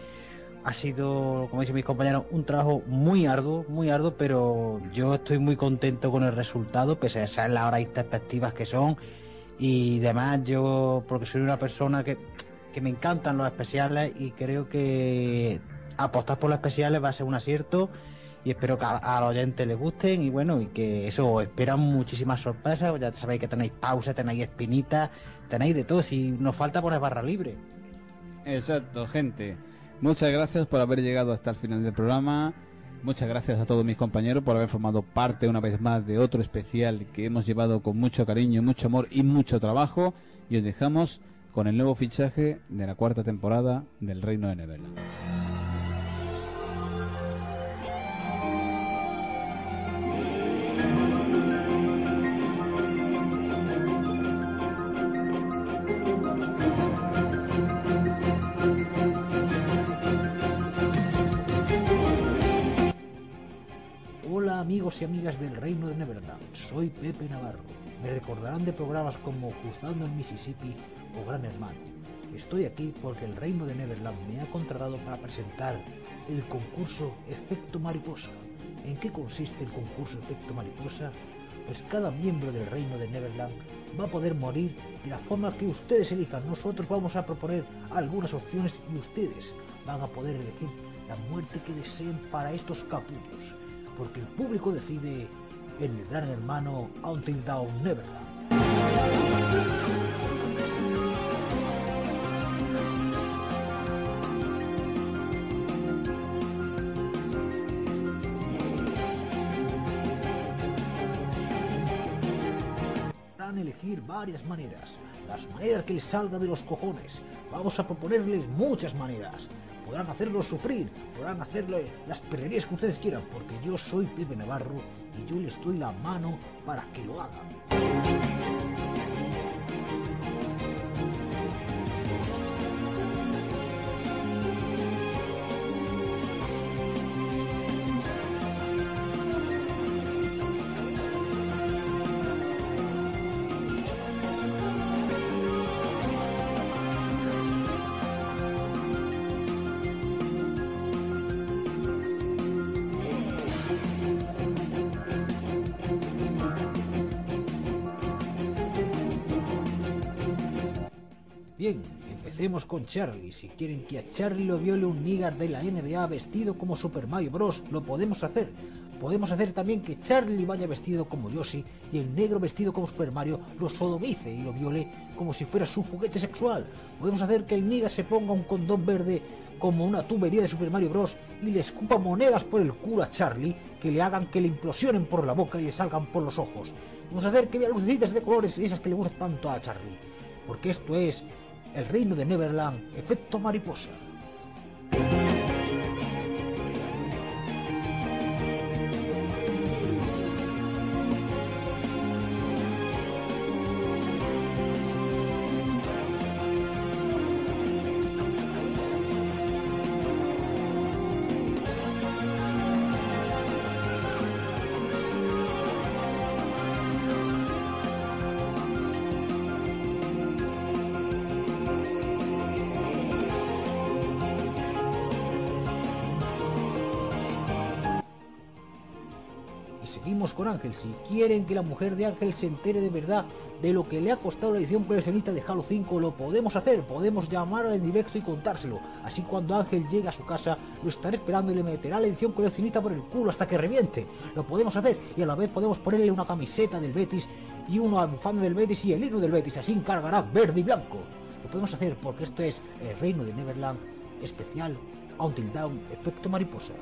ha sido, como dicen mis compañeros, un trabajo muy arduo, muy arduo, pero yo estoy muy contento con el resultado, pese a ser las horas introspectivas que son. Y demás, yo, porque soy una persona que, que me encantan los especiales y creo que apostar por los especiales va a ser un acierto. Y espero que a, a los oyentes les gusten y bueno, y que eso, esperan muchísimas sorpresas. Ya sabéis que tenéis pausa, tenéis espinitas, tenéis de todo. Si nos falta poner barra libre. Exacto, gente. Muchas gracias por haber llegado hasta el final del programa. Muchas gracias a todos mis compañeros por haber formado parte una vez más de otro especial que hemos llevado con mucho cariño, mucho amor y mucho trabajo. Y os dejamos con el nuevo fichaje de la cuarta temporada del Reino de Neverland. Y amigas del Reino de Neverland. Soy Pepe Navarro. Me recordarán de programas como Cruzando el Mississippi o Gran Hermano. Estoy aquí porque el Reino de Neverland me ha contratado para presentar el concurso Efecto Mariposa. ¿En qué consiste el concurso Efecto Mariposa? Pues cada miembro del Reino de Neverland va a poder morir de la forma que ustedes elijan. Nosotros vamos a proponer algunas opciones y ustedes van a poder elegir la muerte que deseen para estos capullos. Porque el público decide en el Gran Hermano Until Dawn Neverland. Elegir varias maneras, las maneras que les salga de los cojones. Vamos a proponerles muchas maneras. Podrán hacerlos sufrir, podrán hacerle las perrerías que ustedes quieran, porque yo soy Pepe Navarro y yo les doy la mano para que lo hagan. Empecemos con Charlie. Si quieren que a Charlie lo viole un nígar de la NBA vestido como Super Mario Bros, lo podemos hacer. Podemos hacer también que Charlie vaya vestido como Yoshi y el negro vestido como Super Mario lo sodomice y lo viole como si fuera su juguete sexual. Podemos hacer que el nígar se ponga un condón verde como una tubería de Super Mario Bros. y le escupa monedas por el culo a Charlie que le hagan que le implosionen por la boca y le salgan por los ojos. Podemos hacer que vea lucecitas de colores esas que le gustan tanto a Charlie. Porque esto es el reino de Neverland, efecto mariposa. Ángel. Si quieren que la mujer de Ángel se entere de verdad de lo que le ha costado la edición coleccionista de Halo 5, lo podemos hacer. Podemos llamar al directo y contárselo. Así cuando Ángel llegue a su casa, lo estará esperando y le meterá la edición coleccionista por el culo hasta que reviente. Lo podemos hacer y a la vez podemos ponerle una camiseta del Betis y una bufanda del Betis y el hilo del Betis. Así encargará verde y blanco. Lo podemos hacer porque esto es el reino de Neverland especial Until Dawn efecto mariposa.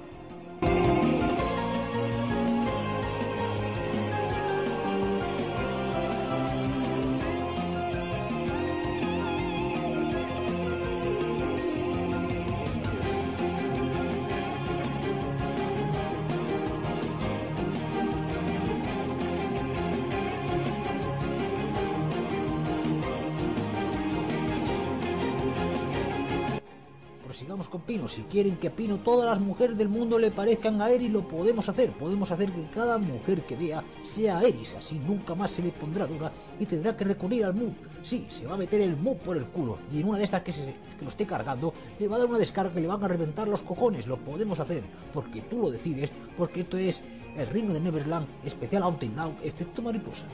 Si quieren que a Pino todas las mujeres del mundo le parezcan a Eris, lo podemos hacer. Podemos hacer que cada mujer que vea sea Eris. Así nunca más se le pondrá dura y tendrá que recurrir al MUP. Sí, se va a meter el MUP por el culo. Y en una de estas que, que lo esté cargando, le va a dar una descarga que le van a reventar los cojones. Lo podemos hacer. Porque tú lo decides. Porque esto es el reino de Neverland especial Until Now, efecto mariposa.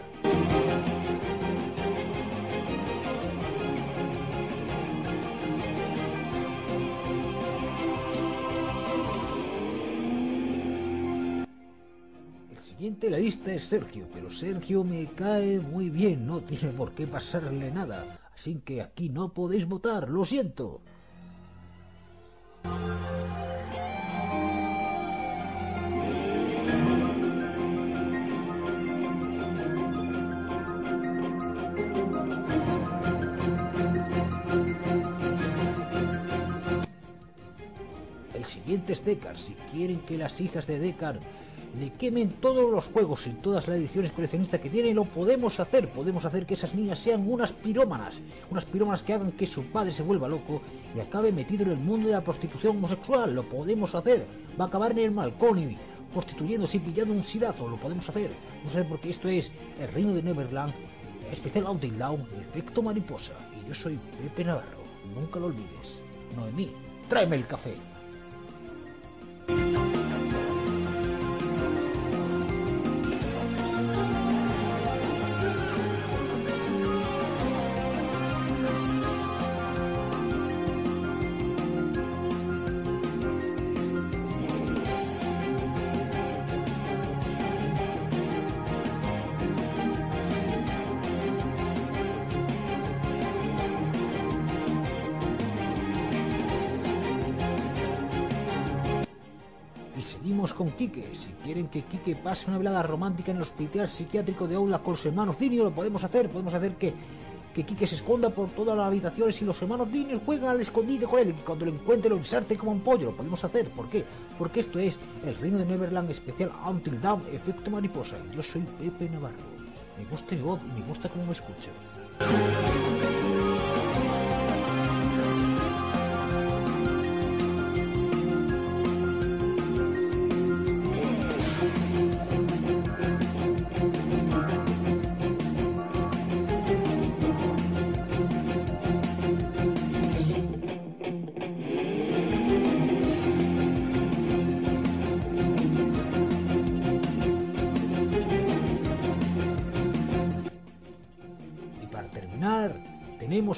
Siguiente en la lista es Sergio, pero Sergio me cae muy bien, no tiene por qué pasarle nada. Así que aquí no podéis votar, lo siento. El siguiente es Deckard. Si quieren que las hijas de Deckard le quemen todos los juegos y todas las ediciones coleccionistas que tienen, lo podemos hacer. Podemos hacer que esas niñas sean unas pirómanas. Unas pirómanas que hagan que su padre se vuelva loco y acabe metido en el mundo de la prostitución homosexual. Lo podemos hacer. Va a acabar en el Malconi. prostituyéndose y pillando un sirazo. Lo podemos hacer. A ver porque esto es el reino de Neverland, especial Until Down, efecto mariposa. Y yo soy Pepe Navarro. Nunca lo olvides. Noemí, tráeme el café. Con. Si quieren que Quique pase una velada romántica en el hospital psiquiátrico de Aula con los hermanos Dinio, lo podemos hacer. Podemos hacer que, que Quique se esconda por todas las habitaciones y los hermanos Dinio juegan al escondite con él. Y cuando lo encuentre lo ensarte como un pollo. Lo podemos hacer. ¿Por qué? Porque esto es el reino de Neverland especial Until Dawn, efecto mariposa. Yo soy Pepe Navarro. Me gusta mi voz y me gusta cómo me escucho.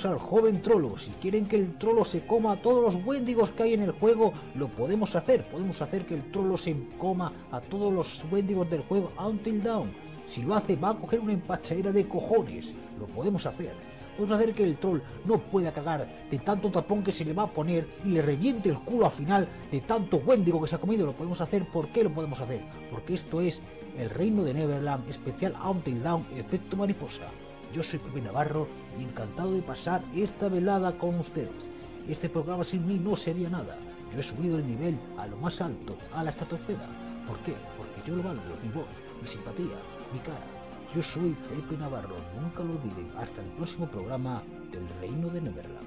Al joven trolo. Si quieren que el trolo se coma a todos los wendigos que hay en el juego, lo podemos hacer. Podemos hacer que el trolo se coma a todos los wendigos del juego Until Dawn. Si lo hace, va a coger una empachadera de cojones. Lo podemos hacer. Podemos hacer que el troll no pueda cagar de tanto tapón que se le va a poner y le reviente el culo al final de tanto wendigo que se ha comido. Lo podemos hacer. ¿Por qué lo podemos hacer? Porque esto es el reino de Neverland, especial Until Dawn, efecto mariposa. Yo soy Pepe Navarro y encantado de pasar esta velada con ustedes. Este programa sin mí no sería nada. Yo he subido el nivel a lo más alto, a la estratosfera. ¿Por qué? Porque yo lo valgo, mi voz, mi simpatía, mi cara. Yo soy Pepe Navarro, nunca lo olviden. Hasta el próximo programa del Reino de Neverland.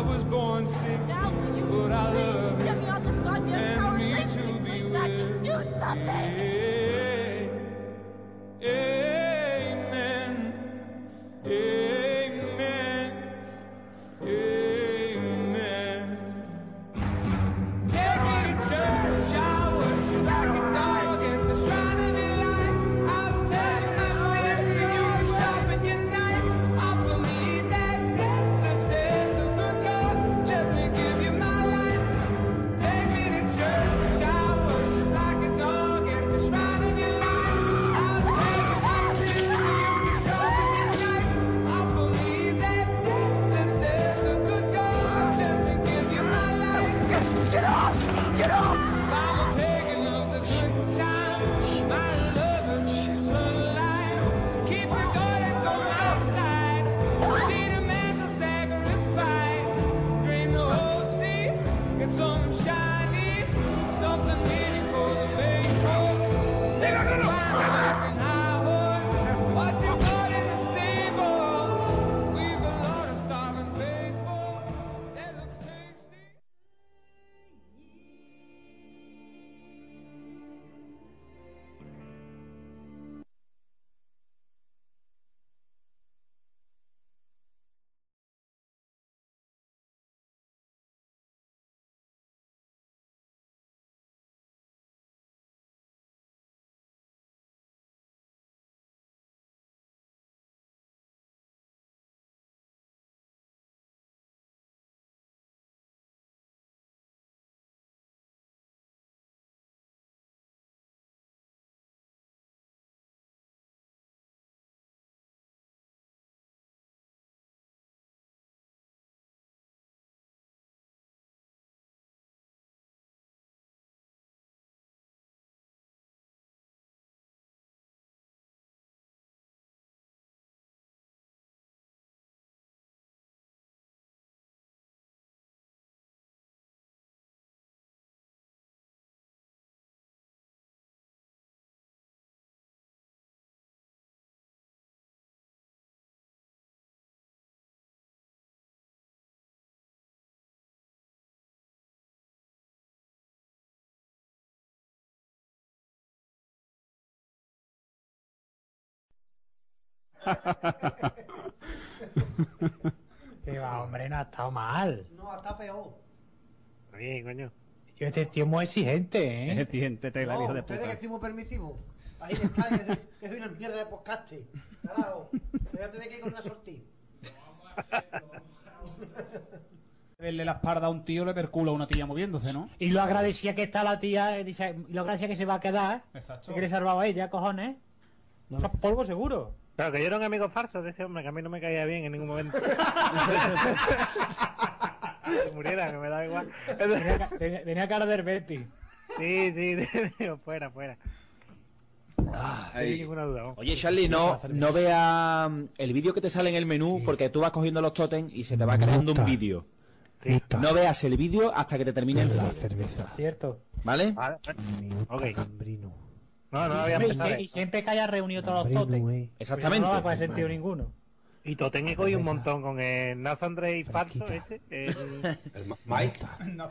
I was born sick, but I love you. And me to be with you. Amen. Amen. [laughs] Que va, hombre, no ha estado mal. No, está peor. Bien, coño. Yo este tío es muy exigente, ¿eh? Es exigente, tela, No, hijo de ustedes que decimos permisivo. Ahí está, es de- es de una mierda de podcast. Carajo. Voy a tener que ir con una sortilla. [laughs] Verle la espalda a un tío le percula a una tía moviéndose, ¿no? Y lo agradecía que está la tía, eh, dice, y lo agradecía que se va a quedar. Exacto. Que le salvaba a ella, cojones. Eso es polvo seguro. Claro, que yo era un amigo falso de ese hombre, que a mí no me caía bien en ningún momento. [laughs] que muriera, que me da igual. Tenía, ca- tenía- tenía cara de Herbeti. Sí, sí, [laughs] digo, fuera, fuera. Ay. Sin ninguna duda. Oye, Charlie, no, no vea mm, el vídeo que te sale en el menú porque tú vas cogiendo los totems y se te va creando un vídeo. No veas el vídeo hasta que te termine el juego. Cierto. ¿Vale? Vale, ok. Cambrino. No, no había Y, empezado. y siempre que haya reunido todos los totems. Exactamente. No va a sentido ninguno. Y Totem he cogido un montón con el Nathan Drake falso ese. El, Mike.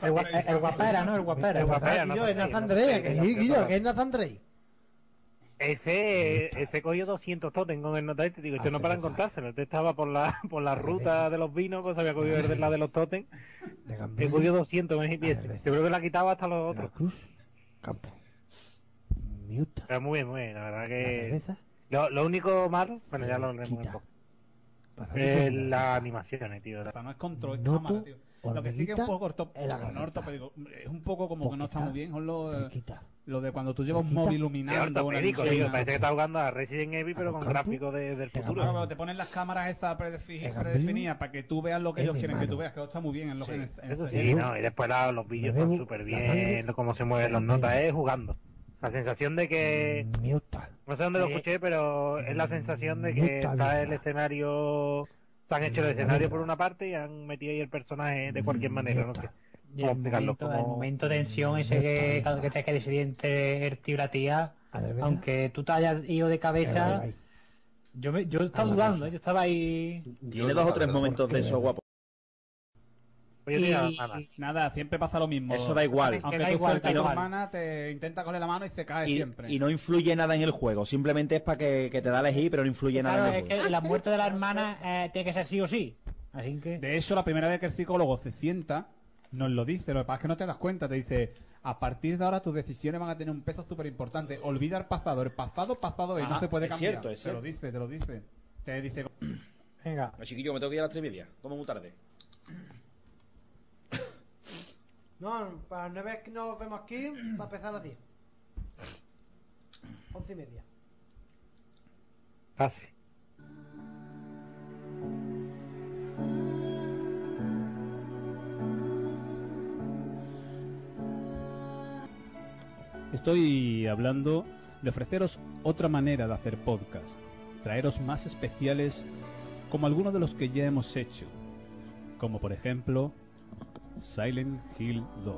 El, el guapera, ¿no? El guapera. El guapera, no sé, Drake. Que es Nathan Drake. Ese, ese cogió 200 totem con el Nota este. Digo, esto no para encontrárselo. Este estaba por la, por la ruta de los vinos, pues había cogido el de la de los totem. He cogido 200 con ese ese. Seguro que le ha quitado hasta los otros. Campo. Pero muy bien, muy bien. La verdad que. cerveza. Lo, lo único malo, bueno, ya lo hablaremos un poco. Es las animaciones, tío. O sea, no es control, es Noto, cámara, tío. Lo que sí que es un poco orto- la no ortopédico, es un poco como que no está muy bien, son los, eh, lo de cuando tú llevas un móvil Es iluminando una ortopédico, tío. Parece que está jugando a Resident Evil, pero con gráficos de- del futuro. Claro, pero te ponen las cámaras esas predefinidas para que tú veas lo que ellos quieren que tú veas, que está muy bien en lo Sí, que en el- en eso sí, no, y después la- los vídeos están súper la bien, lo- cómo se mueven las notas, es jugando. La sensación de que, Miuta. no sé dónde lo escuché, pero es la sensación de que está el escenario, se han hecho el escenario por una parte y han metido ahí el personaje de cualquier manera, no sé. Y ¿Cómo el momento, el Como- momento de tensión ese que cada que te que decidir entre el tío y la tía, aunque tú te hayas ido de cabeza, yo, me, yo estaba dudando, ¿eh? yo estaba ahí. Tiene dos o tres momentos de esos guapos. Pues yo nada. Nada, siempre pasa lo mismo. Eso da igual. Aunque Que da tú igual, da igual. hermana, te intenta coger la mano y se cae Y, siempre. y no influye nada en el juego. Simplemente es para que, que te da elegir, pero no influye nada Claro, en el es juego. que la muerte de la hermana eh, tiene que ser sí o sí. Así que. De hecho, la primera vez que el psicólogo se sienta, nos lo dice. Lo que pasa es que no te das cuenta. Te dice, a partir de ahora tus decisiones van a tener un peso súper importante. Olvida el pasado. El pasado, pasado y no se puede es cambiar. cierto, es te lo cierto. dice, te lo dice. Te dice... Venga. Chiquillo, me tengo que ir a las tres y media. Como muy tarde. No, para las nueve que nos vemos aquí, va a empezar a las 10. Once y media. Casi. Estoy hablando de ofreceros otra manera de hacer podcast. Traeros más especiales como algunos de los que ya hemos hecho. Como por ejemplo Silent Hill 2.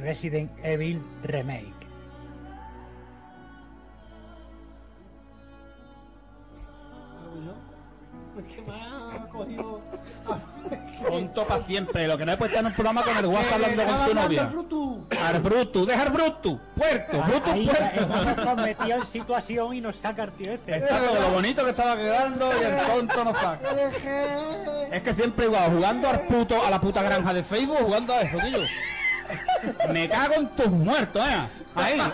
Resident Evil Remake. ¿Qué más ha cogido? [laughs] Tonto para siempre. Lo que no puede estar en un programa con el WhatsApp hablando con tu novia. Al Brutu, deja al Brutu. Puerto, Brutu, Ahí puerto. nos [laughs] metido en situación y nos saca el tío este. Está todo lo bonito que estaba quedando y el tonto no saca. Es que siempre igual, jugando al puto, a la puta granja de Facebook, jugando a eso, tío. Me cago en tus muertos, eh. Ahí. [laughs]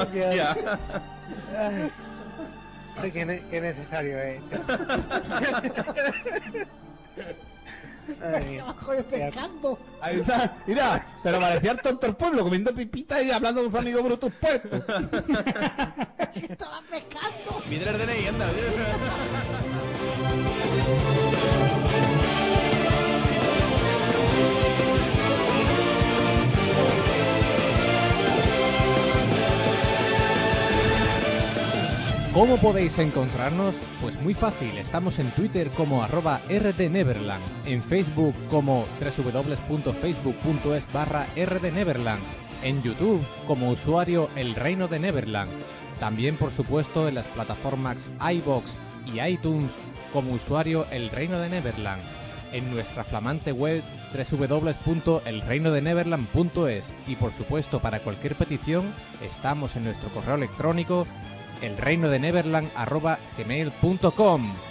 Hostia. Ay, qué, ne- qué necesario es. Ay, Coño, pescando. Ahí está. Mira, pero parecía el tonto el pueblo comiendo pipita y hablando con su amigo Brutus Puerto. [laughs] Estaba pescando. Midler de Ney, ¿Cómo podéis encontrarnos? Pues muy fácil, estamos en Twitter como arroba en Facebook como www.facebook.es barra rdneverland, en YouTube como usuario El Reino de Neverland, también por supuesto en las plataformas iBox y iTunes como usuario El Reino de Neverland. en nuestra flamante web www.elreinodeneverland.es y por supuesto para cualquier petición estamos en nuestro correo electrónico elreinodeneverland.gmail.com